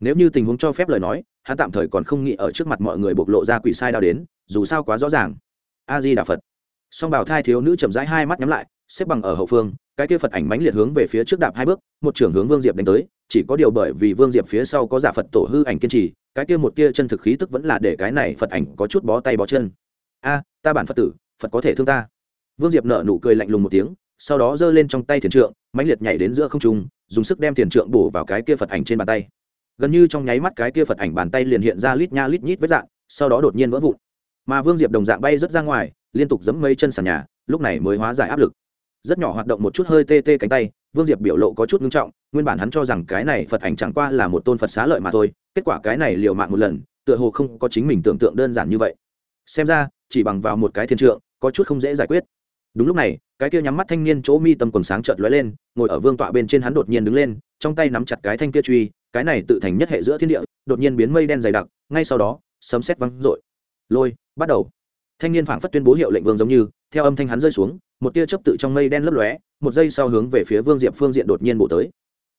nếu như tình huống cho phép lời nói, hắn tạm thời còn không nghĩ ở trước mặt mọi người bộc lộ ra quỷ sai đao đến, dù sao quá rõ ràng. A di đà phật song bảo thai thiếu nữ chậm rãi hai mắt nhắm lại, xếp bằng ở hậu phương, cái kia phật ảnh mãnh liệt hướng về phía trước đạp hai bước, một trưởng hướng vương diệp đánh tới, chỉ có điều bởi vì vương diệp phía sau có giả phật tổ hư ảnh kiên trì, cái kia một tia chân thực khí tức vẫn là để cái này phật ảnh có chút bó tay bó chân. A, ta bản phật tử, phật có thể thương ta. Vương diệp nở nụ cười lạnh lùng một tiếng, sau đó giơ lên trong tay thiền trượng, mãnh liệt nhảy đến giữa không trung, dùng sức đem thiền trượng bổ vào cái kia phật ảnh trên bàn tay gần như trong nháy mắt cái kia phật ảnh bàn tay liền hiện ra lít nha lít nhít với dạng, sau đó đột nhiên vỡ vụn. Mà vương diệp đồng dạng bay rớt ra ngoài, liên tục giẫm mấy chân sàn nhà, lúc này mới hóa giải áp lực. Rất nhỏ hoạt động một chút hơi tê tê cánh tay, vương diệp biểu lộ có chút ngưng trọng, nguyên bản hắn cho rằng cái này phật ảnh chẳng qua là một tôn phật xá lợi mà thôi, kết quả cái này liều mạng một lần, tựa hồ không có chính mình tưởng tượng đơn giản như vậy. Xem ra, chỉ bằng vào một cái thiên trượng, có chút không dễ giải quyết. Đúng lúc này, cái kia nhắm mắt thanh niên chỗ mi tâm quần sáng chợt lóe lên, ngồi ở vương tọa bên trên hắn đột nhiên đứng lên, trong tay nắm chặt cái thanh kia truy cái này tự thành nhất hệ giữa thiên địa, đột nhiên biến mây đen dày đặc, ngay sau đó, sấm sét văng rội lôi, bắt đầu. Thanh niên phảng phất tuyên bố hiệu lệnh vương giống như, theo âm thanh hắn rơi xuống, một tia chớp tự trong mây đen lấp lóe, một giây sau hướng về phía vương diệp phương diện đột nhiên bổ tới.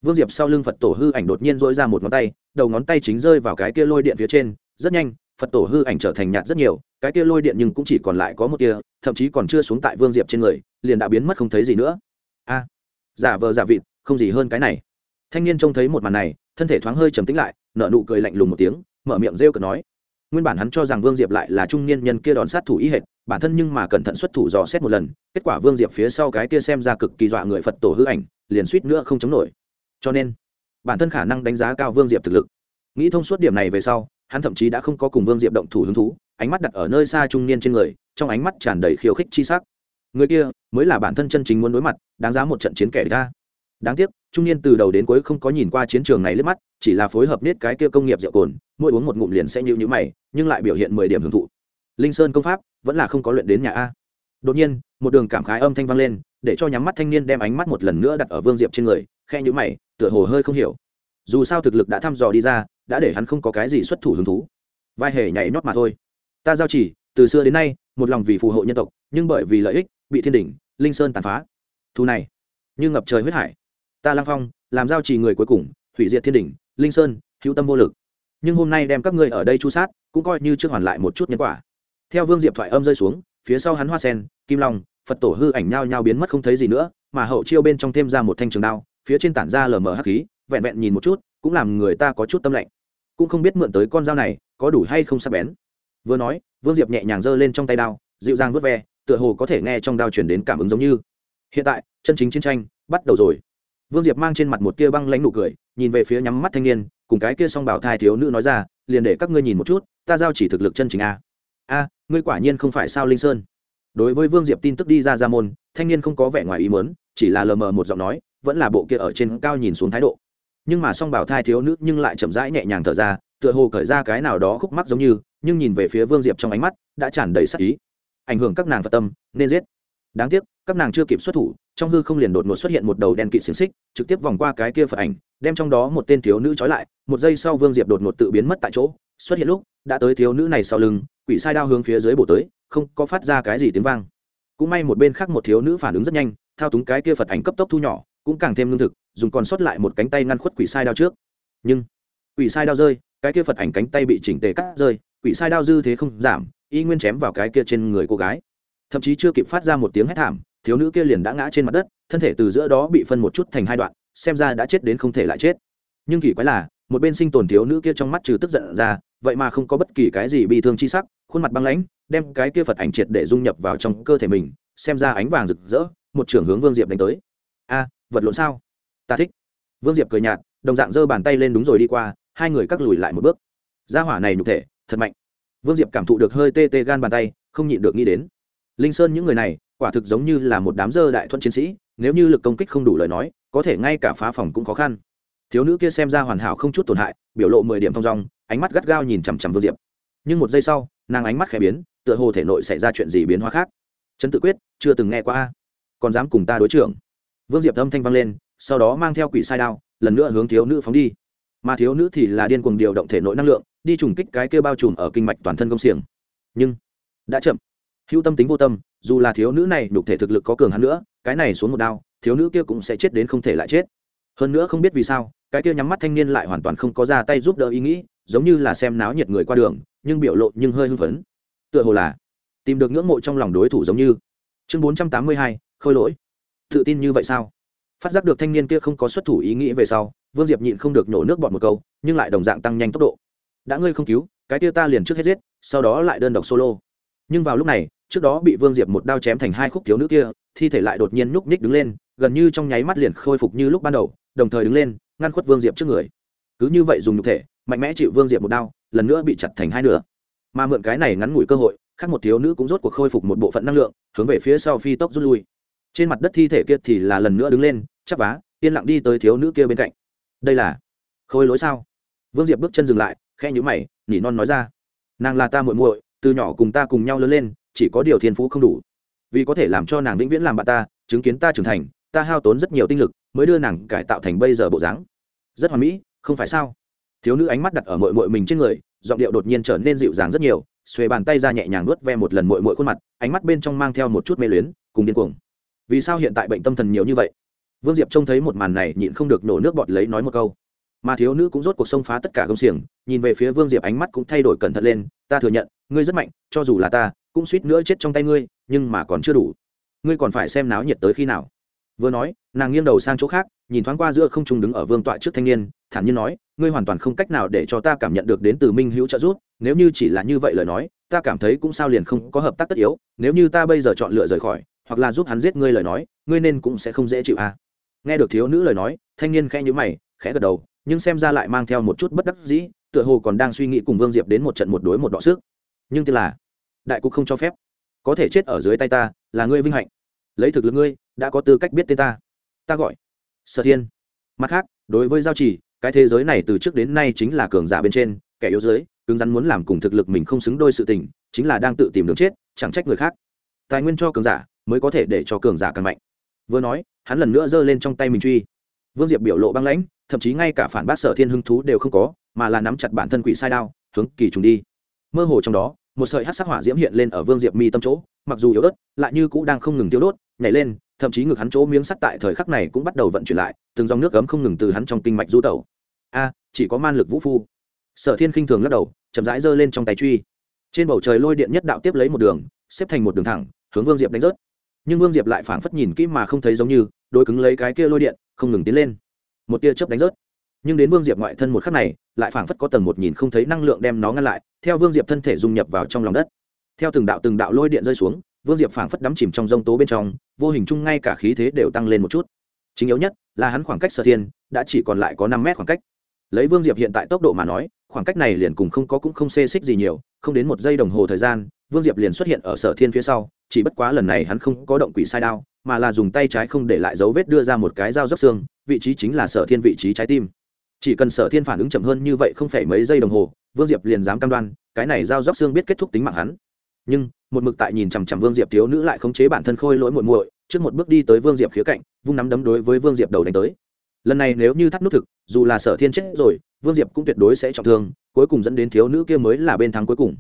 Vương diệp sau lưng phật tổ hư ảnh đột nhiên dỗi ra một ngón tay, đầu ngón tay chính rơi vào cái kia lôi điện phía trên, rất nhanh, phật tổ hư ảnh trở thành nhạt rất nhiều, cái kia lôi điện nhưng cũng chỉ còn lại có một tia, thậm chí còn chưa xuống tại vương diệp trên người, liền đã biến mất không thấy gì nữa. A, giả vờ giả vịt, không gì hơn cái này thanh niên trông thấy một màn này, thân thể thoáng hơi trầm tĩnh lại, nở nụ cười lạnh lùng một tiếng, mở miệng rêu cợt nói, nguyên bản hắn cho rằng vương diệp lại là trung niên nhân kia đòn sát thủ ý hệt, bản thân nhưng mà cẩn thận xuất thủ dò xét một lần, kết quả vương diệp phía sau cái kia xem ra cực kỳ dọa người phật tổ hư ảnh, liền suýt nữa không chống nổi. Cho nên, bản thân khả năng đánh giá cao vương diệp thực lực. Nghĩ thông suốt điểm này về sau, hắn thậm chí đã không có cùng vương diệp động thủ hứng thú, ánh mắt đặt ở nơi xa trung niên trên người, trong ánh mắt tràn đầy khiêu khích chi sắc. Người kia mới là bản thân chân chính muốn đối mặt, đáng giá một trận chiến kẻ ra đáng tiếc trung niên từ đầu đến cuối không có nhìn qua chiến trường này lướt mắt, chỉ là phối hợp nết cái kia công nghiệp rượu cồn, mỗi uống một ngụm liền sẽ nhịu nhữ mày, nhưng lại biểu hiện mười điểm hưởng thụ. Linh sơn công pháp, vẫn là không có luyện đến nhà a. Đột nhiên, một đường cảm khái âm thanh vang lên, để cho nhắm mắt thanh niên đem ánh mắt một lần nữa đặt ở vương diệp trên người khe nhữ mày, tựa hồ hơi không hiểu. Dù sao thực lực đã thăm dò đi ra, đã để hắn không có cái gì xuất thủ hứng thú. Vai hề nhảy nhót mà thôi. Ta giao chỉ, từ xưa đến nay, một lòng vì phù hộ nhân tộc, nhưng bởi vì lợi ích, bị thiên đỉnh, linh sơn tàn phá. Thu này, như ngập trời huyết hải ta lang phong, làm giao trì người cuối cùng, hủy diệt thiên đỉnh, linh sơn, hữu tâm vô lực. Nhưng hôm nay đem các ngươi ở đây chu sát, cũng coi như chưa hoàn lại một chút nhân quả. Theo vương diệp thoại âm rơi xuống, phía sau hắn hoa sen, kim long, phật tổ hư ảnh nhao nhao biến mất không thấy gì nữa, mà hậu chiêu bên trong thêm ra một thanh trường đao, phía trên tản ra lờ mờ hắc khí, vẹn vẹn nhìn một chút, cũng làm người ta có chút tâm lạnh. Cũng không biết mượn tới con dao này, có đủ hay không sắc bén. Vừa nói, vương diệp nhẹ nhàng giơ lên trong tay đao, dịu dàng vớt ve, tựa hồ có thể nghe trong đao chuyển đến cảm ứng giống như. Hiện tại, chân chính chiến tranh bắt đầu rồi vương diệp mang trên mặt một tia băng lãnh nụ cười, nhìn về phía nhắm mắt thanh niên, cùng cái kia s o n g bảo thai thiếu nữ nói ra, liền để các ngươi nhìn một chút, ta giao chỉ thực lực chân chính a. A, ngươi quả nhiên không phải sao linh sơn. Đối với vương diệp tin tức đi ra ra môn, thanh niên không có vẻ ngoài ý mớn chỉ là lờ mờ một giọng nói, vẫn là bộ kia ở trên cao nhìn xuống thái độ. Nhưng mà s o n g bảo thai thiếu nữ nhưng lại chậm rãi nhẹ nhàng thở ra, tựa hồ cởi ra cái nào đó khúc mắc giống như, nhưng nhìn về phía vương diệp trong ánh mắt, đã tràn đầy sắc ý. Ảnh hưởng các nàng phật tâm, nên giết. Đáng tiếc các nàng chưa kịp xuất thủ, trong hư không liền đột ngột xuất hiện một đầu đen kỵ xiềng xích, trực tiếp vòng qua cái kia phật ảnh, đem trong đó một tên thiếu nữ trói lại, một giây sau vương diệp đột ngột tự biến mất tại chỗ, xuất hiện lúc, đã tới thiếu nữ này sau lưng, quỷ sai đao hướng phía dưới bổ tới, không có phát ra cái gì tiếng vang. Cũng may một bên khác một thiếu nữ phản ứng rất nhanh, thao túng cái kia phật ảnh cấp tốc thu nhỏ, cũng càng thêm lương thực, dùng còn sót lại một cánh tay ngăn khuất quỷ sai đao trước. Nhưng, quỷ sai đao rơi, cái kia phật ảnh cánh tay bị chỉnh tề cắt rơi, quỷ sai đao dư thế không giảm, y nguyên chém vào cái kia trên người cô gái. Thậm chí chưa kịp phát ra một tiếng hét thảm thiếu nữ kia liền đã ngã trên mặt đất, thân thể từ giữa đó bị phân một chút thành hai đoạn, xem ra đã chết đến không thể lại chết. Nhưng kỳ quái là, một bên sinh tồn thiếu nữ kia trong mắt trừ tức giận ra, vậy mà không có bất kỳ cái gì bị thương chi sắc, khuôn mặt băng lãnh, đem cái kia phật ảnh triệt để dung nhập vào trong cơ thể mình, xem ra ánh vàng rực rỡ, một trưởng hướng vương diệp đánh tới. A, vật lộn sao? Ta thích. Vương diệp cười nhạt, đồng dạng giơ bàn tay lên đúng rồi đi qua, hai người cắt lùi lại một bước. Gia hỏa này nhục thể, thật mạnh. Vương diệp cảm thụ được hơi tê tê gan bàn tay, không nhịn được nghĩ đến. Linh sơn những người này quả thực giống như là một đám dơ đại thuận chiến sĩ, nếu như lực công kích không đủ lời nói, có thể ngay cả phá phòng cũng khó khăn. Thiếu nữ kia xem ra hoàn hảo không chút tổn hại, biểu lộ mười điểm thong dong, ánh mắt gắt gao nhìn chằm chằm vương diệp. Nhưng một giây sau, nàng ánh mắt khẽ biến, tựa hồ thể nội xảy ra chuyện gì biến hóa khác. Trấn tự quyết, chưa từng nghe qua còn dám cùng ta đối trưởng vương diệp âm thanh vang lên, sau đó mang theo quỷ sai đao, lần nữa hướng thiếu nữ phóng đi. Mà thiếu nữ thì là điên cuồng điều động thể nội năng lượng, đi trùng kích cái kia bao trùm ở kinh mạch toàn thân công xiềng. Nhưng, đã chậm. Hữu tâm tính vô tâm dù là thiếu nữ này nhục thể thực lực có cường hắn nữa, cái này xuống một đao, thiếu nữ kia cũng sẽ chết đến không thể lại chết. Hơn nữa không biết vì sao, cái kia nhắm mắt thanh niên lại hoàn toàn không có ra tay giúp đỡ ý nghĩ, giống như là xem náo nhiệt người qua đường, nhưng biểu lộ nhưng hơi hưng phấn. Tựa hồ là tìm được ngưỡng mộ trong lòng đối thủ giống như. Chương bốn trăm tám mươi hai, khôi lỗi. Tự tin như vậy sao? Phát giác được thanh niên kia không có xuất thủ ý nghĩ về sau, vương diệp nhịn không được nhổ nước bọt một câu, nhưng lại đồng dạng tăng nhanh tốc độ. Đã ngươi không cứu, cái kia ta liền trước hết giết, sau đó lại đơn độc solo. Nhưng vào lúc này trước đó bị vương diệp một đao chém thành hai khúc thiếu nữ kia, thi thể lại đột nhiên nhúc nhích đứng lên, gần như trong nháy mắt liền khôi phục như lúc ban đầu, đồng thời đứng lên, ngăn khuất vương diệp trước người. Cứ như vậy dùng nhục thể, mạnh mẽ chịu vương diệp một đao, lần nữa bị chặt thành hai nửa. Mà mượn cái này ngắn ngủi cơ hội, khác một thiếu nữ cũng rốt cuộc khôi phục một bộ phận năng lượng, hướng về phía sau phi tốc rút lui. Trên mặt đất thi thể kia thì là lần nữa đứng lên, chắp vá, yên lặng đi tới thiếu nữ kia bên cạnh. Đây là khôi lỗi sao? Vương diệp bước chân dừng lại khe nhữ mày, nỉ non nói ra. Nàng là ta muội muội, từ nhỏ cùng ta cùng nhau lớn lên chỉ có điều thiên phú không đủ. Vì có thể làm cho nàng vĩnh viễn làm bạn ta, chứng kiến ta trưởng thành, ta hao tốn rất nhiều tinh lực, mới đưa nàng cải tạo thành bây giờ bộ dáng. Rất hoàn mỹ, không phải sao? Thiếu nữ ánh mắt đặt ở mội mội mình trên người, giọng điệu đột nhiên trở nên dịu dàng rất nhiều, xuề bàn tay ra nhẹ nhàng nuốt ve một lần mội mội khuôn mặt, ánh mắt bên trong mang theo một chút mê luyến, cùng điên cuồng. Vì sao hiện tại bệnh tâm thần nhiều như vậy? Vương diệp trông thấy một màn này nhịn không được nổ nước bọt lấy nói một câu. Mà thiếu nữ cũng rốt cuộc xông phá tất cả công xiềng, nhìn về phía vương diệp ánh mắt cũng thay đổi cẩn thận lên, ta thừa nhận, ngươi rất mạnh, cho dù là ta cũng suýt nữa chết trong tay ngươi, nhưng mà còn chưa đủ. Ngươi còn phải xem náo nhiệt tới khi nào. Vừa nói, nàng nghiêng đầu sang chỗ khác, nhìn thoáng qua giữa không trung đứng ở vương tọa trước thanh niên, thản nhiên nói, ngươi hoàn toàn không cách nào để cho ta cảm nhận được đến từ minh hữu trợ giúp, nếu như chỉ là như vậy lời nói, ta cảm thấy cũng sao liền không có hợp tác tất yếu, nếu như ta bây giờ chọn lựa rời khỏi, hoặc là giúp hắn giết ngươi lời nói, ngươi nên cũng sẽ không dễ chịu à. nghe được thiếu nữ lời nói, thanh niên khẽ nhíu mày, khẽ gật đầu, nhưng xem ra lại mang theo một chút bất đắc dĩ, tựa hồ còn đang suy nghĩ cùng vương diệp đến một trận một đối một đọ sức. Nhưng tức là đại cục không cho phép. Có thể chết ở dưới tay ta, là ngươi vinh hạnh. Lấy thực lực ngươi, đã có tư cách biết tên ta. Ta gọi sở thiên. Mặt khác, đối với giao trì, cái thế giới này từ trước đến nay chính là cường giả bên trên, kẻ yếu dưới, cứng rắn muốn làm cùng thực lực mình không xứng đôi sự tình, chính là đang tự tìm đường chết, chẳng trách người khác. Tài nguyên cho cường giả, mới có thể để cho cường giả càng mạnh. Vừa nói, hắn lần nữa giơ lên trong tay mình truy. Vương diệp biểu lộ băng lãnh, thậm chí ngay cả phản bác sở thiên hưng thú đều không có, mà là nắm chặt bản thân quỷ sai đao, hướng kỳ trùng đi. Mơ hồ trong đó một sợi hát sắc hỏa diễm hiện lên ở vương diệp mi tâm chỗ, mặc dù yếu ớt, lại như cũ đang không ngừng tiêu đốt, nhảy lên, thậm chí ngực hắn chỗ miếng sắt tại thời khắc này cũng bắt đầu vận chuyển lại, từng dòng nước cấm không ngừng từ hắn trong kinh mạch du tẩu. A, chỉ có man lực vũ phu. Sở thiên khinh thường lắc đầu, chậm rãi giơ lên trong tay truy. Trên bầu trời lôi điện nhất đạo tiếp lấy một đường, xếp thành một đường thẳng, hướng vương diệp đánh rớt. Nhưng vương diệp lại phảng phất nhìn kỹ mà không thấy giống như đôi cứng lấy cái kia lôi điện, không ngừng tiến lên. Một tia chớp đánh rớt nhưng đến vương diệp ngoại thân một khắc này, lại phảng phất có tầng một nhìn không thấy năng lượng đem nó ngăn lại, theo vương diệp thân thể dung nhập vào trong lòng đất. Theo từng đạo từng đạo lôi điện rơi xuống, vương diệp phảng phất đắm chìm trong rông tố bên trong, vô hình chung ngay cả khí thế đều tăng lên một chút. Chính yếu nhất là hắn khoảng cách sở thiên đã chỉ còn lại có năm mét khoảng cách. Lấy vương diệp hiện tại tốc độ mà nói, khoảng cách này liền cùng không có cũng không xê xích gì nhiều, không đến một giây đồng hồ thời gian, vương diệp liền xuất hiện ở sở thiên phía sau, chỉ bất quá lần này hắn không có động quỷ sai đao, mà là dùng tay trái không để lại dấu vết đưa ra một cái dao dốc xương, vị trí chính là sở thiên vị trí trái tim chỉ cần sở thiên phản ứng chậm hơn như vậy không phải mấy giây đồng hồ, vương diệp liền dám cam đoan, cái này giao dốc xương biết kết thúc tính mạng hắn. Nhưng, một mực tại nhìn chằm chằm vương diệp thiếu nữ lại khống chế bản thân khôi lỗi muội muội, trước một bước đi tới vương diệp khía cạnh, vung nắm đấm đối với vương diệp đầu đánh tới. Lần này nếu như thắt nút thực, dù là sở thiên chết rồi, vương diệp cũng tuyệt đối sẽ trọng thương, cuối cùng dẫn đến thiếu nữ kia mới là bên thắng cuối cùng.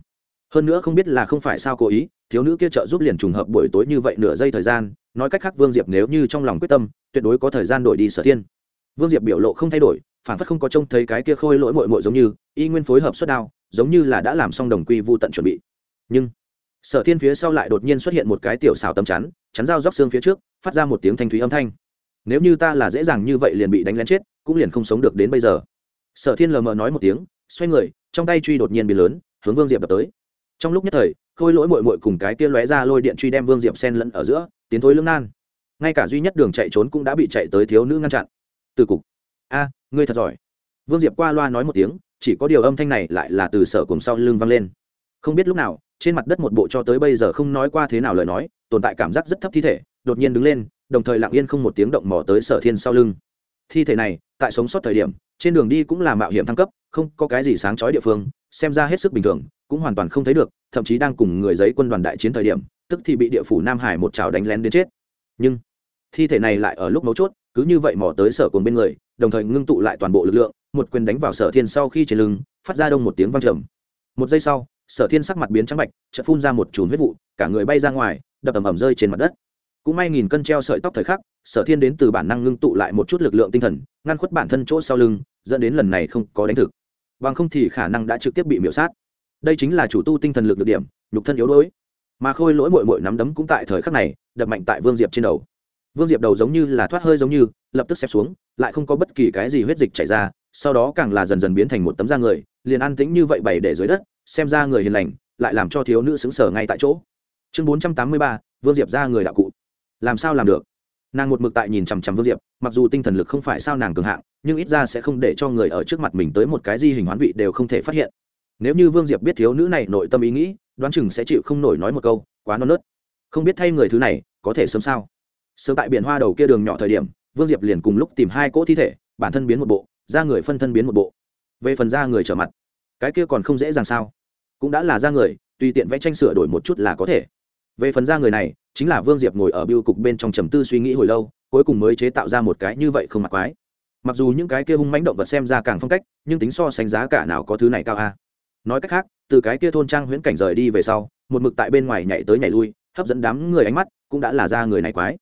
Hơn nữa không biết là không phải sao cố ý, thiếu nữ kia trợ giúp liền trùng hợp buổi tối như vậy nửa giây thời gian, nói cách khác vương diệp nếu như trong lòng quyết tâm, tuyệt đối có thời gian đổi đi sở thiên. Vương diệp biểu lộ không thay đổi phản phất không có trông thấy cái kia khôi lỗi mội mội giống như, y nguyên phối hợp suất đao, giống như là đã làm xong đồng quy vô tận chuẩn bị. Nhưng, sở thiên phía sau lại đột nhiên xuất hiện một cái tiểu xào tầm chắn chắn dao róc xương phía trước, phát ra một tiếng thanh thúy âm thanh. Nếu như ta là dễ dàng như vậy liền bị đánh lén chết, cũng liền không sống được đến bây giờ. Sở thiên lờ mờ nói một tiếng, xoay người, trong tay truy đột nhiên bị lớn, hướng vương diệp đập tới. Trong lúc nhất thời, khôi lỗi mội mội cùng cái kia lóe ra lôi điện truy đem vương diệp sen lẫn ở giữa, tiến thối lưng nan. Ngay cả duy nhất đường chạy trốn cũng đã bị chạy tới thiếu nữ ngăn chặn. Từ cục a, ngươi thật giỏi. Vương diệp qua loa nói một tiếng, chỉ có điều âm thanh này lại là từ sở cùng sau lưng vang lên. Không biết lúc nào, trên mặt đất một bộ cho tới bây giờ không nói qua thế nào lời nói, tồn tại cảm giác rất thấp thi thể, đột nhiên đứng lên, đồng thời lặng yên không một tiếng động mò tới sở thiên sau lưng. Thi thể này, tại sống sót thời điểm, trên đường đi cũng là mạo hiểm thăng cấp, không có cái gì sáng chói địa phương, xem ra hết sức bình thường, cũng hoàn toàn không thấy được, thậm chí đang cùng người giấy quân đoàn đại chiến thời điểm, tức thì bị địa phủ nam hải một chảo đánh lén đến chết. Nhưng, thi thể này lại ở lúc mấu chốt, cứ như vậy mò tới sở cùng bên người đồng thời ngưng tụ lại toàn bộ lực lượng, một quyền đánh vào sở thiên sau khi trên lưng, phát ra đông một tiếng vang trầm. Một giây sau, sở thiên sắc mặt biến trắng bạch, chợt phun ra một chùm huyết vụ, cả người bay ra ngoài, đập ầm ầm rơi trên mặt đất. Cũng may nghìn cân treo sợi tóc thời khắc, sở thiên đến từ bản năng ngưng tụ lại một chút lực lượng tinh thần, ngăn khuất bản thân chỗ sau lưng, dẫn đến lần này không có đánh thực. Bằng không thì khả năng đã trực tiếp bị miễu sát. Đây chính là chủ tu tinh thần lực được điểm, nhục thân yếu đuối. Mà khôi lỗi mội mội nắm đấm cũng tại thời khắc này, đập mạnh tại vương diệp trên đầu. Vương diệp đầu giống như là thoát hơi giống như lập tức xếp xuống, lại không có bất kỳ cái gì huyết dịch chảy ra, sau đó càng là dần dần biến thành một tấm da người, liền an tĩnh như vậy bày để dưới đất, xem ra người hiền lành, lại làm cho thiếu nữ xứng sở ngay tại chỗ. Chương bốn trăm tám mươi ba, vương diệp ra người đạo cụ. Làm sao làm được? Nàng một mực tại nhìn chằm chằm vương diệp, mặc dù tinh thần lực không phải sao nàng cường hạng, nhưng ít ra sẽ không để cho người ở trước mặt mình tới một cái gì hình hoán vị đều không thể phát hiện. Nếu như vương diệp biết thiếu nữ này nội tâm ý nghĩ, đoán chừng sẽ chịu không nổi nói một câu, quá non nớt. Không biết thay người thứ này có thể sớm sao? Sớm tại biển hoa đầu kia đường nhỏ thời điểm vương diệp liền cùng lúc tìm hai cỗ thi thể, bản thân biến một bộ ra người phân thân biến một bộ. Về phần ra người trở mặt, cái kia còn không dễ dàng sao? Cũng đã là ra người, tùy tiện vẽ tranh sửa đổi một chút là có thể. Về phần ra người này, chính là vương diệp ngồi ở biêu cục bên trong trầm tư suy nghĩ hồi lâu, cuối cùng mới chế tạo ra một cái như vậy không mặc quái. Mặc dù những cái kia hung mánh động vật xem ra càng phong cách, nhưng tính so sánh giá cả nào có thứ này cao a. Nói cách khác, từ cái kia thôn trang huyễn cảnh rời đi về sau, một mực tại bên ngoài nhảy tới nhảy lui, hấp dẫn đám người ánh mắt, cũng đã là ra người này quái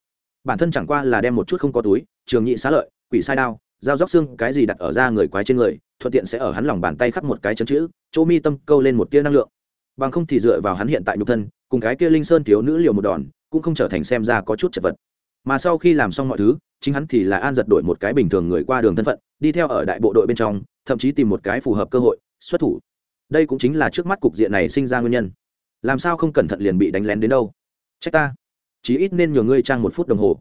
bản thân chẳng qua là đem một chút không có túi, trường nhị xá lợi, quỷ sai đao, dao róc xương, cái gì đặt ở ra người quái trên người, thuận tiện sẽ ở hắn lòng bàn tay khắc một cái chân chữ, chỗ mi tâm câu lên một tia năng lượng. Bằng không thì dựa vào hắn hiện tại nhục thân, cùng cái kia linh sơn thiếu nữ liều một đòn, cũng không trở thành xem ra có chút chật vật. Mà sau khi làm xong mọi thứ, chính hắn thì là an giật đổi một cái bình thường người qua đường thân phận, đi theo ở đại bộ đội bên trong, thậm chí tìm một cái phù hợp cơ hội, xuất thủ. Đây cũng chính là trước mắt cục diện này sinh ra nguyên nhân. Làm sao không cẩn thận liền bị đánh lén đến đâu? Trách ta chí ít nên nhường ngươi trang một phút đồng hồ.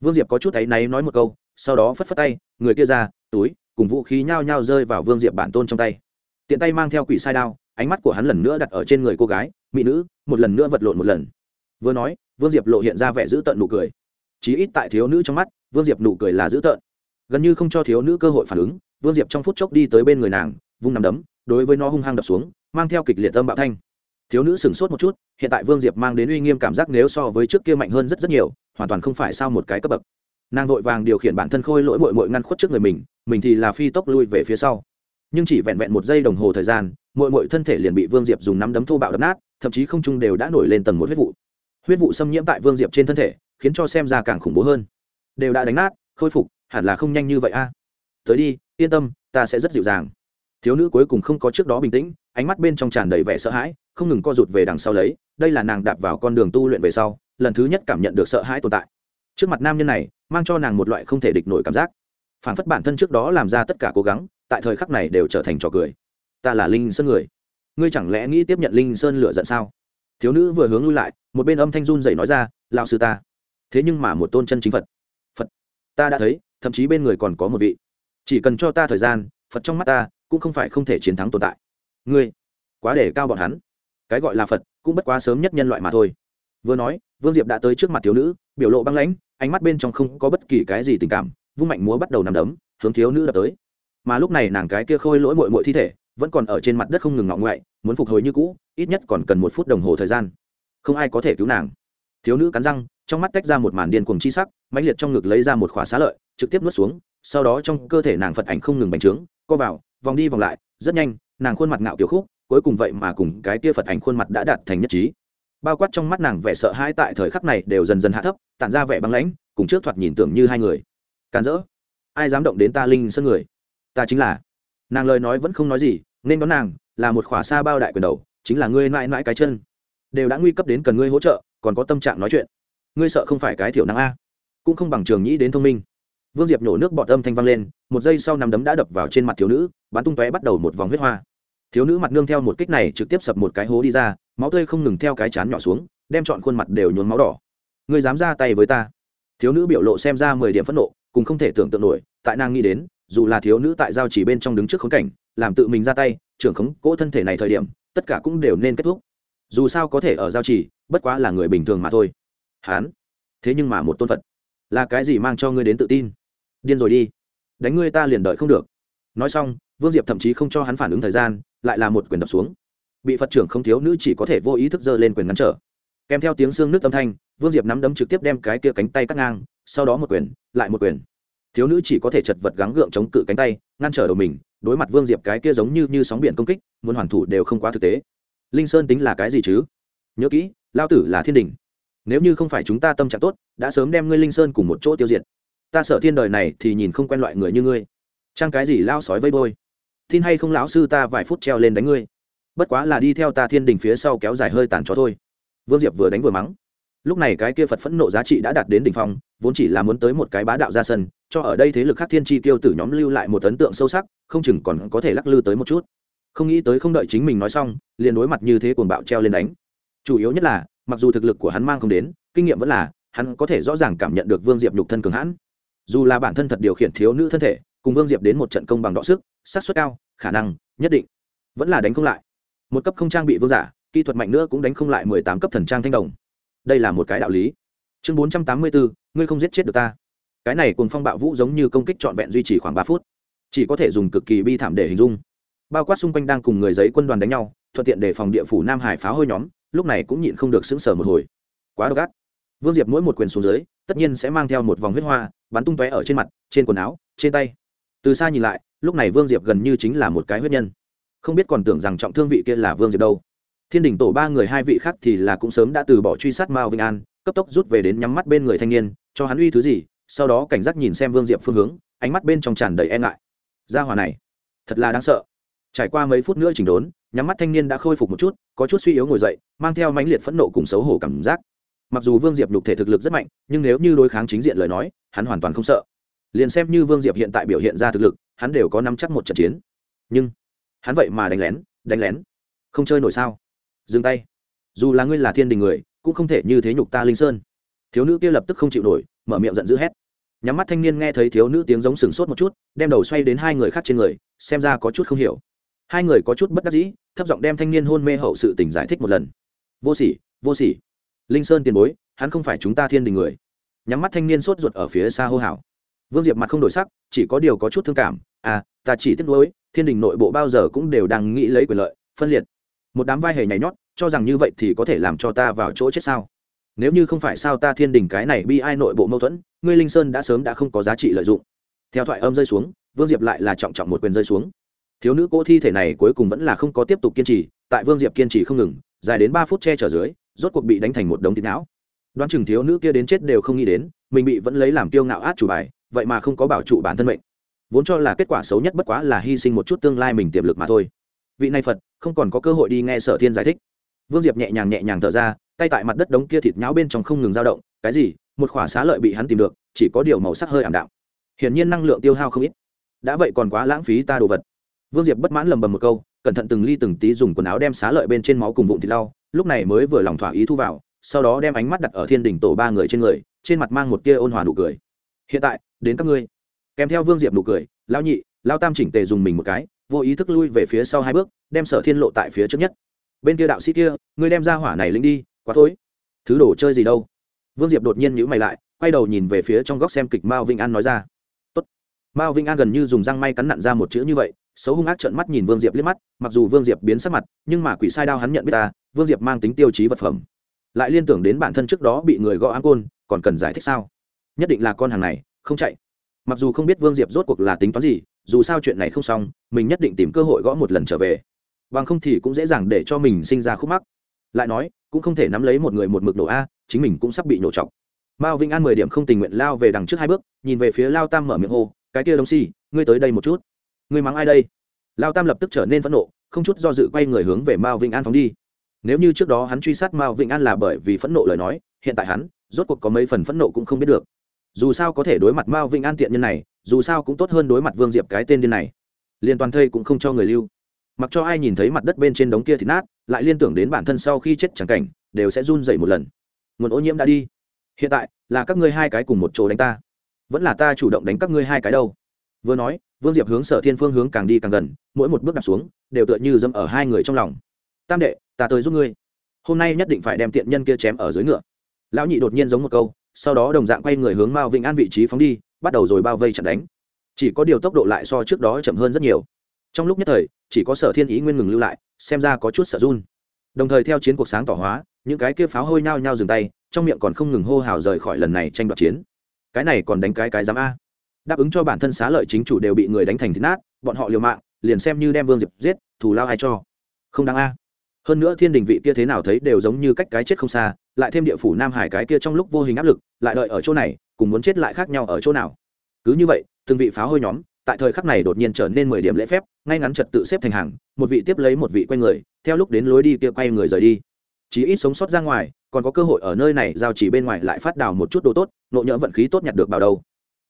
Vương diệp có chút áy náy nói một câu, sau đó phất phất tay, người kia ra, túi, cùng vũ khí nhao nhao rơi vào vương diệp bản tôn trong tay. Tiện tay mang theo quỷ sai đao, ánh mắt của hắn lần nữa đặt ở trên người cô gái, mỹ nữ, một lần nữa vật lộn một lần. Vừa nói, vương diệp lộ hiện ra vẻ dữ tợn nụ cười. Chí ít tại thiếu nữ trong mắt, vương diệp nụ cười là dữ tợn. Gần như không cho thiếu nữ cơ hội phản ứng, vương diệp trong phút chốc đi tới bên người nàng, vung nằm đấm, đối với nó hung hăng đập xuống, mang theo kịch liệt tâm bạo thanh thiếu nữ sửng sốt một chút, hiện tại vương diệp mang đến uy nghiêm cảm giác nếu so với trước kia mạnh hơn rất rất nhiều, hoàn toàn không phải sao một cái cấp bậc. Nàng vội vàng điều khiển bản thân khôi lỗi mội mội ngăn khuất trước người mình mình thì là phi tốc lui về phía sau. Nhưng chỉ vẹn vẹn một giây đồng hồ thời gian mội mội thân thể liền bị vương diệp dùng nắm đấm thô bạo đập nát, thậm chí không trung đều đã nổi lên tầng một huyết vụ. Huyết vụ xâm nhiễm tại vương diệp trên thân thể, khiến cho xem ra càng khủng bố hơn. Đều đã đánh nát, khôi phục, hẳn là không nhanh như vậy a. Tới đi, yên tâm, ta sẽ rất dịu dàng. Thiếu nữ cuối cùng không có trước đó bình tĩnh ánh mắt bên trong tràn đầy vẻ sợ hãi, không ngừng co rụt về đằng sau lấy, đây là nàng đạp vào con đường tu luyện về sau, lần thứ nhất cảm nhận được sợ hãi tồn tại. Trước mặt nam nhân này, mang cho nàng một loại không thể địch nổi cảm giác. Phản phất bản thân trước đó làm ra tất cả cố gắng, tại thời khắc này đều trở thành trò cười. Ta là linh sơn người. Ngươi chẳng lẽ nghĩ tiếp nhận linh sơn lựa giận sao? Thiếu nữ vừa hướng lui lại, một bên âm thanh run dậy nói ra, lão sư ta. Thế nhưng mà một tôn chân chính phật. Phật. Ta đã thấy, thậm chí bên người còn có một vị. Chỉ cần cho ta thời gian, phật trong mắt ta cũng không phải không thể chiến thắng tồn tại ngươi, quá để cao bọn hắn. Cái gọi là phật, cũng bất quá sớm nhất nhân loại mà thôi. Vừa nói, vương diệp đã tới trước mặt thiếu nữ, biểu lộ băng lãnh, ánh mắt bên trong không có bất kỳ cái gì tình cảm, vung mạnh múa bắt đầu nằm đấm, hướng thiếu nữ đập tới. Mà lúc này nàng cái kia khôi lỗi mội mội thi thể, vẫn còn ở trên mặt đất không ngừng ngọ ngoại, muốn phục hồi như cũ, ít nhất còn cần một phút đồng hồ thời gian. Không ai có thể cứu nàng. Thiếu nữ cắn răng, trong mắt tách ra một màn điên cuồng chi sắc, mãnh liệt trong ngực lấy ra một khóa xá lợi, trực tiếp nuốt xuống, sau đó trong cơ thể nàng phật ảnh không ngừng bành trướng, co vào, vòng đi vòng lại, rất nhanh nàng khuôn mặt ngạo kiểu khúc, cuối cùng vậy mà cùng cái tia phật ảnh khuôn mặt đã đạt thành nhất trí. Bao quát trong mắt nàng vẻ sợ hãi tại thời khắc này đều dần dần hạ thấp, tản ra vẻ băng lãnh, cùng trước thoạt nhìn tưởng như hai người. Càn rỡ. Ai dám động đến ta linh sơn người? Ta chính là. Nàng lời nói vẫn không nói gì, nên đón nàng là một khỏa xa bao đại quyền đầu, chính là ngươi mãi mãi cái chân. Đều đã nguy cấp đến cần ngươi hỗ trợ, còn có tâm trạng nói chuyện. Ngươi sợ không phải cái thiểu năng a. Cũng không bằng trường nhĩ đến thông minh. Vương diệp nhổ nước bọt âm thanh vang lên, một giây sau nằm đấm đã đập vào trên mặt thiếu nữ, bắn tung tóe bắt đầu một vòng huyết hoa thiếu nữ mặt nương theo một kích này trực tiếp sập một cái hố đi ra, máu tươi không ngừng theo cái chán nhỏ xuống, đem chọn khuôn mặt đều nhuốm máu đỏ. Ngươi dám ra tay với ta? Thiếu nữ biểu lộ xem ra mười điểm phẫn nộ cùng không thể tưởng tượng nổi, tại nàng nghĩ đến, dù là thiếu nữ tại giao chỉ bên trong đứng trước khốn cảnh, làm tự mình ra tay, trưởng khống cỗ thân thể này thời điểm, tất cả cũng đều nên kết thúc. Dù sao có thể ở giao chỉ, bất quá là người bình thường mà thôi. Hán. Thế nhưng mà một tôn phật. Là cái gì mang cho ngươi đến tự tin? Điên rồi đi. Đánh ngươi ta liền đợi không được. Nói xong vương diệp thậm chí không cho hắn phản ứng thời gian, lại là một quyền đập xuống. Bị phật trưởng không thiếu nữ chỉ có thể vô ý thức giơ lên quyền ngăn trở. Kèm theo tiếng xương nước âm thanh, vương diệp nắm đấm trực tiếp đem cái kia cánh tay cắt ngang, sau đó một quyền, lại một quyền. Thiếu nữ chỉ có thể chật vật gắng gượng chống cự cánh tay, ngăn trở đầu mình, đối mặt vương diệp cái kia giống như như sóng biển công kích, muốn hoàn thủ đều không quá thực tế. Linh sơn tính là cái gì chứ? Nhớ kỹ, lao tử là thiên đình. Nếu như không phải chúng ta tâm trạng tốt, đã sớm đem ngươi linh sơn cùng một chỗ tiêu diệt. Ta sợ thiên đời này thì nhìn không quen loại người như ngươi. Trang cái gì lao sói vây bôi tin hay không lão sư ta vài phút treo lên đánh ngươi. Bất quá là đi theo ta thiên đình phía sau kéo dài hơi tàn chó thôi. Vương diệp vừa đánh vừa mắng. Lúc này cái kia phật phẫn nộ giá trị đã đạt đến đỉnh phong, vốn chỉ là muốn tới một cái bá đạo ra sân, cho ở đây thế lực khác thiên chi tiêu tử nhóm lưu lại một ấn tượng sâu sắc, không chừng còn có thể lắc lư tới một chút. Không nghĩ tới không đợi chính mình nói xong, liền đối mặt như thế cuồng bạo treo lên đánh. Chủ yếu nhất là, mặc dù thực lực của hắn mang không đến, kinh nghiệm vẫn là, hắn có thể rõ ràng cảm nhận được vương diệp nhục thân cường hãn. Dù là bản thân thật điều khiển thiếu nữ thân thể cùng vương diệp đến một trận công bằng đọ sức sát xuất cao, khả năng, nhất định. Vẫn là đánh không lại. Một cấp không trang bị vương giả, kỹ thuật mạnh nữa cũng đánh không lại mười tám cấp thần trang thanh đồng. Đây là một cái đạo lý. Chương bốn trăm tám mươi bốn ngươi không giết chết được ta. Cái này cùng phong bạo vũ giống như công kích trọn vẹn duy trì khoảng ba phút. Chỉ có thể dùng cực kỳ bi thảm để hình dung. Bao quát xung quanh đang cùng người giấy quân đoàn đánh nhau, thuận tiện để phòng địa phủ nam hải phá hôi nhóm, lúc này cũng nhịn không được sững sờ một hồi. Quá độc ác. Vương diệp mỗi một quyền xuống dưới, tất nhiên sẽ mang theo một vòng huyết hoa, bắn tung tóe ở trên mặt, trên quần áo, trên tay từ xa nhìn lại, lúc này vương diệp gần như chính là một cái huyết nhân. Không biết còn tưởng rằng trọng thương vị kia là vương diệp đâu. Thiên đình tổ ba người hai vị khác thì là cũng sớm đã từ bỏ truy sát mao vinh an, cấp tốc rút về đến nhắm mắt bên người thanh niên, cho hắn uy thứ gì, sau đó cảnh giác nhìn xem vương diệp phương hướng, ánh mắt bên trong tràn đầy e ngại. Gia hòa này, thật là đáng sợ. Trải qua mấy phút nữa chỉnh đốn, nhắm mắt thanh niên đã khôi phục một chút, có chút suy yếu ngồi dậy, mang theo mãnh liệt phẫn nộ cùng xấu hổ cảm giác. Mặc dù vương diệp nhục thể thực lực rất mạnh, nhưng nếu như đối kháng chính diện lời nói, hắn hoàn toàn không sợ liền xem như vương diệp hiện tại biểu hiện ra thực lực, hắn đều có nắm chắc một trận chiến. Nhưng, hắn vậy mà đánh lén đánh lén. Không chơi nổi sao? Dừng tay. Dù là ngươi là thiên đình người, cũng không thể như thế nhục ta linh sơn. Thiếu nữ kia lập tức không chịu nổi, mở miệng giận dữ hét. Nhắm mắt thanh niên nghe thấy thiếu nữ tiếng giống sừng sốt một chút, đem đầu xoay đến hai người khác trên người, xem ra có chút không hiểu. Hai người có chút bất đắc dĩ, thấp giọng đem thanh niên hôn mê hậu sự tình giải thích một lần. Vô sỉ vô sỉ. Linh sơn tiền bối, hắn không phải chúng ta thiên đình người. Nhắm mắt thanh niên sốt ruột ở phía xa hô hào vương diệp mặt không đổi sắc, chỉ có điều có chút thương cảm. À ta chỉ tiếc nuối, thiên đình nội bộ bao giờ cũng đều đang nghĩ lấy quyền lợi, phân liệt. Một đám vai hề nhảy nhót, cho rằng như vậy thì có thể làm cho ta vào chỗ chết sao? Nếu như không phải sao ta thiên đình cái này bi ai nội bộ mâu thuẫn, ngươi linh sơn đã sớm đã không có giá trị lợi dụng. Theo thoại âm rơi xuống, vương diệp lại là trọng trọng một quyền rơi xuống. Thiếu nữ cỗ thi thể này cuối cùng vẫn là không có tiếp tục kiên trì, tại vương diệp kiên trì không ngừng, dài đến ba phút che chở dưới, rốt cuộc bị đánh thành một đống thịt não. Đoán chừng thiếu nữ kia đến chết đều không nghĩ đến, mình bị vẫn lấy làm kiêu ngạo át chủ bài vậy mà không có bảo trụ bản thân mệnh. Vốn cho là kết quả xấu nhất bất quá là hy sinh một chút tương lai mình tiềm lực mà thôi. Vị này phật, không còn có cơ hội đi nghe sở thiên giải thích. Vương diệp nhẹ nhàng nhẹ nhàng thở ra, tay tại mặt đất đống kia thịt nháo bên trong không ngừng dao động, cái gì? Một khỏa xá lợi bị hắn tìm được, chỉ có điều màu sắc hơi ảm đạm. Hiển nhiên năng lượng tiêu hao không ít. Đã vậy còn quá lãng phí ta đồ vật. Vương diệp bất mãn lầm bầm một câu, cẩn thận từng ly từng tí dùng quần áo đem xá lợi bên trên máu cùng vụn thịt lau, lúc này mới vừa lòng thỏa ý thu vào, sau đó đem ánh mắt đặt ở thiên đỉnh tổ ba người trên người, trên mặt mang một tia ôn hòa nụ cười. Hiện tại đến các ngươi. Kèm theo vương diệp nụ cười lao nhị lao tam chỉnh tề dùng mình một cái, vô ý thức lui về phía sau hai bước, đem sở thiên lộ tại phía trước nhất. Bên kia đạo sĩ kia, ngươi đem ra hỏa này lính đi, quá thối. Thứ đồ chơi gì đâu? Vương diệp đột nhiên nhữ mày lại, quay đầu nhìn về phía trong góc xem kịch mao vinh an nói ra. Tốt. mao vinh an gần như dùng răng may cắn nặn ra một chữ như vậy, xấu hung ác trợn mắt nhìn vương diệp liếc mắt, mặc dù vương diệp biến sắc mặt, nhưng mà quỷ sai đao hắn nhận biết ta, vương diệp mang tính tiêu chí vật phẩm. Lại liên tưởng đến bản thân trước đó bị người gõ áng côn, còn cần giải thích sao? Nhất định là con hàng này không chạy. Mặc dù không biết vương diệp rốt cuộc là tính toán gì, dù sao chuyện này không xong, mình nhất định tìm cơ hội gõ một lần trở về. Bằng không thì cũng dễ dàng để cho mình sinh ra khúc mắc. Lại nói, cũng không thể nắm lấy một người một mực nổ a, chính mình cũng sắp bị nổ chọc. Mao vĩnh an mười điểm không tình nguyện lao về đằng trước hai bước, nhìn về phía lao tam mở miệng hô, cái kia đông si, ngươi tới đây một chút. Ngươi mắng ai đây? Lao tam lập tức trở nên phẫn nộ, không chút do dự quay người hướng về mao vĩnh an phóng đi. Nếu như trước đó hắn truy sát mao vĩnh an là bởi vì phẫn nộ lời nói, hiện tại hắn rốt cuộc có mấy phần phẫn nộ cũng không biết được dù sao có thể đối mặt mao vĩnh an tiện nhân này, dù sao cũng tốt hơn đối mặt vương diệp cái tên điên này. Liên toàn thây cũng không cho người lưu. Mặc cho ai nhìn thấy mặt đất bên trên đống kia thì nát, lại liên tưởng đến bản thân sau khi chết chẳng cảnh, đều sẽ run dậy một lần. Nguồn ô nhiễm đã đi. Hiện tại, là các ngươi hai cái cùng một chỗ đánh ta. Vẫn là ta chủ động đánh các ngươi hai cái đâu. Vừa nói, vương diệp hướng sở thiên phương hướng càng đi càng gần, mỗi một bước đặt xuống, đều tựa như dâm ở hai người trong lòng. Tam đệ, ta tới giúp ngươi. Hôm nay nhất định phải đem tiện nhân kia chém ở dưới ngựa. Lão nhị đột nhiên giống một câu sau đó đồng dạng quay người hướng mao vĩnh an vị trí phóng đi, bắt đầu rồi bao vây chặn đánh. Chỉ có điều tốc độ lại so trước đó chậm hơn rất nhiều. Trong lúc nhất thời, chỉ có sở thiên ý nguyên ngừng lưu lại, xem ra có chút sợ run. Đồng thời theo chiến cuộc sáng tỏ hóa, những cái kia pháo hôi nhao nhao dừng tay, trong miệng còn không ngừng hô hào rời khỏi lần này tranh đoạt chiến. Cái này còn đánh cái cái dám a. Đáp ứng cho bản thân xá lợi chính chủ đều bị người đánh thành thịt nát, bọn họ liều mạng, liền xem như đem vương diệp giết, thù lao ai cho. Không đáng a hơn nữa thiên đình vị kia thế nào thấy đều giống như cách cái chết không xa, lại thêm địa phủ nam hải cái kia trong lúc vô hình áp lực, lại đợi ở chỗ này, cùng muốn chết lại khác nhau ở chỗ nào. Cứ như vậy, từng vị pháo hôi nhóm, tại thời khắc này đột nhiên trở nên mười điểm lễ phép, ngay ngắn trật tự xếp thành hàng, một vị tiếp lấy một vị quay người, theo lúc đến lối đi kia quay người rời đi. Chỉ ít sống sót ra ngoài, còn có cơ hội ở nơi này giao chỉ bên ngoài lại phát đào một chút đồ tốt, nộ nhỡ vận khí tốt nhặt được vào đâu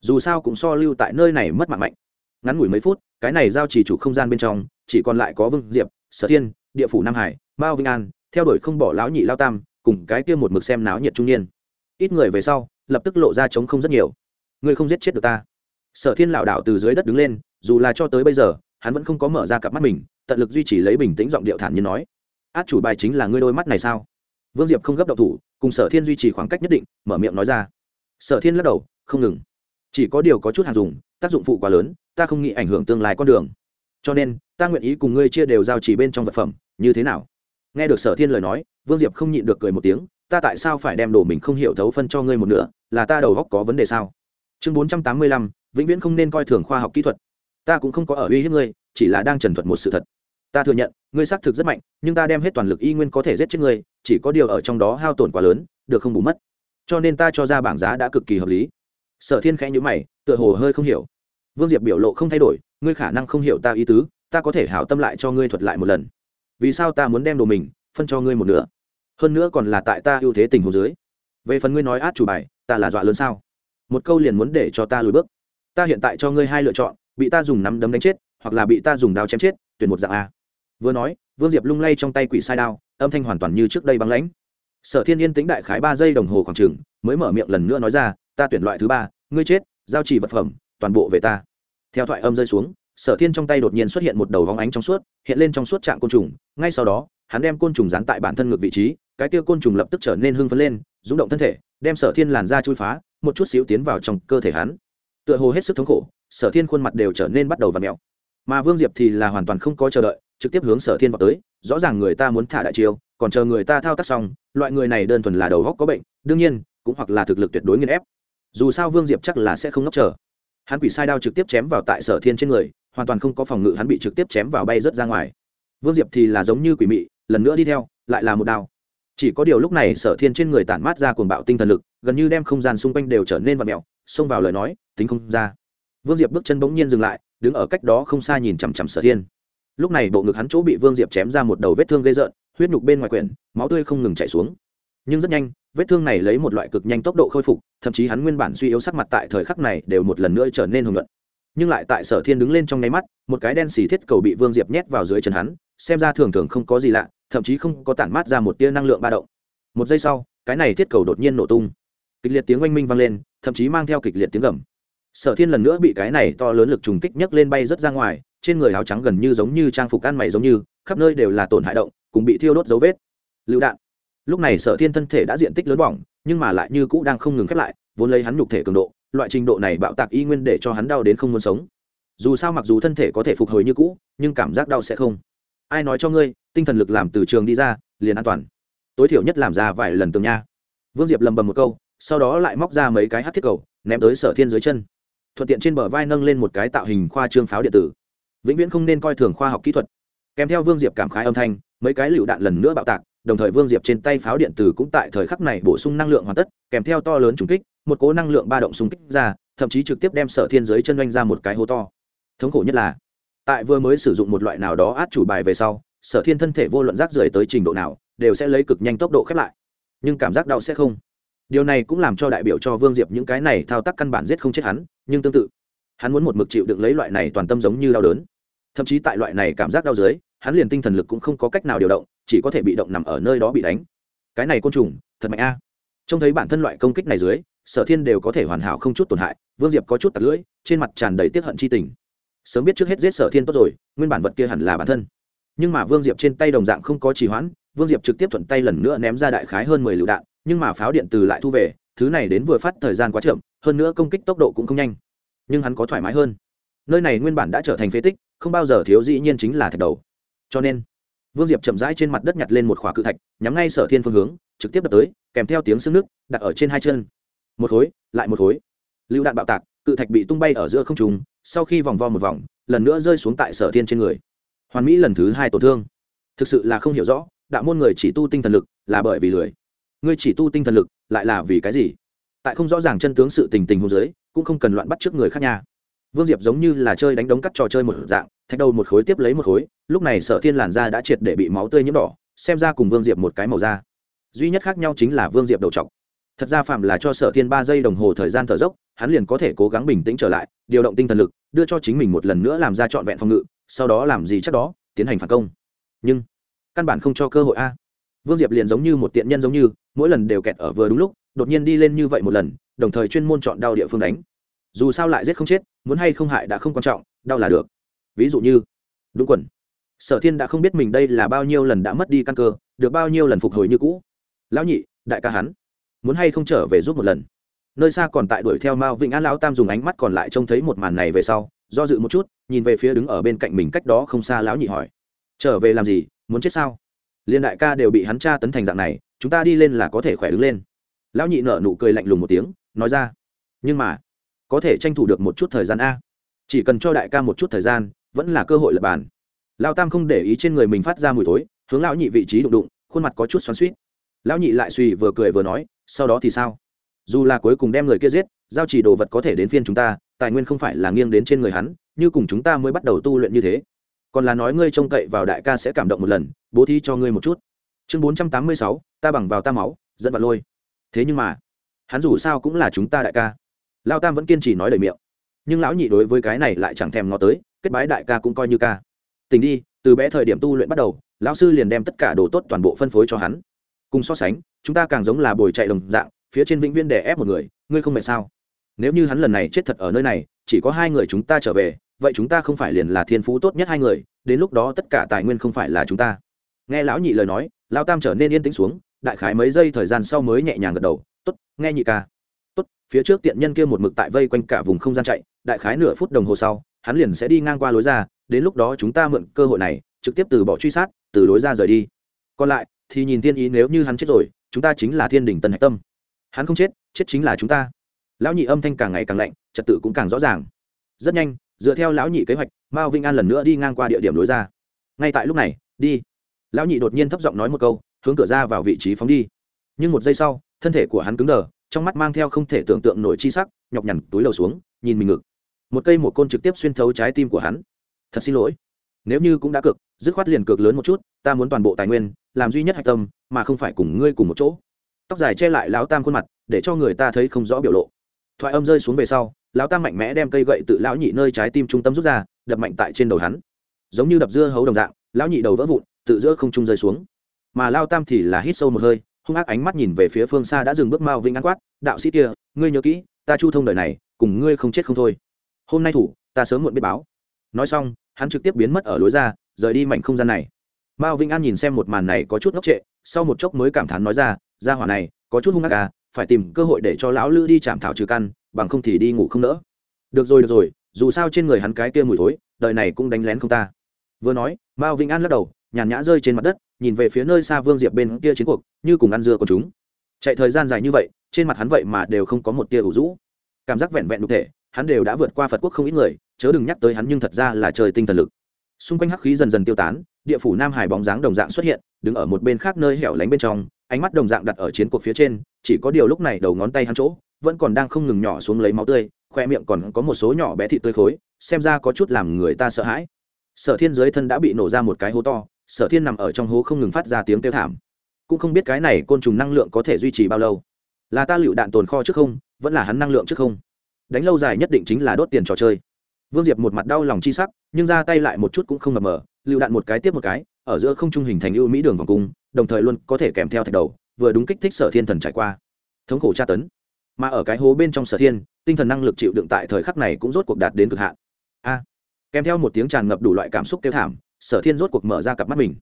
dù sao cũng so lưu tại nơi này mất mạng mạnh. Ngắn ngủi mấy phút, cái này giao chỉ chủ không gian bên trong, chỉ còn lại có vương diệp, sở thiên địa phủ nam hải, mao vinh an, theo đuổi không bỏ lão nhị lao tam, cùng cái kia một mực xem náo nhiệt trung niên. Ít người về sau, lập tức lộ ra chống không rất nhiều. Ngươi không giết chết được ta. Sở thiên lảo đảo từ dưới đất đứng lên, dù là cho tới bây giờ, hắn vẫn không có mở ra cặp mắt mình, tận lực duy trì lấy bình tĩnh giọng điệu thản như nói, át chủ bài chính là ngươi đôi mắt này sao? Vương diệp không gấp đậu thủ, cùng sở thiên duy trì khoảng cách nhất định, mở miệng nói ra. Sở thiên lắc đầu, không ngừng. Chỉ có điều có chút hàng dùng, tác dụng phụ quá lớn, ta không nghĩ ảnh hưởng tương lai con đường. Cho nên ta nguyện ý cùng ngươi chia đều giao chỉ bên trong vật phẩm, như thế nào? Nghe được sở thiên lời nói, vương diệp không nhịn được cười một tiếng, ta tại sao phải đem đồ mình không hiểu thấu phân cho ngươi một nửa, là ta đầu góc có vấn đề sao? Chương bốn trăm tám mươi lăm, vĩnh viễn không nên coi thường khoa học kỹ thuật. Ta cũng không có ở uy hiếp ngươi, chỉ là đang trần thuật một sự thật. Ta thừa nhận, ngươi xác thực rất mạnh, nhưng ta đem hết toàn lực y nguyên có thể giết chết ngươi, chỉ có điều ở trong đó hao tổn quá lớn, được không bù mất. Cho nên ta cho ra bảng giá đã cực kỳ hợp lý. Sở thiên khẽ nhữ mày, tựa hồ hơi không hiểu. Vương diệp biểu lộ không thay đổi, ngươi khả năng không hiểu ta ý tứ ta có thể hảo tâm lại cho ngươi thuật lại một lần. Vì sao ta muốn đem đồ mình phân cho ngươi một nửa? Hơn nữa còn là tại ta ưu thế tình hồ dưới. Về phần ngươi nói át chủ bài, ta là dọa lớn sao? Một câu liền muốn để cho ta lùi bước. Ta hiện tại cho ngươi hai lựa chọn, bị ta dùng nắm đấm đánh chết, hoặc là bị ta dùng đao chém chết, tuyển một dạng a. Vừa nói, vương diệp lung lay trong tay quỷ sai đao, âm thanh hoàn toàn như trước đây băng lãnh. Sở thiên yên tĩnh đại khái ba giây đồng hồ khoảng chừng, mới mở miệng lần nữa nói ra, ta tuyển loại thứ ba, ngươi chết, giao chỉ vật phẩm, toàn bộ về ta. Theo thoại âm rơi xuống sở thiên trong tay đột nhiên xuất hiện một đầu vóng ánh trong suốt, hiện lên trong suốt trạng côn trùng. Ngay sau đó, hắn đem côn trùng dán tại bản thân ngược vị trí, cái kia côn trùng lập tức trở nên hưng phấn lên, rung động thân thể, đem sở thiên làn ra chui phá, một chút xíu tiến vào trong cơ thể hắn. Tựa hồ hết sức thống khổ, sở thiên khuôn mặt đều trở nên bắt đầu và mẹo mà vương diệp thì là hoàn toàn không có chờ đợi, trực tiếp hướng sở thiên vào tới, rõ ràng người ta muốn thả đại chiêu, còn chờ người ta thao tác xong, loại người này đơn thuần là đầu góc có bệnh, đương nhiên, cũng hoặc là thực lực tuyệt đối nghiên ép. Dù sao vương diệp chắc là sẽ không ngốc chờ. Hắn quỷ sai đao trực tiếp chém vào tại sở thiên trên người hoàn toàn không có phòng ngự hắn bị trực tiếp chém vào bay rớt ra ngoài. Vương diệp thì là giống như quỷ mị, lần nữa đi theo, lại là một đao. Chỉ có điều lúc này sở thiên trên người tản mát ra cuồng bạo tinh thần lực, gần như đem không gian xung quanh đều trở nên vặt mẹo xông vào lời nói, tính không ra. Vương diệp bước chân bỗng nhiên dừng lại, đứng ở cách đó không xa nhìn chằm chằm sở thiên. Lúc này bộ ngực hắn chỗ bị vương diệp chém ra một đầu vết thương gây rợn, huyết nhục bên ngoài quyển, máu tươi không ngừng chảy xuống. Nhưng rất nhanh, vết thương này lấy một loại cực nhanh tốc độ khôi phục, thậm chí hắn nguyên bản suy yếu sắc mặt tại thời khắc này đều một lần nữa trở nên hồng luận nhưng lại tại sở thiên đứng lên trong nháy mắt, một cái đen xì thiết cầu bị vương diệp nhét vào dưới chân hắn, xem ra thường thường không có gì lạ, thậm chí không có tản mát ra một tia năng lượng ba động. Một giây sau, cái này thiết cầu đột nhiên nổ tung. Kịch liệt tiếng oanh minh vang lên, thậm chí mang theo kịch liệt tiếng gầm. Sở thiên lần nữa bị cái này to lớn lực trùng kích nhấc lên bay rớt ra ngoài, trên người áo trắng gần như giống như trang phục ăn mày giống như, khắp nơi đều là tổn hại động, cùng bị thiêu đốt dấu vết. Lựu đạn. Lúc này sở thiên thân thể đã diện tích lớn bỏng, nhưng mà lại như cũ đang không ngừng khép lại, vốn lấy hắn nhục thể cường độ loại trình độ này bạo tạc y nguyên để cho hắn đau đến không muốn sống. Dù sao mặc dù thân thể có thể phục hồi như cũ, nhưng cảm giác đau sẽ không. Ai nói cho ngươi, tinh thần lực làm từ trường đi ra, liền an toàn. Tối thiểu nhất làm ra vài lần tường nha. Vương diệp lầm bầm một câu, sau đó lại móc ra mấy cái hát thiết cầu, ném tới sở thiên dưới chân. Thuận tiện trên bờ vai nâng lên một cái tạo hình khoa trương pháo điện tử. Vĩnh viễn không nên coi thường khoa học kỹ thuật. Kèm theo vương diệp cảm khái âm thanh, mấy cái lựu đạn lần nữa bạo tạc, đồng thời vương diệp trên tay pháo điện tử cũng tại thời khắc này bổ sung năng lượng hoàn tất, kèm theo to lớn trùng kích một cố năng lượng ba động xung kích ra, thậm chí trực tiếp đem sở thiên dưới chân doanh ra một cái hố to. Thống khổ nhất là, tại vừa mới sử dụng một loại nào đó át chủ bài về sau, sở thiên thân thể vô luận rác rưởi tới trình độ nào, đều sẽ lấy cực nhanh tốc độ khép lại. Nhưng cảm giác đau sẽ không. Điều này cũng làm cho đại biểu cho vương diệp những cái này thao tác căn bản giết không chết hắn, nhưng tương tự, hắn muốn một mực chịu đựng lấy loại này toàn tâm giống như đau đớn. Thậm chí tại loại này cảm giác đau dưới, hắn liền tinh thần lực cũng không có cách nào điều động, chỉ có thể bị động nằm ở nơi đó bị đánh. Cái này côn trùng, thật mạnh a. Trông thấy bản thân loại công kích này dưới sở thiên đều có thể hoàn hảo không chút tổn hại, vương diệp có chút tặc lưỡi, trên mặt tràn đầy tiết hận c h i tình. Sớm biết trước hết giết sở thiên tốt rồi, nguyên bản vật kia hẳn là bản thân. Nhưng mà vương diệp trên tay đồng dạng không có trì hoãn, vương diệp trực tiếp thuận tay lần nữa ném ra đại khái hơn mười lựu đạn, nhưng mà pháo điện từ lại thu về, thứ này đến vừa phát thời gian quá chậm, hơn nữa công kích tốc độ cũng không nhanh. Nhưng hắn có thoải mái hơn. Nơi này nguyên bản đã trở thành phế tích, không bao giờ thiếu dĩ nhiên chính là thạch đầu. Cho nên, vương diệp chậm rãi trên mặt đất nhặt lên một khỏa cự thạch, nhắm ngay sở thiên phương hướng, trực tiếp đập tới, kèm theo tiếng xương nước, đặt ở trên hai chân một khối, lại một khối. Lựu đạn bạo tạc, cự thạch bị tung bay ở giữa không trùng sau khi vòng vo một vòng, lần nữa rơi xuống tại sở thiên trên người. Hoàn mỹ lần thứ hai tổn thương. Thực sự là không hiểu rõ, đạo môn người chỉ tu tinh thần lực là bởi vì lười. Ngươi chỉ tu tinh thần lực lại là vì cái gì? Tại không rõ ràng chân tướng sự tình tình hôn giới cũng không cần loạn bắt trước người khác nha. Vương diệp giống như là chơi đánh đống cắt trò chơi một dạng, thạch đầu một khối tiếp lấy một khối, lúc này sở thiên làn da đã triệt để bị máu tươi nhiễm đỏ, xem ra cùng vương diệp một cái màu da. Duy nhất khác nhau chính là vương diệp đầu t thật ra phạm là cho sở thiên ba giây đồng hồ thời gian thở dốc, hắn liền có thể cố gắng bình tĩnh trở lại, điều động tinh thần lực, đưa cho chính mình một lần nữa làm ra trọn vẹn phòng ngự, sau đó làm gì chắc đó, tiến hành phản công. Nhưng, căn bản không cho cơ hội a. Vương diệp liền giống như một tiện nhân giống như, mỗi lần đều kẹt ở vừa đúng lúc, đột nhiên đi lên như vậy một lần, đồng thời chuyên môn chọn đau địa phương đánh. Dù sao lại giết không chết, muốn hay không hại đã không quan trọng, đau là được. Ví dụ như, đúng quần. Sở thiên đã không biết mình đây là bao nhiêu lần đã mất đi căn cơ, được bao nhiêu lần phục hồi như cũ. Lão nhị, đại ca hắn muốn hay không trở về giúp một lần. Nơi xa còn tại đuổi theo mao vĩnh an lão tam dùng ánh mắt còn lại trông thấy một màn này về sau, do dự một chút, nhìn về phía đứng ở bên cạnh mình cách đó không xa lão nhị hỏi, trở về làm gì? Muốn chết sao? Liên đại ca đều bị hắn tra tấn thành dạng này, chúng ta đi lên là có thể khỏe đứng lên. Lão nhị nở nụ cười lạnh lùng một tiếng, nói ra, nhưng mà, có thể tranh thủ được một chút thời gian a. Chỉ cần cho đại ca một chút thời gian, vẫn là cơ hội lập bàn. Lão tam không để ý trên người mình phát ra mùi thối, hướng lão nhị vị trí đụng đụng, khuôn mặt có chút xoắn suýt lão nhị lại suy vừa cười vừa nói, sau đó thì sao? Dù là cuối cùng đem người kia giết, giao chỉ đồ vật có thể đến phiên chúng ta, tài nguyên không phải là nghiêng đến trên người hắn, như cùng chúng ta mới bắt đầu tu luyện như thế. Còn là nói ngươi trông cậy vào đại ca sẽ cảm động một lần, bố thí cho ngươi một chút. Chương bốn trăm tám mươi sáu, ta bằng vào ta máu, dẫn vào lôi. Thế nhưng mà, hắn dù sao cũng là chúng ta đại ca. Lao tam vẫn kiên trì nói lời miệng. Nhưng lão nhị đối với cái này lại chẳng thèm ngó tới, kết bái đại ca cũng coi như ca. Tình đi, từ bé thời điểm tu luyện bắt đầu, lão sư liền đem tất cả đồ tốt toàn bộ phân phối cho hắn cùng so sánh, chúng ta càng giống là bồi chạy đồng dạng, phía trên vĩnh viên đè ép một người, ngươi không mệt sao? Nếu như hắn lần này chết thật ở nơi này, chỉ có hai người chúng ta trở về, vậy chúng ta không phải liền là thiên phú tốt nhất hai người, đến lúc đó tất cả tài nguyên không phải là chúng ta. Nghe lão nhị lời nói, lão tam trở nên yên tĩnh xuống, đại khái mấy giây thời gian sau mới nhẹ nhàng gật đầu, tốt, nghe nhị ca. Tốt, phía trước tiện nhân kia một mực tại vây quanh cả vùng không gian chạy, đại khái nửa phút đồng hồ sau, hắn liền sẽ đi ngang qua lối ra, đến lúc đó chúng ta mượn cơ hội này, trực tiếp từ bỏ truy sát, từ lối ra rời đi. Còn lại thì nhìn thiên ý nếu như hắn chết rồi, chúng ta chính là thiên đình tân hạch tâm. Hắn không chết chết chính là chúng ta. Lão nhị âm thanh càng ngày càng lạnh, trật tự cũng càng rõ ràng. Rất nhanh, dựa theo lão nhị kế hoạch, mao vinh an lần nữa đi ngang qua địa điểm lối ra. Ngay tại lúc này, đi. Lão nhị đột nhiên thấp giọng nói một câu, hướng cửa ra vào vị trí phóng đi. Nhưng một giây sau, thân thể của hắn cứng đờ, trong mắt mang theo không thể tưởng tượng nổi chi sắc, nhọc nhằn túi lầu xuống, nhìn mình ngực. Một cây một côn trực tiếp xuyên thấu trái tim của hắn. Thật xin lỗi nếu như cũng đã cực dứt khoát liền cực lớn một chút, ta muốn toàn bộ tài nguyên, làm duy nhất hạch tâm, mà không phải cùng ngươi cùng một chỗ. Tóc dài che lại lão tam khuôn mặt, để cho người ta thấy không rõ biểu lộ. Thoại âm rơi xuống về sau, lão tam mạnh mẽ đem cây gậy tự lão nhị nơi trái tim trung tâm rút ra, đập mạnh tại trên đầu hắn. Giống như đập dưa hấu đồng dạng, lão nhị đầu vỡ vụn, tự giữa không trung rơi xuống. Mà lao tam thì là hít sâu một hơi, hung ác ánh mắt nhìn về phía phương xa đã dừng bước mao vinh ăn quát, đạo sĩ kia, ngươi nhớ kỹ, ta chu thông đời này, cùng ngươi không chết không thôi. Hôm nay thủ, ta sớm muộn biết báo nói xong, hắn trực tiếp biến mất ở lối ra, rời đi mảnh không gian này. Mao vinh an nhìn xem một màn này có chút ngốc trệ, sau một chốc mới cảm thán nói ra ra hỏa này, có chút hung ác à phải tìm cơ hội để cho lão lư đi chạm thảo trừ căn, bằng không thì đi ngủ không nỡ. Được rồi được rồi, dù sao trên người hắn cái kia mùi thối, đời này cũng đánh lén không ta. Vừa nói, mao vĩnh an lắc đầu, nhàn nhã rơi trên mặt đất, nhìn về phía nơi xa vương diệp bên kia chiến cuộc, như cùng ăn dưa của chúng. Chạy thời gian dài như vậy, trên mặt hắn vậy mà đều không có một tia ủ rũ. Cảm giác vẹn vẹn đục thể hắn đều đã vượt qua phật quốc không ít người, chớ đừng nhắc tới hắn nhưng thật ra là trời tinh thần lực. Xung quanh hắc khí dần dần tiêu tán, địa phủ nam hải bóng dáng đồng dạng xuất hiện, đứng ở một bên khác nơi hẻo lánh bên trong, ánh mắt đồng dạng đặt ở chiến cuộc phía trên, chỉ có điều lúc này đầu ngón tay hắn chỗ, vẫn còn đang không ngừng nhỏ xuống lấy máu tươi, khoe miệng còn có một số nhỏ bé thịt tươi khối, xem ra có chút làm người ta sợ hãi. Sở thiên dưới thân đã bị nổ ra một cái hố to, sở thiên nằm ở trong hố không ngừng phát ra tiếng kêu thảm. Cũng không biết cái này côn trùng năng lượng có thể duy trì bao lâu. Là ta lựu đạn tồn kho trước không, vẫn là hắn năng lượng trước không? Đánh lâu dài nhất định chính là đốt tiền trò chơi. Vương diệp một mặt đau lòng chi sắc, nhưng ra tay lại một chút cũng không mập mờ, lựu đạn một cái tiếp một cái, ở giữa không trung hình thành ưu mỹ đường vòng cung, đồng thời luôn có thể kèm theo thạch đầu, vừa đúng kích thích sở thiên thần trải qua. Thống khổ tra tấn. Mà ở cái hố bên trong sở thiên, tinh thần năng lực chịu đựng tại thời khắc này cũng rốt cuộc đạt đến cực hạn. A. Kèm theo một tiếng tràn ngập đủ loại cảm xúc kêu thảm, sở thiên rốt cuộc mở ra cặp mắt mình.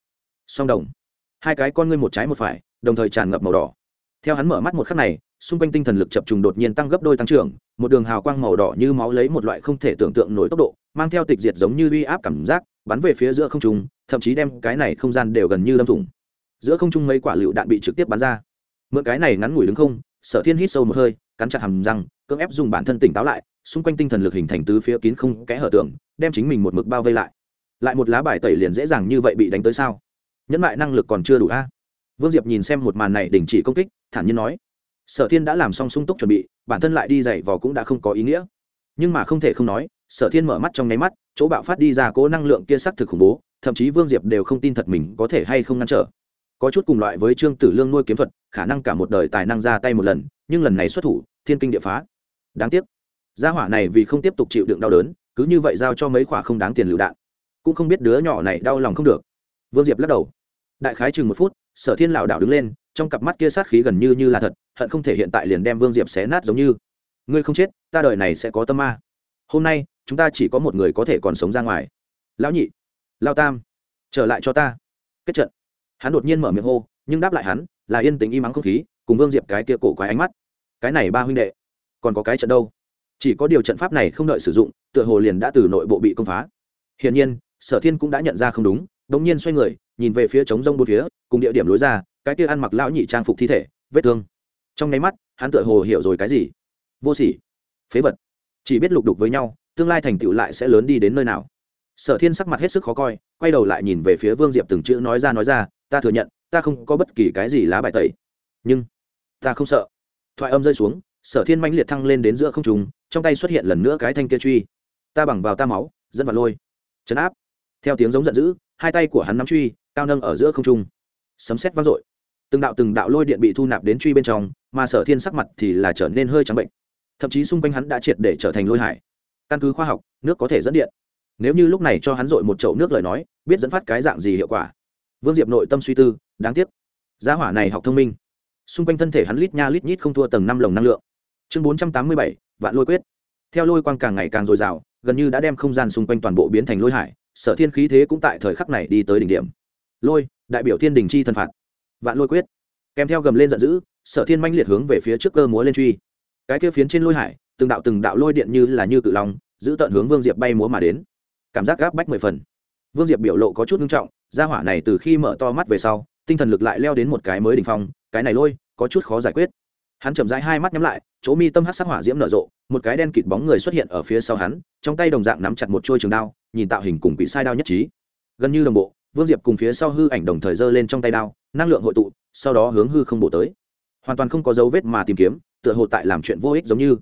Song đồng. Hai cái con ngươi một trái một phải, đồng thời tràn ngập màu đỏ. Theo hắn mở mắt một khắc này xung quanh tinh thần lực chập trùng đột nhiên tăng gấp đôi tăng trưởng, một đường hào quang màu đỏ như máu lấy một loại không thể tưởng tượng nổi tốc độ, mang theo tịch diệt giống như uy áp cảm giác, bắn về phía giữa không trung, thậm chí đem cái này không gian đều gần như lâm thủng. Giữa không trung mấy quả lựu đạn bị trực tiếp bắn ra. Mượn cái này ngắn ngủi đứng không, sở thiên hít sâu một hơi, cắn chặt hầm răng, cưỡng ép dùng bản thân tỉnh táo lại, xung quanh tinh thần lực hình thành tứ phía kín không kẽ hở tưởng đem chính mình một mực bao vây lại. Lại một lá bài tẩy liền dễ dàng như vậy bị đánh tới sao? Nhẫn lại năng lực còn chưa đủ a. Vương diệp nhìn xem một màn này đình chỉ công kích, thản nhiên nói sở thiên đã làm xong sung túc chuẩn bị, bản thân lại đi dày vò cũng đã không có ý nghĩa. Nhưng mà không thể không nói, sở thiên mở mắt trong nháy mắt, chỗ bạo phát đi ra cố năng lượng kia sắc thực khủng bố, thậm chí vương diệp đều không tin thật mình có thể hay không ngăn trở. Có chút cùng loại với trương tử lương nuôi kiếm thuật, khả năng cả một đời tài năng ra tay một lần, nhưng lần này xuất thủ, thiên kinh địa phá. Đáng tiếc. Gia hỏa này vì không tiếp tục chịu đựng đau đớn, cứ như vậy giao cho mấy khoả không đáng tiền lựu đạn. Cũng không biết đứa nhỏ này đau lòng không được. Vương diệp lắc đầu. Đại khái chừng một phút, sở thiên lảo đảo đứng lên trong cặp mắt kia sát khí gần như như là thật, hận không thể hiện tại liền đem vương diệp xé nát giống như. Ngươi không chết, ta đời này sẽ có tâm ma. Hôm nay, chúng ta chỉ có một người có thể còn sống ra ngoài. Lão nhị, lao tam, trở lại cho ta. Kết trận. Hắn đột nhiên mở miệng hô, nhưng đáp lại hắn, là yên tĩnh im mắng không khí, cùng vương diệp cái kia cổ quái ánh mắt. Cái này ba huynh đệ, còn có cái trận đâu? Chỉ có điều trận pháp này không đợi sử dụng, tựa hồ liền đã từ nội bộ bị công phá. Hiển nhiên, sở thiên cũng đã nhận ra không đúng đ ỗ n g nhiên xoay người, nhìn về phía trống rông bốn phía, cùng địa điểm lối ra cái kia ăn mặc lão nhị trang phục thi thể, vết thương. Trong nháy mắt, hắn tựa hồ hiểu rồi cái gì. Vô sỉ. Phế vật. Chỉ biết lục đục với nhau, tương lai thành tựu lại sẽ lớn đi đến nơi nào. Sở thiên sắc mặt hết sức khó coi, quay đầu lại nhìn về phía vương diệp từng chữ nói ra nói ra, ta thừa nhận, ta không có bất kỳ cái gì lá bài tẩy. Nhưng, ta không sợ. Thoại âm rơi xuống, sở thiên manh liệt thăng lên đến giữa không trùng trong tay xuất hiện lần nữa cái thanh kia truy. Ta bằng vào ta máu, dẫn vào lôi. Chấn áp. Theo tiếng giống giận dữ, hai tay của hắn nắm truy, cao nâng ở giữa không trung. Sấm sét vang dội từng đạo từng đạo lôi điện bị thu nạp đến truy bên trong, mà sở thiên sắc mặt thì là trở nên hơi trắng bệnh. Thậm chí xung quanh hắn đã triệt để trở thành lôi hải. Căn cứ khoa học, nước có thể dẫn điện. Nếu như lúc này cho hắn dội một chậu nước lời nói, biết dẫn phát cái dạng gì hiệu quả? Vương diệp nội tâm suy tư, đáng tiếc. Giá hỏa này học thông minh. Xung quanh thân thể hắn lít nha lít nhít không thua tầng năm lồng năng lượng. Chương bốn trăm tám mươi bảy, vạn lôi quyết. Theo lôi quang càng ngày càng dồi dào, gần như đã đem không gian xung quanh toàn bộ biến thành lôi hải, sở thiên khí thế cũng tại thời khắc này đi tới đỉnh điểm. Lôi, đại biểu thiên đình chi thần phạt vạn lôi quyết. Kèm theo gầm lên giận dữ, sở thiên manh liệt hướng về phía trước cơ múa lên truy. Cái kia phiến trên lôi hải, từng đạo từng đạo lôi điện như là như cự long, giữ tận hướng vương diệp bay múa mà đến. Cảm giác gáp bách mười phần. Vương diệp biểu lộ có chút nghiêm trọng, gia hỏa này từ khi mở to mắt về sau, tinh thần lực lại leo đến một cái mới đ ỉ n h phong, cái này lôi, có chút khó giải quyết. Hắn chậm rãi hai mắt nhắm lại, chỗ mi tâm hát sắc hỏa diễm nở rộ, một cái đen kịt bóng người xuất hiện ở phía sau hắn, trong tay đồng dạng nắm chặt một chuôi trường đao, nhìn tạo hình cùng quỷ sai đao nhất trí. Gần như đồng bộ, vương diệp cùng phía sau hư ảnh đồng thời giơ lên trong tay đao năng lượng hội tụ, sau đó hướng hư không bổ tới. Hoàn toàn không có dấu vết mà tìm kiếm, tựa hồ tại làm chuyện vô ích giống như.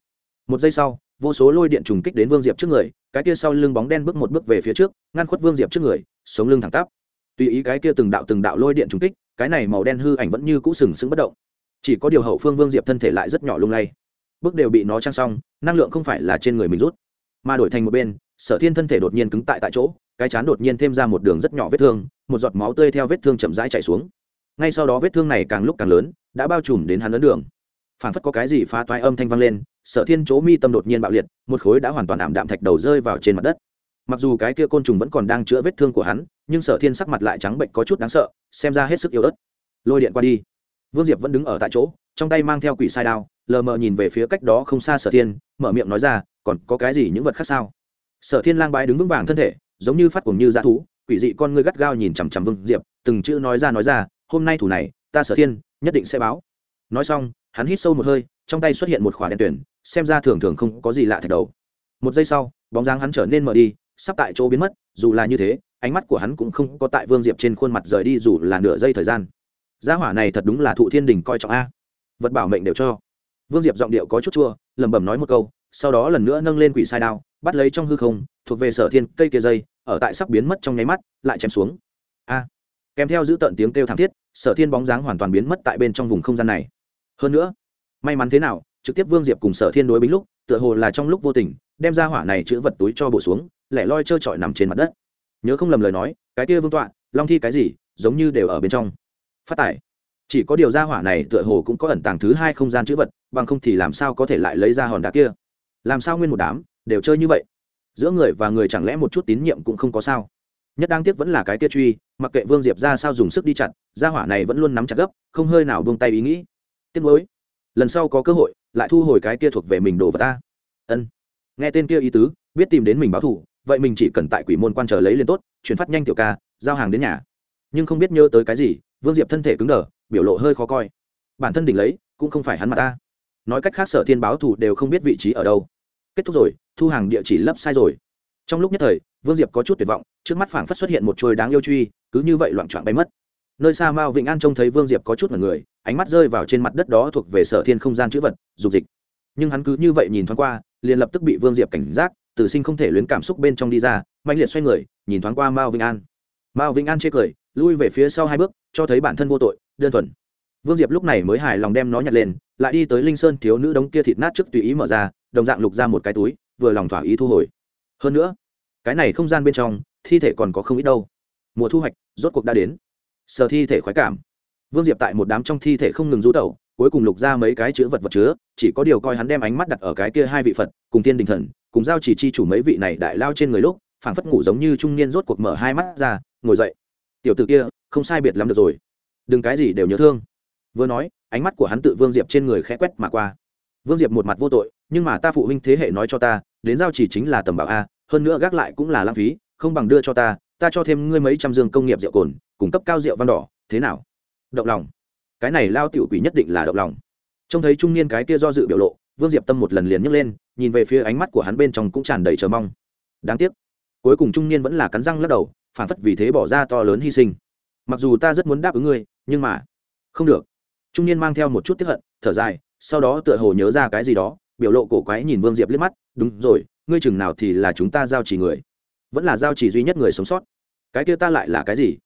Một giây sau, vô số lôi điện trùng kích đến vương diệp trước người, cái kia sau lưng bóng đen bước một bước về phía trước, ngăn khuất vương diệp trước người, sống lưng thẳng tắp. Tùy ý cái kia từng đạo từng đạo lôi điện trùng kích, cái này màu đen hư ảnh vẫn như cũ sừng sững bất động. Chỉ có điều hậu phương vương diệp thân thể lại rất nhỏ lung lay. Bước đều bị nó trang xong, năng lượng không phải là trên người mình rút, mà đổi thành một bên, sở thiên thân thể đột nhiên cứng tại tại chỗ, cái chán đột nhiên thêm ra một đường rất nhỏ vết thương, một giọt máu tươi theo vết thương chậm rãi chảy xuống ngay sau đó vết thương này càng lúc càng lớn, đã bao trùm đến hắn ấn đường. Phản phất có cái gì phá toái âm thanh vang lên, sở thiên chỗ mi tâm đột nhiên bạo liệt, một khối đã hoàn toàn ảm đạm thạch đầu rơi vào trên mặt đất. Mặc dù cái kia côn trùng vẫn còn đang chữa vết thương của hắn, nhưng sở thiên sắc mặt lại trắng bệnh có chút đáng sợ, xem ra hết sức yếu ớt. Lôi điện qua đi. Vương diệp vẫn đứng ở tại chỗ, trong tay mang theo quỷ sai đao, lờ mờ nhìn về phía cách đó không xa sở thiên, mở miệng nói ra, còn có cái gì những vật khác sao? Sở thiên lang bái đứng vững vàng thân thể, giống như phát cuồng như dã thú, quỷ dị con ngươi gắt gao nhìn chằm chằm vương diệp, từng chữ nói ra nói ra hôm nay thủ này, ta sở thiên, nhất định sẽ báo. Nói xong, hắn hít sâu một hơi, trong tay xuất hiện một khỏa đen tuyển xem ra thường thường không có gì lạ thạch đầu. Một giây sau, bóng dáng hắn trở nên mờ đi, sắp tại chỗ biến mất, dù là như thế, ánh mắt của hắn cũng không có tại vương diệp trên khuôn mặt rời đi dù là nửa giây thời gian. Gia hỏa này thật đúng là thụ thiên đình coi trọng a. Vật bảo mệnh đều cho. Vương diệp giọng điệu có chút chua, lẩm bẩm nói một câu, sau đó lần nữa nâng lên quỷ sai đao, bắt lấy trong hư không, thuộc về sở thiên cây kia dây, ở tại sắp biến mất trong nháy mắt, lại chém xuống. A kèm theo giữ tận tiếng kêu thảm thiết, sở thiên bóng dáng hoàn toàn biến mất tại bên trong vùng không gian này. Hơn nữa, may mắn thế nào, trực tiếp vương diệp cùng sở thiên đối bính lúc, tựa hồ là trong lúc vô tình, đem ra hỏa này chữ vật túi cho bổ xuống, lẻ loi trơ trọi nằm trên mặt đất. Nhớ không lầm lời nói, cái kia vương tọa, long thi cái gì, giống như đều ở bên trong. Phát tải chỉ có điều ra hỏa này tựa hồ cũng có ẩn tàng thứ hai không gian chữ vật, bằng không thì làm sao có thể lại lấy ra hòn đá kia? Làm sao nguyên một đám, đều chơi như vậy? Giữa người và người chẳng lẽ một chút tín nhiệm cũng không có sao? Nhất đáng tiếc vẫn là cái kia truy, mặc kệ vương diệp ra sao dùng sức đi chặt ra hỏa này vẫn luôn nắm chặt gấp, không hơi nào buông tay ý nghĩ. Tiếc nuối. Lần sau có cơ hội, lại thu hồi cái kia thuộc về mình đồ vật ta. Ân. Nghe tên kia ý tứ, biết tìm đến mình báo thù, vậy mình chỉ cần tại quỷ môn quan chờ lấy liền tốt, chuyển phát nhanh tiểu ca, giao hàng đến nhà. Nhưng không biết nhớ tới cái gì, vương diệp thân thể cứng đờ, biểu lộ hơi khó coi. Bản thân đỉnh lấy, cũng không phải hắn mà ta. Nói cách khác sở thiên báo thù đều không biết vị trí ở đâu. Kết thúc rồi, thu hàng địa chỉ lấp sai rồi. Trong lúc nhất thời vương diệp có chút tuyệt vọng, trước mắt phảng phất xuất hiện một trôi đáng yêu truy, cứ như vậy loạn trọn bay mất. Nơi xa mao vĩnh an trông thấy vương diệp có chút mật người, ánh mắt rơi vào trên mặt đất đó thuộc về sở thiên không gian chữ vật, dục dịch. Nhưng hắn cứ như vậy nhìn thoáng qua, liền lập tức bị vương diệp cảnh giác tử sinh không thể luyến cảm xúc bên trong đi ra mạnh liệt xoay người, nhìn thoáng qua mao vĩnh an. Mao vĩnh an chê cười, lui về phía sau hai bước, cho thấy bản thân vô tội, đơn thuần. Vương diệp lúc này mới hài lòng đem nó nhặt lên, lại đi tới linh sơn thiếu nữ đống kia thịt nát trước tùy ý mở ra, đồng dạng lục ra một cái túi, vừa lòng thỏa ý thu hồi. Hơn nữa cái này không gian bên trong, thi thể còn có không ít đâu. Mùa thu hoạch, rốt cuộc đã đến. Sờ thi thể khoái cảm. Vương diệp tại một đám trong thi thể không ngừng rú tẩu, cuối cùng lục ra mấy cái chữ vật vật chứa, chỉ có điều coi hắn đem ánh mắt đặt ở cái kia hai vị phật, cùng tiên đình thần, cùng giao chỉ chi chủ mấy vị này đại lao trên người lúc, phảng phất ngủ giống như trung niên rốt cuộc mở hai mắt ra, ngồi dậy. Tiểu t ử kia, không sai biệt lắm được rồi. Đừng cái gì đều nhớ thương. Vừa nói, ánh mắt của hắn tự vương diệp trên người khẽ quét mà qua. Vương diệp một mặt vô tội, nhưng mà ta phụ huynh thế hệ nói cho ta, đến giao chỉ chính là tầm bảo a hơn nữa gác lại cũng là lãng phí, không bằng đưa cho ta ta cho thêm ngươi mấy trăm dương công nghiệp rượu cồn cung cấp cao rượu văn đỏ, thế nào? Động lòng. Cái này lao tiểu quỷ nhất định là động lòng. Trông thấy trung niên cái kia do dự biểu lộ, vương diệp tâm một lần liền nhấc lên, nhìn về phía ánh mắt của hắn bên trong cũng tràn đầy chờ mong. Đáng tiếc, cuối cùng trung niên vẫn là cắn răng lắc đầu, phản phất vì thế bỏ ra to lớn hy sinh. Mặc dù ta rất muốn đáp ứng ngươi, nhưng mà không được. Trung niên mang theo một chút tiếp hận, thở dài, sau đó tựa hồ nhớ ra cái gì đó, biểu lộ cổ quái nhìn vương diệp liếc mắt, đúng rồi ngươi chừng nào thì là chúng ta giao chỉ người, vẫn là giao chỉ duy nhất người sống sót. Cái kia ta lại là cái gì?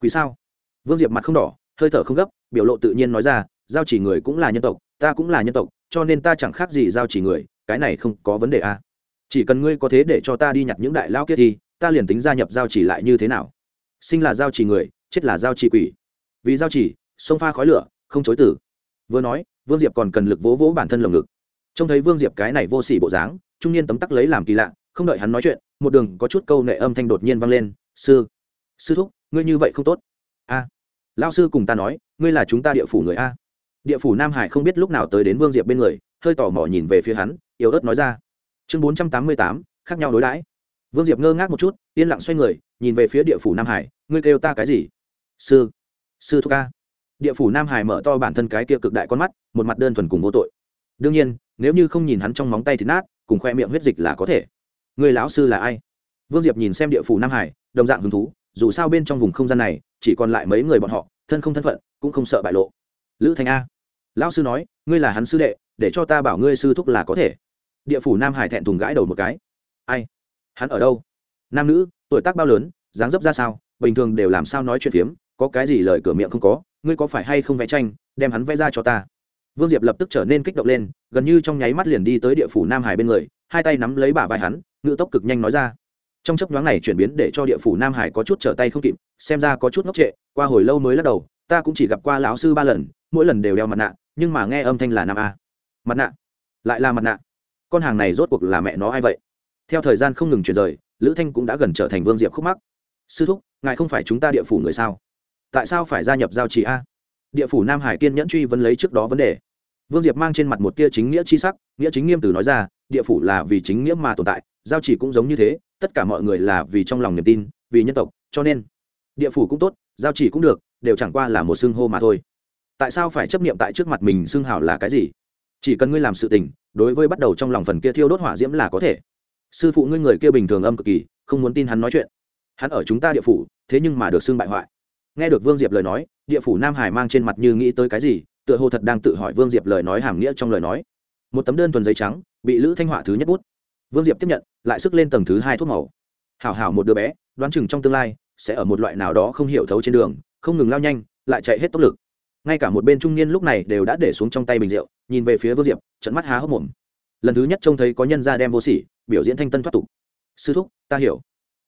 Quỷ sao? Vương diệp mặt không đỏ, hơi thở không gấp, biểu lộ tự nhiên nói ra, giao chỉ người cũng là nhân tộc, ta cũng là nhân tộc, cho nên ta chẳng khác gì giao chỉ người, cái này không có vấn đề à. chỉ cần ngươi có thế để cho ta đi nhặt những đại lao kia thì, ta liền tính gia nhập giao chỉ lại như thế nào? Sinh là giao chỉ người, chết là giao chỉ quỷ. Vì giao chỉ sông pha khói lửa, không chối tử. Vừa nói, vương diệp còn cần lực vỗ vỗ bản thân lồng ngực. Trông thấy vương diệp cái này vô s ỉ bộ dáng trung niên tấm tắc lấy làm kỳ lạ, không đợi hắn nói chuyện, một đường có chút câu nệ âm thanh đột nhiên vang lên, sư sư thúc, ngươi như vậy không tốt. A lao sư cùng ta nói, ngươi là chúng ta địa phủ người a. Địa phủ nam hải không biết lúc nào tới đến vương diệp bên người, hơi tò mò nhìn về phía hắn, yếu ớt nói ra. Chương bốn trăm tám mươi tám, khác nhau đối đãi. Vương diệp ngơ ngác một chút, yên lặng xoay người, nhìn về phía địa phủ nam hải, ngươi kêu ta cái gì? Sư sư thúc ca địa phủ nam hải mở to bản thân cái kia cực đại con mắt, một mặt đơn thuần cùng vô tội. Đương nhiên, nếu như không nhìn hắn trong móng tay thì nát cùng khoe miệng huyết dịch là có thể. Người lão sư là ai? Vương diệp nhìn xem địa phủ nam hải, đồng dạng hứng thú, dù sao bên trong vùng không gian này, chỉ còn lại mấy người bọn họ, thân không thân phận, cũng không sợ bại lộ. Lữ thành a. Lão sư nói, ngươi là hắn sư đệ, để cho ta bảo ngươi sư thúc là có thể. Địa phủ nam hải thẹn thùng gãi đầu một cái. Ai? Hắn ở đâu? Nam nữ, tuổi tác bao lớn, dáng dấp ra sao, bình thường đều làm sao nói chuyện phiếm, có cái gì lời cửa miệng không có, ngươi có phải hay không vẽ tranh, đem hắn vẽ ra cho ta? Vương diệp lập tức trở nên kích động lên, gần như trong nháy mắt liền đi tới địa phủ nam hải bên người, hai tay nắm lấy bả vai hắn ngự tốc cực nhanh nói ra. Trong chấp nhoáng này chuyển biến để cho địa phủ nam hải có chút trở tay không kịp, xem ra có chút ngốc trệ, qua hồi lâu mới lắc đầu, ta cũng chỉ gặp qua lão sư ba lần, mỗi lần đều đeo mặt nạ, nhưng mà nghe âm thanh là nam a. Mặt nạ? Lại là mặt nạ. Con hàng này rốt cuộc là mẹ nó ai vậy? Theo thời gian không ngừng chuyển rời, lữ thanh cũng đã gần trở thành vương diệp khúc mắc. Sư thúc, ngài không phải chúng ta địa phủ người sao? Tại sao phải gia nhập giao trì a? Địa phủ nam hải kiên nhẫn truy vấn lấy trước đó vấn đề vương diệp mang trên mặt một tia chính nghĩa c h i sắc, nghĩa chính nghiêm từ nói ra, địa phủ là vì chính nghĩa mà tồn tại, giao chỉ cũng giống như thế, tất cả mọi người là vì trong lòng niềm tin, vì nhân tộc, cho nên địa phủ cũng tốt, giao chỉ cũng được, đều chẳng qua là một xưng hô mà thôi. Tại sao phải chấp niệm tại trước mặt mình xưng hào là cái gì? Chỉ cần ngươi làm sự tình, đối với bắt đầu trong lòng phần kia thiêu đốt hỏa diễm là có thể. Sư phụ ngươi người kia bình thường âm cực kỳ, không muốn tin hắn nói chuyện. Hắn ở chúng ta địa phủ, thế nhưng mà được xưng bại hoại. Nghe được vương diệp lời nói, địa phủ nam hải mang trên mặt như nghĩ tới cái gì tựa hồ thật đang tự hỏi vương diệp lời nói hàm nghĩa trong lời nói. Một tấm đơn thuần giấy trắng, bị lữ thanh họa thứ nhất bút. Vương diệp tiếp nhận, lại sức lên tầng thứ hai thuốc màu. Hảo hảo một đứa bé, đoán chừng trong tương lai, sẽ ở một loại nào đó không hiểu thấu trên đường, không ngừng lao nhanh, lại chạy hết tốc lực. Ngay cả một bên trung niên lúc này đều đã để xuống trong tay bình rượu, nhìn về phía vương diệp trận mắt há hốc mồm. Lần thứ nhất trông thấy có nhân gia đem vô sỉ, biểu diễn thanh tân thoát tục. Sư thúc, ta hiểu.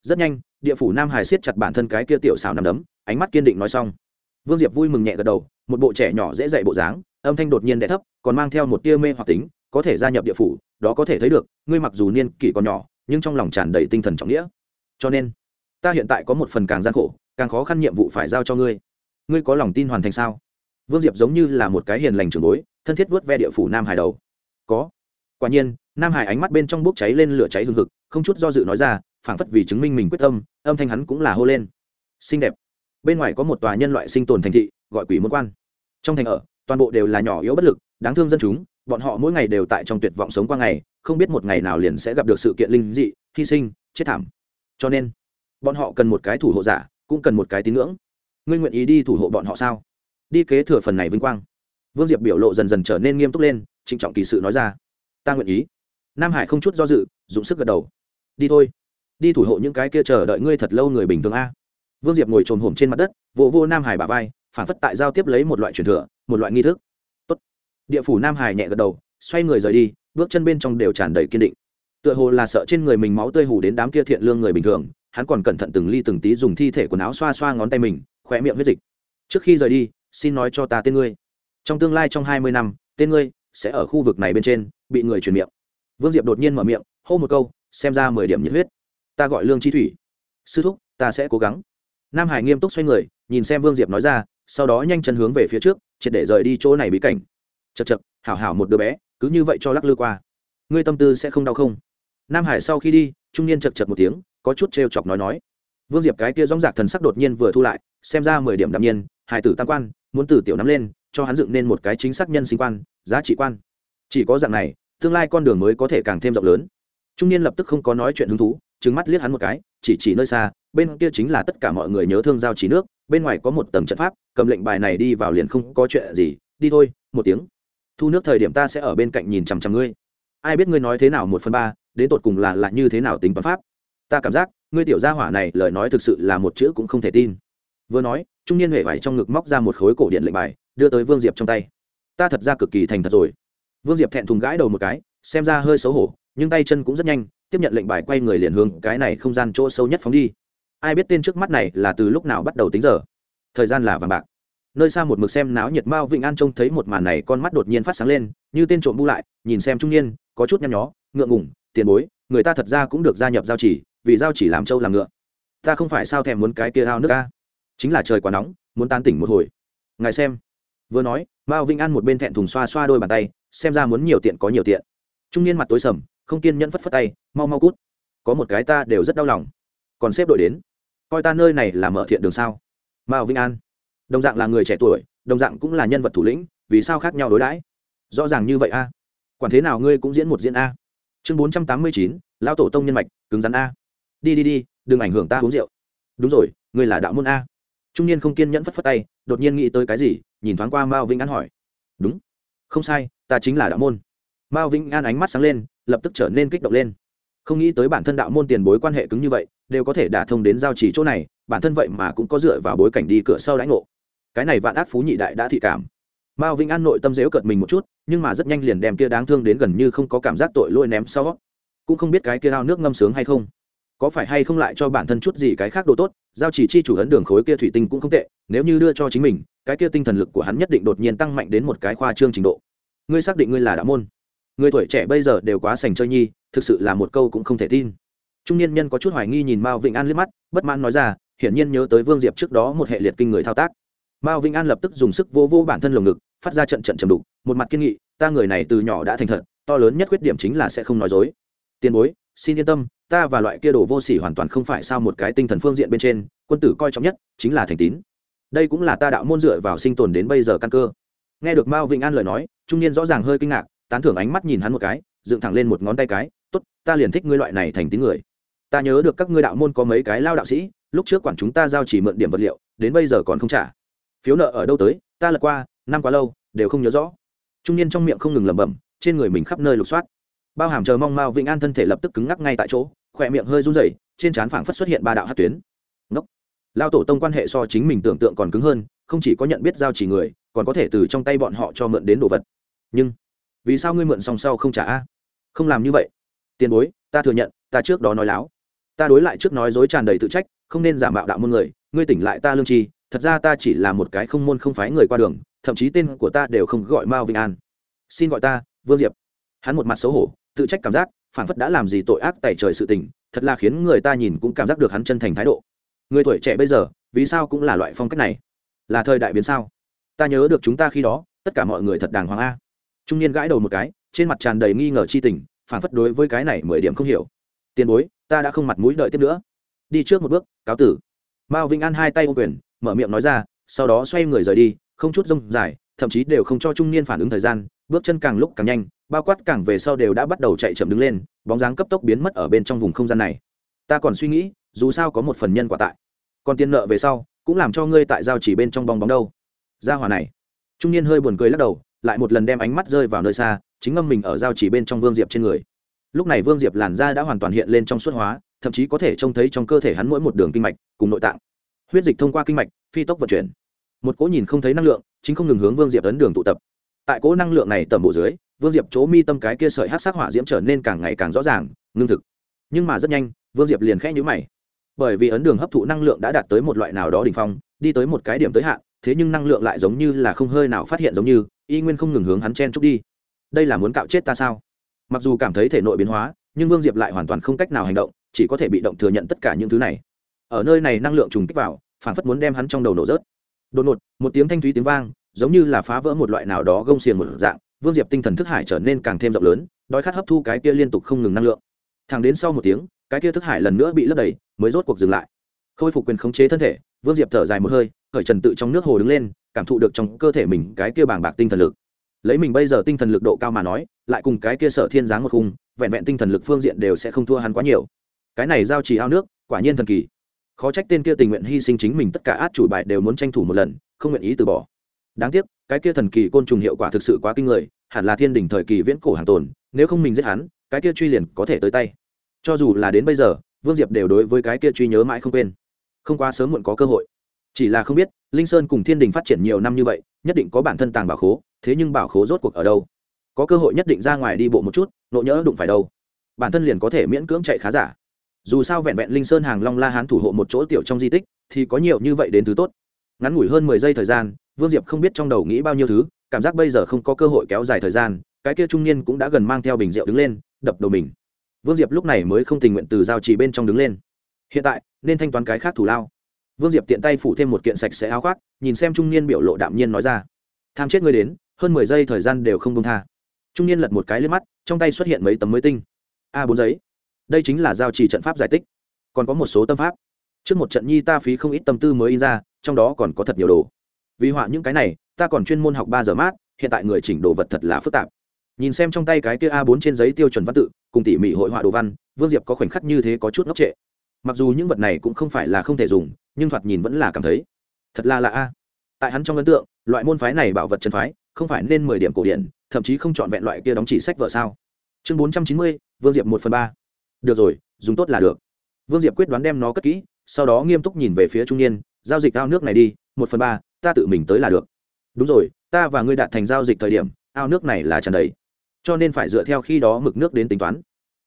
Rất nhanh, địa phủ nam hải siết chặt bản thân cái kia tiểu xào nằm đấm, ánh mắt kiên định nói xong vương diệp vui mừng nhẹ gật đầu, một bộ trẻ nhỏ dễ dạy bộ dáng, âm thanh đột nhiên đ thấp, còn mang theo một tia mê hoặc tính, có thể gia nhập địa phủ, đó có thể thấy được, ngươi mặc dù niên kỷ còn nhỏ, nhưng trong lòng tràn đầy tinh thần trọng nghĩa. Cho nên, ta hiện tại có một phần càng gian khổ, càng khó khăn nhiệm vụ phải giao cho ngươi. Ngươi có lòng tin hoàn thành sao? Vương diệp giống như là một cái hiền lành trường bối, thân thiết vớt ve địa phủ nam hải đầu. Có. Quả nhiên, nam hải ánh mắt bên trong bốc cháy lên lửa cháy hừng hực, không chút do dự nói ra, phảng phất vì chứng minh mình quyết tâm, âm thanh hắn cũng là hô lên. Xinh đẹp bên ngoài có một tòa nhân loại sinh tồn thành thị, gọi quỷ môn quan. Trong thành ở, toàn bộ đều là nhỏ yếu bất lực, đáng thương dân chúng, bọn họ mỗi ngày đều tại trong tuyệt vọng sống qua ngày, không biết một ngày nào liền sẽ gặp được sự kiện linh dị, hy sinh, chết thảm. Cho nên, bọn họ cần một cái thủ hộ giả, cũng cần một cái tín ngưỡng. Ngươi nguyện ý đi thủ hộ bọn họ sao? Đi kế thừa phần này vinh quang. Vương diệp biểu lộ dần dần trở nên nghiêm túc lên, trịnh trọng kỳ sự nói ra. Ta nguyện ý. Nam hải không chút do dự, dùng sức gật đầu. Đi thôi. Đi thủ hộ những cái kia chờ đợi ngươi thật lâu người bình thường a vương diệp ngồi trồm hổm trên mặt đất, vỗ vô nam hải bà vai phản phất tại giao tiếp lấy một loại truyền thừa, một loại nghi thức. Tốt. địa phủ nam hải nhẹ gật đầu, xoay người rời đi, bước chân bên trong đều tràn đầy kiên định. Tựa hồ là sợ trên người mình máu tươi hù đến đám kia thiện lương người bình thường, hắn còn cẩn thận từng ly từng tí dùng thi thể quần áo xoa xoa ngón tay mình khỏe miệng huyết dịch. Trước khi rời đi, xin nói cho ta tên ngươi. Trong tương lai trong hai mươi năm, tên ngươi sẽ ở khu vực này bên trên, bị người truyền miệng. Vương diệp đột nhiên mở miệng, hô một câu, xem ra mười điểm nhiệt huyết. Ta gọi lương chi thủy. Sư thúc, ta sẽ cố gắng nam hải nghiêm túc xoay người, nhìn xem vương diệp nói ra, sau đó nhanh chân hướng về phía trước, triệt để rời đi chỗ này bí cảnh. Chật chật hảo hảo một đứa bé, cứ như vậy cho lắc lư qua. Ngươi tâm tư sẽ không đau không? Nam hải sau khi đi, trung niên chật chật một tiếng, có chút trêu chọc nói nói. Vương diệp cái kia dóng dạc thần sắc đột nhiên vừa thu lại, xem ra mười điểm đạm nhiên hải tử tam quan, muốn từ tiểu nắm lên, cho hắn dựng nên một cái chính xác nhân sinh quan, giá trị quan. Chỉ có dạng này, tương lai con đường mới có thể càng thêm rộng lớn. Trung niên lập tức không có nói chuyện hứng thú trứng mắt liếc hắn một cái, chỉ chỉ nơi xa bên kia chính là tất cả mọi người nhớ thương giao trí nước, bên ngoài có một tầng trận pháp, cầm lệnh bài này đi vào liền không có chuyện gì, đi thôi, một tiếng. Thu nước thời điểm ta sẽ ở bên cạnh nhìn chằm chằm ngươi. Ai biết ngươi nói thế nào một phần ba, đến tột cùng là là như thế nào tính toán pháp? Ta cảm giác, ngươi tiểu gia hỏa này lời nói thực sự là một chữ cũng không thể tin. Vừa nói, trung niên huệ vải trong ngực móc ra một khối cổ điện lệnh bài, đưa tới vương diệp trong tay. Ta thật ra cực kỳ thành thật rồi. Vương diệp thẹn thùng gãi đầu một cái, xem ra hơi xấu hổ, nhưng tay chân cũng rất nhanh, tiếp nhận lệnh bài quay người liền hướng cái này không gian chỗ sâu nhất phóng đi ai biết tên trước mắt này là từ lúc nào bắt đầu tính giờ. Thời gian là vàng bạc. Nơi xa một mực xem náo nhiệt mao vịnh an trông thấy một màn này con mắt đột nhiên phát sáng lên, như tên trộm bu lại, nhìn xem trung niên, có chút nhăn nhó, ngượng ngủng tiền bối, người ta thật ra cũng được gia nhập giao chỉ, vì giao chỉ làm trâu làm ngựa. Ta không phải sao thèm muốn cái kia ao nước ta chính là trời quá nóng, muốn tan tỉnh một hồi. Ngài xem. Vừa nói, mao vinh an một bên thẹn thùng xoa xoa đôi bàn tay, xem ra muốn nhiều tiện có nhiều tiện. Trung niên mặt tối sầm, không kiên nhẫn phất phất tay, mau mau cút. Có một cái ta đều rất đau lòng. Còn xếp đội đến coi ta nơi này là mở thiện đường sao? Mao vĩnh an. Đồng dạng là người trẻ tuổi, đồng dạng cũng là nhân vật thủ lĩnh, vì sao khác nhau đối đãi? Rõ ràng như vậy a. Quản thế nào ngươi cũng diễn một diễn a. Chương bốn trăm tám mươi chín, lão tổ tông nhân mạch, cứng rắn a. Đi đi đi, đừng ảnh hưởng ta uống rượu. Đúng rồi, ngươi là đạo môn a. Trung niên không kiên nhẫn phất phất tay, đột nhiên nghĩ tới cái gì, nhìn thoáng qua mao vĩnh an hỏi. Đúng. Không sai, ta chính là đạo môn. Mao vĩnh an ánh mắt sáng lên, lập tức trở nên kích động lên. Không nghĩ tới bản thân đạo môn tiền bối quan hệ cứng như vậy đều có thể đả thông đến giao chỉ chỗ này, bản thân vậy mà cũng có dựa vào bối cảnh đi cửa sau đãi ngộ. Cái này vạn ác phú nhị đại đã thị cảm. Mao vĩnh an nội tâm dếu cợt mình một chút, nhưng mà rất nhanh liền đem kia đáng thương đến gần như không có cảm giác tội lỗi ném sau. Cũng không biết cái kia ao nước ngâm sướng hay không. Có phải hay không lại cho bản thân chút gì cái khác đồ tốt, giao chỉ chi chủ ấn đường khối kia thủy tinh cũng không tệ, nếu như đưa cho chính mình, cái kia tinh thần lực của hắn nhất định đột nhiên tăng mạnh đến một cái khoa trương trình độ. Ngươi xác định ngươi là đạo môn. Người tuổi trẻ bây giờ đều quá sành chơi nhi, thực sự là một câu cũng không thể tin trung niên nhân có chút hoài nghi nhìn mao vĩnh an liếc mắt, bất mãn nói ra, hiển nhiên nhớ tới vương diệp trước đó một hệ liệt kinh người thao tác. Mao vĩnh an lập tức dùng sức vô vô bản thân lồng ngực, phát ra trận trận trầm đục, một mặt kiên nghị, ta người này từ nhỏ đã thành thật, to lớn nhất khuyết điểm chính là sẽ không nói dối. Tiền bối, xin yên tâm, ta và loại kia đồ vô sỉ hoàn toàn không phải sao một cái tinh thần phương diện bên trên, quân tử coi trọng nhất chính là thành tín. Đây cũng là ta đạo môn dựa vào sinh tồn đến bây giờ căn cơ. Nghe được mao vĩnh an lời nói, trung niên rõ ràng hơi kinh ngạc, tán thưởng ánh mắt nhìn hắn một cái, dựng thẳng lên một ngón tay cái, tốt, ta liền thích ngươi loại này thành tín người ta nhớ được các ngươi đạo môn có mấy cái lao đạo sĩ, lúc trước quản chúng ta giao chỉ mượn điểm vật liệu, đến bây giờ còn không trả. Phiếu nợ ở đâu tới, ta lật qua, năm quá lâu, đều không nhớ rõ. Trung niên trong miệng không ngừng lẩm bẩm, trên người mình khắp nơi lục soát. Bao hàm chờ mong mao vĩnh an thân thể lập tức cứng ngắc ngay tại chỗ, khỏe miệng hơi run rẩy, trên trán phảng phất xuất hiện ba đạo hát tuyến. Ngốc. Lao tổ tông quan hệ so chính mình tưởng tượng còn cứng hơn, không chỉ có nhận biết giao chỉ người, còn có thể từ trong tay bọn họ cho mượn đến đồ vật. Nhưng, vì sao ngươi mượn xong sau không trả a? Không làm như vậy. Tiền bối, ta thừa nhận, ta trước đó nói láo ta đối lại trước nói dối tràn đầy tự trách, không nên giả mạo đạo môn người, ngươi tỉnh lại ta lương tri, thật ra ta chỉ là một cái không môn không phái người qua đường, thậm chí tên của ta đều không gọi mao vinh an. Xin gọi ta, vương diệp. Hắn một mặt xấu hổ, tự trách cảm giác phản phất đã làm gì tội ác tại trời sự tình, thật là khiến người ta nhìn cũng cảm giác được hắn chân thành thái độ. Người tuổi trẻ bây giờ, vì sao cũng là loại phong cách này? Là thời đại biến sao? Ta nhớ được chúng ta khi đó, tất cả mọi người thật đàng hoàng a. Trung niên gãi đầu một cái, trên mặt tràn đầy nghi ngờ chi tình phản phất đối với cái này mười điểm không hiểu. Tiền bối ta đã không mặt mũi đợi tiếp nữa. Đi trước một bước, cáo tử. Mao vĩnh an hai tay ô quyền, mở miệng nói ra, sau đó xoay người rời đi, không chút rông dài, thậm chí đều không cho trung niên phản ứng thời gian, bước chân càng lúc càng nhanh, bao quát càng về sau đều đã bắt đầu chạy chậm đứng lên, bóng dáng cấp tốc biến mất ở bên trong vùng không gian này. Ta còn suy nghĩ, dù sao có một phần nhân quả tại. Còn tiền nợ về sau, cũng làm cho ngươi tại giao chỉ bên trong bong bóng đâu. Ra hòa này. Trung niên hơi buồn cười lắc đầu, lại một lần đem ánh mắt rơi vào nơi xa, chính ngâm mình ở giao chỉ bên trong vương diệp trên người lúc này vương diệp làn da đã hoàn toàn hiện lên trong suốt hóa, thậm chí có thể trông thấy trong cơ thể hắn mỗi một đường kinh mạch cùng nội tạng. Huyết dịch thông qua kinh mạch, phi tốc vận chuyển. Một cỗ nhìn không thấy năng lượng, chính không ngừng hướng vương diệp ấn đường tụ tập. Tại cỗ năng lượng này tầm bộ dưới, vương diệp chỗ mi tâm cái kia sợi hát sắc hỏa diễm trở nên càng ngày càng rõ ràng, ngưng thực. Nhưng mà rất nhanh, vương diệp liền khẽ nhũ mày. Bởi vì ấn đường hấp thụ năng lượng đã đạt tới một loại nào đó đ ỉ n h phong, đi tới một cái điểm tới hạn, thế nhưng năng lượng lại giống như là không hơi nào phát hiện giống như, y nguyên không ngừng hướng hắn chen trúc đi. Đây là muốn cạo chết ta sao? Mặc dù cảm thấy thể nội biến hóa, nhưng vương diệp lại hoàn toàn không cách nào hành động, chỉ có thể bị động thừa nhận tất cả những thứ này. Ở nơi này năng lượng trùng kích vào, phản phất muốn đem hắn trong đầu nổ rớt. Đột ngột, một tiếng thanh thúy tiếng vang, giống như là phá vỡ một loại nào đó gông xiềng một dạng, vương diệp tinh thần thức hải trở nên càng thêm rộng lớn, đói khát hấp thu cái kia liên tục không ngừng năng lượng. Thẳng đến sau một tiếng, cái kia thức hải lần nữa bị lấp đầy, mới rốt cuộc dừng lại. Khôi phục quyền khống chế thân thể, vương diệp thở dài một hơi, khởi trần tự trong nước hồ đứng lên, cảm thụ được trong cơ thể mình cái kia bàng bạc tinh thần lực lấy mình bây giờ tinh thần lực độ cao mà nói, lại cùng cái kia sở thiên giáng một khung, vẹn vẹn tinh thần lực phương diện đều sẽ không thua hắn quá nhiều. Cái này giao trì ao nước, quả nhiên thần kỳ. Khó trách tên kia tình nguyện hy sinh chính mình tất cả át chủ bài đều muốn tranh thủ một lần, không nguyện ý từ bỏ. Đáng tiếc, cái kia thần kỳ côn trùng hiệu quả thực sự quá kinh người, hẳn là thiên đỉnh thời kỳ viễn cổ hàng tồn, nếu không mình giết hắn, cái kia truy liền có thể tới tay. Cho dù là đến bây giờ, vương diệp đều đối với cái kia truy nhớ mãi không quên. Không quá sớm muộn có cơ hội. Chỉ là không biết, linh sơn cùng thiên đình phát triển nhiều năm như vậy nhất định có bản thân tàng bảo khố, thế nhưng bảo khố rốt cuộc ở đâu? Có cơ hội nhất định ra ngoài đi bộ một chút, nộ nhỡ đụng phải đâu? Bản thân liền có thể miễn cưỡng chạy khá giả. Dù sao vẹn vẹn linh sơn hàng long la hán thủ hộ một chỗ tiểu trong di tích, thì có nhiều như vậy đến thứ tốt. Ngắn ngủi hơn mười giây thời gian, vương diệp không biết trong đầu nghĩ bao nhiêu thứ, cảm giác bây giờ không có cơ hội kéo dài thời gian, cái kia trung niên cũng đã gần mang theo bình rượu đứng lên, đập đầu mình. Vương diệp lúc này mới không tình nguyện từ giao trì bên trong đứng lên. Hiện tại, nên thanh toán cái khác thủ lao vương diệp tiện tay phủ thêm một kiện sạch sẽ áo khoác, nhìn xem trung niên biểu lộ đạm nhiên nói ra. Tham chết ngươi đến, hơn mười giây thời gian đều không công tha. Trung niên lật một cái lên mắt, trong tay xuất hiện mấy tấm mới tinh. A bốn giấy. Đây chính là giao trì trận pháp giải tích. Còn có một số tâm pháp. Trước một trận nhi ta phí không ít tâm tư mới in ra, trong đó còn có thật nhiều đồ. Vì họa những cái này, ta còn chuyên môn học ba giờ mát, hiện tại người chỉnh đồ vật thật là phức tạp. Nhìn xem trong tay cái kia a 4 trên giấy tiêu chuẩn văn tự, cùng tỉ mỉ hội họa đồ văn, vương diệp có khoảnh khắc như thế có chút ngốc trệ. Mặc dù những vật này cũng không phải là không thể dùng nhưng thoạt nhìn vẫn là cảm thấy thật là lạ a. Tại hắn trong ấn tượng, loại môn phái này bảo vật chân phái, không phải nên mười điểm cổ điển, thậm chí không chọn vẹn loại kia đóng chỉ sách vợ sao? Chương bốn trăm chín mươi, vương diệp một phần ba. Được rồi, dùng tốt là được. Vương diệp quyết đoán đem nó cất kỹ, sau đó nghiêm túc nhìn về phía trung niên, giao dịch ao nước này đi, một phần ba, ta tự mình tới là được. Đúng rồi, ta và ngươi đạt thành giao dịch thời điểm, ao nước này là tràn đầy. Cho nên phải dựa theo khi đó mực nước đến tính toán.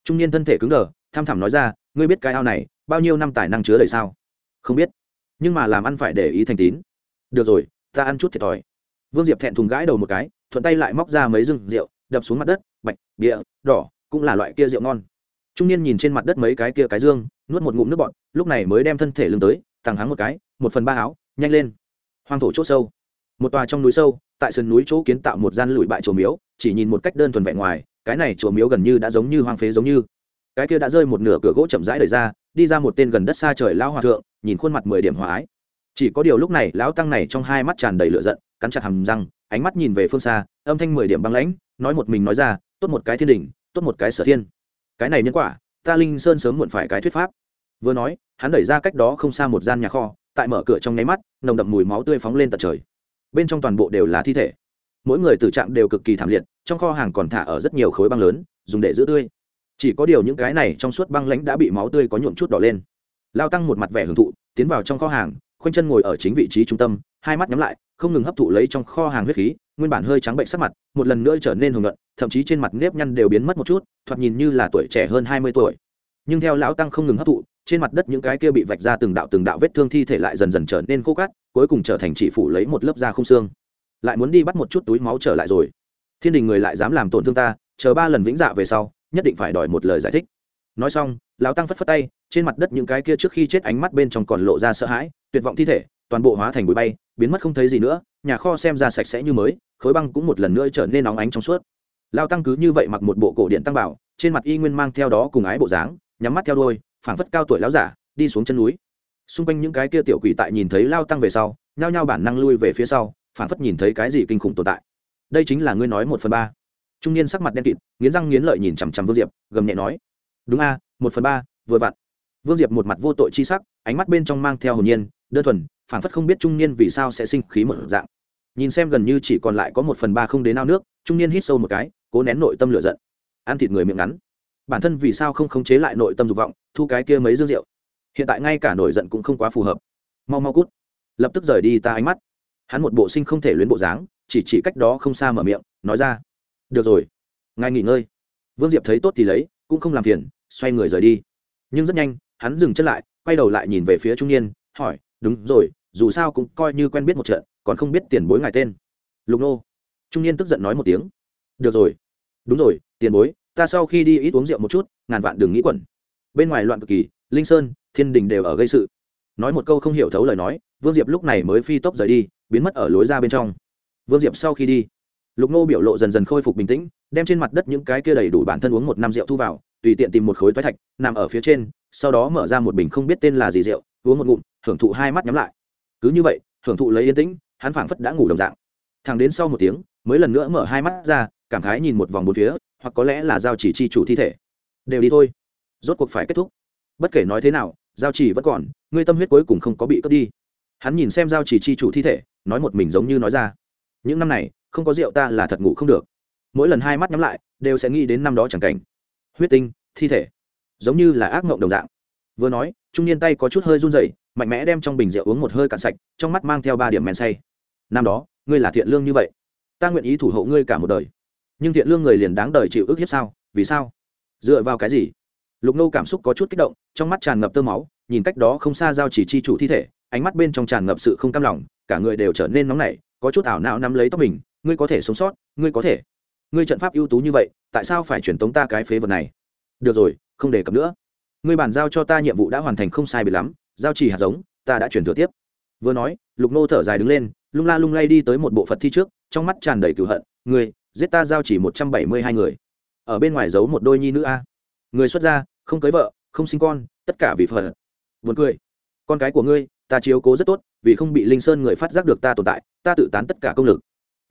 Trung niên thân thể cứng đờ, tham thẳm nói ra, ngươi biết cái ao này, bao nhiêu năm tài năng chứa đầy sao? Không biết. Nhưng mà làm ăn phải để ý thành tín. Được rồi ta ăn chút thiệt thòi. Vương diệp thẹn thùng gãi đầu một cái thuận tay lại móc ra mấy rừng rượu đập xuống mặt đất bạch bịa, đỏ cũng là loại kia rượu ngon. Trung niên nhìn trên mặt đất mấy cái kia cái dương nuốt một ngụm nước bọt lúc này mới đem thân thể lưng tới thẳng hắng một cái một phần ba áo nhanh lên. Hoang thổ c h ỗ sâu. Một tòa trong núi sâu tại sườn núi chỗ kiến tạo một gian lụi bại chùa miếu chỉ nhìn một cách đơn thuần vẹn ngoài cái này chùa miếu gần như đã giống như hoang phế giống như cái kia đã rơi một nửa cửa gỗ chậm rãi đời ra, đi ra một tên gần đất xa trời lão hòa thượng, nhìn khuôn mặt mười điểm hòa ái. Chỉ có điều lúc này, lão tăng này trong hai mắt tràn đầy lửa giận, cắn chặt hầm răng, ánh mắt nhìn về phương xa, âm thanh mười điểm băng lãnh, nói một mình nói ra, tốt một cái thiên đình, tốt một cái sở thiên. Cái này nhân quả, ta linh sơn sớm muộn phải cái thuyết pháp. Vừa nói, hắn đẩy ra cách đó không xa một gian nhà kho, tại mở cửa trong nháy mắt, nồng đậm mùi máu tươi phóng lên tận trời. Bên trong toàn bộ đều là thi thể. Mỗi người tử trạng đều cực kỳ thảm liệt, trong kho hàng còn thả ở rất nhiều khối băng lớn, dùng để giữ tươi chỉ có điều những cái này trong suốt băng lãnh đã bị máu tươi có nhuộm chút đỏ lên. Lao tăng một mặt vẻ hưởng thụ tiến vào trong kho hàng khoanh chân ngồi ở chính vị trí trung tâm hai mắt nhắm lại không ngừng hấp thụ lấy trong kho hàng huyết khí nguyên bản hơi trắng bệnh sắc mặt một lần nữa trở nên hùng luận, thậm chí trên mặt nếp nhăn đều biến mất một chút thoạt nhìn như là tuổi trẻ hơn hai mươi tuổi. Nhưng theo lão tăng không ngừng hấp thụ trên mặt đất những cái kia bị vạch ra từng đạo từng đạo vết thương thi thể lại dần dần trở nên khô cát cuối cùng trở thành chỉ phủ lấy một lớp da không xương. Lại muốn đi bắt một chút túi máu trở lại rồi. Thiên đình người lại dám làm tổn thương ta chờ ba lần vĩnh dạ về sau nhất định phải đòi một lời giải thích. Nói xong, lão tăng phất phất tay, trên mặt đất những cái kia trước khi chết ánh mắt bên trong còn lộ ra sợ hãi, tuyệt vọng thi thể, toàn bộ hóa thành bụi bay, biến mất không thấy gì nữa, nhà kho xem ra sạch sẽ như mới, khối băng cũng một lần nữa trở nên nóng ánh trong suốt. Lao tăng cứ như vậy mặc một bộ cổ điện tăng bảo, trên mặt y nguyên mang theo đó cùng ái bộ dáng, nhắm mắt theo đôi phảng phất cao tuổi lão giả, đi xuống chân núi. Xung quanh những cái kia tiểu quỷ tại nhìn thấy lao tăng về sau, nhao nhao bản năng lui về phía sau, phảng phất nhìn thấy cái gì kinh khủng tồn tại. Đây chính là ngươi nói một phần ba trung niên sắc mặt đen kịt, nghiến răng nghiến lợi nhìn chằm chằm vương diệp, gầm nhẹ nói, đúng a, một phần ba, vừa vặn. Vương diệp một mặt vô tội chi sắc, ánh mắt bên trong mang theo hồn nhiên, đơn thuần, phảng phất không biết trung niên vì sao sẽ sinh khí một dạng. Nhìn xem gần như chỉ còn lại có một phần ba không đến ao nước, trung niên hít sâu một cái, cố nén nội tâm lửa giận. Ăn thịt người miệng ngắn. Bản thân vì sao không khống chế lại nội tâm dục vọng, thu cái kia mấy dương rượu? Hiện tại ngay cả nổi giận cũng không quá phù hợp. Mau mau cút. Lập tức rời đi ta ánh mắt. Hắn một bộ sinh không thể luyến bộ dáng, chỉ chỉ cách đó không xa mở miệng, nói ra được rồi. Ngài nghỉ ngơi. Vương diệp thấy tốt thì lấy, cũng không làm phiền, xoay người rời đi. Nhưng rất nhanh, hắn dừng chân lại, quay đầu lại nhìn về phía trung niên, hỏi, đúng rồi, dù sao cũng coi như quen biết một trận, còn không biết tiền bối ngài tên. Lục nô. Trung niên tức giận nói một tiếng. Được rồi. Đúng rồi, tiền bối, ta sau khi đi ít uống rượu một chút, ngàn vạn đừng nghĩ quẩn. Bên ngoài loạn cực kỳ, linh sơn, thiên đình đều ở gây sự. Nói một câu không hiểu thấu lời nói, vương diệp lúc này mới phi tốc rời đi, biến mất ở lối ra bên trong. Vương diệp sau khi đi lục nô biểu lộ dần dần khôi phục bình tĩnh, đem trên mặt đất những cái kia đầy đủ bản thân uống một năm rượu thu vào, tùy tiện tìm một khối toái thạch, nằm ở phía trên, sau đó mở ra một bình không biết tên là gì rượu, uống một ngụm hưởng thụ hai mắt nhắm lại. Cứ như vậy hưởng thụ lấy yên tĩnh, hắn phảng phất đã ngủ đồng dạng. Thằng đến sau một tiếng, mới lần nữa mở hai mắt ra, cảm khái nhìn một vòng bốn phía, hoặc có lẽ là giao chỉ chi chủ thi thể. Đều đi thôi. Rốt cuộc phải kết thúc. Bất kể nói thế nào, giao chỉ vẫn còn, ngươi tâm huyết cuối cùng không có bị cướp đi. Hắn nhìn xem giao chỉ chi chủ thi thể, nói một mình giống như nói ra. Những năm này không có rượu ta là thật ngủ không được. Mỗi lần hai mắt nhắm lại, đều sẽ nghĩ đến năm đó chẳng cảnh. Huyết tinh, thi thể. Giống như là ác mộng đồng dạng. Vừa nói, trung niên tay có chút hơi run rẩy, mạnh mẽ đem trong bình rượu uống một hơi cạn sạch, trong mắt mang theo ba điểm men say. Năm đó, ngươi là thiện lương như vậy. Ta nguyện ý thủ hộ ngươi cả một đời. Nhưng thiện lương người liền đáng đời chịu ức hiếp sao? Vì sao? Dựa vào cái gì? Lục nô cảm xúc có chút kích động, trong mắt tràn ngập tơ máu, nhìn cách đó không xa giao chỉ chi chủ thi thể, ánh mắt bên trong tràn ngập sự không cam lòng, cả người đều trở nên nóng nảy, có chút ảo não nắm lấy tóc mình ngươi có thể sống sót, ngươi có thể. Ngươi trận pháp ưu tú như vậy, tại sao phải truyền tống ta cái phế vật này? Được rồi, không đề cập nữa. Ngươi bàn giao cho ta nhiệm vụ đã hoàn thành không sai biệt lắm, giao chỉ hạt giống, ta đã chuyển thừa tiếp. Vừa nói, lục nô thở dài đứng lên, lung la lung lay đi tới một bộ phật thi trước, trong mắt tràn đầy cửu hận, ngươi, giết ta giao chỉ một trăm bảy mươi hai người. Ở bên ngoài giấu một đôi nhi nữ a. Người xuất gia, không cưới vợ, không sinh con, tất cả vì phật. Vượt cười. Con cái của ngươi, ta chiếu cố rất tốt, vì không bị linh sơn người phát giác được ta tồn tại, ta tự tán tất cả công lực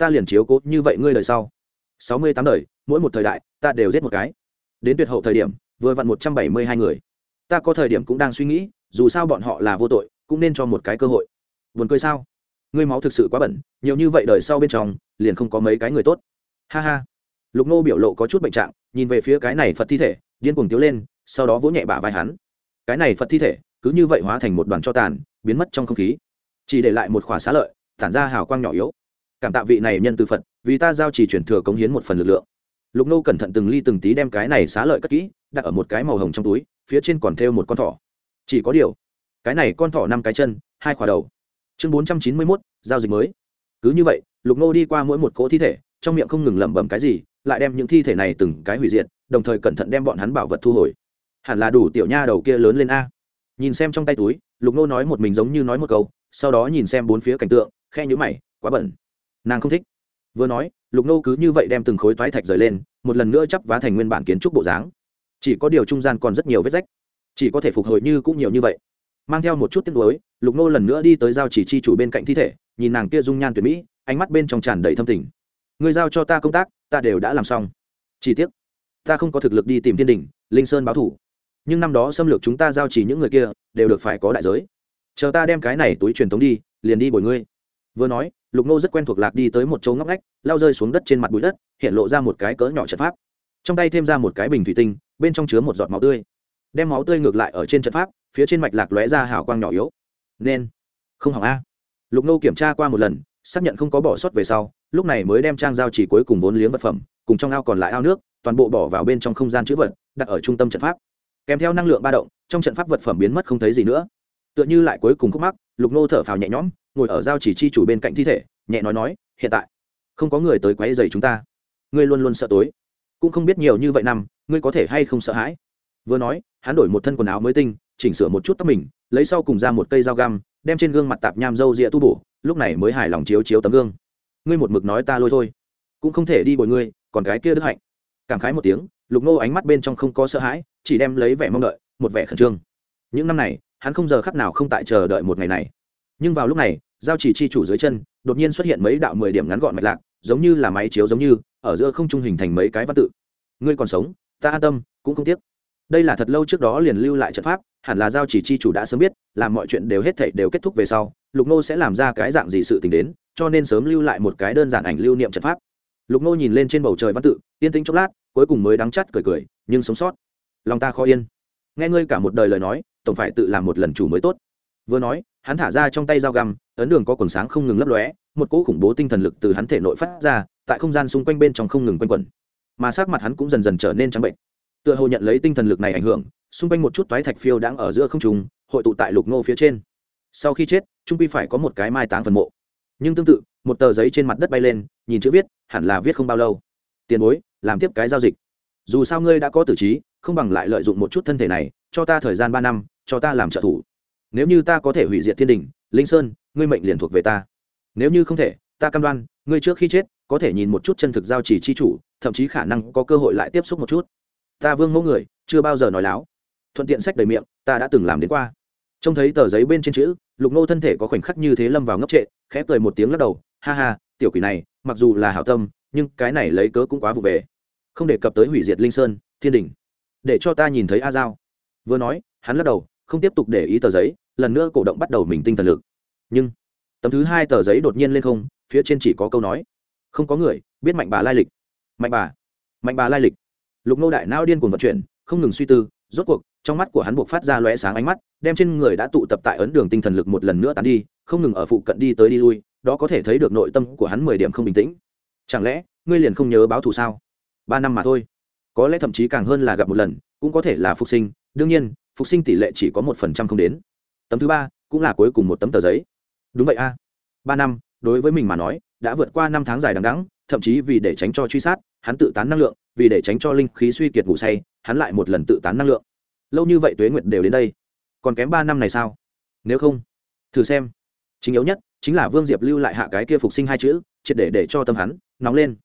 ta liền chiếu cố như vậy ngươi đời sau. Sáu mươi tám đời, mỗi một thời đại, ta đều giết một cái. Đến tuyệt hậu thời điểm, vừa vặn một trăm bảy mươi hai người. Ta có thời điểm cũng đang suy nghĩ, dù sao bọn họ là vô tội, cũng nên cho một cái cơ hội. Buồn cười sao? Ngươi máu thực sự quá bẩn, nhiều như vậy đời sau bên trong, liền không có mấy cái người tốt. Ha ha. Lục nô biểu lộ có chút bệnh trạng, nhìn về phía cái này phật thi thể, điên cuồng tiếu lên, sau đó vỗ nhẹ bả vai hắn. Cái này phật thi thể, cứ như vậy hóa thành một đoàn cho tàn, biến mất trong không khí. Chỉ để lại một khỏa xá lợi, tản ra hào quang nhỏ yếu cảm tạ vị này nhân từ phật, vì ta giao chỉ chuyển thừa cống hiến một phần lực lượng. Lục nô cẩn thận từng ly từng tí đem cái này xá lợi cất kỹ, đặt ở một cái màu hồng trong túi, phía trên còn thêu một con thỏ. Chỉ có điều, cái này con thỏ năm cái chân, hai khỏa đầu. Chương bốn trăm chín mươi mốt, giao dịch mới. Cứ như vậy, lục nô đi qua mỗi một cỗ thi thể, trong miệng không ngừng lẩm bẩm cái gì, lại đem những thi thể này từng cái hủy diệt, đồng thời cẩn thận đem bọn hắn bảo vật thu hồi. Hẳn là đủ tiểu nha đầu kia lớn lên a. Nhìn xem trong tay túi, lục nô nói một mình giống như nói một câu, sau đó nhìn xem bốn phía cảnh tượng, khe nhữ mày, quá bẩn nàng không thích. Vừa nói, lục nô cứ như vậy đem từng khối toái thạch rời lên, một lần nữa chắp vá thành nguyên bản kiến trúc bộ dáng. Chỉ có điều trung gian còn rất nhiều vết rách. Chỉ có thể phục hồi như cũng nhiều như vậy. Mang theo một chút tiếc nuối, lục nô lần nữa đi tới giao chỉ chi chủ bên cạnh thi thể, nhìn nàng kia dung nhan tuyệt mỹ, ánh mắt bên trong tràn đầy thâm tình. Người giao cho ta công tác, ta đều đã làm xong. Chỉ tiếc, ta không có thực lực đi tìm thiên đình, linh sơn báo thủ. Nhưng năm đó xâm lược chúng ta giao chỉ những người kia, đều được phải có đại giới. Chờ ta đem cái này túi truyền thống đi, liền đi bồi ngươi vừa nói, lục nô rất quen thuộc lạc đi tới một chỗ ngóc ngách, lao rơi xuống đất trên mặt bụi đất, hiện lộ ra một cái cỡ nhỏ trận pháp. Trong tay thêm ra một cái bình thủy tinh, bên trong chứa một giọt máu tươi. Đem máu tươi ngược lại ở trên trận pháp, phía trên mạch lạc lóe ra hào quang nhỏ yếu. Nên, không hỏng a. Lục nô kiểm tra qua một lần, xác nhận không có bỏ sót về sau, lúc này mới đem trang giao chỉ cuối cùng vốn liếng vật phẩm, cùng trong ao còn lại ao nước, toàn bộ bỏ vào bên trong không gian chữ vật, đặt ở trung tâm trận pháp. Kèm theo năng lượng ba động, trong trận pháp vật phẩm biến mất không thấy gì nữa. Tựa như lại cuối cùng khúc mắc, lục nô thở phào nhẹ nhõm ngồi ở giao chỉ chi chủ bên cạnh thi thể, nhẹ nói nói, hiện tại, không có người tới quấy dày chúng ta. Ngươi luôn luôn sợ tối. Cũng không biết nhiều như vậy năm, ngươi có thể hay không sợ hãi. Vừa nói, hắn đổi một thân quần áo mới tinh, chỉnh sửa một chút tóc mình, lấy sau cùng ra một cây dao găm, đem trên gương mặt tạp nham râu rịa tu bổ, lúc này mới hài lòng chiếu chiếu tấm gương. Ngươi một mực nói ta lôi thôi, cũng không thể đi bồi ngươi, còn cái kia đức hạnh. Cảm khái một tiếng, lục nô ánh mắt bên trong không có sợ hãi, chỉ đem lấy vẻ mong đợi, một vẻ khẩn trương. Những năm này, hắn không giờ khắc nào không tại chờ đợi một ngày này nhưng vào lúc này, giao chỉ chi chủ dưới chân, đột nhiên xuất hiện mấy đạo mười điểm ngắn gọn mạch lạc, giống như là máy chiếu giống như, ở giữa không trung hình thành mấy cái văn tự. Ngươi còn sống, ta an tâm, cũng không tiếc. Đây là thật lâu trước đó liền lưu lại trận pháp, hẳn là giao chỉ chi chủ đã sớm biết, làm mọi chuyện đều hết thảy đều kết thúc về sau, lục nô sẽ làm ra cái dạng gì sự t ì n h đến, cho nên sớm lưu lại một cái đơn giản ảnh lưu niệm trận pháp. Lục nô nhìn lên trên bầu trời văn tự, yên tĩnh chốc lát, cuối cùng mới đắng chắt cười cười, nhưng sống sót. Lòng ta khó yên. Nghe ngươi cả một đời lời nói, tổng phải tự làm một lần chủ mới tốt. Vừa nói hắn thả ra trong tay dao găm, ấn đường có quần sáng không ngừng lấp lóe, một cỗ khủng bố tinh thần lực từ hắn thể nội phát ra, tại không gian xung quanh bên trong không ngừng quanh quẩn. Mà sắc mặt hắn cũng dần dần trở nên trắng bệnh. Tựa hồ nhận lấy tinh thần lực này ảnh hưởng, xung quanh một chút toái thạch phiêu đang ở giữa không trùng hội tụ tại lục ngô phía trên. Sau khi chết, trung pi phải có một cái mai táng phần mộ. Nhưng tương tự, một tờ giấy trên mặt đất bay lên, nhìn chữ viết, hẳn là viết không bao lâu. Tiền bối, làm tiếp cái giao dịch. Dù sao ngươi đã có tử trí, không bằng lại lợi dụng một chút thân thể này, cho ta thời gian ba năm, cho ta làm trợ thủ nếu như ta có thể hủy diệt thiên đình, linh sơn, ngươi mệnh liền thuộc về ta. Nếu như không thể, ta cam đoan, ngươi trước khi chết, có thể nhìn một chút chân thực giao chỉ chi chủ, thậm chí khả năng có cơ hội lại tiếp xúc một chút. Ta vương mẫu người, chưa bao giờ nói láo. Thuận tiện sách đầy miệng, ta đã từng làm đến qua. Trông thấy tờ giấy bên trên chữ, lục nô thân thể có khoảnh khắc như thế lâm vào ngốc trệ, khẽ cười một tiếng lắc đầu, ha ha, tiểu quỷ này, mặc dù là hảo tâm, nhưng cái này lấy cớ cũng quá vụ về. Không đề cập tới hủy diệt linh sơn, thiên đình. Để cho ta nhìn thấy a giao. Vừa nói, hắn lắc đầu, không tiếp tục để ý tờ giấy lần nữa cổ động bắt đầu mình tinh thần lực. Nhưng, tấm thứ hai tờ giấy đột nhiên lên không, phía trên chỉ có câu nói, không có người, biết mạnh bà lai lịch. Mạnh bà mạnh bà lai lịch. Lục nô đại nao điên cuồng vận chuyển, không ngừng suy tư, rốt cuộc, trong mắt của hắn buộc phát ra lóe sáng ánh mắt, đem trên người đã tụ tập tại ấn đường tinh thần lực một lần nữa tán đi, không ngừng ở phụ cận đi tới đi lui, đó có thể thấy được nội tâm của hắn mười điểm không bình tĩnh. Chẳng lẽ, ngươi liền không nhớ báo thù sao? Ba năm mà thôi. Có lẽ thậm chí càng hơn là gặp một lần, cũng có thể là phục sinh. Đương nhiên, phục sinh tỷ lệ chỉ có một phần trăm không đến tấm thứ ba cũng là cuối cùng một tấm tờ giấy. Đúng vậy a. Ba năm, đối với mình mà nói, đã vượt qua năm tháng dài đằng đẵng, thậm chí vì để tránh cho truy sát, hắn tự tán năng lượng, vì để tránh cho linh khí suy kiệt ngủ say, hắn lại một lần tự tán năng lượng. Lâu như vậy tuế nguyệt đều đến đây. Còn kém ba năm này sao? Nếu không, thử xem. Chính yếu nhất chính là vương diệp lưu lại hạ cái kia phục sinh hai chữ, triệt để để cho tâm hắn nóng lên.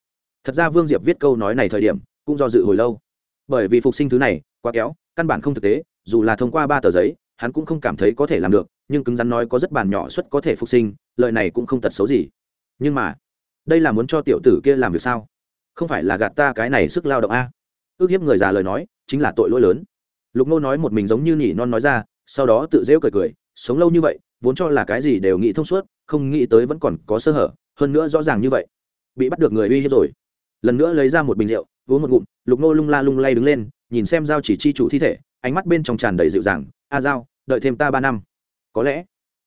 Thật ra vương diệp viết câu nói này thời điểm, cũng do dự hồi lâu. Bởi vì phục sinh thứ này quá kéo, căn bản không thực tế, dù là thông qua ba tờ giấy hắn cũng không cảm thấy có thể làm được, nhưng cứng rắn nói có rất bàn nhỏ suất có thể phục sinh lợi này cũng không tật xấu gì. Nhưng mà, đây là muốn cho tiểu tử kia làm việc sao? Không phải là gạt ta cái này sức lao động a? Ước hiếp người già lời nói, chính là tội lỗi lớn. Lục nô nói một mình giống như nhỉ non nói ra, sau đó tự rêu cười cười, sống lâu như vậy, vốn cho là cái gì đều nghĩ thông suốt, không nghĩ tới vẫn còn có sơ hở, hơn nữa rõ ràng như vậy, bị bắt được người uy hiếp rồi. Lần nữa lấy ra một bình rượu, uống một ngụm, lục nô lung la lung lay đứng lên, nhìn xem giao chỉ chi chủ thi thể ánh mắt bên trong tràn đầy dịu dàng, a giao, đợi thêm ta ba năm. Có lẽ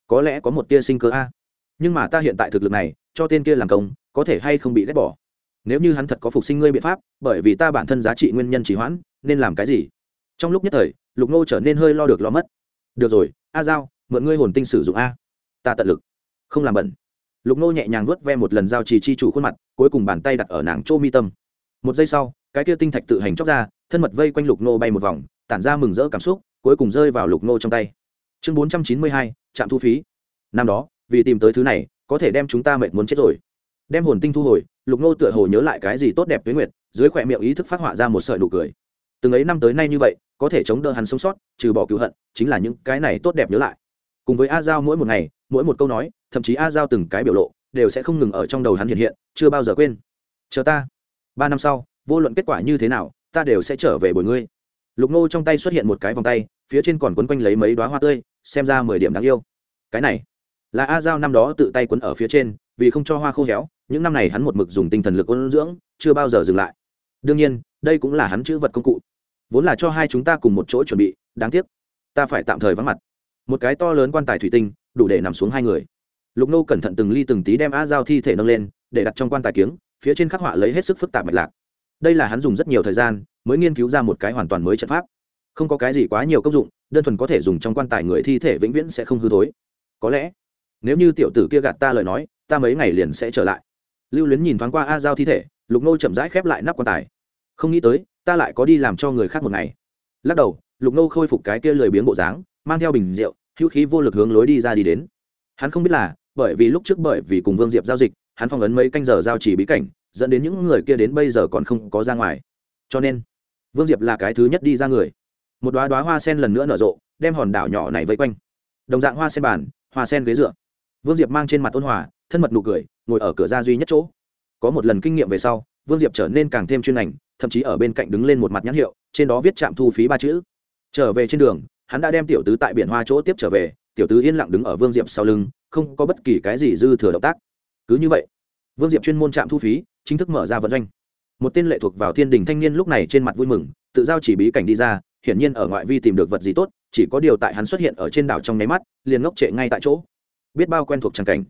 có lẽ có một tia sinh cơ a. Nhưng mà ta hiện tại thực lực này, cho tên kia làm công, có thể hay không bị ghét bỏ. Nếu như hắn thật có phục sinh ngươi biện pháp, bởi vì ta bản thân giá trị nguyên nhân trì hoãn, nên làm cái gì? Trong lúc nhất thời, lục nô trở nên hơi lo được lo mất. Được rồi, a giao, mượn ngươi hồn tinh sử dụng a. Ta tận lực, không làm bẩn. Lục nô nhẹ nhàng vuốt ve một lần giao trì chi chủ khuôn mặt, cuối cùng bàn tay đặt ở nàng chỗ mi tâm. Một giây sau, cái kia tinh thạch tự hành chóc ra, thân mật vây quanh lục nô bay một vòng tản ra mừng rỡ cảm xúc, cuối cùng rơi vào lục nô trong tay. Chương bốn trăm chín mươi hai, trạm thu phí. Năm đó, vì tìm tới thứ này, có thể đem chúng ta mệt muốn chết rồi. Đem hồn tinh thu hồi, lục nô tựa hồ nhớ lại cái gì tốt đẹp tuyến nguyệt, dưới khỏe miệng ý thức phát họa ra một sợi nụ cười. Từng ấy năm tới nay như vậy, có thể chống đỡ hắn sống sót, trừ bỏ cứu hận, chính là những cái này tốt đẹp nhớ lại. Cùng với a giao mỗi một ngày, mỗi một câu nói, thậm chí a giao từng cái biểu lộ, đều sẽ không ngừng ở trong đầu hắn hiện hiện, chưa bao giờ quên. Chờ ta. Ba năm sau, vô luận kết quả như thế nào, ta đều sẽ trở về bồi ngươi lục nô trong tay xuất hiện một cái vòng tay, phía trên còn quấn quanh lấy mấy đoá hoa tươi, xem ra mười điểm đáng yêu. Cái này, là a giao năm đó tự tay quấn ở phía trên, vì không cho hoa khô héo, những năm này hắn một mực dùng tinh thần lực ôn dưỡng, chưa bao giờ dừng lại. Đương nhiên, đây cũng là hắn chữ vật công cụ. Vốn là cho hai chúng ta cùng một chỗ chuẩn bị, đáng tiếc, ta phải tạm thời vắng mặt. Một cái to lớn quan tài thủy tinh, đủ để nằm xuống hai người. Lục nô cẩn thận từng ly từng tí đem a giao thi thể nâng lên, để đặt trong quan tài kiếng, phía trên khắc họa lấy hết sức phức tạp mạch lạc. Đây là hắn dùng rất nhiều thời gian mới nghiên cứu ra một cái hoàn toàn mới trận pháp. Không có cái gì quá nhiều công dụng, đơn thuần có thể dùng trong quan tài người thi thể vĩnh viễn sẽ không hư thối. Có lẽ, nếu như tiểu tử kia gạt ta lời nói, ta mấy ngày liền sẽ trở lại. Lưu luyến nhìn thoáng qua a giao thi thể, lục nô chậm rãi khép lại nắp quan tài. Không nghĩ tới, ta lại có đi làm cho người khác một ngày. Lắc đầu, lục nô khôi phục cái kia lười biếng bộ dáng, mang theo bình rượu, hữu khí vô lực hướng lối đi ra đi đến. Hắn không biết là, bởi vì lúc trước bởi vì cùng vương diệp giao dịch, hắn phong ấn mấy canh giờ giao chỉ bí cảnh, dẫn đến những người kia đến bây giờ còn không có ra ngoài. Cho nên vương diệp là cái thứ nhất đi ra người. Một đoá đoá hoa sen lần nữa nở rộ, đem hòn đảo nhỏ này vây quanh. Đồng dạng hoa sen bàn, hoa sen ghế dựa. Vương diệp mang trên mặt ôn hòa, thân mật nụ cười, ngồi ở cửa ra duy nhất chỗ. Có một lần kinh nghiệm về sau, vương diệp trở nên càng thêm chuyên ngành, thậm chí ở bên cạnh đứng lên một mặt nhãn hiệu, trên đó viết trạm thu phí ba chữ. Trở về trên đường, hắn đã đem tiểu tứ tại biển hoa chỗ tiếp trở về, tiểu tứ yên lặng đứng ở vương diệp sau lưng, không có bất kỳ cái gì dư thừa động tác. Cứ như vậy, vương diệp chuyên môn trạm thu phí, chính thức mở ra vận doanh một tên lệ thuộc vào thiên đình thanh niên lúc này trên mặt vui mừng, tự giao chỉ bí cảnh đi ra, hiển nhiên ở ngoại vi tìm được vật gì tốt, chỉ có điều tại hắn xuất hiện ở trên đảo trong nháy mắt, liền ngốc trệ ngay tại chỗ. Biết bao quen thuộc tràng cảnh.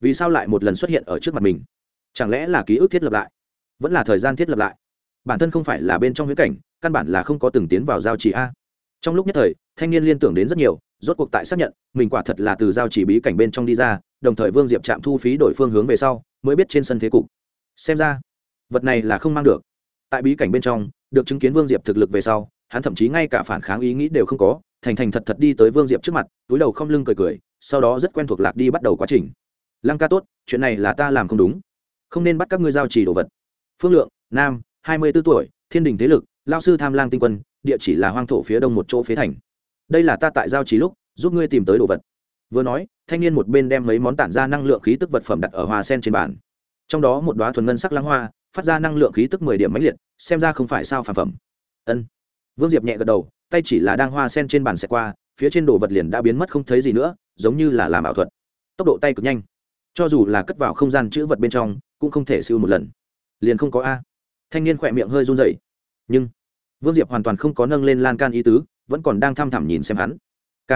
Vì sao lại một lần xuất hiện ở trước mặt mình? Chẳng lẽ là ký ức thiết lập lại? Vẫn là thời gian thiết lập lại? Bản thân không phải là bên trong huyễn cảnh, căn bản là không có từng tiến vào giao chỉ a. Trong lúc nhất thời, thanh niên liên tưởng đến rất nhiều, rốt cuộc tại xác nhận, mình quả thật là từ giao chỉ bí cảnh bên trong đi ra, đồng thời vương diệp chạm thu phí đổi phương hướng về sau, mới biết trên sân thế cục. Xem ra vật này là không mang được. Tại bí cảnh bên trong, được chứng kiến vương diệp thực lực về sau, hắn thậm chí ngay cả phản kháng ý nghĩ đều không có, thành thành thật thật đi tới vương diệp trước mặt, túi đầu không lưng cười cười, sau đó rất quen thuộc lạc đi bắt đầu quá trình. Lăng ca tốt, chuyện này là ta làm không đúng. Không nên bắt các ngươi giao trì đồ vật. Phương lượng, nam, hai mươi b ố tuổi, thiên đình thế lực, lao sư tham lang tinh quân, địa chỉ là hoang thổ phía đông một chỗ phế thành. Đây là ta tại giao trì lúc, giúp ngươi tìm tới đồ vật. Vừa nói, thanh niên một bên đem mấy món tản ra năng lượng khí tức vật phẩm đặt ở hoa sen trên bàn trong đó một đoá thuần ngân sắc lăng hoa, phát ra năng lượng khí tức mười điểm mãnh liệt, xem ra không phải sao phản phẩm. Ân. Vương diệp nhẹ gật đầu, tay chỉ là đang hoa sen trên bàn xẹt qua, phía trên đồ vật liền đã biến mất không thấy gì nữa, giống như là làm ảo thuật. Tốc độ tay cực nhanh. Cho dù là cất vào không gian chữ vật bên trong, cũng không thể siêu một lần. Liền không có a. Thanh niên khỏe miệng hơi run dậy nhưng, vương diệp hoàn toàn không có nâng lên lan can ý tứ, vẫn còn đang thăm thẳm nhìn xem hắn. K.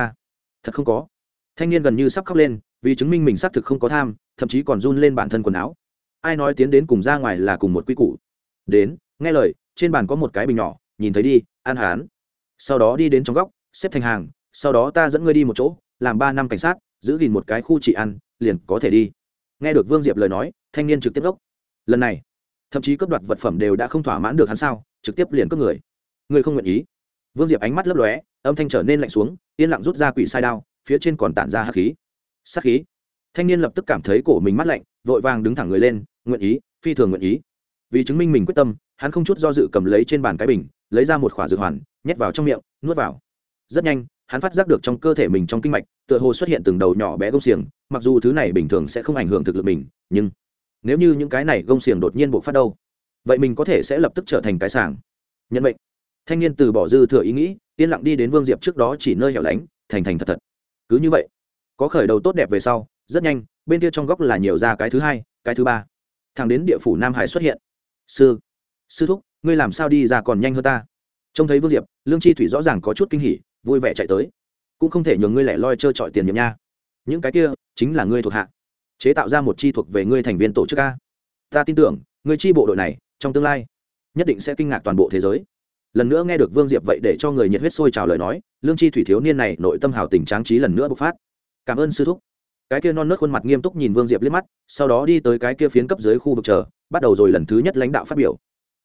Thật không có. Thanh niên gần như sắp khóc lên, vì chứng minh mình xác thực không có tham, thậm chí còn run lên bản thân quần áo ai nói tiến đến cùng ra ngoài là cùng một quy củ. Đến, nghe lời, trên bàn có một cái bình nhỏ, nhìn thấy đi an hán. Sau đó đi đến trong góc, xếp thành hàng, sau đó ta dẫn ngươi đi một chỗ, làm ba năm cảnh sát, giữ gìn một cái khu trị ăn liền có thể đi. Nghe được vương diệp lời nói, thanh niên trực tiếp gốc lần này, thậm chí cấp đoạt vật phẩm đều đã không thỏa mãn được hắn sao, trực tiếp liền cướp người. Người không nguyện ý. Vương diệp ánh mắt lấp lóe, âm thanh trở nên lạnh xuống, yên lặng rút ra quỷ sai đao, phía trên còn tản ra hắc khí. Sắc khí. Thanh niên lập tức cảm thấy cổ mình mắt lạnh, vội vàng đứng thẳng người lên nguyện ý, phi thường nguyện ý. Vì chứng minh mình quyết tâm, hắn không chút do dự cầm lấy trên bàn cái bình, lấy ra một khỏa dược hoàn, nhét vào trong miệng, nuốt vào. Rất nhanh, hắn phát giác được trong cơ thể mình trong kinh mạch, tựa hồ xuất hiện từng đầu nhỏ bé gông xiềng, mặc dù thứ này bình thường sẽ không ảnh hưởng thực lực mình, nhưng nếu như những cái này gông xiềng đột nhiên buộc phát đâu, vậy mình có thể sẽ lập tức trở thành cái sàng nhân mệnh. Thanh niên từ bỏ dư thừa ý nghĩ, yên lặng đi đến vương diệp trước đó chỉ nơi hẻo lánh, thành thành thật thật. Cứ như vậy, có khởi đầu tốt đẹp về sau, rất nhanh, bên kia trong góc là nhiều ra cái thứ hai, cái thứ ba thằng đến địa phủ nam hải xuất hiện. Sư sư thúc, ngươi làm sao đi ra còn nhanh hơn ta? Trông thấy vương diệp, lương chi thủy rõ ràng có chút kinh hỉ, vui vẻ chạy tới. Cũng không thể nhường ngươi lẻ loi trơ trọi tiền nhiệm nha. Những cái kia, chính là ngươi thuộc hạ. Chế tạo ra một chi thuộc về ngươi thành viên tổ chức a. Ta tin tưởng, ngươi chi bộ đội này, trong tương lai, nhất định sẽ kinh ngạc toàn bộ thế giới. Lần nữa nghe được vương diệp vậy để cho người nhiệt huyết sôi trào lời nói, lương chi thủy thiếu niên này nội tâm hào tình tráng trí lần nữa bộc phát. Cảm ơn sư thúc cái kia non nớt khuôn mặt nghiêm túc nhìn vương diệp liếc mắt, sau đó đi tới cái kia phiến cấp dưới khu vực chờ, bắt đầu rồi lần thứ nhất lãnh đạo phát biểu.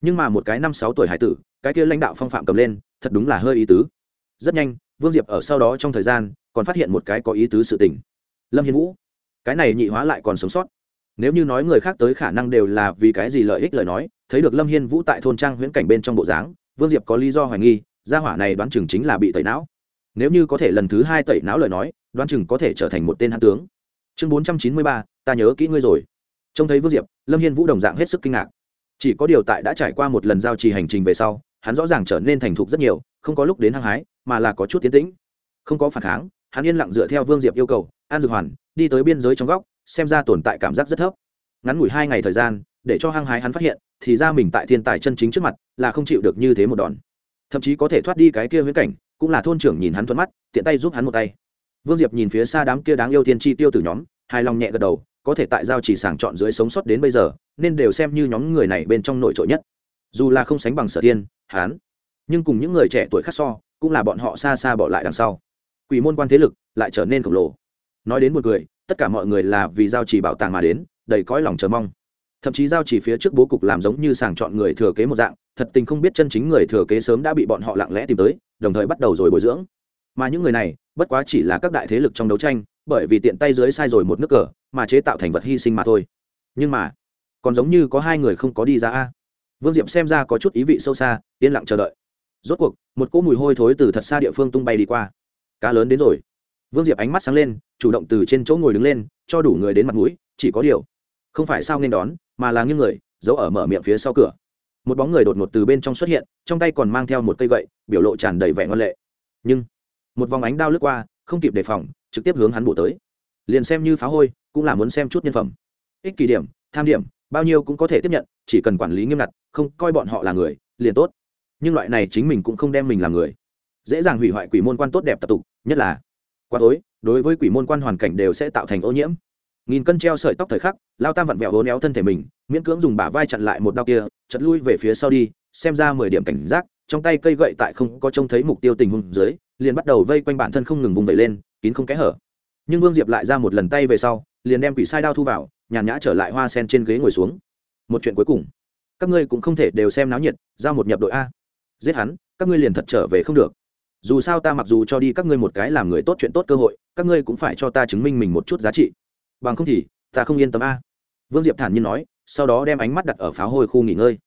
Nhưng mà một cái năm sáu tuổi hải tử, cái kia lãnh đạo phong phạm cầm lên, thật đúng là hơi ý tứ. Rất nhanh, vương diệp ở sau đó trong thời gian, còn phát hiện một cái có ý tứ sự tình. Lâm hiên vũ, cái này nhị hóa lại còn sống sót. Nếu như nói người khác tới khả năng đều là vì cái gì lợi ích lời nói, thấy được lâm hiên vũ tại thôn trang huyễn cảnh bên trong bộ dáng, vương diệp có lý do hoài nghi, gia hỏa này đoán chừng chính là bị tẩy não. Nếu như có thể lần thứ hai tẩy não lời nói đoán chừng có thể trở thành một tên hãn tướng. Chương bốn trăm chín mươi ba, ta nhớ kỹ ngươi rồi. Trông thấy vương diệp, lâm hiên vũ đồng dạng hết sức kinh ngạc. Chỉ có điều tại đã trải qua một lần giao trì hành trình về sau, hắn rõ ràng trở nên thành thục rất nhiều, không có lúc đến hăng hái, mà là có chút tiến tĩnh. Không có phản kháng, hắn yên lặng dựa theo vương diệp yêu cầu, an dược hoàn, đi tới biên giới trong góc, xem ra tồn tại cảm giác rất thấp. Ngắn ngủi hai ngày thời gian, để cho hăng hái hắn phát hiện, thì ra mình tại thiên tài chân chính trước mặt, là không chịu được như thế một đòn. Thậm chí có thể thoát đi cái kia viễn cảnh, cũng là thôn trưởng nhìn hắn thuận mắt, tiện tay giúp hắn một tay vương diệp nhìn phía xa đám kia đáng yêu thiên chi tiêu tử nhóm hài lòng nhẹ gật đầu có thể tại giao chỉ sàng chọn dưới sống sót đến bây giờ nên đều xem như nhóm người này bên trong nội trội nhất. Dù là không sánh bằng sở Thiên, hán nhưng cùng những người trẻ tuổi khác so cũng là bọn họ xa xa bỏ lại đằng sau. Quỷ môn quan thế lực lại trở nên khổng lồ. Nói đến một người tất cả mọi người là vì giao chỉ bảo tàng mà đến đầy cõi lòng chờ mong. Thậm chí giao chỉ phía trước bố cục làm giống như sàng chọn người thừa kế một dạng thật tình không biết chân chính người thừa kế sớm đã bị bọn họ lặng lẽ tìm tới đồng thời bắt đầu rồi bồi dưỡng mà những người này, bất quá chỉ là các đại thế lực trong đấu tranh, bởi vì tiện tay dưới sai rồi một nước cờ, mà chế tạo thành vật hy sinh mà thôi. Nhưng mà, còn giống như có hai người không có đi ra a. Vương diệm xem ra có chút ý vị sâu xa, yên lặng chờ đợi. Rốt cuộc, một cỗ mùi hôi thối từ thật xa địa phương tung bay đi qua. Cá lớn đến rồi. Vương diệp ánh mắt sáng lên, chủ động từ trên chỗ ngồi đứng lên, cho đủ người đến mặt mũi, chỉ có điều, không phải sao nên đón, mà là những người, giấu ở mở miệng phía sau cửa. Một bóng người đột ngột từ bên trong xuất hiện, trong tay còn mang theo một cây gậy, biểu lộ tràn đầy vẻ ngon lệ. Nhưng một vòng ánh đao lướt qua, không kịp đề phòng, trực tiếp hướng hắn bổ tới. Liền xem như phá hôi, cũng là muốn xem chút nhân phẩm. Ích kỷ điểm, tham điểm, bao nhiêu cũng có thể tiếp nhận, chỉ cần quản lý nghiêm ngặt, không coi bọn họ là người, liền tốt. Nhưng loại này chính mình cũng không đem mình làm người. Dễ dàng hủy hoại quỷ môn quan tốt đẹp tập tục, nhất là qua tối, đối với quỷ môn quan hoàn cảnh đều sẽ tạo thành ô nhiễm. Nghìn cân treo sợi tóc thời khắc, lao tam vặn vẹo hố néo thân thể mình, miễn cưỡng dùng bả vai chặn lại một đau kia, chật lui về phía sau đi, xem ra mười điểm cảnh giác, trong tay cây gậy tại không có trông thấy mục tiêu tình huống dưới liền bắt đầu vây quanh bản thân không ngừng vùng vẩy lên, kín không kẽ hở. Nhưng vương diệp lại ra một lần tay về sau, liền đem quỷ sai đao thu vào, nhàn nhã trở lại hoa sen trên ghế ngồi xuống. Một chuyện cuối cùng. Các ngươi cũng không thể đều xem náo nhiệt, giao một nhập đội a. Giết hắn, các ngươi liền thật trở về không được. Dù sao ta mặc dù cho đi các ngươi một cái làm người tốt chuyện tốt cơ hội, các ngươi cũng phải cho ta chứng minh mình một chút giá trị. Bằng không thì, ta không yên tâm a. Vương diệp thản nhiên nói, sau đó đem ánh mắt đặt ở pháo hôi khu nghỉ ngơi.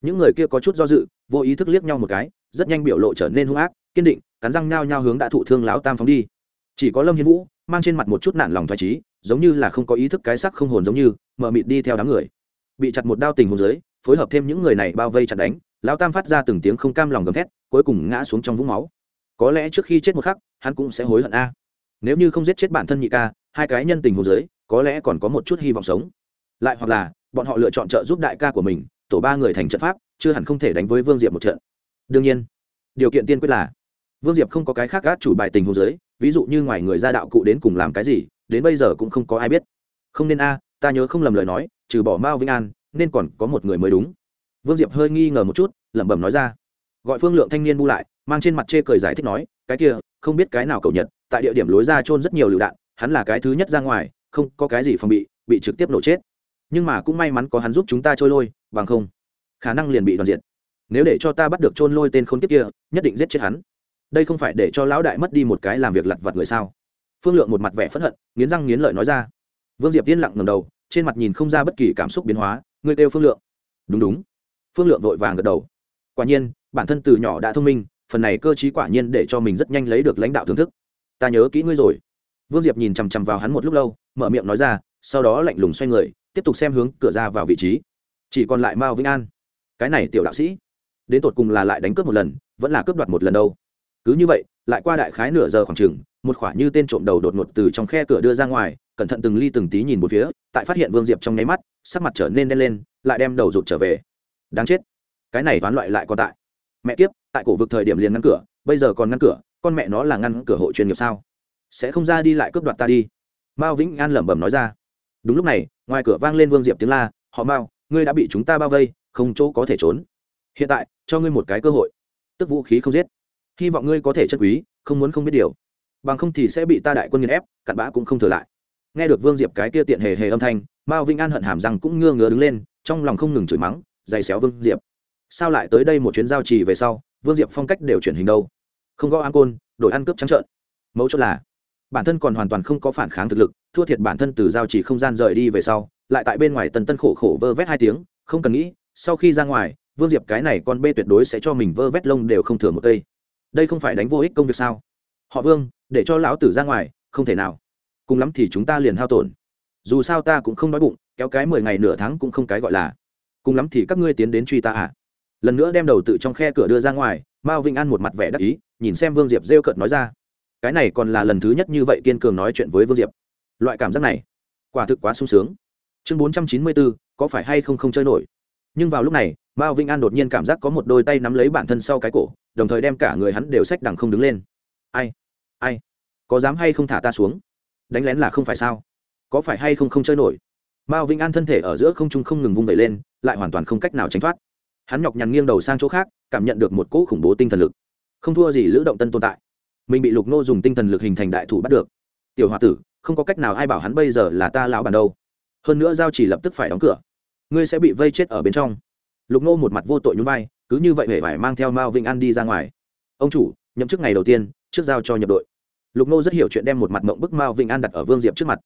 Những người kia có chút do dự, vô ý thức liếc nhau một cái, rất nhanh biểu lộ trở nên hung ác, kiên định cắn răng nhao nhao hướng đã thụ thương lão tam phóng đi. Chỉ có lâm hiên vũ mang trên mặt một chút nản lòng thoải trí, giống như là không có ý thức cái sắc không hồn giống như mờ mịt đi theo đám người. Bị chặt một đao tình hồn dưới, phối hợp thêm những người này bao vây chặt đánh, lão tam phát ra từng tiếng không cam lòng gầm thét, cuối cùng ngã xuống trong vũng máu. Có lẽ trước khi chết một khắc, hắn cũng sẽ hối hận a. Nếu như không giết chết bản thân nhị ca, hai cái nhân tình hồn dưới, có lẽ còn có một chút hy vọng sống. Lại hoặc là, bọn họ lựa chọn trợ giúp đại ca của mình, tổ ba người thành trận pháp, chưa hẳn không thể đánh với vương diệp một trận. Đương nhiên, điều kiện tiên quyết là vương diệp không có cái khác gác chủ bài tình hồ dưới ví dụ như ngoài người ra đạo cụ đến cùng làm cái gì, đến bây giờ cũng không có ai biết. Không nên a, ta nhớ không lầm lời nói, trừ bỏ mao vĩnh an, nên còn có một người mới đúng. Vương diệp hơi nghi ngờ một chút, lẩm bẩm nói ra. Gọi phương lượng thanh niên bu lại, mang trên mặt chê cười giải thích nói, cái kia, không biết cái nào cầu nhật, tại địa điểm lối ra trôn rất nhiều lựu đạn, hắn là cái thứ nhất ra ngoài, không có cái gì phòng bị bị trực tiếp nổ chết. Nhưng mà cũng may mắn có hắn giúp chúng ta trôi lôi, bằng không, khả năng liền bị đoàn diệt. Nếu để cho ta bắt được trôn lôi tên khốn kiếp kia, nhất định giết chết hắn đây không phải để cho lão đại mất đi một cái làm việc lặt vặt người sao? Phương lượng một mặt vẻ phẫn hận, nghiến răng nghiến lợi nói ra. Vương diệp yên lặng ngầm đầu, trên mặt nhìn không ra bất kỳ cảm xúc biến hóa, ngươi kêu phương lượng. Đúng đúng. Phương lượng vội vàng gật đầu. Quả nhiên, bản thân từ nhỏ đã thông minh, phần này cơ t quả nhiên để cho mình rất nhanh lấy được lãnh đạo thưởng thức. Ta nhớ kỹ ngươi rồi. Vương diệp nhìn chằm chằm vào hắn một lúc lâu, mở miệng nói ra, sau đó lạnh lùng xoay người, tiếp tục xem hướng cửa ra vào vị trí. Chỉ còn lại mao vĩnh an. Cái này tiểu đạo sĩ, đến tột cùng là lại đánh cướp một lần, vẫn là cướp đoạt một lần đâu? Cứ như vậy, lại qua đại khái nửa giờ khoảng chừng, một khoả như tên trộm đầu đột ngột từ trong khe cửa đưa ra ngoài, cẩn thận từng ly từng tí nhìn một phía, tại phát hiện vương diệp trong nháy mắt, sắc mặt trở nên đen lên, lại đem đầu rụt trở về. Đáng chết, cái này toán loại lại còn tại. Mẹ kiếp, tại cổ vực thời điểm liền ngăn cửa, bây giờ còn ngăn cửa, con mẹ nó là ngăn cửa hộ chuyên nghiệp sao? Sẽ không ra đi lại cướp đoạt ta đi. Mao vĩnh an lẩm bẩm nói ra. Đúng lúc này, ngoài cửa vang lên vương diệp tiếng la, họ mao, ngươi đã bị chúng ta bao vây, không chỗ có thể trốn. Hiện tại, cho ngươi một cái cơ hội. Tức vũ khí không giết hy vọng ngươi có thể chân quý, không muốn không biết điều. Bằng không thì sẽ bị ta đại quân nghiền ép, cặn bã cũng không thừa lại. Nghe được vương diệp cái kia tiện hề hề âm thanh, mao Vinh an hận hàm rằng cũng ngơ ngứa đứng lên, trong lòng không ngừng chửi mắng dày xéo vương diệp. Sao lại tới đây một chuyến giao trì về sau, vương diệp phong cách đều chuyển hình đâu? Không gõ an côn, đổi ăn cướp trắng trợn. Mẫu chốt là, bản thân còn hoàn toàn không có phản kháng thực lực, thua thiệt bản thân từ giao trì không gian rời đi về sau, lại tại bên ngoài tần tân khổ khổ vơ vét hai tiếng, không cần nghĩ, sau khi ra ngoài, vương diệp cái này con bê tuyệt đối sẽ cho mình vơ vét lông đều không thừa một cây đây không phải đánh vô ích công việc sao? Họ vương, để cho lão tử ra ngoài, không thể nào. Cùng lắm thì chúng ta liền hao tổn. Dù sao ta cũng không đói bụng, kéo cái mười ngày nửa tháng cũng không cái gọi là. Cùng lắm thì các ngươi tiến đến truy ta à? Lần nữa đem đầu tự trong khe cửa đưa ra ngoài, mao vinh an một mặt vẻ đắc ý, nhìn xem vương diệp rêu cợt nói ra. Cái này còn là lần thứ nhất như vậy kiên cường nói chuyện với vương diệp. Loại cảm giác này, quả thực quá sung sướng. Chương bốn trăm chín mươi bốn có phải hay không không chơi nổi? Nhưng vào lúc này, mao vinh an đột nhiên cảm giác có một đôi tay nắm lấy bản thân sau cái cổ đồng thời đem cả người hắn đều sách đằng không đứng lên. Ai? Ai? Có dám hay không thả ta xuống? Đánh lén là không phải sao? Có phải hay không không chơi nổi? Mao vinh an thân thể ở giữa không trung không ngừng vung vẩy lên, lại hoàn toàn không cách nào tránh thoát. Hắn nhọc nhằn nghiêng đầu sang chỗ khác, cảm nhận được một cỗ khủng bố tinh thần lực. Không thua gì lữ động tân tồn tại. Mình bị lục nô dùng tinh thần lực hình thành đại thủ bắt được. Tiểu h o a tử, không có cách nào ai bảo hắn bây giờ là ta lão bàn đâu. Hơn nữa giao chỉ lập tức phải đóng cửa. Ngươi sẽ bị vây chết ở bên trong. Lục nô một mặt vô tội nhún vai cứ như vậy hễ phải mang theo mao vĩnh an đi ra ngoài. Ông chủ, nhậm chức ngày đầu tiên, trước giao cho nhập đội. Lục nô rất hiểu chuyện đem một mặt mộng bức mao vĩnh an đặt ở vương diệp trước mặt.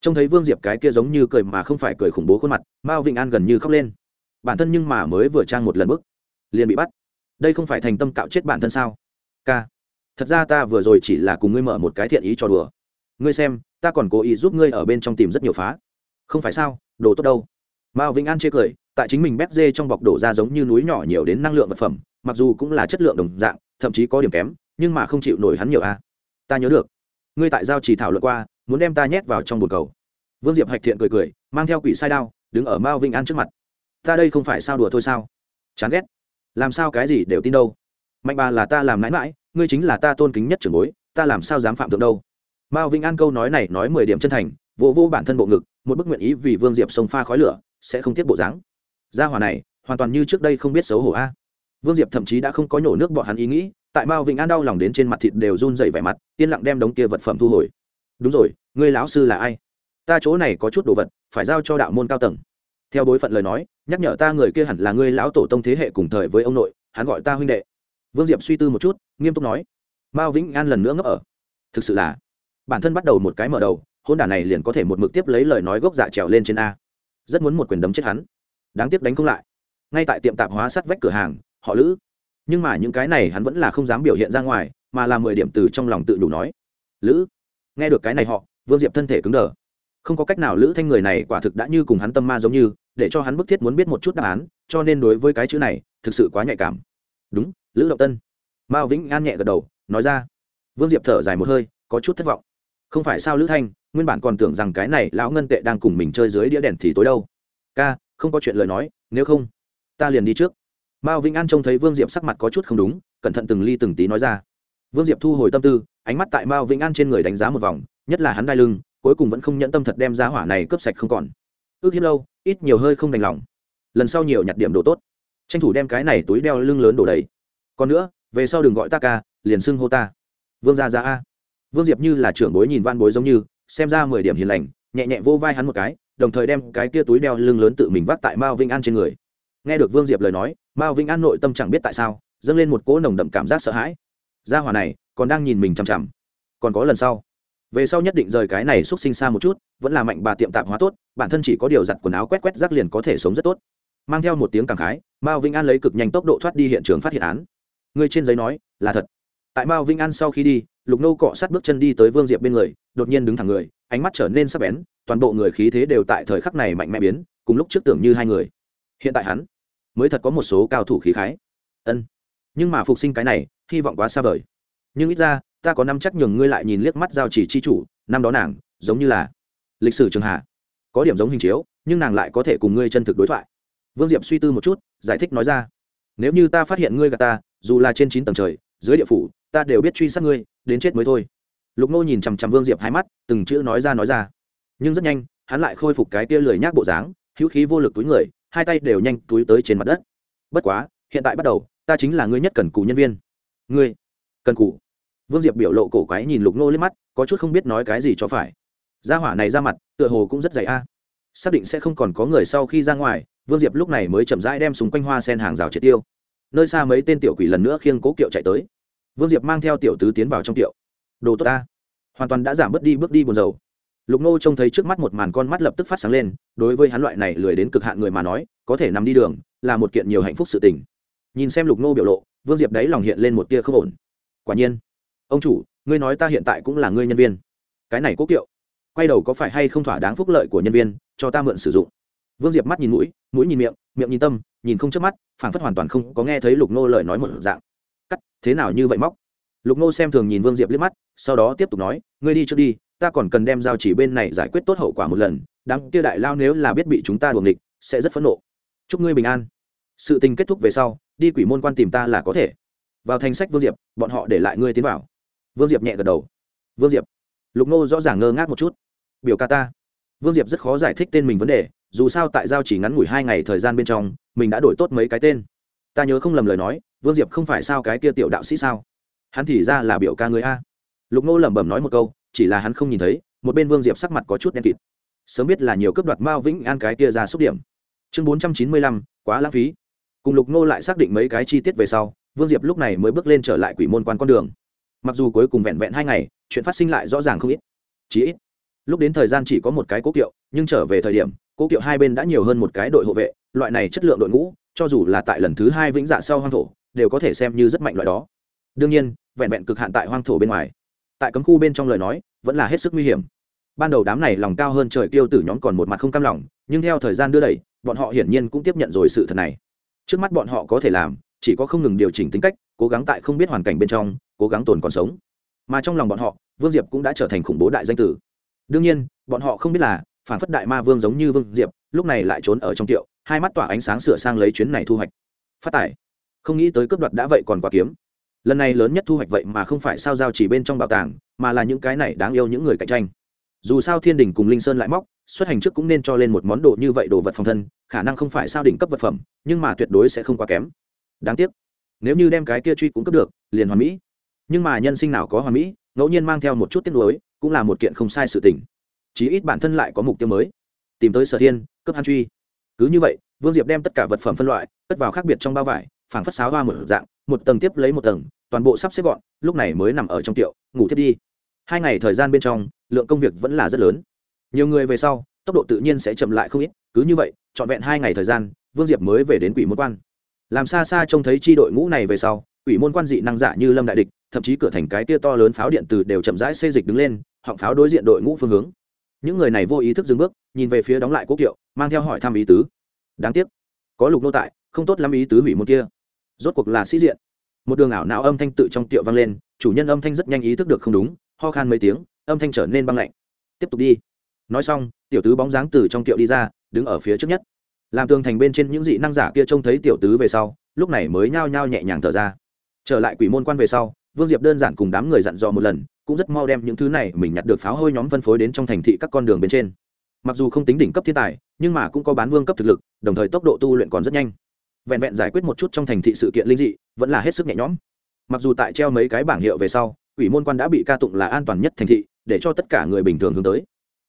Trông thấy vương diệp cái kia giống như cười mà không phải cười khủng bố khuôn mặt, mao vĩnh an gần như khóc lên. Bản thân nhưng mà mới vừa trang một lần bức, liền bị bắt. Đây không phải thành tâm cạo chết bản thân sao? K thật ra ta vừa rồi chỉ là cùng ngươi mở một cái thiện ý cho đùa. Ngươi xem, ta còn cố ý giúp ngươi ở bên trong tìm rất nhiều phá. Không phải sao, đồ tốt đâu. Mao vĩnh an chê cười tại chính mình bét dê trong bọc đổ ra giống như núi nhỏ nhiều đến năng lượng vật phẩm, mặc dù cũng là chất lượng đồng dạng, thậm chí có điểm kém, nhưng mà không chịu nổi hắn nhiều a. Ta nhớ được. Ngươi tại giao chỉ thảo luận qua, muốn đem ta nhét vào trong bồn cầu. Vương diệp hạch thiện cười cười, mang theo quỷ sai đao, đứng ở mao vinh an trước mặt. Ta đây không phải sao đùa thôi sao? Chán ghét. Làm sao cái gì đều tin đâu. Mạnh bà là ta làm mãi mãi ngươi chính là ta tôn kính nhất trưởng bối, ta làm sao dám phạm thượng đâu. Mao vinh an câu nói này nói mười điểm chân thành vô vô bản thân bộ ngực, một bức nguyện ý vì vương diệp sông pha khói lửa, sẽ không tiết bộ dáng gia hỏa này, hoàn toàn như trước đây không biết xấu hổ a. Vương diệp thậm chí đã không có nhổ nước bọn hắn ý nghĩ, tại mao vĩnh an đau lòng đến trên mặt thịt đều run dày vẻ mặt, yên lặng đem đống kia vật phẩm thu hồi. Đúng rồi, ngươi lão sư là ai? Ta chỗ này có chút đồ vật, phải giao cho đạo môn cao tầng. Theo bối phận lời nói, nhắc nhở ta người kia hẳn là ngươi lão tổ tông thế hệ cùng thời với ông nội, hắn gọi ta huynh đệ. Vương diệp suy tư một chút, nghiêm túc nói. Mao vĩnh an lần nữa ngấp ở. Thực sự là, bản thân bắt đầu một cái mở đầu, hôn đả này liền có thể một mực tiếp lấy lời nói gốc dạ trèo lên trên a. Rất muốn một quyền đấm chết hắn đáng tiếc đánh không lại. Ngay tại tiệm tạp hóa sắt vách cửa hàng, họ lữ. Nhưng mà những cái này hắn vẫn là không dám biểu hiện ra ngoài, mà là mười điểm từ trong lòng tự đủ nói. Lữ, nghe được cái này họ, vương diệp thân thể cứng đờ. Không có cách nào lữ thanh người này quả thực đã như cùng hắn tâm ma giống như, để cho hắn bức thiết muốn biết một chút đáp án, cho nên đối với cái chữ này, thực sự quá nhạy cảm. Đúng, lữ động tân. Mao vĩnh an nhẹ gật đầu, nói ra. Vương diệp thở dài một hơi, có chút thất vọng. Không phải sao lữ thanh, nguyên bản còn tưởng rằng cái này lão ngân tệ đang cùng mình chơi dưới đĩa đèn thì tối đâu. Ca không có chuyện lời nói, nếu không, ta liền đi trước. Mao vĩnh an trông thấy vương diệp sắc mặt có chút không đúng, cẩn thận từng ly từng tí nói ra. Vương diệp thu hồi tâm tư, ánh mắt tại mao vĩnh an trên người đánh giá một vòng, nhất là hắn đai lưng, cuối cùng vẫn không nhẫn tâm thật đem giá hỏa này cướp sạch không còn. Ước hiếp lâu, ít nhiều hơi không đành lòng. Lần sau nhiều nhặt điểm đồ tốt. Tranh thủ đem cái này túi đeo lưng lớn đổ đầy. Còn nữa, về sau đừng gọi ta ca, liền xưng hô ta. Vương gia ra a. Vương diệp như là trưởng bối nhìn van bối giống như, xem ra mười điểm hiền lành, nhẹ nhẹ vô vai hắn một cái đồng thời đem cái kia túi đeo lưng lớn tự mình vác tại mao vinh an trên người. Nghe được vương diệp lời nói, mao vinh an nội tâm chẳng biết tại sao, dâng lên một cỗ nồng đậm cảm giác sợ hãi. Gia hỏa này còn đang nhìn mình chằm chằm. Còn có lần sau, về sau nhất định rời cái này xúc sinh xa một chút, vẫn là mạnh bà tiệm tạp hóa tốt, bản thân chỉ có điều giặt quần áo quét quét rác liền có thể sống rất tốt. Mang theo một tiếng cảm khái, mao vinh an lấy cực nhanh tốc độ thoát đi hiện trường phát hiện án. Người trên giấy nói, là thật. Tại mao vinh an sau khi đi, lục nô cọ sát bước chân đi tới vương diệp bên người, đột nhiên đứng thẳng người, ánh mắt trở nên sắc bén toàn bộ người khí thế đều tại thời khắc này mạnh mẽ biến, cùng lúc trước tưởng như hai người. Hiện tại hắn mới thật có một số cao thủ khí khái. Ân, nhưng mà phục sinh cái này, hy vọng quá xa vời. Nhưng ít ra, ta có năm chắc nhường ngươi lại nhìn liếc mắt giao chỉ chi chủ, năm đó nàng, giống như là lịch sử trường hạ, có điểm giống hình chiếu, nhưng nàng lại có thể cùng ngươi chân thực đối thoại. Vương diệp suy tư một chút, giải thích nói ra, nếu như ta phát hiện ngươi gà ta, dù là trên chín tầng trời, dưới địa phủ, ta đều biết truy sát ngươi, đến chết mới thôi. Lục nô nhìn chằm chằm vương diệp hai mắt, từng chữ nói ra nói ra nhưng rất nhanh, hắn lại khôi phục cái tia lười nhác bộ dáng, hữu khí vô lực túi người, hai tay đều nhanh túi tới trên mặt đất. Bất quá, hiện tại bắt đầu, ta chính là ngươi nhất cần cù nhân viên. Ngươi, cần cù. Vương diệp biểu lộ cổ quái nhìn lục nô lên mắt, có chút không biết nói cái gì cho phải. Gia hỏa này ra mặt, tựa hồ cũng rất dày a. Xác định sẽ không còn có người sau khi ra ngoài, vương diệp lúc này mới chậm rãi đem súng quanh hoa sen hàng rào triệt tiêu. Nơi xa mấy tên tiểu quỷ lần nữa khiêng cố kiệu chạy tới. Vương diệp mang theo tiểu tứ tiến vào trong kiệu. Đồ tốt ta hoàn toàn đã giảm bớt đi bước đi buồn dầu lục nô trông thấy trước mắt một màn con mắt lập tức phát sáng lên, đối với hắn loại này lười đến cực hạn người mà nói, có thể nằm đi đường, là một kiện nhiều hạnh phúc sự tình. Nhìn xem lục nô biểu lộ, vương diệp đấy lòng hiện lên một tia không ổn. Quả nhiên, ông chủ, ngươi nói ta hiện tại cũng là ngươi nhân viên. Cái này cố kiệu, quay đầu có phải hay không thỏa đáng phúc lợi của nhân viên, cho ta mượn sử dụng. Vương diệp mắt nhìn mũi mũi nhìn miệng miệng nhìn tâm, nhìn không chớp mắt, phảng phất hoàn toàn không có nghe thấy lục nô lời nói một dạng. Cắt, thế nào như vậy móc? Lục nô xem thường nhìn vương diệp liếc mắt, sau đó tiếp tục nói, ngươi đi trước đi ta còn cần đem giao chỉ bên này giải quyết tốt hậu quả một lần, đám kia đại lao nếu là biết bị chúng ta đuồng địch sẽ rất phẫn nộ. Chúc ngươi bình an. Sự tình kết thúc về sau, đi quỷ môn quan tìm ta là có thể. Vào thành sách vương diệp, bọn họ để lại ngươi tiến vào. Vương diệp nhẹ gật đầu. Vương diệp. Lục nô rõ ràng ngơ ngác một chút. Biểu ca ta. Vương diệp rất khó giải thích tên mình vấn đề, dù sao tại giao chỉ ngắn ngủi hai ngày thời gian bên trong, mình đã đổi tốt mấy cái tên. Ta nhớ không lầm lời nói, vương diệp không phải sao cái kia tiểu đạo sĩ sao? Hắn thì ra là biểu ca người a. Lục nô lẩm bẩm nói một câu chỉ là hắn không nhìn thấy, một bên vương diệp sắc mặt có chút đen kịt. Sớm biết là nhiều cướp đoạt mao vĩnh an cái kia ra xúc điểm. Chương bốn trăm chín mươi lăm, quá lãng phí. Cùng lục Ngô lại xác định mấy cái chi tiết về sau, vương diệp lúc này mới bước lên trở lại quỷ môn quan con đường. Mặc dù cuối cùng vẹn vẹn hai ngày, chuyện phát sinh lại rõ ràng không ít. Chỉ ít, lúc đến thời gian chỉ có một cái cố kiệu, nhưng trở về thời điểm, cố kiệu hai bên đã nhiều hơn một cái đội hộ vệ, loại này chất lượng đội ngũ, cho dù là tại lần thứ hai vĩnh dạ sau hoang thổ, đều có thể xem như rất mạnh loại đó. Đương nhiên, vẹn vẹn cực hạn tại hoang thổ bên ngoài tại cấm khu bên trong lời nói, vẫn là hết sức nguy hiểm. Ban đầu đám này lòng cao hơn trời tiêu tử nhóm còn một mặt không cam lòng, nhưng theo thời gian đưa đẩy, bọn họ hiển nhiên cũng tiếp nhận rồi sự thật này. Trước mắt bọn họ có thể làm, chỉ có không ngừng điều chỉnh tính cách, cố gắng tại không biết hoàn cảnh bên trong, cố gắng tồn còn sống. Mà trong lòng bọn họ, vương diệp cũng đã trở thành khủng bố đại danh tử. Đương nhiên, bọn họ không biết là, phản phất đại ma vương giống như vương diệp, lúc này lại trốn ở trong tiệu, hai mắt tỏa ánh sáng sửa sang lấy chuyến này thu hoạch. Phát tải không nghĩ tới cướp đoạt đã vậy còn quả kiếm lần này lớn nhất thu hoạch vậy mà không phải sao giao chỉ bên trong bảo tàng, mà là những cái này đáng yêu những người cạnh tranh. Dù sao thiên đình cùng linh sơn lại móc, xuất hành trước cũng nên cho lên một món đồ như vậy đồ vật phòng thân, khả năng không phải sao đỉnh cấp vật phẩm, nhưng mà tuyệt đối sẽ không quá kém. Đáng tiếc, nếu như đem cái kia truy cũng cấp được, liền hoàn mỹ. Nhưng mà nhân sinh nào có hoàn mỹ, ngẫu nhiên mang theo một chút tiết lối cũng là một kiện không sai sự tình. Chí ít bản thân lại có mục tiêu mới. Tìm tới sở thiên, cấp han truy. Cứ như vậy, vương diệp đem tất cả vật phẩm phân loại, cất vào khác biệt trong bao vải, phảng phất sáo hoa một dạng, một tầng tiếp lấy một tầng toàn bộ sắp xếp gọn, lúc này mới nằm ở trong tiệu, ngủ thiết đi. Hai ngày thời gian bên trong, lượng công việc vẫn là rất lớn. Nhiều người về sau, tốc độ tự nhiên sẽ chậm lại không ít, cứ như vậy, trọn vẹn hai ngày thời gian, vương diệp mới về đến quỷ môn quan. Làm xa xa trông thấy chi đội ngũ này về sau, quỷ môn quan dị năng giả như lâm đại địch, thậm chí cửa thành cái tia to lớn pháo điện từ đều chậm rãi xây dịch đứng lên, họng pháo đối diện đội ngũ phương hướng. Những người này vô ý thức dừng bước, nhìn về phía đóng lại quốc kiệu, mang theo hỏi thăm ý tứ. Đáng tiếc, có lục nô tại, không tốt lắm ý tứ hủy môn kia. Rốt cuộc là sĩ diện một đường ảo não âm thanh tự trong tiệu vang lên, chủ nhân âm thanh rất nhanh ý thức được không đúng, ho khan mấy tiếng, âm thanh trở nên băng lạnh. Tiếp tục đi. Nói xong, tiểu tứ bóng dáng từ trong tiệu đi ra, đứng ở phía trước nhất. Làm tường thành bên trên những dị năng giả kia trông thấy tiểu tứ về sau, lúc này mới nhao nhao nhẹ nhàng thở ra. Trở lại quỷ môn quan về sau, vương diệp đơn giản cùng đám người dặn dò một lần, cũng rất mau đem những thứ này mình nhặt được pháo hôi nhóm phân phối đến trong thành thị các con đường bên trên. Mặc dù không tính đỉnh cấp thiên tài, nhưng mà cũng có bán vương cấp thực lực, đồng thời tốc độ tu luyện còn rất nhanh. Vẹn vẹn giải quyết một chút trong thành thị sự kiện linh dị vẫn là hết sức nhẹ nhõm. Mặc dù tại treo mấy cái bảng hiệu về sau, quỷ môn quan đã bị ca tụng là an toàn nhất thành thị, để cho tất cả người bình thường hướng tới.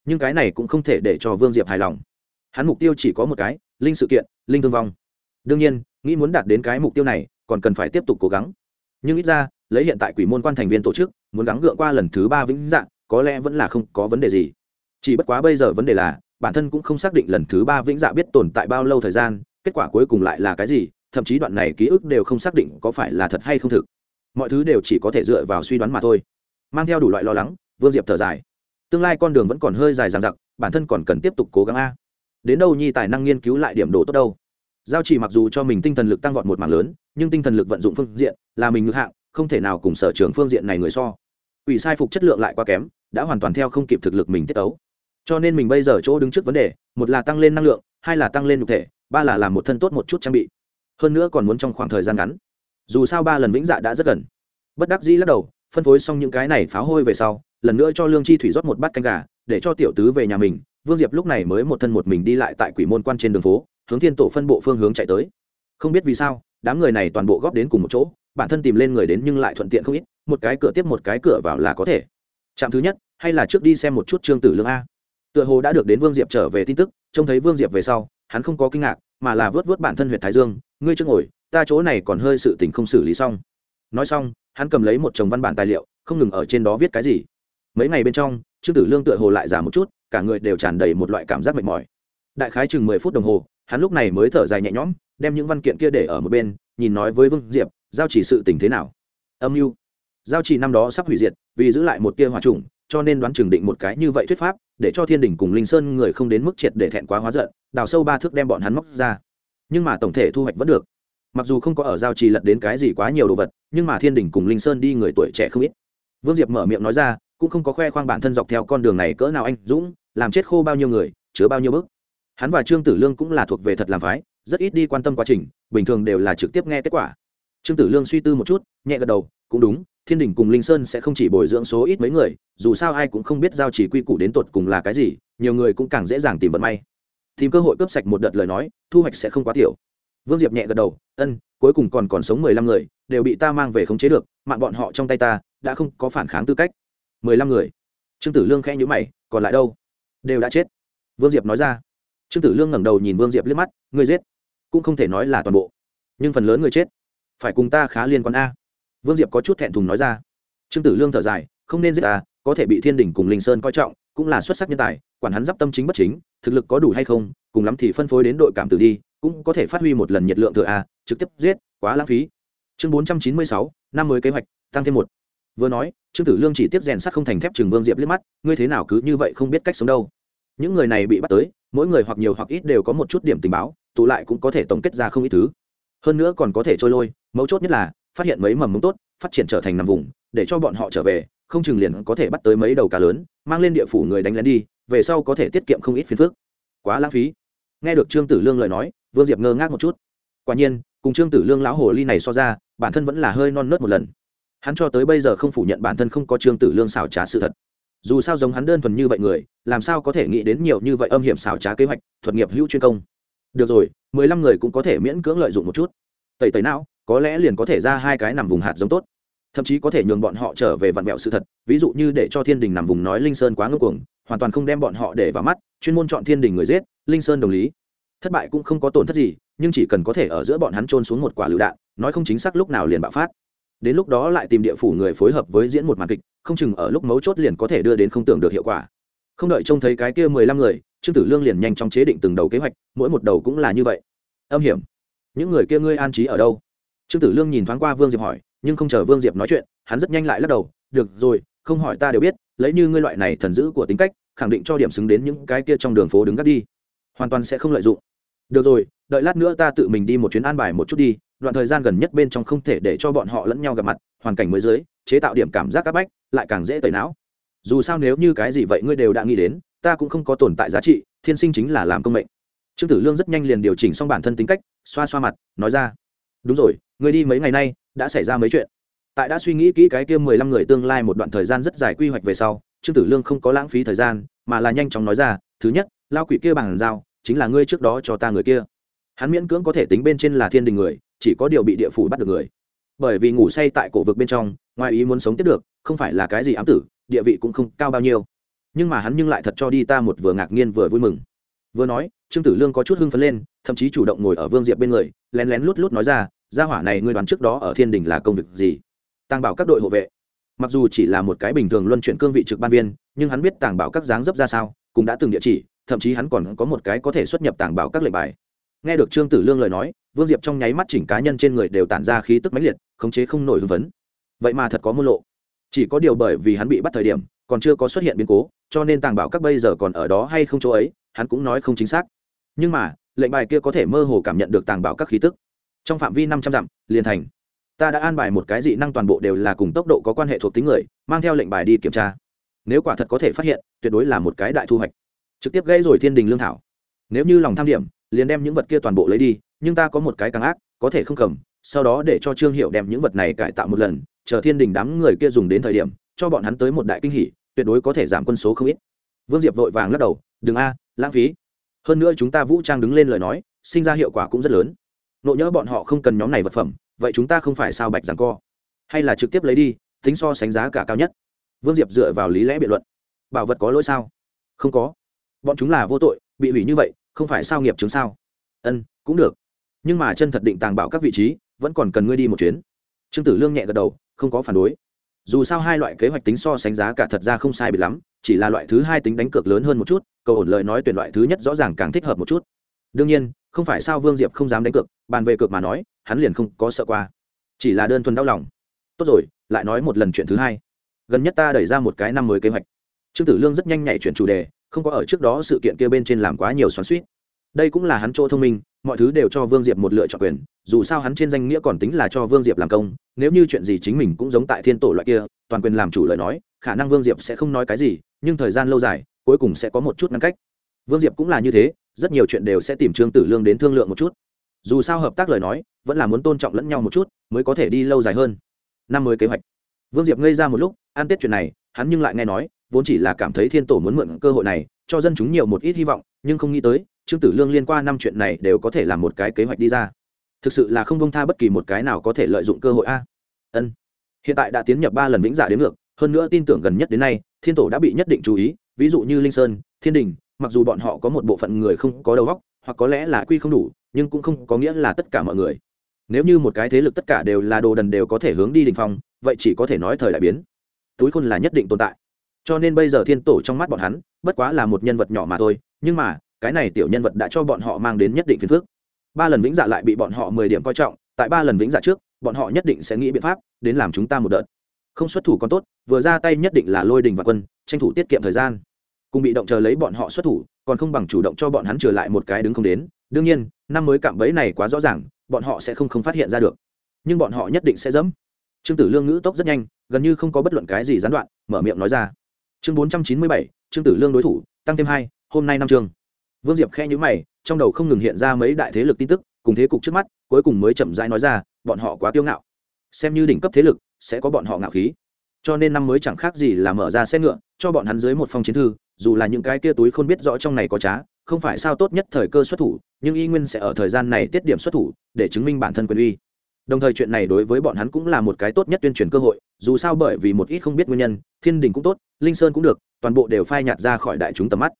Nhưng cái này cũng không thể để cho vương diệp hài lòng. Hắn mục tiêu chỉ có một cái, linh sự kiện, linh thương vong. Đương nhiên, nghĩ muốn đạt đến cái mục tiêu này, còn cần phải tiếp tục cố gắng. Nhưng ít ra, lấy hiện tại quỷ môn quan thành viên tổ chức, muốn gắng gượng qua lần thứ ba vĩnh dạng, có lẽ vẫn là không có vấn đề gì. Chỉ bất quá bây giờ vấn đề là, bản thân cũng không xác định lần thứ ba vĩnh dạ biết tồn tại bao lâu thời gian, kết quả cuối cùng lại là cái gì thậm chí đoạn này ký ức đều không xác định có phải là thật hay không thực. Mọi thứ đều chỉ có thể dựa vào suy đoán mà thôi. Mang theo đủ loại lo lắng, vương diệp thở dài. Tương lai con đường vẫn còn hơi dài dằng dặc, bản thân còn cần tiếp tục cố gắng a. Đến đâu nhi tài năng nghiên cứu lại điểm đồ tốt đâu? Giao chỉ mặc dù cho mình tinh thần lực tăng vọt một mảng lớn, nhưng tinh thần lực vận dụng phương diện là mình ngược hạng, không thể nào cùng sở trường phương diện này người so. Ủy sai phục chất lượng lại quá kém, đã hoàn toàn theo không kịp thực lực mình tiết ấu cho nên mình bây giờ chỗ đứng trước vấn đề, một là tăng lên năng lượng, hai là tăng lên nhục thể, ba là làm một thân tốt một chút trang bị hơn nữa còn muốn trong khoảng thời gian ngắn. Dù sao ba lần vĩnh dạ đã rất gần. Bất đắc dĩ lắc đầu, phân phối xong những cái này pháo hôi về sau, lần nữa cho lương chi thủy rót một bát canh gà, để cho tiểu tứ về nhà mình. Vương diệp lúc này mới một thân một mình đi lại tại quỷ môn quan trên đường phố, hướng thiên tổ phân bộ phương hướng chạy tới. Không biết vì sao, đám người này toàn bộ góp đến cùng một chỗ, bản thân tìm lên người đến nhưng lại thuận tiện không ít, một cái cửa tiếp một cái cửa vào là có thể. Trạm thứ nhất, hay là trước đi xem một chút trương tử lương a. Tựa hồ đã được đến vương diệp trở về tin tức, trông thấy vương diệp về sau, hắn không có kinh ngạc, mà là vớt vớt bản thân huyện thái dương ngươi chưa ngồi, ta chỗ này còn hơi sự tình không xử lý xong. Nói xong, hắn cầm lấy một chồng văn bản tài liệu, không ngừng ở trên đó viết cái gì. Mấy ngày bên trong, trương tử lương tựa hồ lại giảm một chút, cả người đều tràn đầy một loại cảm giác mệt mỏi. Đại khái chừng mười phút đồng hồ, hắn lúc này mới thở dài nhẹ nhõm, đem những văn kiện kia để ở một bên, nhìn nói với vương diệp, giao chỉ sự tình thế nào? Âm mưu. Giao chỉ năm đó sắp hủy diệt, vì giữ lại một tia hòa trùng, cho nên đoán chừng định một cái như vậy thuyết pháp, để cho thiên đình cùng linh sơn người không đến mức triệt để thẹn quá hóa giận, đào sâu ba thước đem bọn hắn móc ra nhưng mà tổng thể thu hoạch vẫn được. Mặc dù không có ở giao trì lật đến cái gì quá nhiều đồ vật, nhưng mà thiên đình cùng linh sơn đi người tuổi trẻ không ít. Vương diệp mở miệng nói ra, cũng không có khoe khoang bản thân dọc theo con đường này cỡ nào anh dũng, làm chết khô bao nhiêu người, chứa bao nhiêu bước hắn và trương tử lương cũng là thuộc về thật làm phái, rất ít đi quan tâm quá trình, bình thường đều là trực tiếp nghe kết quả. Trương tử lương suy tư một chút, nhẹ gật đầu, cũng đúng, thiên đình cùng linh sơn sẽ không chỉ bồi dưỡng số ít mấy người, dù sao ai cũng không biết giao chỉ quy củ đến tột cùng là cái gì, nhiều người cũng càng dễ dàng tìm vận may tìm cơ hội cướp sạch một đợt lời nói, thu hoạch sẽ không quá tiểu. Vương diệp nhẹ gật đầu, ân, cuối cùng còn còn sống mười lăm người, đều bị ta mang về khống chế được, mạng bọn họ trong tay ta, đã không có phản kháng tư cách. Mười lăm người. Trương tử lương khẽ nhữ mày, còn lại đâu? Đều đã chết. Vương diệp nói ra. Trương tử lương ngẩng đầu nhìn vương diệp liếc mắt người giết. Cũng không thể nói là toàn bộ, nhưng phần lớn người chết, phải cùng ta khá liên quan a. Vương diệp có chút thẹn thùng nói ra. Trương tử lương thở dài, không nên giết ta, có thể bị thiên đình cùng linh sơn coi trọng, cũng là xuất sắc nhân tài quản hắn d i p tâm chính bất chính, thực lực có đủ hay không, cùng lắm thì phân phối đến đội cảm tử đi, cũng có thể phát huy một lần nhiệt lượng thừa a, trực tiếp giết, quá lãng phí. Chương bốn trăm chín mươi sáu, năm mới kế hoạch, tăng thêm một. Vừa nói, trương tử lương chỉ tiếp rèn sắt không thành thép chừng vương diệp liếc mắt, ngươi thế nào cứ như vậy không biết cách sống đâu. Những người này bị bắt tới, mỗi người hoặc nhiều hoặc ít đều có một chút điểm tình báo, tụ lại cũng có thể tổng kết ra không ít thứ. Hơn nữa còn có thể trôi lôi, mấu chốt nhất là, phát hiện mấy mầm mống tốt, phát triển trở thành nằm vùng, để cho bọn họ trở về, không chừng liền có thể bắt tới mấy đầu cá lớn, mang lên địa phủ người đánh lén đi về sau có thể tiết kiệm không ít phiền phức. Quá lãng phí. Nghe được trương tử lương lời nói, vương diệp ngơ ngác một chút. Quả nhiên, cùng trương tử lương lão hồ ly này so ra, bản thân vẫn là hơi non nớt một lần. Hắn cho tới bây giờ không phủ nhận bản thân không có trương tử lương xảo trá sự thật. Dù sao giống hắn đơn thuần như vậy người, làm sao có thể nghĩ đến nhiều như vậy âm hiểm xảo trá kế hoạch, thuật nghiệp hữu chuyên công. Được rồi, mười lăm người cũng có thể miễn cưỡng lợi dụng một chút. Tẩy tẩy não, có lẽ liền có thể ra hai cái nằm vùng hạt giống tốt thậm chí có thể nhường bọn họ trở về vặn vẹo sự thật. Ví dụ như để cho thiên đình nằm vùng nói linh sơn quá ngưng cuồng, hoàn toàn không đem bọn họ để vào mắt, chuyên môn chọn thiên đình người giết, linh sơn đồng lý. Thất bại cũng không có tổn thất gì, nhưng chỉ cần có thể ở giữa bọn hắn trôn xuống một quả lựu đạn, nói không chính xác lúc nào liền bạo phát. Đến lúc đó lại tìm địa phủ người phối hợp với diễn một màn kịch, không chừng ở lúc mấu chốt liền có thể đưa đến không tưởng được hiệu quả. Không đợi trông thấy cái kia mười lăm người, trương tử lương liền nhanh chóng chế định từng đầu kế hoạch, mỗi một đầu cũng là như vậy. Âm hiểm. Những người kia ngươi an trí ở đâu? Trương tử lương nhìn thoáng qua vương diệp hỏi nhưng không chờ vương diệp nói chuyện, hắn rất nhanh lại lắc đầu, được rồi, không hỏi ta đều biết, lấy như ngươi loại này thần dữ của tính cách, khẳng định cho điểm xứng đến những cái kia trong đường phố đứng gác đi. Hoàn toàn sẽ không lợi dụng. Được rồi, đợi lát nữa ta tự mình đi một chuyến an bài một chút đi, đoạn thời gian gần nhất bên trong không thể để cho bọn họ lẫn nhau gặp mặt, hoàn cảnh mới dưới, chế tạo điểm cảm giác áp bách, lại càng dễ tẩy não. Dù sao nếu như cái gì vậy ngươi đều đã nghĩ đến, ta cũng không có tồn tại giá trị, thiên sinh chính là làm công mệnh. Trương tử lương rất nhanh liền điều chỉnh xong bản thân tính cách, xoa xoa mặt, nói ra, đúng rồi, ngươi đi mấy ngày nay đã xảy ra mấy chuyện. Tại đã suy nghĩ kỹ cái kia mười lăm người tương lai một đoạn thời gian rất dài quy hoạch về sau, trương tử lương không có lãng phí thời gian, mà là nhanh chóng nói ra, thứ nhất, lao quỷ kia bằng dao, chính là ngươi trước đó cho ta người kia. Hắn miễn cưỡng có thể tính bên trên là thiên đình người, chỉ có điều bị địa phủ bắt được người. Bởi vì ngủ say tại cổ vực bên trong, ngoài ý muốn sống tiếp được, không phải là cái gì ám tử, địa vị cũng không cao bao nhiêu. Nhưng mà hắn nhưng lại thật cho đi ta một vừa ngạc nhiên vừa vui mừng. Vừa nói, trương tử lương có chút hưng phấn lên, thậm chí chủ động ngồi ở vương diệp bên người, lén lén lút lút nói ra gia hỏa này ngươi đoán trước đó ở thiên đình là công việc gì? Tàng bảo các đội hộ vệ. Mặc dù chỉ là một cái bình thường luân chuyển cương vị trực ban viên, nhưng hắn biết tàng bảo các dáng dấp ra sao, cũng đã từng địa chỉ, thậm chí hắn còn có một cái có thể xuất nhập tàng bảo các lệnh bài. Nghe được trương tử lương lời nói, vương diệp trong nháy mắt chỉnh cá nhân trên người đều tản ra khí tức mãnh liệt, khống chế không nổi hưng vấn vậy mà thật có môn lộ. Chỉ có điều bởi vì hắn bị bắt thời điểm, còn chưa có xuất hiện biến cố, cho nên tàng bảo các bây giờ còn ở đó hay không chỗ ấy, hắn cũng nói không chính xác. Nhưng mà, lệnh bài kia có thể mơ hồ cảm nhận được tàng bảo các khí tức trong phạm vi năm trăm dặm, liền thành. Ta đã an bài một cái dị năng toàn bộ đều là cùng tốc độ có quan hệ thuộc tính người, mang theo lệnh bài đi kiểm tra. Nếu quả thật có thể phát hiện, tuyệt đối là một cái đại thu hoạch. Trực tiếp gây rồi thiên đình lương thảo. Nếu như lòng tham điểm, liền đem những vật kia toàn bộ lấy đi, nhưng ta có một cái càng ác, có thể không cầm, sau đó để cho trương hiệu đem những vật này cải tạo một lần, chờ thiên đình đám người kia dùng đến thời điểm, cho bọn hắn tới một đại kinh hỷ tuyệt đối có thể giảm quân số không ít. Vương diệp vội vàng lắc đầu, đừng a, lãng phí. Hơn nữa chúng ta vũ trang đứng lên lời nói, sinh ra hiệu quả cũng rất lớn nộ nhỡ bọn họ không cần nhóm này vật phẩm, vậy chúng ta không phải sao bạch rằng co? Hay là trực tiếp lấy đi, tính so sánh giá cả cao nhất? Vương diệp dựa vào lý lẽ biện luận. Bảo vật có lỗi sao? Không có. Bọn chúng là vô tội, bị hủy như vậy, không phải sao nghiệp chứng sao? Ân, cũng được. Nhưng mà chân thật định tàng bảo các vị trí, vẫn còn cần ngươi đi một chuyến. Trương tử lương nhẹ gật đầu, không có phản đối. Dù sao hai loại kế hoạch tính so sánh giá cả thật ra không sai bị lắm, chỉ là loại thứ hai tính đánh cược lớn hơn một chút, cầu ổn lợi nói tuyển loại thứ nhất rõ ràng càng thích hợp một chút. Đương nhiên, không phải sao vương diệp không dám đánh cược bàn về cược mà nói, hắn liền không có sợ qua. Chỉ là đơn thuần đau lòng. Tốt rồi, lại nói một lần chuyện thứ hai. Gần nhất ta đẩy ra một cái năm mới kế hoạch. Trương tử lương rất nhanh nhạy chuyển chủ đề, không có ở trước đó sự kiện kia bên trên làm quá nhiều xoắn suýt đây cũng là hắn chỗ thông minh, mọi thứ đều cho vương diệp một lựa chọn quyền, dù sao hắn trên danh nghĩa còn tính là cho vương diệp làm công, nếu như chuyện gì chính mình cũng giống tại thiên tổ loại kia, toàn quyền làm chủ lời nói, khả năng vương diệp sẽ không nói cái gì, nhưng thời gian lâu dài, cuối cùng sẽ có một chút ngăn cách. Vương diệp cũng là như thế, rất nhiều chuyện đều sẽ tìm trương tử lương đến thương lượng một chút dù sao hợp tác lời nói, vẫn là muốn tôn trọng lẫn nhau một chút, mới có thể đi lâu dài hơn. Năm mới kế hoạch. Vương diệp ngây ra một lúc an tết chuyện này, hắn nhưng lại nghe nói, vốn chỉ là cảm thấy thiên tổ muốn mượn cơ hội này, cho dân chúng nhiều một ít hy vọng, nhưng không nghĩ tới, trương tử lương liên qua năm chuyện này đều có thể làm một cái kế hoạch đi ra. Thực sự là không công tha bất kỳ một cái nào có thể lợi dụng cơ hội a. Ân. Hiện tại đã tiến nhập ba lần vĩnh dạ giả đến ngược, hơn nữa tin tưởng gần nhất đến nay, thiên tổ đã bị nhất định chú ý, ví dụ như linh sơn, thiên đình, mặc dù bọn họ có một bộ phận người không có đầu óc, hoặc có lẽ là quy không đủ nhưng cũng không có nghĩa là tất cả mọi người. Nếu như một cái thế lực tất cả đều là đồ đần đều có thể hướng đi đình phong, vậy chỉ có thể nói thời đại biến. Túi khôn là nhất định tồn tại. Cho nên bây giờ thiên tổ trong mắt bọn hắn, bất quá là một nhân vật nhỏ mà thôi, nhưng mà, cái này tiểu nhân vật đã cho bọn họ mang đến nhất định phiền phức. Ba lần vĩnh dạ lại bị bọn họ mười điểm coi trọng, tại ba lần vĩnh dạ trước, bọn họ nhất định sẽ nghĩ biện pháp đến làm chúng ta một đợt. Không xuất thủ còn tốt, vừa ra tay nhất định là lôi đình và quân, tranh thủ tiết kiệm thời gian. Cùng bị động chờ lấy bọn họ xuất thủ, còn không bằng chủ động cho bọn hắn trở lại một cái đứng không đến đương nhiên, năm mới cạm bẫy này quá rõ ràng, bọn họ sẽ không không phát hiện ra được. Nhưng bọn họ nhất định sẽ dẫm. Trương tử lương ngữ tốc rất nhanh, gần như không có bất luận cái gì gián đoạn, mở miệng nói ra. Chương bốn trăm chín mươi bảy, trương tử lương đối thủ, tăng thêm hai, hôm nay năm chương vương diệp khe nhữ mày, trong đầu không ngừng hiện ra mấy đại thế lực tin tức, cùng thế cục trước mắt, cuối cùng mới chậm rãi nói ra, bọn họ quá kiêu ngạo. Xem như đỉnh cấp thế lực, sẽ có bọn họ ngạo khí. Cho nên năm mới chẳng khác gì là mở ra xe ngựa, cho bọn hắn dưới một phong chiến thư, dù là những cái kia túi không biết rõ trong này có trá không phải sao tốt nhất thời cơ xuất thủ, nhưng y nguyên sẽ ở thời gian này tiết điểm xuất thủ, để chứng minh bản thân quyền uy. Đồng thời chuyện này đối với bọn hắn cũng là một cái tốt nhất tuyên truyền cơ hội, dù sao bởi vì một ít không biết nguyên nhân, thiên đình cũng tốt, linh sơn cũng được, toàn bộ đều phai nhạt ra khỏi đại chúng tầm mắt.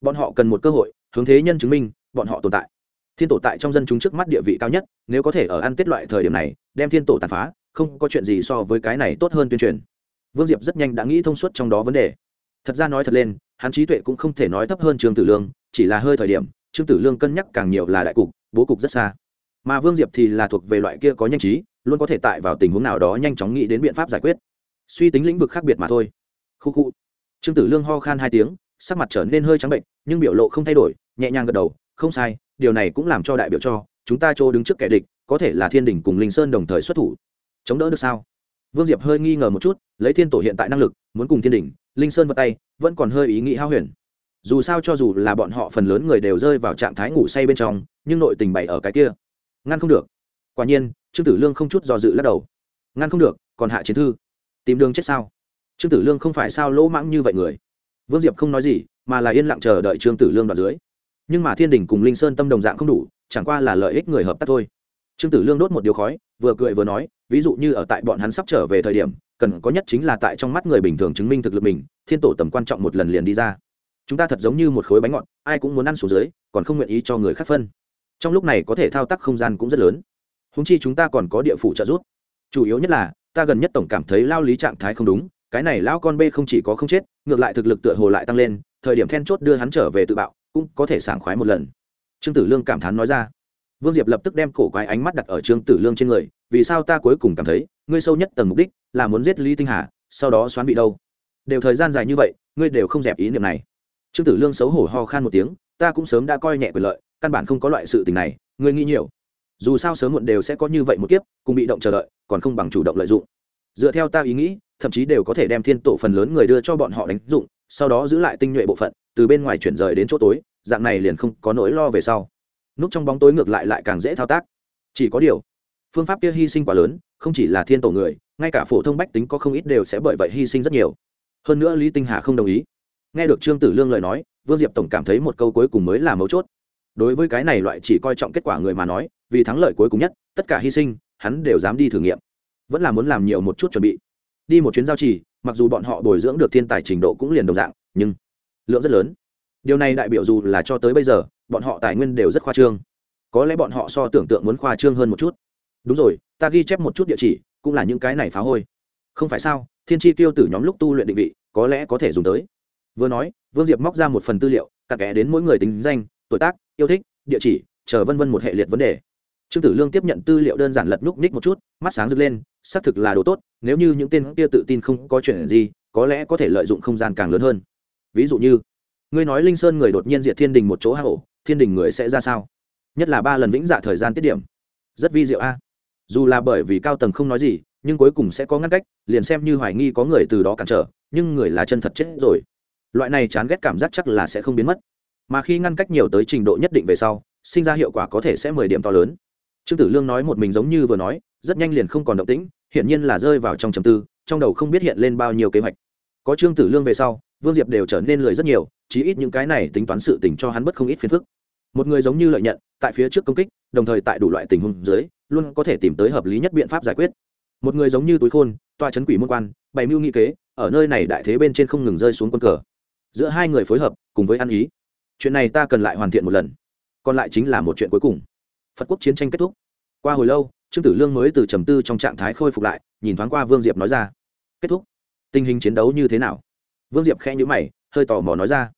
Bọn họ cần một cơ hội, hướng thế nhân chứng minh, bọn họ tồn tại. Thiên tổ tại trong dân chúng trước mắt địa vị cao nhất, nếu có thể ở ăn tết loại thời điểm này, đem thiên tổ tàn phá, không có chuyện gì so với cái này tốt hơn tuyên truyền. Vương diệp rất nhanh đã nghĩ thông suốt trong đó vấn đề. Thật ra nói thật lên, hắn trí tuệ cũng không thể nói thấp hơn trương tử lương chỉ là hơi thời điểm, trương tử lương cân nhắc càng nhiều là đại cục, bố cục rất xa. Mà vương diệp thì là thuộc về loại kia có nhanh trí, luôn có thể tại vào tình huống nào đó nhanh chóng nghĩ đến biện pháp giải quyết. Suy tính lĩnh vực khác biệt mà thôi. Khu khu. Trương tử lương ho khan hai tiếng, sắc mặt trở nên hơi trắng bệnh, nhưng biểu lộ không thay đổi, nhẹ nhàng gật đầu, không sai, điều này cũng làm cho đại biểu cho, chúng ta chỗ đứng trước kẻ địch, có thể là thiên đình cùng linh sơn đồng thời xuất thủ. Chống đỡ được sao? Vương diệp hơi nghi ngờ một chút, lấy thiên tổ hiện tại năng lực, muốn cùng thiên đình, linh sơn vật tay, vẫn còn hơi ý nghĩ hao huyền dù sao cho dù là bọn họ phần lớn người đều rơi vào trạng thái ngủ say bên trong, nhưng nội tình bày ở cái kia. Ngăn không được. Quả nhiên, trương tử lương không chút do dự lắc đầu. Ngăn không được, còn hạ chiến thư. Tìm đường chết sao? Trương tử lương không phải sao lỗ mãng như vậy người. Vương diệp không nói gì, mà là yên lặng chờ đợi trương tử lương đoạt dưới. Nhưng mà thiên đình cùng linh sơn tâm đồng dạng không đủ, chẳng qua là lợi ích người hợp tác thôi. Trương tử lương đốt một điều khói, vừa cười vừa nói, ví dụ như ở tại bọn hắn sắp trở về thời điểm, cần có nhất chính là tại trong mắt người bình thường chứng minh thực lực mình, thiên tổ tầm quan trọng một lần liền đi ra chúng ta thật giống như một khối bánh ngọt, ai cũng muốn ăn xuống dưới, còn không nguyện ý cho người khác phân. Trong lúc này có thể thao tác không gian cũng rất lớn. Húng chi chúng ta còn có địa phủ trợ giúp. Chủ yếu nhất là, ta gần nhất tổng cảm thấy lao lý trạng thái không đúng, cái này lao con b không chỉ có không chết, ngược lại thực lực tựa hồ lại tăng lên, thời điểm then chốt đưa hắn trở về tự bạo, cũng có thể sảng khoái một lần. Trương tử lương cảm thán nói ra. Vương diệp lập tức đem cổ quái ánh mắt đặt ở trương tử lương trên người, vì sao ta cuối cùng cảm thấy, ngươi sâu nhất tầng mục đích là muốn giết lý tinh hà, sau đó xoán bị đâu? Đều thời gian dài như vậy, ngươi đều không dẹp ý niệm này trương tử lương xấu hổ ho khan một tiếng, ta cũng sớm đã coi nhẹ quyền lợi, căn bản không có loại sự tình này, ngươi nghĩ nhiều. Dù sao sớm muộn đều sẽ có như vậy một kiếp, cùng bị động chờ đợi, còn không bằng chủ động lợi dụng. Dựa theo ta ý nghĩ, thậm chí đều có thể đem thiên tổ phần lớn người đưa cho bọn họ đánh dụng, sau đó giữ lại tinh nhuệ bộ phận, từ bên ngoài chuyển rời đến chỗ tối, dạng này liền không có nỗi lo về sau. Núp trong bóng tối ngược lại lại càng dễ thao tác. Chỉ có điều, phương pháp kia hy sinh quá lớn, không chỉ là thiên tổ người, ngay cả phổ thông bách tính có không ít đều sẽ bởi vậy hy sinh rất nhiều. Hơn nữa lý tinh hà không đồng ý nghe được trương tử lương lời nói, vương diệp tổng cảm thấy một câu cuối cùng mới là mấu chốt. Đối với cái này loại chỉ coi trọng kết quả người mà nói, vì thắng lợi cuối cùng nhất, tất cả hy sinh, hắn đều dám đi thử nghiệm. Vẫn là muốn làm nhiều một chút chuẩn bị. Đi một chuyến giao trì, mặc dù bọn họ bồi dưỡng được thiên tài trình độ cũng liền đồng dạng, nhưng lượng rất lớn. Điều này đại biểu dù là cho tới bây giờ, bọn họ tài nguyên đều rất khoa trương. Có lẽ bọn họ so tưởng tượng muốn khoa trương hơn một chút. Đúng rồi, ta ghi chép một chút địa chỉ, cũng là những cái này phá hôi. Không phải sao, thiên tri tiêu tử nhóm lúc tu luyện định vị, có lẽ có thể dùng tới vừa nói, vương diệp móc ra một phần tư liệu, cặn kẽ đến mỗi người tính danh, tuổi tác, yêu thích, địa chỉ, chờ vân vân một hệ liệt vấn đề. Trương tử lương tiếp nhận tư liệu đơn giản lật nhúc ních một chút, mắt sáng rực lên, xác thực là đồ tốt, nếu như những tên kia tự tin không có chuyện gì, có lẽ có thể lợi dụng không gian càng lớn hơn. Ví dụ như, ngươi nói linh sơn người đột nhiên diệt thiên đình một chỗ hạ hổ thiên đình người sẽ ra sao? Nhất là ba lần vĩnh dạ thời gian tiết điểm. Rất vi diệu a. Dù là bởi vì cao tầng không nói gì, nhưng cuối cùng sẽ có ngăn cách, liền xem như hoài nghi có người từ đó cản trở, nhưng người là chân thật chết rồi loại này chán ghét cảm giác chắc là sẽ không biến mất. Mà khi ngăn cách nhiều tới trình độ nhất định về sau, sinh ra hiệu quả có thể sẽ mười điểm to lớn. Trương tử lương nói một mình giống như vừa nói, rất nhanh liền không còn động tĩnh, hiển nhiên là rơi vào trong trầm tư, trong đầu không biết hiện lên bao nhiêu kế hoạch. Có trương tử lương về sau, vương diệp đều trở nên lười rất nhiều, chí ít những cái này tính toán sự tình cho hắn bất không ít phiền phức. Một người giống như lợi nhận, tại phía trước công kích, đồng thời tại đủ loại tình huống dưới, luôn có thể tìm tới hợp lý nhất biện pháp giải quyết. Một người giống như túi khôn toa chấn quỷ môn quan, bày mưu nghị kế, ở nơi này đại thế bên trên không ngừng rơi xuống quân cờ giữa hai người phối hợp, cùng với ăn ý. Chuyện này ta cần lại hoàn thiện một lần. Còn lại chính là một chuyện cuối cùng. Phật quốc chiến tranh kết thúc. Qua hồi lâu, trương tử lương mới từ trầm tư trong trạng thái khôi phục lại, nhìn thoáng qua vương diệp nói ra. Kết thúc. Tình hình chiến đấu như thế nào? Vương diệp khẽ nhữ mày, hơi tò mò nói ra.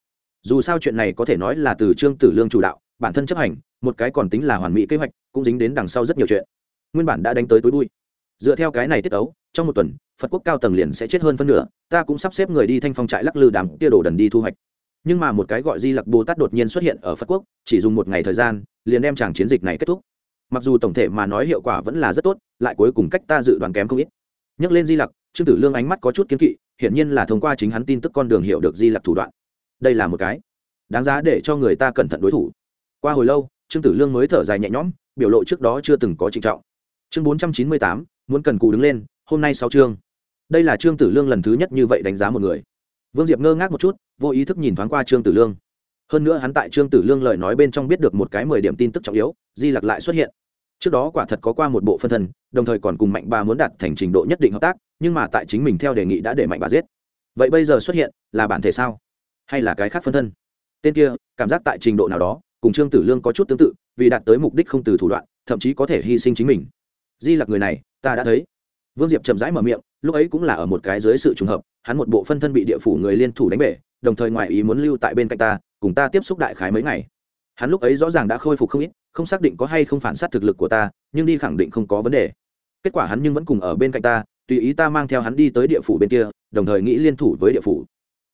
Dù sao chuyện này có thể nói là từ trương tử lương chủ đạo, bản thân chấp hành, một cái còn tính là hoàn mỹ kế hoạch, cũng dính đến đằng sau rất nhiều chuyện. Nguyên bản đã đánh tới tối bụi. Dựa theo cái này tiết ấu trong một tuần phật quốc cao tầng liền sẽ chết hơn phân nửa, ta cũng sắp xếp người đi thanh phong trại lắc lư đàm kia đổ đần đi thu hoạch. Nhưng mà một cái gọi di lặc bồ tát đột nhiên xuất hiện ở phật quốc, chỉ dùng một ngày thời gian, liền đem tràng chiến dịch này kết thúc. Mặc dù tổng thể mà nói hiệu quả vẫn là rất tốt, lại cuối cùng cách ta dự đoán kém không ít. Nhắc lên di lặc, trương tử lương ánh mắt có chút kiến kỵ, hiển nhiên là thông qua chính hắn tin tức con đường hiểu được di lặc thủ đoạn. Đây là một cái đáng giá để cho người ta cẩn thận đối thủ. Qua hồi lâu, trương tử lương mới thở dài nhẹ nhõm, biểu lộ trước đó chưa từng có trinh trọng. Chương bốn trăm chín mươi tám, muốn cần cù đứng lên, hôm nay sau chương đây là trương tử lương lần thứ nhất như vậy đánh giá một người. Vương diệp ngơ ngác một chút, vô ý thức nhìn thoáng qua trương tử lương. Hơn nữa hắn tại trương tử lương lời nói bên trong biết được một cái mười điểm tin tức trọng yếu, di lặc lại xuất hiện. Trước đó quả thật có qua một bộ phân thân đồng thời còn cùng mạnh bà muốn đạt thành trình độ nhất định hợp tác, nhưng mà tại chính mình theo đề nghị đã để mạnh bà giết. Vậy bây giờ xuất hiện, là bản thể sao? Hay là cái khác phân thân? Tên kia, cảm giác tại trình độ nào đó, cùng trương tử lương có chút tương tự, vì đạt tới mục đích không từ thủ đoạn, thậm chí có thể hy sinh chính mình. Di lặc người này, ta đã thấy vương diệp chậm rãi mở miệng, lúc ấy cũng là ở một cái dưới sự trùng hợp, hắn một bộ phân thân bị địa phủ người liên thủ đánh bể, đồng thời ngoại ý muốn lưu tại bên cạnh ta, cùng ta tiếp xúc đại khái mấy ngày. Hắn lúc ấy rõ ràng đã khôi phục không ít, không xác định có hay không phản s á t thực lực của ta, nhưng đi khẳng định không có vấn đề. Kết quả hắn nhưng vẫn cùng ở bên cạnh ta, tùy ý ta mang theo hắn đi tới địa phủ bên kia, đồng thời nghĩ liên thủ với địa phủ.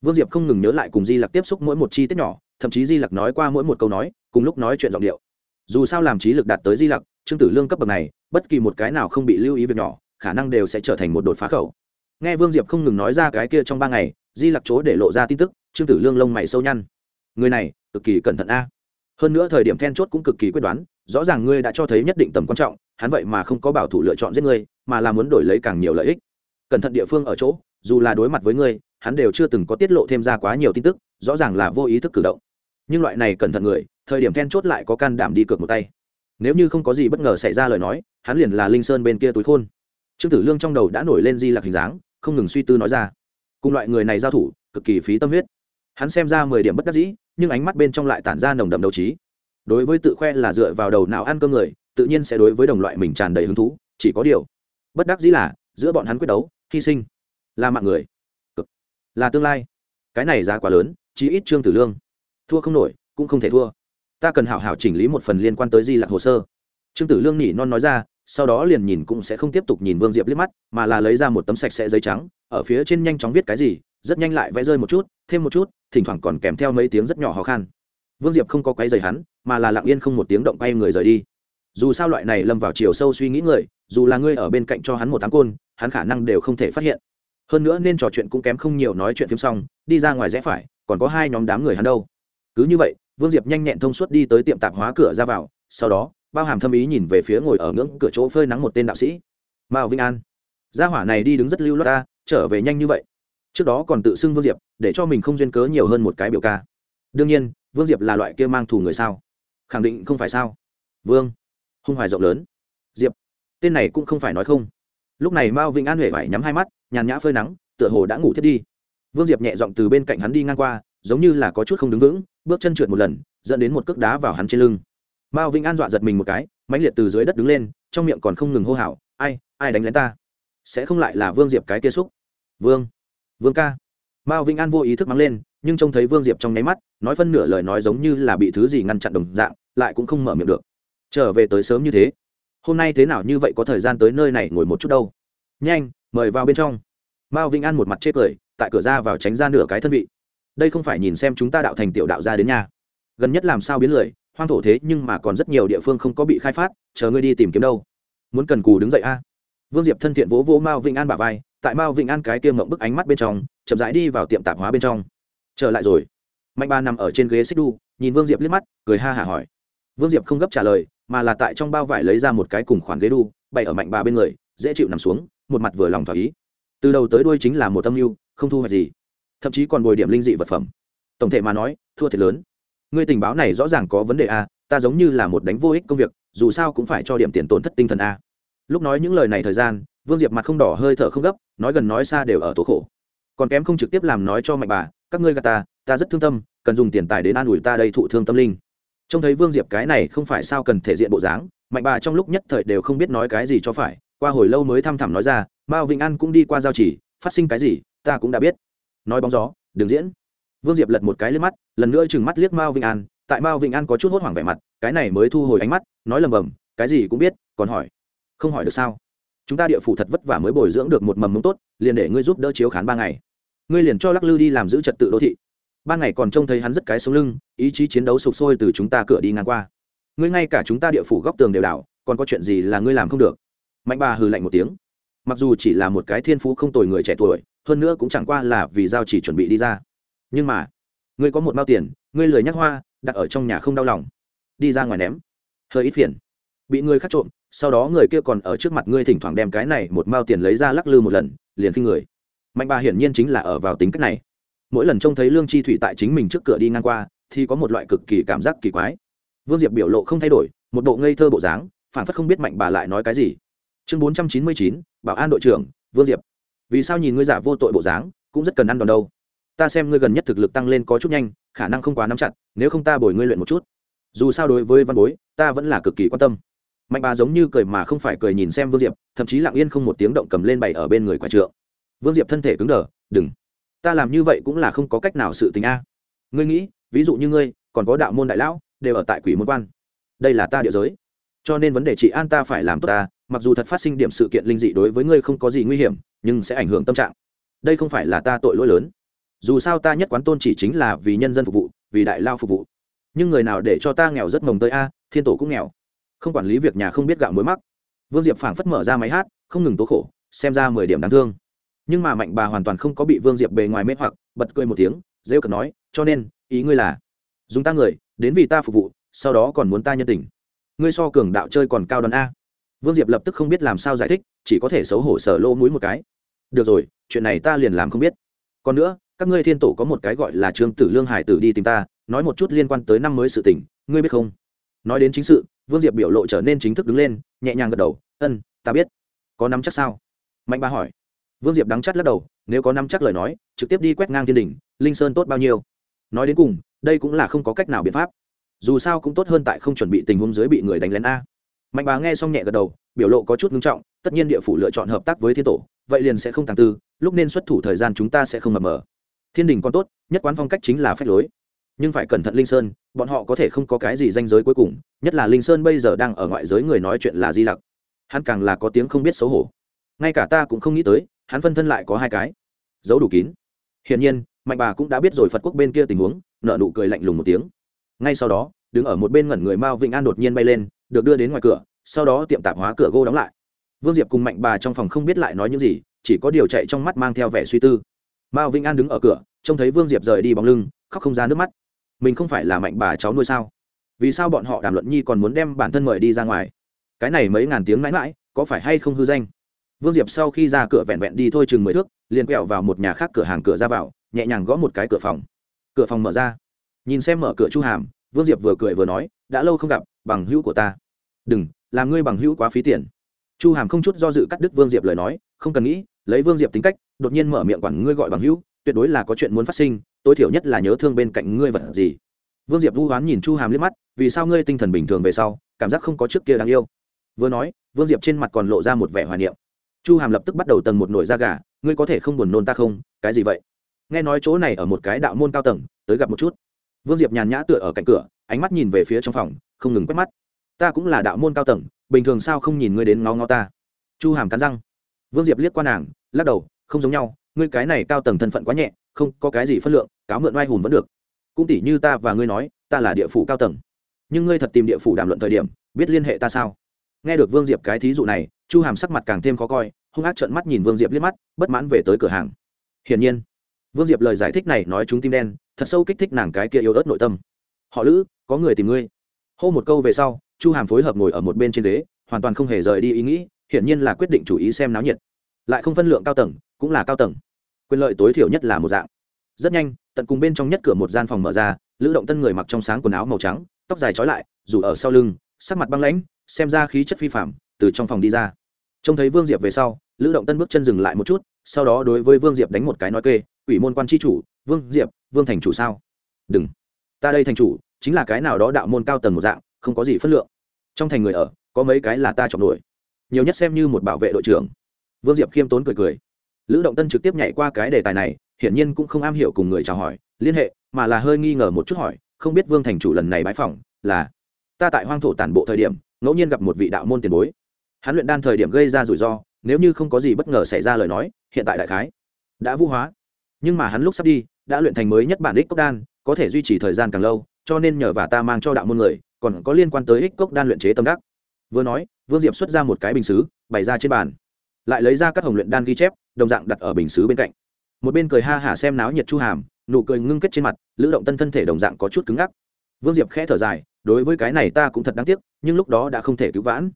Vương diệp không ngừng nhớ lại cùng di lặc tiếp xúc mỗi một chi tiết nhỏ, thậm chí di lặc nói qua mỗi một câu nói, cùng lúc nói chuyện giọng điệu. Dù sao làm trí lực đạt tới di lặc, trương tử lương cấp bậc này, bất kỳ một cái nào không bị lưu ý việc nhỏ khả năng đều sẽ trở thành một đột phá khẩu. Nghe vương diệp không ngừng nói ra cái kia trong ba ngày, di lặc chỗ để lộ ra tin tức, trương tử lương lông mày sâu nhăn. Người này, cực kỳ cẩn thận a. Hơn nữa thời điểm then chốt cũng cực kỳ quyết đoán, rõ ràng ngươi đã cho thấy nhất định tầm quan trọng, hắn vậy mà không có bảo thủ lựa chọn giết ngươi, mà là muốn đổi lấy càng nhiều lợi ích. Cẩn thận địa phương ở chỗ, dù là đối mặt với ngươi, hắn đều chưa từng có tiết lộ thêm ra quá nhiều tin tức, rõ ràng là vô ý thức cử động. Nhưng loại này cẩn thận người, thời điểm then chốt lại có can đảm đi cược một tay. Nếu như không có gì bất ngờ xảy ra lời nói, hắn liền là linh sơn bên kia túi khôn trương tử lương trong đầu đã nổi lên di lạc hình dáng, không ngừng suy tư nói ra. Cùng loại người này giao thủ, cực kỳ phí tâm huyết. Hắn xem ra mười điểm bất đắc dĩ, nhưng ánh mắt bên trong lại tản ra nồng đậm đấu trí. Đối với tự khoe là dựa vào đầu não ăn cơm người, tự nhiên sẽ đối với đồng loại mình tràn đầy hứng thú, chỉ có điều. Bất đắc dĩ là, giữa bọn hắn quyết đấu, hy sinh. Là mạng người. Cực. Là tương lai. Cái này giá quá lớn, chí ít trương tử lương. Thua không nổi, cũng không thể thua. Ta cần hảo hảo chỉnh lý một phần liên quan tới di lạc hồ sơ. Trương tử lương nhỉ non nói ra sau đó liền nhìn cũng sẽ không tiếp tục nhìn vương diệp liếc mắt, mà là lấy ra một tấm sạch sẽ giấy trắng, ở phía trên nhanh chóng viết cái gì, rất nhanh lại vẽ rơi một chút, thêm một chút, thỉnh thoảng còn kèm theo mấy tiếng rất nhỏ khó khăn vương diệp không có quấy rầy hắn, mà là lặng yên không một tiếng động quay người rời đi. Dù sao loại này lâm vào chiều sâu suy nghĩ người, dù là ngươi ở bên cạnh cho hắn một tám côn, hắn khả năng đều không thể phát hiện. Hơn nữa nên trò chuyện cũng kém không nhiều nói chuyện phim xong, đi ra ngoài rẽ phải, còn có hai nhóm đám người hắn đâu. Cứ như vậy, vương diệp nhanh nhẹn thông suốt đi tới tiệm tạp hóa cửa ra vào, sau đó bao hàm thâm ý nhìn về phía ngồi ở ngưỡng cửa chỗ phơi nắng một tên đạo sĩ. Mao vinh an. Gia hỏa này đi đứng rất lưu loát ta, trở về nhanh như vậy. Trước đó còn tự xưng vương diệp, để cho mình không duyên cớ nhiều hơn một cái biểu ca. Đương nhiên, vương diệp là loại kia mang thù người sao? Khẳng định không phải sao? Vương. Hung hoài rộng lớn. Diệp. Tên này cũng không phải nói không. Lúc này mao vĩnh an huệ phải nhắm hai mắt, nhàn nhã phơi nắng, tựa hồ đã ngủ thiết đi. Vương diệp nhẹ giọng từ bên cạnh hắn đi ngang qua, giống như là có chút không đứng vững, bước chân trượt một lần, dẫn đến một cước đá vào hắn trên lưng mao vĩnh an dọa giật mình một cái, mãnh liệt từ dưới đất đứng lên, trong miệng còn không ngừng hô hào, ai ai đánh lén ta? Sẽ không lại là vương diệp cái kia xúc? Vương vương ca. Mao vĩnh an vô ý thức mắng lên, nhưng trông thấy vương diệp trong nháy mắt, nói phân nửa lời nói giống như là bị thứ gì ngăn chặn đồng dạng, lại cũng không mở miệng được. Trở về tới sớm như thế, hôm nay thế nào như vậy có thời gian tới nơi này ngồi một chút đâu? Nhanh, mời vào bên trong. Mao vĩnh an một mặt chết cười, tại cửa ra vào tránh ra nửa cái thân vị. Đây không phải nhìn xem chúng ta đạo thành tiểu đạo ra đến nhà. Gần nhất làm sao biến lười hoang thổ thế nhưng mà còn rất nhiều địa phương không có bị khai phát, chờ ngươi đi tìm kiếm đâu. Muốn cần cù đứng dậy a. Vương diệp thân thiện vỗ vỗ mao vĩnh an bả vai, tại mao vĩnh an cái tiêm mộng bức ánh mắt bên trong, chậm rãi đi vào tiệm tạp hóa bên trong. Trở lại rồi. Mạnh ba nằm ở trên ghế xích đu, nhìn vương diệp liếc mắt, cười ha hả hỏi. Vương diệp không gấp trả lời, mà là tại trong bao vải lấy ra một cái cùng khoản ghế đu, bày ở mạnh bà bên người, dễ chịu nằm xuống, một mặt vừa lòng thỏa ý. Từ đầu tới đuôi chính là một tâm mưu, không thu hoạch gì. Thậm chí còn bồi điểm linh dị vật phẩm. Tổng thể mà nói, thua thiệt lớn ngươi tình báo này rõ ràng có vấn đề a, ta giống như là một đánh vô ích công việc, dù sao cũng phải cho điểm tiền tổn thất tinh thần a. Lúc nói những lời này thời gian, vương diệp mặt không đỏ hơi thở không gấp, nói gần nói xa đều ở tố khổ. Còn kém không trực tiếp làm nói cho mạnh bà, các ngươi gà ta ta rất thương tâm, cần dùng tiền tài đến an ủi ta đây thụ thương tâm linh. Trông thấy vương diệp cái này không phải sao cần thể diện bộ dáng mạnh bà trong lúc nhất thời đều không biết nói cái gì cho phải, qua hồi lâu mới thăm thẳm nói ra, mao vĩnh an cũng đi qua giao chỉ, phát sinh cái gì, ta cũng đã biết. Nói bóng gió, đừng diễn vương diệp lật một cái lên mắt, lần nữa chừng mắt liếc mao vĩnh an, tại mao vĩnh an có chút hốt hoảng vẻ mặt, cái này mới thu hồi ánh mắt, nói lầm bầm, cái gì cũng biết, còn hỏi. Không hỏi được sao? Chúng ta địa phủ thật vất vả mới bồi dưỡng được một mầm mống tốt, liền để ngươi giúp đỡ chiếu khán ba ngày. Ngươi liền cho lắc lư đi làm giữ trật tự đô thị. Ban ngày còn trông thấy hắn rất cái sống lưng, ý chí chiến đấu sụp sôi từ chúng ta cửa đi ngang qua. Ngươi ngay cả chúng ta địa phủ góc tường đều đảo, còn có chuyện gì là ngươi làm không được? Mạnh bà hừ lạnh một tiếng. Mặc dù chỉ là một cái thiên phú không tồi người trẻ tuổi, hơn nữa cũng chẳng qua là vì giao chỉ chuẩn bị đi ra nhưng mà, ngươi có một bao tiền, ngươi lười nhắc hoa, đặt ở trong nhà không đau lòng. Đi ra ngoài ném. Hơi ít phiền. Bị người khác trộm, sau đó người kia còn ở trước mặt ngươi thỉnh thoảng đem cái này một mao tiền lấy ra lắc lư một lần, liền khi người. Mạnh bà hiển nhiên chính là ở vào tính cách này. Mỗi lần trông thấy lương chi thủy tại chính mình trước cửa đi ngang qua, thì có một loại cực kỳ cảm giác kỳ quái. Vương diệp biểu lộ không thay đổi, một bộ ngây thơ bộ dáng phản phất không biết mạnh bà lại nói cái gì. Chương bốn trăm chín mươi chín, bảo an đội trưởng, vương diệp. Vì sao nhìn ngươi giả vô tội bộ dáng, cũng rất cần ăn đòn đâu? Ta xem ngươi gần nhất thực lực tăng lên có chút nhanh, khả năng không quá nắm chặt, nếu không ta bồi ngươi luyện một chút. Dù sao đối với văn bối, ta vẫn là cực kỳ quan tâm. Mạnh bà giống như cười mà không phải cười nhìn xem vương diệp, thậm chí lặng yên không một tiếng động cầm lên bày ở bên người quả trượng. Vương diệp thân thể cứng đờ, đừng. Ta làm như vậy cũng là không có cách nào sự tình a. Ngươi nghĩ, ví dụ như ngươi, còn có đạo môn đại lão, đều ở tại quỷ môn quan. Đây là ta địa giới. Cho nên vấn đề chị an ta phải làm tốt ta, mặc dù thật phát sinh điểm sự kiện linh dị đối với ngươi không có gì nguy hiểm, nhưng sẽ ảnh hưởng tâm trạng. Đây không phải là ta tội lỗi lớn dù sao ta nhất quán tôn chỉ chính là vì nhân dân phục vụ, vì đại lao phục vụ. Nhưng người nào để cho ta nghèo rất mồng tới a, thiên tổ cũng nghèo. Không quản lý việc nhà không biết gạo mối mắc. Vương diệp phảng phất mở ra máy hát, không ngừng tố khổ, xem ra mười điểm đáng thương. Nhưng mà mạnh bà hoàn toàn không có bị vương diệp bề ngoài mê hoặc, bật cười một tiếng, rêu cợt nói, cho nên, ý ngươi là, dùng ta người, đến vì ta phục vụ, sau đó còn muốn ta nhân tình. Ngươi so cường đạo chơi còn cao đòn a. Vương diệp lập tức không biết làm sao giải thích, chỉ có thể xấu hổ sở lỗ mũi một cái. Được rồi, chuyện này ta liền làm không biết. Còn nữa các ngươi thiên tổ có một cái gọi là trương tử lương hải tử đi tìm ta, nói một chút liên quan tới năm mới sự tình, ngươi biết không? Nói đến chính sự, vương diệp biểu lộ trở nên chính thức đứng lên, nhẹ nhàng gật đầu, ân, ta biết. Có nắm chắc sao? Mạnh ba hỏi. Vương diệp đắng chắt lắc đầu, nếu có nắm chắc lời nói, trực tiếp đi quét ngang thiên đình, linh sơn tốt bao nhiêu? Nói đến cùng, đây cũng là không có cách nào biện pháp. Dù sao cũng tốt hơn tại không chuẩn bị tình huống dưới bị người đánh lén a. Mạnh bà nghe xong nhẹ gật đầu, biểu lộ có chút ngưng trọng, tất nhiên địa phủ lựa chọn hợp tác với thiên tổ, vậy liền sẽ không tàng tư, lúc nên xuất thủ thời gian chúng ta sẽ không mập mờ thiên đình còn tốt, nhất quán phong cách chính là phép lối. Nhưng phải cẩn thận linh sơn, bọn họ có thể không có cái gì danh giới cuối cùng, nhất là linh sơn bây giờ đang ở ngoại giới người nói chuyện là di lặc. Hắn càng là có tiếng không biết xấu hổ. Ngay cả ta cũng không nghĩ tới, hắn phân thân lại có hai cái. Giấu đủ kín. Hiển nhiên, mạnh bà cũng đã biết rồi phật quốc bên kia tình huống nợ nụ cười lạnh lùng một tiếng. Ngay sau đó, đứng ở một bên ngẩn người mao vĩnh an đột nhiên bay lên, được đưa đến ngoài cửa, sau đó tiệm tạp hóa cửa gỗ đóng lại. Vương diệp cùng mạnh bà trong phòng không biết lại nói những gì, chỉ có điều chạy trong mắt mang theo vẻ suy tư mao vĩnh an đứng ở cửa, trông thấy vương diệp rời đi bóng lưng, khóc không ra nước mắt. Mình không phải là mạnh bà cháu nuôi sao? Vì sao bọn họ đàm luận nhi còn muốn đem bản thân mời đi ra ngoài? Cái này mấy ngàn tiếng mãi mãi, có phải hay không hư danh? Vương diệp sau khi ra cửa vẹn vẹn đi thôi chừng mười thước, liền quẹo vào một nhà khác cửa hàng cửa ra vào, nhẹ nhàng gõ một cái cửa phòng. Cửa phòng mở ra. Nhìn xem mở cửa chu hàm, vương diệp vừa cười vừa nói, đã lâu không gặp, bằng hữu của ta. Đừng làm ngươi bằng hữu quá phí tiền. Chu hàm không chút do dự cắt đứt vương diệp lời nói, không cần nghĩ lấy vương diệp tính cách, đột nhiên mở miệng quản ngươi gọi bằng hữu, tuyệt đối là có chuyện muốn phát sinh, tối thiểu nhất là nhớ thương bên cạnh ngươi vật gì. Vương diệp vu hoán nhìn chu hàm liếc mắt, vì sao ngươi tinh thần bình thường về sau, cảm giác không có trước kia đáng yêu? Vừa nói, vương diệp trên mặt còn lộ ra một vẻ hoài niệm. Chu hàm lập tức bắt đầu tầng một nổi da gà, ngươi có thể không buồn nôn ta không? Cái gì vậy? Nghe nói chỗ này ở một cái đạo môn cao tầng, tới gặp một chút. Vương diệp nhàn nhã tựa ở cạnh cửa, ánh mắt nhìn về phía trong phòng, không ngừng quét mắt. Ta cũng là đạo môn cao tầng, bình thường sao không nhìn ngươi đến ngó ngó ta? Chu hàm cắn răng vương diệp liếc qua nàng, lắc đầu, không giống nhau, ngươi cái này cao tầng thân phận quá nhẹ, không có cái gì phân lượng, cáo mượn oai hùn vẫn được. Cũng tỷ như ta và ngươi nói, ta là địa phủ cao tầng. Nhưng ngươi thật tìm địa phủ đàm luận thời điểm, biết liên hệ ta sao? Nghe được vương diệp cái thí dụ này, chu hàm sắc mặt càng thêm khó coi, hung ác trợn mắt nhìn vương diệp liếc mắt, bất mãn về tới cửa hàng. Hiển nhiên. Vương diệp lời giải thích này nói chúng tim đen, thật sâu kích thích nàng cái kia yếu ớt nội tâm. Họ lữ, có người tìm ngươi. Hô một câu về sau, chu hàm phối hợp ngồi ở một bên trên ghế, hoàn toàn không hề rời đi ý nghĩ hiển nhiên là quyết định chủ ý xem náo nhiệt. Lại không phân lượng cao tầng, cũng là cao tầng. Quyền lợi tối thiểu nhất là một dạng. Rất nhanh, tận cùng bên trong nhất cửa một gian phòng mở ra, lữ động tân người mặc trong sáng quần áo màu trắng, tóc dài trói lại, dù ở sau lưng, sắc mặt băng lãnh, xem ra khí chất phi phạm từ trong phòng đi ra. Trông thấy vương diệp về sau, lữ động tân bước chân dừng lại một chút, sau đó đối với vương diệp đánh một cái nói kê ủy môn quan tri chủ, vương diệp, vương thành chủ sao? Đừng. Ta đây thành chủ, chính là cái nào đó đạo môn cao tầng một dạng, không có gì phất lượng. Trong thành người ở, có mấy cái là ta chọn nổi nhiều nhất xem như một bảo vệ đội trưởng. Vương diệp khiêm tốn cười cười. Lữ động tân trực tiếp nhảy qua cái đề tài này, hiển nhiên cũng không am hiểu cùng người chào hỏi, liên hệ, mà là hơi nghi ngờ một chút hỏi, không biết vương thành chủ lần này bãi phỏng, là, ta tại hoang thổ tản bộ thời điểm, ngẫu nhiên gặp một vị đạo môn tiền bối. Hắn luyện đan thời điểm gây ra rủi ro, nếu như không có gì bất ngờ xảy ra lời nói, hiện tại đại khái đã vũ hóa. Nhưng mà hắn lúc sắp đi, đã luyện thành mới nhất bản ích cốc đan, có thể duy trì thời gian càng lâu, cho nên nhờ và ta mang cho đạo môn người, còn có liên quan tới ích cốc đan luyện chế tâm đắc vừa nói, vương diệp xuất ra một cái bình xứ, bày ra trên bàn. Lại lấy ra các hồng luyện đan ghi chép, đồng dạng đặt ở bình xứ bên cạnh. Một bên cười ha hả xem náo nhiệt chu hàm, nụ cười ngưng kết trên mặt, lữ động tân thân thể đồng dạng có chút cứng ngắc. Vương diệp khẽ thở dài, đối với cái này ta cũng thật đáng tiếc, nhưng lúc đó đã không thể cứu vãn.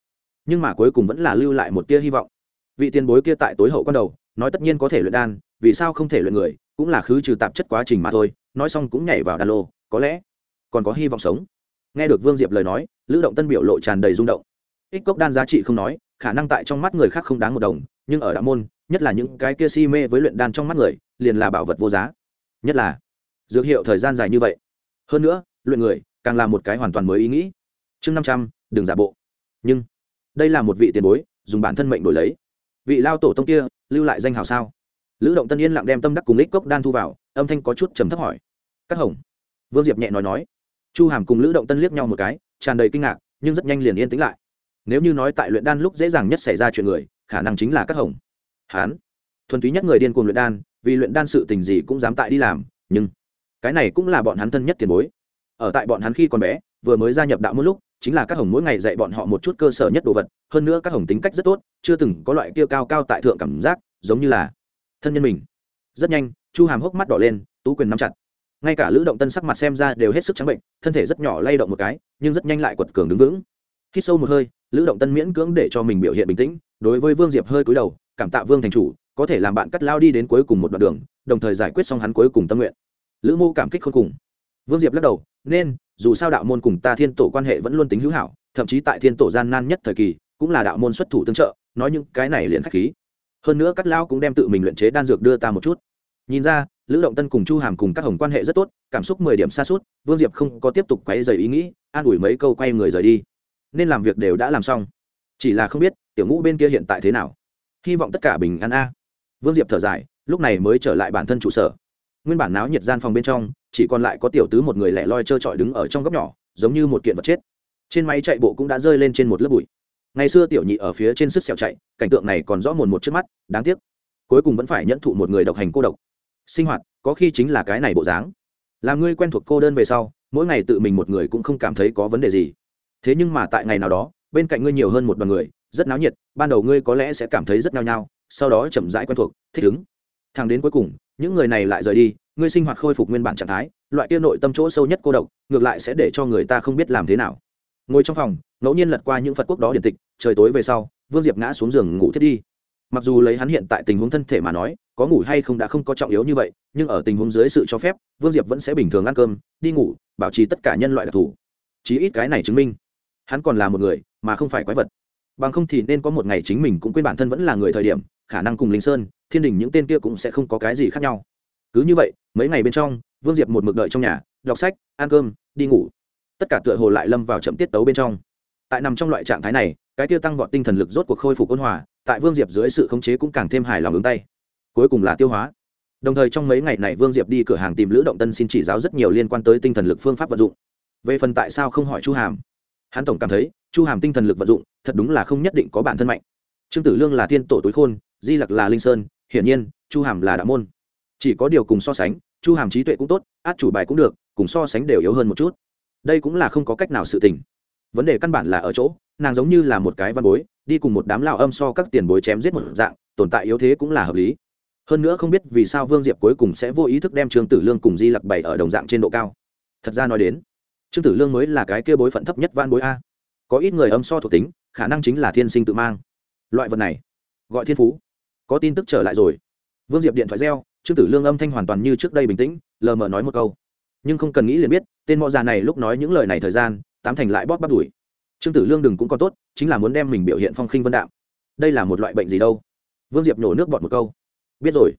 Nhưng mà cuối cùng vẫn là lưu lại một tia hy vọng. Vị tiền bối kia tại tối hậu con đầu, nói tất nhiên có thể luyện đan, vì sao không thể luyện người, cũng là khứ trừ tạp chất quá trình mà thôi, nói xong cũng nhảy vào đan lô, có lẽ còn có hy vọng sống. Nghe được vương diệp lời nói, lữ động tân biểu lộ tràn đầy rung động ích cốc đan giá trị không nói, khả năng tại trong mắt người khác không đáng một đồng, nhưng ở đạo môn, nhất là những cái kia si mê với luyện đan trong mắt người, liền là bảo vật vô giá. Nhất là, dược hiệu thời gian dài như vậy. Hơn nữa, luyện người, càng là một cái hoàn toàn mới ý nghĩ. Chương năm trăm, đừng giả bộ. Nhưng, đây là một vị tiền bối, dùng bản thân mệnh đổi lấy. Vị lao tổ tông kia, lưu lại danh hào sao? Lữ động tân yên lặng đem tâm đắc cùng lích cốc đan thu vào, âm thanh có chút trầm thấp hỏi. Các hồng. Vương diệp nhẹ nói nói. Chu hàm cùng lữ động tân liếc nhau một cái, tràn đầy kinh ngạc, nhưng rất nhanh liền yên tĩnh lại nếu như nói tại luyện đan lúc dễ dàng nhất xảy ra chuyện người, khả năng chính là các hồng, hán. Thuần túy nhất người điên cuồng luyện đan, vì luyện đan sự tình gì cũng dám tại đi làm, nhưng cái này cũng là bọn hắn thân nhất tiền bối. Ở tại bọn hắn khi còn bé, vừa mới gia nhập đạo một lúc, chính là các hồng mỗi ngày dạy bọn họ một chút cơ sở nhất đồ vật, hơn nữa các hồng tính cách rất tốt, chưa từng có loại kia cao cao tại thượng cảm giác, giống như là thân nhân mình. Rất nhanh, chu hàm hốc mắt đỏ lên, tú quyền nắm chặt. Ngay cả lữ động tân sắc mặt xem ra đều hết sức trắng bệnh, thân thể rất nhỏ lay động một cái, nhưng rất nhanh lại quật cường đứng vững. Khi sâu một hơi lữ động tân miễn cưỡng để cho mình biểu hiện bình tĩnh, đối với vương diệp hơi cúi đầu, cảm tạ vương thành chủ, có thể làm bạn cắt lao đi đến cuối cùng một đoạn đường, đồng thời giải quyết xong hắn cuối cùng tâm nguyện. Lữ mô cảm kích khôn cùng. Vương diệp lắc đầu, nên, dù sao đạo môn cùng ta thiên tổ quan hệ vẫn luôn tính hữu hảo, thậm chí tại thiên tổ gian nan nhất thời kỳ, cũng là đạo môn xuất thủ tương trợ, nói những cái này liền k h á c h khí. Hơn nữa cắt lao cũng đem tự mình luyện chế đan dược đưa ta một chút. Nhìn ra, lữ động tân cùng chu hàm cùng các hồng quan hệ rất tốt, cảm xúc mười điểm xa suốt, vương diệp không có tiếp tục quấy dày ý nghĩ, an ủi mấy câu quay người rời đi nên làm việc đều đã làm xong. Chỉ là không biết, tiểu ngũ bên kia hiện tại thế nào. Hy vọng tất cả bình an a. Vương diệp thở dài, lúc này mới trở lại bản thân trụ sở. Nguyên bản náo nhiệt gian phòng bên trong, chỉ còn lại có tiểu tứ một người lẻ loi trơ trọi đứng ở trong góc nhỏ, giống như một kiện vật chết. Trên máy chạy bộ cũng đã rơi lên trên một lớp bụi. Ngày xưa tiểu nhị ở phía trên sức xẻo chạy, cảnh tượng này còn rõ mồn một trước mắt, đáng tiếc. Cuối cùng vẫn phải nhẫn thụ một người độc hành cô độc. Sinh hoạt, có khi chính là cái này bộ dáng. Là ngươi quen thuộc cô đơn về sau, mỗi ngày tự mình một người cũng không cảm thấy có vấn đề gì thế nhưng mà tại ngày nào đó, bên cạnh ngươi nhiều hơn một đoàn người, rất náo nhiệt, ban đầu ngươi có lẽ sẽ cảm thấy rất nhao nhao, sau đó chậm rãi quen thuộc, thích ứng. Thằng đến cuối cùng, những người này lại rời đi, ngươi sinh hoạt khôi phục nguyên bản trạng thái, loại kia nội tâm chỗ sâu nhất cô độc, ngược lại sẽ để cho người ta không biết làm thế nào. Ngồi trong phòng, ngẫu nhiên lật qua những phật quốc đó điển tịch, trời tối về sau, vương diệp ngã xuống giường ngủ thiết đi. Mặc dù lấy hắn hiện tại tình huống thân thể mà nói, có ngủ hay không đã không có trọng yếu như vậy, nhưng ở tình huống dưới sự cho phép, vương diệp vẫn sẽ bình thường ăn cơm, đi ngủ, bảo trì tất cả nhân loại đặc thù. Chí ít cái này chứng minh hắn còn là một người mà không phải quái vật. Bằng không thì nên có một ngày chính mình cũng quên bản thân vẫn là người thời điểm, khả năng cùng linh sơn, thiên đình những tên kia cũng sẽ không có cái gì khác nhau. Cứ như vậy, mấy ngày bên trong, vương diệp một mực đợi trong nhà, đọc sách, ăn cơm, đi ngủ. Tất cả tựa hồ lại lâm vào chậm tiết tấu bên trong. Tại nằm trong loại trạng thái này, cái tiêu tăng vọt tinh thần lực rốt cuộc khôi phục ôn hòa, tại vương diệp dưới sự khống chế cũng càng thêm hài lòng ứng tay. Cuối cùng là tiêu hóa. Đồng thời trong mấy ngày này vương diệp đi cửa hàng tìm lữ động tân xin chỉ giáo rất nhiều liên quan tới tinh thần lực phương pháp vận dụng. Về phần tại sao không hỏi chu hàm hắn tổng cảm thấy, chu hàm tinh thần lực vận dụng, thật đúng là không nhất định có bản thân mạnh. Trương tử lương là thiên tổ tối khôn, di lặc là linh sơn, hiển nhiên, chu hàm là đạo môn. Chỉ có điều cùng so sánh, chu hàm trí tuệ cũng tốt, át chủ bài cũng được, cùng so sánh đều yếu hơn một chút. Đây cũng là không có cách nào sự tình. Vấn đề căn bản là ở chỗ, nàng giống như là một cái văn bối, đi cùng một đám lao âm so các tiền bối chém giết một dạng, tồn tại yếu thế cũng là hợp lý. Hơn nữa không biết vì sao vương diệp cuối cùng sẽ vô ý thức đem trương tử lương cùng di lặc bày ở đồng dạng trên độ cao. Thật ra nói đến trương tử lương mới là cái kia bối phận thấp nhất van bối a. Có ít người âm so thuộc tính, khả năng chính là thiên sinh tự mang. Loại vật này, gọi thiên phú. Có tin tức trở lại rồi. Vương diệp điện thoại reo, trương tử lương âm thanh hoàn toàn như trước đây bình tĩnh, lờ mờ nói một câu. Nhưng không cần nghĩ liền biết, tên mọ già này lúc nói những lời này thời gian, tám thành lại bóp bắt đuổi. Trương tử lương đừng cũng còn tốt, chính là muốn đem mình biểu hiện phong khinh vân đạm. Đây là một loại bệnh gì đâu? Vương diệp nhổ nước bọt một câu. Biết rồi.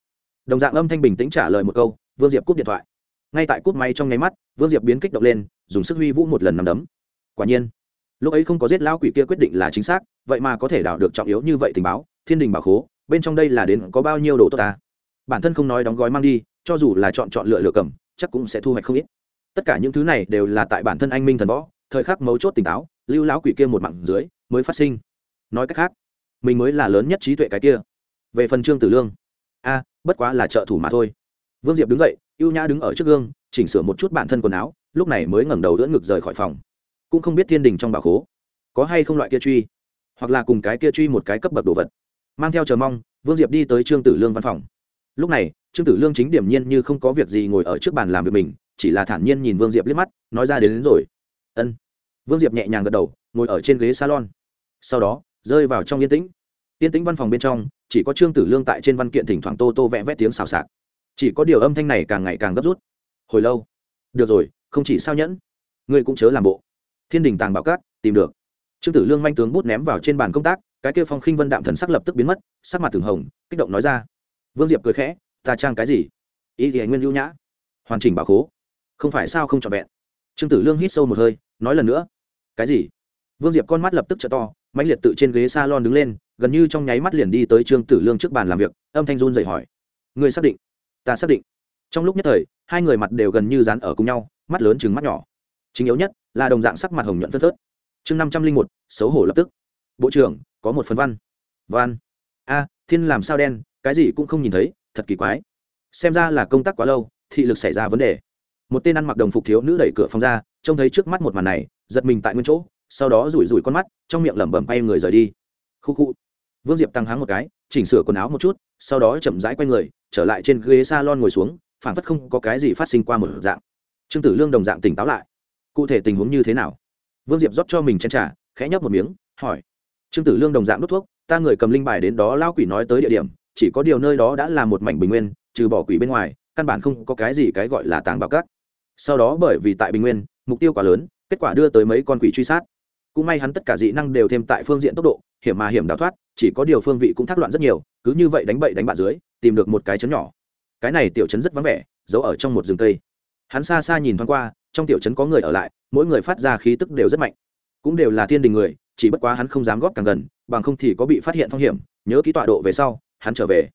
Đồng dạng âm thanh bình tĩnh trả lời một câu, vương diệp cúp điện thoại. Ngay tại cúp máy trong nháy mắt, vương diệp biến kích động lên dùng sức huy vũ một lần nằm đấm. Quả nhiên, lúc ấy không có giết lão quỷ kia quyết định là chính xác, vậy mà có thể đảo được trọng yếu như vậy tình báo, thiên đình bảo khố, bên trong đây là đến có bao nhiêu đồ tốt ta? Bản thân không nói đóng gói mang đi, cho dù là chọn chọn lựa lựa cầm, chắc cũng sẽ thu hoạch không ít. Tất cả những thứ này đều là tại bản thân anh minh thần võ, thời khắc mấu chốt tỉnh táo, lưu lão quỷ kia một mặng dưới, mới phát sinh. Nói cách khác, mình mới là lớn nhất trí tuệ cái kia. Về phần trương tử lương, a, bất quá là trợ thủ mà thôi. Vương diệp đứng dậy, ưu nhã đứng ở trước gương, chỉnh sửa một chút bản thân quần áo lúc này mới ngẩng đầu đỡ ngực rời khỏi phòng. Cũng không biết thiên đình trong bảo khố có hay không loại kia truy hoặc là cùng cái kia truy một cái cấp bậc đồ vật. Mang theo chờ mong vương diệp đi tới trương tử lương văn phòng. Lúc này trương tử lương chính điểm nhiên như không có việc gì ngồi ở trước bàn làm việc mình chỉ là thản nhiên nhìn vương diệp liếc mắt nói ra đến, đến rồi. Ân. Vương diệp nhẹ nhàng gật đầu ngồi ở trên ghế salon. Sau đó rơi vào trong yên tĩnh. Yên tĩnh văn phòng bên trong chỉ có trương tử lương tại trên văn kiện thỉnh thoảng tô tô vẽ vẽ tiếng xào xạc. Chỉ có điều âm thanh này càng ngày càng gấp rút. Hồi lâu. Được rồi không chỉ sao nhẫn, ngươi cũng chớ làm bộ. Thiên đình tàng bảo cát, tìm được. Trương tử lương manh tướng bút ném vào trên bàn công tác, cái kia phong khinh vân đạm thần sắc lập tức biến mất, sắc mặt thường hồng, kích động nói ra. Vương diệp cười khẽ, ta trang cái gì? Ý thì nguyên lưu nhã. Hoàn chỉnh bảo khố. Không phải sao không trọn vẹn. Trương tử lương hít sâu một hơi, nói lần nữa. Cái gì? Vương diệp con mắt lập tức t to, mãnh liệt tự trên ghế s a lon đứng lên, gần như trong nháy mắt liền đi tới trương tử lương trước bàn làm việc, âm thanh run dậy hỏi. Người xác định? Ta xác định. Trong lúc nhất thời, hai người mặt đều gần như dán ở cùng nhau mắt lớn chừng mắt nhỏ. Chính yếu nhất là đồng dạng sắc mặt hồng nhuận phớt phớt. Chương năm trăm linh một, xấu hổ lập tức. Bộ trưởng, có một phần văn. Văn. A, thiên làm sao đen, cái gì cũng không nhìn thấy, thật kỳ quái. Xem ra là công tác quá lâu, thị lực xảy ra vấn đề. Một tên ăn mặc đồng phục thiếu nữ đẩy cửa phòng ra, trông thấy trước mắt một màn này, giật mình tại nguyên chỗ, sau đó rủi rủi con mắt, trong miệng lẩm bẩm bay người rời đi. Khu khu. Vương diệp tăng háng một cái, chỉnh sửa quần áo một chút, sau đó chậm rãi quay người, trở lại trên ghế s a lon ngồi xuống phản phất không có cái gì phát sinh qua một dạng trương tử lương đồng dạng tỉnh táo lại. Cụ thể tình huống như thế nào? Vương diệp rót cho mình chen trả khẽ nhấp một miếng, hỏi. Trương tử lương đồng dạng đốt thuốc, ta người cầm linh bài đến đó lao quỷ nói tới địa điểm, chỉ có điều nơi đó đã là một mảnh bình nguyên, trừ bỏ quỷ bên ngoài, căn bản không có cái gì cái gọi là tàng bảo cát. Sau đó bởi vì tại bình nguyên, mục tiêu quá lớn, kết quả đưa tới mấy con quỷ truy sát. Cũng may hắn tất cả dị năng đều thêm tại phương diện tốc độ, hiểm mà hiểm đào thoát, chỉ có điều phương vị cũng thác loạn rất nhiều, cứ như vậy đánh bậy đánh bạ dưới, tìm được một cái chấn nhỏ. Cái này tiểu chấn rất vắng vẻ, giấu ở trong một rừng cây hắn xa xa nhìn thoáng qua, trong tiểu trấn có người ở lại, mỗi người phát ra khí tức đều rất mạnh. Cũng đều là thiên đình người, chỉ bất quá hắn không dám góp càng gần, bằng không thì có bị phát hiện phong hiểm, nhớ ký tọa độ về sau, hắn trở về.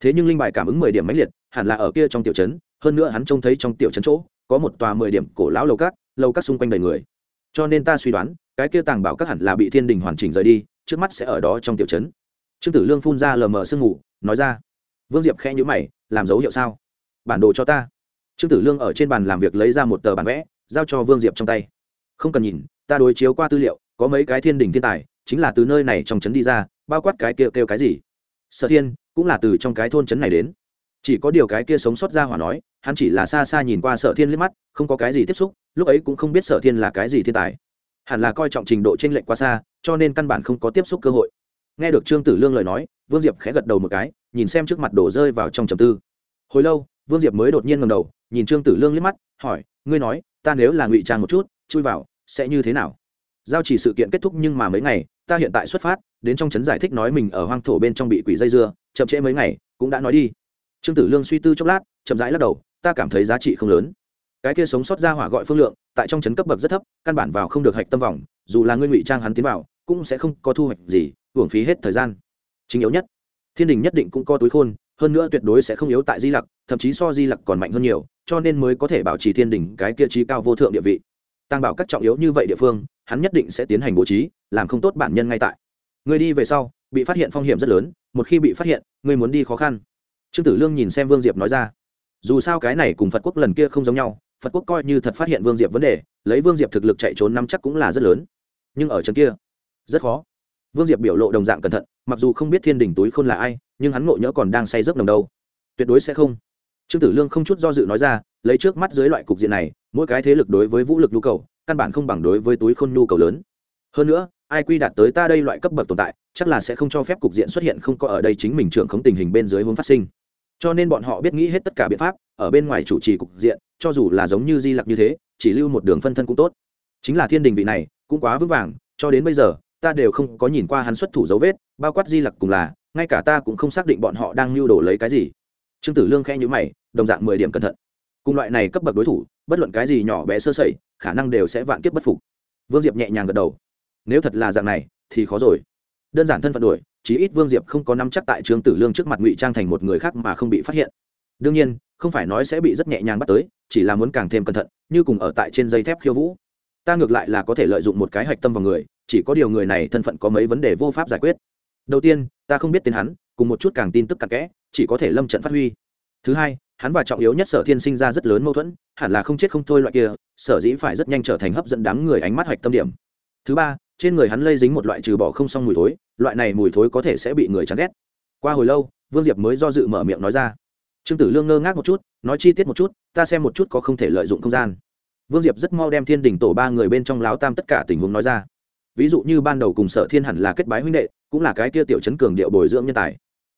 Thế nhưng linh bài cảm ứng mười điểm mãnh liệt, hẳn là ở kia trong tiểu trấn, hơn nữa hắn trông thấy trong tiểu trấn chỗ, có một tòa mười điểm cổ lão lầu cát lầu cát xung quanh đầy người. Cho nên ta suy đoán, cái kia tàng bảo các hẳn là bị thiên đình hoàn chỉnh rời đi, trước mắt sẽ ở đó trong tiểu trấn. Trương tử lương phun ra lờ mờ sương ngủ nói ra, vương diệp khẽ nhữ mày, làm dấu hiệu sao? Bản đồ cho ta trương tử lương ở trên bàn làm việc lấy ra một tờ bản vẽ, giao cho vương diệp trong tay. Không cần nhìn, ta đối chiếu qua tư liệu, có mấy cái thiên đình thiên tài, chính là từ nơi này trong trấn đi ra, bao quát cái kêu kêu cái gì? Sở thiên, cũng là từ trong cái thôn trấn này đến. Chỉ có điều cái kia sống sót ra hỏa nói, hắn chỉ là xa xa nhìn qua sở thiên liếc mắt, không có cái gì tiếp xúc, lúc ấy cũng không biết sở thiên là cái gì thiên tài. Hẳn là coi trọng trình độ t r ê n lệch quá xa, cho nên căn bản không có tiếp xúc cơ hội. Nghe được trương tử lương lời nói, vương diệp khẽ gật đầu một cái, nhìn xem trước mặt đổ rơi vào trong trầm tư. Hồi lâu vương diệp mới đột nhiên ngầm đầu, nhìn trương tử lương liếc mắt, hỏi, ngươi nói, ta nếu là ngụy trang một chút, chui vào, sẽ như thế nào? Giao chỉ sự kiện kết thúc nhưng mà mấy ngày, ta hiện tại xuất phát, đến trong trấn giải thích nói mình ở hoang thổ bên trong bị quỷ dây dưa, chậm trễ mấy ngày, cũng đã nói đi. Trương tử lương suy tư chốc lát, chậm rãi lắc đầu, ta cảm thấy giá trị không lớn. Cái kia sống sót ra hỏa gọi phương lượng, tại trong trấn cấp bậc rất thấp, căn bản vào không được hạch tâm vòng, dù là ngươi ngụy trang hắn tiến vào, cũng sẽ không có thu hoạch gì, hưởng phí hết thời gian. Chính yếu nhất, thiên đình nhất định cũng có túi khôn hơn nữa tuyệt đối sẽ không yếu tại di lặc, thậm chí so di lặc còn mạnh hơn nhiều, cho nên mới có thể bảo trì thiên đình cái kia trí cao vô thượng địa vị. Tăng bảo các trọng yếu như vậy địa phương, hắn nhất định sẽ tiến hành bố trí, làm không tốt bản nhân ngay tại. Người đi về sau, bị phát hiện phong hiểm rất lớn, một khi bị phát hiện, người muốn đi khó khăn. Trương tử lương nhìn xem vương diệp nói ra, dù sao cái này cùng phật quốc lần kia không giống nhau, phật quốc coi như thật phát hiện vương diệp vấn đề, lấy vương diệp thực lực chạy trốn năm chắc cũng là rất lớn. Nhưng ở chân kia, rất khó vương diệp biểu lộ đồng dạng cẩn thận, mặc dù không biết thiên đình túi khôn là ai, nhưng hắn ngộ nhỡ còn đang say giấc nồng đâu. Tuyệt đối sẽ không. Trương tử lương không chút do dự nói ra, lấy trước mắt dưới loại cục diện này, mỗi cái thế lực đối với vũ lực nhu cầu, căn bản không bằng đối với túi khôn nhu cầu lớn. Hơn nữa, ai quy đạt tới ta đây loại cấp bậc tồn tại, chắc là sẽ không cho phép cục diện xuất hiện không có ở đây chính mình trưởng khống tình hình bên dưới hướng phát sinh. Cho nên bọn họ biết nghĩ hết tất cả biện pháp, ở bên ngoài chủ trì cục diện, cho dù là giống như di lặc như thế, chỉ lưu một đường phân thân cũng tốt. Chính là thiên đình vị này, cũng quá vững vàng, cho đến bây giờ ta đều không có nhìn qua hắn xuất thủ dấu vết, bao quát di lặc cùng là, ngay cả ta cũng không xác định bọn họ đang lưu đồ lấy cái gì. Trương tử lương khẽ nhữ mày, đồng dạng mười điểm cẩn thận. Cùng loại này cấp bậc đối thủ, bất luận cái gì nhỏ bé sơ sẩy, khả năng đều sẽ vạn kiếp bất phục. Vương diệp nhẹ nhàng gật đầu. Nếu thật là dạng này, thì khó rồi. Đơn giản thân phận đuổi, chí ít vương diệp không có nắm chắc tại trương tử lương trước mặt ngụy trang thành một người khác mà không bị phát hiện. Đương nhiên, không phải nói sẽ bị rất nhẹ nhàng bắt tới, chỉ là muốn càng thêm cẩn thận, như cùng ở tại trên dây thép khiêu vũ. Ta ngược lại là có thể lợi dụng một cái hạch tâm vào người chỉ có điều người này thân phận có mấy vấn đề vô pháp giải quyết. Đầu tiên, ta không biết tên hắn, cùng một chút càng tin tức cặn kẽ, chỉ có thể lâm trận phát huy. Thứ hai, hắn và trọng yếu nhất sở thiên sinh ra rất lớn mâu thuẫn, hẳn là không chết không thôi loại kia, sở dĩ phải rất nhanh trở thành hấp dẫn đám người ánh mắt hoạch tâm điểm. Thứ ba, trên người hắn lây dính một loại trừ bỏ không xong mùi thối, loại này mùi thối có thể sẽ bị người chán ghét. Qua hồi lâu, vương diệp mới do dự mở miệng nói ra. Trương tử lương ngơ ngác một chút, nói chi tiết một chút, ta xem một chút có không thể lợi dụng không gian. Vương diệp rất mau đem thiên đình tổ ba người bên trong láo tam tất cả tình huống nói ra ví dụ như ban đầu cùng sở thiên hẳn là kết bái huynh đệ, cũng là cái kia tiểu chấn cường điệu bồi dưỡng nhân tài.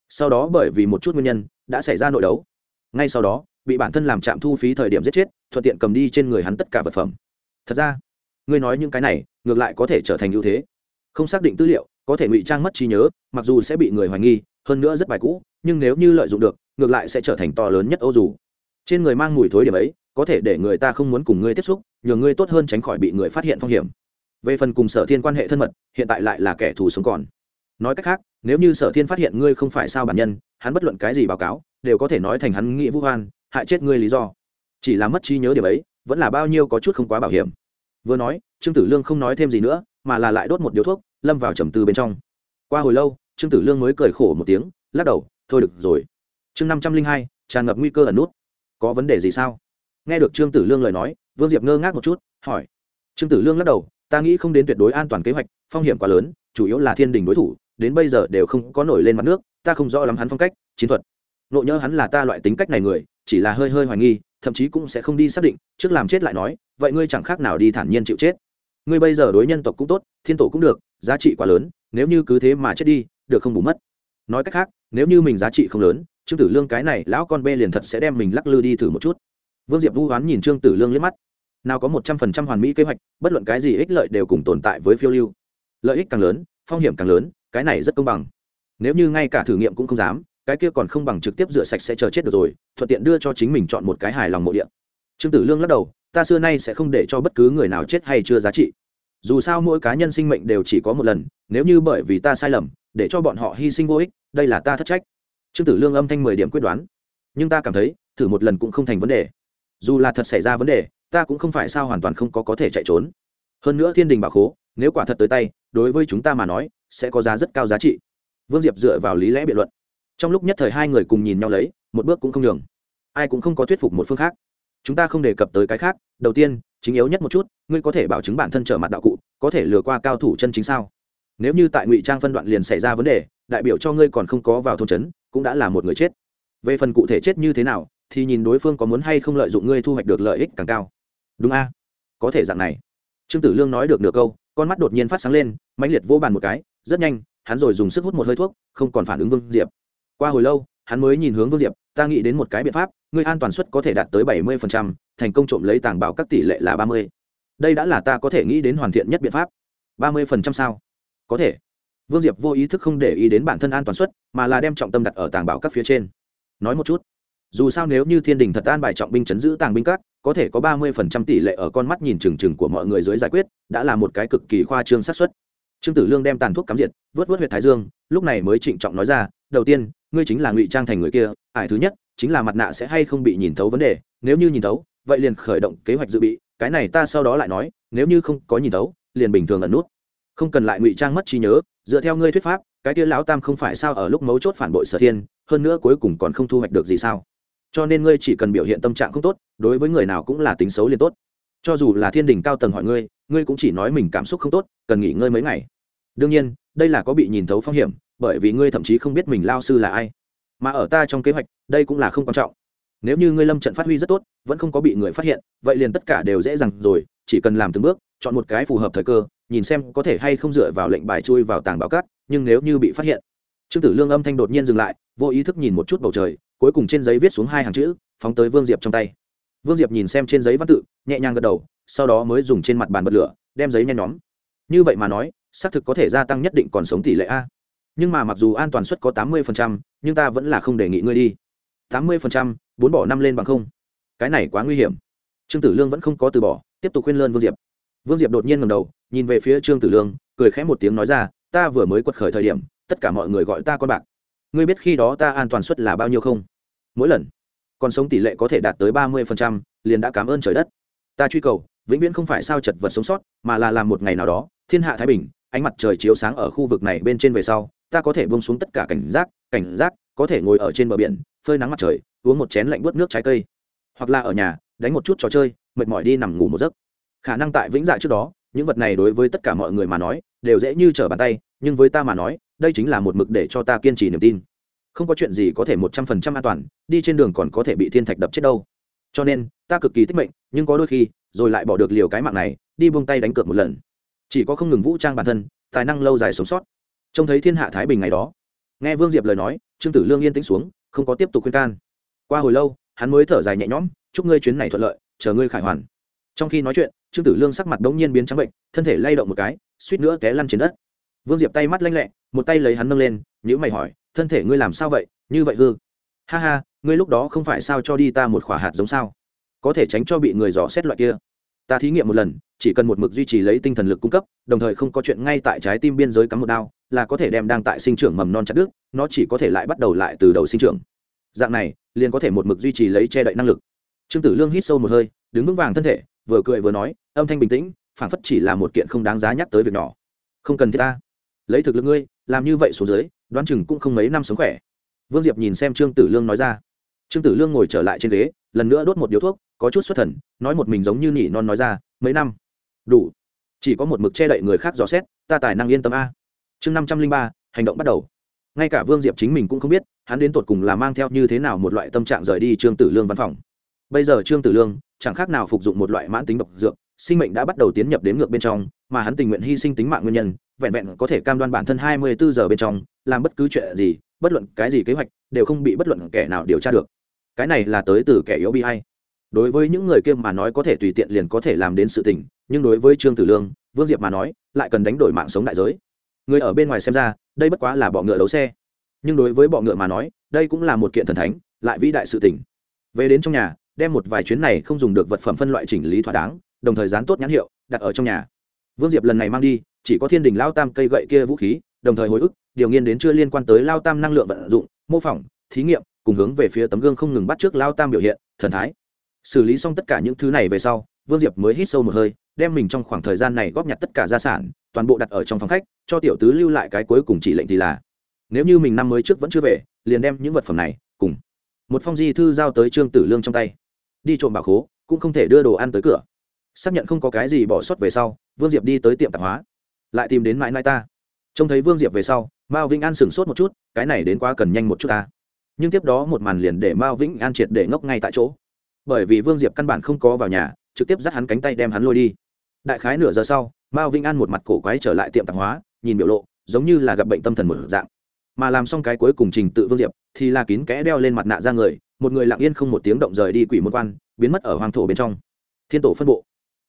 Sau đó bởi vì một chút nguyên nhân, đã xảy ra nội đấu. Ngay sau đó, bị bản thân làm trạm thu phí thời điểm giết chết, thuận tiện cầm đi trên người hắn tất cả vật phẩm. Thật ra, ngươi nói những cái này, ngược lại có thể trở thành ưu thế. Không xác định tư liệu, có thể ngụy trang mất trí nhớ, mặc dù sẽ bị người hoài nghi, hơn nữa rất bài cũ, nhưng nếu như lợi dụng được, ngược lại sẽ trở thành to lớn nhất ô dù. Trên người mang mùi thối điểm ấy, có thể để người ta không muốn cùng ngươi tiếp xúc, nhờ ngươi tốt hơn tránh khỏi bị người phát hiện phong hiểm về phần cùng sở thiên quan hệ thân mật, hiện tại lại là kẻ thù sống còn. Nói cách khác, nếu như sở thiên phát hiện ngươi không phải sao bản nhân, hắn bất luận cái gì báo cáo, đều có thể nói thành hắn nghĩ vũ hoan, hại chết ngươi lý do. Chỉ là mất trí nhớ điểm ấy, vẫn là bao nhiêu có chút không quá bảo hiểm. Vừa nói, trương tử lương không nói thêm gì nữa, mà là lại đốt một điếu thuốc, lâm vào trầm tư bên trong. Qua hồi lâu, trương tử lương mới cười khổ một tiếng, lắc đầu, thôi được rồi. Chương năm trăm linh hai, tràn ngập nguy cơ ẩn nút. Có vấn đề gì sao? Nghe được trương tử lương lời nói, vương diệp ngơ ngác một chút, hỏi. Trương tử lương lắc đầu ta nghĩ không đến tuyệt đối an toàn kế hoạch, phong hiểm quá lớn, chủ yếu là thiên đình đối thủ, đến bây giờ đều không có nổi lên mặt nước, ta không rõ lắm hắn phong cách, chiến thuật. Nộ nhớ hắn là ta loại tính cách này người, chỉ là hơi hơi hoài nghi, thậm chí cũng sẽ không đi xác định, trước làm chết lại nói, vậy ngươi chẳng khác nào đi thản nhiên chịu chết. Ngươi bây giờ đối nhân tộc cũng tốt, thiên tổ cũng được, giá trị quá lớn, nếu như cứ thế mà chết đi, được không bù mất. Nói cách khác, nếu như mình giá trị không lớn, trương tử lương cái này lão con bê liền thật sẽ đem mình lắc lư đi thử một chút. Vương diệp vu hoán nhìn trương tử lương liếc mắt nào có một trăm phần trăm hoàn mỹ kế hoạch, bất luận cái gì ích lợi đều cùng tồn tại với phiêu lưu. Lợi ích càng lớn, phong hiểm càng lớn, cái này rất công bằng. Nếu như ngay cả thử nghiệm cũng không dám, cái kia còn không bằng trực tiếp rửa sạch sẽ chờ chết được rồi, thuận tiện đưa cho chính mình chọn một cái hài lòng mộ địa. Trương tử lương lắc đầu, ta xưa nay sẽ không để cho bất cứ người nào chết hay chưa giá trị. Dù sao mỗi cá nhân sinh mệnh đều chỉ có một lần, nếu như bởi vì ta sai lầm, để cho bọn họ hy sinh vô ích, đây là ta thất trách. Trương tử lương âm thanh mười điểm quyết đoán. Nhưng ta cảm thấy, thử một lần cũng không thành vấn đề. Dù là thật xảy ra vấn đề ta cũng không phải sao hoàn toàn không có có thể chạy trốn. Hơn nữa thiên đình bảo khố, nếu quả thật tới tay, đối với chúng ta mà nói, sẽ có giá rất cao giá trị. Vương diệp dựa vào lý lẽ biện luận. Trong lúc nhất thời hai người cùng nhìn nhau lấy, một bước cũng không nhường. Ai cũng không có thuyết phục một phương khác. Chúng ta không đề cập tới cái khác. Đầu tiên, chính yếu nhất một chút, ngươi có thể bảo chứng bản thân trở mặt đạo cụ, có thể lừa qua cao thủ chân chính sao? Nếu như tại ngụy trang phân đoạn liền xảy ra vấn đề, đại biểu cho ngươi còn không có vào thôn trấn, cũng đã là một người chết. Về phần cụ thể chết như thế nào, thì nhìn đối phương có muốn hay không lợi dụng ngươi thu hoạch được lợi ích càng cao đúng a. Có thể dạng này. Trương tử lương nói được nửa câu, con mắt đột nhiên phát sáng lên, mãnh liệt vô bàn một cái, rất nhanh, hắn rồi dùng sức hút một hơi thuốc, không còn phản ứng vương diệp. Qua hồi lâu, hắn mới nhìn hướng vương diệp, ta nghĩ đến một cái biện pháp, ngươi an toàn suất có thể đạt tới bảy mươi thành công trộm lấy tàng bảo các tỷ lệ là ba mươi. Đây đã là ta có thể nghĩ đến hoàn thiện nhất biện pháp. ba mươi sao? Có thể. Vương diệp vô ý thức không để ý đến bản thân an toàn suất, mà là đem trọng tâm đặt ở tàng bảo các phía trên. Nói một chút dù sao nếu như thiên đình thật an bài trọng binh chấn giữ tàng binh các, có thể có ba mươi phần trăm tỷ lệ ở con mắt nhìn trừng trừng của mọi người dưới giải quyết, đã là một cái cực kỳ khoa trương xác suất. Trương tử lương đem tàn thuốc cắm diệt, vớt vớt huyệt thái dương, lúc này mới trịnh trọng nói ra, đầu tiên, ngươi chính là ngụy trang thành người kia, ải thứ nhất, chính là mặt nạ sẽ hay không bị nhìn thấu vấn đề, nếu như nhìn thấu, vậy liền khởi động kế hoạch dự bị, cái này ta sau đó lại nói, nếu như không có nhìn thấu, liền bình thường ẩn nút. Không cần lại ngụy trang mất trí nhớ, dựa theo ngươi thuyết pháp, cái kia lão tam không phải sao ở lúc mấu chốt phản bội sở thiên, hơn nữa cuối cùng còn không thu hoạch được gì sao? Cho nên ngươi chỉ cần biểu hiện tâm trạng không tốt, đối với người nào cũng là tính xấu liền tốt. Cho dù là thiên đình cao tầng hỏi ngươi ngươi cũng chỉ nói mình cảm xúc không tốt, cần nghỉ ngơi mấy ngày. Đương nhiên, đây là có bị nhìn thấu phong hiểm, bởi vì ngươi thậm chí không biết mình lao sư là ai. Mà ở ta trong kế hoạch, đây cũng là không quan trọng. Nếu như ngươi lâm trận phát huy rất tốt, vẫn không có bị người phát hiện, vậy liền tất cả đều dễ dàng rồi, chỉ cần làm từng bước, chọn một cái phù hợp thời cơ, nhìn xem có thể hay không dựa vào lệnh bài chui vào tàng báo cát, nhưng nếu như bị phát hiện, trương tử lương âm thanh đột nhiên dừng lại, vô ý thức nhìn một chút bầu trời cuối cùng trên giấy viết xuống hai hàng chữ, phóng tới vương diệp trong tay. Vương diệp nhìn xem trên giấy văn tự, nhẹ nhàng gật đầu, sau đó mới dùng trên mặt bàn bật lửa, đem giấy nhen nhóm. Như vậy mà nói, xác thực có thể gia tăng nhất định còn sống tỷ lệ a. Nhưng mà mặc dù an toàn suất có tám mươi nhưng ta vẫn là không đề nghị ngươi đi. tám mươi bốn bỏ năm lên bằng không. Cái này quá nguy hiểm. Trương tử lương vẫn không có từ bỏ, tiếp tục khuyên lơn vương diệp. Vương diệp đột nhiên ngầm đầu, nhìn về phía trương tử lương, cười khẽ một tiếng nói ra, ta vừa mới quật khởi thời điểm, tất cả mọi người gọi ta con bạc. Ngươi biết khi đó ta an toàn suất là bao nhiêu không? Mỗi lần còn sống tỷ lệ có thể đạt tới ba mươi liền đã cảm ơn trời đất. Ta truy cầu, vĩnh viễn không phải sao chật vật sống sót, mà là làm một ngày nào đó, thiên hạ thái bình, ánh mặt trời chiếu sáng ở khu vực này bên trên về sau, ta có thể bông xuống tất cả cảnh giác cảnh giác, có thể ngồi ở trên bờ biển, phơi nắng mặt trời, uống một chén lạnh bớt nước trái cây, hoặc là ở nhà, đánh một chút trò chơi, mệt mỏi đi nằm ngủ một giấc. Khả năng tại vĩnh dạ trước đó, những vật này đối với tất cả mọi người mà nói, đều dễ như trở bàn tay, nhưng với ta mà nói, đây chính là một mực để cho ta kiên trì niềm tin không có chuyện gì có thể một trăm phần trăm an toàn, đi trên đường còn có thể bị thiên thạch đập chết đâu. Cho nên, ta cực kỳ thích mệnh, nhưng có đôi khi, rồi lại bỏ được liều cái mạng này, đi buông tay đánh cược một lần. Chỉ có không ngừng vũ trang bản thân, tài năng lâu dài sống sót. Trông thấy thiên hạ thái bình ngày đó. Nghe vương diệp lời nói, trương tử lương yên tĩnh xuống, không có tiếp tục khuyên can. Qua hồi lâu, hắn mới thở dài nhẹ nhõm, chúc ngươi chuyến này thuận lợi, chờ ngươi khải hoàn. Trong khi nói chuyện, trương tử lương sắc mặt bỗng nhiên biến trắng bệnh, thân thể lay động một cái, suýt nữa té lăn trên đất. Vương diệp tay mắt lanh lẹ, một tay lấy hắn nâng lên nhữ mày hỏi thân thể ngươi làm sao vậy? Như vậy hư? Ha ha, ngươi lúc đó không phải sao cho đi ta một khỏa hạt giống sao? Có thể tránh cho bị người dò xét loại kia. Ta thí nghiệm một lần, chỉ cần một mực duy trì lấy tinh thần lực cung cấp, đồng thời không có chuyện ngay tại trái tim biên giới cắm một đao, là có thể đem đang tại sinh trưởng mầm non chặt đứt, nó chỉ có thể lại bắt đầu lại từ đầu sinh trưởng. Dạng này, liền có thể một mực duy trì lấy che đậy năng lực. Trương tử lương hít sâu một hơi, đứng vững vàng thân thể, vừa cười vừa nói, âm thanh bình tĩnh phản phất chỉ là một kiện không đáng giá nhắc tới việc nhỏ. Không cần thiết ta. Lấy thực lực ngươi, làm như vậy xuống dưới đoán chừng cũng không mấy năm sống khỏe. Vương diệp nhìn xem trương tử lương nói ra. Trương tử lương ngồi trở lại trên ghế, lần nữa đốt một điếu thuốc, có chút xuất thần, nói một mình giống như nỉ non nói ra, mấy năm? Đủ. Chỉ có một mực che đậy người khác dò xét, ta tài năng yên tâm a. Chương năm trăm linh ba, hành động bắt đầu. Ngay cả vương diệp chính mình cũng không biết, hắn đến tột cùng là mang theo như thế nào một loại tâm trạng rời đi trương tử lương văn phòng. Bây giờ trương tử lương chẳng khác nào phục dụng một loại mãn tính độc dược, sinh mệnh đã bắt đầu tiến nhập đến ngược bên trong mà hắn tình nguyện hy sinh tính mạng nguyên nhân, vẹn vẹn có thể cam đoan bản thân hai mươi bốn giờ bên trong, làm bất cứ chuyện gì, bất luận cái gì kế hoạch, đều không bị bất luận kẻ nào điều tra được. Cái này là tới từ kẻ yếu bị hay. Đối với những người kia mà nói có thể tùy tiện liền có thể làm đến sự tình, nhưng đối với trương tử lương, vương diệp mà nói, lại cần đánh đổi mạng sống đại giới. Người ở bên ngoài xem ra, đây bất quá là bọ ngựa đấu xe. Nhưng đối với bọ ngựa mà nói, đây cũng là một kiện thần thánh, lại vĩ đại sự tình. Về đến trong nhà, đem một vài chuyến này không dùng được vật phẩm phân loại chỉnh lý thỏa đáng, đồng thời dán tốt nhãn hiệu, đặt ở trong nhà vương diệp lần này mang đi, chỉ có thiên đình lao tam cây gậy kia vũ khí, đồng thời hồi ức, điều nghiên đến chưa liên quan tới lao tam năng lượng vận dụng, mô phỏng, thí nghiệm, cùng hướng về phía tấm gương không ngừng bắt trước lao tam biểu hiện, thần thái. Xử lý xong tất cả những thứ này về sau, vương diệp mới hít sâu một hơi, đem mình trong khoảng thời gian này góp nhặt tất cả gia sản, toàn bộ đặt ở trong phòng khách, cho tiểu tứ lưu lại cái cuối cùng chỉ lệnh thì là, nếu như mình năm mới trước vẫn chưa về, liền đem những vật phẩm này, cùng một phong di thư giao tới trương tử lương trong tay. Đi trộm bảo khố, cũng không thể đưa đồ ăn tới cửa. Xác nhận không có cái gì bỏ sót về sau vương diệp đi tới tiệm tạp hóa, lại tìm đến mãi mãi ta. Trông thấy vương diệp về sau, mao vĩnh an sửng sốt một chút, cái này đến quá cần nhanh một chút ta. Nhưng tiếp đó một màn liền để mao vĩnh an triệt để ngốc ngay tại chỗ. Bởi vì vương diệp căn bản không có vào nhà, trực tiếp dắt hắn cánh tay đem hắn lôi đi. Đại khái nửa giờ sau, mao vĩnh an một mặt cổ quái trở lại tiệm tạp hóa, nhìn biểu lộ, giống như là gặp bệnh tâm thần một dạng. Mà làm xong cái cuối cùng trình tự vương diệp, thì là kín kẽ đeo lên mặt nạ ra người, một người lặng yên không một tiếng động rời đi quỷ môn quan, biến mất ở hoàng thổ bên trong. Thiên tổ phân bộ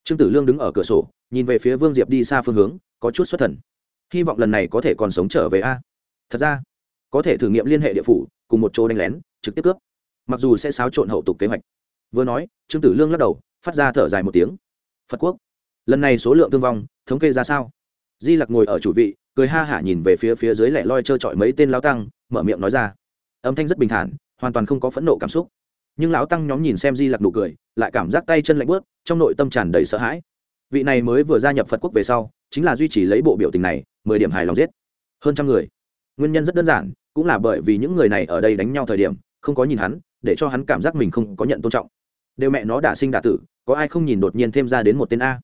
trương tử lương đứng ở cửa sổ, nhìn về phía vương diệp đi xa phương hướng, có chút xuất thần. Hy vọng lần này có thể còn sống trở về a. Thật ra, có thể thử nghiệm liên hệ địa phủ, cùng một chỗ đánh lén, trực tiếp cướp. Mặc dù sẽ xáo trộn hậu tục kế hoạch. Vừa nói, trương tử lương lắc đầu, phát ra thở dài một tiếng. Phật quốc, lần này số lượng thương vong, thống kê ra sao? Di lặc ngồi ở chủ vị, cười ha hả nhìn về phía phía dưới lẻ loi trơ trọi mấy tên lao tăng, mở miệng nói ra. Âm thanh rất bình thản, hoàn toàn không có phẫn nộ cảm xúc nhưng lão tăng nhóm nhìn xem di lặc nụ cười, lại cảm giác tay chân lạnh bớt trong nội tâm tràn đầy sợ hãi. Vị này mới vừa gia nhập phật quốc về sau, chính là duy trì lấy bộ biểu tình này, mười điểm hài lòng giết. Hơn trăm người. Nguyên nhân rất đơn giản, cũng là bởi vì những người này ở đây đánh nhau thời điểm, không có nhìn hắn, để cho hắn cảm giác mình không có nhận tôn trọng. Đều mẹ nó đả sinh đả tử, có ai không nhìn đột nhiên thêm ra đến một tên a.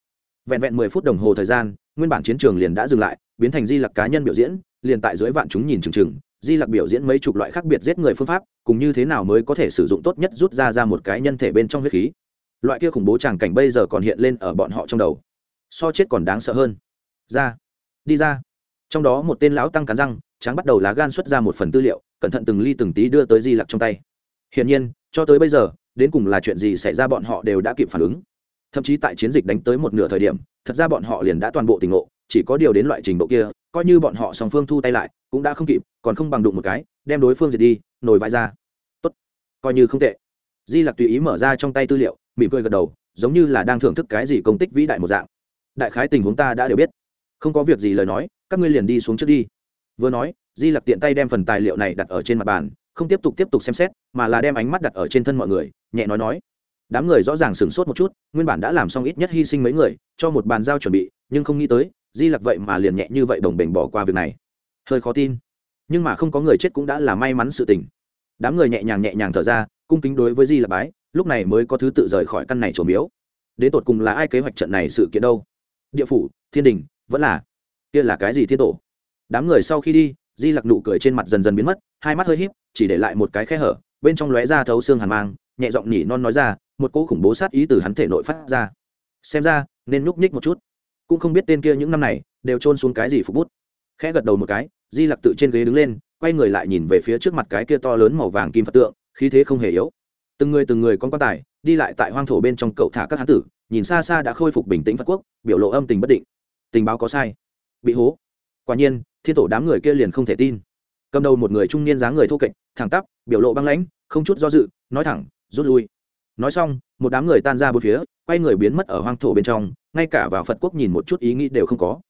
Vẹn vẹn mười phút đồng hồ thời gian, nguyên bản chiến trường liền đã dừng lại, biến thành di lặc cá nhân biểu diễn, liền tại dưới vạn chúng nhìn chừng chừng di lặc biểu diễn mấy chục loại khác biệt giết người phương pháp, cùng như thế nào mới có thể sử dụng tốt nhất rút ra ra một cái nhân thể bên trong huyết khí. Loại kia khủng bố tràng cảnh bây giờ còn hiện lên ở bọn họ trong đầu. So chết còn đáng sợ hơn. Ra. Đi ra. Trong đó một tên lão tăng cắn răng tráng bắt đầu lá gan xuất ra một phần tư liệu, cẩn thận từng ly từng tí đưa tới di lặc trong tay. Hiển nhiên, cho tới bây giờ, đến cùng là chuyện gì xảy ra bọn họ đều đã kịp phản ứng. Thậm chí tại chiến dịch đánh tới một nửa thời điểm, thật ra bọn họ liền đã toàn bộ tình ngộ, chỉ có điều đến loại trình độ kia coi như bọn họ song phương thu tay lại, cũng đã không kịp, còn không bằng đụng một cái, đem đối phương diệt đi, nổi vãi ra. Tốt. Coi như không tệ. Di lặc tùy ý mở ra trong tay tư liệu, mỉm cười gật đầu, giống như là đang thưởng thức cái gì công tích vĩ đại một dạng. Đại khái tình huống ta đã đều biết. Không có việc gì lời nói, các ngươi liền đi xuống trước đi. Vừa nói, di lặc tiện tay đem phần tài liệu này đặt ở trên mặt bàn, không tiếp tục tiếp tục xem xét, mà là đem ánh mắt đặt ở trên thân mọi người, nhẹ nói nói. Đám người rõ ràng sửng sốt một chút, nguyên bản đã làm xong ít nhất hy sinh mấy người, cho một bàn giao chuẩn bị, nhưng không nghĩ tới di lặc vậy mà liền nhẹ như vậy đồng bình bỏ qua việc này. Hơi khó tin. Nhưng mà không có người chết cũng đã là may mắn sự tình. Đám người nhẹ nhàng nhẹ nhàng thở ra, cung kính đối với di là bái, lúc này mới có thứ tự rời khỏi căn này trổ miếu. Đến tột cùng là ai kế hoạch trận này sự kiện đâu? Địa phủ, thiên đình, vẫn là kia là cái gì thiên tổ? Đám người sau khi đi, di lặc nụ cười trên mặt dần dần biến mất, hai mắt hơi híp, chỉ để lại một cái khe hở, bên trong lóe ra thấu xương hàn mang, nhẹ giọng nhỉ non nói ra, một cỗ khủng bố sát ý từ hắn thể nội phát ra. Xem ra, nên nhúc nhích một chút cũng không biết tên kia những năm này đều trôn xuống cái gì phục bút. Khẽ gật đầu một cái, di lặc tự trên ghế đứng lên, quay người lại nhìn về phía trước mặt cái kia to lớn màu vàng kim phật tượng, khí thế không hề yếu. Từng người từng người con quan tài, đi lại tại hoang thổ bên trong cậu thả các hán tử, nhìn xa xa đã khôi phục bình tĩnh phật quốc, biểu lộ âm tình bất định. Tình báo có sai. Bị hố. Quả nhiên, thiên tổ đám người kia liền không thể tin. Cầm đầu một người trung niên dáng người thô kệch, thẳng tắp, biểu lộ băng lãnh, không chút do dự, nói thẳng, rút lui. Nói xong, một đám người tan ra bốn phía, quay người biến mất ở hoang thổ bên trong ngay cả vào phật quốc nhìn một chút ý nghĩ đều không có.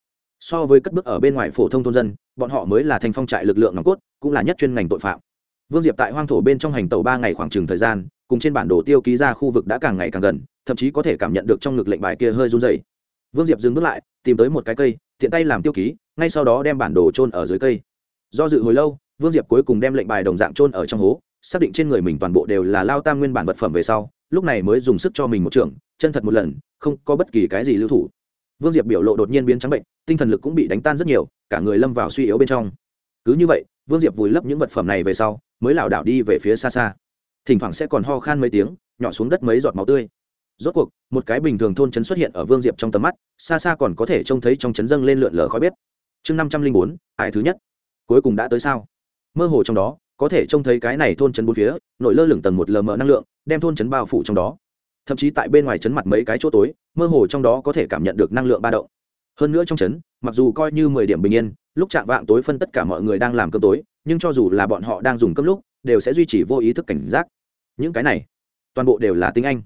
So với cất bước ở bên ngoài phổ thông thôn dân, bọn họ mới là thành phong trại lực lượng nòng cốt, cũng là nhất chuyên ngành tội phạm. Vương diệp tại hoang thổ bên trong hành tàu ba ngày khoảng trừng thời gian, cùng trên bản đồ tiêu ký ra khu vực đã càng ngày càng gần, thậm chí có thể cảm nhận được trong ngực lệnh bài kia hơi run dày vương diệp dừng bước lại, tìm tới một cái cây thiện tay làm tiêu ký, ngay sau đó đem bản đồ trôn ở dưới cây. Do dự hồi lâu, vương diệp cuối cùng đem lệnh bài đồng dạng trôn ở trong hố, xác định trên người mình toàn bộ đều là lao tam nguyên bản vật phẩm về sau lúc này mới dùng sức cho mình một trường, chân thật một lần, không có bất kỳ cái gì lưu thủ. Vương diệp biểu lộ đột nhiên biến trắng bệnh, tinh thần lực cũng bị đánh tan rất nhiều, cả người lâm vào suy yếu bên trong. Cứ như vậy, vương diệp vùi lấp những vật phẩm này về sau, mới lảo đảo đi về phía xa xa. Thỉnh thoảng sẽ còn ho khan mấy tiếng, nhỏ xuống đất mấy giọt máu tươi. Rốt cuộc, một cái bình thường thôn trấn xuất hiện ở vương diệp trong tầm mắt, xa xa còn có thể trông thấy trong trấn dâng lên lượn lờ khói bếp. Chương năm trăm linh bốn, ải thứ nhất. Cuối cùng đã tới sao? Mơ hồ trong đó có thể trông thấy cái này thôn trấn bốn phía nổi lơ lửng tầng một lờ mờ năng lượng, đem thôn trấn bao phủ trong đó. Thậm chí tại bên ngoài trấn mặt mấy cái chỗ tối, mơ hồ trong đó có thể cảm nhận được năng lượng ba động. Hơn nữa trong trấn, mặc dù coi như mười điểm bình yên, lúc chạm vạng tối phân tất cả mọi người đang làm cơm tối, nhưng cho dù là bọn họ đang dùng cơm lúc, đều sẽ duy trì vô ý thức cảnh giác. Những cái này, toàn bộ đều là tinh anh.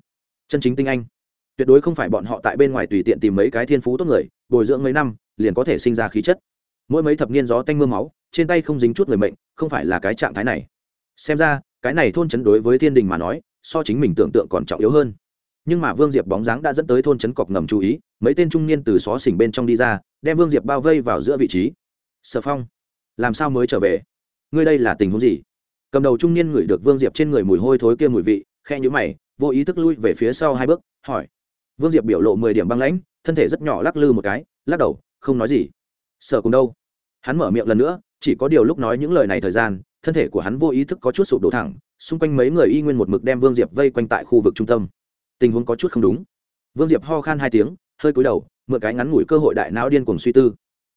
Chân chính tinh anh. Tuyệt đối không phải bọn họ tại bên ngoài tùy tiện tìm mấy cái thiên phú tốt người, bồi dưỡng mấy năm, liền có thể sinh ra khí chất. Mỗi mấy thập niên gió tanh mưa máu trên tay không dính chút người mệnh, không phải là cái trạng thái này. Xem ra, cái này thôn chấn đối với thiên đình mà nói, so chính mình tưởng tượng còn trọng yếu hơn. Nhưng mà vương diệp bóng dáng đã dẫn tới thôn chấn cọc ngầm chú ý, mấy tên trung niên từ xó xỉnh bên trong đi ra, đem vương diệp bao vây vào giữa vị trí. Sở phong, làm sao mới trở về? Ngươi đây là tình huống gì? Cầm đầu trung niên ngửi được vương diệp trên người mùi hôi thối kia mùi vị khe nhũ mày, vô ý thức lui về phía sau hai bước, hỏi. Vương diệp biểu lộ mười điểm băng lãnh, thân thể rất nhỏ lắc lư một cái, lắc đầu, không nói gì. Sở cùng đâu? Hắn mở miệng lần nữa chỉ có điều lúc nói những lời này thời gian, thân thể của hắn vô ý thức có chút sụp đổ thẳng, xung quanh mấy người y nguyên một mực đem vương diệp vây quanh tại khu vực trung tâm. Tình huống có chút không đúng. Vương diệp ho khan hai tiếng, hơi cúi đầu, mượn cái ngắn ngủi cơ hội đại não điên cùng suy tư.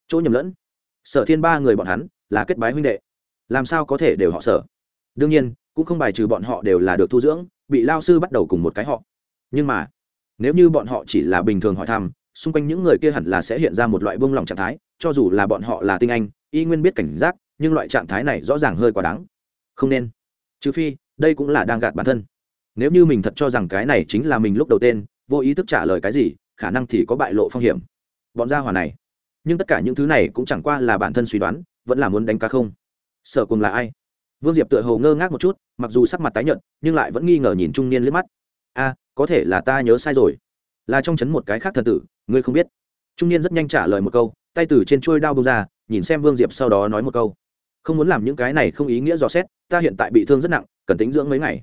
Chỗ nhầm lẫn. Sở thiên ba người bọn hắn là kết bái huynh đệ. Làm sao có thể đều họ sở? Đương nhiên, cũng không bài trừ bọn họ đều là được thu dưỡng, bị lao sư bắt đầu cùng một cái họ. Nhưng mà, nếu như bọn họ chỉ là bình thường hỏi thăm, xung quanh những người kia hẳn là sẽ hiện ra một loại bông lòng trạng thái, cho dù là bọn họ là tinh anh y nguyên biết cảnh giác, nhưng loại trạng thái này rõ ràng hơi quá đáng. Không nên. Trừ phi, đây cũng là đang gạt bản thân. Nếu như mình thật cho rằng cái này chính là mình lúc đầu tên, vô ý thức trả lời cái gì, khả năng thì có bại lộ phong hiểm. Bọn gia hỏa này. Nhưng tất cả những thứ này cũng chẳng qua là bản thân suy đoán, vẫn là muốn đánh cá không? Sở cùng là ai? Vương diệp tựa hồ ngơ ngác một chút, mặc dù sắc mặt tái nhợt, nhưng lại vẫn nghi ngờ nhìn trung niên liếc mắt. A, có thể là ta nhớ sai rồi. Là trong chấn một cái khác thần tử, ngươi không biết. Trung niên rất nhanh trả lời một câu tay từ trên chuôi đao bông ra, nhìn xem vương diệp sau đó nói một câu. Không muốn làm những cái này không ý nghĩa dò xét, ta hiện tại bị thương rất nặng, cần tính dưỡng mấy ngày.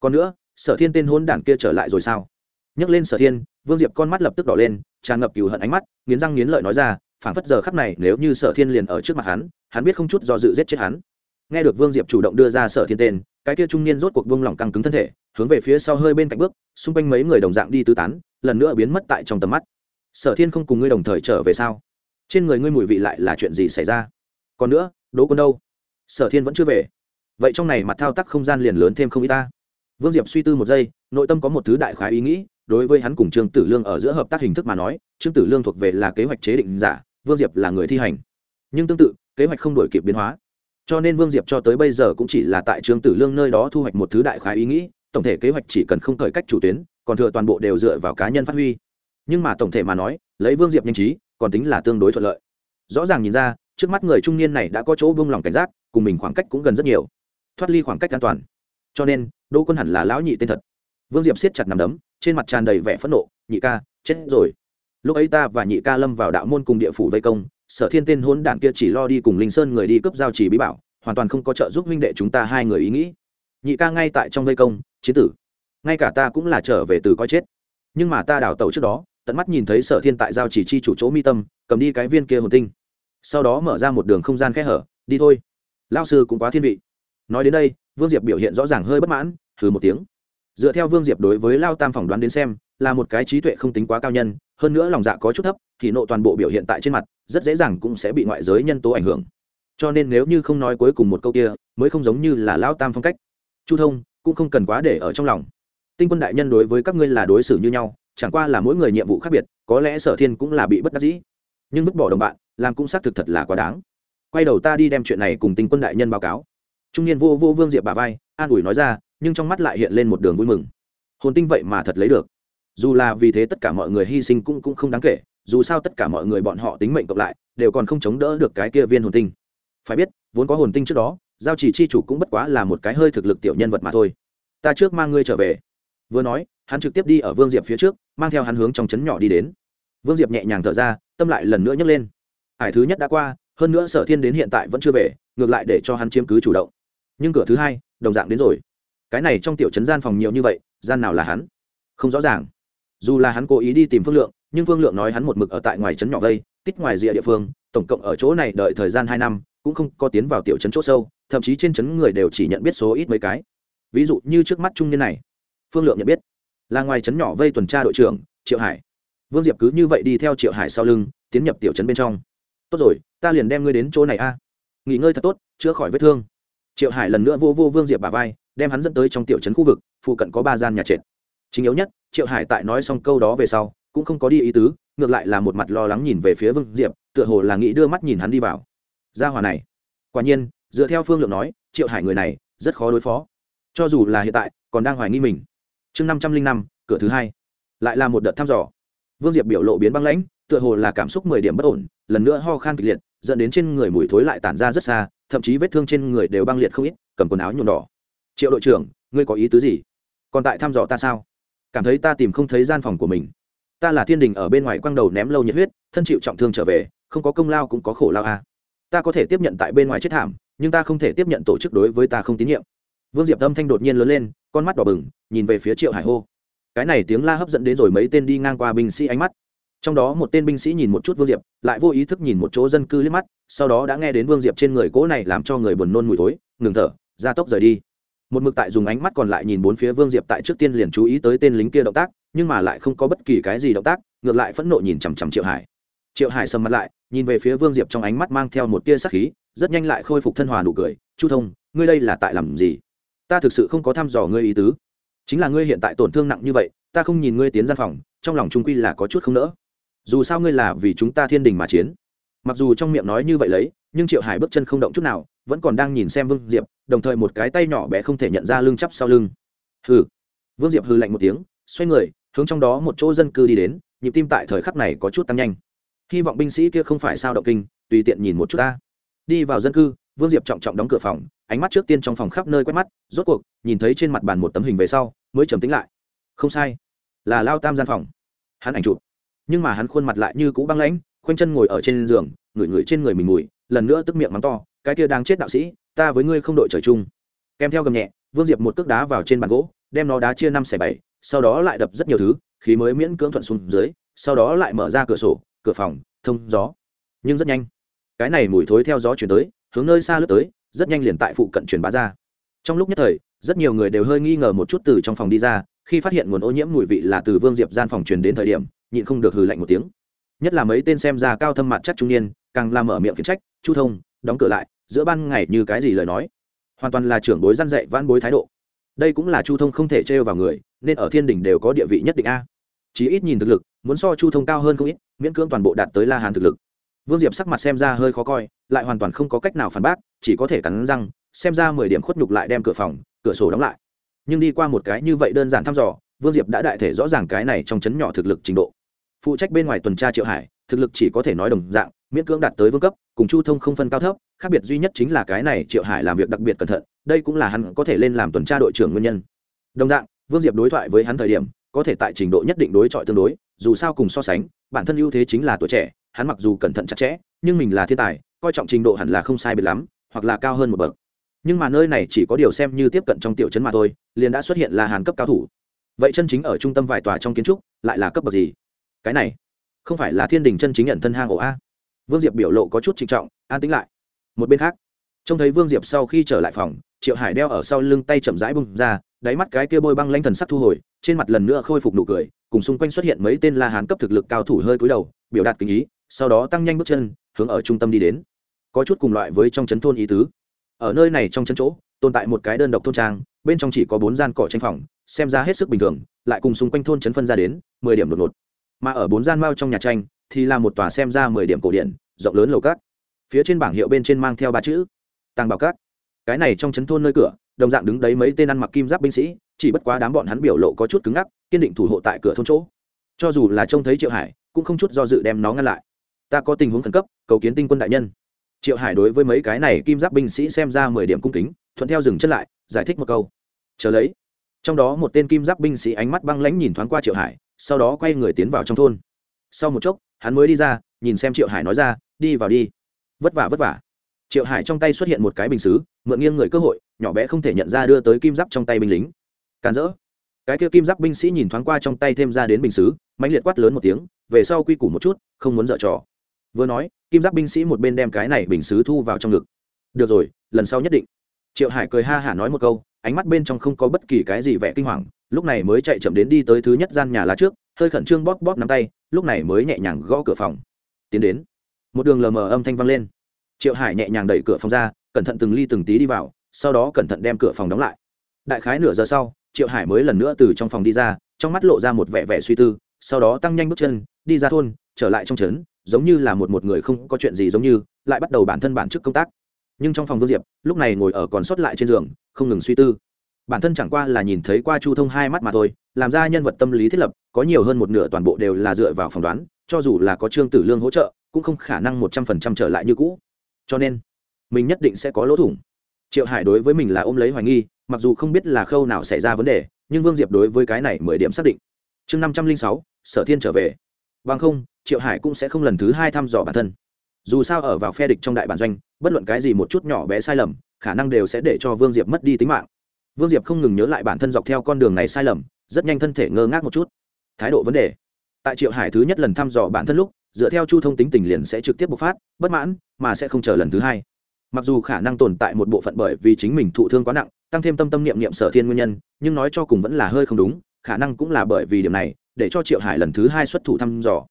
Còn nữa, sở thiên tên hôn đản kia trở lại rồi sao? Nhấc lên sở thiên, vương diệp con mắt lập tức đỏ lên, tràn ngập cừu hận ánh mắt, nghiến răng nghiến lợi nói ra, phảng phất giờ khắc này nếu như sở thiên liền ở trước mặt hắn hắn biết không chút do dự giết chết hắn. Nghe được vương diệp chủ động đưa ra sở thiên tên, cái kia trung niên rốt cuộc vương lỏng căng cứng thân thể, hướng về phía sau hơi bên cạnh bước, xung quanh mấy người đồng dạng đi tứ tán, lần nữa biến mất tại trong tầm mắt. Sở thiên không cùng ngươi đồng thời trở về sao? Trên người ngươi mùi vị lại là chuyện gì xảy ra? Còn nữa đố quân đâu? Sở thiên vẫn chưa về. Vậy trong này mặt thao tác không gian liền lớn thêm không y ta. Vương diệp suy tư một giây, nội tâm có một thứ đại khái ý nghĩ, đối với hắn cùng trương tử lương ở giữa hợp tác hình thức mà nói, trương tử lương thuộc về là kế hoạch chế định giả, vương diệp là người thi hành. Nhưng tương tự, kế hoạch không đổi kịp biến hóa. Cho nên vương diệp cho tới bây giờ cũng chỉ là tại trương tử lương nơi đó thu hoạch một thứ đại khái ý nghĩ, tổng thể kế hoạch chỉ cần không cởi cách chủ tuyến, còn thừa toàn bộ đều dựa vào cá nhân phát huy. Nhưng mà tổng thể mà nói, lấy vương diệp nhanh trí còn tính là tương đối thuận lợi. Rõ ràng nhìn ra, trước mắt người trung niên này đã có chỗ buông lòng cảnh giác, cùng mình khoảng cách cũng gần rất nhiều. Thoát ly khoảng cách an toàn. Cho nên, đỗ quân hẳn là lão nhị tên thật. Vương diệp siết chặt nằm đấm, trên mặt tràn đầy vẻ phẫn nộ, nhị ca, chết rồi. Lúc ấy ta và nhị ca lâm vào đạo môn cùng địa phủ vây công, sở thiên tên hôn đảng kia chỉ lo đi cùng linh sơn người đi cướp giao chỉ bí bảo, hoàn toàn không có trợ giúp huynh đệ chúng ta hai người ý nghĩ. Nhị ca ngay tại trong vây công, chiến tử. Ngay cả ta cũng là trở về từ coi chết. Nhưng mà ta đào tẩu trước đó tận mắt nhìn thấy sở thiên tại giao chỉ chi chủ chỗ mi tâm, cầm đi cái viên kia hồn tinh. Sau đó mở ra một đường không gian khẽ hở, đi thôi. Lao sư cũng quá thiên vị. Nói đến đây, vương diệp biểu hiện rõ ràng hơi bất mãn thử một tiếng. Dựa theo vương diệp đối với lao tam phỏng đoán đến xem, là một cái trí tuệ không tính quá cao nhân, hơn nữa lòng dạ có chút thấp, thì nộ toàn bộ biểu hiện tại trên mặt, rất dễ dàng cũng sẽ bị ngoại giới nhân tố ảnh hưởng. Cho nên nếu như không nói cuối cùng một câu kia, mới không giống như là lao tam phong cách. Chu thông, cũng không cần quá để ở trong lòng. Tinh quân đại nhân đối với các ngươi là đối xử như nhau chẳng qua là mỗi người nhiệm vụ khác biệt, có lẽ sở thiên cũng là bị bất đắc dĩ. Nhưng vứt bỏ đồng bạn, làm cũng xác thực thật là quá đáng. Quay đầu ta đi đem chuyện này cùng tinh quân đại nhân báo cáo. Trung niên vô vô vương diệp bà vai, an ủi nói ra, nhưng trong mắt lại hiện lên một đường vui mừng. Hồn tinh vậy mà thật lấy được. Dù là vì thế tất cả mọi người hy sinh cũng cũng không đáng kể, dù sao tất cả mọi người bọn họ tính mệnh cộng lại, đều còn không chống đỡ được cái kia viên hồn tinh. Phải biết, vốn có hồn tinh trước đó, giao chỉ chi chủ cũng bất quá là một cái hơi thực lực tiểu nhân vật mà thôi. Ta trước mang ngươi trở về vừa nói, hắn trực tiếp đi ở vương diệp phía trước, mang theo hắn hướng trong trấn nhỏ đi đến. Vương diệp nhẹ nhàng thở ra, tâm lại lần nữa nhấc lên. Ải thứ nhất đã qua, hơn nữa sở thiên đến hiện tại vẫn chưa về, ngược lại để cho hắn chiếm cứ chủ động. Nhưng cửa thứ hai, đồng dạng đến rồi. Cái này trong tiểu trấn gian phòng nhiều như vậy, gian nào là hắn? Không rõ ràng. Dù là hắn cố ý đi tìm phương lượng, nhưng phương lượng nói hắn một mực ở tại ngoài trấn nhỏ vây, tích ngoài rìa địa phương, tổng cộng ở chỗ này đợi thời gian hai năm, cũng không có tiến vào tiểu trấn chỗ sâu, thậm chí trên trấn người đều chỉ nhận biết số ít mấy cái. Ví dụ như trước mắt trung niên này phương lượng nhận biết, là ngoài trấn nhỏ vây tuần tra đội trưởng, triệu hải. Vương diệp cứ như vậy đi theo triệu hải sau lưng, tiến nhập tiểu trấn bên trong. Tốt rồi, ta liền đem ngươi đến chỗ này a. Nghỉ ngơi thật tốt, chữa khỏi vết thương. Triệu hải lần nữa vô vô vương diệp bà vai, đem hắn dẫn tới trong tiểu trấn khu vực, phụ cận có ba gian nhà trệt. Chính yếu nhất, triệu hải tại nói xong câu đó về sau, cũng không có đi ý tứ, ngược lại là một mặt lo lắng nhìn về phía vương diệp, tựa hồ là nghĩ đưa mắt nhìn hắn đi vào. Gia hòa này. Quả nhiên, dựa theo phương lượng nói, triệu hải người này, rất khó đối phó. Cho dù là hiện tại, còn đang hoài nghi mình chương năm trăm linh năm, cửa thứ hai. Lại là một đợt thăm dò. Vương diệp biểu lộ biến băng lãnh, tựa hồ là cảm xúc mười điểm bất ổn, lần nữa ho khan kịch liệt, dẫn đến trên người mùi thối lại tản ra rất xa, thậm chí vết thương trên người đều băng liệt không ít, cầm quần áo nhuộm đỏ. Triệu đội trưởng, ngươi có ý tứ gì? Còn tại thăm dò ta sao? Cảm thấy ta tìm không thấy gian phòng của mình. Ta là thiên đình ở bên ngoài quăng đầu ném lâu nhiệt huyết, thân chịu trọng thương trở về, không có công lao cũng có khổ lao à. ta có thể tiếp nhận tại bên ngoài chết thảm, nhưng ta không thể tiếp nhận tổ chức đối với ta không tín nhiệm. Vương diệp âm thanh đột nhiên lớn lên con mắt đỏ bừng, nhìn về phía triệu hải hô. Cái này tiếng la hấp dẫn đến rồi mấy tên đi ngang qua binh sĩ ánh mắt. Trong đó một tên binh sĩ nhìn một chút vương diệp, lại vô ý thức nhìn một chỗ dân cư liếc mắt, sau đó đã nghe đến vương diệp trên người cỗ này làm cho người buồn nôn mùi thối, ngừng thở, ra tốc rời đi. Một mực tại dùng ánh mắt còn lại nhìn bốn phía vương diệp tại trước tiên liền chú ý tới tên lính kia động tác, nhưng mà lại không có bất kỳ cái gì động tác, ngược lại phẫn nộ nhìn chằm chằm triệu hải. Triệu hải sầm mặt lại, nhìn về phía vương diệp trong ánh mắt mang theo một tia sắc khí, rất nhanh lại khôi phục thân hòa nụ cười. Chu thông, ngươi đây là tại làm gì? Ta thực sự không có thăm dò ngươi ý tứ. Chính là ngươi hiện tại tổn thương nặng như vậy, ta không nhìn ngươi tiến gian phòng, trong lòng trung quy là có chút không nỡ. Dù sao ngươi là vì chúng ta thiên đình mà chiến. Mặc dù trong miệng nói như vậy lấy, nhưng triệu hải bước chân không động chút nào, vẫn còn đang nhìn xem vương diệp, đồng thời một cái tay nhỏ bé không thể nhận ra lưng chắp sau lưng. Hừ. Vương diệp hư lạnh một tiếng, xoay người, hướng trong đó một chỗ dân cư đi đến, nhịp tim tại thời khắc này có chút tăng nhanh. Hy vọng binh sĩ kia không phải sao động kinh, tùy tiện nhìn một chút ta. Đi vào dân cư vương diệp trọng trọng đóng cửa phòng, ánh mắt trước tiên trong phòng khắp nơi quét mắt, rốt cuộc, nhìn thấy trên mặt bàn một tấm hình về sau, mới trầm tính lại. Không sai, là lao tam gian phòng. Hắn ảnh chụp. Nhưng mà hắn khuôn mặt lại như cũ băng lãnh, khoanh chân ngồi ở trên giường, ngửi ngửi trên người mình mùi, lần nữa tức miệng mắng to, cái kia đang chết đạo sĩ, ta với ngươi không đội trời chung. Kèm theo gầm nhẹ, vương diệp một cước đá vào trên bàn gỗ, đem nó đá chia năm xẻ bảy, sau đó lại đập rất nhiều thứ, khí mới miễn cưỡng thuận xuống dưới, sau đó lại mở ra cửa sổ, cửa phòng, thông gió. Nhưng rất nhanh, cái này mùi thối theo gió chuyển tới hướng nơi xa lướt tới, rất nhanh liền tại phụ cận truyền bá ra. Trong lúc nhất thời, rất nhiều người đều hơi nghi ngờ một chút từ trong phòng đi ra, khi phát hiện nguồn ô nhiễm mùi vị là từ vương diệp gian phòng truyền đến thời điểm, nhịn không được hừ lạnh một tiếng. Nhất là mấy tên xem ra cao thâm mặt chắc trung niên, càng làm mở miệng khiển trách, chu thông, đóng cửa lại, giữa ban ngày như cái gì lời nói? Hoàn toàn là trưởng bối răn dạy vãn bối thái độ. Đây cũng là chu thông không thể trêu vào người, nên ở thiên đình đều có địa vị nhất định a. Chí ít nhìn thực lực, muốn so chu thông cao hơn không ít, miễn cưỡng toàn bộ đạt tới la hàn thực lực vương diệp sắc mặt xem ra hơi khó coi, lại hoàn toàn không có cách nào phản bác, chỉ có thể cắn răng, xem ra mười điểm khuất nhục lại đem cửa phòng, cửa sổ đóng lại. Nhưng đi qua một cái như vậy đơn giản thăm dò, vương diệp đã đại thể rõ ràng cái này trong chấn nhỏ thực lực trình độ. Phụ trách bên ngoài tuần tra triệu hải, thực lực chỉ có thể nói đồng dạng, miễn cưỡng đạt tới vương cấp, cùng chu thông không phân cao thấp, khác biệt duy nhất chính là cái này triệu hải làm việc đặc biệt cẩn thận, đây cũng là hắn có thể lên làm tuần tra đội trưởng nguyên nhân. Đồng dạng, vương diệp đối thoại với hắn thời điểm, có thể tại trình độ nhất định đối chọi tương đối, dù sao cùng so sánh, bản thân ưu thế chính là tuổi trẻ hắn mặc dù cẩn thận chặt chẽ, nhưng mình là thiên tài, coi trọng trình độ hẳn là không sai biệt lắm, hoặc là cao hơn một bậc. Nhưng mà nơi này chỉ có điều xem như tiếp cận trong tiểu trấn mà thôi, liền đã xuất hiện là hàn cấp cao thủ. Vậy chân chính ở trung tâm vài tòa trong kiến trúc, lại là cấp bậc gì? Cái này, không phải là thiên đình chân chính nhận thân hang ổ a? Vương diệp biểu lộ có chút trịnh trọng, an tính lại. Một bên khác, trông thấy vương diệp sau khi trở lại phòng, triệu hải đeo ở sau lưng tay chậm rãi bung ra, đáy mắt cái kia bôi băng lanh thần sắc thu hồi, trên mặt lần nữa khôi phục nụ cười, cùng xung quanh xuất hiện mấy tên la hán cấp thực lực cao thủ hơi cúi đầu, biểu đạt kinh ý sau đó tăng nhanh bước chân, hướng ở trung tâm đi đến. Có chút cùng loại với trong trấn thôn ý tứ. Ở nơi này trong trấn chỗ, tồn tại một cái đơn độc thôn trang, bên trong chỉ có bốn gian cỏ tranh phòng, xem ra hết sức bình thường, lại cùng xung quanh thôn trấn phân ra đến, mười điểm đột ngột. Mà ở bốn gian mao trong nhà tranh, thì là một tòa xem ra mười điểm cổ điện rộng lớn lầu cát. Phía trên bảng hiệu bên trên mang theo ba chữ, tàng bảo cát. Cái này trong trấn thôn nơi cửa, đồng dạng đứng đấy mấy tên ăn mặc kim giáp binh sĩ, chỉ bất quá đám bọn hắn biểu lộ có chút cứng ngắc, kiên định thủ hộ tại cửa thôn chỗ. Cho dù là trông thấy triệu hải, cũng không chút do dự đem nó ngăn lại ta có tình huống khẩn cấp, cầu kiến tinh quân đại nhân. Triệu hải đối với mấy cái này kim giáp binh sĩ xem ra mười điểm cung kính, thuận theo dừng chân lại, giải thích một câu. Chờ lấy. Trong đó một tên kim giáp binh sĩ ánh mắt băng lãnh nhìn thoáng qua triệu hải, sau đó quay người tiến vào trong thôn. Sau một chốc, hắn mới đi ra, nhìn xem triệu hải nói ra, đi vào đi. Vất vả vất vả. Triệu hải trong tay xuất hiện một cái bình xứ, mượn nghiêng người cơ hội, nhỏ bé không thể nhận ra đưa tới kim giáp trong tay binh lính. Càn rỡ. Cái kia kim giáp binh sĩ nhìn thoáng qua trong tay thêm ra đến bình xứ mạnh liệt quát lớn một tiếng, về sau quy củ một chút, không muốn dở trò vừa nói, kim giáp binh sĩ một bên đem cái này bình xứ thu vào trong ngực. Được rồi, lần sau nhất định. Triệu hải cười ha hả nói một câu, ánh mắt bên trong không có bất kỳ cái gì vẻ kinh hoàng, lúc này mới chạy chậm đến đi tới thứ nhất gian nhà lá trước, hơi khẩn trương bóp bóp nắm tay, lúc này mới nhẹ nhàng gõ cửa phòng. Tiến đến, một đường lờ mờ âm thanh vang lên. Triệu hải nhẹ nhàng đẩy cửa phòng ra, cẩn thận từng ly từng tí đi vào, sau đó cẩn thận đem cửa phòng đóng lại. Đại khái nửa giờ sau, triệu hải mới lần nữa từ trong phòng đi ra, trong mắt lộ ra một vẻ vẻ suy tư, sau đó tăng nhanh bước chân, đi ra thôn, trở lại trong trấn giống như là một một người không có chuyện gì giống như, lại bắt đầu bản thân bản chức công tác. Nhưng trong phòng vương diệp, lúc này ngồi ở còn sót lại trên giường, không ngừng suy tư. Bản thân chẳng qua là nhìn thấy qua chu thông hai mắt mà thôi, làm ra nhân vật tâm lý thiết lập, có nhiều hơn một nửa toàn bộ đều là dựa vào phỏng đoán, cho dù là có trương tử lương hỗ trợ, cũng không khả năng một trăm phần trăm trở lại như cũ. Cho nên, mình nhất định sẽ có lỗ thủng. Triệu hải đối với mình là ôm lấy hoài nghi, mặc dù không biết là khâu nào xảy ra vấn đề, nhưng vương diệp đối với cái này mười điểm xác định. Chương năm trăm linh sáu, sở thiên trở về. Bằng không triệu hải cũng sẽ không lần thứ hai thăm dò bản thân. Dù sao ở vào phe địch trong đại bản doanh, bất luận cái gì một chút nhỏ bé sai lầm, khả năng đều sẽ để cho vương diệp mất đi tính mạng. Vương diệp không ngừng nhớ lại bản thân dọc theo con đường này sai lầm, rất nhanh thân thể ngơ ngác một chút. Thái độ vấn đề. Tại triệu hải thứ nhất lần thăm dò bản thân lúc, dựa theo chu thông tính tình liền sẽ trực tiếp bộc phát, bất mãn, mà sẽ không chờ lần thứ hai. Mặc dù khả năng tồn tại một bộ phận bởi vì chính mình thụ thương quá nặng, tăng thêm tâm tâm niệm niệm sở thiên nguyên nhân, nhưng nói cho cùng vẫn là hơi không đúng, khả năng cũng là bởi vì điểm này, để cho triệu hải lần thứ hai xuất thủ thăm dò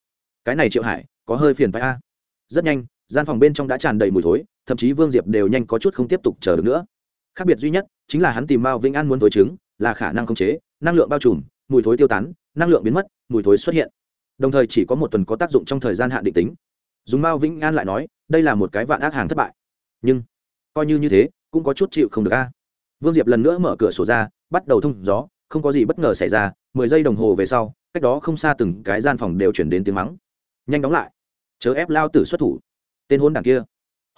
cái này triệu hải, có hơi phiền phải a. Rất nhanh, gian phòng bên trong đã tràn đầy mùi thối, thậm chí vương diệp đều nhanh có chút không tiếp tục chờ được nữa. Khác biệt duy nhất, chính là hắn tìm mao vĩnh an muốn thối chứng là khả năng khống chế, năng lượng bao trùm, mùi thối tiêu tán, năng lượng biến mất, mùi thối xuất hiện. Đồng thời chỉ có một tuần có tác dụng trong thời gian hạn định tính. Dùng mao vĩnh an lại nói, đây là một cái vạn ác hàng thất bại. Nhưng, coi như như thế, cũng có chút chịu không được a. Vương diệp lần nữa mở cửa sổ ra, bắt đầu thông gió, không có gì bất ngờ xảy ra, mười giây đồng hồ về sau, cách đó không xa từng cái gian phòng đều chuyển đến tiếng mắng nhanh đóng lại. Chớ ép lao tử xuất thủ. Tên hôn đảng kia.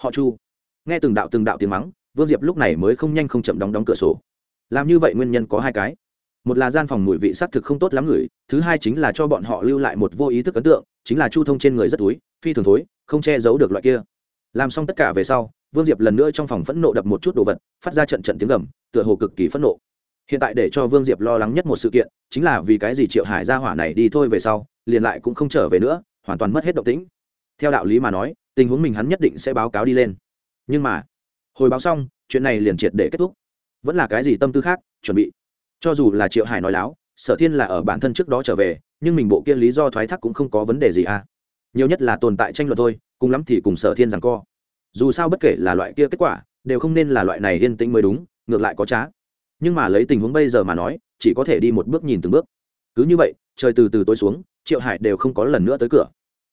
Họ chu. Nghe từng đạo từng đạo tiếng mắng, vương diệp lúc này mới không nhanh không chậm đóng đóng cửa sổ. Làm như vậy nguyên nhân có hai cái. Một là gian phòng mùi vị xác thực không tốt lắm người, thứ hai chính là cho bọn họ lưu lại một vô ý thức ấn tượng, chính là chu thông trên người rất túi, phi thường thối, không che giấu được loại kia. Làm xong tất cả về sau, vương diệp lần nữa trong phòng phẫn nộ đập một chút đồ vật, phát ra trận trận tiếng gầm, tựa hồ cực kỳ phẫn nộ. Hiện tại để cho vương diệp lo lắng nhất một sự kiện, chính là vì cái gì triệu hải ra hỏa này đi thôi về sau, liền lại cũng không trở về nữa hoàn toàn mất hết động tĩnh. Theo đạo lý mà nói, tình huống mình hắn nhất định sẽ báo cáo đi lên. Nhưng mà, hồi báo xong, chuyện này liền triệt để kết thúc. Vẫn là cái gì tâm tư khác, chuẩn bị. Cho dù là triệu hải nói láo, sở thiên là ở bản thân trước đó trở về, nhưng mình bộ kia lý do thoái thác cũng không có vấn đề gì à. Nhiều nhất là tồn tại tranh luận thôi, cùng lắm thì cùng sở thiên rằng co. Dù sao bất kể là loại kia kết quả, đều không nên là loại này yên tĩnh mới đúng, ngược lại có trá. Nhưng mà lấy tình huống bây giờ mà nói, chỉ có thể đi một bước nhìn từng bước. Cứ như vậy, trời từ từ tối xuống, triệu hải đều không có lần nữa tới cửa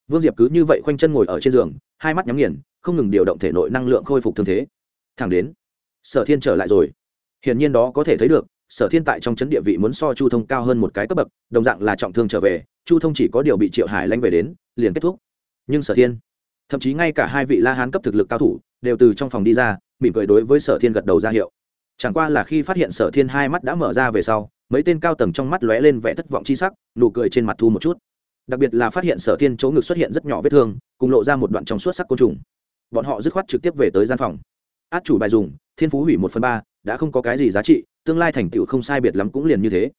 vương diệp cứ như vậy khoanh chân ngồi ở trên giường, hai mắt nhắm nghiền, không ngừng điều động thể nội năng lượng khôi phục thương thế. Thẳng đến, sở thiên trở lại rồi. Hiển nhiên đó có thể thấy được, sở thiên tại trong chấn địa vị muốn so chu thông cao hơn một cái cấp bậc, đồng dạng là trọng thương trở về, chu thông chỉ có điều bị triệu hải lanh về đến, liền kết thúc. Nhưng sở thiên, thậm chí ngay cả hai vị la hán cấp thực lực cao thủ, đều từ trong phòng đi ra, mỉm cười đối với sở thiên gật đầu ra hiệu. Chẳng qua là khi phát hiện sở thiên hai mắt đã mở ra về sau, mấy tên cao tầng trong mắt lóe lên vẻ thất vọng chi sắc, nụ cười trên mặt thu một chút đặc biệt là phát hiện sở thiên chỗ ngực xuất hiện rất nhỏ vết thương, cùng lộ ra một đoạn trong suốt sắc côn trùng. Bọn họ dứt khoát trực tiếp về tới gian phòng. Át chủ bài dùng, thiên phú hủy một phần ba, đã không có cái gì giá trị, tương lai thành tựu không sai biệt lắm cũng liền như thế.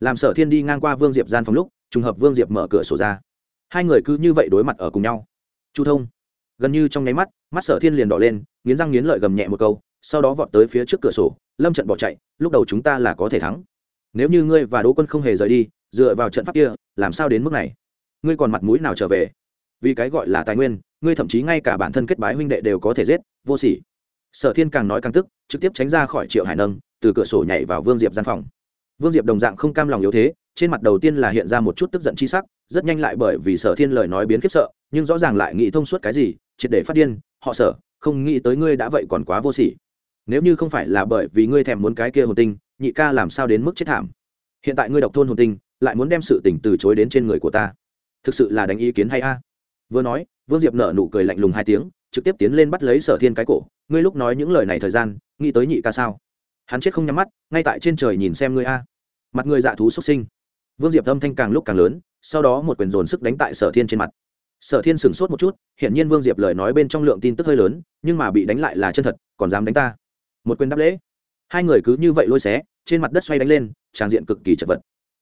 Làm sở thiên đi ngang qua vương diệp gian phòng lúc, trùng hợp vương diệp mở cửa sổ ra. Hai người cứ như vậy đối mặt ở cùng nhau. Chu thông, gần như trong nháy mắt mắt sở thiên liền đỏ lên, nghiến răng nghiến lợi gầm nhẹ một câu, sau đó vọt tới phía trước cửa sổ, lâm trận bỏ chạy, lúc đầu chúng ta là có thể thắng. Nếu như ngươi và đỗ quân không hề rời đi, dựa vào trận pháp kia, làm sao đến mức này? Ngươi còn mặt mũi nào trở về? Vì cái gọi là tài nguyên, ngươi thậm chí ngay cả bản thân kết bái huynh đệ đều có thể giết, vô sỉ. Sở thiên càng nói càng tức, trực tiếp tránh ra khỏi triệu hải nâng, từ cửa sổ nhảy vào vương diệp gian phòng. Vương diệp đồng dạng không cam lòng yếu thế, trên mặt đầu tiên là hiện ra một chút tức giận chi sắc, rất nhanh lại bởi vì sở thiên lời nói biến khiếp sợ, nhưng rõ ràng lại nghĩ thông suốt cái gì, triệt để phát điên, họ sở, không nghĩ tới ngươi đã vậy còn quá vô sỉ. Nếu như không phải là bởi vì ngươi thèm muốn cái kia hồn tinh, nhị ca làm sao đến mức chết thảm? Hiện tại ngươi độc thôn hồn tinh, lại muốn đem sự tỉnh từ chối đến trên người của ta thực sự là đánh ý kiến hay a? Vừa nói, vương diệp nở nụ cười lạnh lùng hai tiếng, trực tiếp tiến lên bắt lấy sở thiên cái cổ. Ngươi lúc nói những lời này thời gian, nghĩ tới nhị ca sao? Hắn chết không nhắm mắt, ngay tại trên trời nhìn xem ngươi a. Mặt người dạ thú xuất sinh. Vương diệp âm thanh càng lúc càng lớn, sau đó một quyền dồn sức đánh tại sở thiên trên mặt. Sở thiên sửng sốt một chút hiện nhiên vương diệp lời nói bên trong lượng tin tức hơi lớn, nhưng mà bị đánh lại là chân thật, còn dám đánh ta. Một quyền đáp lễ. Hai người cứ như vậy lôi xé, trên mặt đất xoay đánh lên, tràng diện cực kỳ chật vật.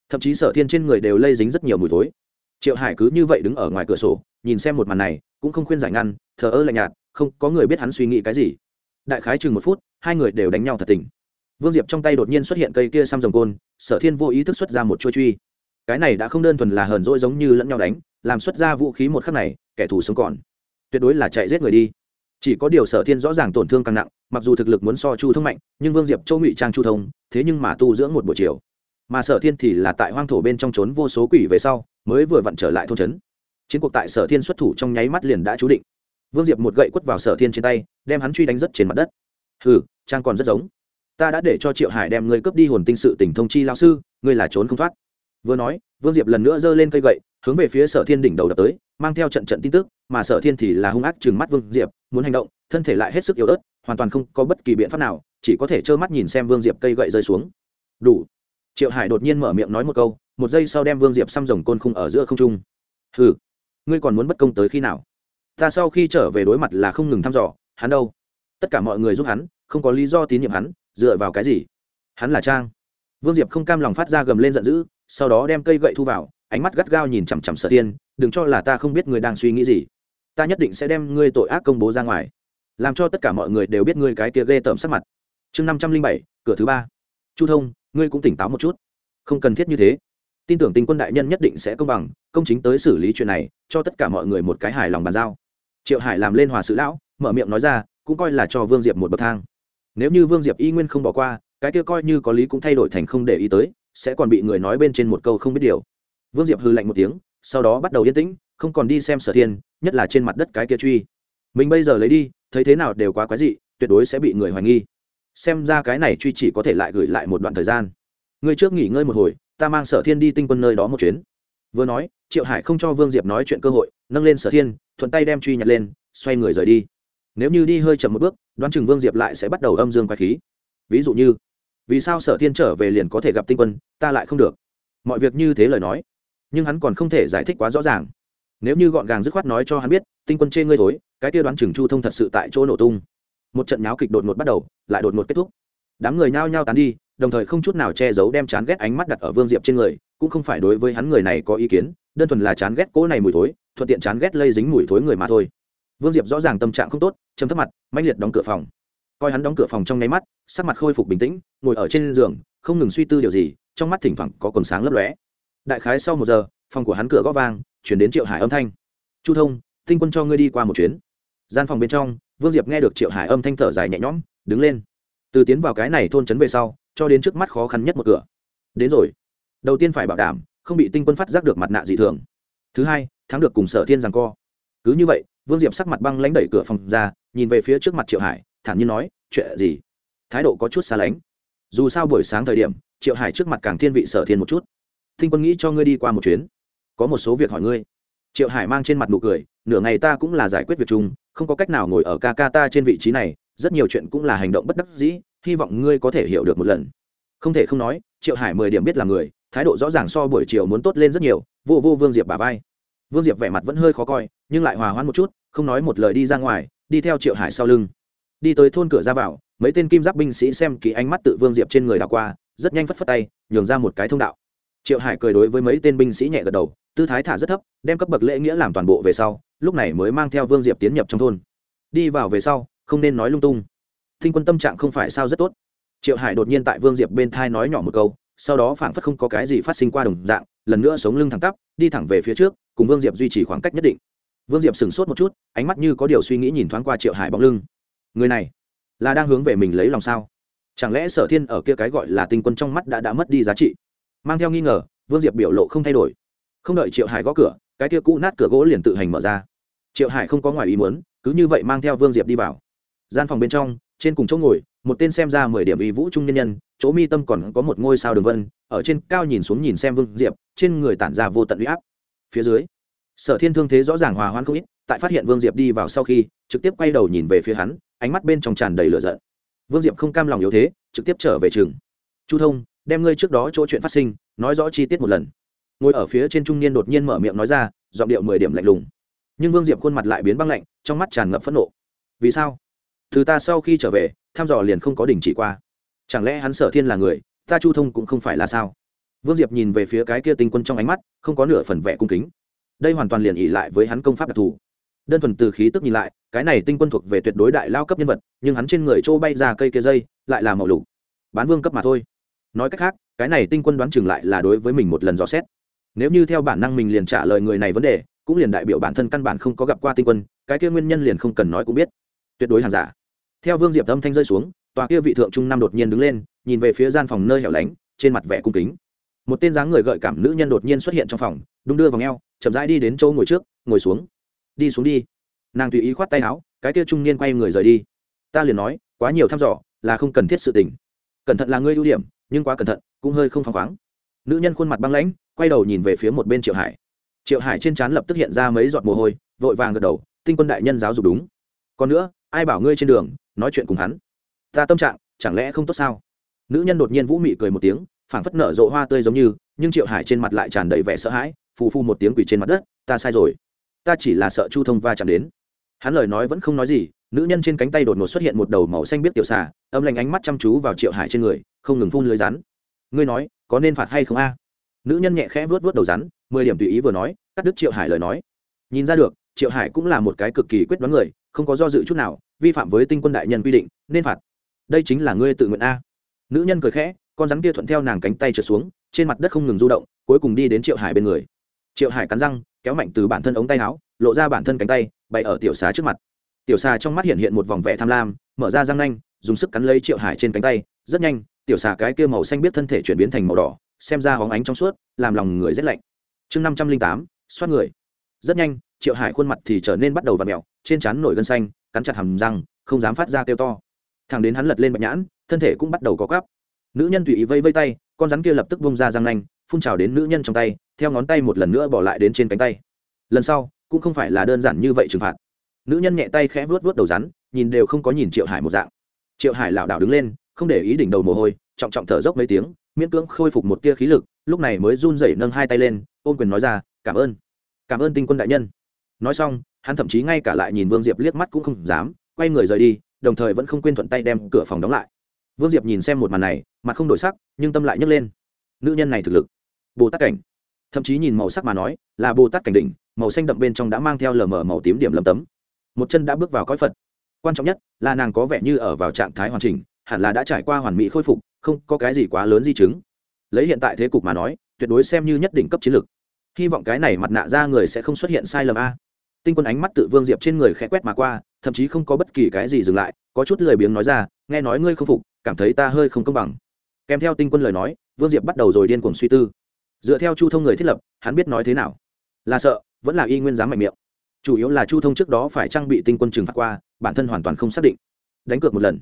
Thậm chí sở thiên trên người đều lây dính rất nhiều mùi thối triệu hải cứ như vậy đứng ở ngoài cửa sổ, nhìn xem một màn này, cũng không khuyên giải ngăn, thờ ơ lạnh nhạt, không có người biết hắn suy nghĩ cái gì. Đại khái chừng một phút, hai người đều đánh nhau thật tình. Vương diệp trong tay đột nhiên xuất hiện cây kia xăm rồng côn, sở thiên vô ý thức xuất ra một chuôi truy. Cái này đã không đơn thuần là hờn dỗi giống như lẫn nhau đánh, làm xuất ra vũ khí một khắc này, kẻ thù sống còn. Tuyệt đối là chạy giết người đi. Chỉ có điều sở thiên rõ ràng tổn thương càng nặng, mặc dù thực lực muốn so chu thông mạnh, nhưng vương diệp châu ngụy trang chu thông, thế nhưng mà tu dưỡng một buổi chiều mà sở thiên thì là tại hoang thổ bên trong trốn vô số quỷ về sau, mới vừa vặn trở lại thôn trấn. Chiến cuộc tại sở thiên xuất thủ trong nháy mắt liền đã chú định. Vương diệp một gậy quất vào sở thiên trên tay, đem hắn truy đánh rất trên mặt đất. Hừ, trang còn rất giống. Ta đã để cho triệu hải đem ngươi cướp đi hồn tinh sự tỉnh thông chi lao sư, ngươi là trốn không thoát. Vừa nói, vương diệp lần nữa giơ lên cây gậy, hướng về phía sở thiên đỉnh đầu đập tới, mang theo trận trận tin tức, mà sở thiên thì là hung ác chừng mắt vương diệp, muốn hành động, thân thể lại hết sức yếu ớt, hoàn toàn không có bất kỳ biện pháp nào, chỉ có thể trơ mắt nhìn xem vương diệp cây gậy rơi xuống. Đủ triệu hải đột nhiên mở miệng nói một câu, một giây sau đem vương diệp xăm rồng côn khung ở giữa không trung. Hừ, ngươi còn muốn bất công tới khi nào? Ta sau khi trở về đối mặt là không ngừng thăm dò, hắn đâu? Tất cả mọi người giúp hắn, không có lý do tín nhiệm hắn, dựa vào cái gì? Hắn là trang. Vương diệp không cam lòng phát ra gầm lên giận dữ, sau đó đem cây gậy thu vào, ánh mắt gắt gao nhìn chằm chằm sở tiên đừng cho là ta không biết người đang suy nghĩ gì. Ta nhất định sẽ đem ngươi tội ác công bố ra ngoài, làm cho tất cả mọi người đều biết ngươi cái kia ghê tởm sắc mặt. Chương năm trăm linh bảy, cửa thứ ba. Chu thông ngươi cũng tỉnh táo một chút. Không cần thiết như thế. Tin tưởng Tinh quân đại nhân nhất định sẽ công bằng, công chính tới xử lý chuyện này, cho tất cả mọi người một cái hài lòng bàn giao. Triệu hải làm lên hòa sự lão, mở miệng nói ra, cũng coi là cho vương diệp một bậc thang. Nếu như vương diệp y nguyên không bỏ qua, cái kia coi như có lý cũng thay đổi thành không để ý tới, sẽ còn bị người nói bên trên một câu không biết điều. Vương diệp hư lạnh một tiếng, sau đó bắt đầu yên tĩnh, không còn đi xem sở thiên, nhất là trên mặt đất cái kia truy. Mình bây giờ lấy đi, thấy thế nào đều quá quái dị, tuyệt đối sẽ bị người hoài nghi xem ra cái này truy chỉ có thể lại gửi lại một đoạn thời gian. Người trước nghỉ ngơi một hồi, ta mang sở thiên đi tinh quân nơi đó một chuyến. Vừa nói, triệu hải không cho vương diệp nói chuyện cơ hội, nâng lên sở thiên, thuận tay đem truy nhặt lên, xoay người rời đi. Nếu như đi hơi chậm một bước, đoán chừng vương diệp lại sẽ bắt đầu âm dương quái khí. Ví dụ như, vì sao sở thiên trở về liền có thể gặp tinh quân, ta lại không được? Mọi việc như thế lời nói, nhưng hắn còn không thể giải thích quá rõ ràng. Nếu như gọn gàng dứt khoát nói cho hắn biết, tinh quân chê ngươi thối, cái kia đoán chừng chu thông thật sự tại chỗ nổ tung một trận nháo kịch đột ngột bắt đầu, lại đột ngột kết thúc. Đám người nhao nhao tán đi, đồng thời không chút nào che giấu đem chán ghét ánh mắt đặt ở vương diệp trên người, cũng không phải đối với hắn người này có ý kiến, đơn thuần là chán ghét cỗ này mùi thối, thuận tiện chán ghét lây dính mùi thối người mà thôi. Vương diệp rõ ràng tâm trạng không tốt, chấm thấp mặt, mãnh liệt đóng cửa phòng. Coi hắn đóng cửa phòng trong nháy mắt, sắc mặt khôi phục bình tĩnh, ngồi ở trên giường, không ngừng suy tư điều gì, trong mắt thỉnh thoảng có quần sáng lấp lóe. Đại khái sau một giờ, phòng của hắn cửa gõ vang, chuyển đến triệu hải âm thanh. Chu thông, tinh quân cho ngươi đi qua một chuyến. Gian phòng bên trong vương diệp nghe được triệu hải âm thanh thở dài nhẹ nhõm, đứng lên. Từ tiến vào cái này thôn trấn về sau, cho đến trước mắt khó khăn nhất một cửa. Đến rồi. Đầu tiên phải bảo đảm, không bị tinh quân phát giác được mặt nạ dị thường. Thứ hai, thắng được cùng sở thiên rằng co. Cứ như vậy, vương diệp sắc mặt băng lãnh đẩy cửa phòng ra, nhìn về phía trước mặt triệu hải, thản nhiên nói, chuyện gì? Thái độ có chút xa lánh. Dù sao buổi sáng thời điểm, triệu hải trước mặt càng thiên vị sở thiên một chút. Thinh quân nghĩ cho ngươi đi qua một chuyến. Có một số việc hỏi ngươi. Triệu hải mang trên mặt nụ cười, nửa ngày ta cũng là giải quyết việc chung không có cách nào ngồi ở ca ca ta trên vị trí này, rất nhiều chuyện cũng là hành động bất đắc dĩ, hy vọng ngươi có thể hiểu được một lần. Không thể không nói, triệu hải mười điểm biết là người, thái độ rõ ràng so buổi chiều muốn tốt lên rất nhiều, vô vô vương diệp bà vai. Vương diệp vẻ mặt vẫn hơi khó coi, nhưng lại hòa hoãn một chút, không nói một lời đi ra ngoài, đi theo triệu hải sau lưng. Đi tới thôn cửa ra vào, mấy tên kim giáp binh sĩ xem kỹ ánh mắt tự vương diệp trên người đào qua, rất nhanh phất phất tay, nhường ra một cái thông đạo. Triệu hải cười đối với mấy tên binh sĩ nhẹ gật đầu, tư thái thả rất thấp, đem cấp bậc lễ nghĩa làm toàn bộ về sau lúc này mới mang theo vương diệp tiến nhập trong thôn. Đi vào về sau, không nên nói lung tung. Thinh quân tâm trạng không phải sao rất tốt. Triệu hải đột nhiên tại vương diệp bên thai nói nhỏ một câu, sau đó phảng phất không có cái gì phát sinh qua đồng dạng, lần nữa sống lưng thẳng tắp, đi thẳng về phía trước, cùng vương diệp duy trì khoảng cách nhất định. Vương diệp sửng sốt một chút, ánh mắt như có điều suy nghĩ nhìn thoáng qua triệu hải bóng lưng. Người này, là đang hướng về mình lấy lòng sao? Chẳng lẽ sở thiên ở kia cái gọi là tinh quân trong mắt đã đã mất đi giá trị? Mang theo nghi ngờ, vương diệp biểu lộ không thay đổi. Không đợi triệu hải gõ cửa, cái kia cũ nát cửa gỗ liền tự hành mở ra triệu hải không có ngoài ý muốn, cứ như vậy mang theo vương diệp đi vào. Gian phòng bên trong, trên cùng chỗ ngồi, một tên xem ra mười điểm uy vũ trung nhân nhân, chỗ mi tâm còn có một ngôi sao đường vân, ở trên cao nhìn xuống nhìn xem vương diệp, trên người tản ra vô tận uy áp. Phía dưới, sở thiên thương thế rõ ràng hòa hoãn không ít, tại phát hiện vương diệp đi vào sau khi, trực tiếp quay đầu nhìn về phía hắn, ánh mắt bên trong tràn đầy lửa giận. Vương diệp không cam lòng yếu thế, trực tiếp trở về trường. Chu thông, đem ngươi trước đó chỗ chuyện phát sinh, nói rõ chi tiết một lần. Ngồi ở phía trên trung niên đột nhiên mở miệng nói ra, giọng điệu mười điểm lạnh lùng nhưng vương diệp khuôn mặt lại biến băng lạnh, trong mắt tràn ngập phẫn nộ. Vì sao? Từ ta sau khi trở về, thăm dò liền không có đình chỉ qua. Chẳng lẽ hắn sở thiên là người, ta chu thông cũng không phải là sao? Vương diệp nhìn về phía cái kia tinh quân trong ánh mắt, không có nửa phần vẻ cung kính. Đây hoàn toàn liền ỉ lại với hắn công pháp đặc thù. Đơn thuần từ khí tức nhìn lại, cái này tinh quân thuộc về tuyệt đối đại lao cấp nhân vật, nhưng hắn trên người trô bay ra cây kia dây, lại là màu lục. Bán vương cấp mà thôi. Nói cách khác, cái này tinh quân đoán chừng lại là đối với mình một lần dò xét. Nếu như theo bản năng mình liền trả lời người này vấn đề cũng liền đại biểu bản thân căn bản không có gặp qua tinh quân, cái kia nguyên nhân liền không cần nói cũng biết. Tuyệt đối hàng giả. Theo vương diệp âm thanh rơi xuống, tòa kia vị thượng trung năm đột nhiên đứng lên, nhìn về phía gian phòng nơi hẻo lánh, trên mặt vẻ cung kính. Một tên dáng người gợi cảm nữ nhân đột nhiên xuất hiện trong phòng, đung đưa vào ngheo chậm rãi đi đến chỗ ngồi trước, ngồi xuống. Đi xuống đi. Nàng tùy ý khoát tay áo, cái kia trung niên quay người rời đi. Ta liền nói, quá nhiều thăm dò, là không cần thiết sự tình. Cẩn thận là ngươi ưu điểm, nhưng quá cẩn thận, cũng hơi không phăng khoáng. Nữ nhân khuôn mặt băng lãnh, quay đầu nhìn về phía một bên triệu hải triệu hải trên trán lập tức hiện ra mấy giọt mồ hôi, vội vàng gật đầu, tinh quân đại nhân giáo dục đúng. Còn nữa, ai bảo ngươi trên đường, nói chuyện cùng hắn? Ta tâm trạng, chẳng lẽ không tốt sao? Nữ nhân đột nhiên vũ mị cười một tiếng, phảng phất nở rộ hoa tươi giống như, nhưng triệu hải trên mặt lại tràn đầy vẻ sợ hãi, phù phu một tiếng quỳ trên mặt đất, ta sai rồi. Ta chỉ là sợ chu thông va chạm đến. Hắn lời nói vẫn không nói gì, nữ nhân trên cánh tay đột ngột xuất hiện một đầu màu xanh biết tiểu xà, âm lạnh ánh mắt chăm chú vào triệu hải trên người, không ngừng phun lưới rắn. Ngươi nói, có nên phạt hay không a? Nữ nhân nhẹ khẽ vuốt vuốt đầu rắn mười điểm tùy ý vừa nói, cắt đứt triệu hải lời nói. Nhìn ra được, triệu hải cũng là một cái cực kỳ quyết đoán người, không có do dự chút nào, vi phạm với tinh quân đại nhân quy định, nên phạt. Đây chính là ngươi tự nguyện a. Nữ nhân cười khẽ, con rắn kia thuận theo nàng cánh tay trượt xuống, trên mặt đất không ngừng du động, cuối cùng đi đến triệu hải bên người. Triệu hải cắn răng, kéo mạnh từ bản thân ống tay áo, lộ ra bản thân cánh tay, bày ở tiểu xá trước mặt. Tiểu xà trong mắt hiện hiện một vòng vẻ tham lam, mở ra răng nanh, dùng sức cắn lấy triệu hải trên cánh tay, rất nhanh, tiểu xà cái kia màu xanh biết thân thể chuyển biến thành màu đỏ, xem ra hóng ánh trong suốt, làm lòng người rét lạnh chương năm trăm linh tám, xoát người. Rất nhanh, triệu hải khuôn mặt thì trở nên bắt đầu và mẹo, trên trán nổi gân xanh, cắn chặt hầm răng, không dám phát ra kêu to. Thằng đến hắn lật lên bạch nhãn, thân thể cũng bắt đầu có cắp nữ nhân tùy ý vây vây tay, con rắn kia lập tức bông ra răng nanh, phun trào đến nữ nhân trong tay, theo ngón tay một lần nữa bỏ lại đến trên cánh tay. Lần sau, cũng không phải là đơn giản như vậy trừng phạt. Nữ nhân nhẹ tay khẽ vuốt vuốt đầu rắn, nhìn đều không có nhìn triệu hải một dạng. Triệu hải lảo đảo đứng lên, không để ý đỉnh đầu mồ hôi, trọng trọng thở dốc mấy tiếng, miễn cưỡng khôi phục một tia khí lực lúc này mới run rẩy nâng hai tay lên, ôm quyền nói ra, cảm ơn cảm ơn tinh quân đại nhân. Nói xong, hắn thậm chí ngay cả lại nhìn vương diệp liếc mắt cũng không dám, quay người rời đi, đồng thời vẫn không quên thuận tay đem cửa phòng đóng lại. Vương diệp nhìn xem một màn này, mặt không đổi sắc, nhưng tâm lại nhấc lên. Nữ nhân này thực lực, bồ tát cảnh. Thậm chí nhìn màu sắc mà nói, là bồ tát cảnh đỉnh, màu xanh đậm bên trong đã mang theo lờ mờ màu tím điểm lầm tấm. Một chân đã bước vào cõi phật. Quan trọng nhất là nàng có vẻ như ở vào trạng thái hoàn chỉnh, hẳn là đã trải qua hoàn mỹ khôi phục, không có cái gì quá lớn di chứng lấy hiện tại thế cục mà nói, tuyệt đối xem như nhất định cấp chiến lược. Hy vọng cái này mặt nạ ra người sẽ không xuất hiện sai lầm a. Tinh quân ánh mắt tự vương diệp trên người khẽ quét mà qua, thậm chí không có bất kỳ cái gì dừng lại, có chút lười biếng nói ra, nghe nói ngươi không phục, cảm thấy ta hơi không công bằng. Kèm theo tinh quân lời nói, vương diệp bắt đầu rồi điên cuồng suy tư. Dựa theo chu thông người thiết lập, hắn biết nói thế nào. Là sợ, vẫn là y nguyên dám mạnh miệng. Chủ yếu là chu thông trước đó phải trang bị tinh quân trừng phạt qua, bản thân hoàn toàn không xác định. Đánh cược một lần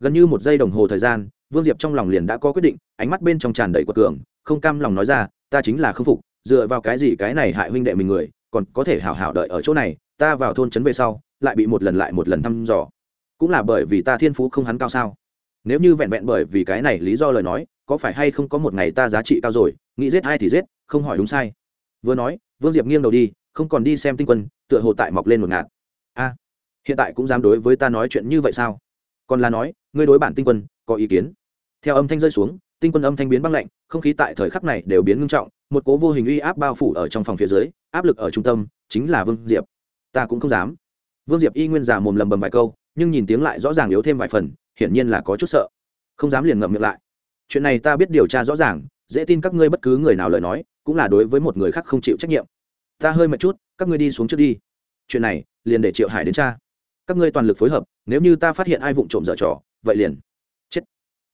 gần như một giây đồng hồ thời gian, vương diệp trong lòng liền đã có quyết định, ánh mắt bên trong tràn đầy quật cường, không cam lòng nói ra, ta chính là k phục, dựa vào cái gì cái này hại huynh đệ mình người, còn có thể hảo hảo đợi ở chỗ này, ta vào thôn trấn về sau, lại bị một lần lại một lần thăm dò. Cũng là bởi vì ta thiên phú không hắn cao sao? Nếu như vẹn vẹn bởi vì cái này lý do lời nói, có phải hay không có một ngày ta giá trị cao rồi, nghĩ giết ai thì giết, không hỏi đúng sai. Vừa nói, vương diệp nghiêng đầu đi, không còn đi xem tinh quân, tựa hồ tại mọc lên một ngạt. A, hiện tại cũng dám đối với ta nói chuyện như vậy sao? Còn là nói ngươi đối bản tinh quân có ý kiến? Theo âm thanh rơi xuống, tinh quân âm thanh biến băng lạnh, không khí tại thời khắc này đều biến ngưng trọng, một cố vô hình uy áp bao phủ ở trong phòng phía dưới, áp lực ở trung tâm, chính là vương diệp. Ta cũng không dám. Vương diệp y nguyên giả mồm lầm bầm vài câu, nhưng nhìn tiếng lại rõ ràng yếu thêm vài phần, hiển nhiên là có chút sợ. Không dám liền ngậm miệng lại. Chuyện này ta biết điều tra rõ ràng, dễ tin các ngươi bất cứ người nào lời nói, cũng là đối với một người khác không chịu trách nhiệm. Ta hơi mệt chút, các ngươi đi xuống trước đi. Chuyện này, liền để triệu hải đến cha các ngươi toàn lực phối hợp, nếu như ta phát hiện ai vụng trộm dở trò vậy liền. Chết.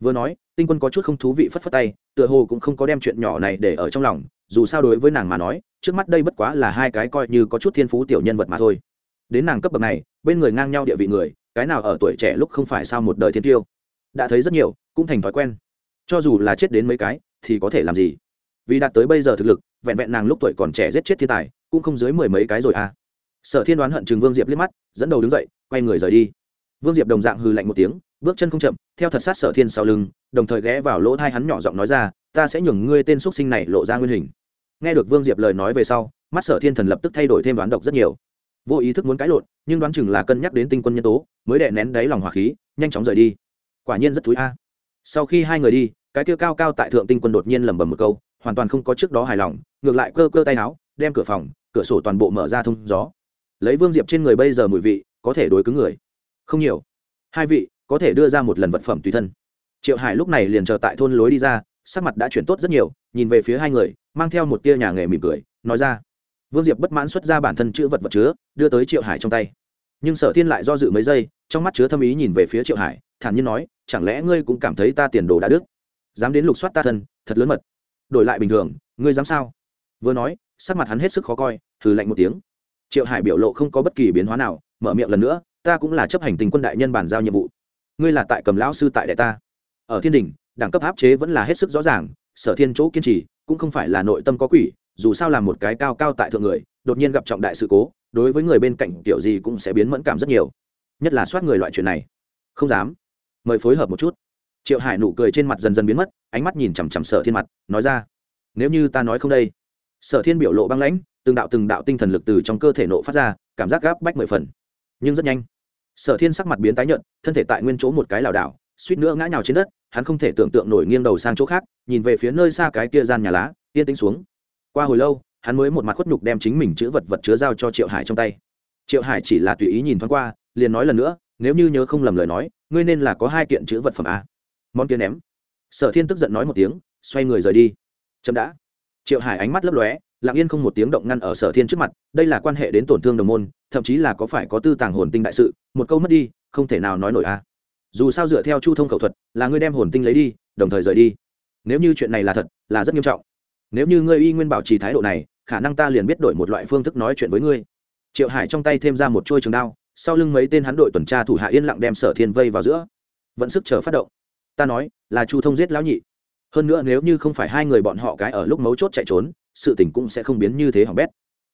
Vừa nói, tinh quân có chút không thú vị phất phất tay, tựa hồ cũng không có đem chuyện nhỏ này để ở trong lòng, dù sao đối với nàng mà nói, trước mắt đây bất quá là hai cái coi như có chút thiên phú tiểu nhân vật mà thôi. Đến nàng cấp bậc này, bên người ngang nhau địa vị người, cái nào ở tuổi trẻ lúc không phải sao một đời thiên tiêu. Đã thấy rất nhiều, cũng thành thói quen. Cho dù là chết đến mấy cái, thì có thể làm gì? Vì đạt tới bây giờ thực lực, vẹn vẹn nàng lúc tuổi còn trẻ giết chết thiên tài, cũng không dưới mười mấy cái rồi à. Sở thiên đoán hận chừng vương diệp liếc mắt, dẫn đầu đứng dậy, quay người rời đi. Vương diệp đồng dạng hư lạnh một tiếng bước chân không chậm, theo thật sát sở thiên sau lưng, đồng thời ghé vào lỗ thai hắn nhỏ giọng nói ra, ta sẽ nhường ngươi tên x sinh này lộ ra nguyên hình. Nghe được vương diệp lời nói về sau, mắt sở thiên thần lập tức thay đổi thêm đoán độc rất nhiều. Vô ý thức muốn cãi lộn, nhưng đoán chừng là cân nhắc đến tinh quân nhân tố, mới đè nén đáy lòng hỏa khí, nhanh chóng rời đi. Quả nhiên rất thúi a sau khi hai người đi, cái kia cao cao tại thượng tinh quân đột nhiên lẩm bẩm một câu, hoàn toàn không có trước đó hài lòng, ngược lại cơ cơ tay áo, đem cửa phòng, cửa sổ toàn bộ mở ra thông gió. Lấy vương diệp trên người bây giờ mùi vị, có thể đối cứng người. Không nhiều. Hai vị có thể đưa ra một lần vật phẩm tùy thân. Triệu hải lúc này liền chờ tại thôn lối đi ra, sắc mặt đã chuyển tốt rất nhiều, nhìn về phía hai người, mang theo một tia nhà nghề mỉm cười, nói ra, vương diệp bất mãn xuất ra bản thân chữ vật vật chứa, đưa tới triệu hải trong tay. Nhưng sở thiên lại do dự mấy giây, trong mắt chứa thâm ý nhìn về phía triệu hải, thản nhiên nói, chẳng lẽ ngươi cũng cảm thấy ta tiền đồ đã đức dám đến lục soát ta thân, thật lớn mật. Đổi lại bình thường, ngươi dám sao? Vừa nói, sắc mặt hắn hết sức khó coi thử lạnh một tiếng. Triệu hải biểu lộ không có bất kỳ biến hóa nào, mở miệng lần nữa, ta cũng là chấp hành tình quân đại nhân bàn giao nhiệm vụ ngươi là tại cầm lão sư tại đại ta. Ở thiên đình đẳng cấp áp chế vẫn là hết sức rõ ràng, sở thiên chỗ kiên trì, cũng không phải là nội tâm có quỷ, dù sao là một cái cao cao tại thượng người, đột nhiên gặp trọng đại sự cố, đối với người bên cạnh kiểu gì cũng sẽ biến mẫn cảm rất nhiều. Nhất là soát người loại chuyện này. Không dám. Mời phối hợp một chút. Triệu hải nụ cười trên mặt dần dần biến mất, ánh mắt nhìn chằm chằm sở thiên mặt, nói ra, nếu như ta nói không đây. Sở thiên biểu lộ băng lãnh, từng đạo từng đạo tinh thần lực từ trong cơ thể nộ phát ra, cảm giác gáp bách mười phần. Nhưng rất nhanh sở thiên sắc mặt biến tái nhợt, thân thể tại nguyên chỗ một cái lảo đảo, suýt nữa ngã nhào trên đất, hắn không thể tưởng tượng nổi nghiêng đầu sang chỗ khác, nhìn về phía nơi xa cái kia gian nhà lá, yên tĩnh xuống. Qua hồi lâu, hắn mới một mặt khuất nhục đem chính mình chữ vật vật chứa giao cho triệu hải trong tay. Triệu hải chỉ là tùy ý nhìn thoáng qua, liền nói lần nữa, nếu như nhớ không lầm lời nói, ngươi nên là có hai kiện chữ vật phẩm a. Món kia ném. Sở thiên tức giận nói một tiếng, xoay người rời đi. Chậm đã. Triệu hải ánh mắt lấp lóe lặng yên không một tiếng động ngăn ở sở thiên trước mặt, đây là quan hệ đến tổn thương đồng môn, thậm chí là có phải có tư tàng hồn tinh đại sự, một câu mất đi, không thể nào nói nổi a. Dù sao dựa theo chu thông khẩu thuật, là ngươi đem hồn tinh lấy đi, đồng thời rời đi. Nếu như chuyện này là thật, là rất nghiêm trọng. Nếu như ngươi y nguyên bảo trì thái độ này, khả năng ta liền biết đổi một loại phương thức nói chuyện với ngươi. Triệu hải trong tay thêm ra một chuôi trường đao, sau lưng mấy tên hắn đội tuần tra thủ hạ yên lặng đem sở thiên vây vào giữa. Vẫn sức chờ phát động. Ta nói, là chu thông giết lão nhị. Hơn nữa nếu như không phải hai người bọn họ cái ở lúc mấu chốt chạy trốn sự tình cũng sẽ không biến như thế hỏng bét.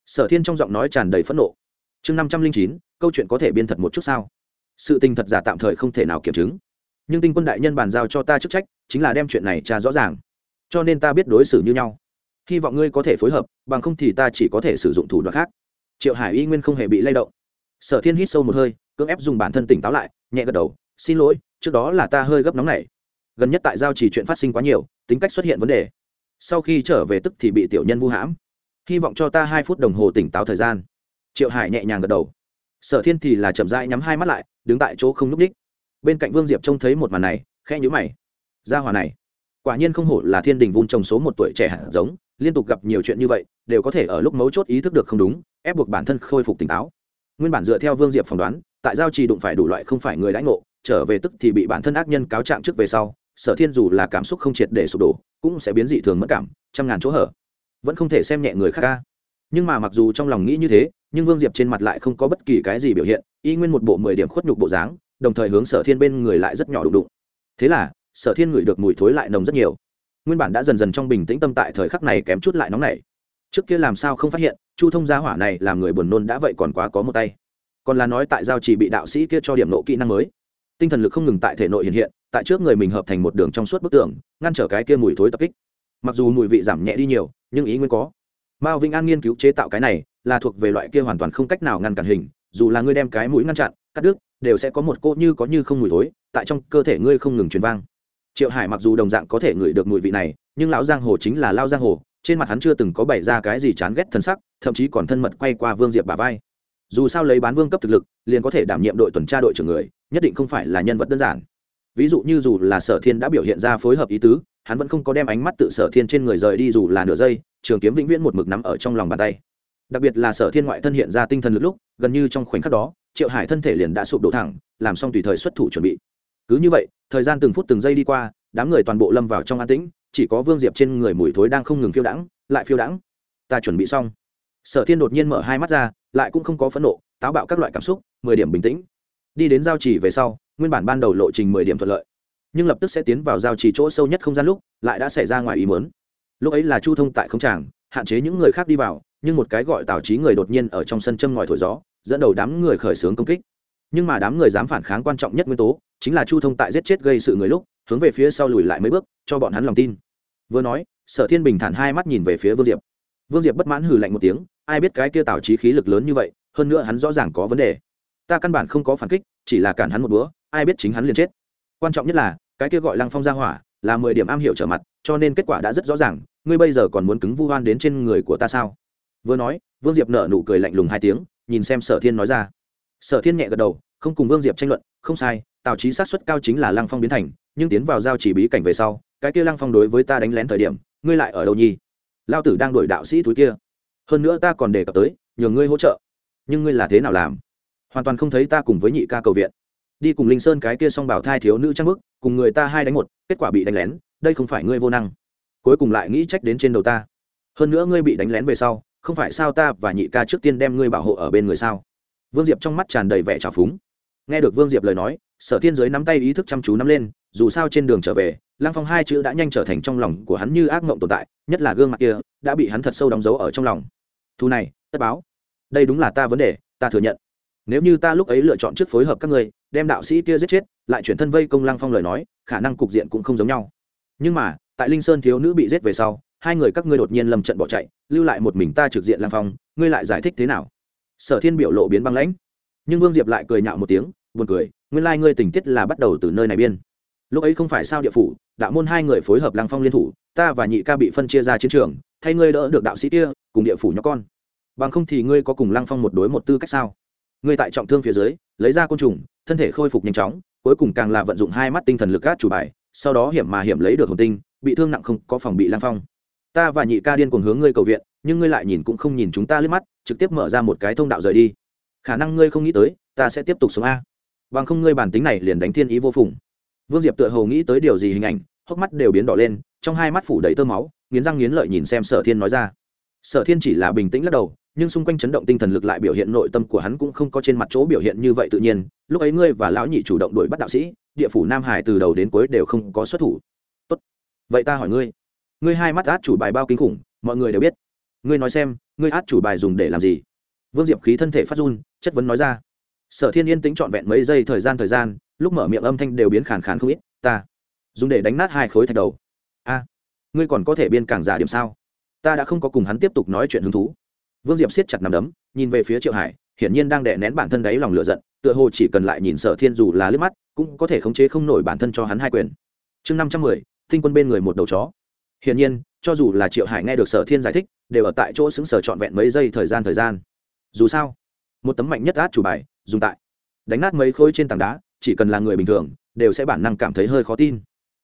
Sở thiên trong giọng nói tràn đầy phẫn nộ. Chương năm trăm linh chín, câu chuyện có thể biên thật một chút sao? Sự tình thật giả tạm thời không thể nào kiểm chứng. Nhưng tinh quân đại nhân bàn giao cho ta chức trách, chính là đem chuyện này tra rõ ràng. Cho nên ta biết đối xử như nhau. Hy vọng ngươi có thể phối hợp, bằng không thì ta chỉ có thể sử dụng thủ đoạn khác. Triệu hải y nguyên không hề bị lay động. Sở thiên hít sâu một hơi, cưỡng ép dùng bản thân tỉnh táo lại, nhẹ gật đầu, xin lỗi, trước đó là ta hơi gấp nóng này gần nhất tại giao chỉ chuyện phát sinh quá nhiều, tính cách xuất hiện vấn đề sau khi trở về tức thì bị tiểu nhân vu hãm. Hy vọng cho ta hai phút đồng hồ tỉnh táo thời gian. Triệu hải nhẹ nhàng gật đầu. Sở thiên thì là chậm rãi nhắm hai mắt lại, đứng tại chỗ không n ú c ních bên cạnh vương diệp trông thấy một màn này khe nhữ mày. Ra hòa này, quả nhiên không hổ là thiên đình vun trồng số một tuổi trẻ hạt giống, liên tục gặp nhiều chuyện như vậy, đều có thể ở lúc mấu chốt ý thức được không đúng, ép buộc bản thân khôi phục tỉnh táo. Nguyên bản dựa theo vương diệp phỏng đoán, tại giao trì đụng phải đủ loại không phải người đãi ngộ, trở về tức thì bị bản thân ác nhân cáo trạng trước về sau sở thiên dù là cảm xúc không triệt để sụp đổ, cũng sẽ biến dị thường mất cảm, trăm ngàn chỗ hở. Vẫn không thể xem nhẹ người khác ca. Nhưng mà mặc dù trong lòng nghĩ như thế, nhưng vương diệp trên mặt lại không có bất kỳ cái gì biểu hiện, y nguyên một bộ mười điểm khuất nhục bộ dáng, đồng thời hướng sở thiên bên người lại rất nhỏ đụng đụng. Thế là, sở thiên ngửi được mùi thối lại nồng rất nhiều. Nguyên bản đã dần dần trong bình tĩnh tâm tại thời khắc này kém chút lại nóng nảy. Trước kia làm sao không phát hiện, chu thông gia hỏa này làm người buồn nôn đã vậy còn quá có một tay. Còn là nói tại giao chỉ bị đạo sĩ kia cho điểm nộ kỹ năng mới tinh thần lực không ngừng tại thể nội hiện hiện, tại trước người mình hợp thành một đường trong suốt bức tường, ngăn trở cái kia mùi thối tập kích. Mặc dù mùi vị giảm nhẹ đi nhiều, nhưng ý nguyên có. Mao vĩnh an nghiên cứu chế tạo cái này, là thuộc về loại kia hoàn toàn không cách nào ngăn cản hình, dù là ngươi đem cái mũi ngăn chặn, cắt đứt, đều sẽ có một cô như có như không mùi thối, tại trong cơ thể ngươi không ngừng truyền vang. Triệu hải mặc dù đồng dạng có thể ngửi được mùi vị này, nhưng lão giang hồ chính là lao giang hồ, trên mặt hắn chưa từng có bày ra cái gì chán ghét thân sắc, thậm chí còn thân mật quay qua vương diệp bà vai dù sao lấy bán vương cấp thực lực, liền có thể đảm nhiệm đội tuần tra đội trưởng người, nhất định không phải là nhân vật đơn giản. Ví dụ như dù là sở thiên đã biểu hiện ra phối hợp ý tứ, hắn vẫn không có đem ánh mắt tự sở thiên trên người rời đi dù là nửa giây, trường kiếm vĩnh viễn một mực nắm ở trong lòng bàn tay. Đặc biệt là sở thiên ngoại thân hiện ra tinh thần lực lúc, gần như trong khoảnh khắc đó, triệu hải thân thể liền đã sụp đổ thẳng, làm xong tùy thời xuất thủ chuẩn bị. Cứ như vậy, thời gian từng phút từng giây đi qua, đám người toàn bộ lâm vào trong an tĩnh, chỉ có vương diệp trên người mùi thối đang không ngừng phiêu đãng, lại phiêu đãng. Ta chuẩn bị xong. Sở thiên đột nhiên mở hai mắt ra lại cũng không có phẫn nộ, táo bạo các loại cảm xúc, mười điểm bình tĩnh. Đi đến giao chỉ về sau, nguyên bản ban đầu lộ trình mười điểm thuận lợi, nhưng lập tức sẽ tiến vào giao chỉ chỗ sâu nhất không gian lúc, lại đã xảy ra ngoài ý mớn lúc ấy là chu thông tại không tràng, hạn chế những người khác đi vào, nhưng một cái gọi tào trí người đột nhiên ở trong sân châm ngòi thổi gió, dẫn đầu đám người khởi xướng công kích. Nhưng mà đám người dám phản kháng quan trọng nhất nguyên tố, chính là chu thông tại giết chết gây sự người lúc, hướng về phía sau lùi lại mấy bước, cho bọn hắn lòng tin. Vừa nói, sở thiên bình thản hai mắt nhìn về phía vương diệp. Vương diệp bất mãn hừ lạnh một tiếng ai biết cái kia tào trí khí lực lớn như vậy, hơn nữa hắn rõ ràng có vấn đề. Ta căn bản không có phản kích, chỉ là cản hắn một búa ai biết chính hắn liền chết. Quan trọng nhất là, cái kia gọi lăng phong ra hỏa, là mười điểm am hiểu trở mặt, cho nên kết quả đã rất rõ ràng, ngươi bây giờ còn muốn cứng vu hoan đến trên người của ta sao? Vừa nói, vương diệp nở nụ cười lạnh lùng hai tiếng, nhìn xem sở thiên nói ra. Sở thiên nhẹ gật đầu, không cùng vương diệp tranh luận, không sai, tào trí sát xuất cao chính là lăng phong biến thành, nhưng tiến vào giao chỉ bí cảnh về sau, cái kia lăng phong đối với ta đánh lén thời điểm, ngươi lại ở đâu nhi lao tử đang đuổi đạo sĩ túi kia hơn nữa ta còn đề cập tới, nhờ ngươi hỗ trợ. Nhưng ngươi là thế nào làm? Hoàn toàn không thấy ta cùng với nhị ca cầu viện. Đi cùng linh sơn cái kia xong bảo thai thiếu nữ trang bức, cùng người ta hai đánh một, kết quả bị đánh lén, đây không phải ngươi vô năng. Cuối cùng lại nghĩ trách đến trên đầu ta. Hơn nữa ngươi bị đánh lén về sau, không phải sao ta và nhị ca trước tiên đem ngươi bảo hộ ở bên người sao? Vương diệp trong mắt tràn đầy vẻ trào phúng. Nghe được vương diệp lời nói, sở thiên giới nắm tay ý thức chăm chú nắm lên, dù sao trên đường trở về lang phong hai chữ đã nhanh trở thành trong lòng của hắn như ác mộng tồn tại, nhất là gương mặt kia, đã bị hắn thật sâu đóng dấu ở trong lòng thu này, tất báo. Đây đúng là ta vấn đề, ta thừa nhận. Nếu như ta lúc ấy lựa chọn trước phối hợp các ngươi, đem đạo sĩ kia giết chết, lại chuyển thân vây công lang phong lời nói, khả năng cục diện cũng không giống nhau. Nhưng mà, tại linh sơn thiếu nữ bị giết về sau, hai người các ngươi đột nhiên lầm trận bỏ chạy, lưu lại một mình ta trực diện lăng phong, ngươi lại giải thích thế nào? Sở thiên biểu lộ biến băng lãnh. Nhưng vương diệp lại cười nhạo một tiếng, buồn cười, nguyên lai ngươi tình tiết là bắt đầu từ nơi này biên. Lúc ấy không phải sao địa phủ, đạo môn hai người phối hợp lăng phong liên thủ, ta và nhị ca bị phân chia ra chiến trường, thay ngươi đỡ được đạo sĩ kia cùng địa phủ nhóc con. Bằng không thì ngươi có cùng lăng phong một đối một tư cách sao? Ngươi tại trọng thương phía dưới, lấy ra côn trùng, thân thể khôi phục nhanh chóng, cuối cùng càng là vận dụng hai mắt tinh thần lực gác chủ bài, sau đó hiểm mà hiểm lấy được hồn tinh, bị thương nặng không có phòng bị lăng phong. Ta và nhị ca điên cuồng hướng ngươi cầu viện, nhưng ngươi lại nhìn cũng không nhìn chúng ta liếc mắt, trực tiếp mở ra một cái thông đạo rời đi. Khả năng ngươi không nghĩ tới, ta sẽ tiếp tục sống a. Bằng không ngươi bản tính này liền đánh thiên ý vô phùng. Vương diệp tựa hồ nghĩ tới điều gì hình ảnh, hốc mắt đều biến đỏ lên, trong hai mắt phủ đầy tơ máu, nghiến răng nghiến lợi nhìn xem sở thiên nói ra sở thiên chỉ là bình tĩnh lắc đầu, nhưng xung quanh chấn động tinh thần lực lại biểu hiện nội tâm của hắn cũng không có trên mặt chỗ biểu hiện như vậy tự nhiên. Lúc ấy ngươi và lão nhị chủ động đuổi bắt đạo sĩ, địa phủ nam hải từ đầu đến cuối đều không có xuất thủ. Tốt. Vậy ta hỏi ngươi ngươi hai mắt át chủ bài bao kinh khủng, mọi người đều biết. Ngươi nói xem, ngươi át chủ bài dùng để làm gì? Vương diệp khí thân thể phát run, chất vấn nói ra. Sở thiên yên tĩnh trọn vẹn mấy giây thời gian thời gian, lúc mở miệng âm thanh đều biến khàn khàn không ít. Ta dùng để đánh nát hai khối thạch đầu. A, ngươi còn có thể biên càng giả điểm sao? Ta đã không có cùng hắn tiếp tục nói chuyện hứng thú. Vương diệp siết chặt nằm đấm, nhìn về phía triệu hải, hiển nhiên đang đè nén bản thân đáy lòng lửa giận, tựa hồ chỉ cần lại nhìn sở thiên dù là liếc mắt, cũng có thể khống chế không nổi bản thân cho hắn hai quyền. Chương năm trăm mười, tinh quân bên người một đầu chó. Hiển nhiên, cho dù là triệu hải nghe được sở thiên giải thích, đều ở tại chỗ xứng sở trọn vẹn mấy giây thời gian thời gian. Dù sao, một tấm mạnh nhất át chủ bài, dùng tại, đánh nát mấy khối trên tảng đá, chỉ cần là người bình thường, đều sẽ bản năng cảm thấy hơi khó tin.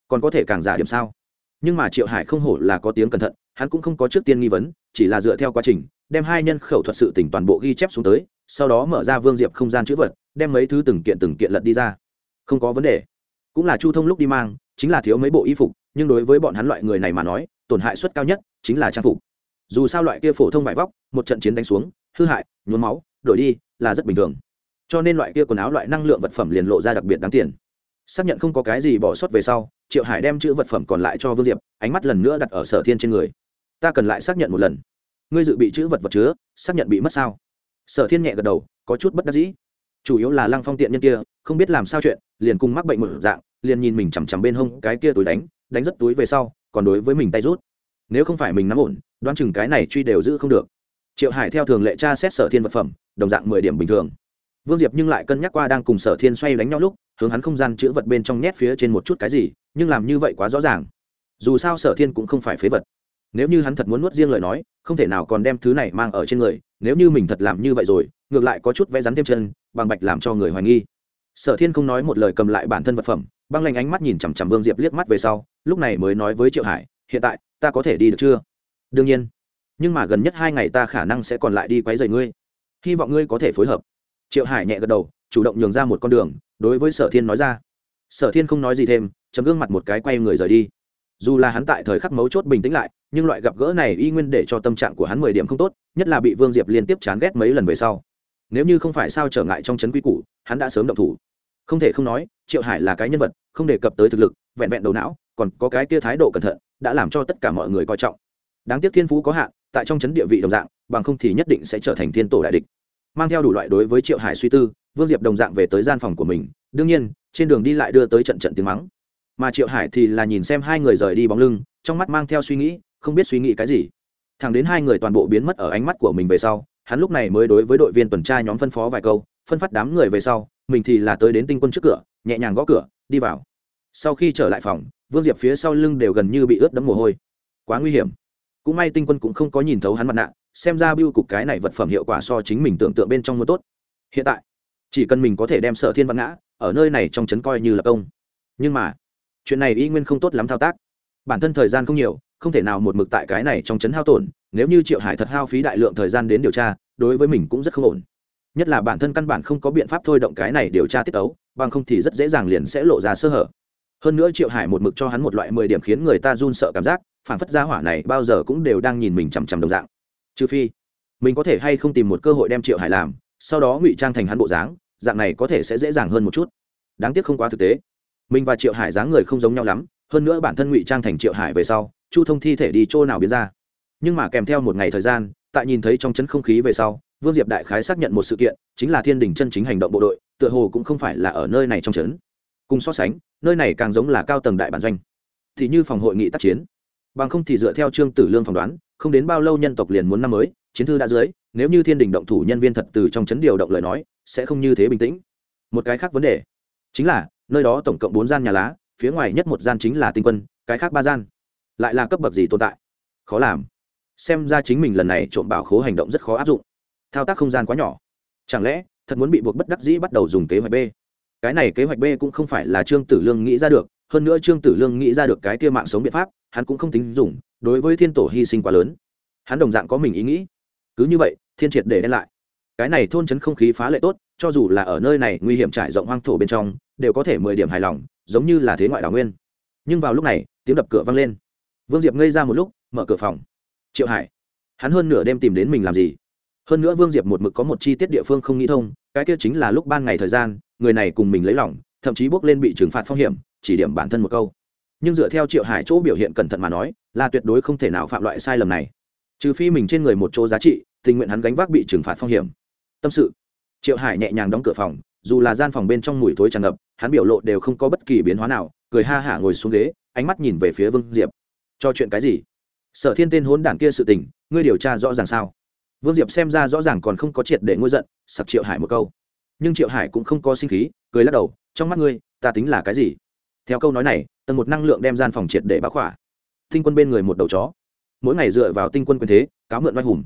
Còn có thể càng giả điểm sao? Nhưng mà triệu hải không hổ là có tiếng cẩn thận hắn cũng không có trước tiên nghi vấn, chỉ là dựa theo quá trình, đem hai nhân khẩu thuật sự tỉnh toàn bộ ghi chép xuống tới, sau đó mở ra vương diệp không gian chữ vật, đem mấy thứ từng kiện từng kiện lật đi ra. Không có vấn đề. Cũng là chu thông lúc đi mang, chính là thiếu mấy bộ y phục, nhưng đối với bọn hắn loại người này mà nói, tổn hại suất cao nhất chính là trang phục. Dù sao loại kia phổ thông vải vóc, một trận chiến đánh xuống, hư hại, nhuốm máu, đổi đi, là rất bình thường. Cho nên loại kia quần áo loại năng lượng vật phẩm liền lộ ra đặc biệt đáng tiền. Xác nhận không có cái gì bỏ sót về sau, triệu hải đem chữ vật phẩm còn lại cho vương diệp, ánh mắt lần nữa đặt ở sở thiên trên người ta cần lại xác nhận một lần. Ngươi dự bị chữ vật vật chứa, xác nhận bị mất sao? Sở thiên nhẹ gật đầu, có chút bất đắc dĩ. Chủ yếu là lăng phong tiện nhân kia, không biết làm sao chuyện, liền cùng mắc bệnh một dạng, liền nhìn mình chằm chằm bên hông cái kia túi đánh đánh rất túi về sau, còn đối với mình tay rút. Nếu không phải mình nắm ổn, đoán chừng cái này truy đều giữ không được. Triệu hải theo thường lệ tra xét sở thiên vật phẩm, đồng dạng mười điểm bình thường. Vương diệp nhưng lại cân nhắc qua đang cùng sở thiên xoay đánh nhau lúc, hướng hắn không gian chữ vật bên trong nhét phía trên một chút cái gì, nhưng làm như vậy quá rõ ràng. Dù sao sở thiên cũng không phải phế vật nếu như hắn thật muốn nuốt riêng lời nói, không thể nào còn đem thứ này mang ở trên người, nếu như mình thật làm như vậy rồi, ngược lại có chút vẽ rắn thêm chân, bằng bạch làm cho người hoài nghi. Sở thiên không nói một lời cầm lại bản thân vật phẩm, băng lanh ánh mắt nhìn chằm chằm vương diệp liếc mắt về sau, lúc này mới nói với triệu hải, hiện tại, ta có thể đi được chưa? Đương nhiên. Nhưng mà gần nhất hai ngày ta khả năng sẽ còn lại đi quấy rầy ngươi. Hy vọng ngươi có thể phối hợp. Triệu hải nhẹ gật đầu, chủ động nhường ra một con đường, đối với sở thiên nói ra. Sở thiên không nói gì thêm, chấm gương mặt một cái quay người rời đi dù là hắn tại thời khắc mấu chốt bình tĩnh lại, nhưng loại gặp gỡ này y nguyên để cho tâm trạng của hắn mười điểm không tốt, nhất là bị vương diệp liên tiếp chán ghét mấy lần về sau. Nếu như không phải sao trở ngại trong c h ấ n quy củ, hắn đã sớm động thủ. Không thể không nói, triệu hải là cái nhân vật, không đề cập tới thực lực, vẹn vẹn đầu não, còn có cái kia thái độ cẩn thận, đã làm cho tất cả mọi người coi trọng. Đáng tiếc thiên phú có hạn, tại trong chấn địa vị đồng dạng, bằng không thì nhất định sẽ trở thành thiên tổ đại địch. Mang theo đủ loại đối với triệu hải suy tư, vương diệp đồng dạng về tới gian phòng của mình. Đương nhiên, trên đường đi lại đưa tới trận trận tiếng mắng mà triệu hải thì là nhìn xem hai người rời đi bóng lưng, trong mắt mang theo suy nghĩ, không biết suy nghĩ cái gì. Thẳng đến hai người toàn bộ biến mất ở ánh mắt của mình về sau, hắn lúc này mới đối với đội viên tuần tra nhóm phân phó vài câu, phân phát đám người về sau, mình thì là tới đến tinh quân trước cửa, nhẹ nhàng gõ cửa, đi vào. Sau khi trở lại phòng, vương diệp phía sau lưng đều gần như bị ướt đẫm mồ hôi. Quá nguy hiểm. Cũng may tinh quân cũng không có nhìn thấu hắn mặt nạ, xem ra biêu cục cái này vật phẩm hiệu quả so chính mình tưởng tượng bên trong mua tốt. Hiện tại, chỉ cần mình có thể đem sở thiên văn ngã ở nơi này trong trấn coi như là công. Nhưng mà chuyện này y nguyên không tốt lắm thao tác. Bản thân thời gian không nhiều, không thể nào một mực tại cái này trong chấn hao tổn, nếu như triệu hải thật hao phí đại lượng thời gian đến điều tra, đối với mình cũng rất không ổn. Nhất là bản thân căn bản không có biện pháp thôi động cái này điều tra tiết ấu bằng không thì rất dễ dàng liền sẽ lộ ra sơ hở. Hơn nữa triệu hải một mực cho hắn một loại mười điểm khiến người ta run sợ cảm giác phản phất gia hỏa này bao giờ cũng đều đang nhìn mình chằm chằm đồng dạng. Trừ phi, mình có thể hay không tìm một cơ hội đem triệu hải làm, sau đó ngụy trang thành hắn bộ dáng, dạng này có thể sẽ dễ dàng hơn một chút. Đáng tiếc không quá thực tế mình và triệu hải dáng người không giống nhau lắm, hơn nữa bản thân ngụy trang thành triệu hải về sau, chu thông thi thể đi chỗ nào biến ra. Nhưng mà kèm theo một ngày thời gian, tại nhìn thấy trong chấn không khí về sau, vương diệp đại khái xác nhận một sự kiện, chính là thiên đình chân chính hành động bộ đội, tựa hồ cũng không phải là ở nơi này trong chấn. Cùng so sánh, nơi này càng giống là cao tầng đại bản doanh. Thì như phòng hội nghị tác chiến. Bằng không thì dựa theo trương tử lương phỏng đoán, không đến bao lâu nhân tộc liền muốn năm mới, chiến thư đã dưới, nếu như thiên đình động thủ nhân viên thật từ trong chấn điều động lời nói, sẽ không như thế bình tĩnh. Một cái khác vấn đề, chính là nơi đó tổng cộng bốn gian nhà lá, phía ngoài nhất một gian chính là tinh quân, cái khác ba gian lại là cấp bậc gì tồn tại? Khó làm. Xem ra chính mình lần này trộm bảo khố hành động rất khó áp dụng. Thao tác không gian quá nhỏ. Chẳng lẽ, thật muốn bị buộc bất đắc dĩ bắt đầu dùng kế hoạch b? Cái này kế hoạch b cũng không phải là trương tử lương nghĩ ra được, hơn nữa trương tử lương nghĩ ra được cái kia mạng sống biện pháp, hắn cũng không tính dùng, đối với thiên tổ hy sinh quá lớn. Hắn đồng dạng có mình ý nghĩ. Cứ như vậy, thiên triệt để đen lại. Cái này thôn chấn không khí phá lệ tốt cho dù là ở nơi này nguy hiểm trải rộng hoang thổ bên trong, đều có thể mười điểm hài lòng, giống như là thế ngoại đảo nguyên. Nhưng vào lúc này, tiếng đập cửa vang lên. Vương diệp ngây ra một lúc, mở cửa phòng. Triệu hải, hắn hơn nửa đêm tìm đến mình làm gì? Hơn nữa vương diệp một mực có một chi tiết địa phương không nghĩ thông, cái kia chính là lúc ban ngày thời gian, người này cùng mình lấy lỏng thậm chí bước lên bị trừng phạt phong hiểm, chỉ điểm bản thân một câu. Nhưng dựa theo triệu hải chỗ biểu hiện cẩn thận mà nói, là tuyệt đối không thể nào phạm loại sai lầm này. Trừ phi mình trên người một chỗ giá trị, tình nguyện hắn gánh vác bị trừng phạt phong hiểm. Tâm sự triệu hải nhẹ nhàng đóng cửa phòng, dù là gian phòng bên trong mùi thối tràn ngập, hắn biểu lộ đều không có bất kỳ biến hóa nào, cười ha hả ngồi xuống ghế, ánh mắt nhìn về phía vương diệp. Cho chuyện cái gì? Sở thiên tên hốn đản kia sự tình, ngươi điều tra rõ ràng sao? Vương diệp xem ra rõ ràng còn không có triệt để ngôi giận, sặc triệu hải một câu. Nhưng triệu hải cũng không có sinh khí, cười lắc đầu, trong mắt ngươi, ta tính là cái gì? Theo câu nói này, tầng một năng lượng đem gian phòng triệt để bá khỏa. Tinh quân bên người một đầu chó. Mỗi ngày dựa vào tinh quân quyền thế, cáo mượn oai hùng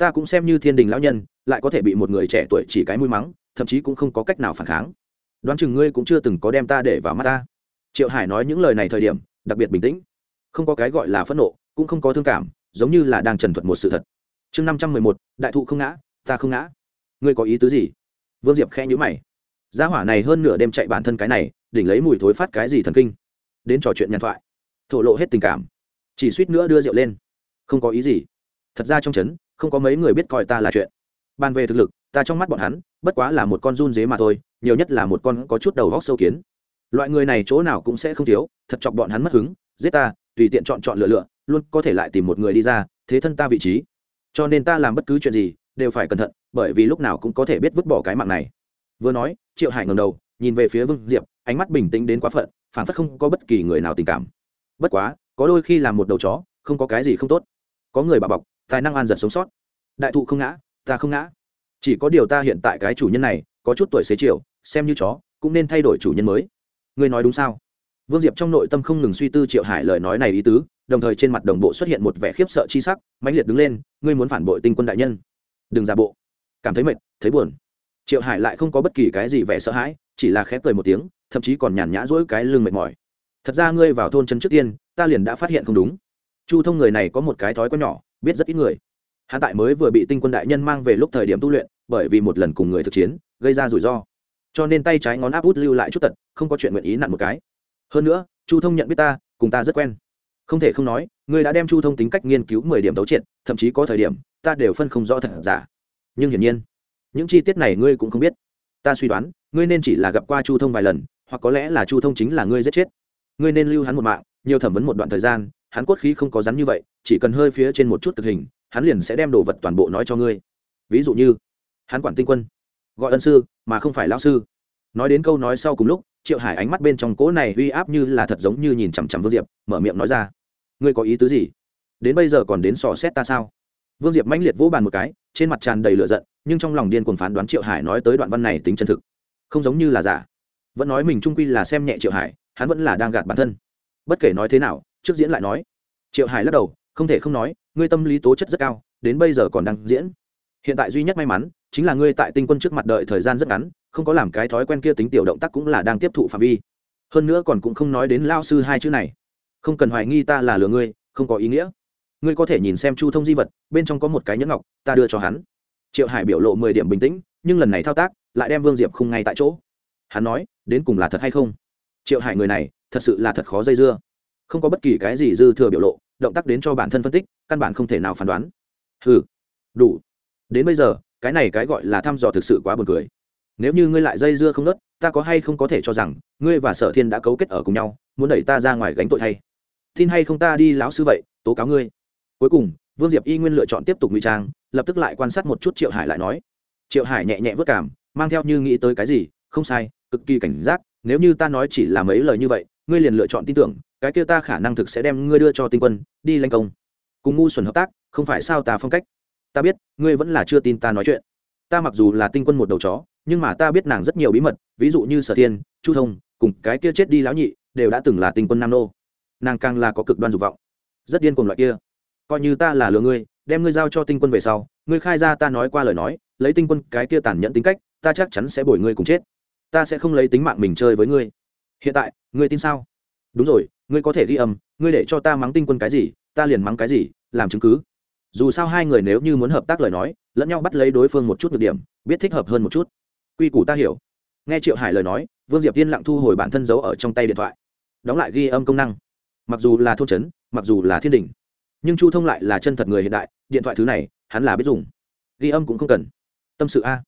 ta cũng xem như thiên đình lão nhân, lại có thể bị một người trẻ tuổi chỉ cái mũi mắng, thậm chí cũng không có cách nào phản kháng. Đoán chừng ngươi cũng chưa từng có đem ta để vào mắt ta. Triệu hải nói những lời này thời điểm, đặc biệt bình tĩnh. Không có cái gọi là phẫn nộ, cũng không có thương cảm, giống như là đang trần thuật một sự thật. Chương năm trăm mười một, đại thụ không ngã, ta không ngã. Ngươi có ý tứ gì? Vương diệp khe nhữ mày. Gia hỏa này hơn nửa đêm chạy bản thân cái này, đỉnh lấy mùi thối phát cái gì thần kinh? Đến trò chuyện nhàn thoại. Thổ lộ hết tình cảm. Chỉ suýt nữa đưa rượu lên. Không có ý gì. Thật ra trong trấn không có mấy người biết coi ta là chuyện. Bàn về thực lực, ta trong mắt bọn hắn, bất quá là một con run dế mà thôi, nhiều nhất là một con có chút đầu góc sâu kiến. Loại người này chỗ nào cũng sẽ không thiếu, thật chọc bọn hắn mất hứng, giết ta, tùy tiện chọn chọn lựa lựa, luôn có thể lại tìm một người đi ra, thế thân ta vị trí. Cho nên ta làm bất cứ chuyện gì, đều phải cẩn thận, bởi vì lúc nào cũng có thể biết vứt bỏ cái mạng này. Vừa nói, triệu hải ngầm đầu, nhìn về phía vương diệp, ánh mắt bình tĩnh đến quá phận, phản phất không có bất kỳ người nào tình cảm. Bất quá, có đôi khi làm một đầu chó, không có cái gì không tốt. Có người bà bọc tài năng an giật sống sót. Đại thụ không ngã, ta không ngã. Chỉ có điều ta hiện tại cái chủ nhân này, có chút tuổi xế chiều, xem như chó, cũng nên thay đổi chủ nhân mới. Ngươi nói đúng sao? Vương diệp trong nội tâm không ngừng suy tư triệu hải lời nói này ý tứ, đồng thời trên mặt đồng bộ xuất hiện một vẻ khiếp sợ chi sắc, mãnh liệt đứng lên, ngươi muốn phản bội tinh quân đại nhân. Đừng giả bộ. Cảm thấy mệt, thấy buồn. Triệu hải lại không có bất kỳ cái gì vẻ sợ hãi, chỉ là khép cười một tiếng, thậm chí còn nhàn nhã rỗi cái lưng mệt mỏi. Thật ra ngươi vào thôn chân trước tiên, ta liền đã phát hiện không đúng. Chu thông người này có một cái thói quen nhỏ biết rất ít người. Hắn tại mới vừa bị tinh quân đại nhân mang về lúc thời điểm tu luyện, bởi vì một lần cùng người thực chiến, gây ra rủi ro. Cho nên tay trái ngón áp út lưu lại chút tật, không có chuyện nguyện ý nặn một cái. Hơn nữa, chu thông nhận biết ta, cùng ta rất quen. Không thể không nói ngươi đã đem chu thông tính cách nghiên cứu mười điểm tấu triệt, thậm chí có thời điểm, ta đều phân không rõ thật giả. Nhưng hiển nhiên, những chi tiết này ngươi cũng không biết. Ta suy đoán, ngươi nên chỉ là gặp qua chu thông vài lần, hoặc có lẽ là chu thông chính là ngươi giết chết. Ngươi nên lưu hắn một mạng, nhiều thẩm vấn một đoạn thời gian, hắn cốt khí không có rắn như vậy chỉ cần hơi phía trên một chút thực hình, hắn liền sẽ đem đồ vật toàn bộ nói cho ngươi. Ví dụ như, hắn quản tinh quân, gọi ân sư, mà không phải lão sư. Nói đến câu nói sau cùng lúc, triệu hải ánh mắt bên trong cỗ này uy áp như là thật giống như nhìn chằm chằm vương diệp, mở miệng nói ra. Ngươi có ý tứ gì? Đến bây giờ còn đến sò xét ta sao? Vương diệp mãnh liệt vỗ bàn một cái, trên mặt tràn đầy lửa giận, nhưng trong lòng điên cuồng phán đoán triệu hải nói tới đoạn văn này tính chân thực. Không giống như là giả. Vẫn nói mình trung quy là xem nhẹ triệu hải, hắn vẫn là đang gạt bản thân. Bất kể nói thế nào, trước diễn lại nói. Triệu hải lắc đầu không thể không nói, ngươi tâm lý tố chất rất cao, đến bây giờ còn đang diễn. Hiện tại duy nhất may mắn, chính là ngươi tại tinh quân trước mặt đợi thời gian rất ngắn, không có làm cái thói quen kia tính tiểu động tác cũng là đang tiếp thụ phạm vi. Hơn nữa còn cũng không nói đến lao sư hai chữ này. Không cần hoài nghi ta là lừa ngươi, không có ý nghĩa. Ngươi có thể nhìn xem chu thông di vật, bên trong có một cái nhẫn ngọc, ta đưa cho hắn. Triệu hải biểu lộ mười điểm bình tĩnh, nhưng lần này thao tác, lại đem vương diệp không ngay tại chỗ. Hắn nói, đến cùng là thật hay không? Triệu hải người này, thật sự là thật khó dây dưa không có bất kỳ cái gì dư thừa biểu lộ động tác đến cho bản thân phân tích căn bản không thể nào phán đoán. Hừ, đủ. Đến bây giờ cái này cái gọi là thăm dò thực sự quá buồn cười. Nếu như ngươi lại dây dưa không nớt ta có hay không có thể cho rằng ngươi và sở thiên đã cấu kết ở cùng nhau muốn đẩy ta ra ngoài gánh tội thay? Tin hay không ta đi lão sư vậy tố cáo ngươi. Cuối cùng vương diệp y nguyên lựa chọn tiếp tục ngụy trang lập tức lại quan sát một chút triệu hải lại nói. Triệu hải nhẹ nhẹ vất cảm mang theo như nghĩ tới cái gì không sai cực kỳ cảnh giác nếu như ta nói chỉ là mấy lời như vậy ngươi liền lựa chọn tin tưởng cái kia ta khả năng thực sẽ đem ngươi đưa cho tinh quân, đi lanh công. Cùng ngu xuẩn hợp tác, không phải sao ta phong cách. Ta biết, ngươi vẫn là chưa tin ta nói chuyện. Ta mặc dù là tinh quân một đầu chó, nhưng mà ta biết nàng rất nhiều bí mật, ví dụ như sở thiên, chu thông, cùng cái kia chết đi lão nhị, đều đã từng là tinh quân nam nô. Nàng càng là có cực đoan dục vọng. Rất điên cuồng loại kia. Coi như ta là lừa ngươi, đem ngươi giao cho tinh quân về sau, ngươi khai ra ta nói qua lời nói, lấy tinh quân cái kia tàn nhẫn tính cách, ta chắc chắn sẽ bồi ngươi cùng chết. Ta sẽ không lấy tính mạng mình chơi với ngươi. Hiện tại, ngươi tin sao? Đúng rồi, ngươi có thể ghi âm, ngươi để cho ta mắng tinh quân cái gì, ta liền mắng cái gì, làm chứng cứ. Dù sao hai người nếu như muốn hợp tác lời nói, lẫn nhau bắt lấy đối phương một chút được điểm, biết thích hợp hơn một chút. Quy củ ta hiểu. Nghe triệu hải lời nói, vương diệp tiên lặng thu hồi bản thân giấu ở trong tay điện thoại. Đóng lại ghi âm công năng. Mặc dù là thôn trấn, mặc dù là thiên đình, nhưng chu thông lại là chân thật người hiện đại, điện thoại thứ này, hắn là biết dùng. Ghi âm cũng không cần. Tâm sự a.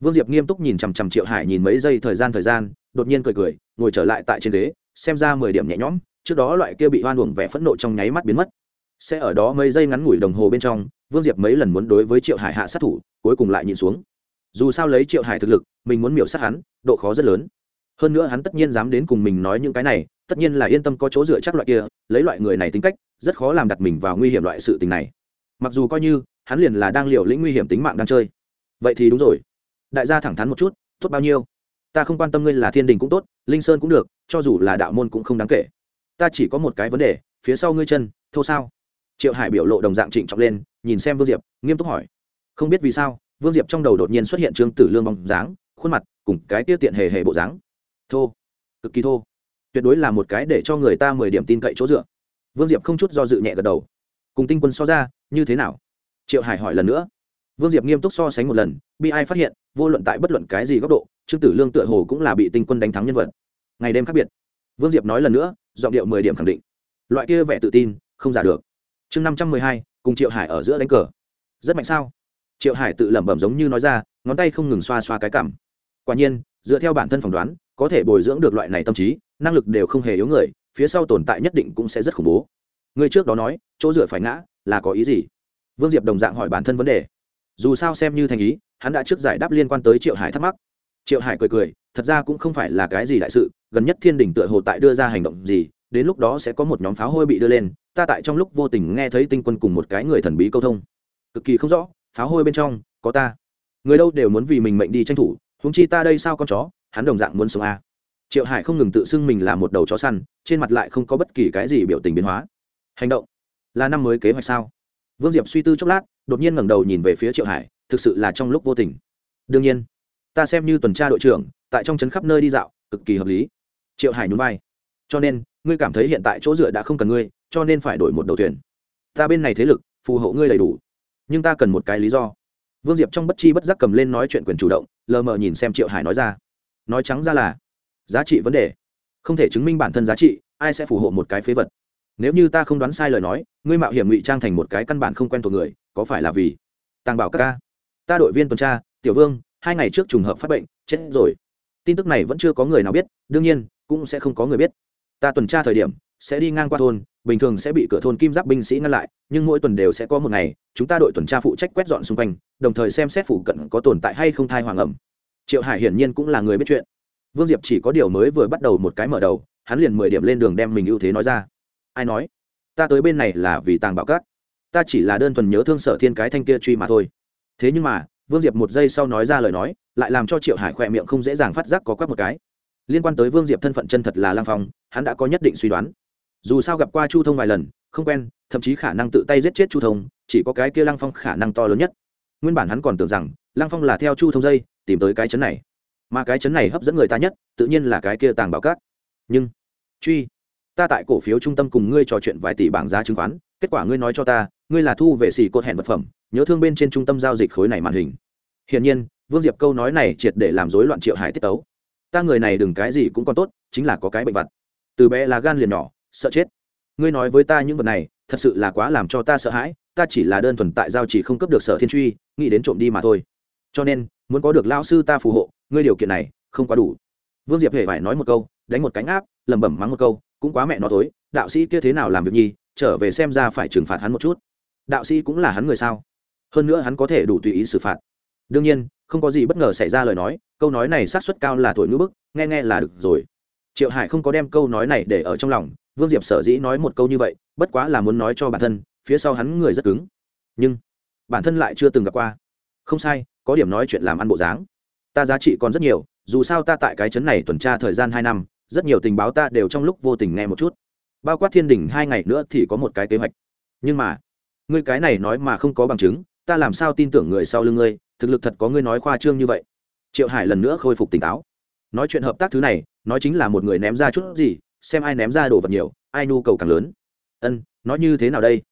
Vương diệp nghiêm túc nhìn chằm chằm triệu hải nhìn mấy giây thời gian thời gian, đột nhiên cười cười, ngồi trở lại tại trên ghế xem ra mười điểm nhẹ nhõm, trước đó loại kia bị hoan uổng vẻ phẫn nộ trong nháy mắt biến mất. Sẽ ở đó mấy giây ngắn ngủi đồng hồ bên trong, vương diệp mấy lần muốn đối với triệu hải hạ sát thủ, cuối cùng lại nhìn xuống. Dù sao lấy triệu hải thực lực, mình muốn miểu sát hắn, độ khó rất lớn. Hơn nữa hắn tất nhiên dám đến cùng mình nói những cái này, tất nhiên là yên tâm có chỗ dựa chắc loại kia, lấy loại người này tính cách, rất khó làm đặt mình vào nguy hiểm loại sự tình này. Mặc dù coi như, hắn liền là đang liều lĩnh nguy hiểm tính mạng đang chơi. Vậy thì đúng rồi. Đại gia thẳng thắn một chút, tốt bao nhiêu? Ta không quan tâm ngươi là thiên đình cũng tốt, linh sơn cũng được, cho dù là đạo môn cũng không đáng kể. Ta chỉ có một cái vấn đề, phía sau ngươi chân, thô sao? Triệu hải biểu lộ đồng dạng trịnh trọng lên, nhìn xem vương diệp, nghiêm túc hỏi. Không biết vì sao, vương diệp trong đầu đột nhiên xuất hiện trương tử lương bóng dáng, khuôn mặt cùng cái tiết tiện hề hề bộ dáng. Thô, cực kỳ thô. Tuyệt đối là một cái để cho người ta mười điểm tin cậy chỗ dựa. Vương diệp không chút do dự nhẹ gật đầu. Cùng tinh quân so ra, như thế nào? Triệu hải hỏi lần nữa. Vương diệp nghiêm túc so sánh một lần bị ai phát hiện, vô luận tại bất luận cái gì góc độ trương tử lương tựa hồ cũng là bị tinh quân đánh thắng nhân vật. Ngày đêm khác biệt, vương diệp nói lần nữa, giọng điệu mười điểm khẳng định. Loại kia vẻ tự tin, không giả được. Chương năm trăm mười hai, cùng triệu hải ở giữa đánh cờ. Rất mạnh sao? Triệu hải tự lẩm bẩm giống như nói ra, ngón tay không ngừng xoa xoa cái cảm. Quả nhiên, dựa theo bản thân phỏng đoán, có thể bồi dưỡng được loại này tâm trí, năng lực đều không hề yếu người, phía sau tồn tại nhất định cũng sẽ rất khủng bố. Người trước đó nói, chỗ dựa phải ngã, là có ý gì? Vương diệp đồng dạng hỏi bản thân vấn đề. Dù sao xem như thành ý, hắn đã trước giải đáp liên quan tới triệu hải thắc mắc triệu hải cười cười, thật ra cũng không phải là cái gì đại sự, gần nhất thiên đình tựa hồ tại đưa ra hành động gì, đến lúc đó sẽ có một nhóm pháo hôi bị đưa lên, ta tại trong lúc vô tình nghe thấy tinh quân cùng một cái người thần bí câu thông. Cực kỳ không rõ, pháo hôi bên trong, có ta. Người đâu đều muốn vì mình mệnh đi tranh thủ húng chi ta đây sao con chó, hắn đồng dạng muốn sống a triệu hải không ngừng tự xưng mình là một đầu chó săn, trên mặt lại không có bất kỳ cái gì biểu tình biến hóa. Hành động? Là năm mới kế hoạch sao? Vương diệp suy tư chốc lát, đột nhiên ngẩng đầu nhìn về phía triệu hải, thực sự là trong lúc vô tình. Đương nhiên ta xem như tuần tra đội trưởng, tại trong trấn khắp nơi đi dạo, cực kỳ hợp lý. Triệu hải nhún vai. Cho nên, ngươi cảm thấy hiện tại chỗ dựa đã không cần ngươi, cho nên phải đổi một đầu thuyền. Ta bên này thế lực, phù hộ ngươi đầy đủ. Nhưng ta cần một cái lý do. Vương diệp trong bất chi bất giác cầm lên nói chuyện quyền chủ động, lờ mờ nhìn xem triệu hải nói ra. Nói trắng ra là, giá trị vấn đề. Không thể chứng minh bản thân giá trị, ai sẽ phù hộ một cái phế vật? Nếu như ta không đoán sai lời nói, ngươi mạo hiểm ngụy trang thành một cái căn bản không quen thuộc người, có phải là vì tàng bảo các ca? Ta đội viên tuần tra, tiểu vương hai ngày trước trùng hợp phát bệnh, chết rồi. Tin tức này vẫn chưa có người nào biết, đương nhiên, cũng sẽ không có người biết. Ta tuần tra thời điểm, sẽ đi ngang qua thôn, bình thường sẽ bị cửa thôn kim giáp binh sĩ ngăn lại, nhưng mỗi tuần đều sẽ có một ngày, chúng ta đội tuần tra phụ trách quét dọn xung quanh, đồng thời xem xét phụ cận có tồn tại hay không thai hoàng ẩm. Triệu hải hiển nhiên cũng là người biết chuyện. Vương diệp chỉ có điều mới vừa bắt đầu một cái mở đầu, hắn liền mười điểm lên đường đem mình ưu thế nói ra. Ai nói? Ta tới bên này là vì tàng bảo cát ta chỉ là đơn thuần nhớ thương sở thiên cái thanh kia truy mà thôi. Thế nhưng mà vương diệp một giây sau nói ra lời nói, lại làm cho triệu hải khỏe miệng không dễ dàng phát giác có quắc một cái. Liên quan tới vương diệp thân phận chân thật là lang phong, hắn đã có nhất định suy đoán. Dù sao gặp qua chu thông vài lần, không quen, thậm chí khả năng tự tay giết chết chu thông, chỉ có cái kia Lang phong khả năng to lớn nhất. Nguyên bản hắn còn tưởng rằng Lang phong là theo chu thông dây, tìm tới cái chấn này. Mà cái chấn này hấp dẫn người ta nhất, tự nhiên là cái kia tàng bảo cát. Nhưng, truy, ta tại cổ phiếu trung tâm cùng ngươi trò chuyện vài tỷ bảng giá chứng khoán kết quả ngươi nói cho ta, ngươi là thu về xì cột hẹn vật phẩm, nhớ thương bên trên trung tâm giao dịch khối này màn hình. Hiển nhiên, vương diệp câu nói này triệt để làm rối loạn triệu hải tiết tấu. Ta người này đừng cái gì cũng còn tốt, chính là có cái bệnh vật. từ bé là gan liền nhỏ, sợ chết. Ngươi nói với ta những vật này, thật sự là quá làm cho ta sợ hãi, ta chỉ là đơn thuần tại giao chỉ không cấp được sở thiên truy, nghĩ đến trộm đi mà thôi. Cho nên, muốn có được lao sư ta phù hộ, ngươi điều kiện này, không quá đủ. Vương diệp hề phải nói một câu, đánh một cánh áp, lẩm bẩm mắng một câu, cũng quá mẹ nó tối đạo sĩ kia thế nào làm việc nhi trở về xem ra phải trừng phạt hắn một chút. Đạo sĩ cũng là hắn người sao? Hơn nữa hắn có thể đủ tùy ý xử phạt. Đương nhiên, không có gì bất ngờ xảy ra lời nói, câu nói này sát suất cao là thổi ngữ bức, nghe nghe là được rồi. Triệu hải không có đem câu nói này để ở trong lòng, vương diệp sở dĩ nói một câu như vậy, bất quá là muốn nói cho bản thân, phía sau hắn người rất cứng. Nhưng, bản thân lại chưa từng gặp qua. Không sai, có điểm nói chuyện làm ăn bộ dáng. Ta giá trị còn rất nhiều, dù sao ta tại cái chấn này tuần tra thời gian hai năm, rất nhiều tình báo ta đều trong lúc vô tình nghe một chút bao quát thiên đình hai ngày nữa thì có một cái kế hoạch. Nhưng mà, ngươi cái này nói mà không có bằng chứng, ta làm sao tin tưởng người sau lưng ngươi, thực lực thật có ngươi nói khoa trương như vậy. Triệu hải lần nữa khôi phục tỉnh táo. Nói chuyện hợp tác thứ này, nói chính là một người ném ra chút gì, xem ai ném ra đồ vật nhiều, ai nhu cầu càng lớn. Ân, nói như thế nào đây?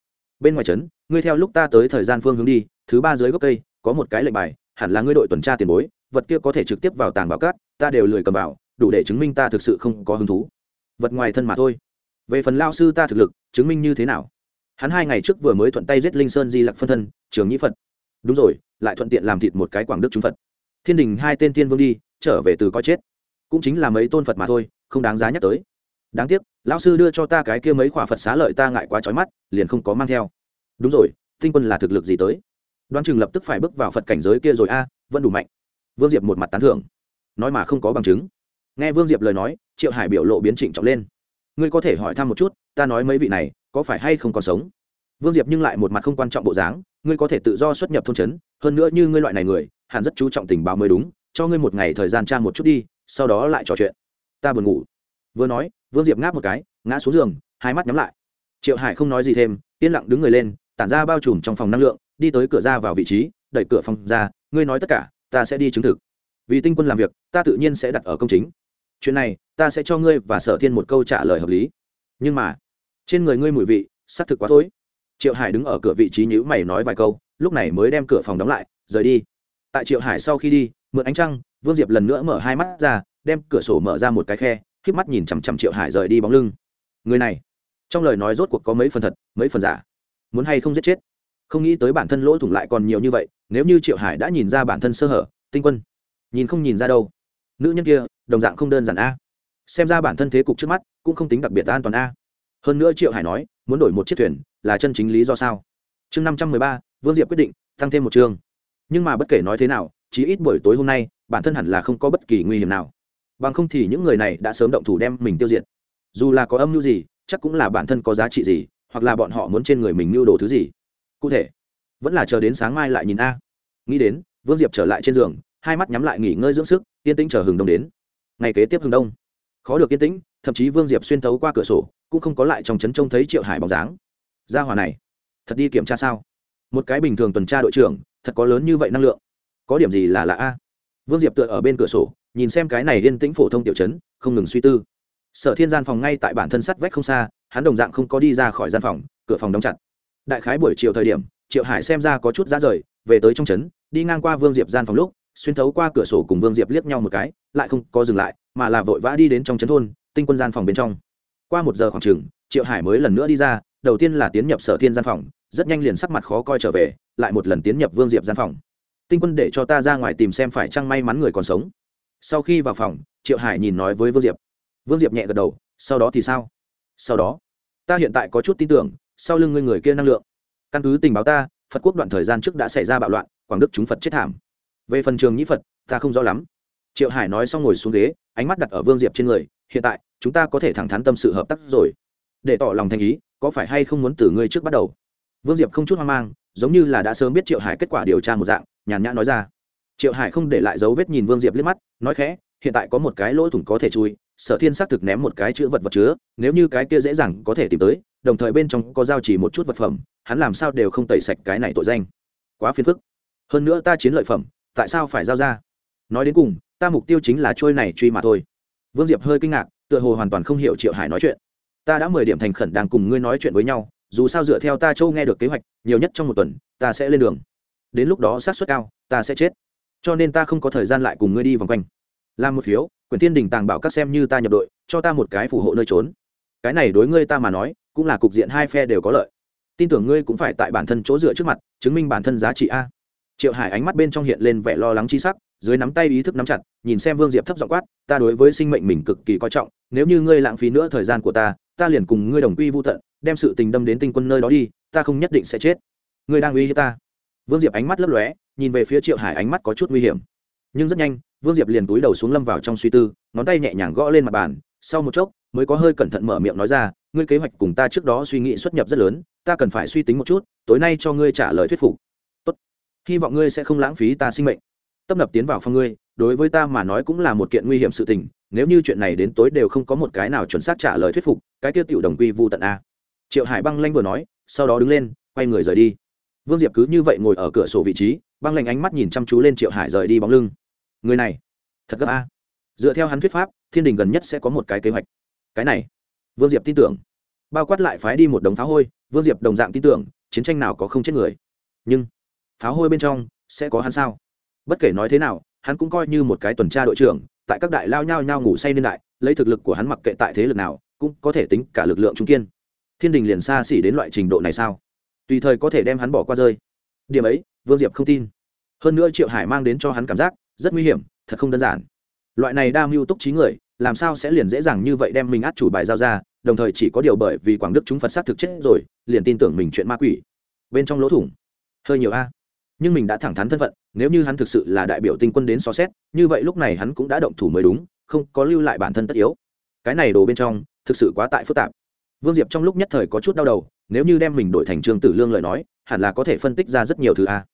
Bên ngoài trấn, ngươi theo lúc ta tới thời gian phương hướng đi, thứ ba dưới gốc cây, có một cái lệnh bài, hẳn là ngươi đội tuần tra tiền bối, vật kia có thể trực tiếp vào tàng bảo cát, ta đều lười cầm vào, đủ để chứng minh ta thực sự không có hứng thú. Vật ngoài thân mà thôi về phần lao sư ta thực lực, chứng minh như thế nào? Hắn hai ngày trước vừa mới thuận tay giết linh sơn di lặc phân thân, trường nhĩ phật. Đúng rồi, lại thuận tiện làm thịt một cái quảng đức chúng phật. Thiên đình hai tên tiên vương đi, trở về từ coi chết. Cũng chính là mấy tôn phật mà thôi, không đáng giá nhắc tới. Đáng tiếc, lão sư đưa cho ta cái kia mấy khỏa phật xá lợi ta ngại quá trói mắt, liền không có mang theo. Đúng rồi, tinh quân là thực lực gì tới? Đoán chừng lập tức phải bước vào phật cảnh giới kia rồi a, vẫn đủ mạnh. Vương diệp một mặt tán thưởng. Nói mà không có bằng chứng. Nghe vương diệp lời nói, triệu hải biểu lộ biến trịnh trọng lên ngươi có thể hỏi thăm một chút, ta nói mấy vị này, có phải hay không còn sống? Vương diệp nhưng lại một mặt không quan trọng bộ dáng, ngươi có thể tự do xuất nhập thôn trấn, hơn nữa như ngươi loại này người, hẳn rất chú trọng tình báo mới đúng, cho ngươi một ngày thời gian tra một chút đi, sau đó lại trò chuyện. Ta buồn ngủ. Vừa nói, vương diệp ngáp một cái, ngã xuống giường, hai mắt nhắm lại. Triệu hải không nói gì thêm, yên lặng đứng người lên, tản ra bao trùm trong phòng năng lượng, đi tới cửa ra vào vị trí, đẩy cửa phòng ra, ngươi nói tất cả, ta sẽ đi chứng thực. Vì tinh quân làm việc, ta tự nhiên sẽ đặt ở công chính chuyện này ta sẽ cho ngươi và sở thiên một câu trả lời hợp lý. Nhưng mà, trên người ngươi mùi vị, xác thực quá thối. Triệu hải đứng ở cửa vị trí nhữ mày nói vài câu, lúc này mới đem cửa phòng đóng lại, rời đi. Tại triệu hải sau khi đi, mượn ánh trăng, vương diệp lần nữa mở hai mắt ra, đem cửa sổ mở ra một cái khe k mắt nhìn chằm chằm triệu hải rời đi bóng lưng. Người này, trong lời nói rốt cuộc có mấy phần thật, mấy phần giả. Muốn hay không giết chết? Không nghĩ tới bản thân lỗ thủng lại còn nhiều như vậy, nếu như triệu hải đã nhìn ra bản thân sơ hở, tinh quân, nhìn không nhìn ra đâu nữ nhân kia, đồng dạng không đơn giản a. Xem ra bản thân thế cục trước mắt cũng không tính đặc biệt an toàn a. Hơn nữa triệu hải nói, muốn đổi một chiếc thuyền là chân chính lý do sao? Chương năm trăm mười ba, vương diệp quyết định, tăng thêm một chương nhưng mà bất kể nói thế nào, chí ít buổi tối hôm nay, bản thân hẳn là không có bất kỳ nguy hiểm nào. Bằng không thì những người này đã sớm động thủ đem mình tiêu diệt. Dù là có âm mưu gì, chắc cũng là bản thân có giá trị gì, hoặc là bọn họ muốn trên người mình mưu đồ thứ gì. Cụ thể, vẫn là chờ đến sáng mai lại nhìn a. Nghĩ đến, vương diệp trở lại trên giường, hai mắt nhắm lại nghỉ ngơi dưỡng sức yên tĩnh chờ hừng đông đến. Ngày kế tiếp hừng đông. Khó được yên tĩnh thậm chí vương diệp xuyên thấu qua cửa sổ cũng không có lại trong trấn trông thấy triệu hải bóng dáng. Ra hòa này thật đi kiểm tra sao? Một cái bình thường tuần tra đội trưởng thật có lớn như vậy năng lượng? Có điểm gì là lạ a? Vương diệp tựa ở bên cửa sổ nhìn xem cái này yên tĩnh phổ thông tiểu trấn, không ngừng suy tư. Sở thiên gian phòng ngay tại bản thân sắt vách không xa hắn đồng dạng không có đi ra khỏi gian phòng cửa phòng đóng chặt. Đại khái buổi chiều thời điểm triệu hải xem ra có chút ra rời về tới trong trấn đi ngang qua vương diệp gian phòng lúc xuyên thấu qua cửa sổ cùng vương diệp liếc nhau một cái, lại không có dừng lại, mà là vội vã đi đến trong trấn thôn, tinh quân gian phòng bên trong. Qua một giờ khoảng chừng, triệu hải mới lần nữa đi ra, đầu tiên là tiến nhập sở thiên gian phòng, rất nhanh liền sắc mặt khó coi trở về, lại một lần tiến nhập vương diệp gian phòng. Tinh quân để cho ta ra ngoài tìm xem phải chăng may mắn người còn sống. Sau khi vào phòng, triệu hải nhìn nói với vương diệp. Vương diệp nhẹ gật đầu, sau đó thì sao? Sau đó. Ta hiện tại có chút tin tưởng, sau lưng ngươi người kia năng lượng. Căn cứ tình báo ta, phật quốc đoạn thời gian trước đã xảy ra bạo loạn, quảng đức chúng phật chết thảm về phần trường nhĩ phật, ta không rõ lắm. Triệu hải nói xong ngồi xuống ghế, ánh mắt đặt ở vương diệp trên người, hiện tại, chúng ta có thể thẳng thắn tâm sự hợp tác rồi. Để tỏ lòng thành ý, có phải hay không muốn từ ngươi trước bắt đầu? Vương diệp không chút hoang mang, giống như là đã sớm biết triệu hải kết quả điều tra một dạng, nhàn nhã nói ra. Triệu hải không để lại dấu vết nhìn vương diệp liếc mắt, nói khẽ, hiện tại có một cái lỗ thủng có thể chui, sở thiên xác thực ném một cái chữ vật vật chứa, nếu như cái kia dễ dàng có thể tìm tới, đồng thời bên trong có giao chỉ một chút vật phẩm, hắn làm sao đều không tẩy sạch cái này tội danh. Quá phiền phức. Hơn nữa ta chiến lợi phẩm tại sao phải giao ra? Nói đến cùng, ta mục tiêu chính là trôi này truy mà thôi. Vương diệp hơi kinh ngạc, tựa hồ hoàn toàn không hiểu triệu hải nói chuyện. Ta đã mười điểm thành khẩn đang cùng ngươi nói chuyện với nhau, dù sao dựa theo ta châu nghe được kế hoạch, nhiều nhất trong một tuần, ta sẽ lên đường. Đến lúc đó sát suất cao, ta sẽ chết. Cho nên ta không có thời gian lại cùng ngươi đi vòng quanh. Làm một phiếu, quyền thiên đình tàng bảo các xem như ta nhập đội, cho ta một cái phù hộ nơi trốn. Cái này đối ngươi ta mà nói, cũng là cục diện hai phe đều có lợi. Tin tưởng ngươi cũng phải tại bản thân chỗ dựa trước mặt, chứng minh bản thân giá trị a triệu hải ánh mắt bên trong hiện lên vẻ lo lắng chi sắc, dưới nắm tay ý thức nắm chặt, nhìn xem vương diệp thấp giọng quát, ta đối với sinh mệnh mình cực kỳ coi trọng, nếu như ngươi lãng phí nữa thời gian của ta ta liền cùng ngươi đồng quy vô tận, đem sự tình đâm đến tinh quân nơi đó đi, ta không nhất định sẽ chết. Ngươi đang uy hiếp ta? Vương diệp ánh mắt lấp lóe, nhìn về phía triệu hải ánh mắt có chút nguy hiểm. Nhưng rất nhanh, vương diệp liền túi đầu xuống lâm vào trong suy tư, ngón tay nhẹ nhàng gõ lên mặt bàn, sau một chốc, mới có hơi cẩn thận mở miệng nói ra, ngươi kế hoạch cùng ta trước đó suy nghĩ xuất nhập rất lớn, ta cần phải suy tính một chút, tối nay cho ngươi trả lời thuyết phục hy vọng ngươi sẽ không lãng phí ta sinh mệnh. Tấp nập tiến vào phong ngươi, đối với ta mà nói cũng là một kiện nguy hiểm sự tình, nếu như chuyện này đến tối đều không có một cái nào chuẩn xác trả lời thuyết phục, cái tiêu tiểu đồng quy vu tận a. Triệu hải băng lanh vừa nói, sau đó đứng lên, quay người rời đi. Vương diệp cứ như vậy ngồi ở cửa sổ vị trí, băng lanh ánh mắt nhìn chăm chú lên triệu hải rời đi bóng lưng. Người này, thật gấp a. Dựa theo hắn thuyết pháp, thiên đình gần nhất sẽ có một cái kế hoạch. Cái này, vương diệp tin tưởng. Bao quát lại phái đi một đống pháo hôi, vương diệp đồng dạng tin tưởng, chiến tranh nào có không chết người. Nhưng pháo hôi bên trong, sẽ có hắn sao? Bất kể nói thế nào, hắn cũng coi như một cái tuần tra đội trưởng, tại các đại lao nhao nhao ngủ say niên đại, lấy thực lực của hắn mặc kệ tại thế lực nào, cũng có thể tính cả lực lượng trung kiên. Thiên đình liền xa xỉ đến loại trình độ này sao? Tùy thời có thể đem hắn bỏ qua rơi. Điểm ấy, vương diệp không tin. Hơn nữa triệu hải mang đến cho hắn cảm giác, rất nguy hiểm, thật không đơn giản. Loại này đa mưu túc trí người, làm sao sẽ liền dễ dàng như vậy đem mình át chủ bài giao ra, đồng thời chỉ có điều bởi vì quảng đức chúng phật sát thực chết rồi, liền tin tưởng mình chuyện ma quỷ. Bên trong lỗ thủng. Hơi nhiều a nhưng mình đã thẳng thắn thân phận, nếu như hắn thực sự là đại biểu tinh quân đến so xét, như vậy lúc này hắn cũng đã động thủ mới đúng, không có lưu lại bản thân tất yếu. Cái này đồ bên trong, thực sự quá tại phức tạp. Vương diệp trong lúc nhất thời có chút đau đầu, nếu như đem mình đổi thành trương tử lương lời nói, hẳn là có thể phân tích ra rất nhiều thứ a.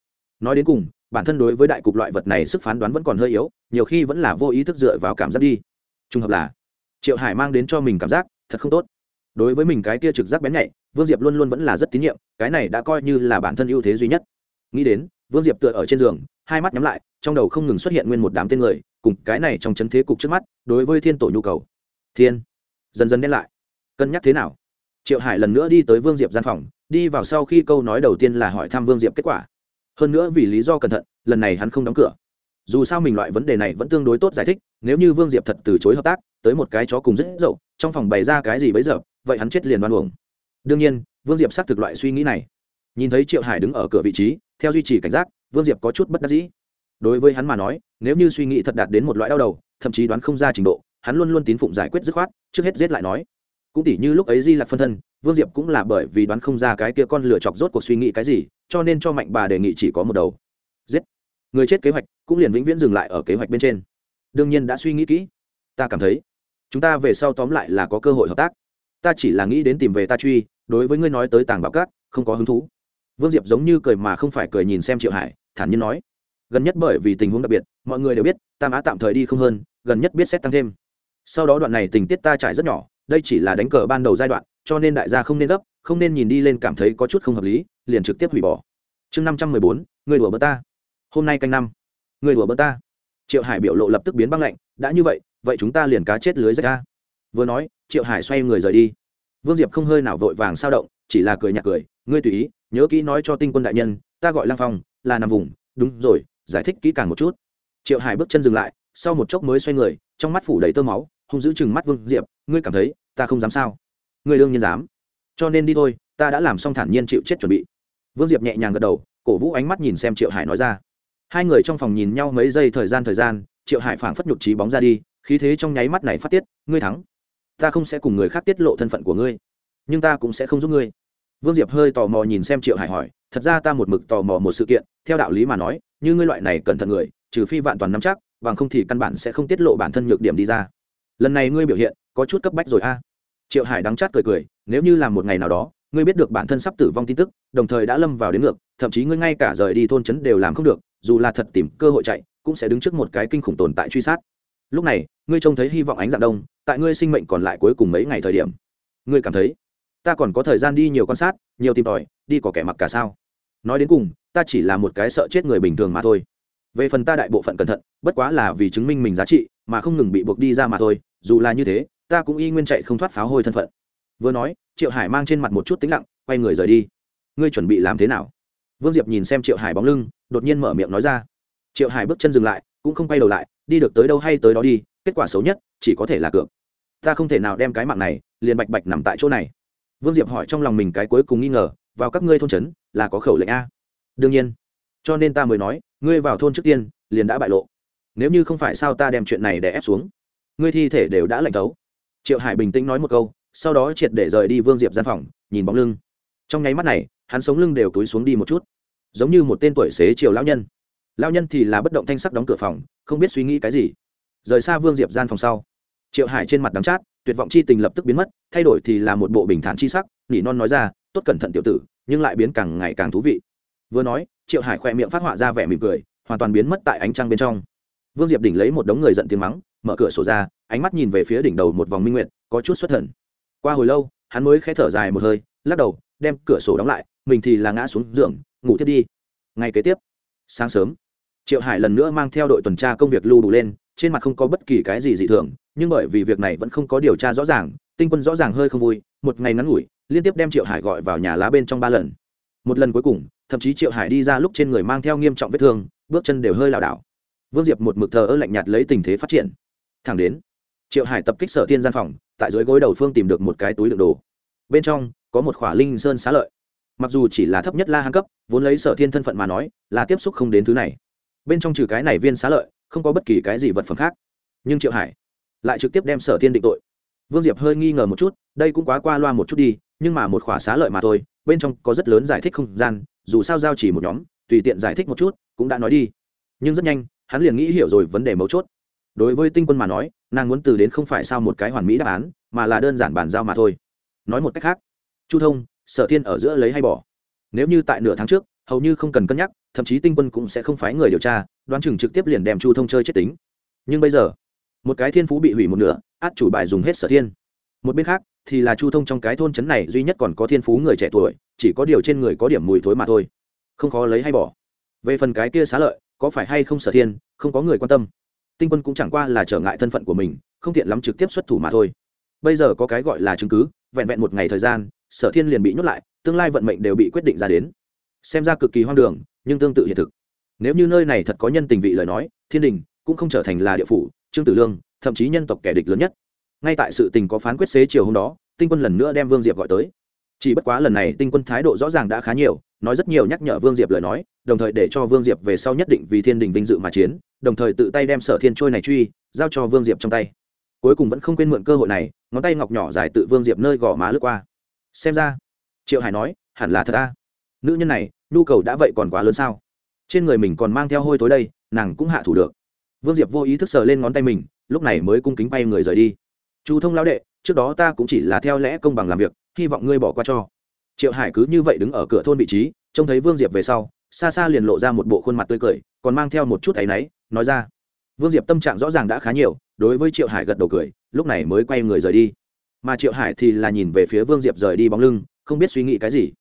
Nói đến cùng, bản thân đối với đại cục loại vật này sức phán đoán vẫn còn hơi yếu, nhiều khi vẫn là vô ý thức dựa vào cảm giác đi. Trùng hợp là, triệu hải mang đến cho mình cảm giác, thật không tốt. Đối với mình cái kia trực giác bén nhạy, vương diệp luôn luôn vẫn là rất tín nhiệm, cái này đã coi như là bản thân ưu thế duy nhất nghĩ đến, vương diệp tựa ở trên giường, hai mắt nhắm lại, trong đầu không ngừng xuất hiện nguyên một đám tên người, cùng cái này trong chấn thế cục trước mắt, đối với thiên tổ nhu cầu. Thiên, dần dần đen lại. Cân nhắc thế nào? Triệu hải lần nữa đi tới vương diệp gian phòng, đi vào sau khi câu nói đầu tiên là hỏi thăm vương diệp kết quả. Hơn nữa vì lý do cẩn thận, lần này hắn không đóng cửa. Dù sao mình loại vấn đề này vẫn tương đối tốt giải thích, nếu như vương diệp thật từ chối hợp tác, tới một cái chó cùng rất dậu, trong phòng bày ra cái gì bấy giờ, vậy hắn chết liền đoan uổng. Đương nhiên, vương diệp xác thực loại suy nghĩ này. Nhìn thấy triệu hải đứng ở cửa vị trí theo duy trì cảnh giác, vương diệp có chút bất đắc dĩ. Đối với hắn mà nói, nếu như suy nghĩ thật đạt đến một loại đau đầu, thậm chí đoán không ra trình độ, hắn luôn luôn tín phụng giải quyết dứt khoát, trước hết giết lại nói. Cũng tỉ như lúc ấy di lạc phân thân, vương diệp cũng là bởi vì đoán không ra cái kia con lửa chọc rốt cuộc suy nghĩ cái gì, cho nên cho mạnh bà đề nghị chỉ có một đầu. Giết. Người chết kế hoạch, cũng liền vĩnh viễn dừng lại ở kế hoạch bên trên. Đương nhiên đã suy nghĩ kỹ. Ta cảm thấy, chúng ta về sau tóm lại là có cơ hội hợp tác. Ta chỉ là nghĩ đến tìm về ta truy, đối với ngươi nói tới tàng bảo cát không có hứng thú vương diệp giống như cười mà không phải cười nhìn xem triệu hải, thản nhiên nói. Gần nhất bởi vì tình huống đặc biệt, mọi người đều biết, tam á tạm thời đi không hơn, gần nhất biết xét tăng thêm. Sau đó đoạn này tình tiết ta trải rất nhỏ, đây chỉ là đánh cờ ban đầu giai đoạn, cho nên đại gia không nên gấp, không nên nhìn đi lên cảm thấy có chút không hợp lý, liền trực tiếp hủy bỏ. Chương năm trăm mười bốn, người đùa bơ ta. Hôm nay canh năm, người đùa bơ ta. Triệu hải biểu lộ lập tức biến băng lạnh, đã như vậy vậy chúng ta liền cá chết lưới rách ra. Vừa nói, triệu hải xoay người rời đi. Vương diệp không hơi nào vội vàng sao động, chỉ là cười nhạt cười ngươi tùy ý, nhớ kỹ nói cho tinh quân đại nhân, ta gọi lang phong, là nằm vùng, đúng rồi, giải thích kỹ càng một chút. Triệu hải bước chân dừng lại, sau một chốc mới xoay người, trong mắt phủ đầy tơ máu, hung giữ chừng mắt vương diệp, ngươi cảm thấy, ta không dám sao? Ngươi đương nhiên dám. Cho nên đi thôi, ta đã làm xong thản nhiên chịu chết chuẩn bị. Vương diệp nhẹ nhàng gật đầu, cổ vũ ánh mắt nhìn xem triệu hải nói ra. Hai người trong phòng nhìn nhau mấy giây thời gian thời gian, triệu hải phảng phất nhục trí bóng ra đi, khí thế trong nháy mắt này phát tiết, ngươi thắng. Ta không sẽ cùng người khác tiết lộ thân phận của ngươi, nhưng ta cũng sẽ không giúp ngươi vương diệp hơi tò mò nhìn xem triệu hải hỏi, thật ra ta một mực tò mò một sự kiện, theo đạo lý mà nói, như ngươi loại này cẩn thận người, trừ phi vạn toàn nắm chắc, bằng không thì căn bản sẽ không tiết lộ bản thân nhược điểm đi ra. Lần này ngươi biểu hiện, có chút cấp bách rồi a. Triệu hải đắng chát cười cười, nếu như là một ngày nào đó, ngươi biết được bản thân sắp tử vong tin tức, đồng thời đã lâm vào đến ngược, thậm chí ngươi ngay cả rời đi thôn trấn đều làm không được, dù là thật tìm cơ hội chạy, cũng sẽ đứng trước một cái kinh khủng tồn tại truy sát. Lúc này, ngươi trông thấy hy vọng ánh dạng đông, tại ngươi sinh mệnh còn lại cuối cùng mấy ngày thời điểm, ngươi cảm thấy ta còn có thời gian đi nhiều quan sát, nhiều tìm tòi, đi có kẻ mặc cả sao. Nói đến cùng, ta chỉ là một cái sợ chết người bình thường mà thôi. Về phần ta đại bộ phận cẩn thận, bất quá là vì chứng minh mình giá trị, mà không ngừng bị buộc đi ra mà thôi, dù là như thế, ta cũng y nguyên chạy không thoát pháo hôi thân phận. Vừa nói, triệu hải mang trên mặt một chút tính lặng, quay người rời đi. Ngươi chuẩn bị làm thế nào? Vương diệp nhìn xem triệu hải bóng lưng, đột nhiên mở miệng nói ra. Triệu hải bước chân dừng lại, cũng không quay đầu lại, đi được tới đâu hay tới đó đi, kết quả xấu nhất, chỉ có thể là cược. Ta không thể nào đem cái mạng này, liền bạch bạch nằm tại chỗ này vương diệp hỏi trong lòng mình cái cuối cùng nghi ngờ, vào các ngươi thôn trấn, là có khẩu lệnh a. Đương nhiên. Cho nên ta mới nói, ngươi vào thôn trước tiên, liền đã bại lộ. Nếu như không phải sao ta đem chuyện này để ép xuống. Ngươi thi thể đều đã lạnh tấu. Triệu hải bình tĩnh nói một câu, sau đó triệt để rời đi vương diệp gian phòng, nhìn bóng lưng. Trong nháy mắt này, hắn sống lưng đều túi xuống đi một chút. Giống như một tên tuổi xế chiều lão nhân. Lão nhân thì là bất động thanh sắc đóng cửa phòng, không biết suy nghĩ cái gì. Rời xa vương diệp gian phòng sau, triệu hải trên mặt đắng chát tuyệt vọng chi tình lập tức biến mất, thay đổi thì là một bộ bình thản chi sắc, nỉ non nói ra, tốt cẩn thận tiểu tử, nhưng lại biến càng ngày càng thú vị. Vừa nói, triệu hải khoe miệng phát họa ra vẻ mỉm cười, hoàn toàn biến mất tại ánh trăng bên trong. Vương diệp đỉnh lấy một đống người giận tiếng mắng, mở cửa sổ ra, ánh mắt nhìn về phía đỉnh đầu một vòng minh nguyệt, có chút xuất thần. Qua hồi lâu, hắn mới khẽ thở dài một hơi, lắc đầu, đem cửa sổ đóng lại, mình thì là ngã xuống giường, ngủ thiết đi. Ngay kế tiếp, sáng sớm, triệu hải lần nữa mang theo đội tuần tra công việc lưu đủ lên trên mặt không có bất kỳ cái gì dị thường, nhưng bởi vì việc này vẫn không có điều tra rõ ràng, tinh quân rõ ràng hơi không vui, một ngày ngắn ngủi, liên tiếp đem triệu hải gọi vào nhà lá bên trong ba lần. Một lần cuối cùng, thậm chí triệu hải đi ra lúc trên người mang theo nghiêm trọng vết thương, bước chân đều hơi lảo đảo. Vương diệp một mực thờ ơ lạnh nhạt lấy tình thế phát triển. Thẳng đến, triệu hải tập kích sở thiên gian phòng, tại dưới gối đầu phương tìm được một cái túi đựng đồ. Bên trong, có một khỏa linh sơn xá lợi. Mặc dù chỉ là thấp nhất la hăng cấp, vốn lấy sở thiên thân phận mà nói, là tiếp xúc không đến thứ này. Bên trong trừ cái này viên xá lợi không có bất kỳ cái gì vật phẩm khác. Nhưng triệu hải lại trực tiếp đem sở thiên định tội. Vương diệp hơi nghi ngờ một chút, đây cũng quá qua loa một chút đi, nhưng mà một khỏa xá lợi mà thôi, bên trong có rất lớn giải thích không gian, dù sao giao chỉ một nhóm, tùy tiện giải thích một chút, cũng đã nói đi. Nhưng rất nhanh, hắn liền nghĩ hiểu rồi vấn đề mấu chốt. Đối với tinh quân mà nói, nàng muốn từ đến không phải sao một cái hoàn mỹ đáp án, mà là đơn giản bàn giao mà thôi. Nói một cách khác, chu thông, sở thiên ở giữa lấy hay bỏ? Nếu như tại nửa tháng trước, hầu như không cần cân nhắc, thậm chí tinh quân cũng sẽ không phái người điều tra đoán chừng trực tiếp liền đem chu thông chơi chết tính. Nhưng bây giờ, một cái thiên phú bị hủy một nửa, át chủ bài dùng hết sở thiên. Một bên khác, thì là chu thông trong cái thôn trấn này duy nhất còn có thiên phú người trẻ tuổi, chỉ có điều trên người có điểm mùi thối mà thôi. Không khó lấy hay bỏ. Về phần cái kia xá lợi, có phải hay không sở thiên, không có người quan tâm. Tinh quân cũng chẳng qua là trở ngại thân phận của mình, không tiện lắm trực tiếp xuất thủ mà thôi. Bây giờ có cái gọi là chứng cứ, vẹn vẹn một ngày thời gian, sở thiên liền bị nhốt lại, tương lai vận mệnh đều bị quyết định ra đến. Xem ra cực kỳ hoang đường, nhưng tương tự hiện thực nếu như nơi này thật có nhân tình vị lời nói, thiên đình cũng không trở thành là địa phủ, trương tử lương, thậm chí nhân tộc kẻ địch lớn nhất. Ngay tại sự tình có phán quyết xế chiều hôm đó, tinh quân lần nữa đem vương diệp gọi tới. Chỉ bất quá lần này tinh quân thái độ rõ ràng đã khá nhiều, nói rất nhiều nhắc nhở vương diệp lời nói, đồng thời để cho vương diệp về sau nhất định vì thiên đình vinh dự mà chiến, đồng thời tự tay đem sở thiên trôi này truy, giao cho vương diệp trong tay. Cuối cùng vẫn không quên mượn cơ hội này, ngón tay ngọc nhỏ dài tự vương diệp nơi gò má lướt qua. Xem ra, triệu hải nói, hẳn là thật ta nữ nhân này, nhu cầu đã vậy còn quá lớn sao? Trên người mình còn mang theo hôi tối đây, nàng cũng hạ thủ được. Vương diệp vô ý thức sờ lên ngón tay mình, lúc này mới cung kính bay người rời đi. Chu thông lao đệ, trước đó ta cũng chỉ là theo lẽ công bằng làm việc, hy vọng ngươi bỏ qua cho. Triệu hải cứ như vậy đứng ở cửa thôn vị trí, trông thấy vương diệp về sau, xa xa liền lộ ra một bộ khuôn mặt tươi cười, còn mang theo một chút áy náy, nói ra. Vương diệp tâm trạng rõ ràng đã khá nhiều, đối với triệu hải gật đầu cười, lúc này mới quay người rời đi. Mà triệu hải thì là nhìn về phía vương diệp rời đi bóng lưng, không biết suy nghĩ cái gì.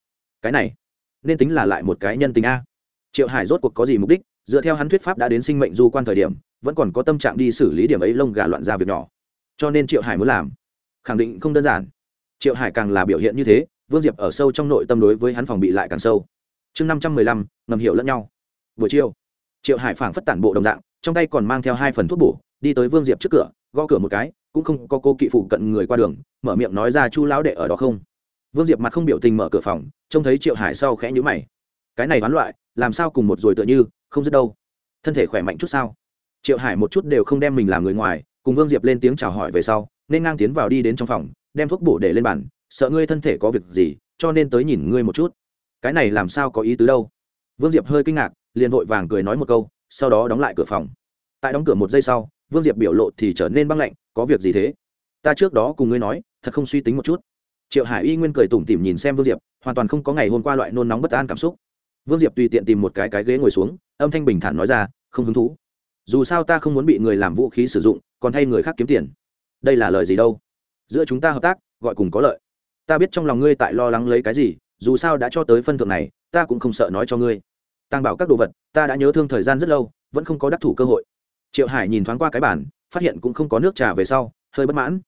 Cái này, nên tính là lại một cái nhân tình a triệu hải rốt cuộc có gì mục đích? Dựa theo hắn thuyết pháp đã đến sinh mệnh du quan thời điểm, vẫn còn có tâm trạng đi xử lý điểm ấy lông gà loạn ra việc nhỏ. Cho nên triệu hải muốn làm. Khẳng định không đơn giản. Triệu hải càng là biểu hiện như thế, vương diệp ở sâu trong nội tâm đối với hắn phòng bị lại càng sâu. Chương năm trăm mười lăm, ngầm hiểu lẫn nhau. Buổi chiều, triệu hải phảng phất tản bộ đồng dạng, trong tay còn mang theo hai phần thuốc bổ, đi tới vương diệp trước cửa, gõ cửa một cái, cũng không có cô kỵ phụ cận người qua đường, mở miệng nói ra chu lão đệ ở đó không? Vương diệp mặt không biểu tình mở cửa phòng, trông thấy triệu hải sau khẽ nhữ mày cái này đoán loại, làm sao cùng một rồi tựa như, không dứt đâu. Thân thể khỏe mạnh chút sao? Triệu hải một chút đều không đem mình làm người ngoài, cùng vương diệp lên tiếng chào hỏi về sau, nên ngang tiến vào đi đến trong phòng, đem thuốc bổ để lên bàn, sợ ngươi thân thể có việc gì, cho nên tới nhìn ngươi một chút. Cái này làm sao có ý tứ đâu? Vương diệp hơi kinh ngạc, liền vội vàng cười nói một câu, sau đó đóng lại cửa phòng. Tại đóng cửa một giây sau, vương diệp biểu lộ thì trở nên băng lạnh, có việc gì thế? Ta trước đó cùng ngươi nói, thật không suy tính một chút. Triệu hải y nguyên cười tủm tỉm nhìn xem vương diệp, hoàn toàn không có ngày hôm qua loại nôn nóng bất an cảm xúc vương diệp tùy tiện tìm một cái cái ghế ngồi xuống, âm thanh bình thản nói ra, không hứng thú. Dù sao ta không muốn bị người làm vũ khí sử dụng, còn thay người khác kiếm tiền. Đây là lời gì đâu? Giữa chúng ta hợp tác, gọi cùng có lợi. Ta biết trong lòng ngươi tại lo lắng lấy cái gì, dù sao đã cho tới phân thượng này, ta cũng không sợ nói cho ngươi. Tăng bảo các đồ vật, ta đã nhớ thương thời gian rất lâu, vẫn không có đắc thủ cơ hội. Triệu hải nhìn thoáng qua cái bản phát hiện cũng không có nước trà về sau, hơi bất mãn.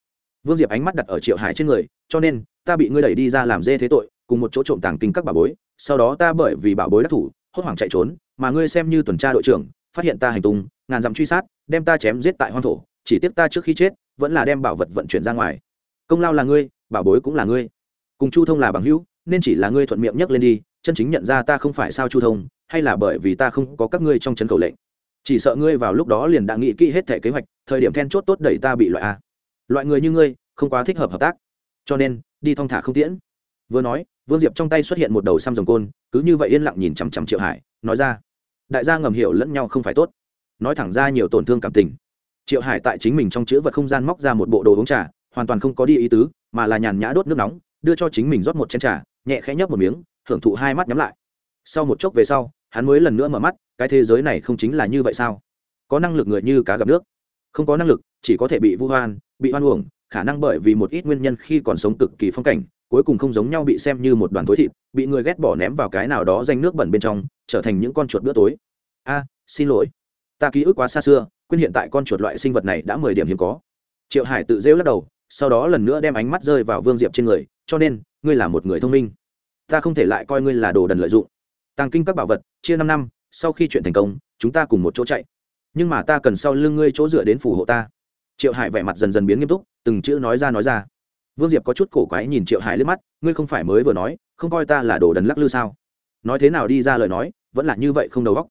Vương diệp ánh mắt đặt ở triệu hải trên người, cho nên, ta bị ngươi đẩy đi ra làm dê thế tội cùng một chỗ trộm tàng kinh các bảo bối, sau đó ta bởi vì bảo bối đắc thủ, hốt hoảng chạy trốn, mà ngươi xem như tuần tra đội trưởng, phát hiện ta hành tung, ngàn dặm truy sát, đem ta chém giết tại hoang thổ, chỉ tiếp ta trước khi chết, vẫn là đem bảo vật vận chuyển ra ngoài. Công lao là ngươi, bảo bối cũng là ngươi. Cùng chu thông là bằng hữu, nên chỉ là ngươi thuận miệng nhấc lên đi, chân chính nhận ra ta không phải sao chu thông, hay là bởi vì ta không có các ngươi trong chân cầu lệnh. Chỉ sợ ngươi vào lúc đó liền đã nghĩ kỹ hết thẻ kế hoạch, thời điểm then chốt tốt đẩy ta bị loại a. Loại người như ngươi, không quá thích hợp hợp tác. Cho nên, đi thong thả không tiễn vừa nói, vương diệp trong tay xuất hiện một đầu xăm rồng côn, cứ như vậy yên lặng nhìn chằm chằm triệu hải, nói ra, đại gia ngầm hiểu lẫn nhau không phải tốt. Nói thẳng ra nhiều tổn thương cảm tình. Triệu hải tại chính mình trong chữ vật không gian móc ra một bộ đồ uống trà, hoàn toàn không có đi ý tứ, mà là nhàn nhã đốt nước nóng, đưa cho chính mình rót một chén trà, nhẹ khẽ nhấp một miếng hưởng thụ hai mắt nhắm lại. Sau một chốc về sau, hắn mới lần nữa mở mắt, cái thế giới này không chính là như vậy sao? Có năng lực người như cá gặp nước. Không có năng lực, chỉ có thể bị vu hoan, bị hoan uổng, khả năng bởi vì một ít nguyên nhân khi còn sống cực kỳ phong cảnh cuối cùng không giống nhau bị xem như một đoàn thối thịt, bị người ghét bỏ ném vào cái nào đó danh nước bẩn bên trong, trở thành những con chuột bữa tối. A, xin lỗi. Ta ký ức quá xa xưa, quên hiện tại con chuột loại sinh vật này đã mười điểm hiếm có. Triệu hải tự rêu lắc đầu, sau đó lần nữa đem ánh mắt rơi vào vương diệp trên người, cho nên, ngươi là một người thông minh. Ta không thể lại coi ngươi là đồ đần lợi dụng. Tàng kinh các bảo vật, chia năm năm, sau khi chuyện thành công, chúng ta cùng một chỗ chạy. Nhưng mà ta cần sau lưng ngươi chỗ dựa đến phù hộ ta. Triệu hải vẻ mặt dần dần biến nghiêm túc, từng chữ nói ra nói ra vương diệp có chút cổ quái nhìn triệu hải lên mắt, ngươi không phải mới vừa nói, không coi ta là đồ đần lắc lư sao? Nói thế nào đi ra lời nói, vẫn là như vậy không đầu góc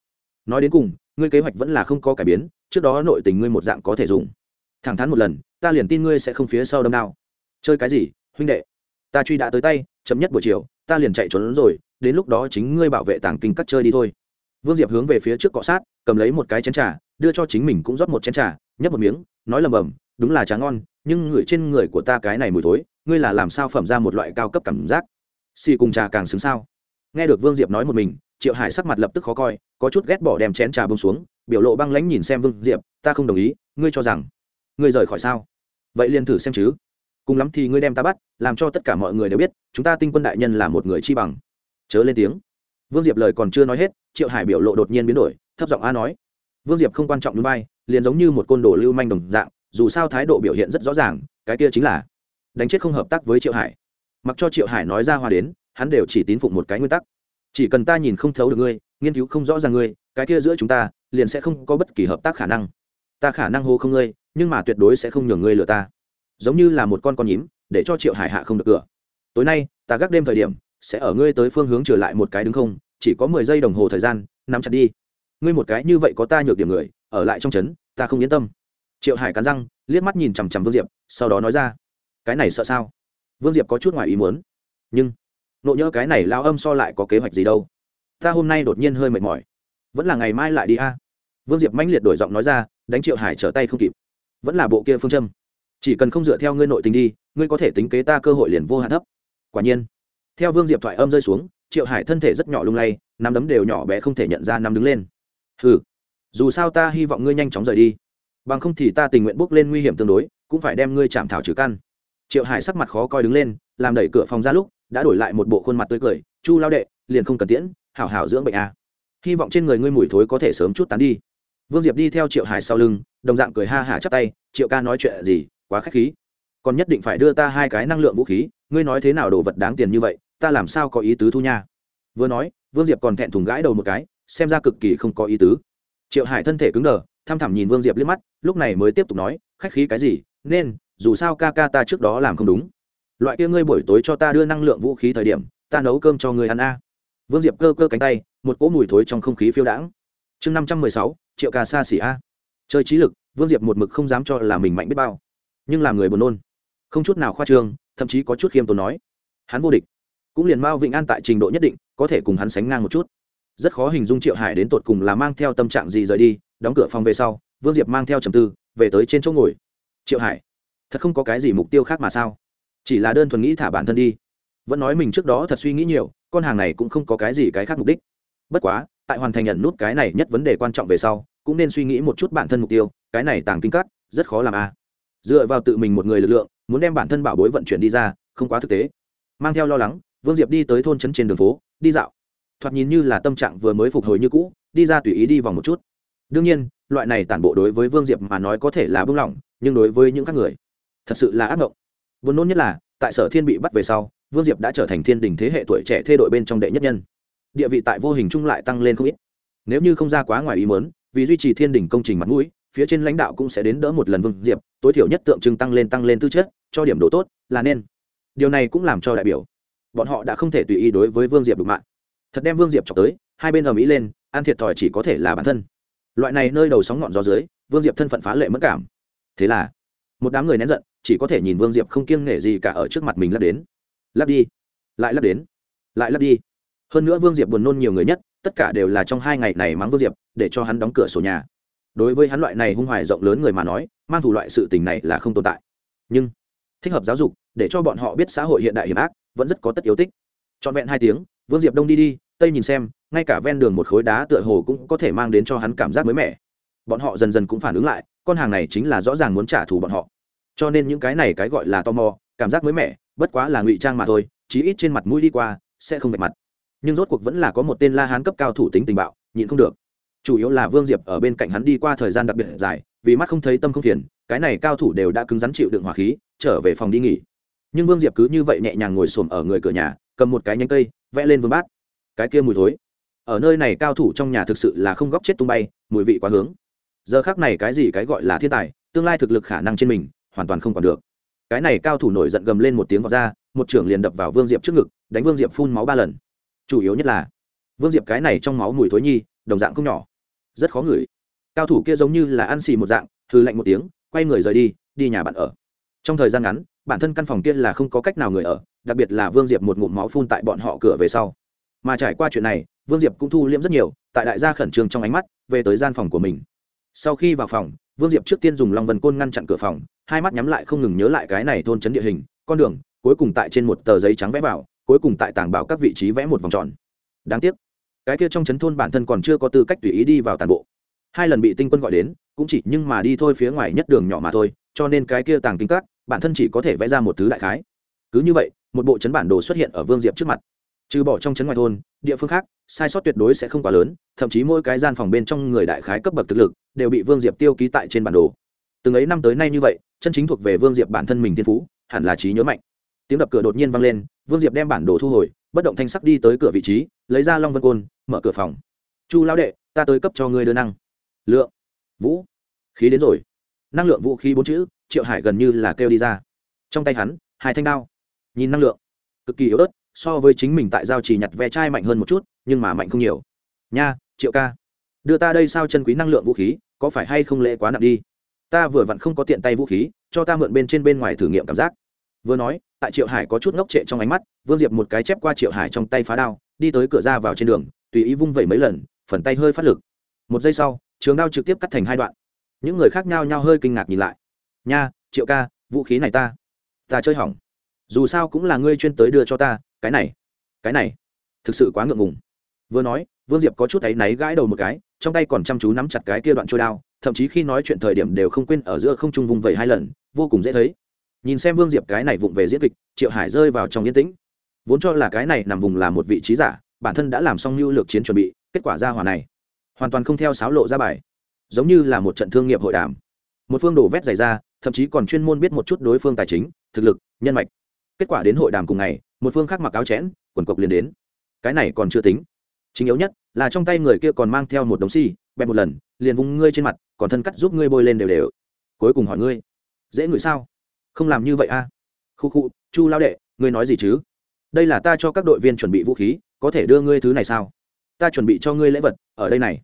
nói đến cùng, ngươi kế hoạch vẫn là không có cải biến, trước đó nội tình ngươi một dạng có thể dùng. Thẳng thắn một lần, ta liền tin ngươi sẽ không phía sau đâm nào chơi cái gì, huynh đệ? Ta truy đã tới tay, chậm nhất buổi chiều, ta liền chạy trốn rồi, đến lúc đó chính ngươi bảo vệ tàng kinh cắt chơi đi thôi. Vương diệp hướng về phía trước cọ sát, cầm lấy một cái chén trà, đưa cho chính mình cũng rót một chén trà, nhấp một miếng, nói lầm bầm, đúng là trà ngon nhưng ngửi trên người của ta cái này mùi thối, ngươi là làm sao phẩm ra một loại cao cấp cảm giác? Xì cùng trà càng xứng sao? Nghe được vương diệp nói một mình, triệu hải sắc mặt lập tức khó coi, có chút ghét bỏ đem chén trà bông xuống, biểu lộ băng lãnh nhìn xem vương diệp, ta không đồng ý, ngươi cho rằng ngươi rời khỏi sao? Vậy liền thử xem chứ. Cùng lắm thì ngươi đem ta bắt, làm cho tất cả mọi người đều biết, chúng ta tinh quân đại nhân là một người chi bằng. Chớ lên tiếng. Vương diệp lời còn chưa nói hết, triệu hải biểu lộ đột nhiên biến đổi, thấp giọng a nói. Vương diệp không quan trọng núi bay liền giống như một côn đồ lưu manh đồng dạng dù sao thái độ biểu hiện rất rõ ràng, cái kia chính là đánh chết không hợp tác với triệu hải. Mặc cho triệu hải nói ra hoa đến, hắn đều chỉ tín phụng một cái nguyên tắc. Chỉ cần ta nhìn không thấu được ngươi, nghiên cứu không rõ ràng ngươi, cái kia giữa chúng ta liền sẽ không có bất kỳ hợp tác khả năng. Ta khả năng hô không ngươi, nhưng mà tuyệt đối sẽ không nhường ngươi lừa ta. Giống như là một con con nhím, để cho triệu hải hạ không được cửa. Tối nay, ta gác đêm thời điểm, sẽ ở ngươi tới phương hướng trở lại một cái đứng không, chỉ có mười giây đồng hồ thời gian, nắm chặt đi. Ngươi một cái như vậy có ta nhược điểm người, ở lại trong trấn, ta không yên tâm triệu hải cắn răng, liếc mắt nhìn chằm chằm vương diệp, sau đó nói ra, cái này sợ sao? Vương diệp có chút ngoài ý muốn. Nhưng, nộ nhỡ cái này lao âm so lại có kế hoạch gì đâu. Ta hôm nay đột nhiên hơi mệt mỏi. Vẫn là ngày mai lại đi a. Vương diệp mãnh liệt đổi giọng nói ra, đánh triệu hải trở tay không kịp. Vẫn là bộ kia phương châm. Chỉ cần không dựa theo ngươi nội tình đi, ngươi có thể tính kế ta cơ hội liền vô hạn thấp. Quả nhiên, theo vương diệp thoại âm rơi xuống, triệu hải thân thể rất nhỏ lung lay nắm đấm đều nhỏ bé không thể nhận ra nắm đứng lên. Ừ dù sao ta hy vọng ngươi nhanh chóng rời đi bằng không thì ta tình nguyện bước lên nguy hiểm tương đối, cũng phải đem ngươi chạm thảo trừ căn. Triệu hải sắc mặt khó coi đứng lên, làm đẩy cửa phòng ra lúc, đã đổi lại một bộ khuôn mặt tươi cười, chu lao đệ, liền không cần tiễn, hảo hảo dưỡng bệnh a. Hy vọng trên người ngươi mùi thối có thể sớm chút tán đi. Vương diệp đi theo triệu hải sau lưng, đồng dạng cười ha hả chắp tay, triệu ca nói chuyện gì, quá k h á c h khí. Còn nhất định phải đưa ta hai cái năng lượng vũ khí, ngươi nói thế nào đồ vật đáng tiền như vậy, ta làm sao có ý tứ thu nha? Vừa nói, vương diệp còn thẹn thùng gãi đầu một cái, xem ra cực kỳ không có ý tứ. Triệu hải thân thể cứng đờ tham thẳm nhìn vương diệp liếc mắt, lúc này mới tiếp tục nói, khách khí cái gì? Nên, dù sao ca ca ta trước đó làm không đúng. Loại kia ngươi buổi tối cho ta đưa năng lượng vũ khí thời điểm, ta nấu cơm cho ngươi ăn a. Vương diệp cơ cơ cánh tay, một cỗ mùi thối trong không khí phiêu đãng. Chương năm trăm mười sáu, triệu ca xa xỉ a. Chơi trí lực, vương diệp một mực không dám cho là mình mạnh biết bao, nhưng làm người buồn nôn. Không chút nào khoa trương, thậm chí có chút khiêm tốn nói, hắn vô địch. Cũng liền mao vĩnh an tại trình độ nhất định, có thể cùng hắn sánh ngang một chút. Rất khó hình dung triệu hải đến tột cùng là mang theo tâm trạng gì rời đi đóng cửa phòng về sau, vương diệp mang theo trầm tư, về tới trên chỗ ngồi. Triệu hải, thật không có cái gì mục tiêu khác mà sao? Chỉ là đơn thuần nghĩ thả bản thân đi. Vẫn nói mình trước đó thật suy nghĩ nhiều, con hàng này cũng không có cái gì cái khác mục đích. Bất quá, tại hoàn thành nhận nút cái này nhất vấn đề quan trọng về sau, cũng nên suy nghĩ một chút bản thân mục tiêu, cái này tàng kinh cắt rất khó làm a. À. dựa vào tự mình một người lực lượng, muốn đem bản thân bảo bối vận chuyển đi ra, không quá thực tế. Mang theo lo lắng, vương diệp đi tới thôn trấn trên đường phố, đi dạo. Thoạt nhìn như là tâm trạng vừa mới phục hồi như cũ, đi ra tùy ý đi vòng một chút đương nhiên, loại này tản bộ đối với vương diệp mà nói có thể là bưng lỏng, nhưng đối với những các người, thật sự là ác mộng vốn nôn nhất là, tại sở thiên bị bắt về sau, vương diệp đã trở thành thiên đình thế hệ tuổi trẻ thê đội bên trong đệ nhất nhân. Địa vị tại vô hình chung lại tăng lên không ít. Nếu như không ra quá ngoài ý mớn vì duy trì thiên đình công trình mặt mũi, phía trên lãnh đạo cũng sẽ đến đỡ một lần vương diệp, tối thiểu nhất tượng trưng tăng lên tăng lên tư chất, cho điểm độ tốt, là nên. Điều này cũng làm cho đại biểu, bọn họ đã không thể tùy ý đối với vương diệp đụng mạng. Thật đem vương diệp chọc tới, hai bên ở mỹ lên, ăn thiệt thòi chỉ có thể là bản thân loại này nơi đầu sóng ngọn gió dưới, vương diệp thân phận phá lệ mất cảm. Thế là, một đám người nén giận, chỉ có thể nhìn vương diệp không kiêng nể gì cả ở trước mặt mình lắp đến. Lắp đi, lại lắp đến, lại lắp đi. Hơn nữa vương diệp buồn nôn nhiều người nhất, tất cả đều là trong hai ngày này mắng vương diệp, để cho hắn đóng cửa sổ nhà. Đối với hắn loại này hung hoài rộng lớn người mà nói, mang thủ loại sự tình này là không tồn tại. Nhưng, thích hợp giáo dục, để cho bọn họ biết xã hội hiện đại hiểm ác, vẫn rất có tất yếu tích. Trọn vẹn hai tiếng, vương diệp đông đi đi, tây nhìn xem ngay cả ven đường một khối đá tựa hồ cũng có thể mang đến cho hắn cảm giác mới mẻ. Bọn họ dần dần cũng phản ứng lại, con hàng này chính là rõ ràng muốn trả thù bọn họ. Cho nên những cái này cái gọi là tò mò, cảm giác mới mẻ, bất quá là ngụy trang mà thôi, chí ít trên mặt mũi đi qua, sẽ không vạch mặt. Nhưng rốt cuộc vẫn là có một tên la hán cấp cao thủ tính tình bạo, nhịn không được. Chủ yếu là vương diệp ở bên cạnh hắn đi qua thời gian đặc biệt dài, vì mắt không thấy tâm không phiền, cái này cao thủ đều đã cứng rắn chịu đựng hỏa khí, trở về phòng đi nghỉ. Nhưng vương diệp cứ như vậy nhẹ nhàng ngồi xổm ở người cửa nhà, cầm một cái nhánh cây, vẽ lên vương bát. Cái kia mùi thối ở nơi này cao thủ trong nhà thực sự là không góc chết tung bay, mùi vị quá hướng. Giờ khác này cái gì cái gọi là thiên tài, tương lai thực lực khả năng trên mình, hoàn toàn không còn được. Cái này cao thủ nổi giận gầm lên một tiếng vào ra, một trưởng liền đập vào vương diệp trước ngực, đánh vương diệp phun máu ba lần. Chủ yếu nhất là, vương diệp cái này trong máu mùi thối nhi, đồng dạng không nhỏ. Rất khó ngửi. Cao thủ kia giống như là ăn xì một dạng thư lạnh một tiếng, quay người rời đi đi nhà bạn ở. Trong thời gian ngắn, bản thân căn phòng kia là không có cách nào người ở, đặc biệt là vương diệp một ngụm máu phun tại bọn họ cửa về sau. Mà trải qua chuyện này vương diệp cũng thu liễm rất nhiều, tại đại gia khẩn trương trong ánh mắt, về tới gian phòng của mình. Sau khi vào phòng, vương diệp trước tiên dùng long vần côn ngăn chặn cửa phòng, hai mắt nhắm lại không ngừng nhớ lại cái này thôn chấn địa hình, con đường, cuối cùng tại trên một tờ giấy trắng vẽ vào, cuối cùng tại tảng bảo các vị trí vẽ một vòng tròn. Đáng tiếc, cái kia trong chấn thôn bản thân còn chưa có tư cách tùy ý đi vào tàn bộ. Hai lần bị tinh quân gọi đến, cũng chỉ nhưng mà đi thôi phía ngoài nhất đường nhỏ mà thôi, cho nên cái kia tàng kinh các, bản thân chỉ có thể vẽ ra một thứ đại khái. Cứ như vậy, một bộ chấn bản đồ xuất hiện ở vương diệp trước mặt trừ bỏ trong chấn ngoài thôn, địa phương khác, sai sót tuyệt đối sẽ không quá lớn, thậm chí mỗi cái gian phòng bên trong người đại khái cấp bậc thực lực đều bị vương diệp tiêu ký tại trên bản đồ. Từng ấy năm tới nay như vậy, chân chính thuộc về vương diệp bản thân mình thiên phú, hẳn là trí nhớ mạnh. Tiếng đập cửa đột nhiên vang lên, vương diệp đem bản đồ thu hồi, bất động thanh sắc đi tới cửa vị trí, lấy ra long vân côn, mở cửa phòng. Chu lão đệ, ta tới cấp cho ngươi đưa năng. Lượng, vũ, khí đến rồi. Năng lượng vũ khí bốn chữ, triệu hải gần như là kêu đi ra. Trong tay hắn, hai thanh đao. Nhìn năng lượng, cực kỳ yếu ớt so với chính mình tại giao chỉ nhặt ve chai mạnh hơn một chút, nhưng mà mạnh không nhiều. Nha, triệu ca, đưa ta đây sao chân quý năng lượng vũ khí, có phải hay không lễ quá nặng đi? Ta vừa vặn không có tiện tay vũ khí, cho ta mượn bên trên bên ngoài thử nghiệm cảm giác. Vừa nói, tại triệu hải có chút ngốc trệ trong ánh mắt, vương diệp một cái chép qua triệu hải trong tay phá đao, đi tới cửa ra vào trên đường, tùy ý vung vẩy mấy lần, phần tay hơi phát lực. Một giây sau, trường đao trực tiếp cắt thành hai đoạn. Những người khác nhau nhau hơi kinh ngạc nhìn lại. Nha, triệu ca, vũ khí này ta ta chơi hỏng. Dù sao cũng là ngươi chuyên tới đưa cho ta cái này cái này, thực sự quá ngượng ngùng. Vừa nói, vương diệp có chút áy náy gãi đầu một cái, trong tay còn chăm chú nắm chặt cái kia đoạn trôi đao, thậm chí khi nói chuyện thời điểm đều không quên ở giữa không trung vùng vẩy hai lần, vô cùng dễ thấy. Nhìn xem vương diệp cái này vụng về diễn kịch, triệu hải rơi vào trong yên tĩnh. Vốn cho là cái này nằm vùng là một vị trí giả, bản thân đã làm xong mưu lược chiến chuẩn bị, kết quả ra hòa này, hoàn toàn không theo sáo lộ ra bài. Giống như là một trận thương nghiệp hội đàm. Một phương đổ vét dày ra, thậm chí còn chuyên môn biết một chút đối phương tài chính, thực lực, nhân mạch. Kết quả đến hội đàm cùng ngày một phương khác mặc áo chẽn quần cộc liền đến. Cái này còn chưa tính. Chính yếu nhất là trong tay người kia còn mang theo một đống xi、si, bẹp một lần liền vùng ngươi trên mặt còn thân cắt giúp ngươi bôi lên đều đều. Cuối cùng hỏi ngươi dễ ngửi sao? Không làm như vậy a. À? khu khu chu lao đệ ngươi nói gì chứ? Đây là ta cho các đội viên chuẩn bị vũ khí có thể đưa ngươi thứ này sao? Ta chuẩn bị cho ngươi lễ vật ở đây này.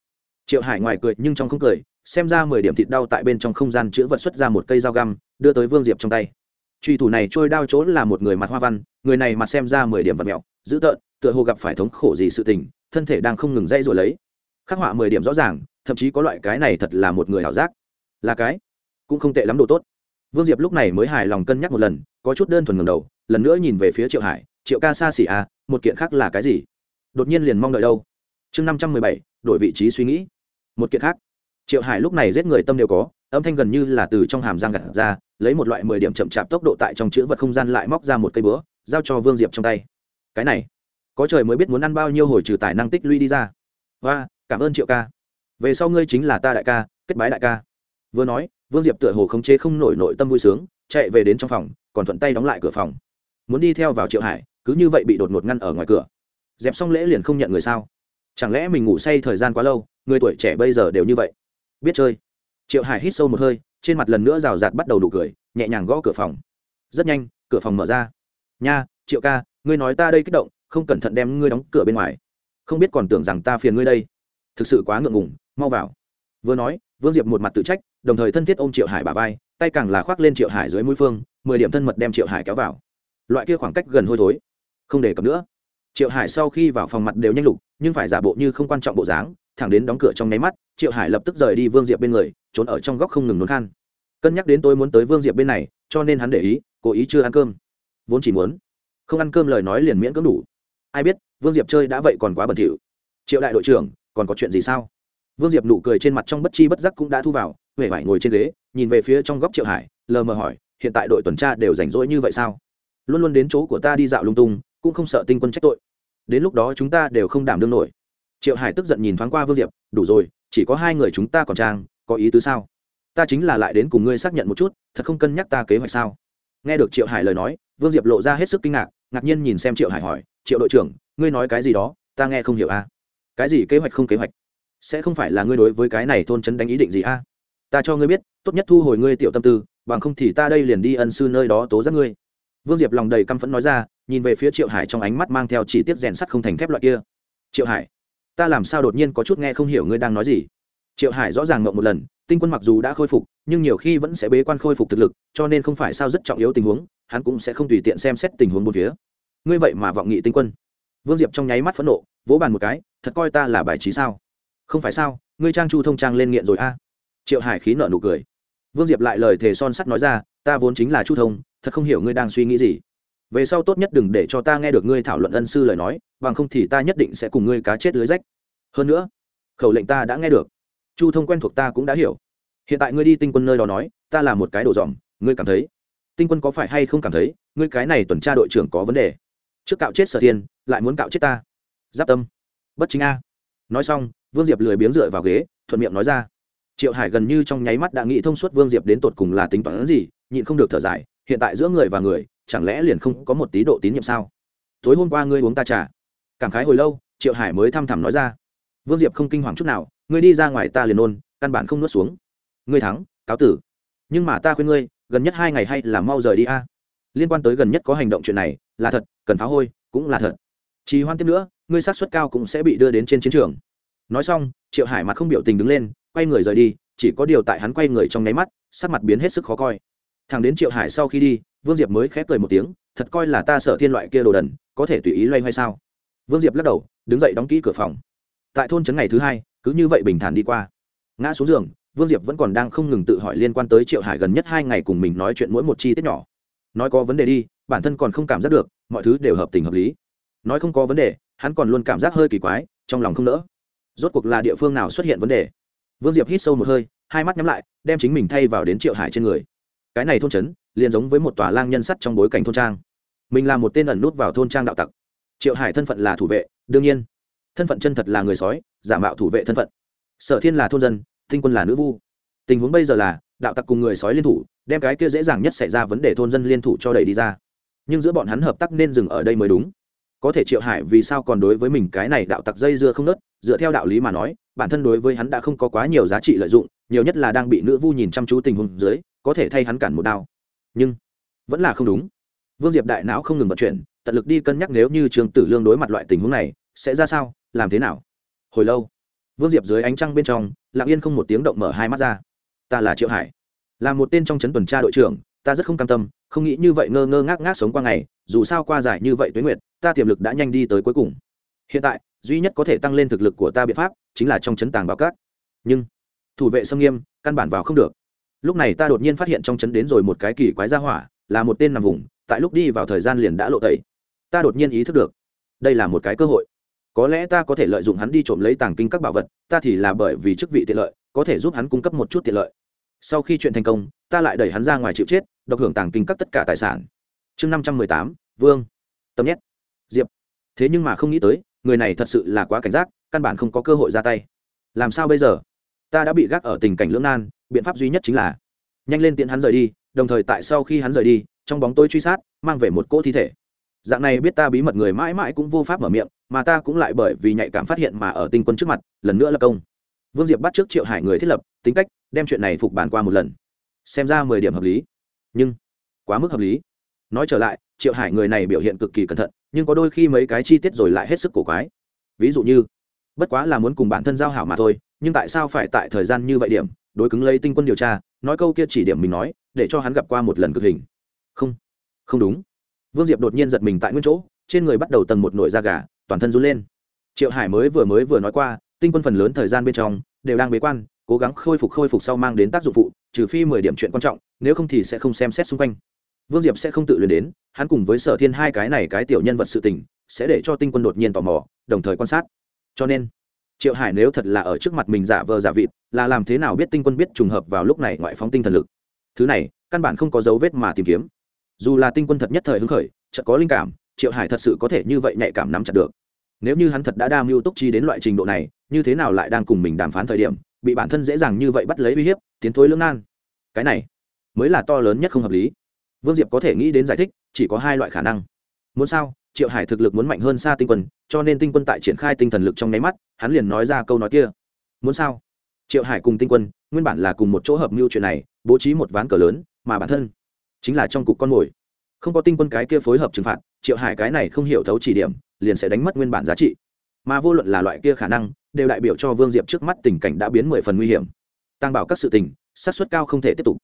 Triệu hải ngoài cười nhưng trong không cười xem ra mười điểm thịt đau tại bên trong không gian chữ vật xuất ra một cây dao găm đưa tới vương diệp trong tay truy thủ này trôi đao chỗ là một người mặt hoa văn, người này mặt xem ra mười điểm vật mẹo, dữ tợn, tựa hồ gặp phải thống khổ gì sự tình, thân thể đang không ngừng dây rồi lấy. Khắc họa mười điểm rõ ràng, thậm chí có loại cái này thật là một người ảo giác. Là cái? Cũng không tệ lắm đồ tốt. Vương diệp lúc này mới hài lòng cân nhắc một lần, có chút đơn thuần ngầm đầu, lần nữa nhìn về phía triệu hải, triệu ca xa xỉ à một kiện khác là cái gì? Đột nhiên liền mong đợi đâu. Chương năm trăm mười bảy, đổi vị trí suy nghĩ. Một kiện khác. Triệu hải lúc này giết người tâm đều có âm thanh gần như là từ trong hàm giang gặt ra, lấy một loại mười điểm chậm chạp tốc độ tại trong chữ vật không gian lại móc ra một cây búa, giao cho vương diệp trong tay. Cái này, có trời mới biết muốn ăn bao nhiêu hồi trừ tài năng tích lũy đi ra. Và cảm ơn triệu ca. Về sau ngươi chính là ta đại ca, kết bái đại ca. Vừa nói, vương diệp tựa hồ khống chế không nổi nội tâm vui sướng, chạy về đến trong phòng, còn thuận tay đóng lại cửa phòng. Muốn đi theo vào triệu hải, cứ như vậy bị đột ngột ngăn ở ngoài cửa. Dẹp xong lễ liền không nhận người sao? Chẳng lẽ mình ngủ say thời gian quá lâu, người tuổi trẻ bây giờ đều như vậy? Biết chơi triệu hải hít sâu một hơi, trên mặt lần nữa rào rạt bắt đầu đủ cười, nhẹ nhàng gõ cửa phòng. Rất nhanh, cửa phòng mở ra. Nha, triệu ca, ngươi nói ta đây kích động, không cẩn thận đem ngươi đóng cửa bên ngoài. Không biết còn tưởng rằng ta phiền ngươi đây. Thực sự quá ngượng ngùng, mau vào. Vừa nói, vương diệp một mặt tự trách, đồng thời thân thiết ôm triệu hải bà vai, tay càng là khoác lên triệu hải dưới mũi phương, mười điểm thân mật đem triệu hải kéo vào. Loại kia khoảng cách gần hôi thối, không để cập nữa. Triệu hải sau khi vào phòng mặt đều nhanh lục, nhưng phải giả bộ như không quan trọng bộ dáng, thẳng đến đóng cửa trong nháy mắt triệu hải lập tức rời đi vương diệp bên người, trốn ở trong góc không ngừng nôn khan. Cân nhắc đến tôi muốn tới vương diệp bên này, cho nên hắn để ý, cố ý chưa ăn cơm. Vốn chỉ muốn, không ăn cơm lời nói liền miễn cưỡng đủ. Ai biết, vương diệp chơi đã vậy còn quá bẩn thỉu. Triệu đại đội trưởng, còn có chuyện gì sao? Vương diệp nụ cười trên mặt trong bất chi bất giác cũng đã thu vào huệ vải ngồi trên ghế, nhìn về phía trong góc triệu hải, lờ mờ hỏi, hiện tại đội tuần tra đều rảnh rỗi như vậy sao? Luôn luôn đến chỗ của ta đi dạo lung tung, cũng không sợ tinh quân trách tội. Đến lúc đó chúng ta đều không đảm đương nổi. Triệu hải tức giận nhìn thoáng qua vương diệp, đủ rồi chỉ có hai người chúng ta còn trang, có ý tứ sao? Ta chính là lại đến cùng ngươi xác nhận một chút, thật không cân nhắc ta kế hoạch sao? Nghe được triệu hải lời nói, vương diệp lộ ra hết sức kinh ngạc ngạc nhiên nhìn xem triệu hải hỏi, triệu đội trưởng, ngươi nói cái gì đó? Ta nghe không hiểu a. À? cái gì kế hoạch không kế hoạch? Sẽ không phải là ngươi đối với cái này thôn trấn đánh ý định gì a? À? ta cho ngươi biết, tốt nhất thu hồi ngươi tiểu tâm tư, bằng không thì ta đây liền đi ân sư nơi đó tố giác ngươi. Vương diệp lòng đầy căm phẫn nói ra, nhìn về phía triệu hải trong ánh mắt mang theo chỉ tiết rèn sắt không thành thép loại kia. Triệu hải ta làm sao đột nhiên có chút nghe không hiểu ngươi đang nói gì? Triệu hải rõ ràng ngộng một lần, tinh quân mặc dù đã khôi phục, nhưng nhiều khi vẫn sẽ bế quan khôi phục thực lực, cho nên không phải sao rất trọng yếu tình huống, hắn cũng sẽ không tùy tiện xem xét tình huống một phía. Ngươi vậy mà vọng nghị tinh quân. Vương diệp trong nháy mắt phẫn nộ, vỗ bàn một cái, thật coi ta là bài trí sao? Không phải sao, ngươi trang chu thông trang lên nghiện rồi a. Triệu hải khí nợ nụ cười. Vương diệp lại lời thề son sắt nói ra, ta vốn chính là chu thông, thật không hiểu ngươi đang suy nghĩ gì về sau tốt nhất đừng để cho ta nghe được ngươi thảo luận ân sư lời nói, bằng không thì ta nhất định sẽ cùng ngươi cá chết lưới rách. Hơn nữa, khẩu lệnh ta đã nghe được. Chu thông quen thuộc ta cũng đã hiểu. Hiện tại ngươi đi tinh quân nơi đó nói, ta là một cái đồ dòm, ngươi cảm thấy? Tinh quân có phải hay không cảm thấy, ngươi cái này tuần tra đội trưởng có vấn đề? Trước cạo chết sở thiên, lại muốn cạo chết ta. Giáp tâm. Bất chính a. Nói xong, vương diệp lười biếng dựa vào ghế, thuận miệng nói ra. Triệu hải gần như trong nháy mắt đã nghĩ thông suốt vương diệp đến tột cùng là tính toán gì, nhịn không được thở dài hiện tại giữa người và người, chẳng lẽ liền không có một tí độ tín nhiệm sao? Tối hôm qua ngươi uống ta trà. Cảm khái hồi lâu, triệu hải mới thăm thẳm nói ra. Vương diệp không kinh hoàng chút nào, ngươi đi ra ngoài ta liền ôn, căn bản không nuốt xuống. Ngươi thắng, cáo tử. Nhưng mà ta khuyên ngươi, gần nhất hai ngày hay là mau rời đi a. Liên quan tới gần nhất có hành động chuyện này, là thật, cần phá hôi, cũng là thật. Trì hoan tiếp nữa, ngươi sát suất cao cũng sẽ bị đưa đến trên chiến trường. Nói xong, triệu hải mặt không biểu tình đứng lên, quay người rời đi, chỉ có điều tại hắn quay người trong nháy mắt, sắc mặt biến hết sức khó coi thằng đến triệu hải sau khi đi, vương diệp mới khép cười một tiếng, thật coi là ta sợ thiên loại kia đồ đần, có thể tùy ý loay hoay sao? Vương diệp lắc đầu, đứng dậy đóng kỹ cửa phòng. Tại thôn trấn ngày thứ hai, cứ như vậy bình thản đi qua. Ngã xuống giường, vương diệp vẫn còn đang không ngừng tự hỏi liên quan tới triệu hải gần nhất hai ngày cùng mình nói chuyện mỗi một chi tiết nhỏ. Nói có vấn đề đi, bản thân còn không cảm giác được, mọi thứ đều hợp tình hợp lý. Nói không có vấn đề, hắn còn luôn cảm giác hơi kỳ quái, trong lòng không nỡ. Rốt cuộc là địa phương nào xuất hiện vấn đề? Vương diệp hít sâu một hơi, hai mắt nhắm lại, đem chính mình thay vào đến triệu hải trên người cái này thôn trấn liền giống với một tòa lang nhân sắt trong bối cảnh thôn trang. Mình là một tên ẩn nút vào thôn trang đạo tặc. Triệu hải thân phận là thủ vệ, đương nhiên. Thân phận chân thật là người sói, giả mạo thủ vệ thân phận. Sở thiên là thôn dân, tinh quân là nữ vu. Tình huống bây giờ là, đạo tặc cùng người sói liên thủ, đem cái kia dễ dàng nhất xảy ra vấn đề thôn dân liên thủ cho đẩy đi ra. Nhưng giữa bọn hắn hợp tác nên dừng ở đây mới đúng. Có thể triệu hải vì sao còn đối với mình cái này đạo tặc dây dưa không nớt, dựa theo đạo lý mà nói, bản thân đối với hắn đã không có quá nhiều giá trị lợi dụng, nhiều nhất là đang bị nữ vu nhìn chăm chú tình huống dưới có thể thay hắn cản một đao. Nhưng, vẫn là không đúng. Vương diệp đại não không ngừng vận chuyển, tận lực đi cân nhắc nếu như trường tử lương đối mặt loại tình huống này, sẽ ra sao, làm thế nào. Hồi lâu, vương diệp dưới ánh trăng bên trong, lặng yên không một tiếng động mở hai mắt ra. Ta là triệu hải, là một tên trong c tuần tra đội trưởng, ta rất không cam tâm, không nghĩ như vậy ngơ ngơ ngác ngác sống qua ngày, dù sao qua giải như vậy tuế nguyệt, ta tiềm lực đã nhanh đi tới cuối cùng. Hiện tại, duy nhất có thể tăng lên thực lực của ta biện pháp, chính là trong chấn tàng bảo cát. Nhưng, thủ vệ xâm nghiêm, căn bản vào không được lúc này ta đột nhiên phát hiện trong chấn đến rồi một cái kỳ quái ra hỏa, là một tên nằm vùng, tại lúc đi vào thời gian liền đã lộ tẩy. Ta đột nhiên ý thức được, đây là một cái cơ hội. Có lẽ ta có thể lợi dụng hắn đi trộm lấy tàng kinh các bảo vật, ta thì là bởi vì chức vị tiện lợi, có thể giúp hắn cung cấp một chút tiện lợi. Sau khi chuyện thành công, ta lại đẩy hắn ra ngoài chịu chết, độc hưởng tàng kinh các tất cả tài sản. Chương năm trăm mười tám, vương. Tâm nhét. Diệp. Thế nhưng mà không nghĩ tới, người này thật sự là quá cảnh giác, căn bản không có cơ hội ra tay. Làm sao bây giờ? Ta đã bị gác ở tình cảnh lưỡng nan biện pháp duy nhất chính là nhanh lên tiện hắn rời đi, đồng thời tại sau khi hắn rời đi, trong bóng tôi truy sát, mang về một cỗ thi thể. Dạng này biết ta bí mật người mãi mãi cũng vô pháp mở miệng, mà ta cũng lại bởi vì nhạy cảm phát hiện mà ở tinh quân trước mặt, lần nữa là công. Vương diệp bắt trước triệu hải người thiết lập, tính cách, đem chuyện này phục bàn qua một lần. Xem ra mười điểm hợp lý. Nhưng, quá mức hợp lý. Nói trở lại, triệu hải người này biểu hiện cực kỳ cẩn thận, nhưng có đôi khi mấy cái chi tiết rồi lại hết sức cổ quái. Ví dụ như, bất quá là muốn cùng bản thân giao hảo mà thôi, nhưng tại sao phải tại thời gian như vậy điểm đối cứng lấy tinh quân điều tra, nói câu kia chỉ điểm mình nói, để cho hắn gặp qua một lần cực hình. Không không đúng. Vương diệp đột nhiên giật mình tại nguyên chỗ, trên người bắt đầu tầng một nổi da gà, toàn thân run lên. Triệu hải mới vừa mới vừa nói qua, tinh quân phần lớn thời gian bên trong, đều đang bế quan, cố gắng khôi phục khôi phục sau mang đến tác dụng phụ, trừ phi mười điểm chuyện quan trọng, nếu không thì sẽ không xem xét xung quanh. Vương diệp sẽ không tự luyện đến, hắn cùng với sở thiên hai cái này cái tiểu nhân vật sự tình, sẽ để cho tinh quân đột nhiên tò mò, đồng thời quan sát. Cho nên triệu hải nếu thật là ở trước mặt mình giả vờ giả vịt, là làm thế nào biết tinh quân biết trùng hợp vào lúc này ngoại phóng tinh thần lực? Thứ này, căn bản không có dấu vết mà tìm kiếm. Dù là tinh quân thật nhất thời hứng khởi, chợt có linh cảm, triệu hải thật sự có thể như vậy nhạy cảm nắm chặt được. Nếu như hắn thật đã đa mưu túc chi đến loại trình độ này, như thế nào lại đang cùng mình đàm phán thời điểm, bị bản thân dễ dàng như vậy bắt lấy uy hiếp, tiến thối lưỡng nan? Cái này, mới là to lớn nhất không hợp lý. Vương diệp có thể nghĩ đến giải thích, chỉ có hai loại khả năng. Muốn sao? Triệu hải thực lực muốn mạnh hơn xa tinh quân cho nên tinh quân tại triển khai tinh thần lực trong nháy mắt, hắn liền nói ra câu nói kia. Muốn sao? Triệu hải cùng tinh quân, nguyên bản là cùng một chỗ hợp mưu chuyện này, bố trí một ván cờ lớn, mà bản thân chính là trong cục con mồi. Không có tinh quân cái kia phối hợp trừng phạt, triệu hải cái này không hiểu thấu chỉ điểm, liền sẽ đánh mất nguyên bản giá trị. Mà vô luận là loại kia khả năng, đều đại biểu cho vương diệp trước mắt tình cảnh đã biến mười phần nguy hiểm. Tăng bảo các sự tình sát suất cao không thể tiếp tục.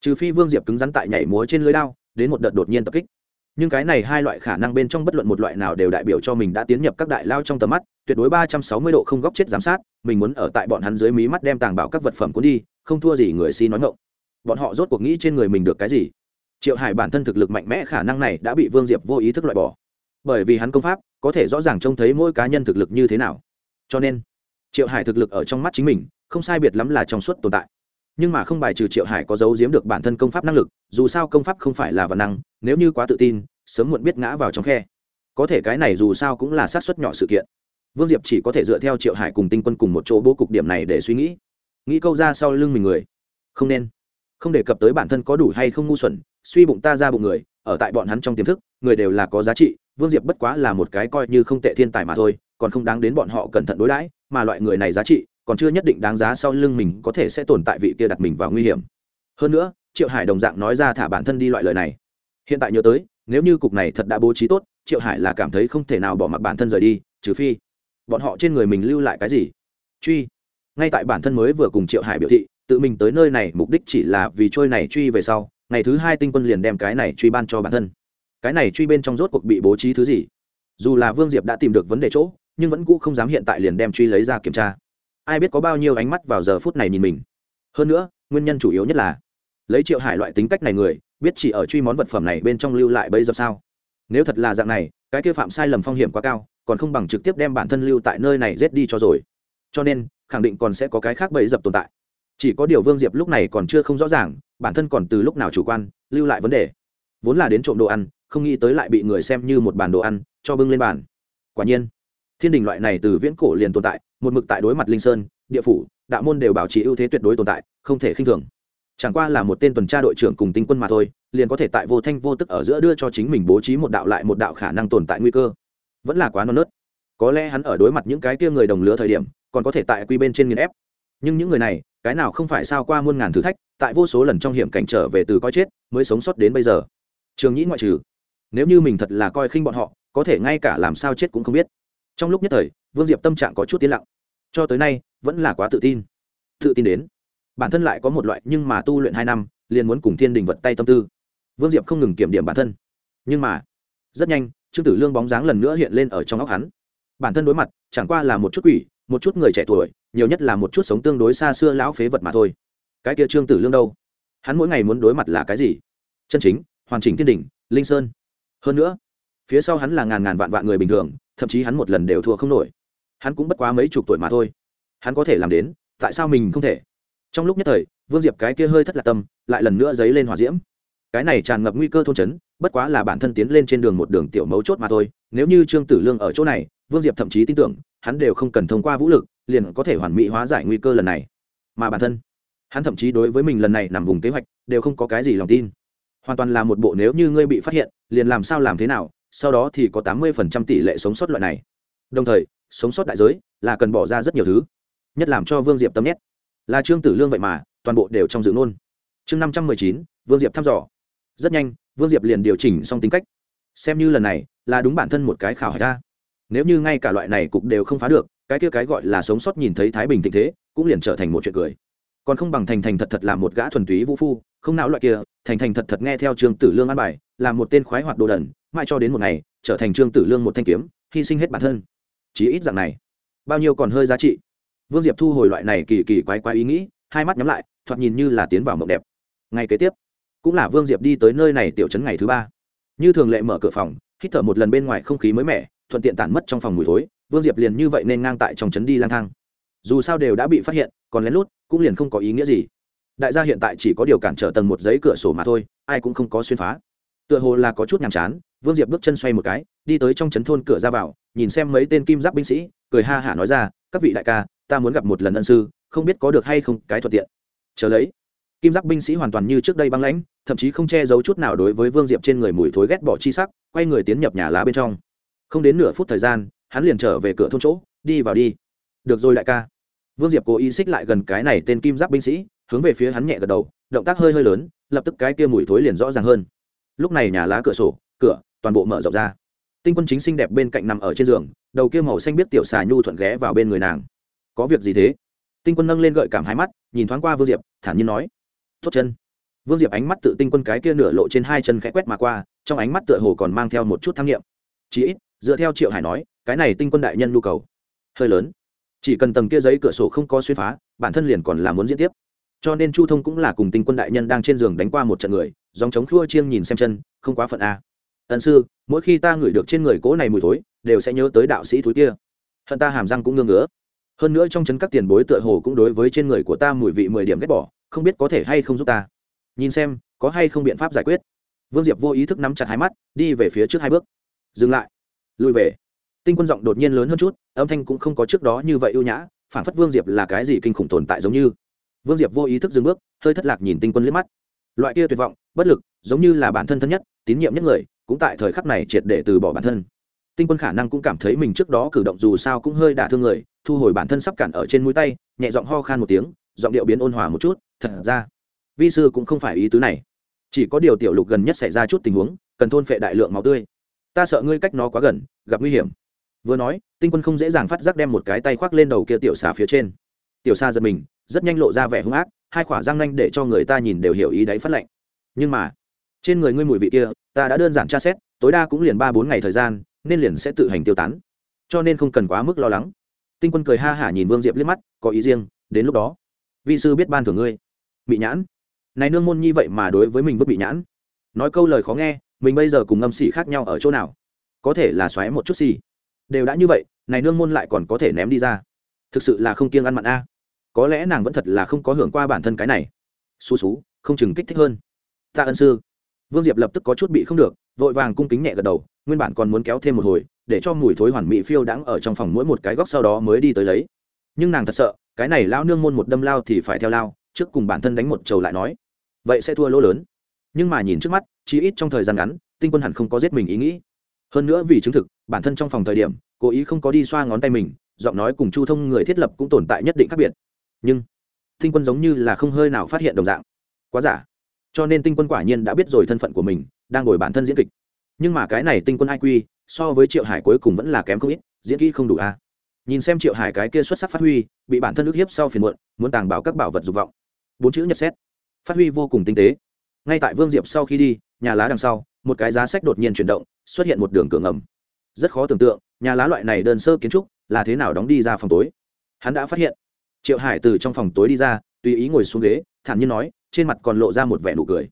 Trừ phi vương diệp cứng rắn tại nhảy múa trên lưới đao, đến một đợt đột nhiên tập kích nhưng cái này hai loại khả năng bên trong bất luận một loại nào đều đại biểu cho mình đã tiến nhập các đại lao trong tầm mắt, tuyệt đối ba trăm sáu mươi độ không góc chết giám sát, mình muốn ở tại bọn hắn dưới mí mắt đem tàng bảo các vật phẩm cuốn đi, không thua gì người si nói ngộng bọn họ rốt cuộc nghĩ trên người mình được cái gì? Triệu hải bản thân thực lực mạnh mẽ khả năng này đã bị vương diệp vô ý thức loại bỏ. Bởi vì hắn công pháp có thể rõ ràng trông thấy mỗi cá nhân thực lực như thế nào. Cho nên, triệu hải thực lực ở trong mắt chính mình không sai biệt lắm là trong suốt tồn tại nhưng mà không bài trừ triệu hải có giấu giếm được bản thân công pháp năng lực, dù sao công pháp không phải là văn năng, nếu như quá tự tin, sớm muộn biết ngã vào trong khe. Có thể cái này dù sao cũng là sát xuất nhỏ sự kiện. Vương diệp chỉ có thể dựa theo triệu hải cùng tinh quân cùng một chỗ bố cục điểm này để suy nghĩ. Nghĩ câu ra sau lưng mình người. Không nên. Không đề cập tới bản thân có đủ hay không ngu xuẩn, suy bụng ta ra bụng người, ở tại bọn hắn trong tiềm thức, người đều là có giá trị, vương diệp bất quá là một cái coi như không tệ thiên tài mà thôi, còn không đáng đến bọn họ cẩn thận đối đãi, mà loại người này giá trị còn chưa nhất định đáng giá sau lưng mình có thể sẽ tồn tại vị kia đặt mình vào nguy hiểm. Hơn nữa, triệu hải đồng dạng nói ra thả bản thân đi loại lời này. Hiện tại nhớ tới, nếu như cục này thật đã bố trí tốt, triệu hải là cảm thấy không thể nào bỏ mặc bản thân rời đi, trừ phi bọn họ trên người mình lưu lại cái gì. Truy. Ngay tại bản thân mới vừa cùng triệu hải biểu thị, tự mình tới nơi này mục đích chỉ là vì trôi này truy về sau, ngày thứ hai tinh quân liền đem cái này truy ban cho bản thân. Cái này truy bên trong rốt cuộc bị bố trí thứ gì? Dù là vương diệp đã tìm được vấn đề chỗ, nhưng vẫn cũ không dám hiện tại liền đem truy lấy ra kiểm tra ai biết có bao nhiêu ánh mắt vào giờ phút này nhìn mình. Hơn nữa, nguyên nhân chủ yếu nhất là, lấy triệu hải loại tính cách này người, biết chỉ ở truy món vật phẩm này bên trong lưu lại bấy giờ sao? Nếu thật là dạng này, cái kia phạm sai lầm phong hiểm quá cao, còn không bằng trực tiếp đem bản thân lưu tại nơi này rét đi cho rồi. Cho nên, khẳng định còn sẽ có cái khác bẫy dập tồn tại. Chỉ có điều vương diệp lúc này còn chưa không rõ ràng, bản thân còn từ lúc nào chủ quan, lưu lại vấn đề. Vốn là đến trộm đồ ăn, không nghĩ tới lại bị người xem như một bàn đồ ăn, cho bưng lên bàn. Quả nhiên, thiên đình loại này từ viễn cổ liền tồn tại một mực tại đối mặt linh sơn, địa phủ, đạo môn đều bảo trì ưu thế tuyệt đối tồn tại, không thể khinh thường. Chẳng qua là một tên tuần tra đội trưởng cùng tinh quân mà thôi, liền có thể tại vô thanh vô tức ở giữa đưa cho chính mình bố trí một đạo lại một đạo khả năng tồn tại nguy cơ. Vẫn là quá non nớt. Có lẽ hắn ở đối mặt những cái kia người đồng lứa thời điểm, còn có thể tại quy bên trên nghiền ép. Nhưng những người này, cái nào không phải sao qua muôn ngàn thử thách, tại vô số lần trong hiểm cảnh trở về từ coi chết, mới sống sót đến bây giờ. Trường nhĩ ngoại trừ, nếu như mình thật là coi khinh bọn họ, có thể ngay cả làm sao chết cũng không biết. Trong lúc nhất thời vương diệp tâm trạng có chút tiến lặng. Cho tới nay, vẫn là quá tự tin. Tự tin đến, bản thân lại có một loại nhưng mà tu luyện hai năm, liền muốn cùng thiên đình vật tay tâm tư. Vương diệp không ngừng kiểm điểm bản thân. Nhưng mà, rất nhanh, trương tử lương bóng dáng lần nữa hiện lên ở trong óc hắn. Bản thân đối mặt, chẳng qua là một chút quỷ, một chút người trẻ tuổi, nhiều nhất là một chút sống tương đối xa xưa lão phế vật mà thôi. Cái kia trương tử lương đâu? Hắn mỗi ngày muốn đối mặt là cái gì? Chân chính, hoàn chỉnh thiên đình, linh sơn. Hơn nữa, phía sau hắn là ngàn ngàn vạn vạn người bình thường, thậm chí hắn một lần đều thua không nổi hắn cũng bất quá mấy chục tuổi mà thôi. Hắn có thể làm đến, tại sao mình không thể? Trong lúc nhất thời, vương diệp cái kia hơi thất lạc tâm, lại lần nữa dấy lên hòa diễm. Cái này tràn ngập nguy cơ thôn chấn bất quá là bản thân tiến lên trên đường một đường tiểu mấu chốt mà thôi. Nếu như trương tử lương ở chỗ này, vương diệp thậm chí tin tưởng, hắn đều không cần thông qua vũ lực, liền có thể hoàn mỹ hóa giải nguy cơ lần này. Mà bản thân, hắn thậm chí đối với mình lần này nằm vùng kế hoạch, đều không có cái gì lòng tin. Hoàn toàn là một bộ nếu như ngươi bị phát hiện, liền làm sao làm thế nào, sau đó thì có tám mươi phần trăm tỷ lệ sống sót loại này. Đồng thời sống sót đại giới là cần bỏ ra rất nhiều thứ nhất làm cho vương diệp tâm nét, là trương tử lương vậy mà toàn bộ đều trong dự ngôn. Chương năm trăm mười chín vương diệp thăm dò. Rất nhanh vương diệp liền điều chỉnh xong tính cách. Xem như lần này là đúng bản thân một cái khảo hải ra nếu như ngay cả loại này cục đều không phá được cái kia cái gọi là sống sót nhìn thấy thái bình tình thế cũng liền trở thành một chuyện cười. Còn không bằng thành thành thật thật làm một gã thuần túy vũ phu không não loại kia thành thành thật thật nghe theo trương tử lương an bài làm một tên khoái hoạt đồ đần mãi cho đến một ngày trở thành trương tử lương một thanh kiếm hy sinh hết bản thân chí ít dạng này. Bao nhiêu còn hơi giá trị. Vương diệp thu hồi loại này kỳ kỳ quái quái ý nghĩ, hai mắt nhắm lại, thoạt nhìn như là tiến vào mộng đẹp. Ngày kế tiếp, cũng là vương diệp đi tới nơi này tiểu trấn ngày thứ ba. Như thường lệ mở cửa phòng, hít thở một lần bên ngoài không khí mới mẻ, thuận tiện tản mất trong phòng mùi thối, vương diệp liền như vậy nên ngang tại trong trấn đi lang thang. Dù sao đều đã bị phát hiện, còn lén lút, cũng liền không có ý nghĩa gì. Đại gia hiện tại chỉ có điều cản trở tầng một giấy cửa sổ mà thôi, ai cũng không có xuyên phá tựa hồ là có chút nhàm chán, vương diệp bước chân xoay một cái, đi tới trong trấn thôn cửa ra vào, nhìn xem mấy tên kim giáp binh sĩ, cười ha hả nói ra, các vị đại ca, ta muốn gặp một lần ân sư, không biết có được hay không, cái thuận tiện. Chờ lấy. Kim giáp binh sĩ hoàn toàn như trước đây băng lãnh, thậm chí không che giấu chút nào đối với vương diệp trên người mùi thối ghét bỏ chi sắc, quay người tiến nhập nhà lá bên trong. Không đến nửa phút thời gian, hắn liền trở về cửa thôn chỗ, đi vào đi. Được rồi đại ca. Vương diệp cố ý xích lại gần cái này tên kim giáp binh sĩ, hướng về phía hắn nhẹ gật đầu, động tác hơi hơi lớn, lập tức cái kia mùi thối liền rõ ràng hơn lúc này nhà lá cửa sổ, cửa, toàn bộ mở rộng ra. Tinh quân chính xinh đẹp bên cạnh nằm ở trên giường, đầu kia màu xanh biết tiểu xà nhu thuận ghé vào bên người nàng. Có việc gì thế? Tinh quân nâng lên gợi cảm hai mắt, nhìn thoáng qua vương diệp, thản nhiên nói. Thốt chân. Vương diệp ánh mắt tự tinh quân cái kia nửa lộ trên hai chân khẽ quét mà qua, trong ánh mắt tựa hồ còn mang theo một chút tham nghiệm chí ít, dựa theo triệu hải nói, cái này tinh quân đại nhân nhu cầu hơi lớn. Chỉ cần tầng kia giấy cửa sổ không có xuyên phá, bản thân liền còn là muốn diễn tiếp cho nên chu thông cũng là cùng tinh quân đại nhân đang trên giường đánh qua một trận người dòng chống khua chiêng nhìn xem chân, không quá phận a. Ẩn sư, mỗi khi ta ngửi được trên người cỗ này mùi thối, đều sẽ nhớ tới đạo sĩ thúi kia. Hận ta hàm răng cũng ngưng ngứa. Hơn nữa trong chấn các tiền bối tựa hồ cũng đối với trên người của ta mùi vị mười điểm ghét bỏ, không biết có thể hay không giúp ta. Nhìn xem, có hay không biện pháp giải quyết. Vương diệp vô ý thức nắm chặt hai mắt, đi về phía trước hai bước. Dừng lại. Lùi về. Tinh quân giọng đột nhiên lớn hơn chút, âm thanh cũng không có trước đó như vậy ưu nhã, phản phất vương diệp là cái gì kinh khủng tồn tại giống như vương diệp vô ý thức dừng bước, hơi thất lạc nhìn tinh quân liếc mắt. Loại kia tuyệt vọng, bất lực, giống như là bản thân thân nhất, tín nhiệm nhất người, cũng tại thời khắc này triệt để từ bỏ bản thân. Tinh quân khả năng cũng cảm thấy mình trước đó cử động dù sao cũng hơi đả thương người, thu hồi bản thân sắp cản ở trên mũi tay, nhẹ giọng ho khan một tiếng, giọng điệu biến ôn hòa một chút, thật ra, vi sư cũng không phải ý tứ này. Chỉ có điều tiểu lục gần nhất xảy ra chút tình huống, cần thôn phệ đại lượng máu tươi. Ta sợ ngươi cách nó quá gần, gặp nguy hiểm. Vừa nói, tinh quân không dễ dàng phát giác đem một cái tay khoác lên đầu kia tiểu xà phía trên. Tiểu xa giật mình rất nhanh lộ ra vẻ hung ác, hai khỏa răng nanh để cho người ta nhìn đều hiểu ý đấy phát lệnh. Nhưng mà, trên người ngươi mùi vị kia, ta đã đơn giản tra xét, tối đa cũng liền ba bốn ngày thời gian, nên liền sẽ tự hành tiêu tán. Cho nên không cần quá mức lo lắng. Tinh quân cười ha hả nhìn vương diệp liếc mắt, có ý riêng, đến lúc đó, vị sư biết ban thưởng ngươi. Bị nhãn. Này nương môn nhi vậy mà đối với mình vứt bị nhãn. Nói câu lời khó nghe, mình bây giờ cùng ngâm xỉ khác nhau ở chỗ nào? Có thể là xoáy một chút xì. Đều đã như vậy, này nương môn lại còn có thể ném đi ra. Thực sự là không kiêng ăn mặn a có lẽ nàng vẫn thật là không có hưởng qua bản thân cái này. Xú xú, không chừng kích thích hơn. Tạ ân sư. Vương diệp lập tức có chút bị không được, vội vàng cung kính nhẹ gật đầu, nguyên bản còn muốn kéo thêm một hồi, để cho mùi thối hoàn mỹ phiêu đãng ở trong phòng mỗi một cái góc sau đó mới đi tới lấy. Nhưng nàng thật sợ, cái này lao nương môn một đâm lao thì phải theo lao, trước cùng bản thân đánh một trầu lại nói. Vậy sẽ thua lỗ lớn. Nhưng mà nhìn trước mắt chỉ ít trong thời gian ngắn, tinh quân hẳn không có giết mình ý nghĩ. Hơn nữa vì chứng thực, bản thân trong phòng thời điểm, cố ý không có đi xoa ngón tay mình, giọng nói cùng chu thông người thiết lập cũng tồn tại nhất định khác biệt nhưng tinh quân giống như là không hơi nào phát hiện đồng dạng. Quá giả. Cho nên tinh quân quả nhiên đã biết rồi thân phận của mình, đang ngồi bản thân diễn kịch. Nhưng mà cái này tinh quân iq so với triệu hải cuối cùng vẫn là kém không ít, diễn kỹ không đủ a. Nhìn xem triệu hải cái kia xuất sắc phát huy, bị bản thân ức hiếp sau phiền muộn, muốn tàng bảo các bảo vật dục vọng. Bốn chữ nhật xét. Phát huy vô cùng tinh tế. Ngay tại vương diệp sau khi đi, nhà lá đằng sau, một cái giá sách đột nhiên chuyển động, xuất hiện một đường cửa ngầm. Rất khó tưởng tượng, nhà lá loại này đơn sơ kiến trúc là thế nào đóng đi ra phòng tối. Hắn đã phát hiện triệu hải từ trong phòng tối đi ra, tùy ý ngồi xuống ghế, thản nhiên nói, trên mặt còn lộ ra một vẻ nụ cười.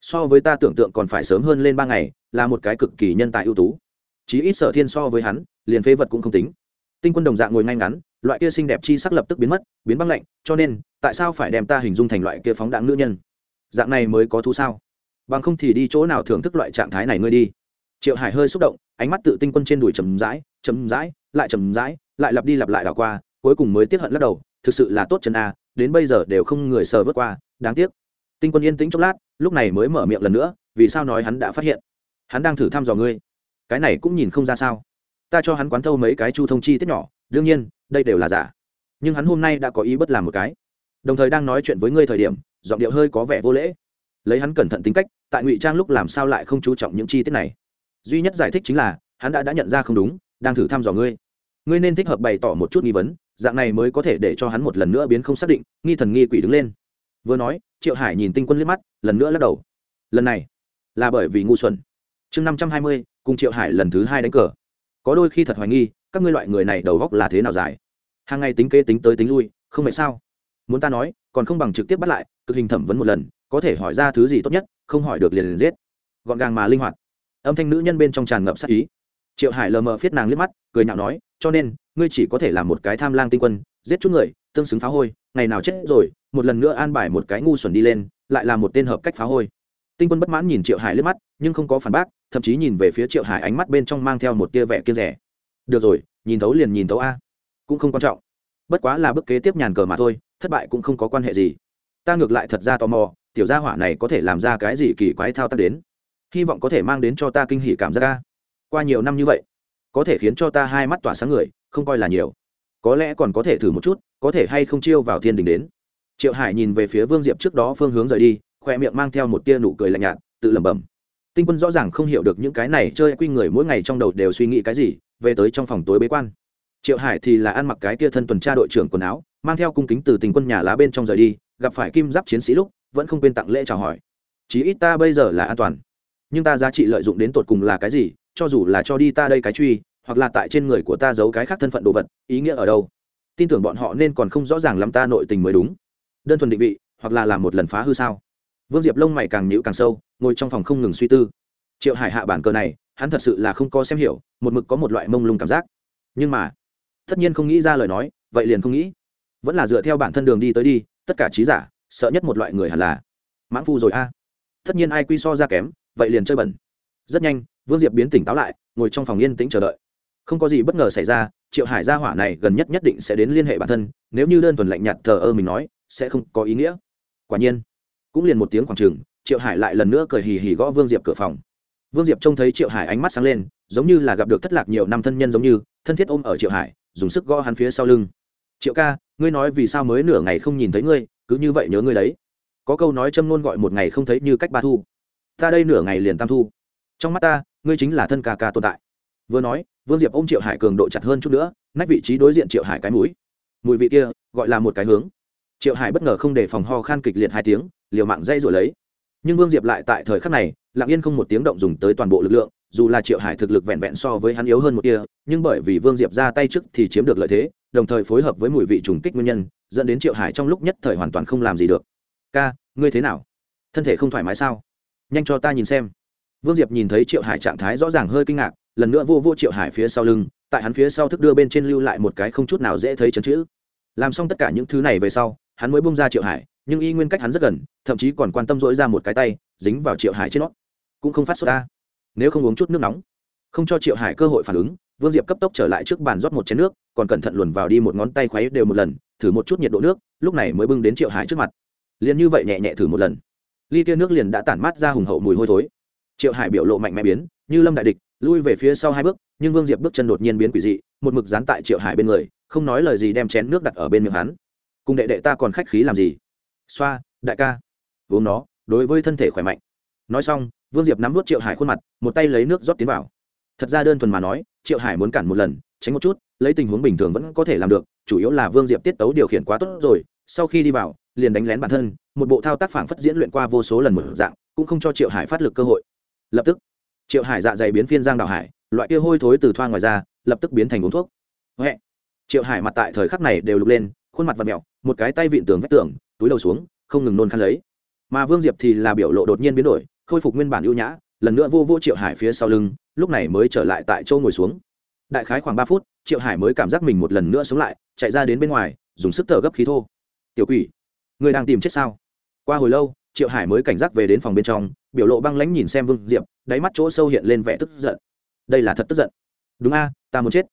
So với ta tưởng tượng còn phải sớm hơn lên ba ngày, là một cái cực kỳ nhân tài ưu tú. Chí ít sở thiên so với hắn, liền phế vật cũng không tính. Tinh quân đồng dạng ngồi ngay ngắn, loại kia xinh đẹp chi sắc lập tức biến mất, biến băng lạnh, cho nên, tại sao phải đem ta hình dung thành loại kia phóng đạn nữ nhân? Dạng này mới có thú sao? Bằng không thì đi chỗ nào thưởng thức loại trạng thái này ngươi đi. Triệu hải hơi xúc động, ánh mắt tự tinh quân trên đùi chầm rãi chầm rãi, lại chầm rãi, lại lặp đi lặp lại đảo qua, cuối cùng mới tiếp hận lắc đầu thực sự là tốt chân a, đến bây giờ đều không người sờ vớt qua, đáng tiếc. Tinh quân yên tĩnh chốc lát, lúc này mới mở miệng lần nữa, vì sao nói hắn đã phát hiện? Hắn đang thử thăm dò ngươi. Cái này cũng nhìn không ra sao. Ta cho hắn quán thâu mấy cái chu thông chi tiết nhỏ, đương nhiên, đây đều là giả. Nhưng hắn hôm nay đã có ý bất làm một cái. Đồng thời đang nói chuyện với ngươi thời điểm, giọng điệu hơi có vẻ vô lễ. Lấy hắn cẩn thận tính cách, tại ngụy trang lúc làm sao lại không chú trọng những chi tiết này? Duy nhất giải thích chính là, hắn đã đã nhận ra không đúng, đang thử thăm dò ngươi. Ngươi nên thích hợp bày tỏ một chút nghi vấn dạng này mới có thể để cho hắn một lần nữa biến không xác định, nghi thần nghi quỷ đứng lên. Vừa nói, triệu hải nhìn tinh quân liếc mắt, lần nữa lắc đầu. Lần này là bởi vì ngu xuẩn. Chương năm trăm hai mươi, cùng triệu hải lần thứ hai đánh cờ. Có đôi khi thật hoài nghi, các ngươi loại người này đầu góc là thế nào dài? Hàng ngày tính kế tính tới tính lui, không phải sao? Muốn ta nói, còn không bằng trực tiếp bắt lại, cực hình thẩm vấn một lần, có thể hỏi ra thứ gì tốt nhất, không hỏi được liền liền giết. Gọn gàng mà linh hoạt. Âm thanh nữ nhân bên trong tràn ngập sắc ý. Triệu hải lờ mờ phiết nàng liếc mắt, cười nhạo nói, cho nên ngươi chỉ có thể làm một cái tham lang tinh quân, giết chút người, tương xứng phá hôi, ngày nào chết rồi, một lần nữa an bài một cái ngu xuẩn đi lên, lại là một tên hợp cách phá hôi. Tinh quân bất mãn nhìn triệu hải liếc mắt, nhưng không có phản bác, thậm chí nhìn về phía triệu hải ánh mắt bên trong mang theo một tia vẻ kia rẻ được rồi, nhìn thấu liền nhìn thấu a. Cũng không quan trọng. Bất quá là bước kế tiếp nhàn cờ mà thôi, thất bại cũng không có quan hệ gì. Ta ngược lại thật ra tò mò, tiểu gia hỏa này có thể làm ra cái gì kỳ quái thao tác đến. Hy vọng có thể mang đến cho ta kinh hỉ cảm giác ca qua nhiều năm như vậy, có thể khiến cho ta hai mắt tỏa sáng người không coi là nhiều. Có lẽ còn có thể thử một chút, có thể hay không chiêu vào thiên đình đến. Triệu hải nhìn về phía vương diệp trước đó phương hướng rời đi, khoe miệng mang theo một tia nụ cười lạnh nhạt, tự lẩm bẩm. Tinh quân rõ ràng không hiểu được những cái này chơi quy người mỗi ngày trong đầu đều suy nghĩ cái gì, về tới trong phòng tối bế quan. Triệu hải thì là ăn mặc cái tia thân tuần tra đội trưởng quần áo, mang theo cung kính từ tình quân nhà lá bên trong rời đi, gặp phải kim giáp chiến sĩ lúc, vẫn không quên tặng lễ chào hỏi. Chí ít ta bây giờ là an toàn, nhưng ta giá trị lợi dụng đến tột cùng là cái gì, cho dù là cho đi ta đây cái truy hoặc là tại trên người của ta giấu cái khác thân phận đồ vật, ý nghĩa ở đâu? Tin tưởng bọn họ nên còn không rõ ràng lắm ta nội tình mới đúng. Đơn thuần định vị, hoặc là làm một lần phá hư sao? Vương diệp lông mày càng nhữ càng sâu, ngồi trong phòng không ngừng suy tư. Triệu hải hạ bản cờ này, hắn thật sự là không có xem hiểu, một mực có một loại mông lung cảm giác. Nhưng mà, tất nhiên không nghĩ ra lời nói, vậy liền không nghĩ. Vẫn là dựa theo bản thân đường đi tới đi, tất cả trí giả, sợ nhất một loại người hẳn là mãn phu rồi a. Tất nhiên ai quy so ra kém, vậy liền chơi bẩn. Rất nhanh, vương diệp biến tỉnh táo lại, ngồi trong phòng yên tĩnh chờ đợi không có gì bất ngờ xảy ra, triệu hải gia hỏa này gần nhất nhất định sẽ đến liên hệ bản thân, nếu như đơn thuần lạnh nhạt thờ ơ mình nói, sẽ không có ý nghĩa. Quả nhiên, cũng liền một tiếng khoảng trừng, triệu hải lại lần nữa cười hì hì gõ vương diệp cửa phòng. Vương diệp trông thấy triệu hải ánh mắt sáng lên, giống như là gặp được thất lạc nhiều năm thân nhân giống như, thân thiết ôm ở triệu hải, dùng sức gõ hắn phía sau lưng. Triệu ca, ngươi nói vì sao mới nửa ngày không nhìn thấy ngươi, cứ như vậy nhớ ngươi đấy. Có câu nói châm ngôn gọi một ngày không thấy như cách ba thu. Ta đây nửa ngày liền tam thu. Trong mắt ta, ngươi chính là thân ca ca tồn tại vừa nói, vương diệp ôm triệu hải cường độ chặt hơn chút nữa, nách vị trí đối diện triệu hải cái mũi. Mùi vị kia, gọi là một cái hướng. Triệu hải bất ngờ không để phòng ho khan kịch liệt hai tiếng, liều mạng dây rồi lấy. Nhưng vương diệp lại tại thời khắc này, lặng yên không một tiếng động dùng tới toàn bộ lực lượng, dù là triệu hải thực lực vẹn vẹn so với hắn yếu hơn một kia nhưng bởi vì vương diệp ra tay trước thì chiếm được lợi thế, đồng thời phối hợp với mùi vị trùng kích nguyên nhân, dẫn đến triệu hải trong lúc nhất thời hoàn toàn không làm gì được. Ca, ngươi thế nào? Thân thể không thoải mái sao? Nhanh cho ta nhìn xem. Vương diệp nhìn thấy triệu hải trạng thái rõ ràng hơi kinh ngạc lần nữa vô vô triệu hải phía sau lưng, tại hắn phía sau thức đưa bên trên lưu lại một cái không chút nào dễ thấy chấn chữ. Làm xong tất cả những thứ này về sau, hắn mới bung ra triệu hải, nhưng y nguyên cách hắn rất gần, thậm chí còn quan tâm dỗi ra một cái tay, dính vào triệu hải trên nó. Cũng không phát xuất ra nếu không uống chút nước nóng, không cho triệu hải cơ hội phản ứng, vương diệp cấp tốc trở lại trước bàn rót một chén nước, còn cẩn thận luồn vào đi một ngón tay khuấy đều một lần, thử một chút nhiệt độ nước, lúc này mới bưng đến triệu hải trước mặt. Liền như vậy nhẹ nhẹ thử một lần. Ly kia nước liền đã tản mát ra hùng hậu mùi hôi thối. Triệu hải biểu lộ mạnh mẽ biến, như lâm đại địch lui về phía sau hai bước, nhưng vương diệp bước chân đột nhiên biến quỷ dị, một mực dán tại triệu hải bên người, không nói lời gì đem chén nước đặt ở bên miệng hắn. Cùng đệ đệ ta còn khách khí làm gì? Xoa, đại ca. Uống nó, đối với thân thể khỏe mạnh. Nói xong, vương diệp nắm vút triệu hải khuôn mặt, một tay lấy nước rót tiến vào. Thật ra đơn thuần mà nói, triệu hải muốn cản một lần, tránh một chút, lấy tình huống bình thường vẫn có thể làm được, chủ yếu là vương diệp tiết tấu điều khiển quá tốt rồi, sau khi đi vào, liền đánh lén bản thân, một bộ thao tác phản phất diễn luyện qua vô số lần một dạng, cũng không cho triệu hải phát lực cơ hội. Lập tức triệu hải dạ dày biến phiên giang đào hải, loại kia hôi thối từ thoa ngoài ra, lập tức biến thành uống thuốc. Huệ. Triệu hải mặt tại thời khắc này đều lục lên, khuôn mặt và mẹo, một cái tay vịn tường vách tường, túi đầu xuống, không ngừng nôn khăn lấy. Mà vương diệp thì là biểu lộ đột nhiên biến đổi, khôi phục nguyên bản ưu nhã, lần nữa vô vô triệu hải phía sau lưng, lúc này mới trở lại tại châu ngồi xuống. Đại khái khoảng ba phút, triệu hải mới cảm giác mình một lần nữa sống lại, chạy ra đến bên ngoài, dùng sức thở gấp khí thô. Tiểu quỷ, người đang tìm chết sao? Qua hồi lâu triệu hải mới cảnh giác về đến phòng bên trong, biểu lộ băng lãnh nhìn xem vương diệp, đáy mắt chỗ sâu hiện lên vẻ tức giận. Đây là thật tức giận. Đúng a, ta muốn chết.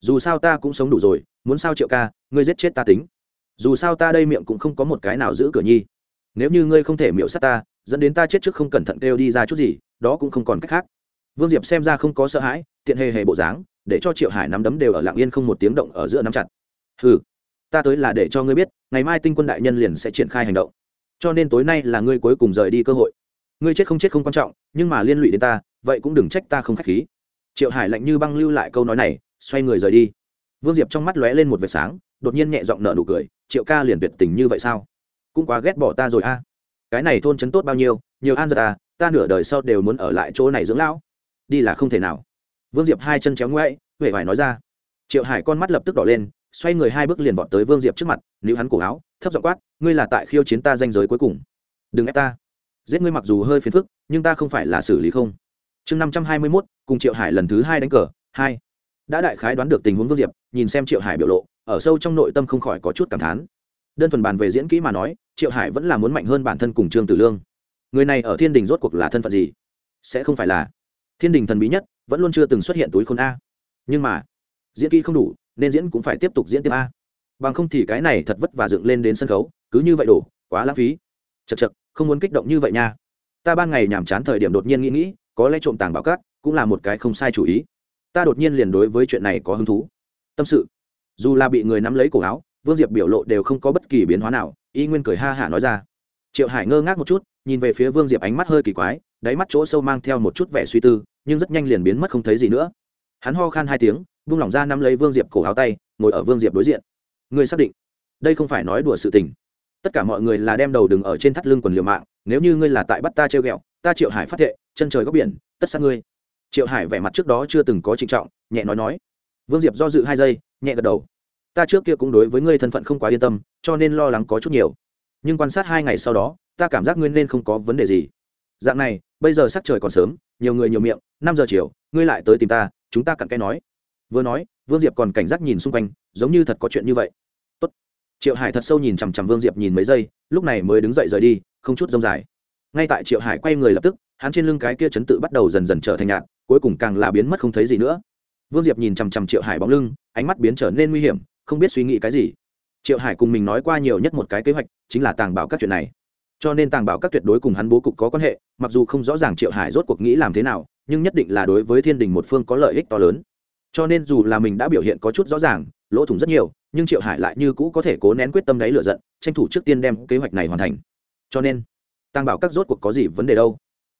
Dù sao ta cũng sống đủ rồi, muốn sao triệu ca, ngươi giết chết ta tính. Dù sao ta đây miệng cũng không có một cái nào giữ cửa nhi. Nếu như ngươi không thể miễu sát ta, dẫn đến ta chết trước không cẩn thận kêu đi ra chút gì, đó cũng không còn cách khác. Vương diệp xem ra không có sợ hãi, tiện hề hề bộ dáng, để cho triệu hải nắm đấm đều ở lạng yên không một tiếng động ở giữa nắm chặt. Ừ ta tới là để cho ngươi biết, ngày mai tinh quân đại nhân liền sẽ triển khai hành động cho nên tối nay là ngươi cuối cùng rời đi cơ hội. Ngươi chết không chết không quan trọng, nhưng mà liên lụy đến ta, vậy cũng đừng trách ta không k h á c h khí. Triệu hải lạnh như băng lưu lại câu nói này, xoay người rời đi. Vương diệp trong mắt lóe lên một vệt sáng, đột nhiên nhẹ giọng nở nụ cười, triệu ca liền tuyệt tình như vậy sao? Cũng quá ghét bỏ ta rồi a. Cái này thôn chấn tốt bao nhiêu, nhiều an giật à ta nửa đời sau đều muốn ở lại chỗ này dưỡng lão. Đi là không thể nào. Vương diệp hai chân chéo ngoáy huệ vải nói ra. Triệu hải con mắt lập tức đỏ lên xoay người hai bước liền vọt tới vương diệp trước mặt, níu hắn cổ áo, thấp giọng quát, ngươi là tại khiêu chiến ta danh giới cuối cùng. Đừng ép ta. Giết ngươi mặc dù hơi phiền phức, nhưng ta không phải là xử lý không. Chương năm trăm hai mươi mốt, cùng triệu hải lần thứ hai đánh cờ, hai. Đã đại khái đoán được tình huống vương diệp, nhìn xem triệu hải biểu lộ, ở sâu trong nội tâm không khỏi có chút cảm thán. Đơn thuần bàn về diễn kỹ mà nói, triệu hải vẫn là muốn mạnh hơn bản thân cùng trương tử lương. Người này ở thiên đình rốt cuộc là thân phận gì? Sẽ không phải là. Thiên đình thần bí nhất, vẫn luôn chưa từng xuất hiện túi khôn a. Nhưng mà, diễn kỹ không đủ nên diễn cũng phải tiếp tục diễn tiếp a. Bằng không thì cái này thật vất và dựng lên đến sân khấu, cứ như vậy đổ, quá lãng phí. Chật chật không muốn kích động như vậy nha. Ta ban ngày nhàm chán thời điểm đột nhiên nghĩ nghĩ, có lẽ trộm tàng bảo cát cũng là một cái không sai chủ ý. Ta đột nhiên liền đối với chuyện này có hứng thú. Tâm sự. Dù là bị người nắm lấy cổ áo, vương diệp biểu lộ đều không có bất kỳ biến hóa nào, y nguyên cười ha hả nói ra. Triệu hải ngơ ngác một chút, nhìn về phía vương diệp ánh mắt hơi kỳ quái, đáy mắt chỗ sâu mang theo một chút vẻ suy tư, nhưng rất nhanh liền biến mất không thấy gì nữa. Hắn ho khan hai tiếng vung lỏng ra nắm lấy vương diệp cổ áo tay, ngồi ở vương diệp đối diện. Ngươi xác định? Đây không phải nói đùa sự tình. Tất cả mọi người là đem đầu đừng ở trên thắt lưng quần liều mạng, nếu như ngươi là tại bắt ta treo ghẹo, ta triệu hải phát thệ, chân trời góc biển, tất sát ngươi. Triệu hải vẻ mặt trước đó chưa từng có trịnh trọng, nhẹ nói nói. Vương diệp do dự hai giây, nhẹ gật đầu. Ta trước kia cũng đối với ngươi thân phận không quá yên tâm, cho nên lo lắng có chút nhiều. Nhưng quan sát hai ngày sau đó, ta cảm giác ngươi nên không có vấn đề gì. Dạng này, bây giờ sắc trời còn sớm, nhiều người nhiều miệng, năm giờ chiều, ngươi lại tới tìm ta, chúng ta cặn cái nói vừa nói, vương diệp còn cảnh giác nhìn xung quanh, giống như thật có chuyện như vậy. Tốt. triệu hải thật sâu nhìn chằm chằm vương diệp nhìn mấy giây, lúc này mới đứng dậy rời đi, không chút rông dài. Ngay tại triệu hải quay người lập tức, hắn trên lưng cái kia chấn tự bắt đầu dần dần trở thành nhạt, cuối cùng càng là biến mất không thấy gì nữa. Vương diệp nhìn chằm chằm triệu hải bóng lưng, ánh mắt biến trở nên nguy hiểm, không biết suy nghĩ cái gì. Triệu hải cùng mình nói qua nhiều nhất một cái kế hoạch, chính là tàng bảo các chuyện này. Cho nên tàng bảo các tuyệt đối cùng hắn bố cục có quan hệ, mặc dù không rõ ràng triệu hải rốt cuộc nghĩ làm thế nào, nhưng nhất định là đối với thiên đình một phương có lợi ích to lớn cho nên dù là mình đã biểu hiện có chút rõ ràng, lỗ thủng rất nhiều, nhưng triệu hải lại như cũ có thể cố nén quyết tâm đáy lựa giận, tranh thủ trước tiên đem kế hoạch này hoàn thành. Cho nên tàng bảo các rốt cuộc có gì vấn đề đâu?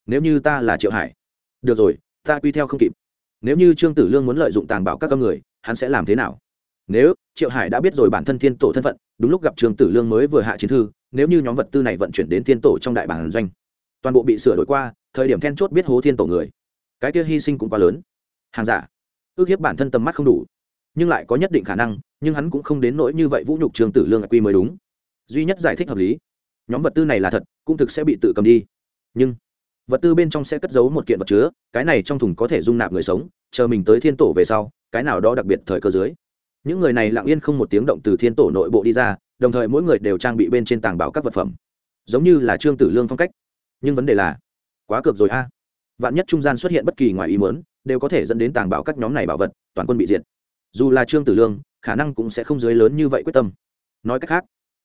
Nếu như ta là triệu hải, được rồi, ta quy theo không kịp. Nếu như trương tử lương muốn lợi dụng tàng bảo các con người, hắn sẽ làm thế nào? Nếu triệu hải đã biết rồi bản thân thiên tổ thân phận, đúng lúc gặp trương tử lương mới vừa hạ chiến thư, nếu như nhóm vật tư này vận chuyển đến thiên tổ trong đại bản doanh, toàn bộ bị sửa đổi qua, thời điểm then chốt biết hố thiên tổ người. Cái kia hy sinh cũng quá lớn. Hàng giả ước hiếp bản thân tầm mắt không đủ. Nhưng lại có nhất định khả năng, nhưng hắn cũng không đến nỗi như vậy vũ nhục trương tử lương quy mới đúng. Duy nhất giải thích hợp lý, nhóm vật tư này là thật, cũng thực sẽ bị tự cầm đi. Nhưng, vật tư bên trong sẽ cất giấu một kiện vật chứa, cái này trong thùng có thể dung nạp người sống, chờ mình tới thiên tổ về sau, cái nào đó đặc biệt thời cơ dưới. Những người này lặng yên không một tiếng động từ thiên tổ nội bộ đi ra, đồng thời mỗi người đều trang bị bên trên tàng bảo các vật phẩm. Giống như là trương tử lương phong cách. Nhưng vấn đề là, quá cược rồi a vạn nhất trung gian xuất hiện bất kỳ ngoài ý muốn, đều có thể dẫn đến tàng bảo các nhóm này bảo vật toàn quân bị diệt. Dù là trương tử lương khả năng cũng sẽ không dưới lớn như vậy quyết tâm. Nói cách khác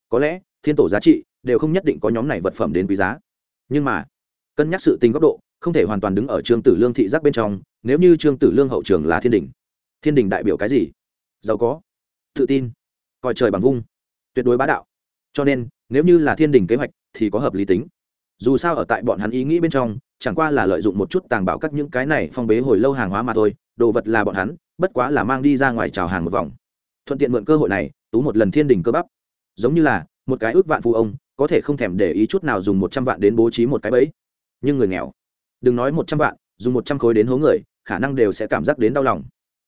có lẽ thiên tổ giá trị đều không nhất định có nhóm này vật phẩm đến quý giá. Nhưng mà cân nhắc sự tình góc độ không thể hoàn toàn đứng ở trương tử lương thị giác bên trong nếu như trương tử lương hậu trường là thiên đình thiên đình đại biểu cái gì? Giàu có tự tin coi trời bằng vung tuyệt đối bá đạo. Cho nên nếu như là thiên đình kế hoạch thì có hợp lý tính dù sao ở tại bọn hắn ý nghĩ bên trong, chẳng qua là lợi dụng một chút tàng bảo các những cái này phong bế hồi lâu hàng hóa mà thôi, đồ vật là bọn hắn, bất quá là mang đi ra ngoài trào hàng một vòng. Thuận tiện mượn cơ hội này, tú một lần thiên đình cơ bắp. Giống như là, một cái ước vạn phụ ông, có thể không thèm để ý chút nào dùng một trăm vạn đến bố trí một cái bẫy. Nhưng người nghèo, đừng nói một trăm vạn, dùng một trăm khối đến hố người, khả năng đều sẽ cảm giác đến đau lòng.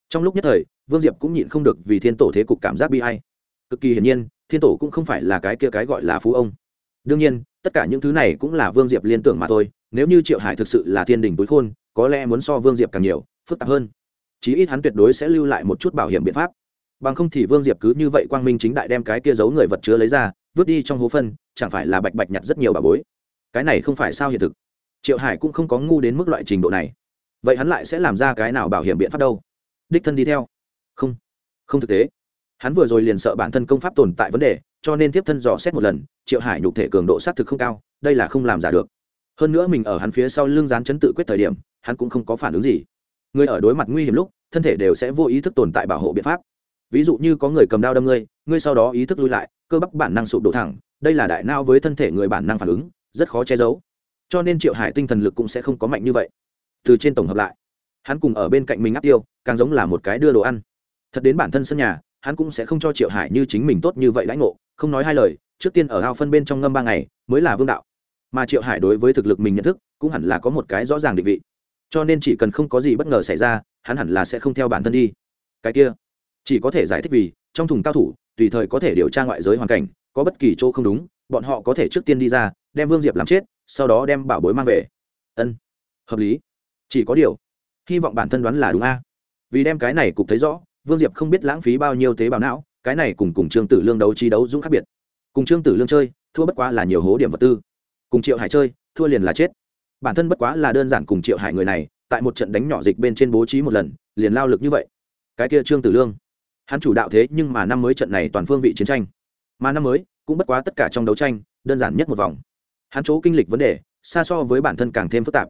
Trong lúc nhất thời, vương diệp cũng nhịn không được vì thiên tổ thế cục cảm giác bi hay cực kỳ hiển nhiên, thiên tổ cũng không phải là cái kia cái gọi là phú ông. Đương nhiên tất cả những thứ này cũng là vương diệp liên tưởng mà thôi, nếu như triệu hải thực sự là thiên đình túi khôn, có lẽ muốn so vương diệp càng nhiều, phức tạp hơn. Chí ít hắn tuyệt đối sẽ lưu lại một chút bảo hiểm biện pháp. Bằng không thì vương diệp cứ như vậy quang minh chính đại đem cái kia giấu người vật chứa lấy ra, vứt đi trong hố phân, chẳng phải là bạch bạch nhặt rất nhiều bà bối. Cái này không phải sao hiện thực. Triệu hải cũng không có ngu đến mức loại trình độ này. Vậy hắn lại sẽ làm ra cái nào bảo hiểm biện pháp đâu? Đích thân đi theo. Không. Không thực tế. Hắn vừa rồi liền sợ bản thân công pháp tồn tại vấn đề, cho nên tiếp thân dò xét một lần triệu hải nhục thể cường độ xác thực không cao, đây là không làm giả được. Hơn nữa mình ở hắn phía sau lưng dán chấn tự quyết thời điểm, hắn cũng không có phản ứng gì. Người ở đối mặt nguy hiểm lúc, thân thể đều sẽ vô ý thức tồn tại bảo hộ biện pháp. Ví dụ như có người cầm đao đâm ngươi ngươi sau đó ý thức lui lại, cơ bắp bản năng sụp đổ thẳng, đây là đại nao với thân thể người bản năng phản ứng, rất khó che giấu. Cho nên triệu hải tinh thần lực cũng sẽ không có mạnh như vậy. Từ trên tổng hợp lại, hắn cùng ở bên cạnh mình áp tiêu, càng giống là một cái đưa đồ ăn. Thật đến bản thân sân nhà, hắn cũng sẽ không cho triệu hải như chính mình tốt như vậy lãnh ngộ, không nói hai lời trước tiên ở ao phân bên trong ngâm ba ngày mới là vương đạo. Mà triệu hải đối với thực lực mình nhận thức cũng hẳn là có một cái rõ ràng định vị. Cho nên chỉ cần không có gì bất ngờ xảy ra, hắn hẳn là sẽ không theo bản thân đi. Cái kia, chỉ có thể giải thích vì, trong thùng cao thủ, tùy thời có thể điều tra ngoại giới hoàn cảnh, có bất kỳ chỗ không đúng, bọn họ có thể trước tiên đi ra, đem vương diệp làm chết, sau đó đem bảo bối mang về. Ân, hợp lý. Chỉ có điều, hy vọng bản thân đoán là đúng a. Vì đem cái này cục thấy rõ, vương diệp không biết lãng phí bao nhiêu tế bào não, cái này cùng cùng trương tử lương đấu trí đấu dũng khác biệt cùng trương tử lương chơi, thua bất quá là nhiều hố điểm vật tư. Cùng triệu hải chơi, thua liền là chết. Bản thân bất quá là đơn giản cùng triệu hải người này, tại một trận đánh nhỏ dịch bên trên bố trí một lần, liền lao lực như vậy. Cái kia trương tử lương, hắn chủ đạo thế nhưng mà năm mới trận này toàn phương vị chiến tranh. Mà năm mới, cũng bất quá tất cả trong đấu tranh, đơn giản nhất một vòng. Hắn chỗ kinh lịch vấn đề, xa so với bản thân càng thêm phức tạp.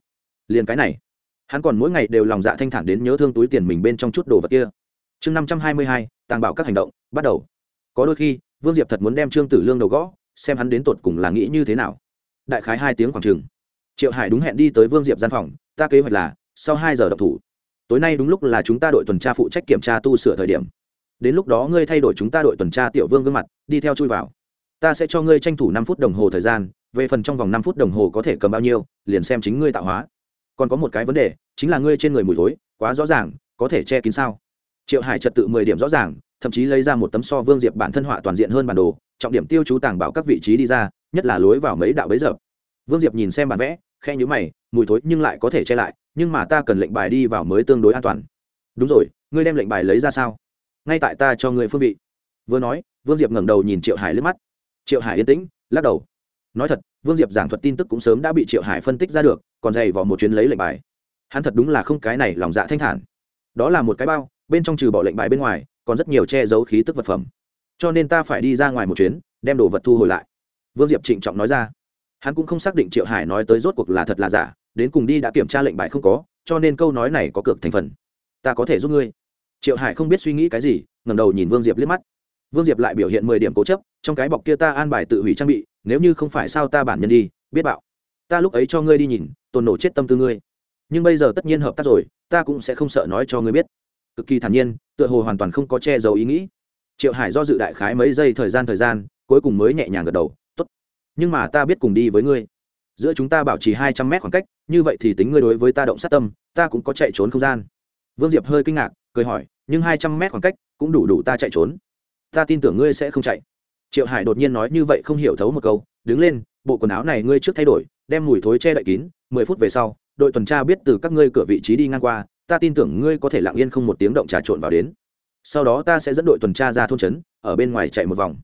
Liền cái này, hắn còn mỗi ngày đều lòng dạ thanh thản đến nhớ thương túi tiền mình bên trong chút đồ vật kia. Chương năm trăm hai mươi hai, tàng bảo các hành động, bắt đầu. Có đôi khi vương diệp thật muốn đem trương tử lương đầu gõ xem hắn đến tột cùng là nghĩ như thế nào. Đại khái hai tiếng khoảng trường, triệu hải đúng hẹn đi tới vương diệp gian phòng ta kế hoạch là sau hai giờ đập thủ. Tối nay đúng lúc là chúng ta đội tuần tra phụ trách kiểm tra tu sửa thời điểm. Đến lúc đó ngươi thay đổi chúng ta đội tuần tra tiểu vương gương mặt đi theo chui vào. Ta sẽ cho ngươi tranh thủ năm phút đồng hồ thời gian về phần trong vòng năm phút đồng hồ có thể cầm bao nhiêu liền xem chính ngươi tạo hóa. Còn có một cái vấn đề chính là ngươi trên người mùi thối quá rõ ràng có thể che kín sao? Triệu hải trật tự mười điểm rõ ràng, thậm chí lấy ra một tấm so vương diệp bản thân họa toàn diện hơn bản đồ, trọng điểm tiêu chú tàng bảo các vị trí đi ra, nhất là lối vào mấy đạo bấy giờ. Vương diệp nhìn xem bản vẽ khe nhữ mày, mùi thối nhưng lại có thể che lại, nhưng mà ta cần lệnh bài đi vào mới tương đối an toàn. Đúng rồi, ngươi đem lệnh bài lấy ra sao? Ngay tại ta cho ngươi phương vị. Vừa nói, vương diệp ngẩng đầu nhìn triệu hải lướt mắt. Triệu hải yên tĩnh, lắc đầu. Nói thật, vương diệp giảng thuật tin tức cũng sớm đã bị triệu hải phân tích ra được, còn dày vào một chuyến lấy lệnh bài. Hắn thật đúng là không cái này lòng dạ thanh thản. Đó là một cái bao bên trong trừ bỏ lệnh bài bên ngoài, còn rất nhiều che giấu khí tức vật phẩm. Cho nên ta phải đi ra ngoài một chuyến, đem đồ vật thu hồi lại. Vương diệp trịnh trọng nói ra. Hắn cũng không xác định triệu hải nói tới rốt cuộc là thật là giả, đến cùng đi đã kiểm tra lệnh bài không có, cho nên câu nói này có cược thành phần. Ta có thể giúp ngươi. Triệu hải không biết suy nghĩ cái gì ngầm đầu nhìn vương diệp liếc mắt. Vương diệp lại biểu hiện mười điểm cố chấp, trong cái bọc kia ta an bài tự hủy trang bị, nếu như không phải sao ta bản nhân đi, biết bạo. Ta lúc ấy cho ngươi đi nhìn, tồn nổ chết tâm tư ngươi. Nhưng bây giờ tất nhiên hợp tác rồi, ta cũng sẽ không sợ nói cho ngươi biết cực kỳ thản nhiên, tựa hồ hoàn toàn không có che giấu ý nghĩ. Triệu hải do dự đại khái mấy giây thời gian thời gian, cuối cùng mới nhẹ nhàng gật đầu t ố t nhưng mà ta biết cùng đi với ngươi. Giữa chúng ta bảo trì hai trăm mét khoảng cách, như vậy thì tính ngươi đối với ta động sát tâm, ta cũng có chạy trốn không gian. Vương diệp hơi kinh ngạc, cười hỏi, nhưng hai trăm mét khoảng cách cũng đủ đủ ta chạy trốn. Ta tin tưởng ngươi sẽ không chạy. Triệu hải đột nhiên nói như vậy không hiểu thấu một câu, đứng lên, bộ quần áo này ngươi trước thay đổi, đem mùi thối che đậy kín, mười phút về sau, đội tuần tra biết từ các ngươi cửa vị trí đi ngang qua ta tin tưởng ngươi có thể lặng yên không một tiếng động trà trộn vào đến. Sau đó ta sẽ dẫn đội tuần tra ra thôn trấn, ở bên ngoài chạy một vòng.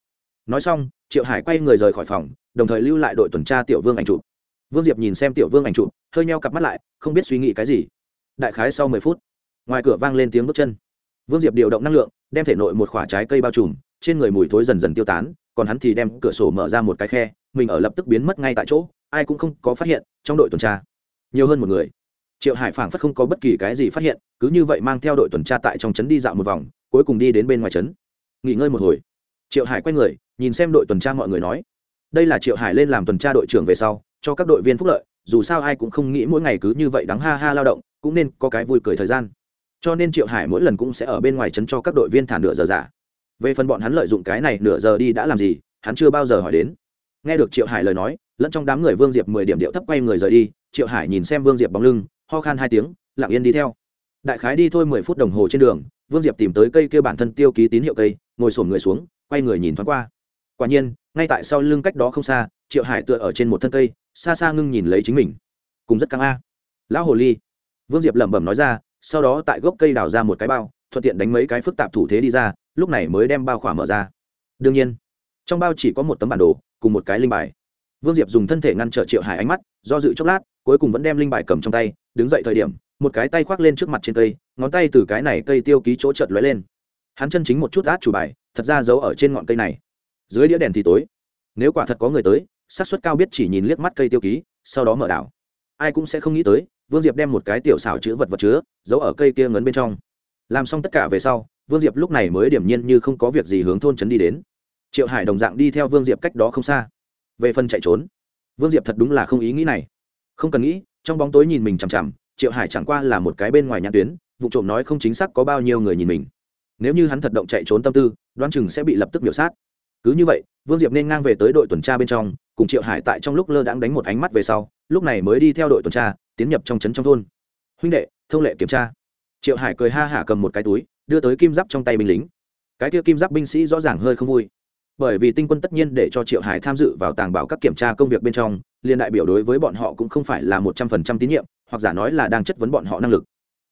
Nói xong, triệu hải quay người rời khỏi phòng, đồng thời lưu lại đội tuần tra tiểu vương ảnh chụp. Vương diệp nhìn xem tiểu vương ảnh chụp, hơi nheo cặp mắt lại, không biết suy nghĩ cái gì. Đại khái sau mười phút, ngoài cửa vang lên tiếng bước chân. Vương diệp điều động năng lượng, đem thể nội một khoả trái cây bao trùm, trên người mùi thối dần dần tiêu tán, còn hắn thì đem cửa sổ mở ra một cái khe, mình ở lập tức biến mất ngay tại chỗ, ai cũng không có phát hiện trong đội tuần tra. Nhiều hơn một người triệu hải phảng phất không có bất kỳ cái gì phát hiện, cứ như vậy mang theo đội tuần tra tại trong trấn đi dạo một vòng, cuối cùng đi đến bên ngoài trấn. Nghỉ ngơi một hồi. Triệu hải quay người, nhìn xem đội tuần tra mọi người nói. Đây là triệu hải lên làm tuần tra đội trưởng về sau, cho các đội viên phúc lợi, dù sao ai cũng không nghĩ mỗi ngày cứ như vậy đắng ha ha lao động, cũng nên có cái vui cười thời gian. Cho nên triệu hải mỗi lần cũng sẽ ở bên ngoài trấn cho các đội viên thả nửa giờ giả. Về phần bọn hắn lợi dụng cái này nửa giờ đi đã làm gì, hắn chưa bao giờ hỏi đến. Nghe được triệu hải lời nói, lẫn trong đám người vương diệp mười điểm điệu thấp quay người rời đi, triệu hải nhìn xem vương diệp bóng lưng ho khan hai tiếng, lặng yên đi theo. Đại khái đi thôi mười phút đồng hồ trên đường, vương diệp tìm tới cây kia bản thân tiêu ký tín hiệu cây, ngồi sổm người xuống, quay người nhìn thoáng qua. Quả nhiên, ngay tại sau lưng cách đó không xa, triệu hải tựa ở trên một thân cây, xa xa ngưng nhìn lấy chính mình. Cùng rất căng a. Lão hồ ly. Vương diệp lẩm bẩm nói ra, sau đó tại gốc cây đào ra một cái bao, thuận tiện đánh mấy cái phức tạp thủ thế đi ra, lúc này mới đem bao khỏa mở ra. Đương nhiên, trong bao chỉ có một tấm bản đồ, cùng một cái linh bài. Vương diệp dùng thân thể ngăn trở triệu hải ánh mắt, do dự chốc lát, cuối cùng vẫn đem linh bài cầm trong tay đứng dậy thời điểm, một cái tay khoác lên trước mặt trên cây, ngón tay từ cái này cây tiêu ký chỗ chợt lóe lên. Hắn chân chính một chút át chủ bài, thật ra giấu ở trên ngọn cây này. Dưới đĩa đèn thì tối. Nếu quả thật có người tới, xác suất cao biết chỉ nhìn liếc mắt cây tiêu ký, sau đó mở đảo. Ai cũng sẽ không nghĩ tới, vương diệp đem một cái tiểu xảo chữ vật vật chứa, giấu ở cây kia ngấn bên trong. Làm xong tất cả về sau, vương diệp lúc này mới điểm nhiên như không có việc gì hướng thôn trấn đi đến. Triệu hải đồng dạng đi theo vương diệp cách đó không xa. Về phần chạy trốn, vương diệp thật đúng là không ý nghĩ này. Không cần nghĩ trong bóng tối nhìn mình chằm chằm, triệu hải chẳng qua là một cái bên ngoài nhãn tuyến, vụ trộm nói không chính xác có bao nhiêu người nhìn mình. Nếu như hắn thật động chạy trốn tâm tư, đoán chừng sẽ bị lập tức biểu sát. Cứ như vậy, vương diệp nên ngang về tới đội tuần tra bên trong, cùng triệu hải tại trong lúc lơ đãng đánh một ánh mắt về sau, lúc này mới đi theo đội tuần tra, tiến nhập trong trấn trong thôn. Huynh đệ, thông lệ kiểm tra. Triệu hải cười ha hả cầm một cái túi, đưa tới kim giáp trong tay binh lính. Cái kia kim giáp binh sĩ rõ ràng hơi không vui. Bởi vì tinh quân tất nhiên để cho triệu hải tham dự vào tàng bảo các kiểm tra công việc bên trong liên đại biểu đối với bọn họ cũng không phải là một trăm phần trăm tín nhiệm, hoặc giả nói là đang chất vấn bọn họ năng lực.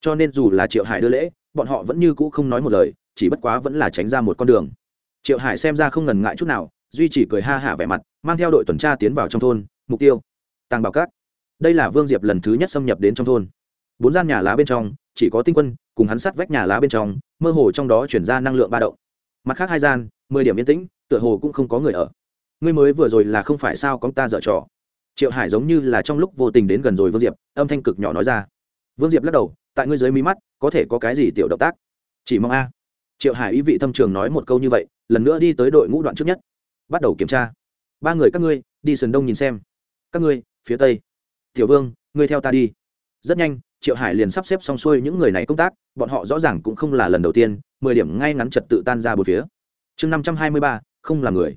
Cho nên dù là triệu hải đưa lễ, bọn họ vẫn như cũ không nói một lời, chỉ bất quá vẫn là tránh ra một con đường. Triệu hải xem ra không ngần ngại chút nào, duy chỉ cười ha hả vẻ mặt, mang theo đội tuần tra tiến vào trong thôn, mục tiêu. Tàng bảo cát đây là vương diệp lần thứ nhất xâm nhập đến trong thôn. Bốn gian nhà lá bên trong, chỉ có tinh quân, cùng hắn sắt vách nhà lá bên trong, mơ hồ trong đó chuyển ra năng lượng ba động. Mặt khác hai gian, mười điểm yên tĩnh, tựa hồ cũng không có người ở. Ngươi mới vừa rồi là không phải sao có ta dở trò? Triệu hải giống như là trong lúc vô tình đến gần rồi vương diệp, âm thanh cực nhỏ nói ra. Vương diệp lắc đầu, tại ngươi dưới mí mắt, có thể có cái gì tiểu động tác? Chỉ mong a. Triệu hải ý vị thâm trường nói một câu như vậy, lần nữa đi tới đội ngũ đoạn trước nhất. Bắt đầu kiểm tra. Ba người các ngươi, đi sườn đông nhìn xem. Các ngươi, phía tây. Tiểu vương, ngươi theo ta đi. Rất nhanh, triệu hải liền sắp xếp xong xuôi những người này công tác, bọn họ rõ ràng cũng không là lần đầu tiên, mười điểm ngay ngắn trật tự tan ra bốn phía. Chương năm trăm hai mươi ba, không là người.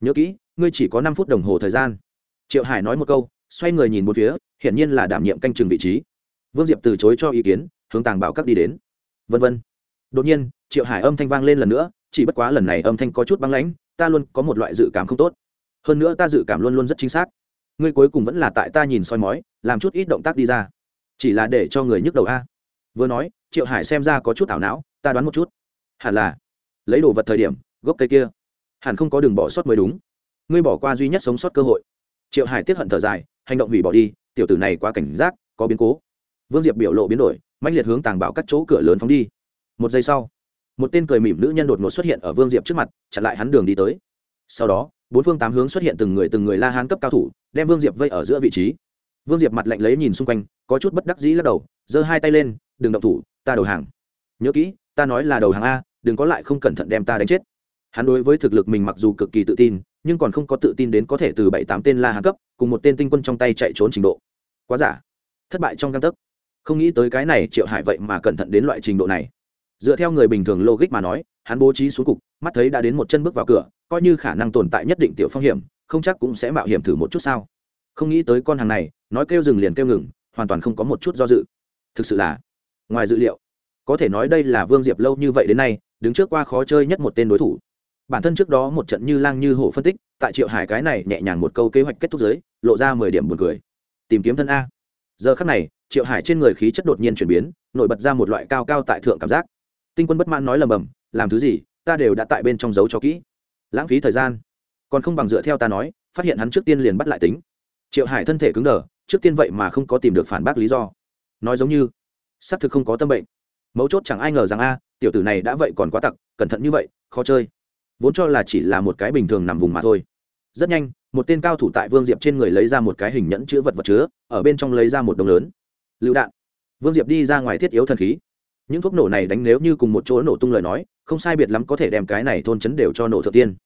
Nhớ kỹ, ngươi chỉ có năm phút đồng hồ thời gian triệu hải nói một câu, xoay người nhìn một phía, hiển nhiên là đảm nhiệm canh chừng vị trí. Vương diệp từ chối cho ý kiến, hướng tàng bảo các đi đến. Vân vân. Đột nhiên, triệu hải âm thanh vang lên lần nữa, chỉ bất quá lần này âm thanh có chút băng lãnh, ta luôn có một loại dự cảm không tốt. Hơn nữa ta dự cảm luôn luôn rất chính xác. Ngươi cuối cùng vẫn là tại ta nhìn soi mói, làm chút ít động tác đi ra. Chỉ là để cho người nhức đầu a. Vừa nói, triệu hải xem ra có chút ảo não, ta đoán một chút. Hẳn là, lấy đồ vật thời điểm, gốc cây kia. Hẳn không có đường bỏ sót mới đúng. Ngươi bỏ qua duy nhất sống sót cơ hội triệu hải tiếp hận thở dài, hành động hủy bỏ đi, tiểu tử này quá cảnh giác, có biến cố. Vương diệp biểu lộ biến đổi mạnh liệt hướng tàng bảo các chỗ cửa lớn phóng đi. Một giây sau, một tên cười mỉm nữ nhân đột ngột xuất hiện ở vương diệp trước mặt, chặn lại hắn đường đi tới. Sau đó, bốn phương tám hướng xuất hiện từng người từng người la hán cấp cao thủ, đem vương diệp vây ở giữa vị trí. Vương diệp mặt lạnh lấy nhìn xung quanh, có chút bất đắc dĩ lắc đầu, giơ hai tay lên, đừng động thủ, ta đầu hàng. Nhớ kỹ, ta nói là đầu hàng a, đừng có lại không cẩn thận đem ta đánh chết hắn đối với thực lực mình mặc dù cực kỳ tự tin, nhưng còn không có tự tin đến có thể từ bảy tám tên la hán cấp, cùng một tên tinh quân trong tay chạy trốn trình độ. Quá giả. Thất bại trong găng tấc. Không nghĩ tới cái này triệu hại vậy mà cẩn thận đến loại trình độ này. Dựa theo người bình thường logic mà nói, hắn bố trí xuống cục, mắt thấy đã đến một chân bước vào cửa, coi như khả năng tồn tại nhất định tiểu phong hiểm, không chắc cũng sẽ mạo hiểm thử một chút sao. Không nghĩ tới con hàng này, nói kêu dừng liền kêu ngừng, hoàn toàn không có một chút do dự. Thực sự là, ngoài dự liệu, có thể nói đây là vương diệp lâu như vậy đến nay, đứng trước qua khó chơi nhất một tên đối thủ bản thân trước đó một trận như lang như hổ phân tích, tại triệu hải cái này nhẹ nhàng một câu kế hoạch kết thúc giới lộ ra mười điểm buồn cười. Tìm kiếm thân a. Giờ khắc này, triệu hải trên người khí chất đột nhiên chuyển biến, nổi bật ra một loại cao cao tại thượng cảm giác. Tinh quân bất mãn nói lầm bầm, làm thứ gì, ta đều đã tại bên trong dấu cho kỹ. Lãng phí thời gian. Còn không bằng dựa theo ta nói, phát hiện hắn trước tiên liền bắt lại tính. Triệu hải thân thể cứng đờ, trước tiên vậy mà không có tìm được phản bác lý do. Nói giống như, xác thực không có tâm bệnh. Mấu chốt chẳng ai ngờ rằng a, tiểu tử này đã vậy còn quá tặc, cẩn thận như vậy, khó chơi vốn cho là chỉ là một cái bình thường nằm vùng mà thôi. Rất nhanh, một tên cao thủ tại vương diệp trên người lấy ra một cái hình nhẫn chứa vật vật chứa, ở bên trong lấy ra một đồng lớn. Lựu đạn. Vương diệp đi ra ngoài thiết yếu thần khí. Những thuốc nổ này đánh nếu như cùng một chỗ nổ tung lời nói, không sai biệt lắm có thể đem cái này thôn chấn đều cho nổ thượng tiên.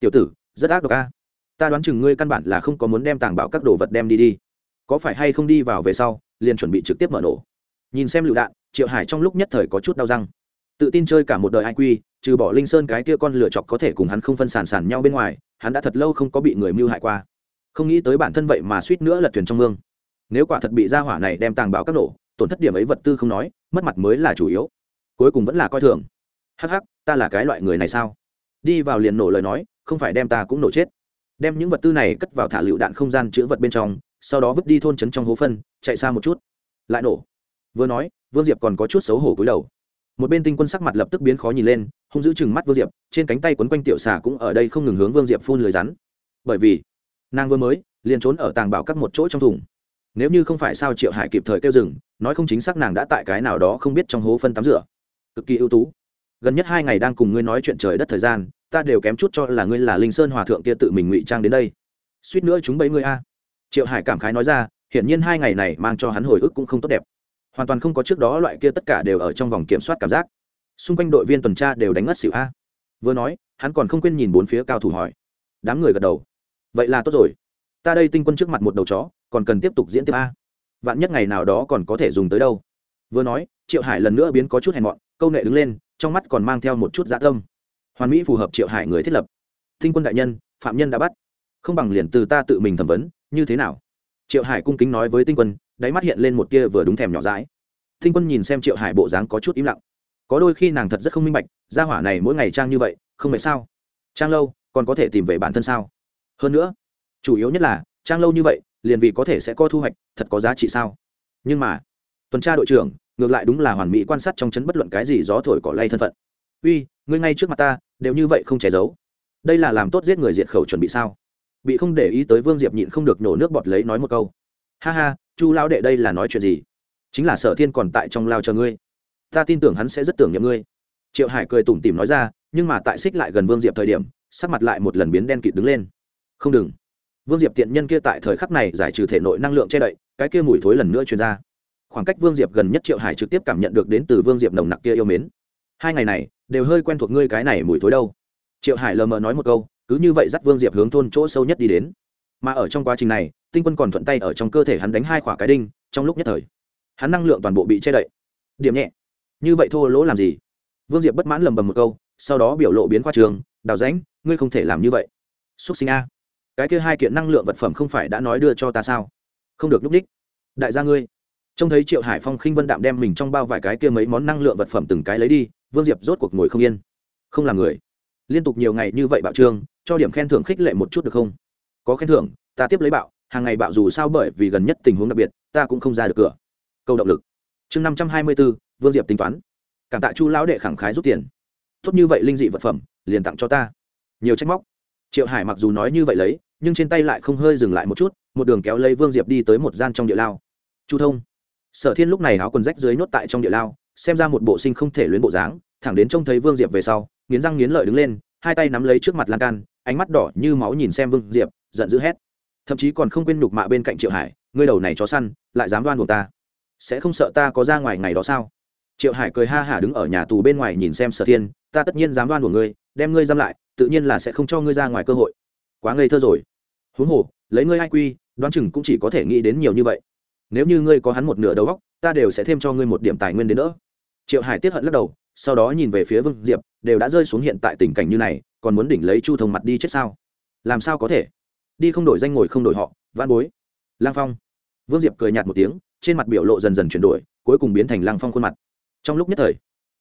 Tiểu tử, rất ác độc a. Ta đoán chừng ngươi căn bản là không có muốn đem tàng bảo các đồ vật đem đi đi. Có phải hay không đi vào về sau, liền chuẩn bị trực tiếp mở nổ. Nhìn xem lựu đạn, triệu hải trong lúc nhất thời có chút đau răng tự tin chơi cả một đời ai quy trừ bỏ linh sơn cái kia con lựa chọc có thể cùng hắn không phân sản sản nhau bên ngoài, hắn đã thật lâu không có bị người mưu hại qua. Không nghĩ tới bản thân vậy mà suýt nữa lật thuyền trong mương. Nếu quả thật bị gia hỏa này đem tàng báo các nổ, tổn thất điểm ấy vật tư không nói, mất mặt mới là chủ yếu. Cuối cùng vẫn là coi thường. Hắc hắc, ta là cái loại người này sao? Đi vào liền nổ lời nói, không phải đem ta cũng nổ chết. Đem những vật tư này cất vào thả lựu đạn không gian chứa vật bên trong, sau đó vứt đi thôn trấn trong hố phân, chạy xa một chút. Lại nổ. Vừa nói, vương diệp còn có chút xấu hổ cúi đầu một bên tinh quân sắc mặt lập tức biến khó nhìn lên, hung giữ chừng mắt vương diệp, trên cánh tay quấn quanh tiểu xà cũng ở đây không ngừng hướng vương diệp phun lưới rắn. Bởi vì, nàng vừa mới, liền trốn ở tàng bảo các một chỗ trong thùng. Nếu như không phải sao triệu hải kịp thời kêu dừng, nói không chính xác nàng đã tại cái nào đó không biết trong hố phân tắm rửa. Cực kỳ ưu tú. Gần nhất hai ngày đang cùng ngươi nói chuyện trời đất thời gian, ta đều kém chút cho là ngươi là linh sơn hòa thượng kia tự mình ngụy trang đến đây. Suýt nữa chúng bấy ngươi a. Triệu hải cảm khái nói ra, hiển nhiên hai ngày này mang cho hắn hồi ức cũng không tốt đẹp hoàn toàn không có trước đó loại kia tất cả đều ở trong vòng kiểm soát cảm giác. Xung quanh đội viên tuần tra đều đánh ngất xỉu a. Vừa nói, hắn còn không quên nhìn bốn phía cao thủ hỏi. Đám người gật đầu. Vậy là tốt rồi. Ta đây tinh quân trước mặt một đầu chó, còn cần tiếp tục diễn tiếp a. Vạn nhất ngày nào đó còn có thể dùng tới đâu. Vừa nói, triệu hải lần nữa biến có chút hèn mọn, câu nệ đứng lên, trong mắt còn mang theo một chút dã tâm. Hoàn mỹ phù hợp triệu hải người thiết lập. Tinh quân đại nhân, phạm nhân đã bắt. Không bằng liền từ ta tự mình thẩm vấn, như thế nào? Triệu hải cung kính nói với tinh quân đáy mắt hiện lên một tia vừa đúng thèm nhỏ dãi. Thinh quân nhìn xem triệu hải bộ dáng có chút im lặng. Có đôi khi nàng thật rất không minh bạch, gia hỏa này mỗi ngày trang như vậy, không phải sao? Trang lâu, còn có thể tìm về bản thân sao? Hơn nữa, chủ yếu nhất là, trang lâu như vậy, liền vì có thể sẽ có thu hoạch, thật có giá trị sao? Nhưng mà, tuần tra đội trưởng, ngược lại đúng là hoàn mỹ quan sát trong chấn bất luận cái gì gió thổi cỏ lay thân phận. Uy, ngươi ngay trước mặt ta, đều như vậy không che giấu. Đây là làm tốt giết người diệt khẩu chuẩn bị sao? Bị không để ý tới vương diệp nhịn không được nổ nước bọt lấy nói một câu ha ha, chu lao đệ đây là nói chuyện gì? Chính là sở thiên còn tại trong lao chờ ngươi. Ta tin tưởng hắn sẽ rất tưởng nhầm ngươi. Triệu hải cười tủm tỉm nói ra, nhưng mà tại xích lại gần vương diệp thời điểm, sắc mặt lại một lần biến đen kịt đứng lên. Không đừng. Vương diệp tiện nhân kia tại thời khắc này giải trừ thể nội năng lượng che đậy, cái kia mùi thối lần nữa truyền ra. Khoảng cách vương diệp gần nhất triệu hải trực tiếp cảm nhận được đến từ vương diệp nồng nặc kia yêu mến. Hai ngày này, đều hơi quen thuộc ngươi cái này mùi thối đâu. Triệu hải lờ mờ nói một câu, cứ như vậy dắt vương diệp hướng thôn chỗ sâu nhất đi đến. Mà ở trong quá trình này tinh quân còn thuận tay ở trong cơ thể hắn đánh hai quả cái đinh, trong lúc nhất thời, hắn năng lượng toàn bộ bị che đậy. Điểm nhẹ. Như vậy thô lỗ làm gì? Vương diệp bất mãn lầm bầm một câu, sau đó biểu lộ biến qua trường, đào rãnh, ngươi không thể làm như vậy. Xúc sinh a. Cái kia hai kiện năng lượng vật phẩm không phải đã nói đưa cho ta sao? Không được núp đích. Đại gia ngươi. Trông thấy triệu hải phong khinh vân đạm đem mình trong bao vài cái kia mấy món năng lượng vật phẩm từng cái lấy đi, vương diệp rốt cuộc ngồi không yên. Không làm người. Liên tục nhiều ngày như vậy bạo trương, cho điểm khen thưởng khích lệ một chút được không? Có khen thưởng, ta tiếp lấy bạo hàng ngày bạo dù sao bởi vì gần nhất tình huống đặc biệt, ta cũng không ra được cửa. Câu động lực. Chương năm trăm hai mươi bốn vương diệp tính toán. Cảm tạ chu lão đệ khẳng khái rút tiền. Tốt như vậy linh dị vật phẩm, liền tặng cho ta. Nhiều trách móc. Triệu hải mặc dù nói như vậy lấy, nhưng trên tay lại không hơi dừng lại một chút, một đường kéo lấy vương diệp đi tới một gian trong địa lao. Chu thông. Sở thiên lúc này áo quần rách dưới nhốt tại trong địa lao, xem ra một bộ sinh không thể luyến bộ dáng, thẳng đến trông thấy vương diệp về sau, nghiến răng nghiến lợi đứng lên, hai tay nắm lấy trước mặt lan can, ánh mắt đỏ như máu nhìn xem vương diệp, giận dữ hét thậm chí còn không quên nhục mạ bên cạnh triệu hải ngươi đầu này chó săn lại dám đoan buộc ta sẽ không sợ ta có ra ngoài ngày đó sao triệu hải cười ha hả đứng ở nhà tù bên ngoài nhìn xem sở thiên ta tất nhiên dám đoan của ngươi đem ngươi giam lại tự nhiên là sẽ không cho ngươi ra ngoài cơ hội quá ngây thơ rồi huống hồ lấy ngươi ai quy đoán chừng cũng chỉ có thể nghĩ đến nhiều như vậy nếu như ngươi có hắn một nửa đầu góc ta đều sẽ thêm cho ngươi một điểm tài nguyên đến nữa triệu hải tiết hận lắc đầu sau đó nhìn về phía vương diệp đều đã rơi xuống hiện tại tình cảnh như này còn muốn đỉnh lấy chu thông mặt đi chết sao làm sao có thể đi không đổi danh ngồi không đổi họ văn bối. Lang phong. Vương diệp cười nhạt một tiếng, trên mặt biểu lộ dần dần chuyển đổi, cuối cùng biến thành lang phong khuôn mặt. Trong lúc nhất thời,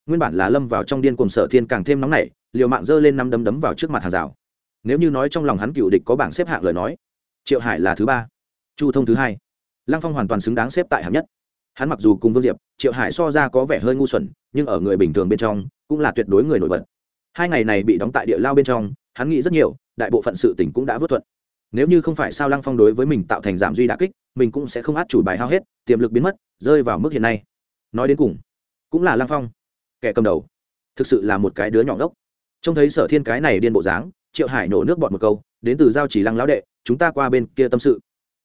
nguyên bản là lâm vào trong điên cùng sở thiên càng thêm nóng nảy, liều mạng giơ lên năm đấm đấm vào trước mặt hàng rào. Nếu như nói trong lòng hắn cựu địch có bảng xếp hạng lời nói, triệu hải là thứ ba, chu thông thứ hai. Lăng phong hoàn toàn xứng đáng xếp tại hạng nhất. Hắn mặc dù cùng vương diệp, triệu hải so ra có vẻ hơi ngu xuẩn, nhưng ở người bình thường bên trong, cũng là tuyệt đối người nổi bật. Hai ngày này bị đóng tại địa lao bên trong, hắn nghĩ rất nhiều, đại bộ phận sự tỉnh cũng đã vớt thuận nếu như không phải sao lăng phong đối với mình tạo thành giảm duy đà kích, mình cũng sẽ không át chủ bài hao hết, tiềm lực biến mất, rơi vào mức hiện nay. Nói đến cùng, cũng là lăng phong, kẻ cầm đầu. Thực sự là một cái đứa nhỏ ngốc. Trông thấy sở thiên cái này điên bộ dáng, triệu hải nổ nước bọt một câu, đến từ giao chỉ lăng lão đệ, chúng ta qua bên kia tâm sự.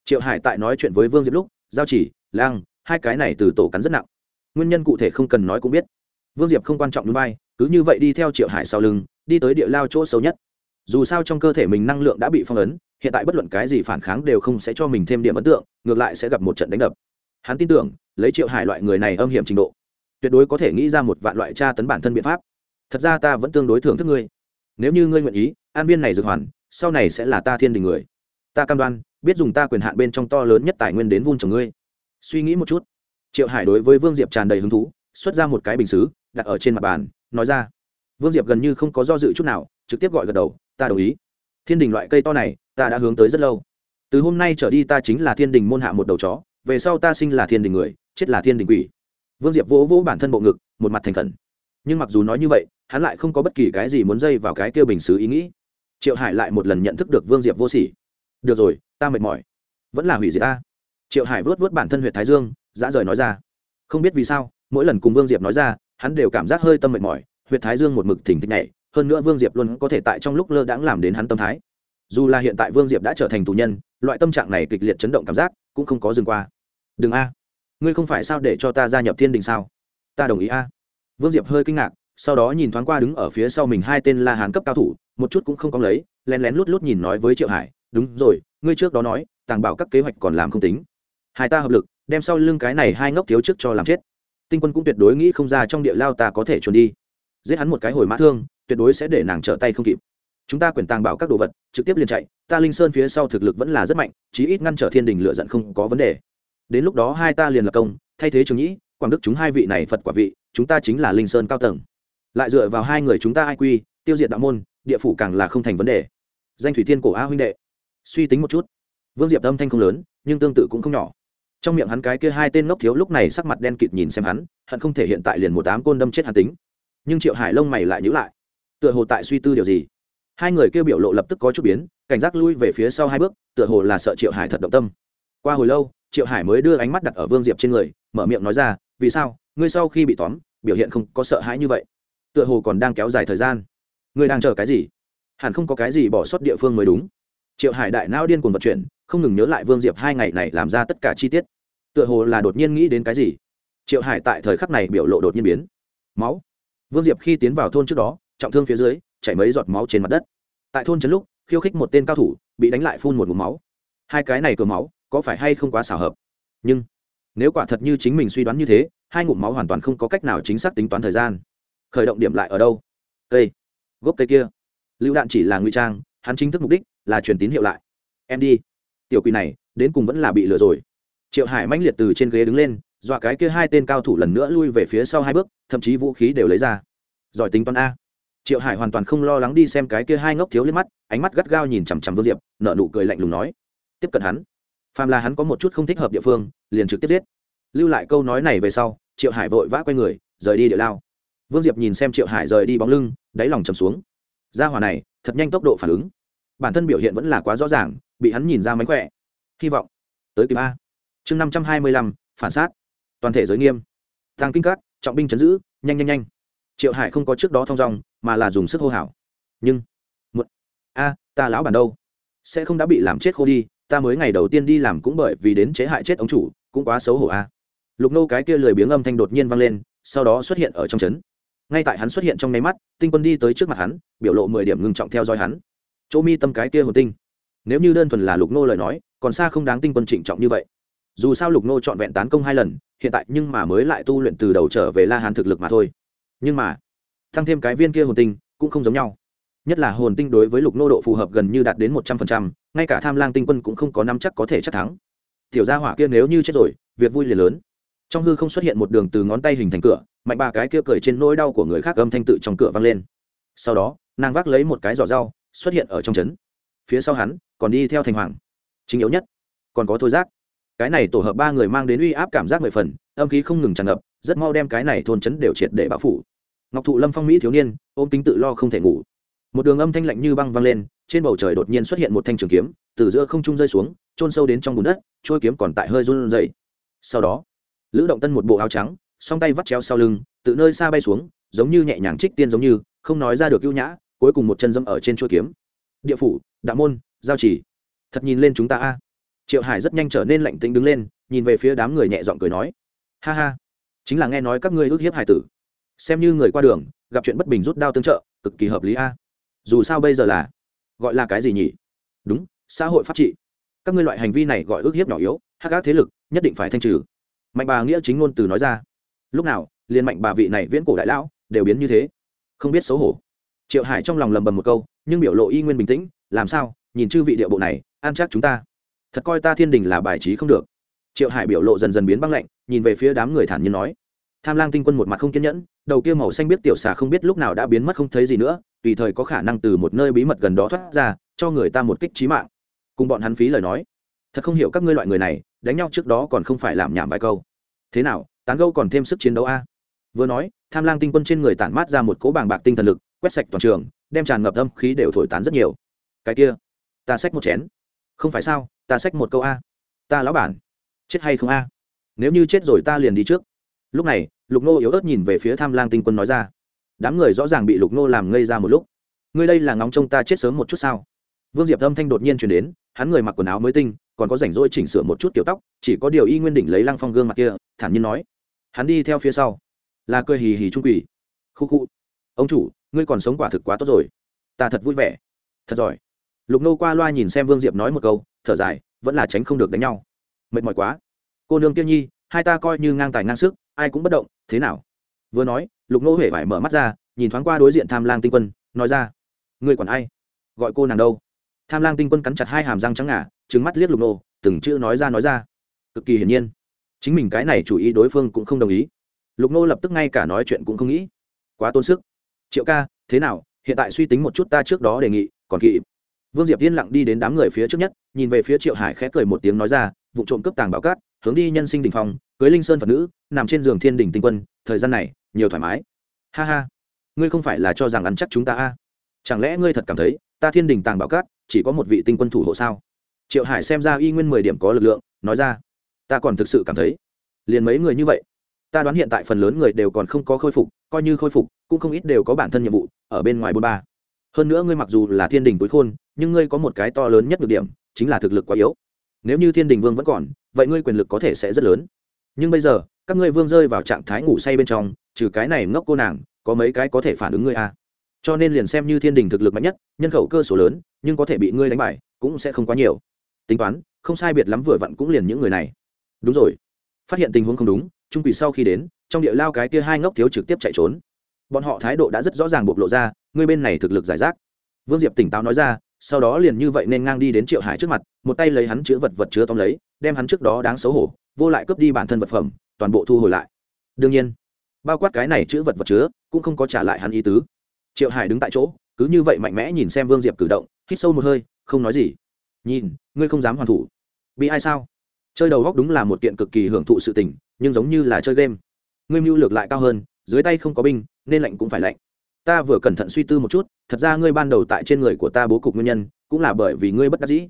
Triệu hải tại nói chuyện với vương diệp lúc, giao chỉ, lăng, hai cái này từ tổ cắn rất nặng. Nguyên nhân cụ thể không cần nói cũng biết. Vương diệp không quan trọng núi bay cứ như vậy đi theo triệu hải sau lưng, đi tới địa lao chỗ sâu nhất. Dù sao trong cơ thể mình năng lượng đã bị phong ấn hiện tại bất luận cái gì phản kháng đều không sẽ cho mình thêm điểm ấn tượng, ngược lại sẽ gặp một trận đánh đập. Hắn tin tưởng, lấy triệu hải loại người này âm hiểm trình độ, tuyệt đối có thể nghĩ ra một vạn loại tra tấn bản thân biện pháp. Thật ra ta vẫn tương đối thưởng thức ngươi. Nếu như ngươi nguyện ý, an viên này dược hoàn, sau này sẽ là ta thiên đình người. Ta cam đoan, biết dùng ta quyền hạn bên trong to lớn nhất tài nguyên đến vun trồng ngươi. Suy nghĩ một chút. Triệu hải đối với vương diệp tràn đầy hứng thú, xuất ra một cái bình xứ, đặt ở trên mặt bàn, nói ra. Vương diệp gần như không có do dự chút nào, trực tiếp gọi gật đầu, ta đồng ý thiên đình loại cây to này, ta đã hướng tới rất lâu. Từ hôm nay trở đi ta chính là thiên đình môn hạ một đầu chó, về sau ta sinh là thiên đình người, chết là thiên đình quỷ. Vương diệp vỗ vỗ bản thân bộ ngực, một mặt thành khẩn. Nhưng mặc dù nói như vậy, hắn lại không có bất kỳ cái gì muốn dây vào cái kêu bình xứ ý nghĩ. Triệu hải lại một lần nhận thức được vương diệp vô sỉ. Được rồi, ta mệt mỏi. Vẫn là hủy diệt ta. Triệu hải vớt vớt bản thân huyện thái dương, dã rời nói ra. Không biết vì sao, mỗi lần cùng vương diệp nói ra, hắn đều cảm giác hơi tâm mệt mỏi huyện thái dương một mực thỉnh thịch nhảy hơn nữa vương diệp luôn có thể tại trong lúc lơ đãng làm đến hắn tâm thái. Dù là hiện tại vương diệp đã trở thành tù nhân, loại tâm trạng này kịch liệt chấn động cảm giác cũng không có dừng qua. Đừng a, ngươi không phải sao để cho ta gia nhập thiên đình sao? Ta đồng ý a. Vương diệp hơi kinh ngạc, sau đó nhìn thoáng qua đứng ở phía sau mình hai tên la hán cấp cao thủ, một chút cũng không có lấy, lén lén lút lút nhìn nói với triệu hải, đúng rồi, ngươi trước đó nói, tàng bảo các kế hoạch còn làm không tính. Hai ta hợp lực, đem sau lưng cái này hai ngốc thiếu trước cho làm chết. Tinh quân cũng tuyệt đối nghĩ không ra trong địa lao ta có thể trốn đi. Giết hắn một cái hồi mã thương tuyệt đối sẽ để nàng trở tay không kịp. Chúng ta quyền tàng bảo các đồ vật, trực tiếp liền chạy, ta linh sơn phía sau thực lực vẫn là rất mạnh, chí ít ngăn trở thiên đình lựa giận không có vấn đề. Đến lúc đó hai ta liền lập công, thay thế trường nhĩ, quảng đức chúng hai vị này phật quả vị, chúng ta chính là linh sơn cao tầng. Lại dựa vào hai người chúng ta ai quy, tiêu diệt đạo môn, địa phủ càng là không thành vấn đề. Danh thủy thiên cổ a huynh đệ. Suy tính một chút. Vương diệp âm thanh không lớn, nhưng tương tự cũng không nhỏ. Trong miệng hắn cái kia hai tên ngốc thiếu lúc này sắc mặt đen kịt nhìn xem hắn, hận không thể hiện tại liền một đám côn đâm chết hắn tính. Nhưng triệu hải lông mày lại nhữ lại tựa hồ tại suy tư điều gì. Hai người kêu biểu lộ lập tức có chút biến, cảnh giác lui về phía sau hai bước, tựa hồ là sợ triệu hải thật động tâm. Qua hồi lâu, triệu hải mới đưa ánh mắt đặt ở vương diệp trên người, mở miệng nói ra, vì sao? Ngươi sau khi bị tóm, biểu hiện không có sợ hãi như vậy. Tựa hồ còn đang kéo dài thời gian. Ngươi đang chờ cái gì? Hẳn không có cái gì bỏ sót địa phương mới đúng. Triệu hải đại nao điên cuồng vận chuyển, không ngừng nhớ lại vương diệp hai ngày này làm ra tất cả chi tiết. Tựa hồ là đột nhiên nghĩ đến cái gì. Triệu hải tại thời khắc này biểu lộ đột nhiên biến. Máu. Vương diệp khi tiến vào thôn trước đó trọng thương phía dưới, chảy mấy giọt máu trên mặt đất. Tại thôn trấn lúc, khiêu khích một tên cao thủ, bị đánh lại phun một mũ máu. Hai cái này cửa máu, có phải hay không quá xảo hợp? Nhưng, nếu quả thật như chính mình suy đoán như thế, hai ngụm máu hoàn toàn không có cách nào chính xác tính toán thời gian. Khởi động điểm lại ở đâu? Cây. Gốc cây kia. Lựu đạn chỉ là nguy trang, hắn chính thức mục đích là truyền tín hiệu lại. Em đi. Tiểu quỷ này, đến cùng vẫn là bị lừa rồi. Triệu hải mãnh liệt từ trên ghế đứng lên, dọa cái kia hai tên cao thủ lần nữa lui về phía sau hai bước, thậm chí vũ khí đều lấy ra. Giỏi tính toán a triệu hải hoàn toàn không lo lắng đi xem cái kia hai ngốc thiếu liếc mắt, ánh mắt gắt gao nhìn chằm chằm vương diệp nợ nụ cười lạnh lùng nói, tiếp cận hắn. Phàm là hắn có một chút không thích hợp địa phương, liền trực tiếp giết. Lưu lại câu nói này về sau, triệu hải vội vã quay người, rời đi địa lao. Vương diệp nhìn xem triệu hải rời đi bóng lưng, đáy lòng chầm xuống. Gia hỏa này, thật nhanh tốc độ phản ứng. Bản thân biểu hiện vẫn là quá rõ ràng, bị hắn nhìn ra mánh khỏe. Hy vọng tới kỳ ba. chương năm trăm hai mươi lăm, phản sát toàn thể giới nghiêm. Thang kinh cát trọng binh chấn giữ, nhanh nhanh nhanh. Triệu hải không có trước đó thong dong mà là dùng sức hô hào. Nhưng một a, ta lão bản đâu? Sẽ không đã bị làm chết khô đi, ta mới ngày đầu tiên đi làm cũng bởi vì đến chế hại chết ông chủ, cũng quá xấu hổ a. Lục nô cái kia lười biếng âm thanh đột nhiên vang lên, sau đó xuất hiện ở trong trấn. Ngay tại hắn xuất hiện trong nháy mắt, tinh quân đi tới trước mặt hắn, biểu lộ mười điểm ngưng trọng theo dõi hắn. Chỗ mi tâm cái kia hồn tinh. Nếu như đơn thuần là lục nô lời nói, còn xa không đáng tinh quân trịnh trọng như vậy. Dù sao lục nô trọn vẹn tán công hai lần, hiện tại nhưng mà mới lại tu luyện từ đầu trở về la hán thực lực mà thôi. Nhưng mà tăng thêm cái viên kia hồn tinh, cũng không giống nhau. Nhất là hồn tinh đối với lục nô độ phù hợp gần như đạt đến một trăm phần trăm, ngay cả tham lang tinh quân cũng không có năm chắc có thể chắc thắng. Tiểu gia hỏa kia nếu như chết rồi, việc vui liền lớn. Trong hư không xuất hiện một đường từ ngón tay hình thành cửa, mạnh ba cái kia cười trên nỗi đau của người khác âm thanh tự trong cửa vang lên. Sau đó, nàng vác lấy một cái giỏ rau, xuất hiện ở trong trấn. Phía sau hắn, còn đi theo thành hoàng. Chính yếu nhất, còn có thôi giác. Cái này tổ hợp ba người mang đến uy áp cảm giác mười phần, âm khí không ngừng tràn ngập, rất mau đem cái này thôn chấn đều triệt để bao phủ ngọc thụ lâm phong mỹ thiếu niên, ôm kính tự lo không thể ngủ. Một đường âm thanh lạnh như băng vang lên, trên bầu trời đột nhiên xuất hiện một thanh trường kiếm, từ giữa không trung rơi xuống trôn sâu đến trong bùn đất trôi kiếm còn tại hơi run rẩy. Sau đó, lữ động tân một bộ áo trắng, song tay vắt chéo sau lưng, từ nơi xa bay xuống, giống như nhẹ nhàng trích tiên giống như, không nói ra được ưu nhã, cuối cùng một chân dâm ở trên chuôi kiếm. Địa phủ, đạo môn, giao chỉ. Thật nhìn lên chúng ta a. Triệu hải rất nhanh trở nên lạnh tĩnh đứng lên, nhìn về phía đám người nhẹ giọng cười nói. Ha ha, chính là nghe nói các ngươi ước hiếp hải tử xem như người qua đường, gặp chuyện bất bình rút đao tương trợ, cực kỳ hợp lý a. Dù sao bây giờ là, gọi là cái gì nhỉ? Đúng, xã hội pháp trị. Các ngươi loại hành vi này gọi ước hiếp nhỏ yếu hát các thế lực, nhất định phải thanh trừ. Mạnh bà nghĩa chính ngôn từ nói ra. Lúc nào, liền mạnh bà vị này viễn cổ đại lão, đều biến như thế. Không biết xấu hổ. Triệu hải trong lòng lầm bầm một câu, nhưng biểu lộ y nguyên bình tĩnh, làm sao, nhìn chư vị địa bộ này an chắc chúng ta. Thật coi ta thiên đình là bài trí không được. Triệu hải biểu lộ dần dần biến băng lạnh, nhìn về phía đám người thản nhiên nói tham lang tinh quân một mặt không kiên nhẫn, đầu kia màu xanh biết tiểu xà không biết lúc nào đã biến mất không thấy gì nữa, tùy thời có khả năng từ một nơi bí mật gần đó thoát ra, cho người ta một kích trí mạng. Cùng bọn hắn phí lời nói. Thật không hiểu các ngươi loại người này, đánh nhau trước đó còn không phải làm nhảm vài câu. Thế nào, tán gâu còn thêm sức chiến đấu a? Vừa nói, tham lang tinh quân trên người tản mát ra một cỗ bàng bạc tinh thần lực, quét sạch toàn trường, đem tràn ngập âm khí đều thổi tán rất nhiều. Cái kia, ta xách một chén. Không phải sao, ta xách một câu a. Ta lão bản. Chết hay không a? Nếu như chết rồi ta liền đi trước. Lúc này lục nô yếu ớt nhìn về phía tham lang tinh quân nói ra. Đám người rõ ràng bị lục nô làm ngây ra một lúc. Ngươi đây là ngóng trông ta chết sớm một chút sao? Vương diệp âm thanh đột nhiên chuyển đến, hắn người mặc quần áo mới tinh, còn có rảnh rỗi chỉnh sửa một chút kiểu tóc, chỉ có điều y nguyên đỉnh lấy lăng phong gương mặt kia, thản nhiên nói. Hắn đi theo phía sau. Là cười hì hì trung quỷ. Khu khu. Ông chủ, ngươi còn sống quả thực quá tốt rồi. Ta thật vui vẻ. Thật giỏi. Lục nô qua loa nhìn xem vương diệp nói một câu, thở dài, vẫn là tránh không được đánh nhau. Mệt mỏi quá. Cô nương tiên nhi, hai ta coi như ngang tài ngang sức ai cũng bất động, thế nào? Vừa nói, lục nô huệ vải mở mắt ra, nhìn thoáng qua đối diện tham lang tinh quân, nói ra ngươi còn ai? Gọi cô nàng đâu? Tham lang tinh quân cắn chặt hai hàm răng trắng ngà trứng mắt liếc lục nô từng chữ nói ra nói ra. Cực kỳ hiển nhiên, chính mình cái này chủ ý đối phương cũng không đồng ý. Lục nô lập tức ngay cả nói chuyện cũng không nghĩ. Quá tốn sức. Triệu ca, thế nào? Hiện tại suy tính một chút ta trước đó đề nghị, còn kỵ vương diệp yên lặng đi đến đám người phía trước nhất, nhìn về phía triệu hải khẽ cười một tiếng nói ra, vụ trộm cướp tàng bảo cát hướng đi nhân sinh đình phòng cưới linh sơn phật nữ, nằm trên giường thiên đình tinh quân, thời gian này, nhiều thoải mái. Ha ha. Ngươi không phải là cho rằng ăn chắc chúng ta a? Chẳng lẽ ngươi thật cảm thấy, ta thiên đình tàng bảo cát, chỉ có một vị tinh quân thủ hộ sao? Triệu hải xem ra y nguyên mười điểm có lực lượng, nói ra, ta còn thực sự cảm thấy, liền mấy người như vậy, ta đoán hiện tại phần lớn người đều còn không có khôi phục, coi như khôi phục, cũng không ít đều có bản thân nhiệm vụ, ở bên ngoài bôn ba. Hơn nữa ngươi mặc dù là thiên đình túi khôn, nhưng ngươi có một cái to lớn nhất được điểm, chính là thực lực quá yếu. Nếu như thiên đình vương vẫn còn vậy ngươi quyền lực có thể sẽ rất lớn. Nhưng bây giờ, các ngươi vương rơi vào trạng thái ngủ say bên trong, trừ cái này ngốc cô nàng, có mấy cái có thể phản ứng ngươi a à. cho nên liền xem như thiên đình thực lực mạnh nhất, nhân khẩu cơ số lớn, nhưng có thể bị ngươi đánh bại, cũng sẽ không quá nhiều. Tính toán, không sai biệt lắm vừa vặn cũng liền những người này. Đúng rồi. Phát hiện tình huống không đúng, trung quỷ sau khi đến, trong địa lao cái kia hai ngốc thiếu trực tiếp chạy trốn. Bọn họ thái độ đã rất rõ ràng bộc lộ ra, ngươi bên này thực lực giải rác. Vương diệp tỉnh táo nói ra, sau đó liền như vậy nên ngang đi đến triệu hải trước mặt, một tay lấy hắn chứa vật vật chứa tóm lấy đem hắn trước đó đáng xấu hổ, vô lại cướp đi bản thân vật phẩm, toàn bộ thu hồi lại. Đương nhiên, bao quát cái này chữ vật vật chứa, cũng không có trả lại hắn ý tứ. Triệu hải đứng tại chỗ, cứ như vậy mạnh mẽ nhìn xem vương diệp cử động, hít sâu một hơi, không nói gì. Nhìn, ngươi không dám hoàn thủ. Bị ai sao? Chơi đầu góc đúng là một kiện cực kỳ hưởng thụ sự tình, nhưng giống như là chơi game. Ngươi mưu lược lại cao hơn, dưới tay không có binh, nên lạnh cũng phải lạnh. Ta vừa cẩn thận suy tư một chút, thật ra ngươi ban đầu tại trên người của ta bố cục nguyên nhân, cũng là bởi vì ngươi bất đắc dĩ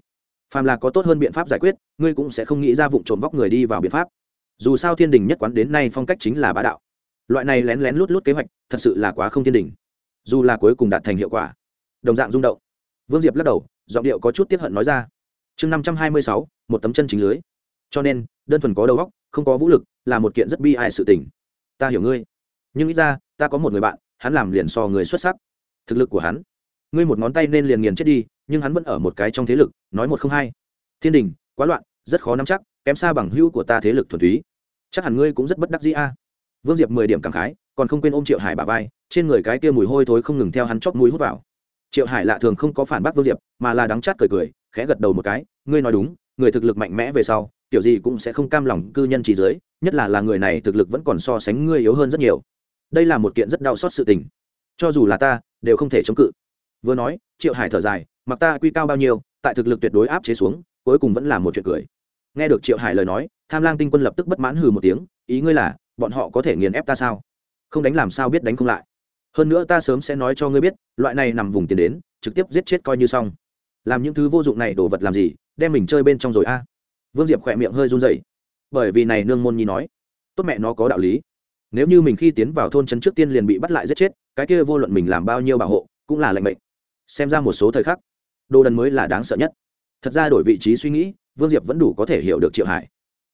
phàm là có tốt hơn biện pháp giải quyết, ngươi cũng sẽ không nghĩ ra vụ trộm vóc người đi vào biện pháp. Dù sao thiên đình nhất quán đến nay phong cách chính là bá đạo. Loại này lén lén lút lút kế hoạch, thật sự là quá không thiên đình. Dù là cuối cùng đạt thành hiệu quả. Đồng dạng rung động. Vương diệp lắc đầu, giọng điệu có chút tiếp hận nói ra. Chương năm trăm hai mươi sáu, một tấm chân chính lưới. Cho nên, đơn thuần có đầu góc không có vũ lực, là một kiện rất bi hại sự tình. Ta hiểu ngươi. Nhưng ít ra, ta có một người bạn, hắn làm liền so người xuất sắc. Thực lực của hắn. Ngươi một ngón tay nên liền nghiền chết đi nhưng hắn vẫn ở một cái trong thế lực, nói một không hai. Thiên đình, quá loạn, rất khó nắm chắc, kém xa bằng hữu của ta thế lực thuần túy. Chắc hẳn ngươi cũng rất bất đắc dĩ a. Vương diệp mười điểm cảm khái, còn không quên ôm triệu hải bà vai, trên người cái kia mùi hôi thối không ngừng theo hắn chóp mũi hút vào. Triệu hải lạ thường không có phản bác vương diệp, mà là đắng chát cười cười, khẽ gật đầu một cái, ngươi nói đúng, người thực lực mạnh mẽ về sau, kiểu gì cũng sẽ không cam lòng cư nhân trí giới, nhất là là người này thực lực vẫn còn so sánh ngươi yếu hơn rất nhiều. Đây là một kiện rất đau xót sự tình. Cho dù là ta, đều không thể chống cự. Vừa nói, triệu hải thở dài mặc ta quy cao bao nhiêu, tại thực lực tuyệt đối áp chế xuống, cuối cùng vẫn là một chuyện cười. Nghe được triệu hải lời nói, tham lang tinh quân lập tức bất mãn hừ một tiếng, ý ngươi là, bọn họ có thể nghiền ép ta sao? Không đánh làm sao biết đánh không lại. Hơn nữa ta sớm sẽ nói cho ngươi biết, loại này nằm vùng tiền đến, trực tiếp giết chết coi như xong. Làm những thứ vô dụng này đổ vật làm gì, đem mình chơi bên trong rồi a. Vương diệp khỏe miệng hơi run dậy bởi vì này nương môn nhi nói, tốt mẹ nó có đạo lý. Nếu như mình khi tiến vào thôn trấn trước tiên liền bị bắt lại giết chết, cái kia vô luận mình làm bao nhiêu bảo hộ, cũng là lệnh mệnh. Xem ra một số thời khắc đồ đần mới là đáng sợ nhất. Thật ra đổi vị trí suy nghĩ, vương diệp vẫn đủ có thể hiểu được triệu hải.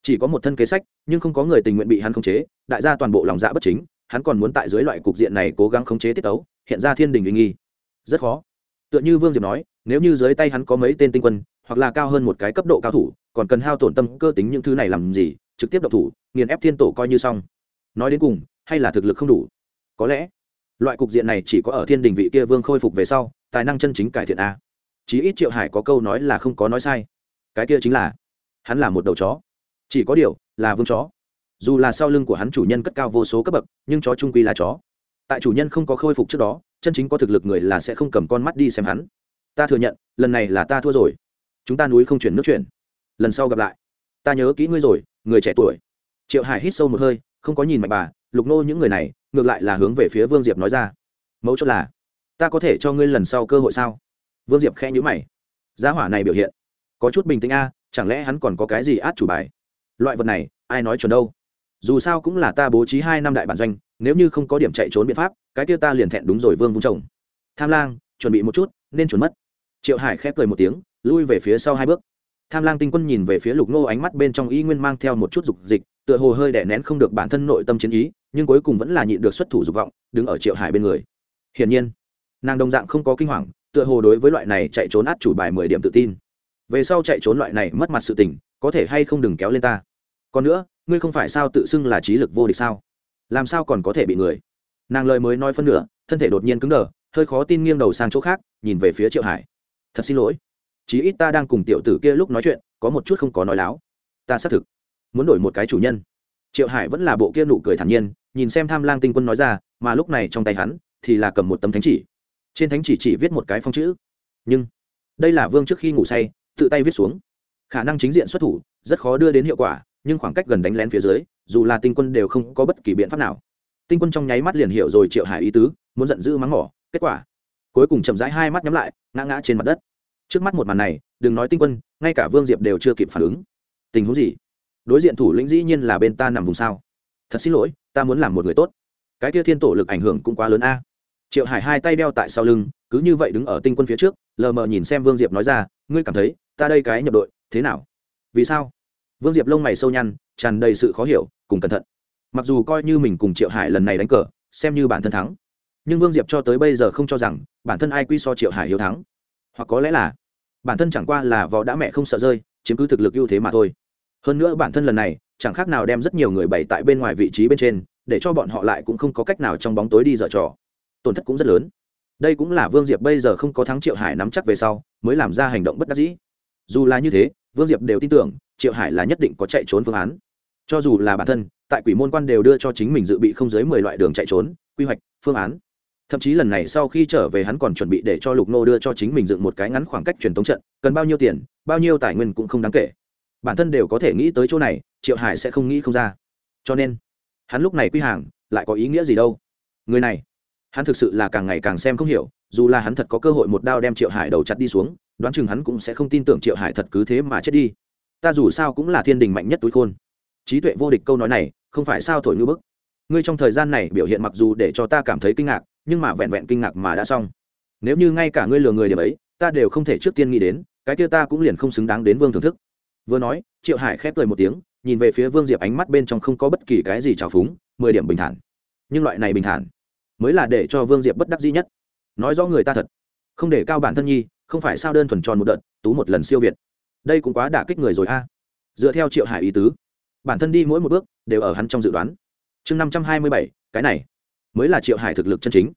Chỉ có một thân kế sách, nhưng không có người tình nguyện bị hắn khống chế, đại gia toàn bộ lòng dạ bất chính, hắn còn muốn tại dưới loại cục diện này cố gắng khống chế tiết tấu, hiện ra thiên đình uy nghi. Rất khó. Tựa như vương diệp nói, nếu như dưới tay hắn có mấy tên tinh quân, hoặc là cao hơn một cái cấp độ cao thủ, còn cần hao tổn tâm cơ tính những thứ này làm gì, trực tiếp độc thủ, nghiền ép thiên tổ coi như xong. Nói đến cùng, hay là thực lực không đủ? Có lẽ, loại cục diện này chỉ có ở thiên đình vị kia vương khôi phục về sau, tài năng chân chính cải thiện a chí ít triệu hải có câu nói là không có nói sai. Cái kia chính là, hắn là một đầu chó. Chỉ có điều, là vương chó. Dù là sau lưng của hắn chủ nhân cất cao vô số cấp bậc, nhưng chó trung quy là chó. Tại chủ nhân không có khôi phục trước đó, chân chính có thực lực người là sẽ không cầm con mắt đi xem hắn. Ta thừa nhận, lần này là ta thua rồi. Chúng ta núi không chuyển nước chuyển. Lần sau gặp lại. Ta nhớ kỹ ngươi rồi, người trẻ tuổi. Triệu hải hít sâu một hơi, không có nhìn mạnh bà, lục nô những người này, ngược lại là hướng về phía vương diệp nói ra. Mẫu chốt là, ta có thể cho ngươi lần sau cơ hội sao? Vương diệp khẽ nhữ mày. Giá hỏa này biểu hiện, có chút bình tĩnh a, chẳng lẽ hắn còn có cái gì át chủ bài? Loại vật này, ai nói chuẩn đâu? Dù sao cũng là ta bố trí hai năm đại bản doanh, nếu như không có điểm chạy trốn biện pháp, cái kia ta liền thẹn đúng rồi vương vung chồng. Tham lang, chuẩn bị một chút, nên chuẩn mất. Triệu hải khép cười một tiếng, lui về phía sau hai bước. Tham lang tinh quân nhìn về phía lục nô ánh mắt bên trong y nguyên mang theo một chút dục dịch, tựa hồ hơi đẻ nén không được bản thân nội tâm chiến ý, nhưng cuối cùng vẫn là nhịn được xuất thủ dục vọng, đứng ở triệu hải bên người. Hiển nhiên, nàng đồng dạng không có kinh hoàng tựa hồ đối với loại này chạy trốn át chủ bài mười điểm tự tin. Về sau chạy trốn loại này mất mặt sự tình, có thể hay không đừng kéo lên ta. Còn nữa, ngươi không phải sao tự xưng là trí lực vô địch sao? Làm sao còn có thể bị người? Nàng lời mới nói phân nửa, thân thể đột nhiên cứng đờ, hơi khó tin nghiêng đầu sang chỗ khác, nhìn về phía triệu hải. Thật xin lỗi. Chí ít ta đang cùng tiểu tử kia lúc nói chuyện, có một chút không có nói láo. Ta xác thực muốn đổi một cái chủ nhân. Triệu hải vẫn là bộ kia nụ cười thản nhiên, nhìn xem tham lang tinh quân nói ra, mà lúc này trong tay hắn thì là cầm một tấm thánh chỉ trên thánh chỉ chỉ viết một cái phong chữ. Nhưng, đây là vương trước khi ngủ say, tự tay viết xuống. Khả năng chính diện xuất thủ, rất khó đưa đến hiệu quả, nhưng khoảng cách gần đánh lén phía dưới, dù là tinh quân đều không có bất kỳ biện pháp nào. Tinh quân trong nháy mắt liền hiểu rồi triệu hải ý tứ, muốn giận dữ mắng mỏ, kết quả, cuối cùng chậm rãi hai mắt nhắm lại, ngã ngã trên mặt đất. Trước mắt một màn này, đừng nói tinh quân, ngay cả vương diệp đều chưa kịp phản ứng. Tình huống gì? Đối diện thủ lĩnh dĩ nhiên là bên ta nằm vùng sao. Thật xin lỗi, ta muốn làm một người tốt. Cái kia thiên tổ lực ảnh hưởng cũng quá lớn a triệu hải hai tay đeo tại sau lưng, cứ như vậy đứng ở tinh quân phía trước, lờ mờ nhìn xem vương diệp nói ra, ngươi cảm thấy ta đây cái nhập đội thế nào? Vì sao? Vương diệp lông mày sâu nhăn, tràn đầy sự khó hiểu, cùng cẩn thận. Mặc dù coi như mình cùng triệu hải lần này đánh cờ, xem như bản thân thắng, nhưng vương diệp cho tới bây giờ không cho rằng bản thân ai quy so triệu hải hiếu thắng. Hoặc có lẽ là bản thân chẳng qua là vò đã mẹ không sợ rơi, chiếm cứ thực lực ưu thế mà thôi. Hơn nữa bản thân lần này chẳng khác nào đem rất nhiều người bày tại bên ngoài vị trí bên trên, để cho bọn họ lại cũng không có cách nào trong bóng tối đi dở trò tổn thất cũng rất lớn. Đây cũng là vương diệp bây giờ không có thắng triệu hải nắm chắc về sau, mới làm ra hành động bất đắc dĩ. Dù là như thế, vương diệp đều tin tưởng, triệu hải là nhất định có chạy trốn phương án. Cho dù là bản thân, tại quỷ môn quan đều đưa cho chính mình dự bị không dưới mười loại đường chạy trốn, quy hoạch, phương án. Thậm chí lần này sau khi trở về hắn còn chuẩn bị để cho lục nô đưa cho chính mình dựng một cái ngắn khoảng cách truyền thống trận, cần bao nhiêu tiền, bao nhiêu tài nguyên cũng không đáng kể. Bản thân đều có thể nghĩ tới chỗ này, triệu hải sẽ không nghĩ không ra. Cho nên, hắn lúc này quy hàng, lại có ý nghĩa gì đâu? Người này hắn thực sự là càng ngày càng xem không hiểu, dù là hắn thật có cơ hội một đao đem triệu hải đầu chặt đi xuống, đoán chừng hắn cũng sẽ không tin tưởng triệu hải thật cứ thế mà chết đi. Ta dù sao cũng là thiên đình mạnh nhất túi khôn. Trí tuệ vô địch câu nói này, không phải sao thổi như bức. Ngươi trong thời gian này biểu hiện mặc dù để cho ta cảm thấy kinh ngạc, nhưng mà vẹn vẹn kinh ngạc mà đã xong. Nếu như ngay cả ngươi lừa người điểm ấy, ta đều không thể trước tiên nghĩ đến, cái kia ta cũng liền không xứng đáng đến vương thưởng thức. Vừa nói, triệu hải khép cười một tiếng, nhìn về phía vương diệp ánh mắt bên trong không có bất kỳ cái gì trào phúng, mười điểm bình thản. Nhưng loại này bình thản mới là để cho vương diệp bất đắc dĩ nhất. Nói rõ người ta thật, không để cao bản thân nhi, không phải sao đơn thuần tròn một đợt, tú một lần siêu việt. Đây cũng quá đả kích người rồi a. Dựa theo triệu hải ý tứ, bản thân đi mỗi một bước đều ở hắn trong dự đoán. Chương năm trăm hai mươi bảy, cái này mới là triệu hải thực lực chân chính.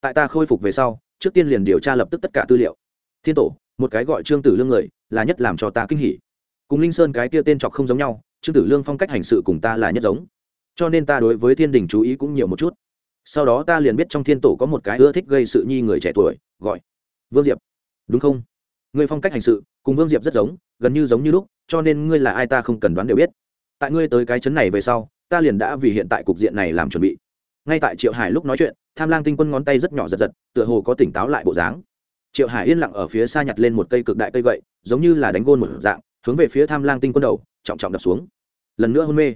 Tại ta khôi phục về sau, trước tiên liền điều tra lập tức tất cả tư liệu. Thiên tổ, một cái gọi trương tử lương người, là nhất làm cho ta kinh hỉ. Cùng linh sơn cái kia tên trọc không giống nhau, trương tử lương phong cách hành sự cùng ta là nhất giống. Cho nên ta đối với thiên đình chú ý cũng nhiều một chút sau đó ta liền biết trong thiên tổ có một cái ưa thích gây sự nhi người trẻ tuổi, gọi vương diệp. Đúng không? Người phong cách hành sự cùng vương diệp rất giống, gần như giống như lúc, cho nên ngươi là ai ta không cần đoán đều biết. Tại ngươi tới cái chấn này về sau, ta liền đã vì hiện tại cục diện này làm chuẩn bị. Ngay tại triệu hải lúc nói chuyện, tham lang tinh quân ngón tay rất nhỏ giật giật, tựa hồ có tỉnh táo lại bộ dáng. Triệu hải yên lặng ở phía xa nhặt lên một cây cực đại cây gậy, giống như là đánh gôn một dạng, hướng về phía tham lang tinh quân đầu, trọng trọng đập xuống. Lần nữa hôn mê.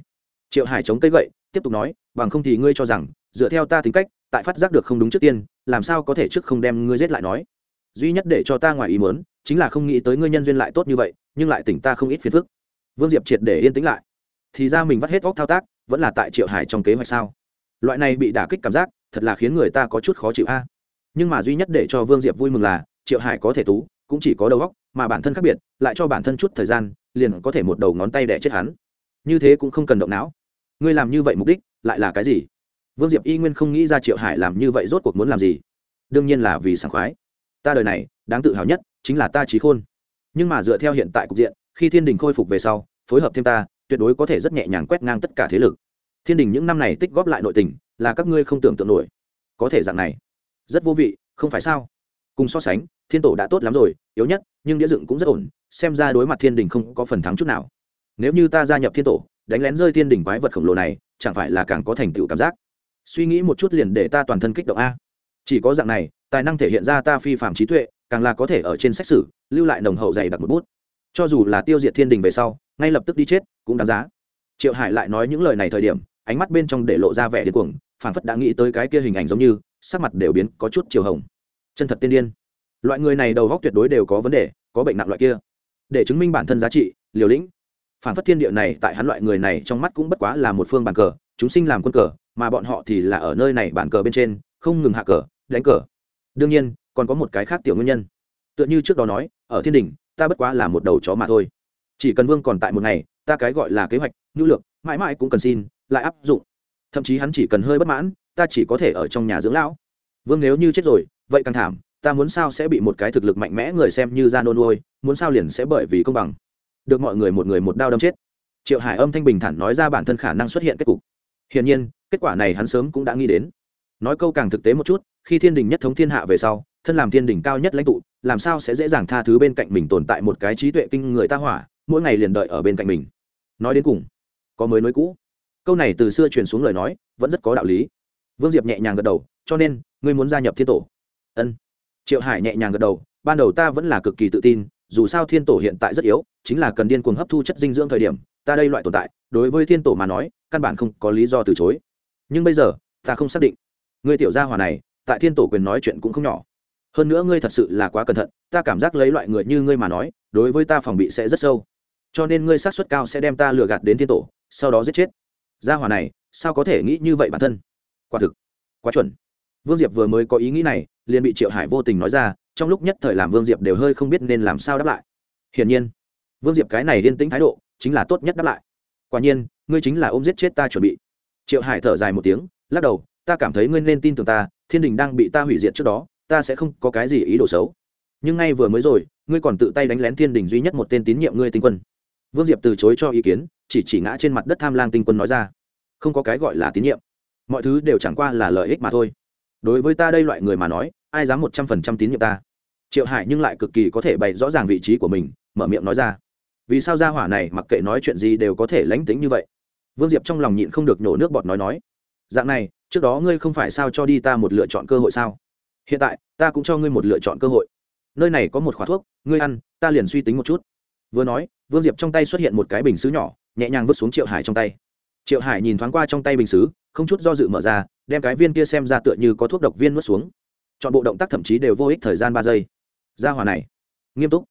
Triệu hải chống cây gậy, tiếp tục nói, bằng không thì ngươi cho rằng dựa theo ta tính cách, tại phát giác được không đúng trước tiên, làm sao có thể trước không đem ngươi giết lại nói? Duy nhất để cho ta ngoài ý mớn chính là không nghĩ tới ngươi nhân duyên lại tốt như vậy, nhưng lại tỉnh ta không ít phiền phức. Vương diệp triệt để yên tĩnh lại. Thì ra mình vắt hết vóc thao tác, vẫn là tại triệu hải trong kế hoạch sao? Loại này bị đả kích cảm giác, thật là khiến người ta có chút khó chịu a. Nhưng mà duy nhất để cho vương diệp vui mừng là, triệu hải có thể tú, cũng chỉ có đầu óc, mà bản thân khác biệt, lại cho bản thân chút thời gian, liền có thể một đầu ngón tay đẻ chết hắn. Như thế cũng không cần động não. Ngươi làm như vậy mục đích, lại là cái gì? Vương diệp y nguyên không nghĩ ra triệu hải làm như vậy rốt cuộc muốn làm gì. Đương nhiên là vì sảng khoái. Ta đời này, đáng tự hào nhất chính là ta trí khôn. Nhưng mà dựa theo hiện tại cục diện, khi thiên đình khôi phục về sau, phối hợp thêm ta, tuyệt đối có thể rất nhẹ nhàng quét ngang tất cả thế lực. Thiên đình những năm này tích góp lại nội tình, là các ngươi không tưởng tượng nổi. Có thể dạng này. Rất vô vị, không phải sao? Cùng so sánh, thiên tổ đã tốt lắm rồi, yếu nhất, nhưng đĩa dựng cũng rất ổn, xem ra đối mặt thiên đình không có phần thắng chút nào. Nếu như ta gia nhập thiên tổ, đánh lén rơi thiên đình quái vật khổng lồ này, chẳng phải là càng có thành tựu cảm giác suy nghĩ một chút liền để ta toàn thân kích động a. Chỉ có dạng này, tài năng thể hiện ra ta phi phạm trí tuệ, càng là có thể ở trên sách sử, lưu lại nồng hậu dày đặc một bút. Cho dù là tiêu diệt thiên đình về sau, ngay lập tức đi chết, cũng đáng giá. Triệu hải lại nói những lời này thời điểm, ánh mắt bên trong để lộ ra vẻ điên cuồng, phảng phất đã nghĩ tới cái kia hình ảnh giống như, sắc mặt đều biến có chút chiều hồng. Chân thật tiên điên. Loại người này đầu góc tuyệt đối đều có vấn đề, có bệnh nặng loại kia. Để chứng minh bản thân giá trị, liều lĩnh. Phản phất thiên địa này, tại hắn loại người này trong mắt cũng bất quá là một phương bàn cờ, chúng sinh làm quân cờ mà bọn họ thì là ở nơi này bàn cờ bên trên, không ngừng hạ cờ, đánh cờ. Đương nhiên, còn có một cái khác tiểu nguyên nhân. Tựa như trước đó nói, ở thiên đình, ta bất quá là một đầu chó mà thôi. Chỉ cần vương còn tại một ngày, ta cái gọi là kế hoạch, nhu lược, mãi mãi cũng cần xin, lại áp dụng. Thậm chí hắn chỉ cần hơi bất mãn, ta chỉ có thể ở trong nhà dưỡng lão. Vương nếu như chết rồi, vậy càng thảm, ta muốn sao sẽ bị một cái thực lực mạnh mẽ người xem như ra nôn nuôi, muốn sao liền sẽ bởi vì công bằng. Được mọi người một người một đao đâm chết. Triệu hải âm thanh bình thản nói ra bản thân khả năng xuất hiện kết cục. Hiển nhiên kết quả này hắn sớm cũng đã nghĩ đến. Nói câu càng thực tế một chút, khi thiên đình nhất thống thiên hạ về sau, thân làm thiên đình cao nhất lãnh tụ, làm sao sẽ dễ dàng tha thứ bên cạnh mình tồn tại một cái trí tuệ kinh người ta hỏa, mỗi ngày liền đợi ở bên cạnh mình. Nói đến cùng, có mới nói cũ. Câu này từ xưa truyền xuống lời nói, vẫn rất có đạo lý. Vương diệp nhẹ nhàng gật đầu, cho nên, ngươi muốn gia nhập thiên tổ. Ân. Triệu hải nhẹ nhàng gật đầu, ban đầu ta vẫn là cực kỳ tự tin, dù sao thiên tổ hiện tại rất yếu, chính là cần điên cuồng hấp thu chất dinh dưỡng thời điểm, ta đây loại tồn tại, đối với thiên tổ mà nói, căn bản không có lý do từ chối nhưng bây giờ, ta không xác định. Ngươi tiểu gia hòa này, tại thiên tổ quyền nói chuyện cũng không nhỏ. Hơn nữa ngươi thật sự là quá cẩn thận, ta cảm giác lấy loại người như ngươi mà nói, đối với ta phòng bị sẽ rất sâu. Cho nên ngươi sát suất cao sẽ đem ta lừa gạt đến thiên tổ, sau đó giết chết. Gia hòa này, sao có thể nghĩ như vậy bản thân? Quả thực, quá chuẩn. Vương diệp vừa mới có ý nghĩ này, liền bị triệu hải vô tình nói ra, trong lúc nhất thời làm vương diệp đều hơi không biết nên làm sao đáp lại. Hiển nhiên, vương diệp cái này yên tĩnh thái độ, chính là tốt nhất đáp lại. Quả nhiên, ngươi chính là ôm giết chết ta chuẩn bị triệu hải thở dài một tiếng, lắc đầu, ta cảm thấy ngươi nên tin tưởng ta, thiên đình đang bị ta hủy diệt trước đó, ta sẽ không có cái gì ý đồ xấu. Nhưng ngay vừa mới rồi, ngươi còn tự tay đánh lén thiên đình duy nhất một tên tín nhiệm ngươi tinh quân. Vương diệp từ chối cho ý kiến, chỉ chỉ ngã trên mặt đất tham lang tinh quân nói ra, không có cái gọi là tín nhiệm. Mọi thứ đều chẳng qua là lợi ích mà thôi. Đối với ta đây loại người mà nói, ai dám một trăm phần trăm tín nhiệm ta? Triệu hải nhưng lại cực kỳ có thể bày rõ ràng vị trí của mình, mở miệng nói ra, vì sao gia hỏa này mặc kệ nói chuyện gì đều có thể lánh tính như vậy? Vương diệp trong lòng nhịn không được nhổ nước bọt nói nói, dạng này, trước đó ngươi không phải sao cho đi ta một lựa chọn cơ hội sao? Hiện tại, ta cũng cho ngươi một lựa chọn cơ hội. Nơi này có một khóa thuốc, ngươi ăn, ta liền suy tính một chút. Vừa nói, vương diệp trong tay xuất hiện một cái bình xứ nhỏ, nhẹ nhàng vứt xuống triệu hải trong tay. Triệu hải nhìn thoáng qua trong tay bình xứ, không chút do dự mở ra, đem cái viên kia xem ra tựa như có thuốc độc viên nuốt xuống. Chọn bộ động tác thậm chí đều vô ích thời gian ba giây. Ra hòa này, nghiêm túc.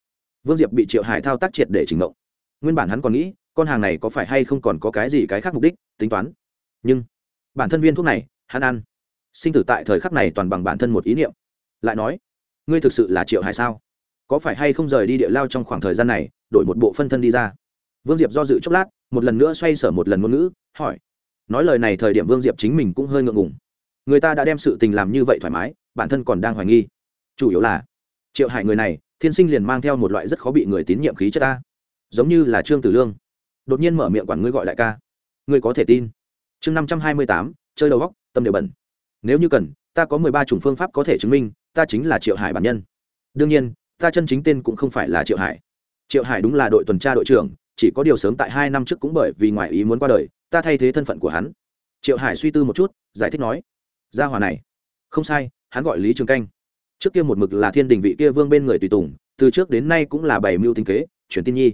Vương diệp bị triệu hải thao tác triệt để chỉnh mộng nguyên bản hắn còn nghĩ con hàng này có phải hay không còn có cái gì cái khác mục đích, tính toán. Nhưng, bản thân viên thuốc này, hắn ăn. Sinh tử tại thời khắc này toàn bằng bản thân một ý niệm. Lại nói, ngươi thực sự là triệu hải sao? Có phải hay không rời đi địa lao trong khoảng thời gian này, đổi một bộ phân thân đi ra? Vương diệp do dự chốc lát, một lần nữa xoay sở một lần ngôn ngữ, hỏi. Nói lời này thời điểm vương diệp chính mình cũng hơi ngượng ngùng. Người ta đã đem sự tình làm như vậy thoải mái, bản thân còn đang hoài nghi. Chủ yếu là, triệu hải người này, thiên sinh liền mang theo một loại rất khó bị người tín nhiệm khí chất ta. Giống như là trương tử lương đột nhiên mở miệng quản ngươi gọi đại ca. Ngươi có thể tin. Chương năm trăm hai mươi tám, chơi đầu góc, tâm đều bẩn. Nếu như cần, ta có mười ba chủng phương pháp có thể chứng minh, ta chính là triệu hải bản nhân. Đương nhiên, ta chân chính tên cũng không phải là triệu hải. Triệu hải đúng là đội tuần tra đội trưởng, chỉ có điều sớm tại hai năm trước cũng bởi vì ngoại ý muốn qua đời, ta thay thế thân phận của hắn. Triệu hải suy tư một chút, giải thích nói, gia hòa này, không sai, hắn gọi lý trường canh. Trước kia một mực là thiên đình vị kia vương bên người tùy tùng, từ trước đến nay cũng là bảy mưu tinh kế, chuyển tin nhi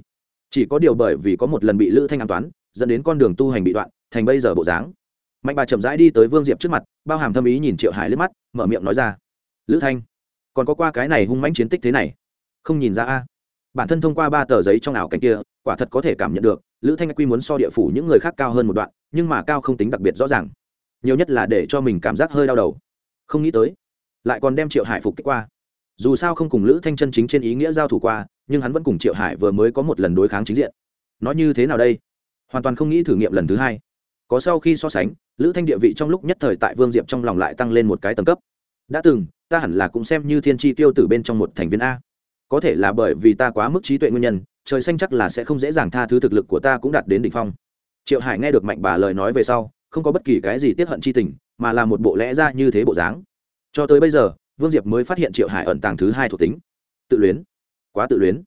chỉ có điều bởi vì có một lần bị lữ thanh an toán, dẫn đến con đường tu hành bị đoạn, thành bây giờ bộ dáng. Mạnh bà chậm rãi đi tới vương diệp trước mặt, bao hàm thâm ý nhìn triệu hải lướt mắt, mở miệng nói ra. Lữ thanh, còn có qua cái này hung mãnh chiến tích thế này? Không nhìn ra a? Bản thân thông qua ba tờ giấy trong ảo cảnh kia, quả thật có thể cảm nhận được, lữ thanh quy muốn so địa phủ những người khác cao hơn một đoạn, nhưng mà cao không tính đặc biệt rõ ràng. Nhiều nhất là để cho mình cảm giác hơi đau đầu. Không nghĩ tới, lại còn đem triệu hải phục kích qua. Dù sao không cùng lữ thanh chân chính trên ý nghĩa giao thủ qua nhưng hắn vẫn cùng triệu hải vừa mới có một lần đối kháng chính diện nói như thế nào đây hoàn toàn không nghĩ thử nghiệm lần thứ hai có sau khi so sánh lữ thanh địa vị trong lúc nhất thời tại vương diệp trong lòng lại tăng lên một cái tầng cấp đã từng ta hẳn là cũng xem như thiên tri tiêu tử bên trong một thành viên a có thể là bởi vì ta quá mức trí tuệ nguyên nhân trời xanh chắc là sẽ không dễ dàng tha thứ thực lực của ta cũng đạt đến đ ỉ n h phong triệu hải nghe được mạnh bà lời nói về sau không có bất kỳ cái gì tiếp hận c h i tình mà là một bộ lẽ ra như thế bộ dáng cho tới bây giờ vương diệp mới phát hiện triệu hải ẩn tàng thứ hai thuộc tính tự luyến quá tự luyến.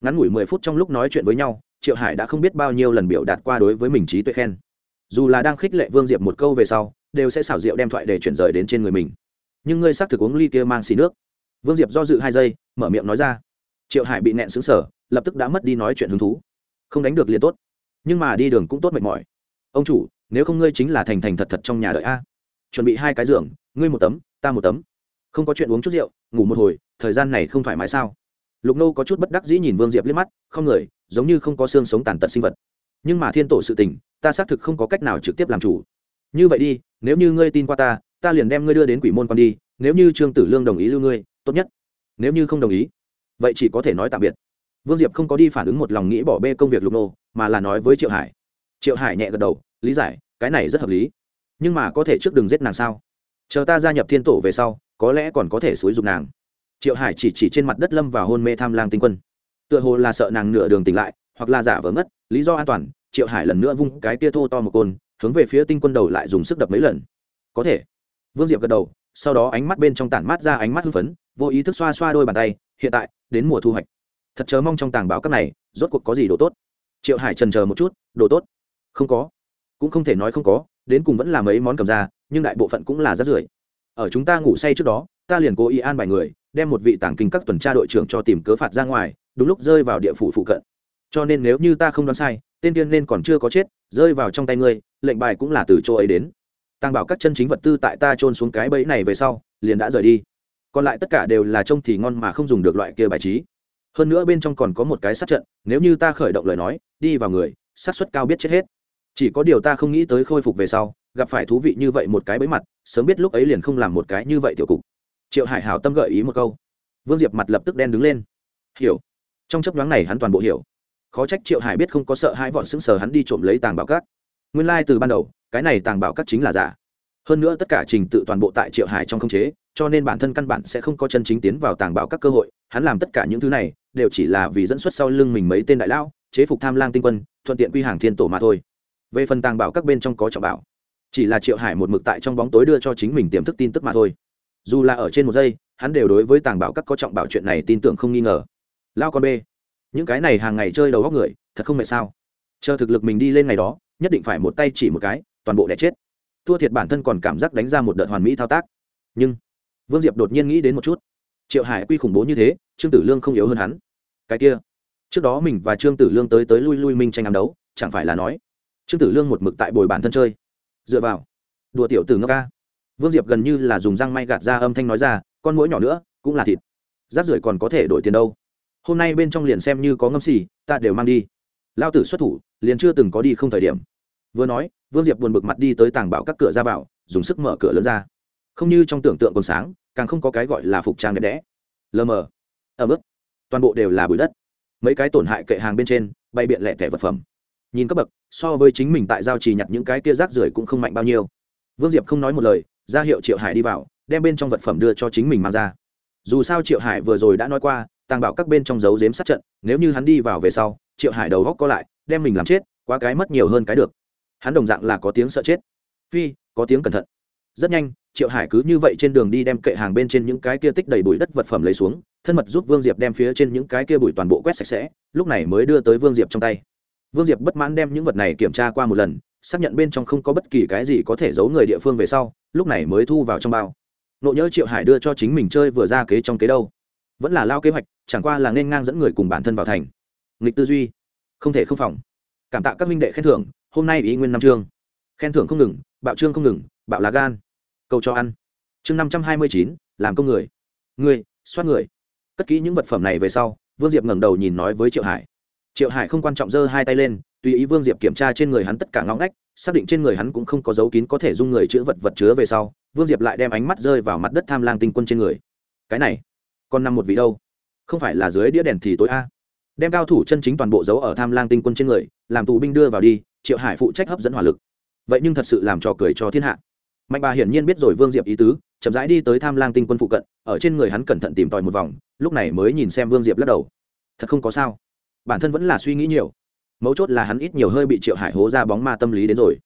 Ngắn ngủi mười phút trong lúc nói chuyện với nhau, triệu hải đã không biết bao nhiêu lần biểu đạt qua đối với mình trí tuệ khen. Dù là đang khích lệ vương diệp một câu về sau, đều sẽ xảo diệu đem thoại để chuyển rời đến trên người mình. Nhưng ngươi xác thực uống ly kia mang xì nước. Vương diệp do dự hai giây, mở miệng nói ra. Triệu hải bị nẹn xứng sở lập tức đã mất đi nói chuyện hứng thú. Không đánh được liền tốt. Nhưng mà đi đường cũng tốt mệt mỏi. Ông chủ, nếu không ngươi chính là thành thành thật thật trong nhà đợi a. Chuẩn bị hai cái giường, ngươi một tấm, ta một tấm. Không có chuyện uống chút rượu, ngủ một hồi, thời gian này không thoải mái sao? Lục nô có chút bất đắc dĩ nhìn vương diệp liếc mắt, không người, giống như không có xương sống tàn tật sinh vật. Nhưng mà thiên tổ sự tình, ta xác thực không có cách nào trực tiếp làm chủ. Như vậy đi, nếu như ngươi tin qua ta ta liền đem ngươi đưa đến quỷ môn quan đi, nếu như trương tử lương đồng ý lưu ngươi, tốt nhất. Nếu như không đồng ý, vậy chỉ có thể nói tạm biệt. Vương diệp không có đi phản ứng một lòng nghĩ bỏ bê công việc lục nô, mà là nói với triệu hải. Triệu hải nhẹ gật đầu, lý giải, cái này rất hợp lý. Nhưng mà có thể trước đường giết nàng sao? Chờ ta gia nhập thiên tổ về sau, có lẽ còn có thể xúi dục nàng triệu hải chỉ chỉ trên mặt đất lâm vào hôn mê tham lang tinh quân. Tựa hồ là sợ nàng nửa đường tỉnh lại, hoặc là giả vờ ngất, lý do an toàn, triệu hải lần nữa vung cái tia thô to một côn, hướng về phía tinh quân đầu lại dùng sức đập mấy lần. Có thể. Vương diệp gật đầu, sau đó ánh mắt bên trong tản mát ra ánh mắt hưng phấn, vô ý thức xoa xoa đôi bàn tay, hiện tại, đến mùa thu hoạch. Thật chờ mong trong tàng báo các này, rốt cuộc có gì đồ tốt. Triệu hải trần chờ một chút, đồ tốt. Không có. Cũng không thể nói không có, đến cùng vẫn là mấy món cầm ra, nhưng đại bộ phận cũng là rất rưởi. Ở chúng ta ngủ say trước đó, ta liền cố ý an bài người đem một vị tàng kinh các tuần tra đội trưởng cho tìm cớ phạt ra ngoài, đúng lúc rơi vào địa phủ phụ cận. Cho nên nếu như ta không đoán sai, tên tiên nên còn chưa có chết, rơi vào trong tay ngươi, lệnh bài cũng là từ chỗ ấy đến. Tàng bảo các chân chính vật tư tại ta trôn xuống cái bẫy này về sau, liền đã rời đi. Còn lại tất cả đều là trông thì ngon mà không dùng được loại kia bài trí. Hơn nữa bên trong còn có một cái sát trận, nếu như ta khởi động lời nói, đi vào người sát suất cao biết chết hết. Chỉ có điều ta không nghĩ tới khôi phục về sau, gặp phải thú vị như vậy một cái bẫy mặt, sớm biết lúc ấy liền không làm một cái như vậy tiểu cục triệu hải hảo tâm gợi ý một câu. Vương diệp mặt lập tức đen đứng lên. Hiểu. Trong chấp nhoáng này hắn toàn bộ hiểu. Khó trách triệu hải biết không có sợ hai vọn sững sờ hắn đi trộm lấy tàng bảo cát. Nguyên lai、like、từ ban đầu, cái này tàng bảo cát chính là giả. Hơn nữa tất cả trình tự toàn bộ tại triệu hải trong không chế, cho nên bản thân căn bản sẽ không có chân chính tiến vào tàng bảo các cơ hội. Hắn làm tất cả những thứ này, đều chỉ là vì dẫn xuất sau lưng mình mấy tên đại lão, chế phục tham lang tinh quân, thuận tiện quy hàng thiên tổ mà thôi. Về phần tàng bảo các bên trong có trọng bảo, chỉ là triệu hải một mực tại trong bóng tối đưa cho chính mình tiềm thức tin tức mà thôi dù là ở trên một giây, hắn đều đối với tàng bảo các có trọng bảo chuyện này tin tưởng không nghi ngờ. Lao con b những cái này hàng ngày chơi đầu góc người, thật không mệt sao? Chờ thực lực mình đi lên ngày đó, nhất định phải một tay chỉ một cái, toàn bộ đẻ chết. Thua thiệt bản thân còn cảm giác đánh ra một đợt hoàn mỹ thao tác. Nhưng, vương diệp đột nhiên nghĩ đến một chút. Triệu hải quy khủng bố như thế, trương tử lương không yếu hơn hắn. Cái kia, trước đó mình và trương tử lương tới tới lui lui minh tranh ám đấu, chẳng phải là nói, trương tử lương một mực tại bồi bản thân chơi. Dựa vào, đùa tiểu tử ngốc ca vương diệp gần như là dùng răng may gạt ra âm thanh nói ra, con mũi nhỏ nữa, cũng là thịt. Rác rưởi còn có thể đổi tiền đâu. Hôm nay bên trong liền xem như có ngâm xì, ta đều mang đi. Lao tử xuất thủ, liền chưa từng có đi không thời điểm. Vừa nói, vương diệp buồn bực mặt đi tới tàng bảo các cửa ra vào, dùng sức mở cửa lớn ra. Không như trong tưởng tượng còn sáng, càng không có cái gọi là phục trang đẹp đẽ. Lờ mờ. Ở mức toàn bộ đều là bụi đất. Mấy cái tổn hại kệ hàng bên trên bay biện lẹ tẻ vật phẩm. Nhìn cấp bậc, so với chính mình tại giao trì nhặt những cái kia rác rưởi cũng không mạnh bao nhiêu. Vương diệp không nói một lời ra hiệu triệu hải đi vào, đem bên trong vật phẩm đưa cho chính mình mang ra. Dù sao triệu hải vừa rồi đã nói qua, tàng bảo các bên trong dấu dếm sát trận, nếu như hắn đi vào về sau, triệu hải đầu góc co lại, đem mình làm chết, quá cái mất nhiều hơn cái được. Hắn đồng dạng là có tiếng sợ chết. Phi, có tiếng cẩn thận. Rất nhanh, triệu hải cứ như vậy trên đường đi đem kệ hàng bên trên những cái kia tích đầy bụi đất vật phẩm lấy xuống, thân mật giúp vương diệp đem phía trên những cái kia bụi toàn bộ quét sạch sẽ, lúc này mới đưa tới vương diệp trong tay. Vương diệp bất mãn đem những vật này kiểm tra qua một lần xác nhận bên trong không có bất kỳ cái gì có thể giấu người địa phương về sau, lúc này mới thu vào trong bao. Nộ nhớ triệu hải đưa cho chính mình chơi vừa ra kế trong kế đâu. Vẫn là lao kế hoạch, chẳng qua là nên ngang dẫn người cùng bản thân vào thành. Nghịch tư duy. Không thể không phòng. Cảm tạ các minh đệ khen thưởng, hôm nay ý nguyên năm chương. Khen thưởng không ngừng, bạo trương không ngừng, bạo lá gan. Câu cho ăn. Chương năm trăm hai mươi chín, làm công người. Người xoát người. Cất kỹ những vật phẩm này về sau, vương diệp ngẩng đầu nhìn nói với triệu hải. Triệu hải không quan trọng giơ hai tay lên tùy ý vương diệp kiểm tra trên người hắn tất cả ngõ ngách, xác định trên người hắn cũng không có dấu kín có thể dung người chữ vật vật chứa về sau, vương diệp lại đem ánh mắt rơi vào mặt đất tham lang tinh quân trên người. Cái này, còn nằm một vị đâu? Không phải là dưới đĩa đèn thì tối a. Đem cao thủ chân chính toàn bộ dấu ở tham lang tinh quân trên người, làm tù binh đưa vào đi, triệu hải phụ trách hấp dẫn hỏa lực. Vậy nhưng thật sự làm trò cười cho thiên hạ. Mạnh bà hiển nhiên biết rồi vương diệp ý tứ, chậm rãi đi tới tham lang tinh quân phụ cận, ở trên người hắn cẩn thận tìm tòi một vòng, lúc này mới nhìn xem vương diệp lắc đầu. Thật không có sao. Bản thân vẫn là suy nghĩ nhiều mấu chốt là hắn ít nhiều hơi bị triệu hải hố ra bóng ma tâm lý đến rồi.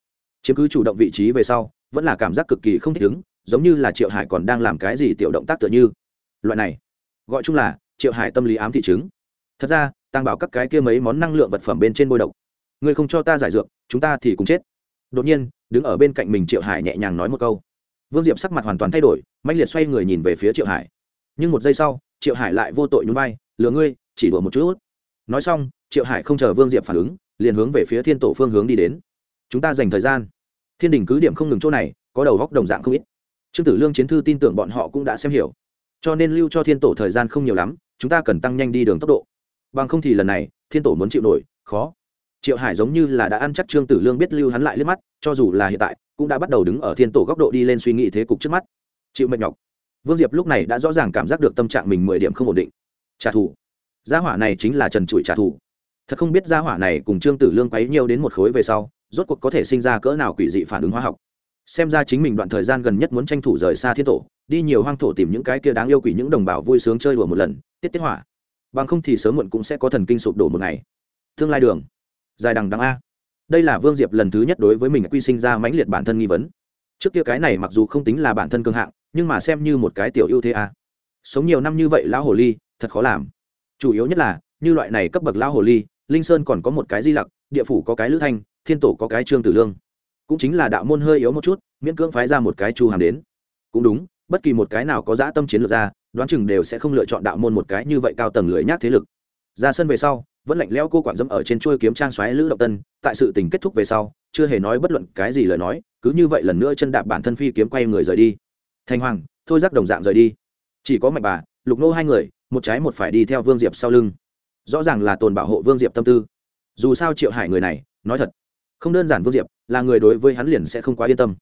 Chiếm cứ chủ động vị trí về sau, vẫn là cảm giác cực kỳ không thích ứng, giống như là triệu hải còn đang làm cái gì tiểu động tác tựa như. Loại này, gọi chung là triệu hải tâm lý ám thị chứng. Thật ra tăng bảo các cái kia mấy món năng lượng vật phẩm bên trên bôi độc. Ngươi không cho ta giải dược, chúng ta thì cũng chết. Đột nhiên, đứng ở bên cạnh mình triệu hải nhẹ nhàng nói một câu. Vương diệp sắc mặt hoàn toàn thay đổi mạnh liệt xoay người nhìn về phía triệu hải. Nhưng một giây sau, triệu hải lại vô tội nhún vai, lừa ngươi, chỉ đùa một chút nói xong, triệu hải không chờ vương diệp phản ứng, liền hướng về phía thiên tổ phương hướng đi đến. Chúng ta dành thời gian. Thiên đình cứ điểm không ngừng chỗ này, có đầu góc đồng dạng không ít. Trương tử lương chiến thư tin tưởng bọn họ cũng đã xem hiểu. Cho nên lưu cho thiên tổ thời gian không nhiều lắm, chúng ta cần tăng nhanh đi đường tốc độ. Bằng không thì lần này, thiên tổ muốn chịu nổi, khó. Triệu hải giống như là đã ăn chắc trương tử lương biết lưu hắn lại liếc mắt, cho dù là hiện tại, cũng đã bắt đầu đứng ở thiên tổ góc độ đi lên suy nghĩ thế cục trước mắt. Chịu mệt nhọc. Vương diệp lúc này đã rõ ràng cảm giác được tâm trạng mình mười điểm không ổn định. Trả thù gia hỏa này chính là trần trụi trả thù. Thật không biết gia hỏa này cùng trương tử lương quấy nhiều đến một khối về sau, rốt cuộc có thể sinh ra cỡ nào quỷ dị phản ứng hóa học. Xem ra chính mình đoạn thời gian gần nhất muốn tranh thủ rời xa thiên tổ, đi nhiều hoang thổ tìm những cái kia đáng yêu quỷ những đồng bào vui sướng chơi đùa một lần, tiết tiết hỏa. Bằng không thì sớm muộn cũng sẽ có thần kinh sụp đổ một ngày. Tương lai đường. Dài đằng đằng a. Đây là vương diệp lần thứ nhất đối với mình quy sinh ra mãnh liệt bản thân nghi vấn. Trước kia cái này mặc dù không tính là bản thân cường hạng, nhưng mà xem như một cái tiểu ưu thế a. Sống nhiều năm như vậy lão hồ ly, thật khó làm chủ yếu nhất là, như loại này cấp bậc lao hồ ly, linh sơn còn có một cái di lặc, địa phủ có cái lữ thanh, thiên tổ có cái trương tử lương. Cũng chính là đạo môn hơi yếu một chút, miễn cưỡng phái ra một cái chu hàm đến. Cũng đúng, bất kỳ một cái nào có dã tâm chiến lược ra, đoán chừng đều sẽ không lựa chọn đạo môn một cái như vậy cao tầng lưỡi nhác thế lực. Ra sân về sau, vẫn lạnh lẽo cô quản dâm ở trên chuôi kiếm trang xoáy lữ động tân, tại sự tình kết thúc về sau, chưa hề nói bất luận cái gì lời nói, cứ như vậy lần nữa chân đạp bản thân phi kiếm quay người rời đi. Thanh hoàng, thôi giác đồng dạng rời đi. Chỉ có mạnh bà lục nô hai người, một trái một phải đi theo vương diệp sau lưng. Rõ ràng là tồn bảo hộ vương diệp tâm tư. Dù sao triệu hải người này, nói thật, không đơn giản vương diệp, là người đối với hắn liền sẽ không quá yên tâm.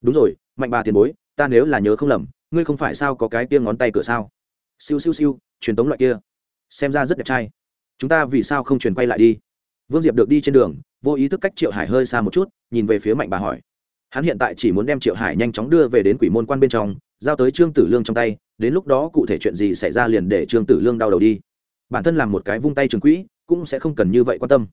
Đúng rồi, mạnh bà tiền bối, ta nếu là nhớ không lầm, ngươi không phải sao có cái kia ngón tay cửa sao? Siêu siêu siêu, truyền tống loại kia. Xem ra rất đẹp trai. Chúng ta vì sao không truyền quay lại đi? Vương diệp được đi trên đường, vô ý thức cách triệu hải hơi xa một chút, nhìn về phía mạnh bà hỏi. Hắn hiện tại chỉ muốn đem triệu hải nhanh chóng đưa về đến quỷ môn quan bên trong giao tới trương tử lương trong tay, đến lúc đó cụ thể chuyện gì xảy ra liền để trương tử lương đau đầu đi. Bản thân làm một cái vung tay trường quỹ, cũng sẽ không cần như vậy quan tâm.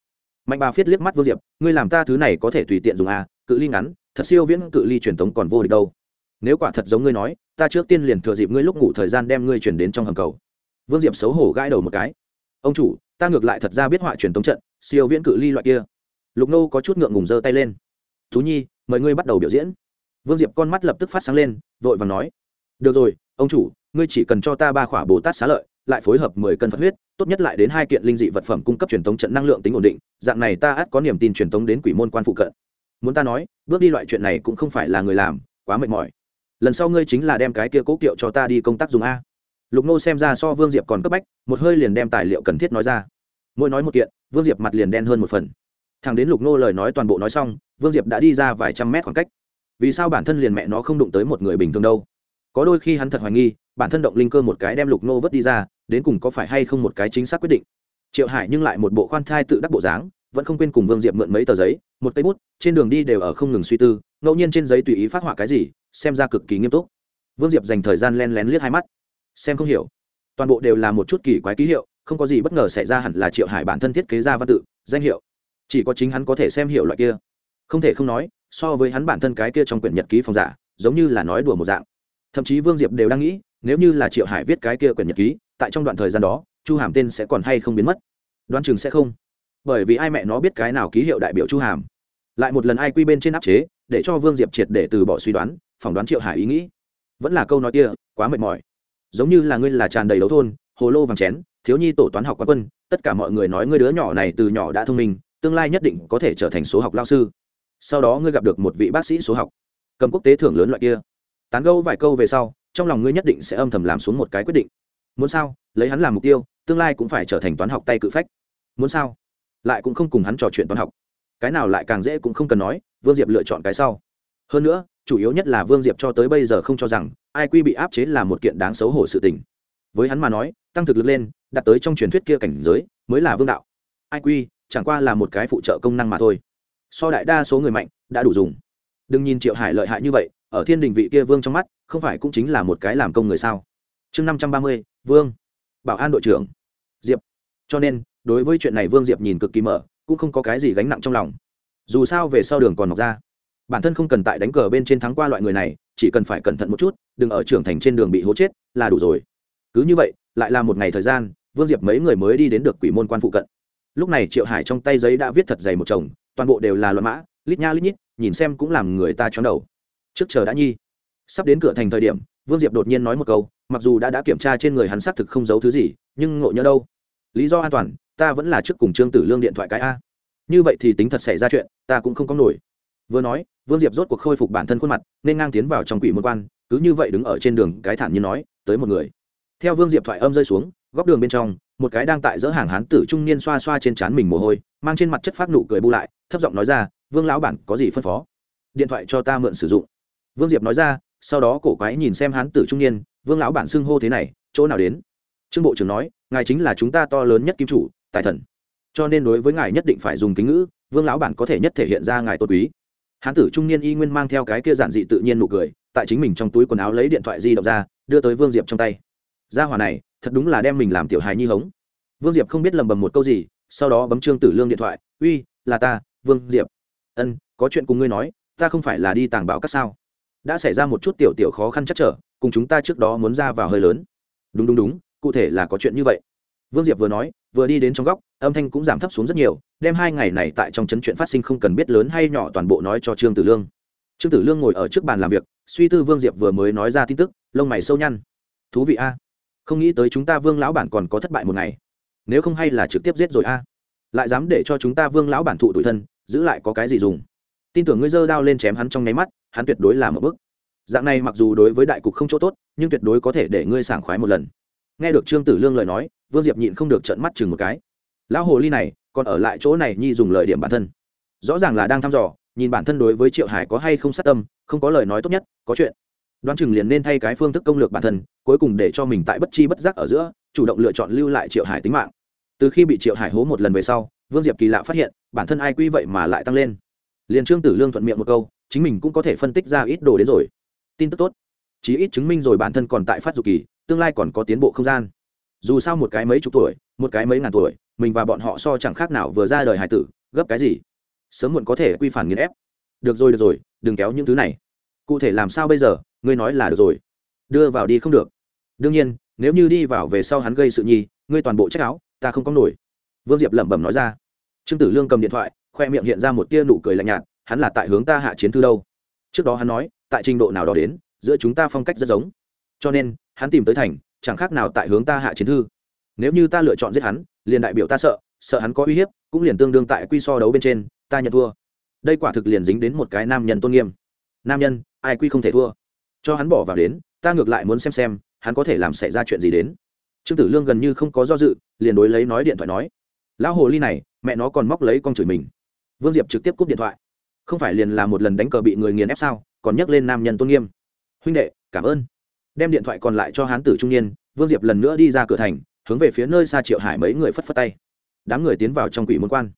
Mạnh bà phiết liếc mắt vương diệp, ngươi làm ta thứ này có thể tùy tiện dùng à cự ly ngắn, thật siêu viễn cự ly truyền thống còn vô địch đâu. Nếu quả thật giống ngươi nói, ta trước tiên liền thừa dịp ngươi lúc ngủ thời gian đem ngươi chuyển đến trong hầm cầu. Vương diệp xấu hổ gãi đầu một cái. Ông chủ, ta ngược lại thật ra biết họa truyền thống trận, siêu viễn cự ly loại kia. Lục nô có chút ngượng ngùng giơ tay lên. Thú nhi, mời ngươi bắt đầu biểu diễn. Vương diệp con mắt lập tức phát sáng lên vội vàng nói, được rồi, ông chủ, ngươi chỉ cần cho ta ba khỏa bồ tát xá lợi, lại phối hợp mười cân phật huyết, tốt nhất lại đến hai kiện linh dị vật phẩm cung cấp truyền thống trận năng lượng tính ổn định, dạng này ta ắt có niềm tin truyền thống đến quỷ môn quan phụ cận. Muốn ta nói, bước đi loại chuyện này cũng không phải là người làm, quá mệt mỏi. Lần sau ngươi chính là đem cái kia cố kiệu cho ta đi công tác dùng a. Lục nô xem ra so vương diệp còn cấp bách, một hơi liền đem tài liệu cần thiết nói ra. Mỗi nói một kiện, vương diệp mặt liền đen hơn một phần. Thằng đến lục nô lời nói toàn bộ nói xong, vương diệp đã đi ra vài trăm mét khoảng cách vì sao bản thân liền mẹ nó không đụng tới một người bình thường đâu? Có đôi khi hắn thật hoài nghi, bản thân động linh cơ một cái đem lục nô vớt đi ra, đến cùng có phải hay không một cái chính xác quyết định. Triệu hải nhưng lại một bộ khoan thai tự đắc bộ dáng, vẫn không quên cùng vương diệp mượn mấy tờ giấy, một cây bút, trên đường đi đều ở không ngừng suy tư, ngẫu nhiên trên giấy tùy ý phát họa cái gì, xem ra cực kỳ nghiêm túc. Vương diệp dành thời gian len lén liếc hai mắt. Xem không hiểu. Toàn bộ đều là một chút kỳ quái ký hiệu, không có gì bất ngờ xảy ra hẳn là triệu hải bản thân thiết kế ra văn tự, danh hiệu. Chỉ có chính hắn có thể xem hiểu loại kia. Không thể không nói so với hắn bản thân cái kia trong quyển nhật ký phòng giả, giống như là nói đùa một dạng. Thậm chí vương diệp đều đang nghĩ, nếu như là triệu hải viết cái kia quyển nhật ký, tại trong đoạn thời gian đó, chu hàm tên sẽ còn hay không biến mất? Đoán chừng sẽ không. Bởi vì ai mẹ nó biết cái nào ký hiệu đại biểu chu hàm. Lại một lần ai quy bên trên áp chế, để cho vương diệp triệt để từ bỏ suy đoán, phỏng đoán triệu hải ý nghĩ. Vẫn là câu nói kia, quá mệt mỏi. Giống như là ngươi là tràn đầy đấu thôn, hồ lô vàng chén, thiếu nhi tổ toán học quán quân, tất cả mọi người nói ngươi đứa nhỏ này từ nhỏ đã thông minh, tương lai nhất định có thể trở thành số học lao sư sau đó ngươi gặp được một vị bác sĩ số học, cầm quốc tế thưởng lớn loại kia. Tán gâu vài câu về sau, trong lòng ngươi nhất định sẽ âm thầm làm xuống một cái quyết định. Muốn sao? Lấy hắn làm mục tiêu, tương lai cũng phải trở thành toán học tay cự phách. Muốn sao? Lại cũng không cùng hắn trò chuyện toán học. Cái nào lại càng dễ cũng không cần nói, vương diệp lựa chọn cái sau. Hơn nữa, chủ yếu nhất là vương diệp cho tới bây giờ không cho rằng, ai quy bị áp chế là một kiện đáng xấu hổ sự tình. Với hắn mà nói, tăng thực lực lên đặt tới trong truyền thuyết kia cảnh giới, mới là vương đạo. Ai quy, chẳng qua là một cái phụ trợ công năng mà thôi so đại đa số người mạnh, đã đủ dùng. Đừng nhìn triệu hải lợi hại như vậy, ở thiên đình vị kia vương trong mắt, không phải cũng chính là một cái làm công người sao? Chương năm trăm ba mươi, vương. Bảo an đội trưởng. Diệp. Cho nên, đối với chuyện này vương diệp nhìn cực kỳ mở, cũng không có cái gì gánh nặng trong lòng. Dù sao về sau đường còn mọc ra. Bản thân không cần tại đánh cờ bên trên thắng qua loại người này, chỉ cần phải cẩn thận một chút, đừng ở trưởng thành trên đường bị hố chết, là đủ rồi. Cứ như vậy, lại là một ngày thời gian, vương diệp mấy người mới đi đến được quỷ môn quan phụ cận. Lúc này triệu hải trong tay giấy đã viết thật dày một chồng toàn bộ đều là loạn mã, lít nha lít nhít, nhìn xem cũng làm người ta chóng đầu. Trước chờ đã nhi. Sắp đến cửa thành thời điểm, vương diệp đột nhiên nói một câu, mặc dù đã đã kiểm tra trên người hắn xác thực không giấu thứ gì, nhưng ngộ nhớ đâu. Lý do an toàn, ta vẫn là trước cùng trương tử lương điện thoại cái a. Như vậy thì tính thật xảy ra chuyện, ta cũng không có nổi. Vừa nói, vương diệp rốt cuộc khôi phục bản thân khuôn mặt, nên ngang tiến vào trong quỷ môn quan, cứ như vậy đứng ở trên đường, cái thản như nói, tới một người. Theo vương diệp thoại âm rơi xuống, góc đường bên trong, một cái đang tại giữa hàng hán tử trung niên xoa xoa trên trán mình mồ hôi, mang trên mặt chất phát nụ cười bu lại thấp giọng nói ra, vương lão bản, có gì phân phó? Điện thoại cho ta mượn sử dụng. Vương diệp nói ra, sau đó cổ quái nhìn xem hán tử trung niên, vương lão bản xưng hô thế này, chỗ nào đến? Trương bộ trưởng nói, ngài chính là chúng ta to lớn nhất kim chủ, tài thần. Cho nên đối với ngài nhất định phải dùng kính ngữ, vương lão bản có thể nhất thể hiện ra ngài tôn quý. Hán tử trung niên y nguyên mang theo cái kia giản dị tự nhiên nụ cười, tại chính mình trong túi quần áo lấy điện thoại di động ra, đưa tới vương diệp trong tay. Gia hòa này, thật đúng là đem mình làm tiểu hài nhi hống. Vương diệp không biết lầm bầm một câu gì, sau đó bấm trương tử lương điện thoại, uy, là ta vương diệp. Ân, có chuyện cùng ngươi nói, ta không phải là đi tàng bảo các sao? Đã xảy ra một chút tiểu tiểu khó khăn chắc trở, cùng chúng ta trước đó muốn ra vào hơi lớn. Đúng đúng đúng, cụ thể là có chuyện như vậy. Vương diệp vừa nói, vừa đi đến trong góc, âm thanh cũng giảm thấp xuống rất nhiều đem hai ngày này tại trong chấn chuyện phát sinh không cần biết lớn hay nhỏ toàn bộ nói cho trương tử lương. Trương tử lương ngồi ở trước bàn làm việc, suy tư vương diệp vừa mới nói ra tin tức, lông mày sâu nhăn. Thú vị a. Không nghĩ tới chúng ta vương lão bản còn có thất bại một ngày. Nếu không hay là trực tiếp giết rồi a. Lại dám để cho chúng ta vương lão bản thụ tủi thân giữ lại có cái gì dùng? Tin tưởng ngươi dơ đao lên chém hắn trong nháy mắt, hắn tuyệt đối là một bức dạng này mặc dù đối với đại cục không chỗ tốt, nhưng tuyệt đối có thể để ngươi sảng khoái một lần. Nghe được trương tử lương lời nói, vương diệp nhịn không được trận mắt chừng một cái. Lão hồ ly này, còn ở lại chỗ này nhi dùng lời điểm bản thân. Rõ ràng là đang thăm dò, nhìn bản thân đối với triệu hải có hay không sát tâm, không có lời nói tốt nhất, có chuyện. Đoán chừng liền nên thay cái phương thức công lược bản thân, cuối cùng để cho mình tại bất chi bất giác ở giữa, chủ động lựa chọn lưu lại triệu hải tính mạng. Từ khi bị triệu hải hố một lần về sau vương diệp kỳ lạ phát hiện, bản thân ai quy vậy mà lại tăng lên. Liền trương tử lương thuận miệng một câu, chính mình cũng có thể phân tích ra ít đồ đến rồi. Tin tức tốt. Chí ít chứng minh rồi bản thân còn tại phát dục kỳ, tương lai còn có tiến bộ không gian. Dù sao một cái mấy chục tuổi, một cái mấy ngàn tuổi, mình và bọn họ so chẳng khác nào vừa ra đời hải tử, gấp cái gì? Sớm muộn có thể quy phản nghiền ép. Được rồi được rồi, đừng kéo những thứ này. Cụ thể làm sao bây giờ, ngươi nói là được rồi. Đưa vào đi không được. Đương nhiên, nếu như đi vào về sau hắn gây sự nhi, ngươi toàn bộ trách áo, ta không có nổi. Vương diệp lẩm bẩm nói ra trương tử lương cầm điện thoại, khoe miệng hiện ra một tia nụ cười lạnh nhạt, hắn là tại hướng ta hạ chiến thư đâu? Trước đó hắn nói, tại trình độ nào đó đến, giữa chúng ta phong cách rất giống. Cho nên, hắn tìm tới thành, chẳng khác nào tại hướng ta hạ chiến thư. Nếu như ta lựa chọn giết hắn, liền đại biểu ta sợ sợ hắn có uy hiếp, cũng liền tương đương tại quy so đấu bên trên, ta nhận thua. Đây quả thực liền dính đến một cái nam nhân tôn nghiêm. Nam nhân, ai quy không thể thua? Cho hắn bỏ vào đến, ta ngược lại muốn xem xem, hắn có thể làm xảy ra chuyện gì đến. Trương tử lương gần như không có do dự, liền đối lấy nói điện thoại nói, lão hồ ly này mẹ nó còn móc lấy con chửi mình. Vương diệp trực tiếp cúp điện thoại. Không phải liền là một lần đánh cờ bị người nghiền ép sao, còn nhắc lên nam nhân tôn nghiêm. Huynh đệ, cảm ơn. Đem điện thoại còn lại cho hán tử trung niên, vương diệp lần nữa đi ra cửa thành, hướng về phía nơi xa triệu hải mấy người phất phất tay. Đám người tiến vào trong quỷ môn quan.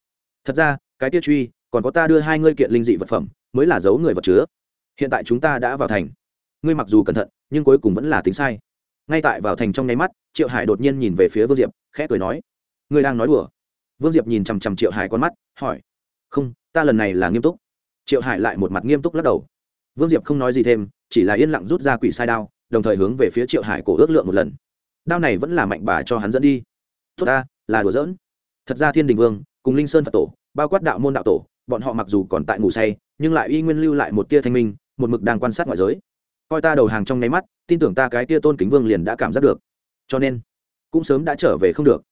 Thật ra, cái tiết truy, còn có ta đưa hai ngươi kiện linh dị vật phẩm, mới là giấu người vật chứa. Hiện tại chúng ta đã vào thành. Ngươi mặc dù cẩn thận, nhưng cuối cùng vẫn là tính sai. Ngay tại vào thành trong nháy mắt, triệu hải đột nhiên nhìn về phía vương diệp, khẽ cười nói. Ngươi đang nói đùa vương diệp nhìn chằm chằm triệu hải con mắt, hỏi, không, ta lần này là nghiêm túc. Triệu hải lại một mặt nghiêm túc lắc đầu. Vương diệp không nói gì thêm, chỉ là yên lặng rút ra quỷ sai đao, đồng thời hướng về phía triệu hải cổ ước lượng một lần. Đao này vẫn là mạnh bà cho hắn dẫn đi. Tốt ta, là đùa giỡn. Thật ra thiên đình vương, cùng linh sơn phật tổ, bao quát đạo môn đạo tổ, bọn họ mặc dù còn tại ngủ say, nhưng lại uy nguyên lưu lại một tia thanh minh, một mực đang quan sát ngoại giới. Coi ta đầu hàng trong nháy mắt, tin tưởng ta cái tia tôn kính vương liền đã cảm giác được. Cho nên, cũng sớm đã trở về không được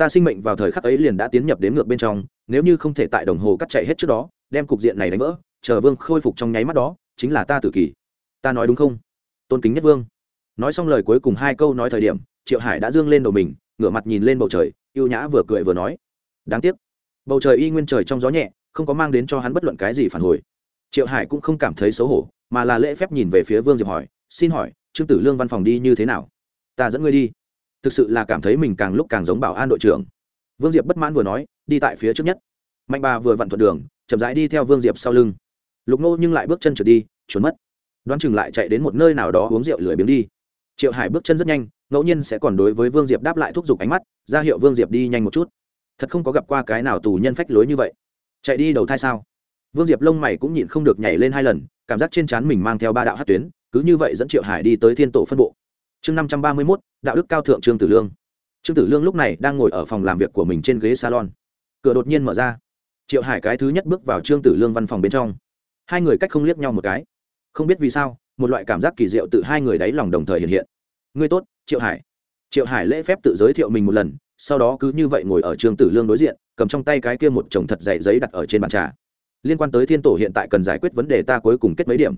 ta sinh mệnh vào thời khắc ấy liền đã tiến nhập đến ngược bên trong, nếu như không thể tại đồng hồ cắt chạy hết trước đó, đem cục diện này đánh vỡ, chờ vương khôi phục trong nháy mắt đó, chính là ta tự kỷ ta nói đúng không? Tôn kính nhất vương. Nói xong lời cuối cùng hai câu nói thời điểm, triệu hải đã dương lên đầu mình, ngửa mặt nhìn lên bầu trời y ê u nhã vừa cười vừa nói. Đáng tiếc. Bầu trời y nguyên trời trong gió nhẹ, không có mang đến cho hắn bất luận cái gì phản hồi. Triệu hải cũng không cảm thấy xấu hổ, mà là lễ phép nhìn về phía vương diệp hỏi, xin hỏi, trương tử lương văn phòng đi như thế nào? Ta dẫn ngươi đi thực sự là cảm thấy mình càng lúc càng giống bảo an đội trưởng. Vương diệp bất mãn vừa nói, đi tại phía trước nhất. Mạnh bà vừa vặn thuận đường, chậm rãi đi theo vương diệp sau lưng. Lục nô nhưng lại bước chân trượt đi, trốn mất. Đoán chừng lại chạy đến một nơi nào đó uống rượu lười biếng đi. Triệu hải bước chân rất nhanh, ngẫu nhiên sẽ còn đối với vương diệp đáp lại thúc giục ánh mắt, ra hiệu vương diệp đi nhanh một chút. Thật không có gặp qua cái nào tù nhân phách lối như vậy. Chạy đi đầu thai sao? Vương diệp lông mày cũng nhịn không được nhảy lên hai lần, cảm giác trên trán mình mang theo ba đạo hát tuyến, cứ như vậy dẫn triệu hải đi tới thiên tổ phân bộ chương năm trăm ba mươi mốt, đạo đức cao thượng trương tử lương. Trương tử lương lúc này đang ngồi ở phòng làm việc của mình trên ghế salon. Cửa đột nhiên mở ra. Triệu hải cái thứ nhất bước vào trương tử lương văn phòng bên trong. Hai người cách không liếc nhau một cái. Không biết vì sao, một loại cảm giác kỳ diệu từ hai người đáy lòng đồng thời hiện hiện. Ngươi tốt, triệu hải. Triệu hải lễ phép tự giới thiệu mình một lần, sau đó cứ như vậy ngồi ở trương tử lương đối diện, cầm trong tay cái kia một chồng thật dày giấy đặt ở trên bàn trà. Liên quan tới thiên tổ hiện tại cần giải quyết vấn đề ta cuối cùng kết mấy điểm.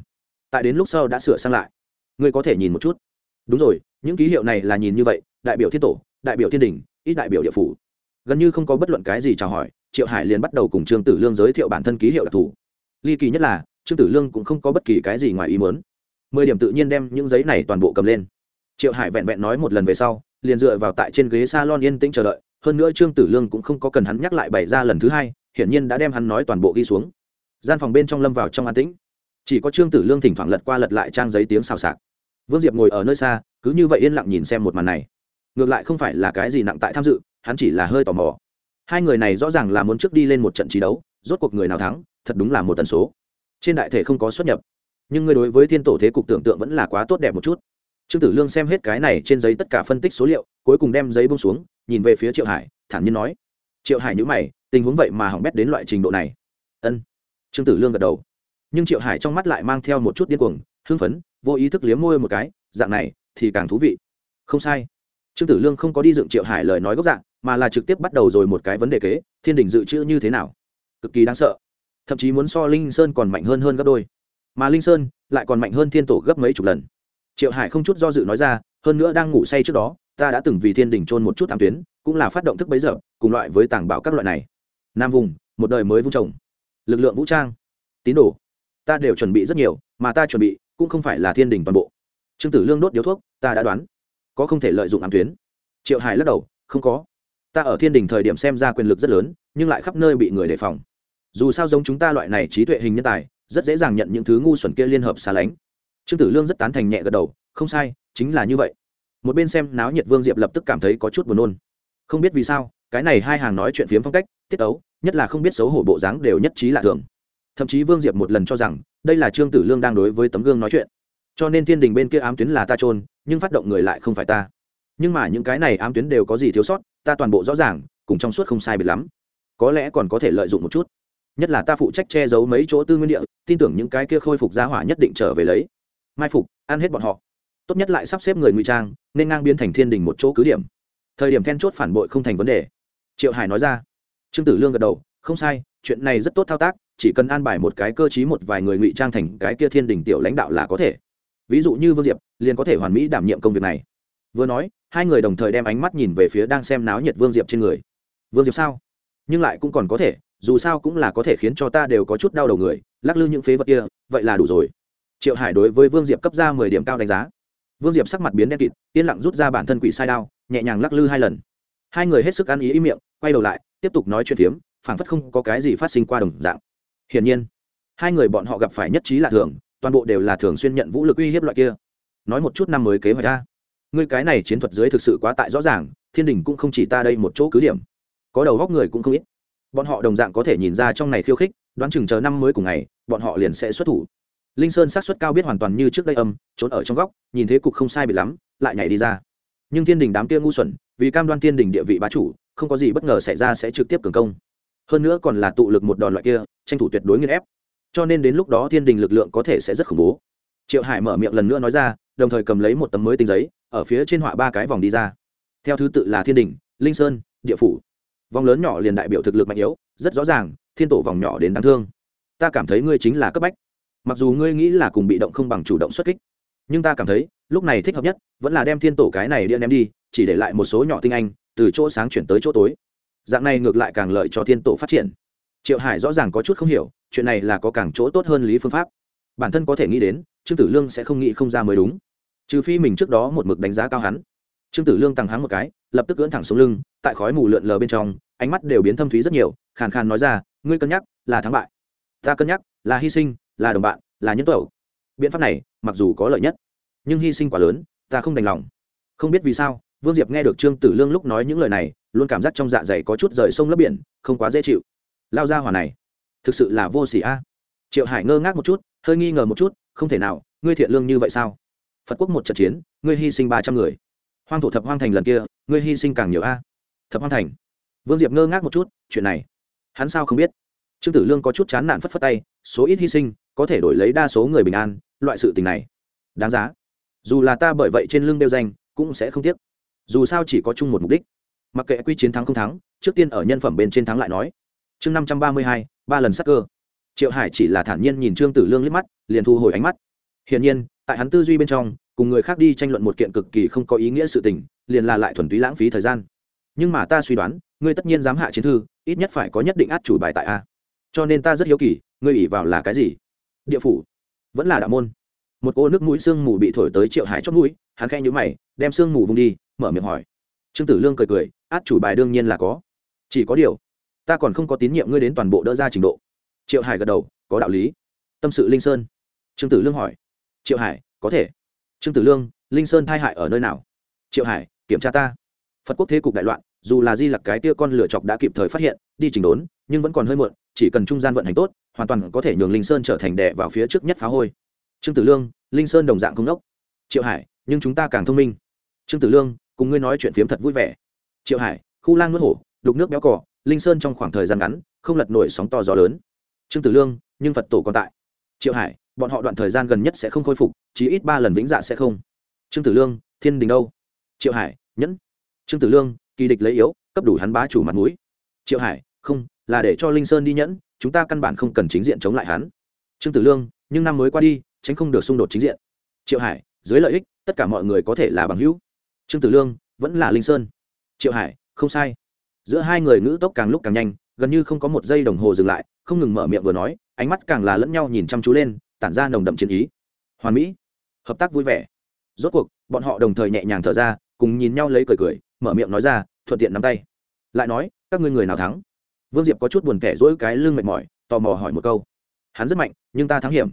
Tại đến lúc sau đã sửa sang lại. Ngươi có thể nhìn một chút đúng rồi, những ký hiệu này là nhìn như vậy, đại biểu thiên tổ, đại biểu thiên đình, ít đại biểu địa phủ. Gần như không có bất luận cái gì chào hỏi, triệu hải liền bắt đầu cùng trương tử lương giới thiệu bản thân ký hiệu đặc thù. Ly kỳ nhất là, trương tử lương cũng không có bất kỳ cái gì ngoài ý muốn. Mười điểm tự nhiên đem những giấy này toàn bộ cầm lên. Triệu hải vẹn vẹn nói một lần về sau, liền dựa vào tại trên ghế s a lon yên tĩnh chờ đợi, hơn nữa trương tử lương cũng không có cần hắn nhắc lại bày ra lần thứ hai, hiển nhiên đã đem hắn nói toàn bộ ghi xuống. Gian phòng bên trong lâm vào trong an tĩnh. Chỉ có trương tử lương thỉnh thoảng lật qua lật lại trang giấy tiếng xào xạc vương diệp ngồi ở nơi xa, cứ như vậy yên lặng nhìn xem một màn này. Ngược lại không phải là cái gì nặng tại tham dự, hắn chỉ là hơi tò mò. Hai người này rõ ràng là muốn trước đi lên một trận trí đấu, rốt cuộc người nào thắng, thật đúng là một tần số. Trên đại thể không có xuất nhập. Nhưng người đối với thiên tổ thế cục tưởng tượng vẫn là quá tốt đẹp một chút. Trương tử lương xem hết cái này trên giấy tất cả phân tích số liệu, cuối cùng đem giấy bông xuống, nhìn về phía triệu hải, thản nhiên nói. Triệu hải nhữ mày, tình huống vậy mà hỏng bét đến loại trình độ này. Ân. Trương tử lương gật đầu. Nhưng triệu hải trong mắt lại mang theo một chút điên cuồng, hưng phấn vô ý thức liếm môi một cái, dạng này thì càng thú vị. Không sai. Trương tử lương không có đi dựng triệu hải lời nói gốc dạng, mà là trực tiếp bắt đầu rồi một cái vấn đề kế, thiên đình dự trữ như thế nào? Cực kỳ đáng sợ. Thậm chí muốn so linh sơn còn mạnh hơn hơn gấp đôi. Mà linh sơn lại còn mạnh hơn thiên tổ gấp mấy chục lần. Triệu hải không chút do dự nói ra, hơn nữa đang ngủ say trước đó, ta đã từng vì thiên đình trôn một chút thảm tuyến, cũng là phát động thức bấy giờ, cùng loại với tàng bảo các loại này. Nam vùng, một đời mới vung trồng. Lực lượng vũ trang. Tín đồ, ta đều chuẩn bị rất nhiều, mà ta chuẩn bị cũng không phải là thiên đình toàn bộ. Trương tử lương đốt điếu thuốc, ta đã đoán. Có không thể lợi dụng ám tuyến. Triệu hải lắc đầu, không có. Ta ở thiên đình thời điểm xem ra quyền lực rất lớn, nhưng lại khắp nơi bị người đề phòng. Dù sao giống chúng ta loại này trí tuệ hình nhân tài, rất dễ dàng nhận những thứ ngu xuẩn kia liên hợp xa lánh. Trương tử lương rất tán thành nhẹ gật đầu, không sai, chính là như vậy. Một bên xem náo nhiệt vương diệp lập tức cảm thấy có chút buồn nôn. Không biết vì sao, cái này hai hàng nói chuyện phiếm phong cách, tiết ấu, nhất là không biết xấu hổ bộ dáng đều nhất trí lạ thường thậm chí vương diệp một lần cho rằng, đây là trương tử lương đang đối với tấm gương nói chuyện. Cho nên thiên đình bên kia ám tuyến là ta trôn nhưng phát động người lại không phải ta. Nhưng mà những cái này ám tuyến đều có gì thiếu sót, ta toàn bộ rõ ràng, cùng trong suốt không sai biệt lắm. Có lẽ còn có thể lợi dụng một chút. Nhất là ta phụ trách che giấu mấy chỗ tư nguyên địa, tin tưởng những cái kia khôi phục giá hỏa nhất định trở về lấy. Mai phục, ăn hết bọn họ. Tốt nhất lại sắp xếp người ngụy trang, nên ngang biến thành thiên đình một chỗ cứ điểm. Thời điểm then chốt phản bội không thành vấn đề. Triệu hải nói ra. Trương tử lương gật đầu. Không sai, chuyện này rất tốt thao tác chỉ cần an bài một cái cơ chí một vài người ngụy trang thành cái kia thiên đình tiểu lãnh đạo là có thể. Ví dụ như vương diệp, liền có thể hoàn mỹ đảm nhiệm công việc này. Vừa nói, hai người đồng thời đem ánh mắt nhìn về phía đang xem náo nhiệt vương diệp trên người. Vương diệp sao? Nhưng lại cũng còn có thể, dù sao cũng là có thể khiến cho ta đều có chút đau đầu người, lắc lư những phế vật kia, vậy là đủ rồi. Triệu hải đối với vương diệp cấp ra mười điểm cao đánh giá. Vương diệp sắc mặt biến đen kịt, yên lặng rút ra bản thân quỷ sai đao, nhẹ nhàng lắc lư hai lần. Hai người hết sức ăn ý ý miệng, quay đầu lại, tiếp tục nói chuyện phiếm, phảng phất không có cái gì phát sinh qua đồng dạng hiển nhiên, hai người bọn họ gặp phải nhất trí là thường, toàn bộ đều là thường xuyên nhận vũ lực uy hiếp loại kia. Nói một chút năm mới kế hoạch ra. Ngươi cái này chiến thuật dưới thực sự quá tại rõ ràng, thiên đình cũng không chỉ ta đây một chỗ cứ điểm. Có đầu góc người cũng không ít. Bọn họ đồng dạng có thể nhìn ra trong này khiêu khích, đoán chừng chờ năm mới cùng ngày, bọn họ liền sẽ xuất thủ. Linh sơn sát xuất cao biết hoàn toàn như trước đây âm, trốn ở trong góc, nhìn thế cục không sai bị lắm, lại nhảy đi ra. Nhưng thiên đình đám kia ngu xuẩn, vì cam đoan thiên đình địa vị bá chủ, không có gì bất ngờ xảy ra sẽ trực tiếp cường công. Hơn nữa còn là tụ lực một đòn loại kia tranh thủ tuyệt đối nghiên ép. Cho nên đến lúc đó thiên đình lực lượng có thể sẽ rất khủng bố. Triệu hải mở miệng lần nữa nói ra, đồng thời cầm lấy một tấm mới tinh giấy, ở phía trên họa ba cái vòng đi ra. Theo thứ tự là thiên đình, linh sơn, địa phủ. Vòng lớn nhỏ liền đại biểu thực lực mạnh yếu, rất rõ ràng, thiên tổ vòng nhỏ đến đáng thương. Ta cảm thấy ngươi chính là cấp bách. Mặc dù ngươi nghĩ là cùng bị động không bằng chủ động xuất kích, nhưng ta cảm thấy, lúc này thích hợp nhất, vẫn là đem thiên tổ cái này điện ném đi, chỉ để lại một số nhỏ tinh anh, từ chỗ sáng chuyển tới chỗ tối. Dạng này ngược lại càng lợi cho thiên tổ phát triển triệu hải rõ ràng có chút không hiểu, chuyện này là có càng chỗ tốt hơn lý phương pháp. Bản thân có thể nghĩ đến, trương tử lương sẽ không nghĩ không ra mới đúng. Trừ phi mình trước đó một mực đánh giá cao hắn. Trương tử lương tăng háng một cái, lập tức cưỡn thẳng xuống lưng, tại khói mù lượn lờ bên trong, ánh mắt đều biến thâm thúy rất nhiều, khàn khàn nói ra, ngươi cân nhắc, là thắng bại. Ta cân nhắc, là hy sinh, là đồng bạn, là nhân tẩu. Biện pháp này, mặc dù có lợi nhất, nhưng hy sinh quá lớn, ta không đành lòng. Không biết vì sao, vương diệp nghe được trương tử lương lúc nói những lời này, luôn cảm giác trong dạ dày có chút rời sông lấp biển, không quá dễ chịu lao ra hỏa này. Thực sự là vô s ỉ a. Triệu hải ngơ ngác một chút, hơi nghi ngờ một chút, không thể nào, ngươi thiện lương như vậy sao? Phật quốc một trận chiến, ngươi hy sinh ba trăm người. Hoang thổ thập hoang thành lần kia, ngươi hy sinh càng nhiều a. Thập hoang thành. Vương diệp ngơ ngác một chút, chuyện này, hắn sao không biết? Trương tử lương có chút chán nản phất phất tay, số ít hy sinh, có thể đổi lấy đa số người bình an, loại sự tình này. Đáng giá. Dù là ta bởi vậy trên lưng đeo danh, cũng sẽ không tiếc. Dù sao chỉ có chung một mục đích. Mặc kệ quy chiến thắng không thắng, trước tiên ở nhân phẩm bên trên thắng lại nói chương năm trăm ba mươi hai, ba lần sắc cơ. Triệu hải chỉ là thản nhiên nhìn trương tử lương liếc mắt, liền thu hồi ánh mắt. Hiển nhiên, tại hắn tư duy bên trong, cùng người khác đi tranh luận một kiện cực kỳ không có ý nghĩa sự tình, liền là lại thuần túy lãng phí thời gian. Nhưng mà ta suy đoán, ngươi tất nhiên dám hạ chiến thư, ít nhất phải có nhất định át chủ bài tại a. Cho nên ta rất hiếu kỳ, ngươi ủy vào là cái gì? Địa phủ. Vẫn là đạo môn. Một cô nước mũi sương mù bị thổi tới triệu hải chót mũi, hắn khẽ nhữ mày, đem sương mù vung đi, mở miệng hỏi. Trương tử lương cười cười, át chủ bài đương nhiên là có. Chỉ có điều ta còn không có tín nhiệm ngươi đến toàn bộ đỡ ra trình độ. Triệu hải gật đầu, có đạo lý. Tâm sự linh sơn. Trương tử lương hỏi. Triệu hải, có thể. Trương tử lương, linh sơn thai hại ở nơi nào? Triệu hải, kiểm tra ta. Phật quốc thế cục đại loạn, dù là di lặc cái tia con lửa chọc đã kịp thời phát hiện, đi trình đốn, nhưng vẫn còn hơi muộn, chỉ cần trung gian vận hành tốt, hoàn toàn có thể nhường linh sơn trở thành đệ vào phía trước nhất phá hôi. Trương tử lương, linh sơn đồng dạng không đốc triệu hải, nhưng chúng ta càng thông minh. Trương tử lương, cùng ngươi nói chuyện phiếm thật vui vẻ. Triệu hải, khu lang nuốt hổ, đục nước béo cỏ linh sơn trong khoảng thời gian ngắn, không lật nổi sóng to gió lớn. Trương tử lương, nhưng phật tổ còn tại. Triệu hải, bọn họ đoạn thời gian gần nhất sẽ không khôi phục chỉ ít ba lần vĩnh dạ sẽ không. Trương tử lương, thiên đình đâu? Triệu hải, nhẫn. Trương tử lương, kỳ địch lấy yếu, cấp đủ hắn bá chủ mặt mũi. Triệu hải, không, là để cho linh sơn đi nhẫn, chúng ta căn bản không cần chính diện chống lại hắn. Trương tử lương, nhưng năm mới qua đi, tránh không được xung đột chính diện. Triệu hải, dưới lợi ích, tất cả mọi người có thể là bằng hữu. Trương tử lương, vẫn là linh sơn. Triệu hải, không sai giữa hai người ngữ tốc càng lúc càng nhanh, gần như không có một giây đồng hồ dừng lại, không ngừng mở miệng vừa nói, ánh mắt càng là lẫn nhau nhìn chăm chú lên, tản ra nồng đậm chiến ý. Hoàn mỹ, hợp tác vui vẻ. Rốt cuộc, bọn họ đồng thời nhẹ nhàng thở ra, cùng nhìn nhau lấy cười cười, mở miệng nói ra, thuận tiện nắm tay. Lại nói, các ngươi người nào thắng? Vương diệp có chút buồn kẻ dỗi cái lưng mệt mỏi, tò mò hỏi một câu. Hắn rất mạnh, nhưng ta thắng hiểm.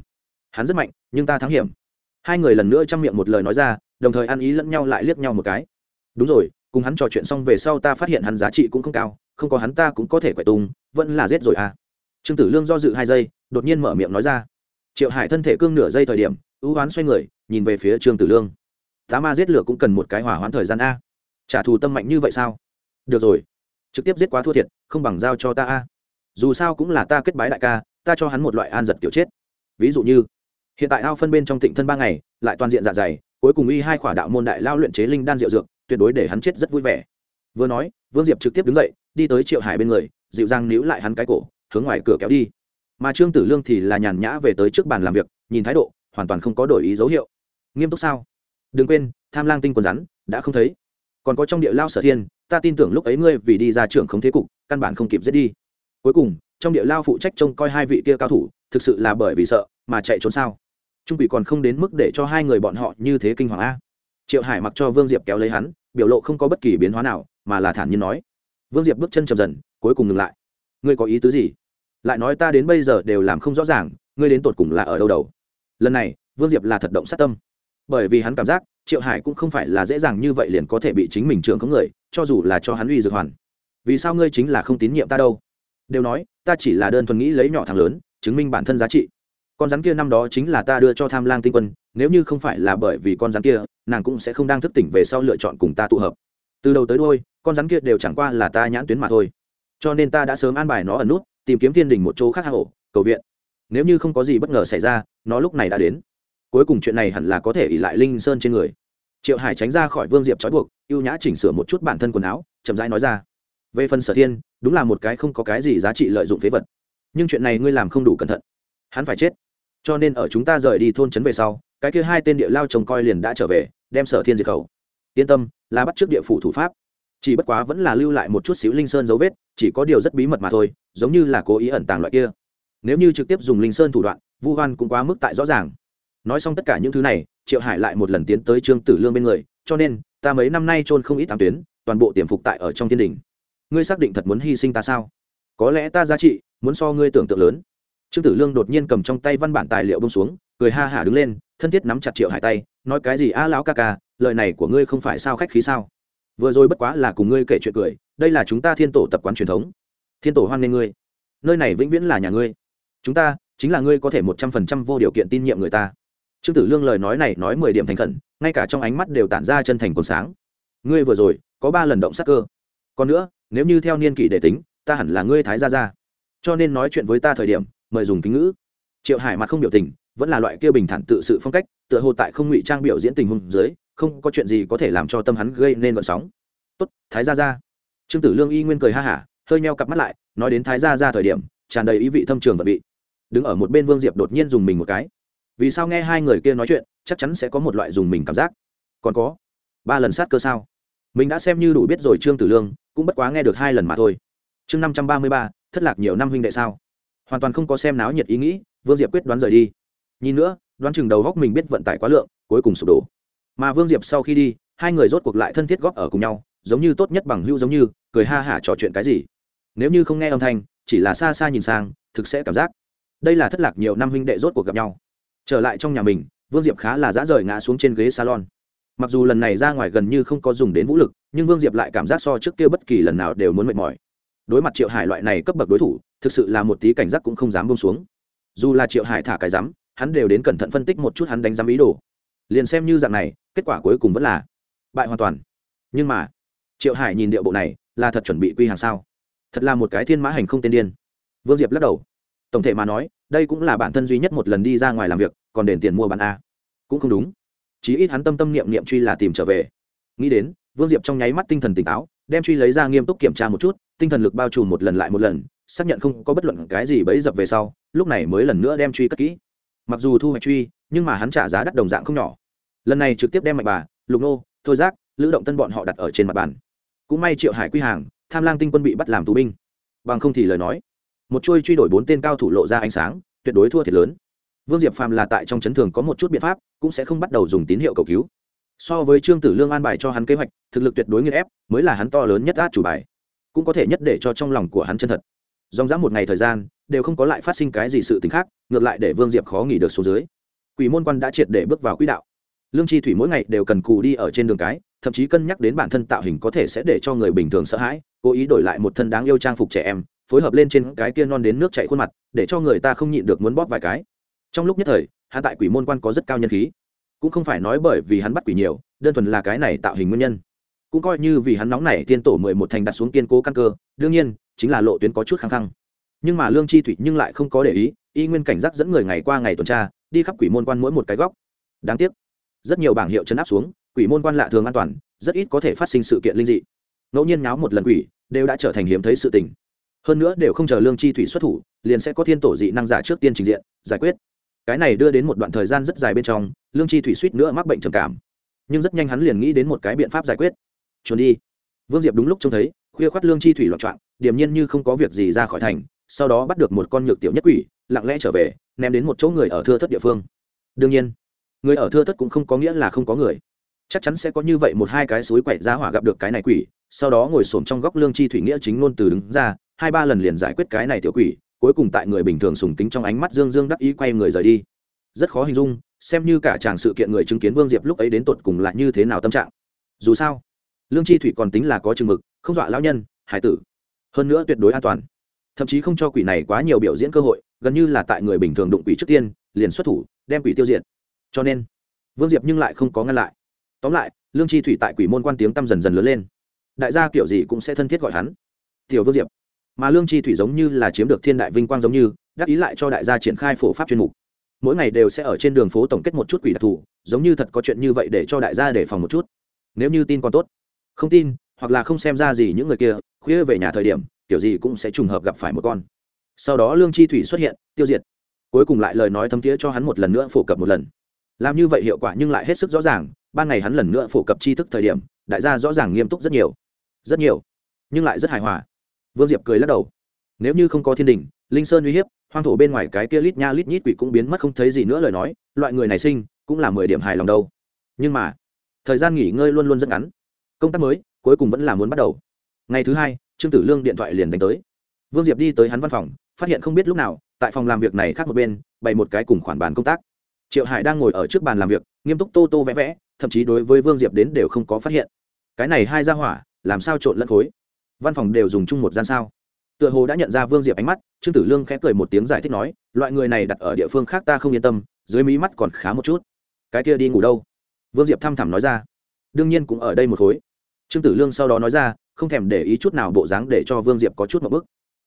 Hắn rất mạnh, nhưng ta thắng hiểm. Hai người lần nữa chăm miệng một lời nói ra, đồng thời ăn ý lẫn nhau lại liếc nhau một cái. Đúng rồi cùng hắn trò chuyện xong về sau ta phát hiện hắn giá trị cũng không cao, không có hắn ta cũng có thể quậy tung, vẫn là giết rồi à. Trương tử lương do dự hai giây, đột nhiên mở miệng nói ra. Triệu hải thân thể cương nửa giây thời điểm, ưu hoán xoay người, nhìn về phía trương tử lương. Tá ma giết lửa cũng cần một cái hỏa hoãn thời gian a. Trả thù tâm mạnh như vậy sao? Được rồi. Trực tiếp giết quá thua thiệt, không bằng giao cho ta a. Dù sao cũng là ta kết bái đại ca, ta cho hắn một loại an giật kiểu chết. Ví dụ như, hiện tại ao phân bên trong tịnh thân ba ngày, lại toàn diện dạ dày, cuối cùng y hai khỏa đạo môn đại lao luyện chế linh đan rượu dược tuyệt đối để hắn chết rất vui vẻ. Vừa nói, vương diệp trực tiếp đứng dậy, đi tới triệu hải bên người, dịu dàng níu lại hắn cái cổ, hướng ngoài cửa kéo đi. Mà trương tử lương thì là nhàn nhã về tới trước bàn làm việc, nhìn thái độ, hoàn toàn không có đổi ý dấu hiệu. Nghiêm túc sao? Đừng quên, tham lang tinh quần rắn, đã không thấy. Còn có trong địa lao sở thiên, ta tin tưởng lúc ấy ngươi vì đi ra trưởng không thế cục, căn bản không kịp giết đi. Cuối cùng, trong địa lao phụ trách trông coi hai vị kia cao thủ, thực sự là bởi vì sợ, mà chạy trốn sao? Trung quỷ còn không đến mức để cho hai người bọn họ như thế kinh hoàng a. Triệu hải mặc cho vương diệp kéo lấy hắn biểu lộ không có bất kỳ biến hóa nào, mà là thản nhiên nói. Vương diệp bước chân chậm dần, cuối cùng ngừng lại. Ngươi có ý tứ gì? Lại nói ta đến bây giờ đều làm không rõ ràng, ngươi đến tột cùng là ở đâu đầu? Lần này, vương diệp là thật động sát tâm. Bởi vì hắn cảm giác, triệu hải cũng không phải là dễ dàng như vậy liền có thể bị chính mình trưởng khống người, cho dù là cho hắn uy dược hoàn. Vì sao ngươi chính là không tín nhiệm ta đâu? Đều nói, ta chỉ là đơn thuần nghĩ lấy nhỏ thằng lớn, chứng minh bản thân giá trị con rắn kia năm đó chính là ta đưa cho tham lang tinh quân, nếu như không phải là bởi vì con rắn kia, nàng cũng sẽ không đang thức tỉnh về sau lựa chọn cùng ta tụ hợp. Từ đầu tới đôi con rắn kia đều chẳng qua là ta nhãn tuyến mà thôi. Cho nên ta đã sớm an bài nó ở nút, tìm kiếm thiên đình một chỗ khác hạ hổ cầu viện. Nếu như không có gì bất ngờ xảy ra, nó lúc này đã đến. Cuối cùng chuyện này hẳn là có thể ỉ lại linh sơn trên người. Triệu hải tránh ra khỏi vương diệp trói buộc y ê u nhã chỉnh sửa một chút bản thân quần áo, chậm rãi nói ra. Về phần sở thiên, đúng là một cái không có cái gì giá trị lợi dụng phế vật. Nhưng chuyện này ngươi làm không đủ cẩn thận. Hắn phải chết cho nên ở chúng ta rời đi thôn trấn về sau, cái kia hai tên địa lao trông coi liền đã trở về, đem sở thiên diệt khẩu. Yên tâm, là bắt trước địa phủ thủ pháp. Chỉ bất quá vẫn là lưu lại một chút xíu linh sơn dấu vết, chỉ có điều rất bí mật mà thôi, giống như là cố ý ẩn tàng loại kia. Nếu như trực tiếp dùng linh sơn thủ đoạn, vu hoan cũng quá mức tại rõ ràng. Nói xong tất cả những thứ này, triệu hải lại một lần tiến tới trương tử lương bên người, cho nên, ta mấy năm nay trôn không ít tám tuyến, toàn bộ tiềm phục tại ở trong thiên đình. Ngươi xác định thật muốn hy sinh ta sao? Có lẽ ta giá trị, muốn so ngươi tưởng tượng lớn trương tử lương đột nhiên cầm trong tay văn bản tài liệu bông xuống, cười ha hả đứng lên, thân thiết nắm chặt triệu hải tay, nói cái gì, a lão ca ca, lời này của ngươi không phải sao khách khí sao? Vừa rồi bất quá là cùng ngươi kể chuyện cười, đây là chúng ta thiên tổ tập quán truyền thống. Thiên tổ hoan nghênh ngươi. Nơi này vĩnh viễn là nhà ngươi. Chúng ta, chính là ngươi có thể một trăm phần trăm vô điều kiện tin nhiệm người ta. Trương tử lương lời nói này nói mười điểm thành khẩn, ngay cả trong ánh mắt đều tản ra chân thành còn sáng. Ngươi vừa rồi, có ba lần động sắc cơ. Còn nữa, nếu như theo niên kỷ để tính, ta hẳn là ngươi thái gia gia. Cho nên nói chuyện với ta thời điểm mời dùng kính ngữ. Triệu hải mặt không biểu tình, vẫn là loại kia bình thản tự sự phong cách, tựa hồ tại không ngụy trang biểu diễn tình huống dưới, không có chuyện gì có thể làm cho tâm hắn gây nên vận sóng. Tốt, thái gia gia. Trương tử lương y nguyên cười ha hả, hơi meo cặp mắt lại, nói đến thái gia gia thời điểm, tràn đầy ý vị thâm trường vật vị. Đứng ở một bên vương diệp đột nhiên dùng mình một cái. Vì sao nghe hai người kia nói chuyện, chắc chắn sẽ có một loại dùng mình cảm giác. Còn có ba lần sát cơ sao? Mình đã xem như đủ biết rồi trương tử lương, cũng bất quá nghe được hai lần mà thôi. Chương năm trăm ba mươi ba, thất lạc nhiều năm huynh đệ sao? Hoàn toàn không có xem náo nhiệt ý nghĩ, vương diệp quyết đoán rời đi. Nhìn nữa, đoán chừng đầu góc mình biết vận tải quá lượng, cuối cùng sụp đổ. Mà vương diệp sau khi đi, hai người rốt cuộc lại thân thiết góp ở cùng nhau, giống như tốt nhất bằng hữu giống như, cười ha hả trò chuyện cái gì. Nếu như không nghe âm thanh, chỉ là xa xa nhìn sang, thực sẽ cảm giác. Đây là thất lạc nhiều năm huynh đệ rốt cuộc gặp nhau. Trở lại trong nhà mình, vương diệp khá là dã rời ngã xuống trên ghế salon. Mặc dù lần này ra ngoài gần như không có dùng đến vũ lực, nhưng vương diệp lại cảm giác so trước kia bất kỳ lần nào đều muốn mệt mỏi. Đối mặt triệu hải loại này cấp bậc đối thủ thực sự là một tí cảnh giác cũng không dám bông xuống. Dù là triệu hải thả cái rắm hắn đều đến cẩn thận phân tích một chút hắn đánh giám ý đồ. Liền xem như dạng này, kết quả cuối cùng vẫn là bại hoàn toàn. Nhưng mà, triệu hải nhìn điệu bộ này, là thật chuẩn bị quy hàng sao? Thật là một cái thiên mã hành không tên điên. Vương diệp lắc đầu. Tổng thể mà nói, đây cũng là bản thân duy nhất một lần đi ra ngoài làm việc, còn đền tiền mua bán a. Cũng không đúng. Chí ít hắn tâm tâm niệm niệm truy là tìm trở về. Nghĩ đến, vương diệp trong nháy mắt tinh thần tỉnh táo, đem truy lấy ra nghiêm túc kiểm tra một chút, tinh thần lực bao trùm một lần lại một lần xác nhận không có bất luận cái gì bấy dập về sau, lúc này mới lần nữa đem truy cất kỹ. Mặc dù thu hoạch truy, nhưng mà hắn trả giá đắt đồng dạng không nhỏ. Lần này trực tiếp đem mạch bà, lục nô, thôi giác, lữ động tân bọn họ đặt ở trên mặt bàn. Cũng may triệu hải quy hàng, tham lang tinh quân bị bắt làm tù binh. Bằng không thì lời nói, một chuôi truy đổi bốn tên cao thủ lộ ra ánh sáng, tuyệt đối thua thiệt lớn. Vương diệp phàm là tại trong chấn thường có một chút biện pháp, cũng sẽ không bắt đầu dùng tín hiệu cầu cứu. So với trương tử lương an bài cho hắn kế hoạch, thực lực tuyệt đối nghiên ép, mới là hắn to lớn nhất át chủ bài. Cũng có thể nhất để cho trong lòng của hắn chân thật dòng dã một ngày thời gian, đều không có lại phát sinh cái gì sự t ì n h khác, ngược lại để vương diệp khó nghỉ được số dưới. Quỷ môn quan đã triệt để bước vào quỹ đạo. Lương chi thủy mỗi ngày đều cần cù đi ở trên đường cái, thậm chí cân nhắc đến bản thân tạo hình có thể sẽ để cho người bình thường sợ hãi, cố ý đổi lại một thân đáng yêu trang phục trẻ em, phối hợp lên trên cái kia non đến nước chạy khuôn mặt, để cho người ta không nhịn được muốn bóp vài cái. Trong lúc nhất thời hạ tại quỷ môn quan có rất cao nhân khí. Cũng không phải nói bởi vì hắn bắt quỷ nhiều, đơn thuần là cái này tạo hình nguyên nhân. Cũng coi như vì hắn nóng này tiên tổ mười một thành đặt xuống kiên cố căn cơ, đương nhiên chính là lộ tuyến có chút khăng khăng. Nhưng mà lương chi thủy nhưng lại không có để ý, y nguyên cảnh giác dẫn người ngày qua ngày tuần tra, đi khắp quỷ môn quan mỗi một cái góc. Đáng tiếc, rất nhiều bảng hiệu chấn áp xuống, quỷ môn quan lạ thường an toàn, rất ít có thể phát sinh sự kiện linh dị. Ngẫu nhiên náo một lần quỷ, đều đã trở thành hiếm thấy sự tình. Hơn nữa đều không chờ lương chi thủy xuất thủ, liền sẽ có thiên tổ dị năng giả trước tiên trình diện, giải quyết. Cái này đưa đến một đoạn thời gian rất dài bên trong, lương chi thủy suýt nữa mắc bệnh trầm cảm. Nhưng rất nhanh hắn liền nghĩ đến một cái biện pháp giải quyết. Trốn đi. Vương diệp đúng lúc trông thấy khuya khoát lương chi thủy loạn trạng, điềm nhiên như không có việc gì ra khỏi thành sau đó bắt được một con nhược tiểu nhất quỷ lặng lẽ trở về ném đến một chỗ người ở thưa thất địa phương. Đương nhiên người ở thưa thất cũng không có nghĩa là không có người. Chắc chắn sẽ có như vậy một hai cái suối quậy ra hỏa gặp được cái này quỷ sau đó ngồi xổm trong góc lương chi thủy nghĩa chính ngôn từ đứng ra hai ba lần liền giải quyết cái này tiểu quỷ cuối cùng tại người bình thường sùng kính trong ánh mắt dương dương đắc ý quay người rời đi. Rất khó hình dung xem như cả chàng sự kiện người chứng kiến vương diệp lúc ấy đến tột cùng là như thế nào tâm trạng. Dù sao lương chi thủy còn tính là có chừng mực không dọa lão nhân, hải tử. Hơn nữa tuyệt đối an toàn. Thậm chí không cho quỷ này quá nhiều biểu diễn cơ hội, gần như là tại người bình thường đụng quỷ trước tiên, liền xuất thủ, đem quỷ tiêu diệt. Cho nên, vương diệp nhưng lại không có ngăn lại. Tóm lại, lương chi thủy tại quỷ môn quan tiếng tăm dần dần lớn lên. Đại gia kiểu gì cũng sẽ thân thiết gọi hắn. Tiểu vương diệp. Mà lương chi thủy giống như là chiếm được thiên đại vinh quang giống như, đắc ý lại cho đại gia triển khai phổ pháp chuyên mục. Mỗi ngày đều sẽ ở trên đường phố tổng kết một chút quỷ đặc thù, giống như thật có chuyện như vậy để cho đại gia đề phòng một chút. Nếu như tin còn tốt. Không tin hoặc là không xem ra gì những người kia, khuya về nhà thời điểm, kiểu gì cũng sẽ trùng hợp gặp phải một con. Sau đó lương chi thủy xuất hiện, tiêu diệt. Cuối cùng lại lời nói thấm thiế cho hắn một lần nữa phổ cập một lần. Làm như vậy hiệu quả nhưng lại hết sức rõ ràng, ban ngày hắn lần nữa phổ cập tri thức thời điểm, đại gia rõ ràng nghiêm túc rất nhiều. Rất nhiều, nhưng lại rất hài hòa. Vương diệp cười lắc đầu. Nếu như không có thiên đình, linh sơn uy hiếp, hoang thổ bên ngoài cái kia lít nha lít nhít quỷ cũng biến mất không thấy gì nữa lời nói, loại người này sinh, cũng là mười điểm hài lòng đâu. Nhưng mà, thời gian nghỉ ngơi luôn luôn rất ngắn. Công tác mới cuối cùng vẫn là muốn bắt đầu. Ngày thứ hai, trương tử lương điện thoại liền đánh tới. Vương diệp đi tới hắn văn phòng, phát hiện không biết lúc nào, tại phòng làm việc này khác một bên, bày một cái cùng khoản bàn công tác. Triệu hải đang ngồi ở trước bàn làm việc, nghiêm túc tô tô vẽ vẽ, thậm chí đối với vương diệp đến đều không có phát hiện. Cái này hai ra hỏa, làm sao trộn lẫn khối? Văn phòng đều dùng chung một gian sao? Tựa hồ đã nhận ra vương diệp ánh mắt, trương tử lương khẽ cười một tiếng giải thích nói, loại người này đặt ở địa phương khác ta không yên tâm, dưới mí mắt còn khá một chút. Cái kia đi ngủ đâu? Vương diệp thăm thẳm nói ra. Đương nhiên cũng ở đây một khối trương tử lương sau đó nói ra, không thèm để ý chút nào bộ dáng để cho vương diệp có chút một bức.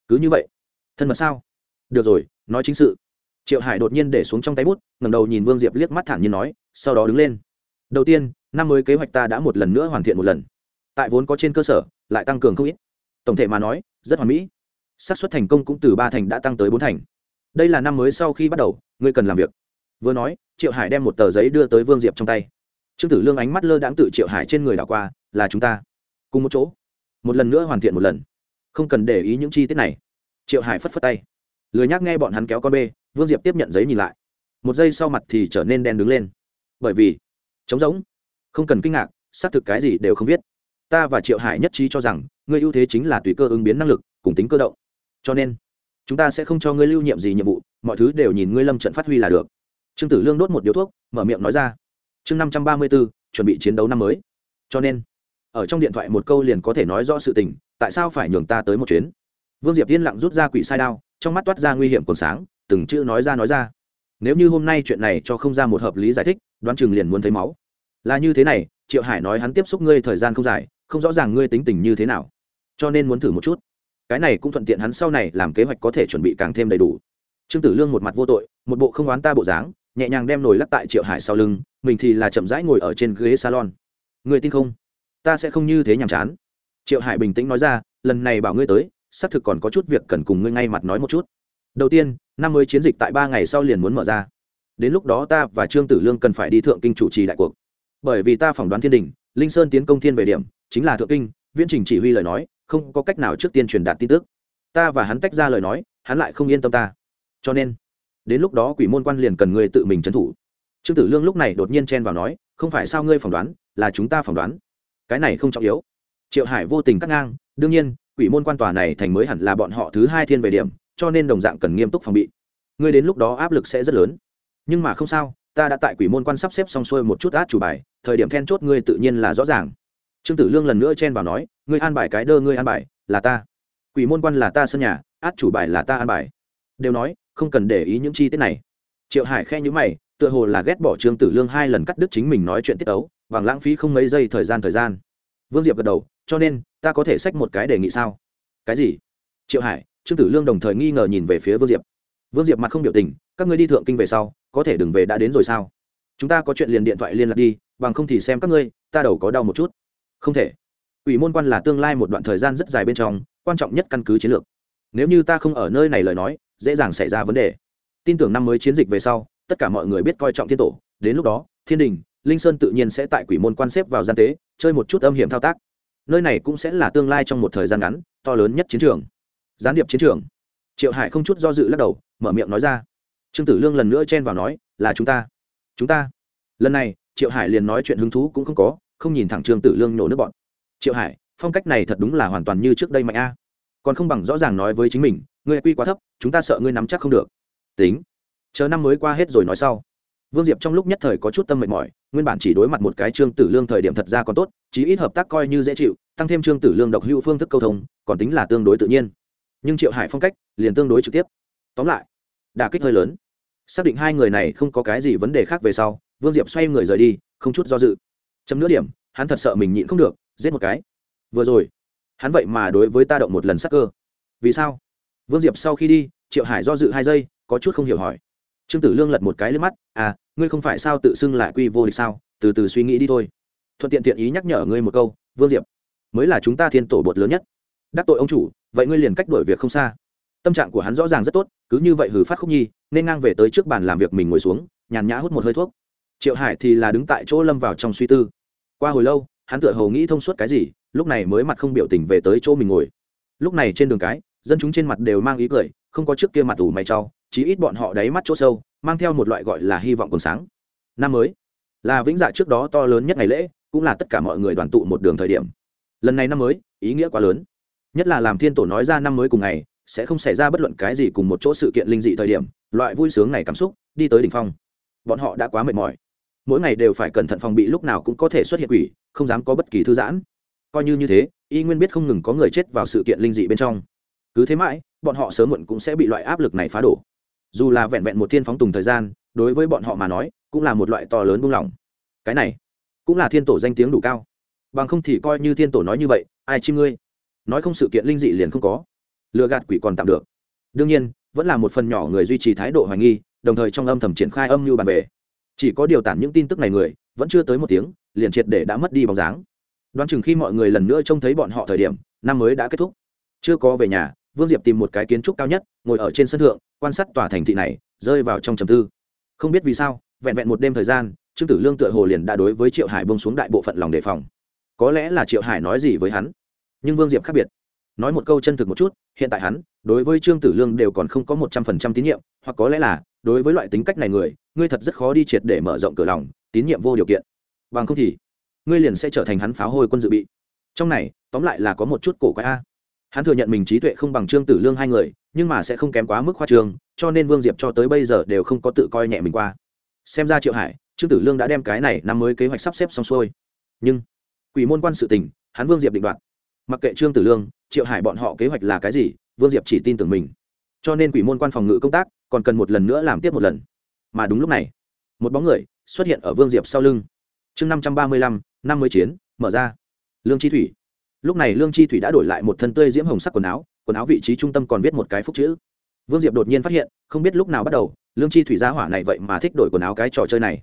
Cứ như vậy, thân mật sao? Được rồi, nói chính sự. Triệu hải đột nhiên để xuống trong tay bút ngầm đầu nhìn vương diệp liếc mắt thản nhiên nói, sau đó đứng lên. Đầu tiên, năm mới kế hoạch ta đã một lần nữa hoàn thiện một lần. Tại vốn có trên cơ sở, lại tăng cường không ít. Tổng thể mà nói, rất hoàn mỹ. Xác suất thành công cũng từ ba thành đã tăng tới bốn thành. Đây là năm mới sau khi bắt đầu, ngươi cần làm việc. Vừa nói, triệu hải đem một tờ giấy đưa tới vương diệp trong tay. Trương tử lương ánh mắt lơ đãng tự triệu hải trên người đảo qua là chúng ta. Cùng một chỗ. Một lần nữa hoàn thiện một lần. Không cần để ý những chi tiết này. Triệu hải phất phất tay. Lười nhác nghe bọn hắn kéo con bê, vương diệp tiếp nhận giấy nhìn lại. Một giây sau mặt thì trở nên đen đứng lên. Bởi vì, trống rỗng. Không cần kinh ngạc, xác thực cái gì đều không viết. Ta và triệu hải nhất trí cho rằng, ngươi ưu thế chính là tùy cơ ứng biến năng lực, cùng tính cơ động. Cho nên, chúng ta sẽ không cho ngươi lưu nhiệm gì nhiệm vụ, mọi thứ đều nhìn ngươi lâm trận phát huy là được. Trương tử lương đốt một điếu thuốc, mở miệng nói ra. Chương năm trăm ba mươi b ố chuẩn bị chiến đấu năm mới. Cho nên ở trong điện thoại một câu liền có thể nói rõ sự tình, tại sao phải nhường ta tới một chuyến? Vương diệp yên lặng rút ra quỷ sai đao, trong mắt toát ra nguy hiểm còn sáng, từng chữ nói ra nói ra. Nếu như hôm nay chuyện này cho không ra một hợp lý giải thích, đoán chừng liền muốn thấy máu. Là như thế này, triệu hải nói hắn tiếp xúc ngươi thời gian không dài, không rõ ràng ngươi tính tình như thế nào, cho nên muốn thử một chút. Cái này cũng thuận tiện hắn sau này làm kế hoạch có thể chuẩn bị càng thêm đầy đủ. Trương tử lương một mặt vô tội, một bộ không oán ta bộ dáng, nhẹ nhàng đem nồi lắc tại triệu hải sau lưng, mình thì là chậm rãi ngồi ở trên ghế salon. Người tin không? Ta sẽ không như thế nhàm chán. Triệu hải bình tĩnh nói ra, lần này bảo ngươi tới, xác thực còn có chút việc cần cùng ngươi ngay mặt nói một chút. Đầu tiên, năm mới chiến dịch tại ba ngày sau liền muốn mở ra. Đến lúc đó ta và trương tử lương cần phải đi thượng kinh chủ trì đại cuộc. Bởi vì ta phỏng đoán thiên đình, linh sơn tiến công thiên về điểm, chính là thượng kinh, viễn trình chỉ huy lời nói, không có cách nào trước tiên truyền đạt tin tức. Ta và hắn tách ra lời nói, hắn lại không yên tâm ta. Cho nên, đến lúc đó quỷ môn quan liền cần ngươi tự mình trấn thủ. Trương tử lương lúc này đột nhiên chen vào nói, không phải sao ngươi phỏng đoán, là chúng ta phỏng đoán cái này không trọng yếu. Triệu hải vô tình cắt ngang, đương nhiên, quỷ môn quan tòa này thành mới hẳn là bọn họ thứ hai thiên về điểm, cho nên đồng dạng cần nghiêm túc phòng bị. Ngươi đến lúc đó áp lực sẽ rất lớn. Nhưng mà không sao, ta đã tại quỷ môn quan sắp xếp xong xuôi một chút át chủ bài, thời điểm then chốt ngươi tự nhiên là rõ ràng. Trương tử lương lần nữa chen vào nói, ngươi an bài cái đơ ngươi an bài, là ta. Quỷ môn quan là ta sân nhà, át chủ bài là ta an bài. Đều nói, không cần để ý những chi tiết này. Triệu hải khe nhữ mày, tựa hồ là ghét bỏ trương tử lương hai lần cắt đứt chính mình nói chuyện tiết ấu vàng lãng phí không mấy giây thời gian thời gian. Vương diệp gật đầu, cho nên, ta có thể xách một cái đề nghị sao? Cái gì? Triệu hải, trương tử lương đồng thời nghi ngờ nhìn về phía vương diệp. Vương diệp mặt không biểu tình, các ngươi đi thượng kinh về sau, có thể đừng về đã đến rồi sao? Chúng ta có chuyện liền điện thoại liên lạc đi, bằng không thì xem các ngươi, ta đầu có đau một chút. Không thể. Ủy môn quan là tương lai một đoạn thời gian rất dài bên trong, quan trọng nhất căn cứ chiến lược. Nếu như ta không ở nơi này lời nói, dễ dàng xảy ra vấn đề. Tin tưởng năm mới chiến dịch về sau, tất cả mọi người biết coi trọng thiên tổ, đến lúc đó, thiên đình linh sơn tự nhiên sẽ tại quỷ môn quan xếp vào gian tế, chơi một chút âm hiểm thao tác. Nơi này cũng sẽ là tương lai trong một thời gian ngắn, to lớn nhất chiến trường. Gián điệp chiến trường. Triệu hải không chút do dự lắc đầu, mở miệng nói ra. Trương tử lương lần nữa chen vào nói, là chúng ta. Chúng ta. Lần này, triệu hải liền nói chuyện hứng thú cũng không có, không nhìn thẳng trương tử lương nhổ nước bọn. Triệu hải, phong cách này thật đúng là hoàn toàn như trước đây mạnh a. Còn không bằng rõ ràng nói với chính mình, ngươi quy quá thấp, chúng ta sợ ngươi nắm chắc không được. Tính. Chờ năm mới qua hết rồi nói sau vương diệp trong lúc nhất thời có chút tâm mệt mỏi, nguyên bản chỉ đối mặt một cái trương tử lương thời điểm thật ra còn tốt, chí ít hợp tác coi như dễ chịu, tăng thêm trương tử lương độc hữu phương thức câu thông, còn tính là tương đối tự nhiên. Nhưng triệu hải phong cách, liền tương đối trực tiếp. Tóm lại đà kích hơi lớn. Xác định hai người này không có cái gì vấn đề khác về sau, vương diệp xoay người rời đi, không chút do dự. Chấm nửa điểm, hắn thật sợ mình nhịn không được, giết một cái. Vừa rồi, hắn vậy mà đối với ta động một lần sắc cơ. Vì sao? Vương diệp sau khi đi, triệu hải do dự hai giây, có chút không hiểu hỏi. Trương tử lương lật một cái lên mắt à ngươi không phải sao tự xưng lại quy vô địch sao? Từ từ suy nghĩ đi thôi. Thuận tiện tiện ý nhắc nhở ngươi một câu, vương diệp. Mới là chúng ta thiên tổ bột lớn nhất. Đắc tội ông chủ, vậy ngươi liền cách đổi việc không xa. Tâm trạng của hắn rõ ràng rất tốt, cứ như vậy hử phát khúc nhi, nên ngang về tới trước bàn làm việc mình ngồi xuống, nhàn nhã hút một hơi thuốc. Triệu hải thì là đứng tại chỗ lâm vào trong suy tư. Qua hồi lâu, hắn tựa hồ nghĩ thông suốt cái gì, lúc này mới mặt không biểu tình về tới chỗ mình ngồi. Lúc này trên đường cái, dân chúng trên mặt đều mang ý cười, không có trước kia mặt ủ mày trao chí ít bọn họ đáy mắt chỗ sâu, mang theo một loại gọi là hy vọng còn sáng. Năm mới, là vĩnh dạ trước đó to lớn nhất ngày lễ, cũng là tất cả mọi người đoàn tụ một đường thời điểm. Lần này năm mới, ý nghĩa quá lớn. Nhất là làm thiên tổ nói ra năm mới cùng ngày, sẽ không xảy ra bất luận cái gì cùng một chỗ sự kiện linh dị thời điểm, loại vui sướng này cảm xúc, đi tới đỉnh phong. Bọn họ đã quá mệt mỏi. Mỗi ngày đều phải cẩn thận phòng bị lúc nào cũng có thể xuất hiện quỷ, không dám có bất kỳ thư giãn. Coi như như thế, y nguyên biết không ngừng có người chết vào sự kiện linh dị bên trong. Cứ thế mãi, bọn họ sớm muộn cũng sẽ bị loại áp lực này phá đổ dù là vẹn vẹn một thiên phóng tùng thời gian, đối với bọn họ mà nói, cũng là một loại to lớn buông lỏng. Cái này, cũng là thiên tổ danh tiếng đủ cao. Bằng không thì coi như thiên tổ nói như vậy, ai chim ngươi? Nói không sự kiện linh dị liền không có. Lừa gạt quỷ còn tạm được. Đương nhiên, vẫn là một phần nhỏ người duy trì thái độ hoài nghi, đồng thời trong âm thầm triển khai âm mưu bàn về. Chỉ có điều tản những tin tức này người, vẫn chưa tới một tiếng, liền triệt để đã mất đi bóng dáng. Đoán chừng khi mọi người lần nữa trông thấy bọn họ thời điểm, năm mới đã kết thúc. Chưa có về nhà vương diệp tìm một cái kiến trúc cao nhất, ngồi ở trên sân thượng, quan sát tòa thành thị này, rơi vào trong trầm tư. Không biết vì sao, vẹn vẹn một đêm thời gian, trương tử lương tựa hồ liền đã đối với triệu hải bông xuống đại bộ phận lòng đề phòng. Có lẽ là triệu hải nói gì với hắn? Nhưng vương diệp khác biệt. Nói một câu chân thực một chút, hiện tại hắn, đối với trương tử lương đều còn không có một trăm phần trăm tín nhiệm, hoặc có lẽ là, đối với loại tính cách này người, ngươi thật rất khó đi triệt để mở rộng cửa lòng, tín nhiệm vô điều kiện. Bằng không thì, ngươi liền sẽ trở thành hắn pháo hôi quân dự bị. Trong này, tóm lại là có một chút cổ quái a hắn thừa nhận mình trí tuệ không bằng trương tử lương hai người, nhưng mà sẽ không kém quá mức khoa trương, cho nên vương diệp cho tới bây giờ đều không có tự coi nhẹ mình qua. Xem ra triệu hải, trương tử lương đã đem cái này năm mới kế hoạch sắp xếp xong xuôi. Nhưng, quỷ môn quan sự tình, hắn vương diệp định đoạt. Mặc kệ trương tử lương, triệu hải bọn họ kế hoạch là cái gì, vương diệp chỉ tin tưởng mình. Cho nên quỷ môn quan phòng ngự công tác còn cần một lần nữa làm tiếp một lần. Mà đúng lúc này, một bóng người xuất hiện ở vương diệp sau lưng. Chương năm trăm ba mươi lăm, năm mươi chiến, mở ra. Lương chi thủy lúc này lương chi thủy đã đổi lại một thân tươi diễm hồng sắc quần áo quần áo vị trí trung tâm còn viết một cái phúc chữ. Vương diệp đột nhiên phát hiện, không biết lúc nào bắt đầu, lương chi thủy gia hỏa này vậy mà thích đổi quần áo cái trò chơi này.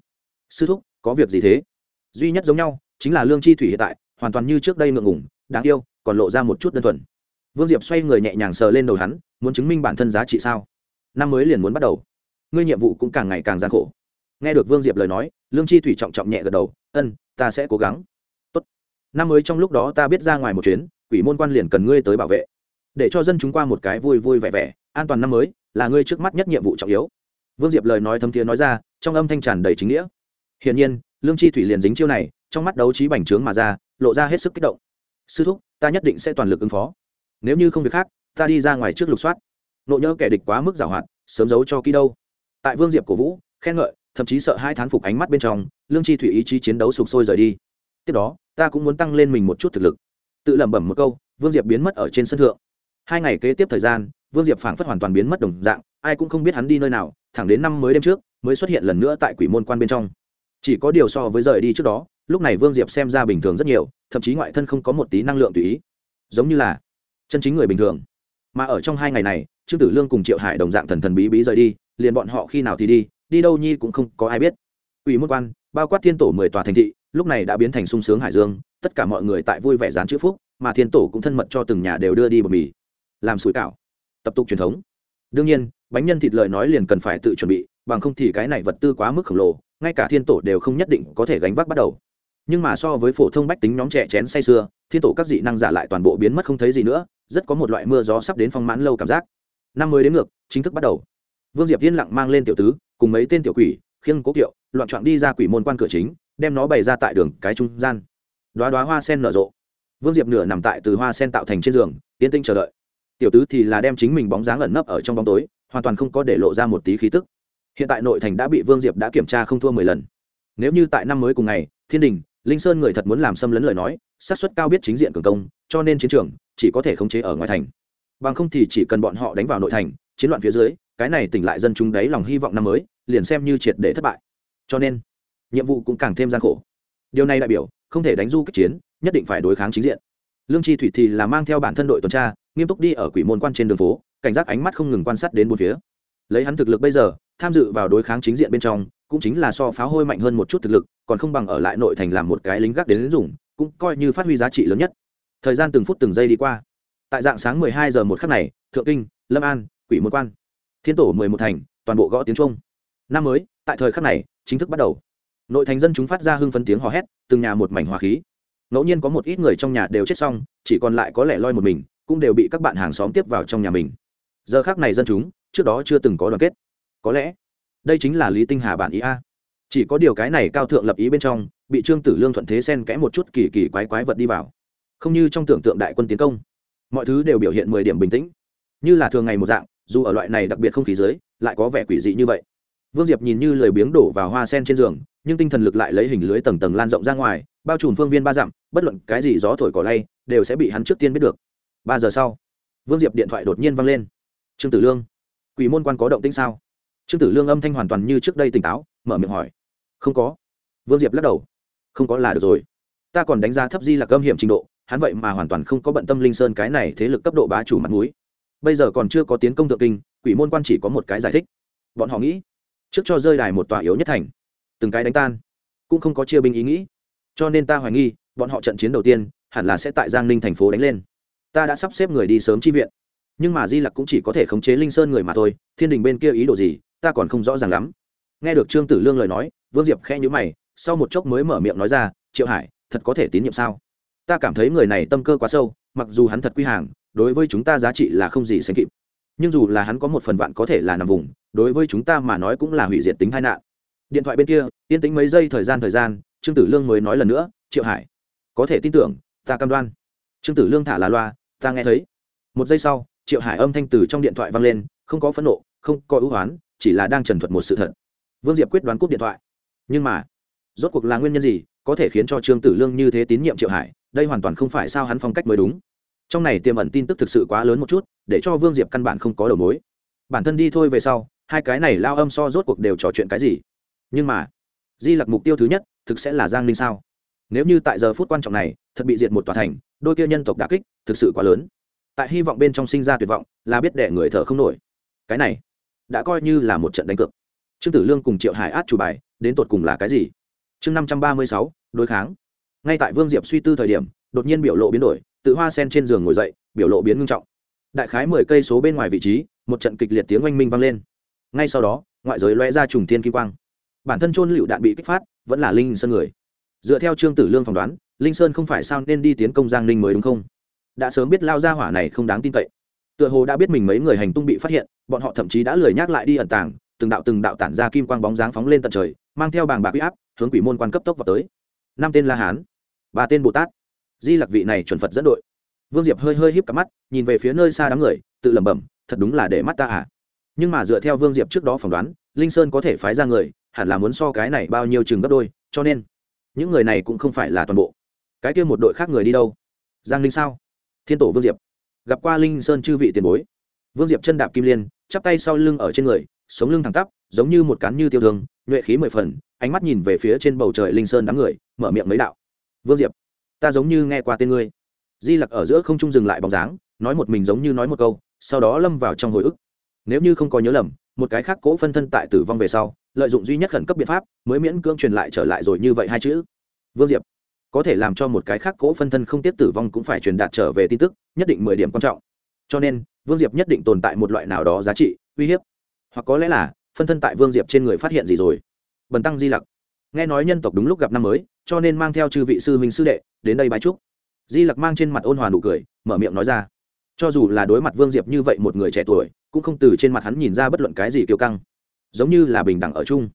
Sư thúc, có việc gì thế? Duy nhất giống nhau, chính là lương chi thủy hiện tại, hoàn toàn như trước đây ngượng ngủng đáng yêu, còn lộ ra một chút đơn thuần. Vương diệp xoay người nhẹ nhàng sờ lên đầu hắn, muốn chứng minh bản thân giá trị sao? Năm mới liền muốn bắt đầu. Ngươi nhiệm vụ cũng càng ngày càng gian khổ. Nghe được vương diệp lời nói, lương chi thủy trọng trọng nhẹ gật đầu, ân, ta sẽ cố gắng năm mới trong lúc đó ta biết ra ngoài một chuyến, quỷ môn quan liền cần ngươi tới bảo vệ. Để cho dân chúng qua một cái vui vui vẻ vẻ, an toàn năm mới là ngươi trước mắt nhất nhiệm vụ trọng yếu. Vương diệp lời nói thấm thiế nói ra, trong âm thanh tràn đầy chính nghĩa. Hiển nhiên, lương chi thủy liền dính chiêu này, trong mắt đấu trí bành trướng mà ra, lộ ra hết sức kích động. Sư thúc, ta nhất định sẽ toàn lực ứng phó. Nếu như không việc khác, ta đi ra ngoài trước lục soát. Nộ nhớ kẻ địch quá mức giảo hoạt, sớm giấu cho kỹ đâu. Tại vương diệp cổ vũ, khen ngợi, thậm chí sợ hai thán phục ánh mắt bên trong, lương chi thủy ý chí chiến đấu sụp sôi rời đi tiếp đó, ta cũng muốn tăng lên mình một chút thực lực. Tự lẩm bẩm một câu, vương diệp biến mất ở trên sân thượng. Hai ngày kế tiếp thời gian, vương diệp phảng phất hoàn toàn biến mất đồng dạng, ai cũng không biết hắn đi nơi nào, thẳng đến năm mới đêm trước, mới xuất hiện lần nữa tại quỷ môn quan bên trong. Chỉ có điều so với rời đi trước đó, lúc này vương diệp xem ra bình thường rất nhiều, thậm chí ngoại thân không có một tí năng lượng tùy ý. Giống như là chân chính người bình thường. Mà ở trong hai ngày này, trương tử lương cùng triệu hải đồng dạng thần thần bí bí rời đi, liền bọn họ khi nào thì đi đi đâu nhi cũng không có ai biết. Ủy môn quan, bao quát thiên tổ mười tòa thành thị lúc này đã biến thành sung sướng hải dương, tất cả mọi người tại vui vẻ dán chữ phúc, mà thiên tổ cũng thân mật cho từng nhà đều đưa đi bột mì. Làm sủi cảo. Tập tục truyền thống. Đương nhiên, bánh nhân thịt lời nói liền cần phải tự chuẩn bị, bằng không thì cái này vật tư quá mức khổng lồ, ngay cả thiên tổ đều không nhất định có thể gánh vác bắt đầu. Nhưng mà so với phổ thông bách tính nhóm trẻ chén say sưa, thiên tổ các dị năng giả lại toàn bộ biến mất không thấy gì nữa, rất có một loại mưa gió sắp đến phong mãn lâu cảm giác. Năm mới đến ngược, chính thức bắt đầu. Vương diệp yên lặng mang lên tiểu tứ, cùng mấy tên tiểu quỷ, khiêng cố kiệu, loạn trọn đi ra quỷ môn quan cửa chính đem nó bày ra tại đường cái trung gian. Đoá đoá hoa sen nở rộ. Vương diệp nửa nằm tại từ hoa sen tạo thành trên giường, yên tinh chờ đợi. Tiểu tứ thì là đem chính mình bóng dáng ẩn nấp ở trong bóng tối, hoàn toàn không có để lộ ra một tí khí tức. Hiện tại nội thành đã bị vương diệp đã kiểm tra không thua mười lần. Nếu như tại năm mới cùng ngày, thiên đình, linh sơn người thật muốn làm xâm lấn lời nói sát suất cao biết chính diện cường công, cho nên chiến trường chỉ có thể khống chế ở ngoài thành. Bằng không thì chỉ cần bọn họ đánh vào nội thành, chiến loạn phía dưới, cái này tỉnh lại dân chúng đấy lòng hy vọng năm mới, liền xem như triệt để thất bại. Cho nên nhiệm vụ cũng càng thêm gian khổ. Điều này đại biểu, không thể đánh du kích chiến, nhất định phải đối kháng chính diện. Lương tri thủy thì là mang theo bản thân đội tuần tra, nghiêm túc đi ở quỷ môn quan trên đường phố, cảnh giác ánh mắt không ngừng quan sát đến bốn phía. Lấy hắn thực lực bây giờ, tham dự vào đối kháng chính diện bên trong, cũng chính là so pháo hôi mạnh hơn một chút thực lực, còn không bằng ở lại nội thành làm một cái lính gác đến lính dùng, cũng coi như phát huy giá trị lớn nhất. Thời gian từng phút từng giây đi qua. Tại dạng sáng mười hai giờ một khắc này, thượng kinh, lâm an, quỷ môn quan, thiên tổ mười một thành, toàn bộ gõ tiếng trung năm mới, tại thời khắc này, chính thức bắt đầu nội thành dân chúng phát ra hưng phấn tiếng hò hét, từng nhà một mảnh hòa khí. Ngẫu nhiên có một ít người trong nhà đều chết xong, chỉ còn lại có lẽ loi một mình, cũng đều bị các bạn hàng xóm tiếp vào trong nhà mình. Giờ khác này dân chúng, trước đó chưa từng có đoàn kết. Có lẽ, đây chính là lý tinh hà bản ý a. Chỉ có điều cái này cao thượng lập ý bên trong, bị trương tử lương thuận thế xen kẽ một chút kỳ kỳ quái quái vật đi vào. Không như trong tưởng tượng đại quân tiến công, mọi thứ đều biểu hiện mười điểm bình tĩnh. Như là thường ngày một dạng, dù ở loại này đặc biệt không khí dưới, lại có vẻ quỷ dị như vậy. Vương diệp nhìn như lười biếng đổ vào hoa sen trên giường nhưng tinh thần lực lại lấy hình lưới tầng tầng lan rộng ra ngoài, bao trùm phương viên ba dặm, bất luận cái gì gió thổi cỏ lay, đều sẽ bị hắn trước tiên biết được. Ba giờ sau, vương diệp điện thoại đột nhiên văng lên. Trương tử lương, quỷ môn quan có động tĩnh sao? Trương tử lương âm thanh hoàn toàn như trước đây tỉnh táo, mở miệng hỏi. Không có. Vương diệp lắc đầu. Không có là được rồi. Ta còn đánh giá thấp di là âm hiểm trình độ, hắn vậy mà hoàn toàn không có bận tâm linh sơn cái này thế lực cấp độ bá chủ mặt mũi. bây giờ còn chưa có tiến công thượng kinh, quỷ môn quan chỉ có một cái giải thích. Bọn họ nghĩ, trước cho rơi đài một tòa yếu nhất thành từng cái đánh tan, cũng không có chia binh ý nghĩ. Cho nên ta hoài nghi, bọn họ trận chiến đầu tiên, hẳn là sẽ tại giang ninh thành phố đánh lên. Ta đã sắp xếp người đi sớm chi viện, nhưng mà di lặc cũng chỉ có thể khống chế linh sơn người mà thôi, thiên đình bên kia ý đồ gì, ta còn không rõ ràng lắm. Nghe được trương tử lương lời nói, vương diệp khẽ nhữ mày, sau một chốc mới mở miệng nói ra, triệu hải, thật có thể tín nhiệm sao? Ta cảm thấy người này tâm cơ quá sâu, mặc dù hắn thật quy hàng, đối với chúng ta giá trị là không gì sánh kịp. Nhưng dù là hắn có một phần vạn có thể là nằm vùng, đối với chúng ta mà nói cũng là hủy diệt tính tai nạn điện thoại bên kia, yên tĩnh mấy giây thời gian thời gian, trương tử lương mới nói lần nữa, triệu hải, có thể tin tưởng, ta cam đoan. Trương tử lương thả là loa, ta nghe thấy. Một giây sau, triệu hải âm thanh từ trong điện thoại vang lên, không có phẫn nộ, không có ưu hoán chỉ là đang trần thuật một sự thật. Vương diệp quyết đoán cúp điện thoại. Nhưng mà, rốt cuộc là nguyên nhân gì, có thể khiến cho trương tử lương như thế tín nhiệm triệu hải? Đây hoàn toàn không phải sao hắn phong cách mới đúng. Trong này tiềm ẩn tin tức thực sự quá lớn một chút, để cho vương diệp căn bản không có đầu mối. Bản thân đi thôi về sau, hai cái này lao âm so rốt cuộc đều trò chuyện cái gì? Nhưng mà, di lặc mục tiêu thứ nhất thực sẽ là giang ninh sao? Nếu như tại giờ phút quan trọng này, thật bị diệt một tòa thành, đôi kia nhân tộc đà kích thực sự quá lớn. Tại hy vọng bên trong sinh ra tuyệt vọng là biết đẻ người thở không nổi. Cái này đã coi như là một trận đánh cược. Trương tử lương cùng triệu hải át chủ bài, đến tột cùng là cái gì? Chương năm trăm ba mươi sáu, đối kháng. Ngay tại vương diệp suy tư thời điểm, đột nhiên biểu lộ biến đổi, tự hoa sen trên giường ngồi dậy, biểu lộ biến ngưng trọng. Đại khái mười cây số bên ngoài vị trí, một trận kịch liệt tiếng oanh minh vang lên. Ngay sau đó, ngoại giới loe ra trùng thiên kim quang bản thân trôn lựu đạn bị kích phát, vẫn là linh sơn người. Dựa theo trương tử lương phỏng đoán, linh sơn không phải sao nên đi tiến công giang ninh mới đúng không? Đã sớm biết lao ra hỏa này không đáng tin cậy. Tựa hồ đã biết mình mấy người hành tung bị phát hiện, bọn họ thậm chí đã lười nhắc lại đi ẩn tàng, từng đạo từng đạo tản ra kim quang bóng dáng phóng lên tận trời, mang theo bàng bạc huy áp, hướng quỷ môn quan cấp tốc vào tới. Năm tên la hán, ba tên bồ tát. Di lặc vị này chuẩn phật dẫn đội. Vương diệp hơi hơi híp cặp mắt, nhìn về phía nơi xa đám người, tự lẩm bẩm, thật đúng là để mắt ta à? Nhưng mà dựa theo vương diệp trước đó phỏng đoán, linh sơn có thể phái ra người hẳn là muốn so cái này bao nhiêu chừng gấp đôi, cho nên những người này cũng không phải là toàn bộ. Cái kia một đội khác người đi đâu? Giang linh sao? Thiên tổ vương diệp. Gặp qua linh sơn chư vị tiền bối. Vương diệp chân đạp kim liên, chắp tay sau lưng ở trên người, sống lưng thẳng tắp, giống như một cán như tiêu thương, nhuệ khí mười phần, ánh mắt nhìn về phía trên bầu trời linh sơn đám người, mở miệng mấy đạo. Vương diệp, ta giống như nghe qua tên ngươi. Di lặc ở giữa không trung dừng lại bóng dáng, nói một mình giống như nói một câu, sau đó lâm vào trong hồi ức. Nếu như không có nhớ lầm, một cái khác cố phân thân tại tử vong về sau lợi dụng duy nhất khẩn cấp biện pháp, mới miễn cưỡng truyền lại trở lại rồi như vậy hai chữ. Vương diệp, có thể làm cho một cái khác cố phân thân không tiếp tử vong cũng phải truyền đạt trở về tin tức, nhất định mười điểm quan trọng. Cho nên, vương diệp nhất định tồn tại một loại nào đó giá trị, uy hiếp. Hoặc có lẽ là, phân thân tại vương diệp trên người phát hiện gì rồi. Bần tăng di lặc. Nghe nói nhân tộc đúng lúc gặp năm mới, cho nên mang theo chư vị sư huynh sư đệ, đến đây bái chúc. Di lặc mang trên mặt ôn hòa nụ cười, mở miệng nói ra. Cho dù là đối mặt vương diệp như vậy một người trẻ tuổi, cũng không từ trên mặt hắn nhìn ra bất luận cái gì kiêu căng giống như là bình đẳng ở chung,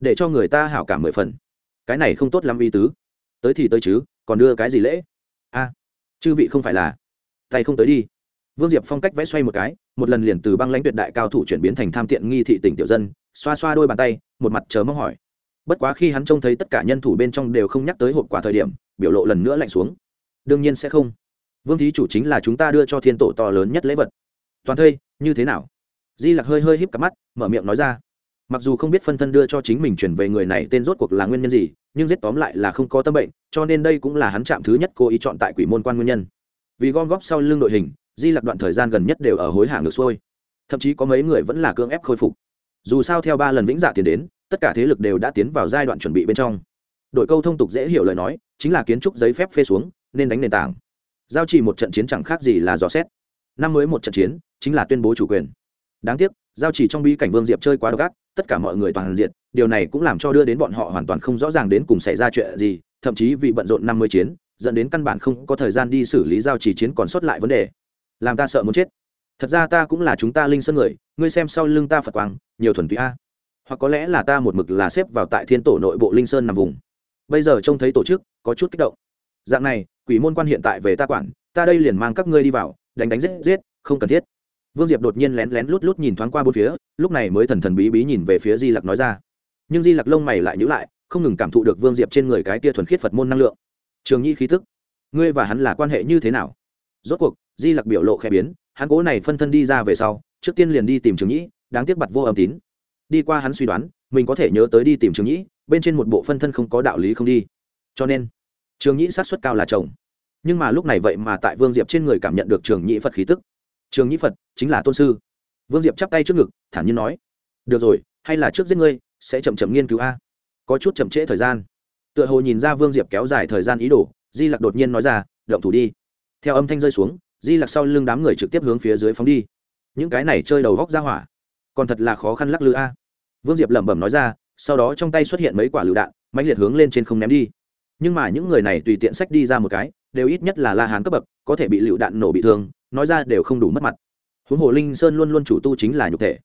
để cho người ta hảo cảm mười phần. Cái này không tốt lắm uy tứ. Tới thì tới chứ, còn đưa cái gì lễ? A, chư vị không phải là, tay không tới đi. Vương diệp phong cách vẽ xoay một cái, một lần liền từ băng lãnh tuyệt đại cao thủ chuyển biến thành tham tiện nghi thị tỉnh tiểu dân, xoa xoa đôi bàn tay, một mặt chờ mong hỏi. Bất quá khi hắn trông thấy tất cả nhân thủ bên trong đều không nhắc tới hộp quả thời điểm, biểu lộ lần nữa lạnh xuống. Đương nhiên sẽ không. Vương thí chủ chính là chúng ta đưa cho thiên tổ to lớn nhất lễ vật. Toàn thây, như thế nào? Di lặc hơi hơi híp cặp mắt, mở miệng nói ra mặc dù không biết phân thân đưa cho chính mình chuyển về người này tên rốt cuộc là nguyên nhân gì, nhưng giết tóm lại là không có tâm bệnh, cho nên đây cũng là hắn chạm thứ nhất cố ý chọn tại quỷ môn quan nguyên nhân. Vì gom góp sau lưng đội hình, di lặc đoạn thời gian gần nhất đều ở hối hả ngược xuôi. Thậm chí có mấy người vẫn là cưỡng ép khôi phục. Dù sao theo ba lần vĩnh dạ tiền đến, tất cả thế lực đều đã tiến vào giai đoạn chuẩn bị bên trong. Đội câu thông tục dễ hiểu lời nói, chính là kiến trúc giấy phép phê xuống, nên đánh nền tảng. Giao chỉ một trận chiến chẳng khác gì là dò xét. Năm mới một trận chiến, chính là tuyên bố chủ quyền. Đáng tiếc, giao chỉ trong bi cảnh vương diệp chơi quá độc ác tất cả mọi người toàn diện điều này cũng làm cho đưa đến bọn họ hoàn toàn không rõ ràng đến cùng xảy ra chuyện gì, thậm chí vì bận rộn năm mươi chiến, dẫn đến căn bản không có thời gian đi xử lý giao chỉ chiến còn sót lại vấn đề. Làm ta sợ muốn chết. Thật ra ta cũng là chúng ta linh sơn người, ngươi xem sau lưng ta phật quang, nhiều thuần túy a. Hoặc có lẽ là ta một mực là xếp vào tại thiên tổ nội bộ linh sơn nằm vùng. Bây giờ trông thấy tổ chức, có chút kích động. Dạng này, quỷ môn quan hiện tại về ta quản, ta đây liền mang các ngươi đi vào, đánh đánh giết giết, không cần thiết vương diệp đột nhiên lén lén lút lút nhìn thoáng qua bốn phía, lúc này mới thần thần bí bí nhìn về phía di lặc nói ra. Nhưng di lặc lông mày lại nhữ lại, không ngừng cảm thụ được vương diệp trên người cái tia thuần khiết phật môn năng lượng. Trường nhi khí thức ngươi và hắn là quan hệ như thế nào? Rốt cuộc, di lặc biểu lộ khẽ biến, hắn cố này phân thân đi ra về sau, trước tiên liền đi tìm trường nhĩ đáng tiếc bặt vô âm tín. Đi qua hắn suy đoán, mình có thể nhớ tới đi tìm trường nhĩ bên trên một bộ phân thân không có đạo lý không đi. Cho nên, trường nhĩ sát xuất cao là chồng. Nhưng mà lúc này vậy mà tại vương diệp trên người cảm nhận được trường nhĩ phật khí tức. Trường nhĩ phật chính là tôn sư. Vương diệp chắp tay trước ngực, thản nhiên nói, được rồi, hay là trước giết ngươi, sẽ chậm chậm nghiên cứu a. Có chút chậm trễ thời gian. Tựa hồ nhìn ra vương diệp kéo dài thời gian ý đồ, di lặc đột nhiên nói ra, động thủ đi. Theo âm thanh rơi xuống, di lặc sau lưng đám người trực tiếp hướng phía dưới phóng đi. Những cái này chơi đầu góc ra hỏa, còn thật là khó khăn lắc lư a. Vương diệp lẩm bẩm nói ra, sau đó trong tay xuất hiện mấy quả lựu đạn mạnh liệt hướng lên trên không ném đi. Nhưng mà những người này tùy tiện sách đi ra một cái, đều ít nhất là la hán cấp bậc, có thể bị lựu đạn nổ bị thương, nói ra đều không đủ mất mặt huống hồ linh sơn luôn luôn chủ tu chính là nhục thể.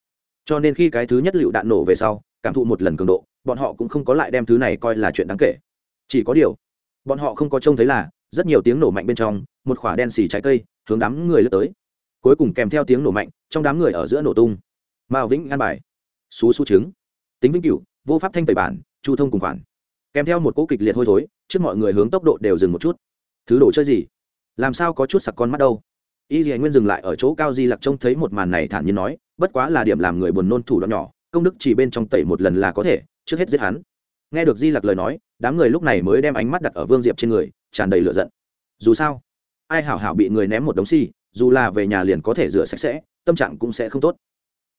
Cho nên khi cái thứ nhất lựu đạn nổ về sau, cảm thụ một lần cường độ, bọn họ cũng không có lại đem thứ này coi là chuyện đáng kể. Chỉ có điều, bọn họ không có trông thấy là, rất nhiều tiếng nổ mạnh bên trong, một khỏa đen xì trái cây, hướng đám người lướt tới. Cuối cùng kèm theo tiếng nổ mạnh, trong đám người ở giữa nổ tung. Mao vĩnh an bài. Xú xú trứng. Tính vĩnh cửu, vô pháp thanh tẩy bản, chu thông cùng khoản. Kèm theo một cỗ kịch liệt hôi thối, trước mọi người hướng tốc độ đều dừng một chút. Thứ đồ chơi gì? Làm sao có chút sặc con mắt đâu? Y dì nguyên dừng lại ở chỗ cao di lặc trông thấy một màn này thản nhiên nói bất quá là điểm làm người buồn nôn thủ đoạn nhỏ công đức chỉ bên trong tẩy một lần là có thể trước hết giết hắn. Nghe được di lặc lời nói đám người lúc này mới đem ánh mắt đặt ở vương diệp trên người tràn đầy lửa giận. Dù sao ai hảo hảo bị người ném một đống xi、si, dù là về nhà liền có thể rửa sạch sẽ tâm trạng cũng sẽ không tốt.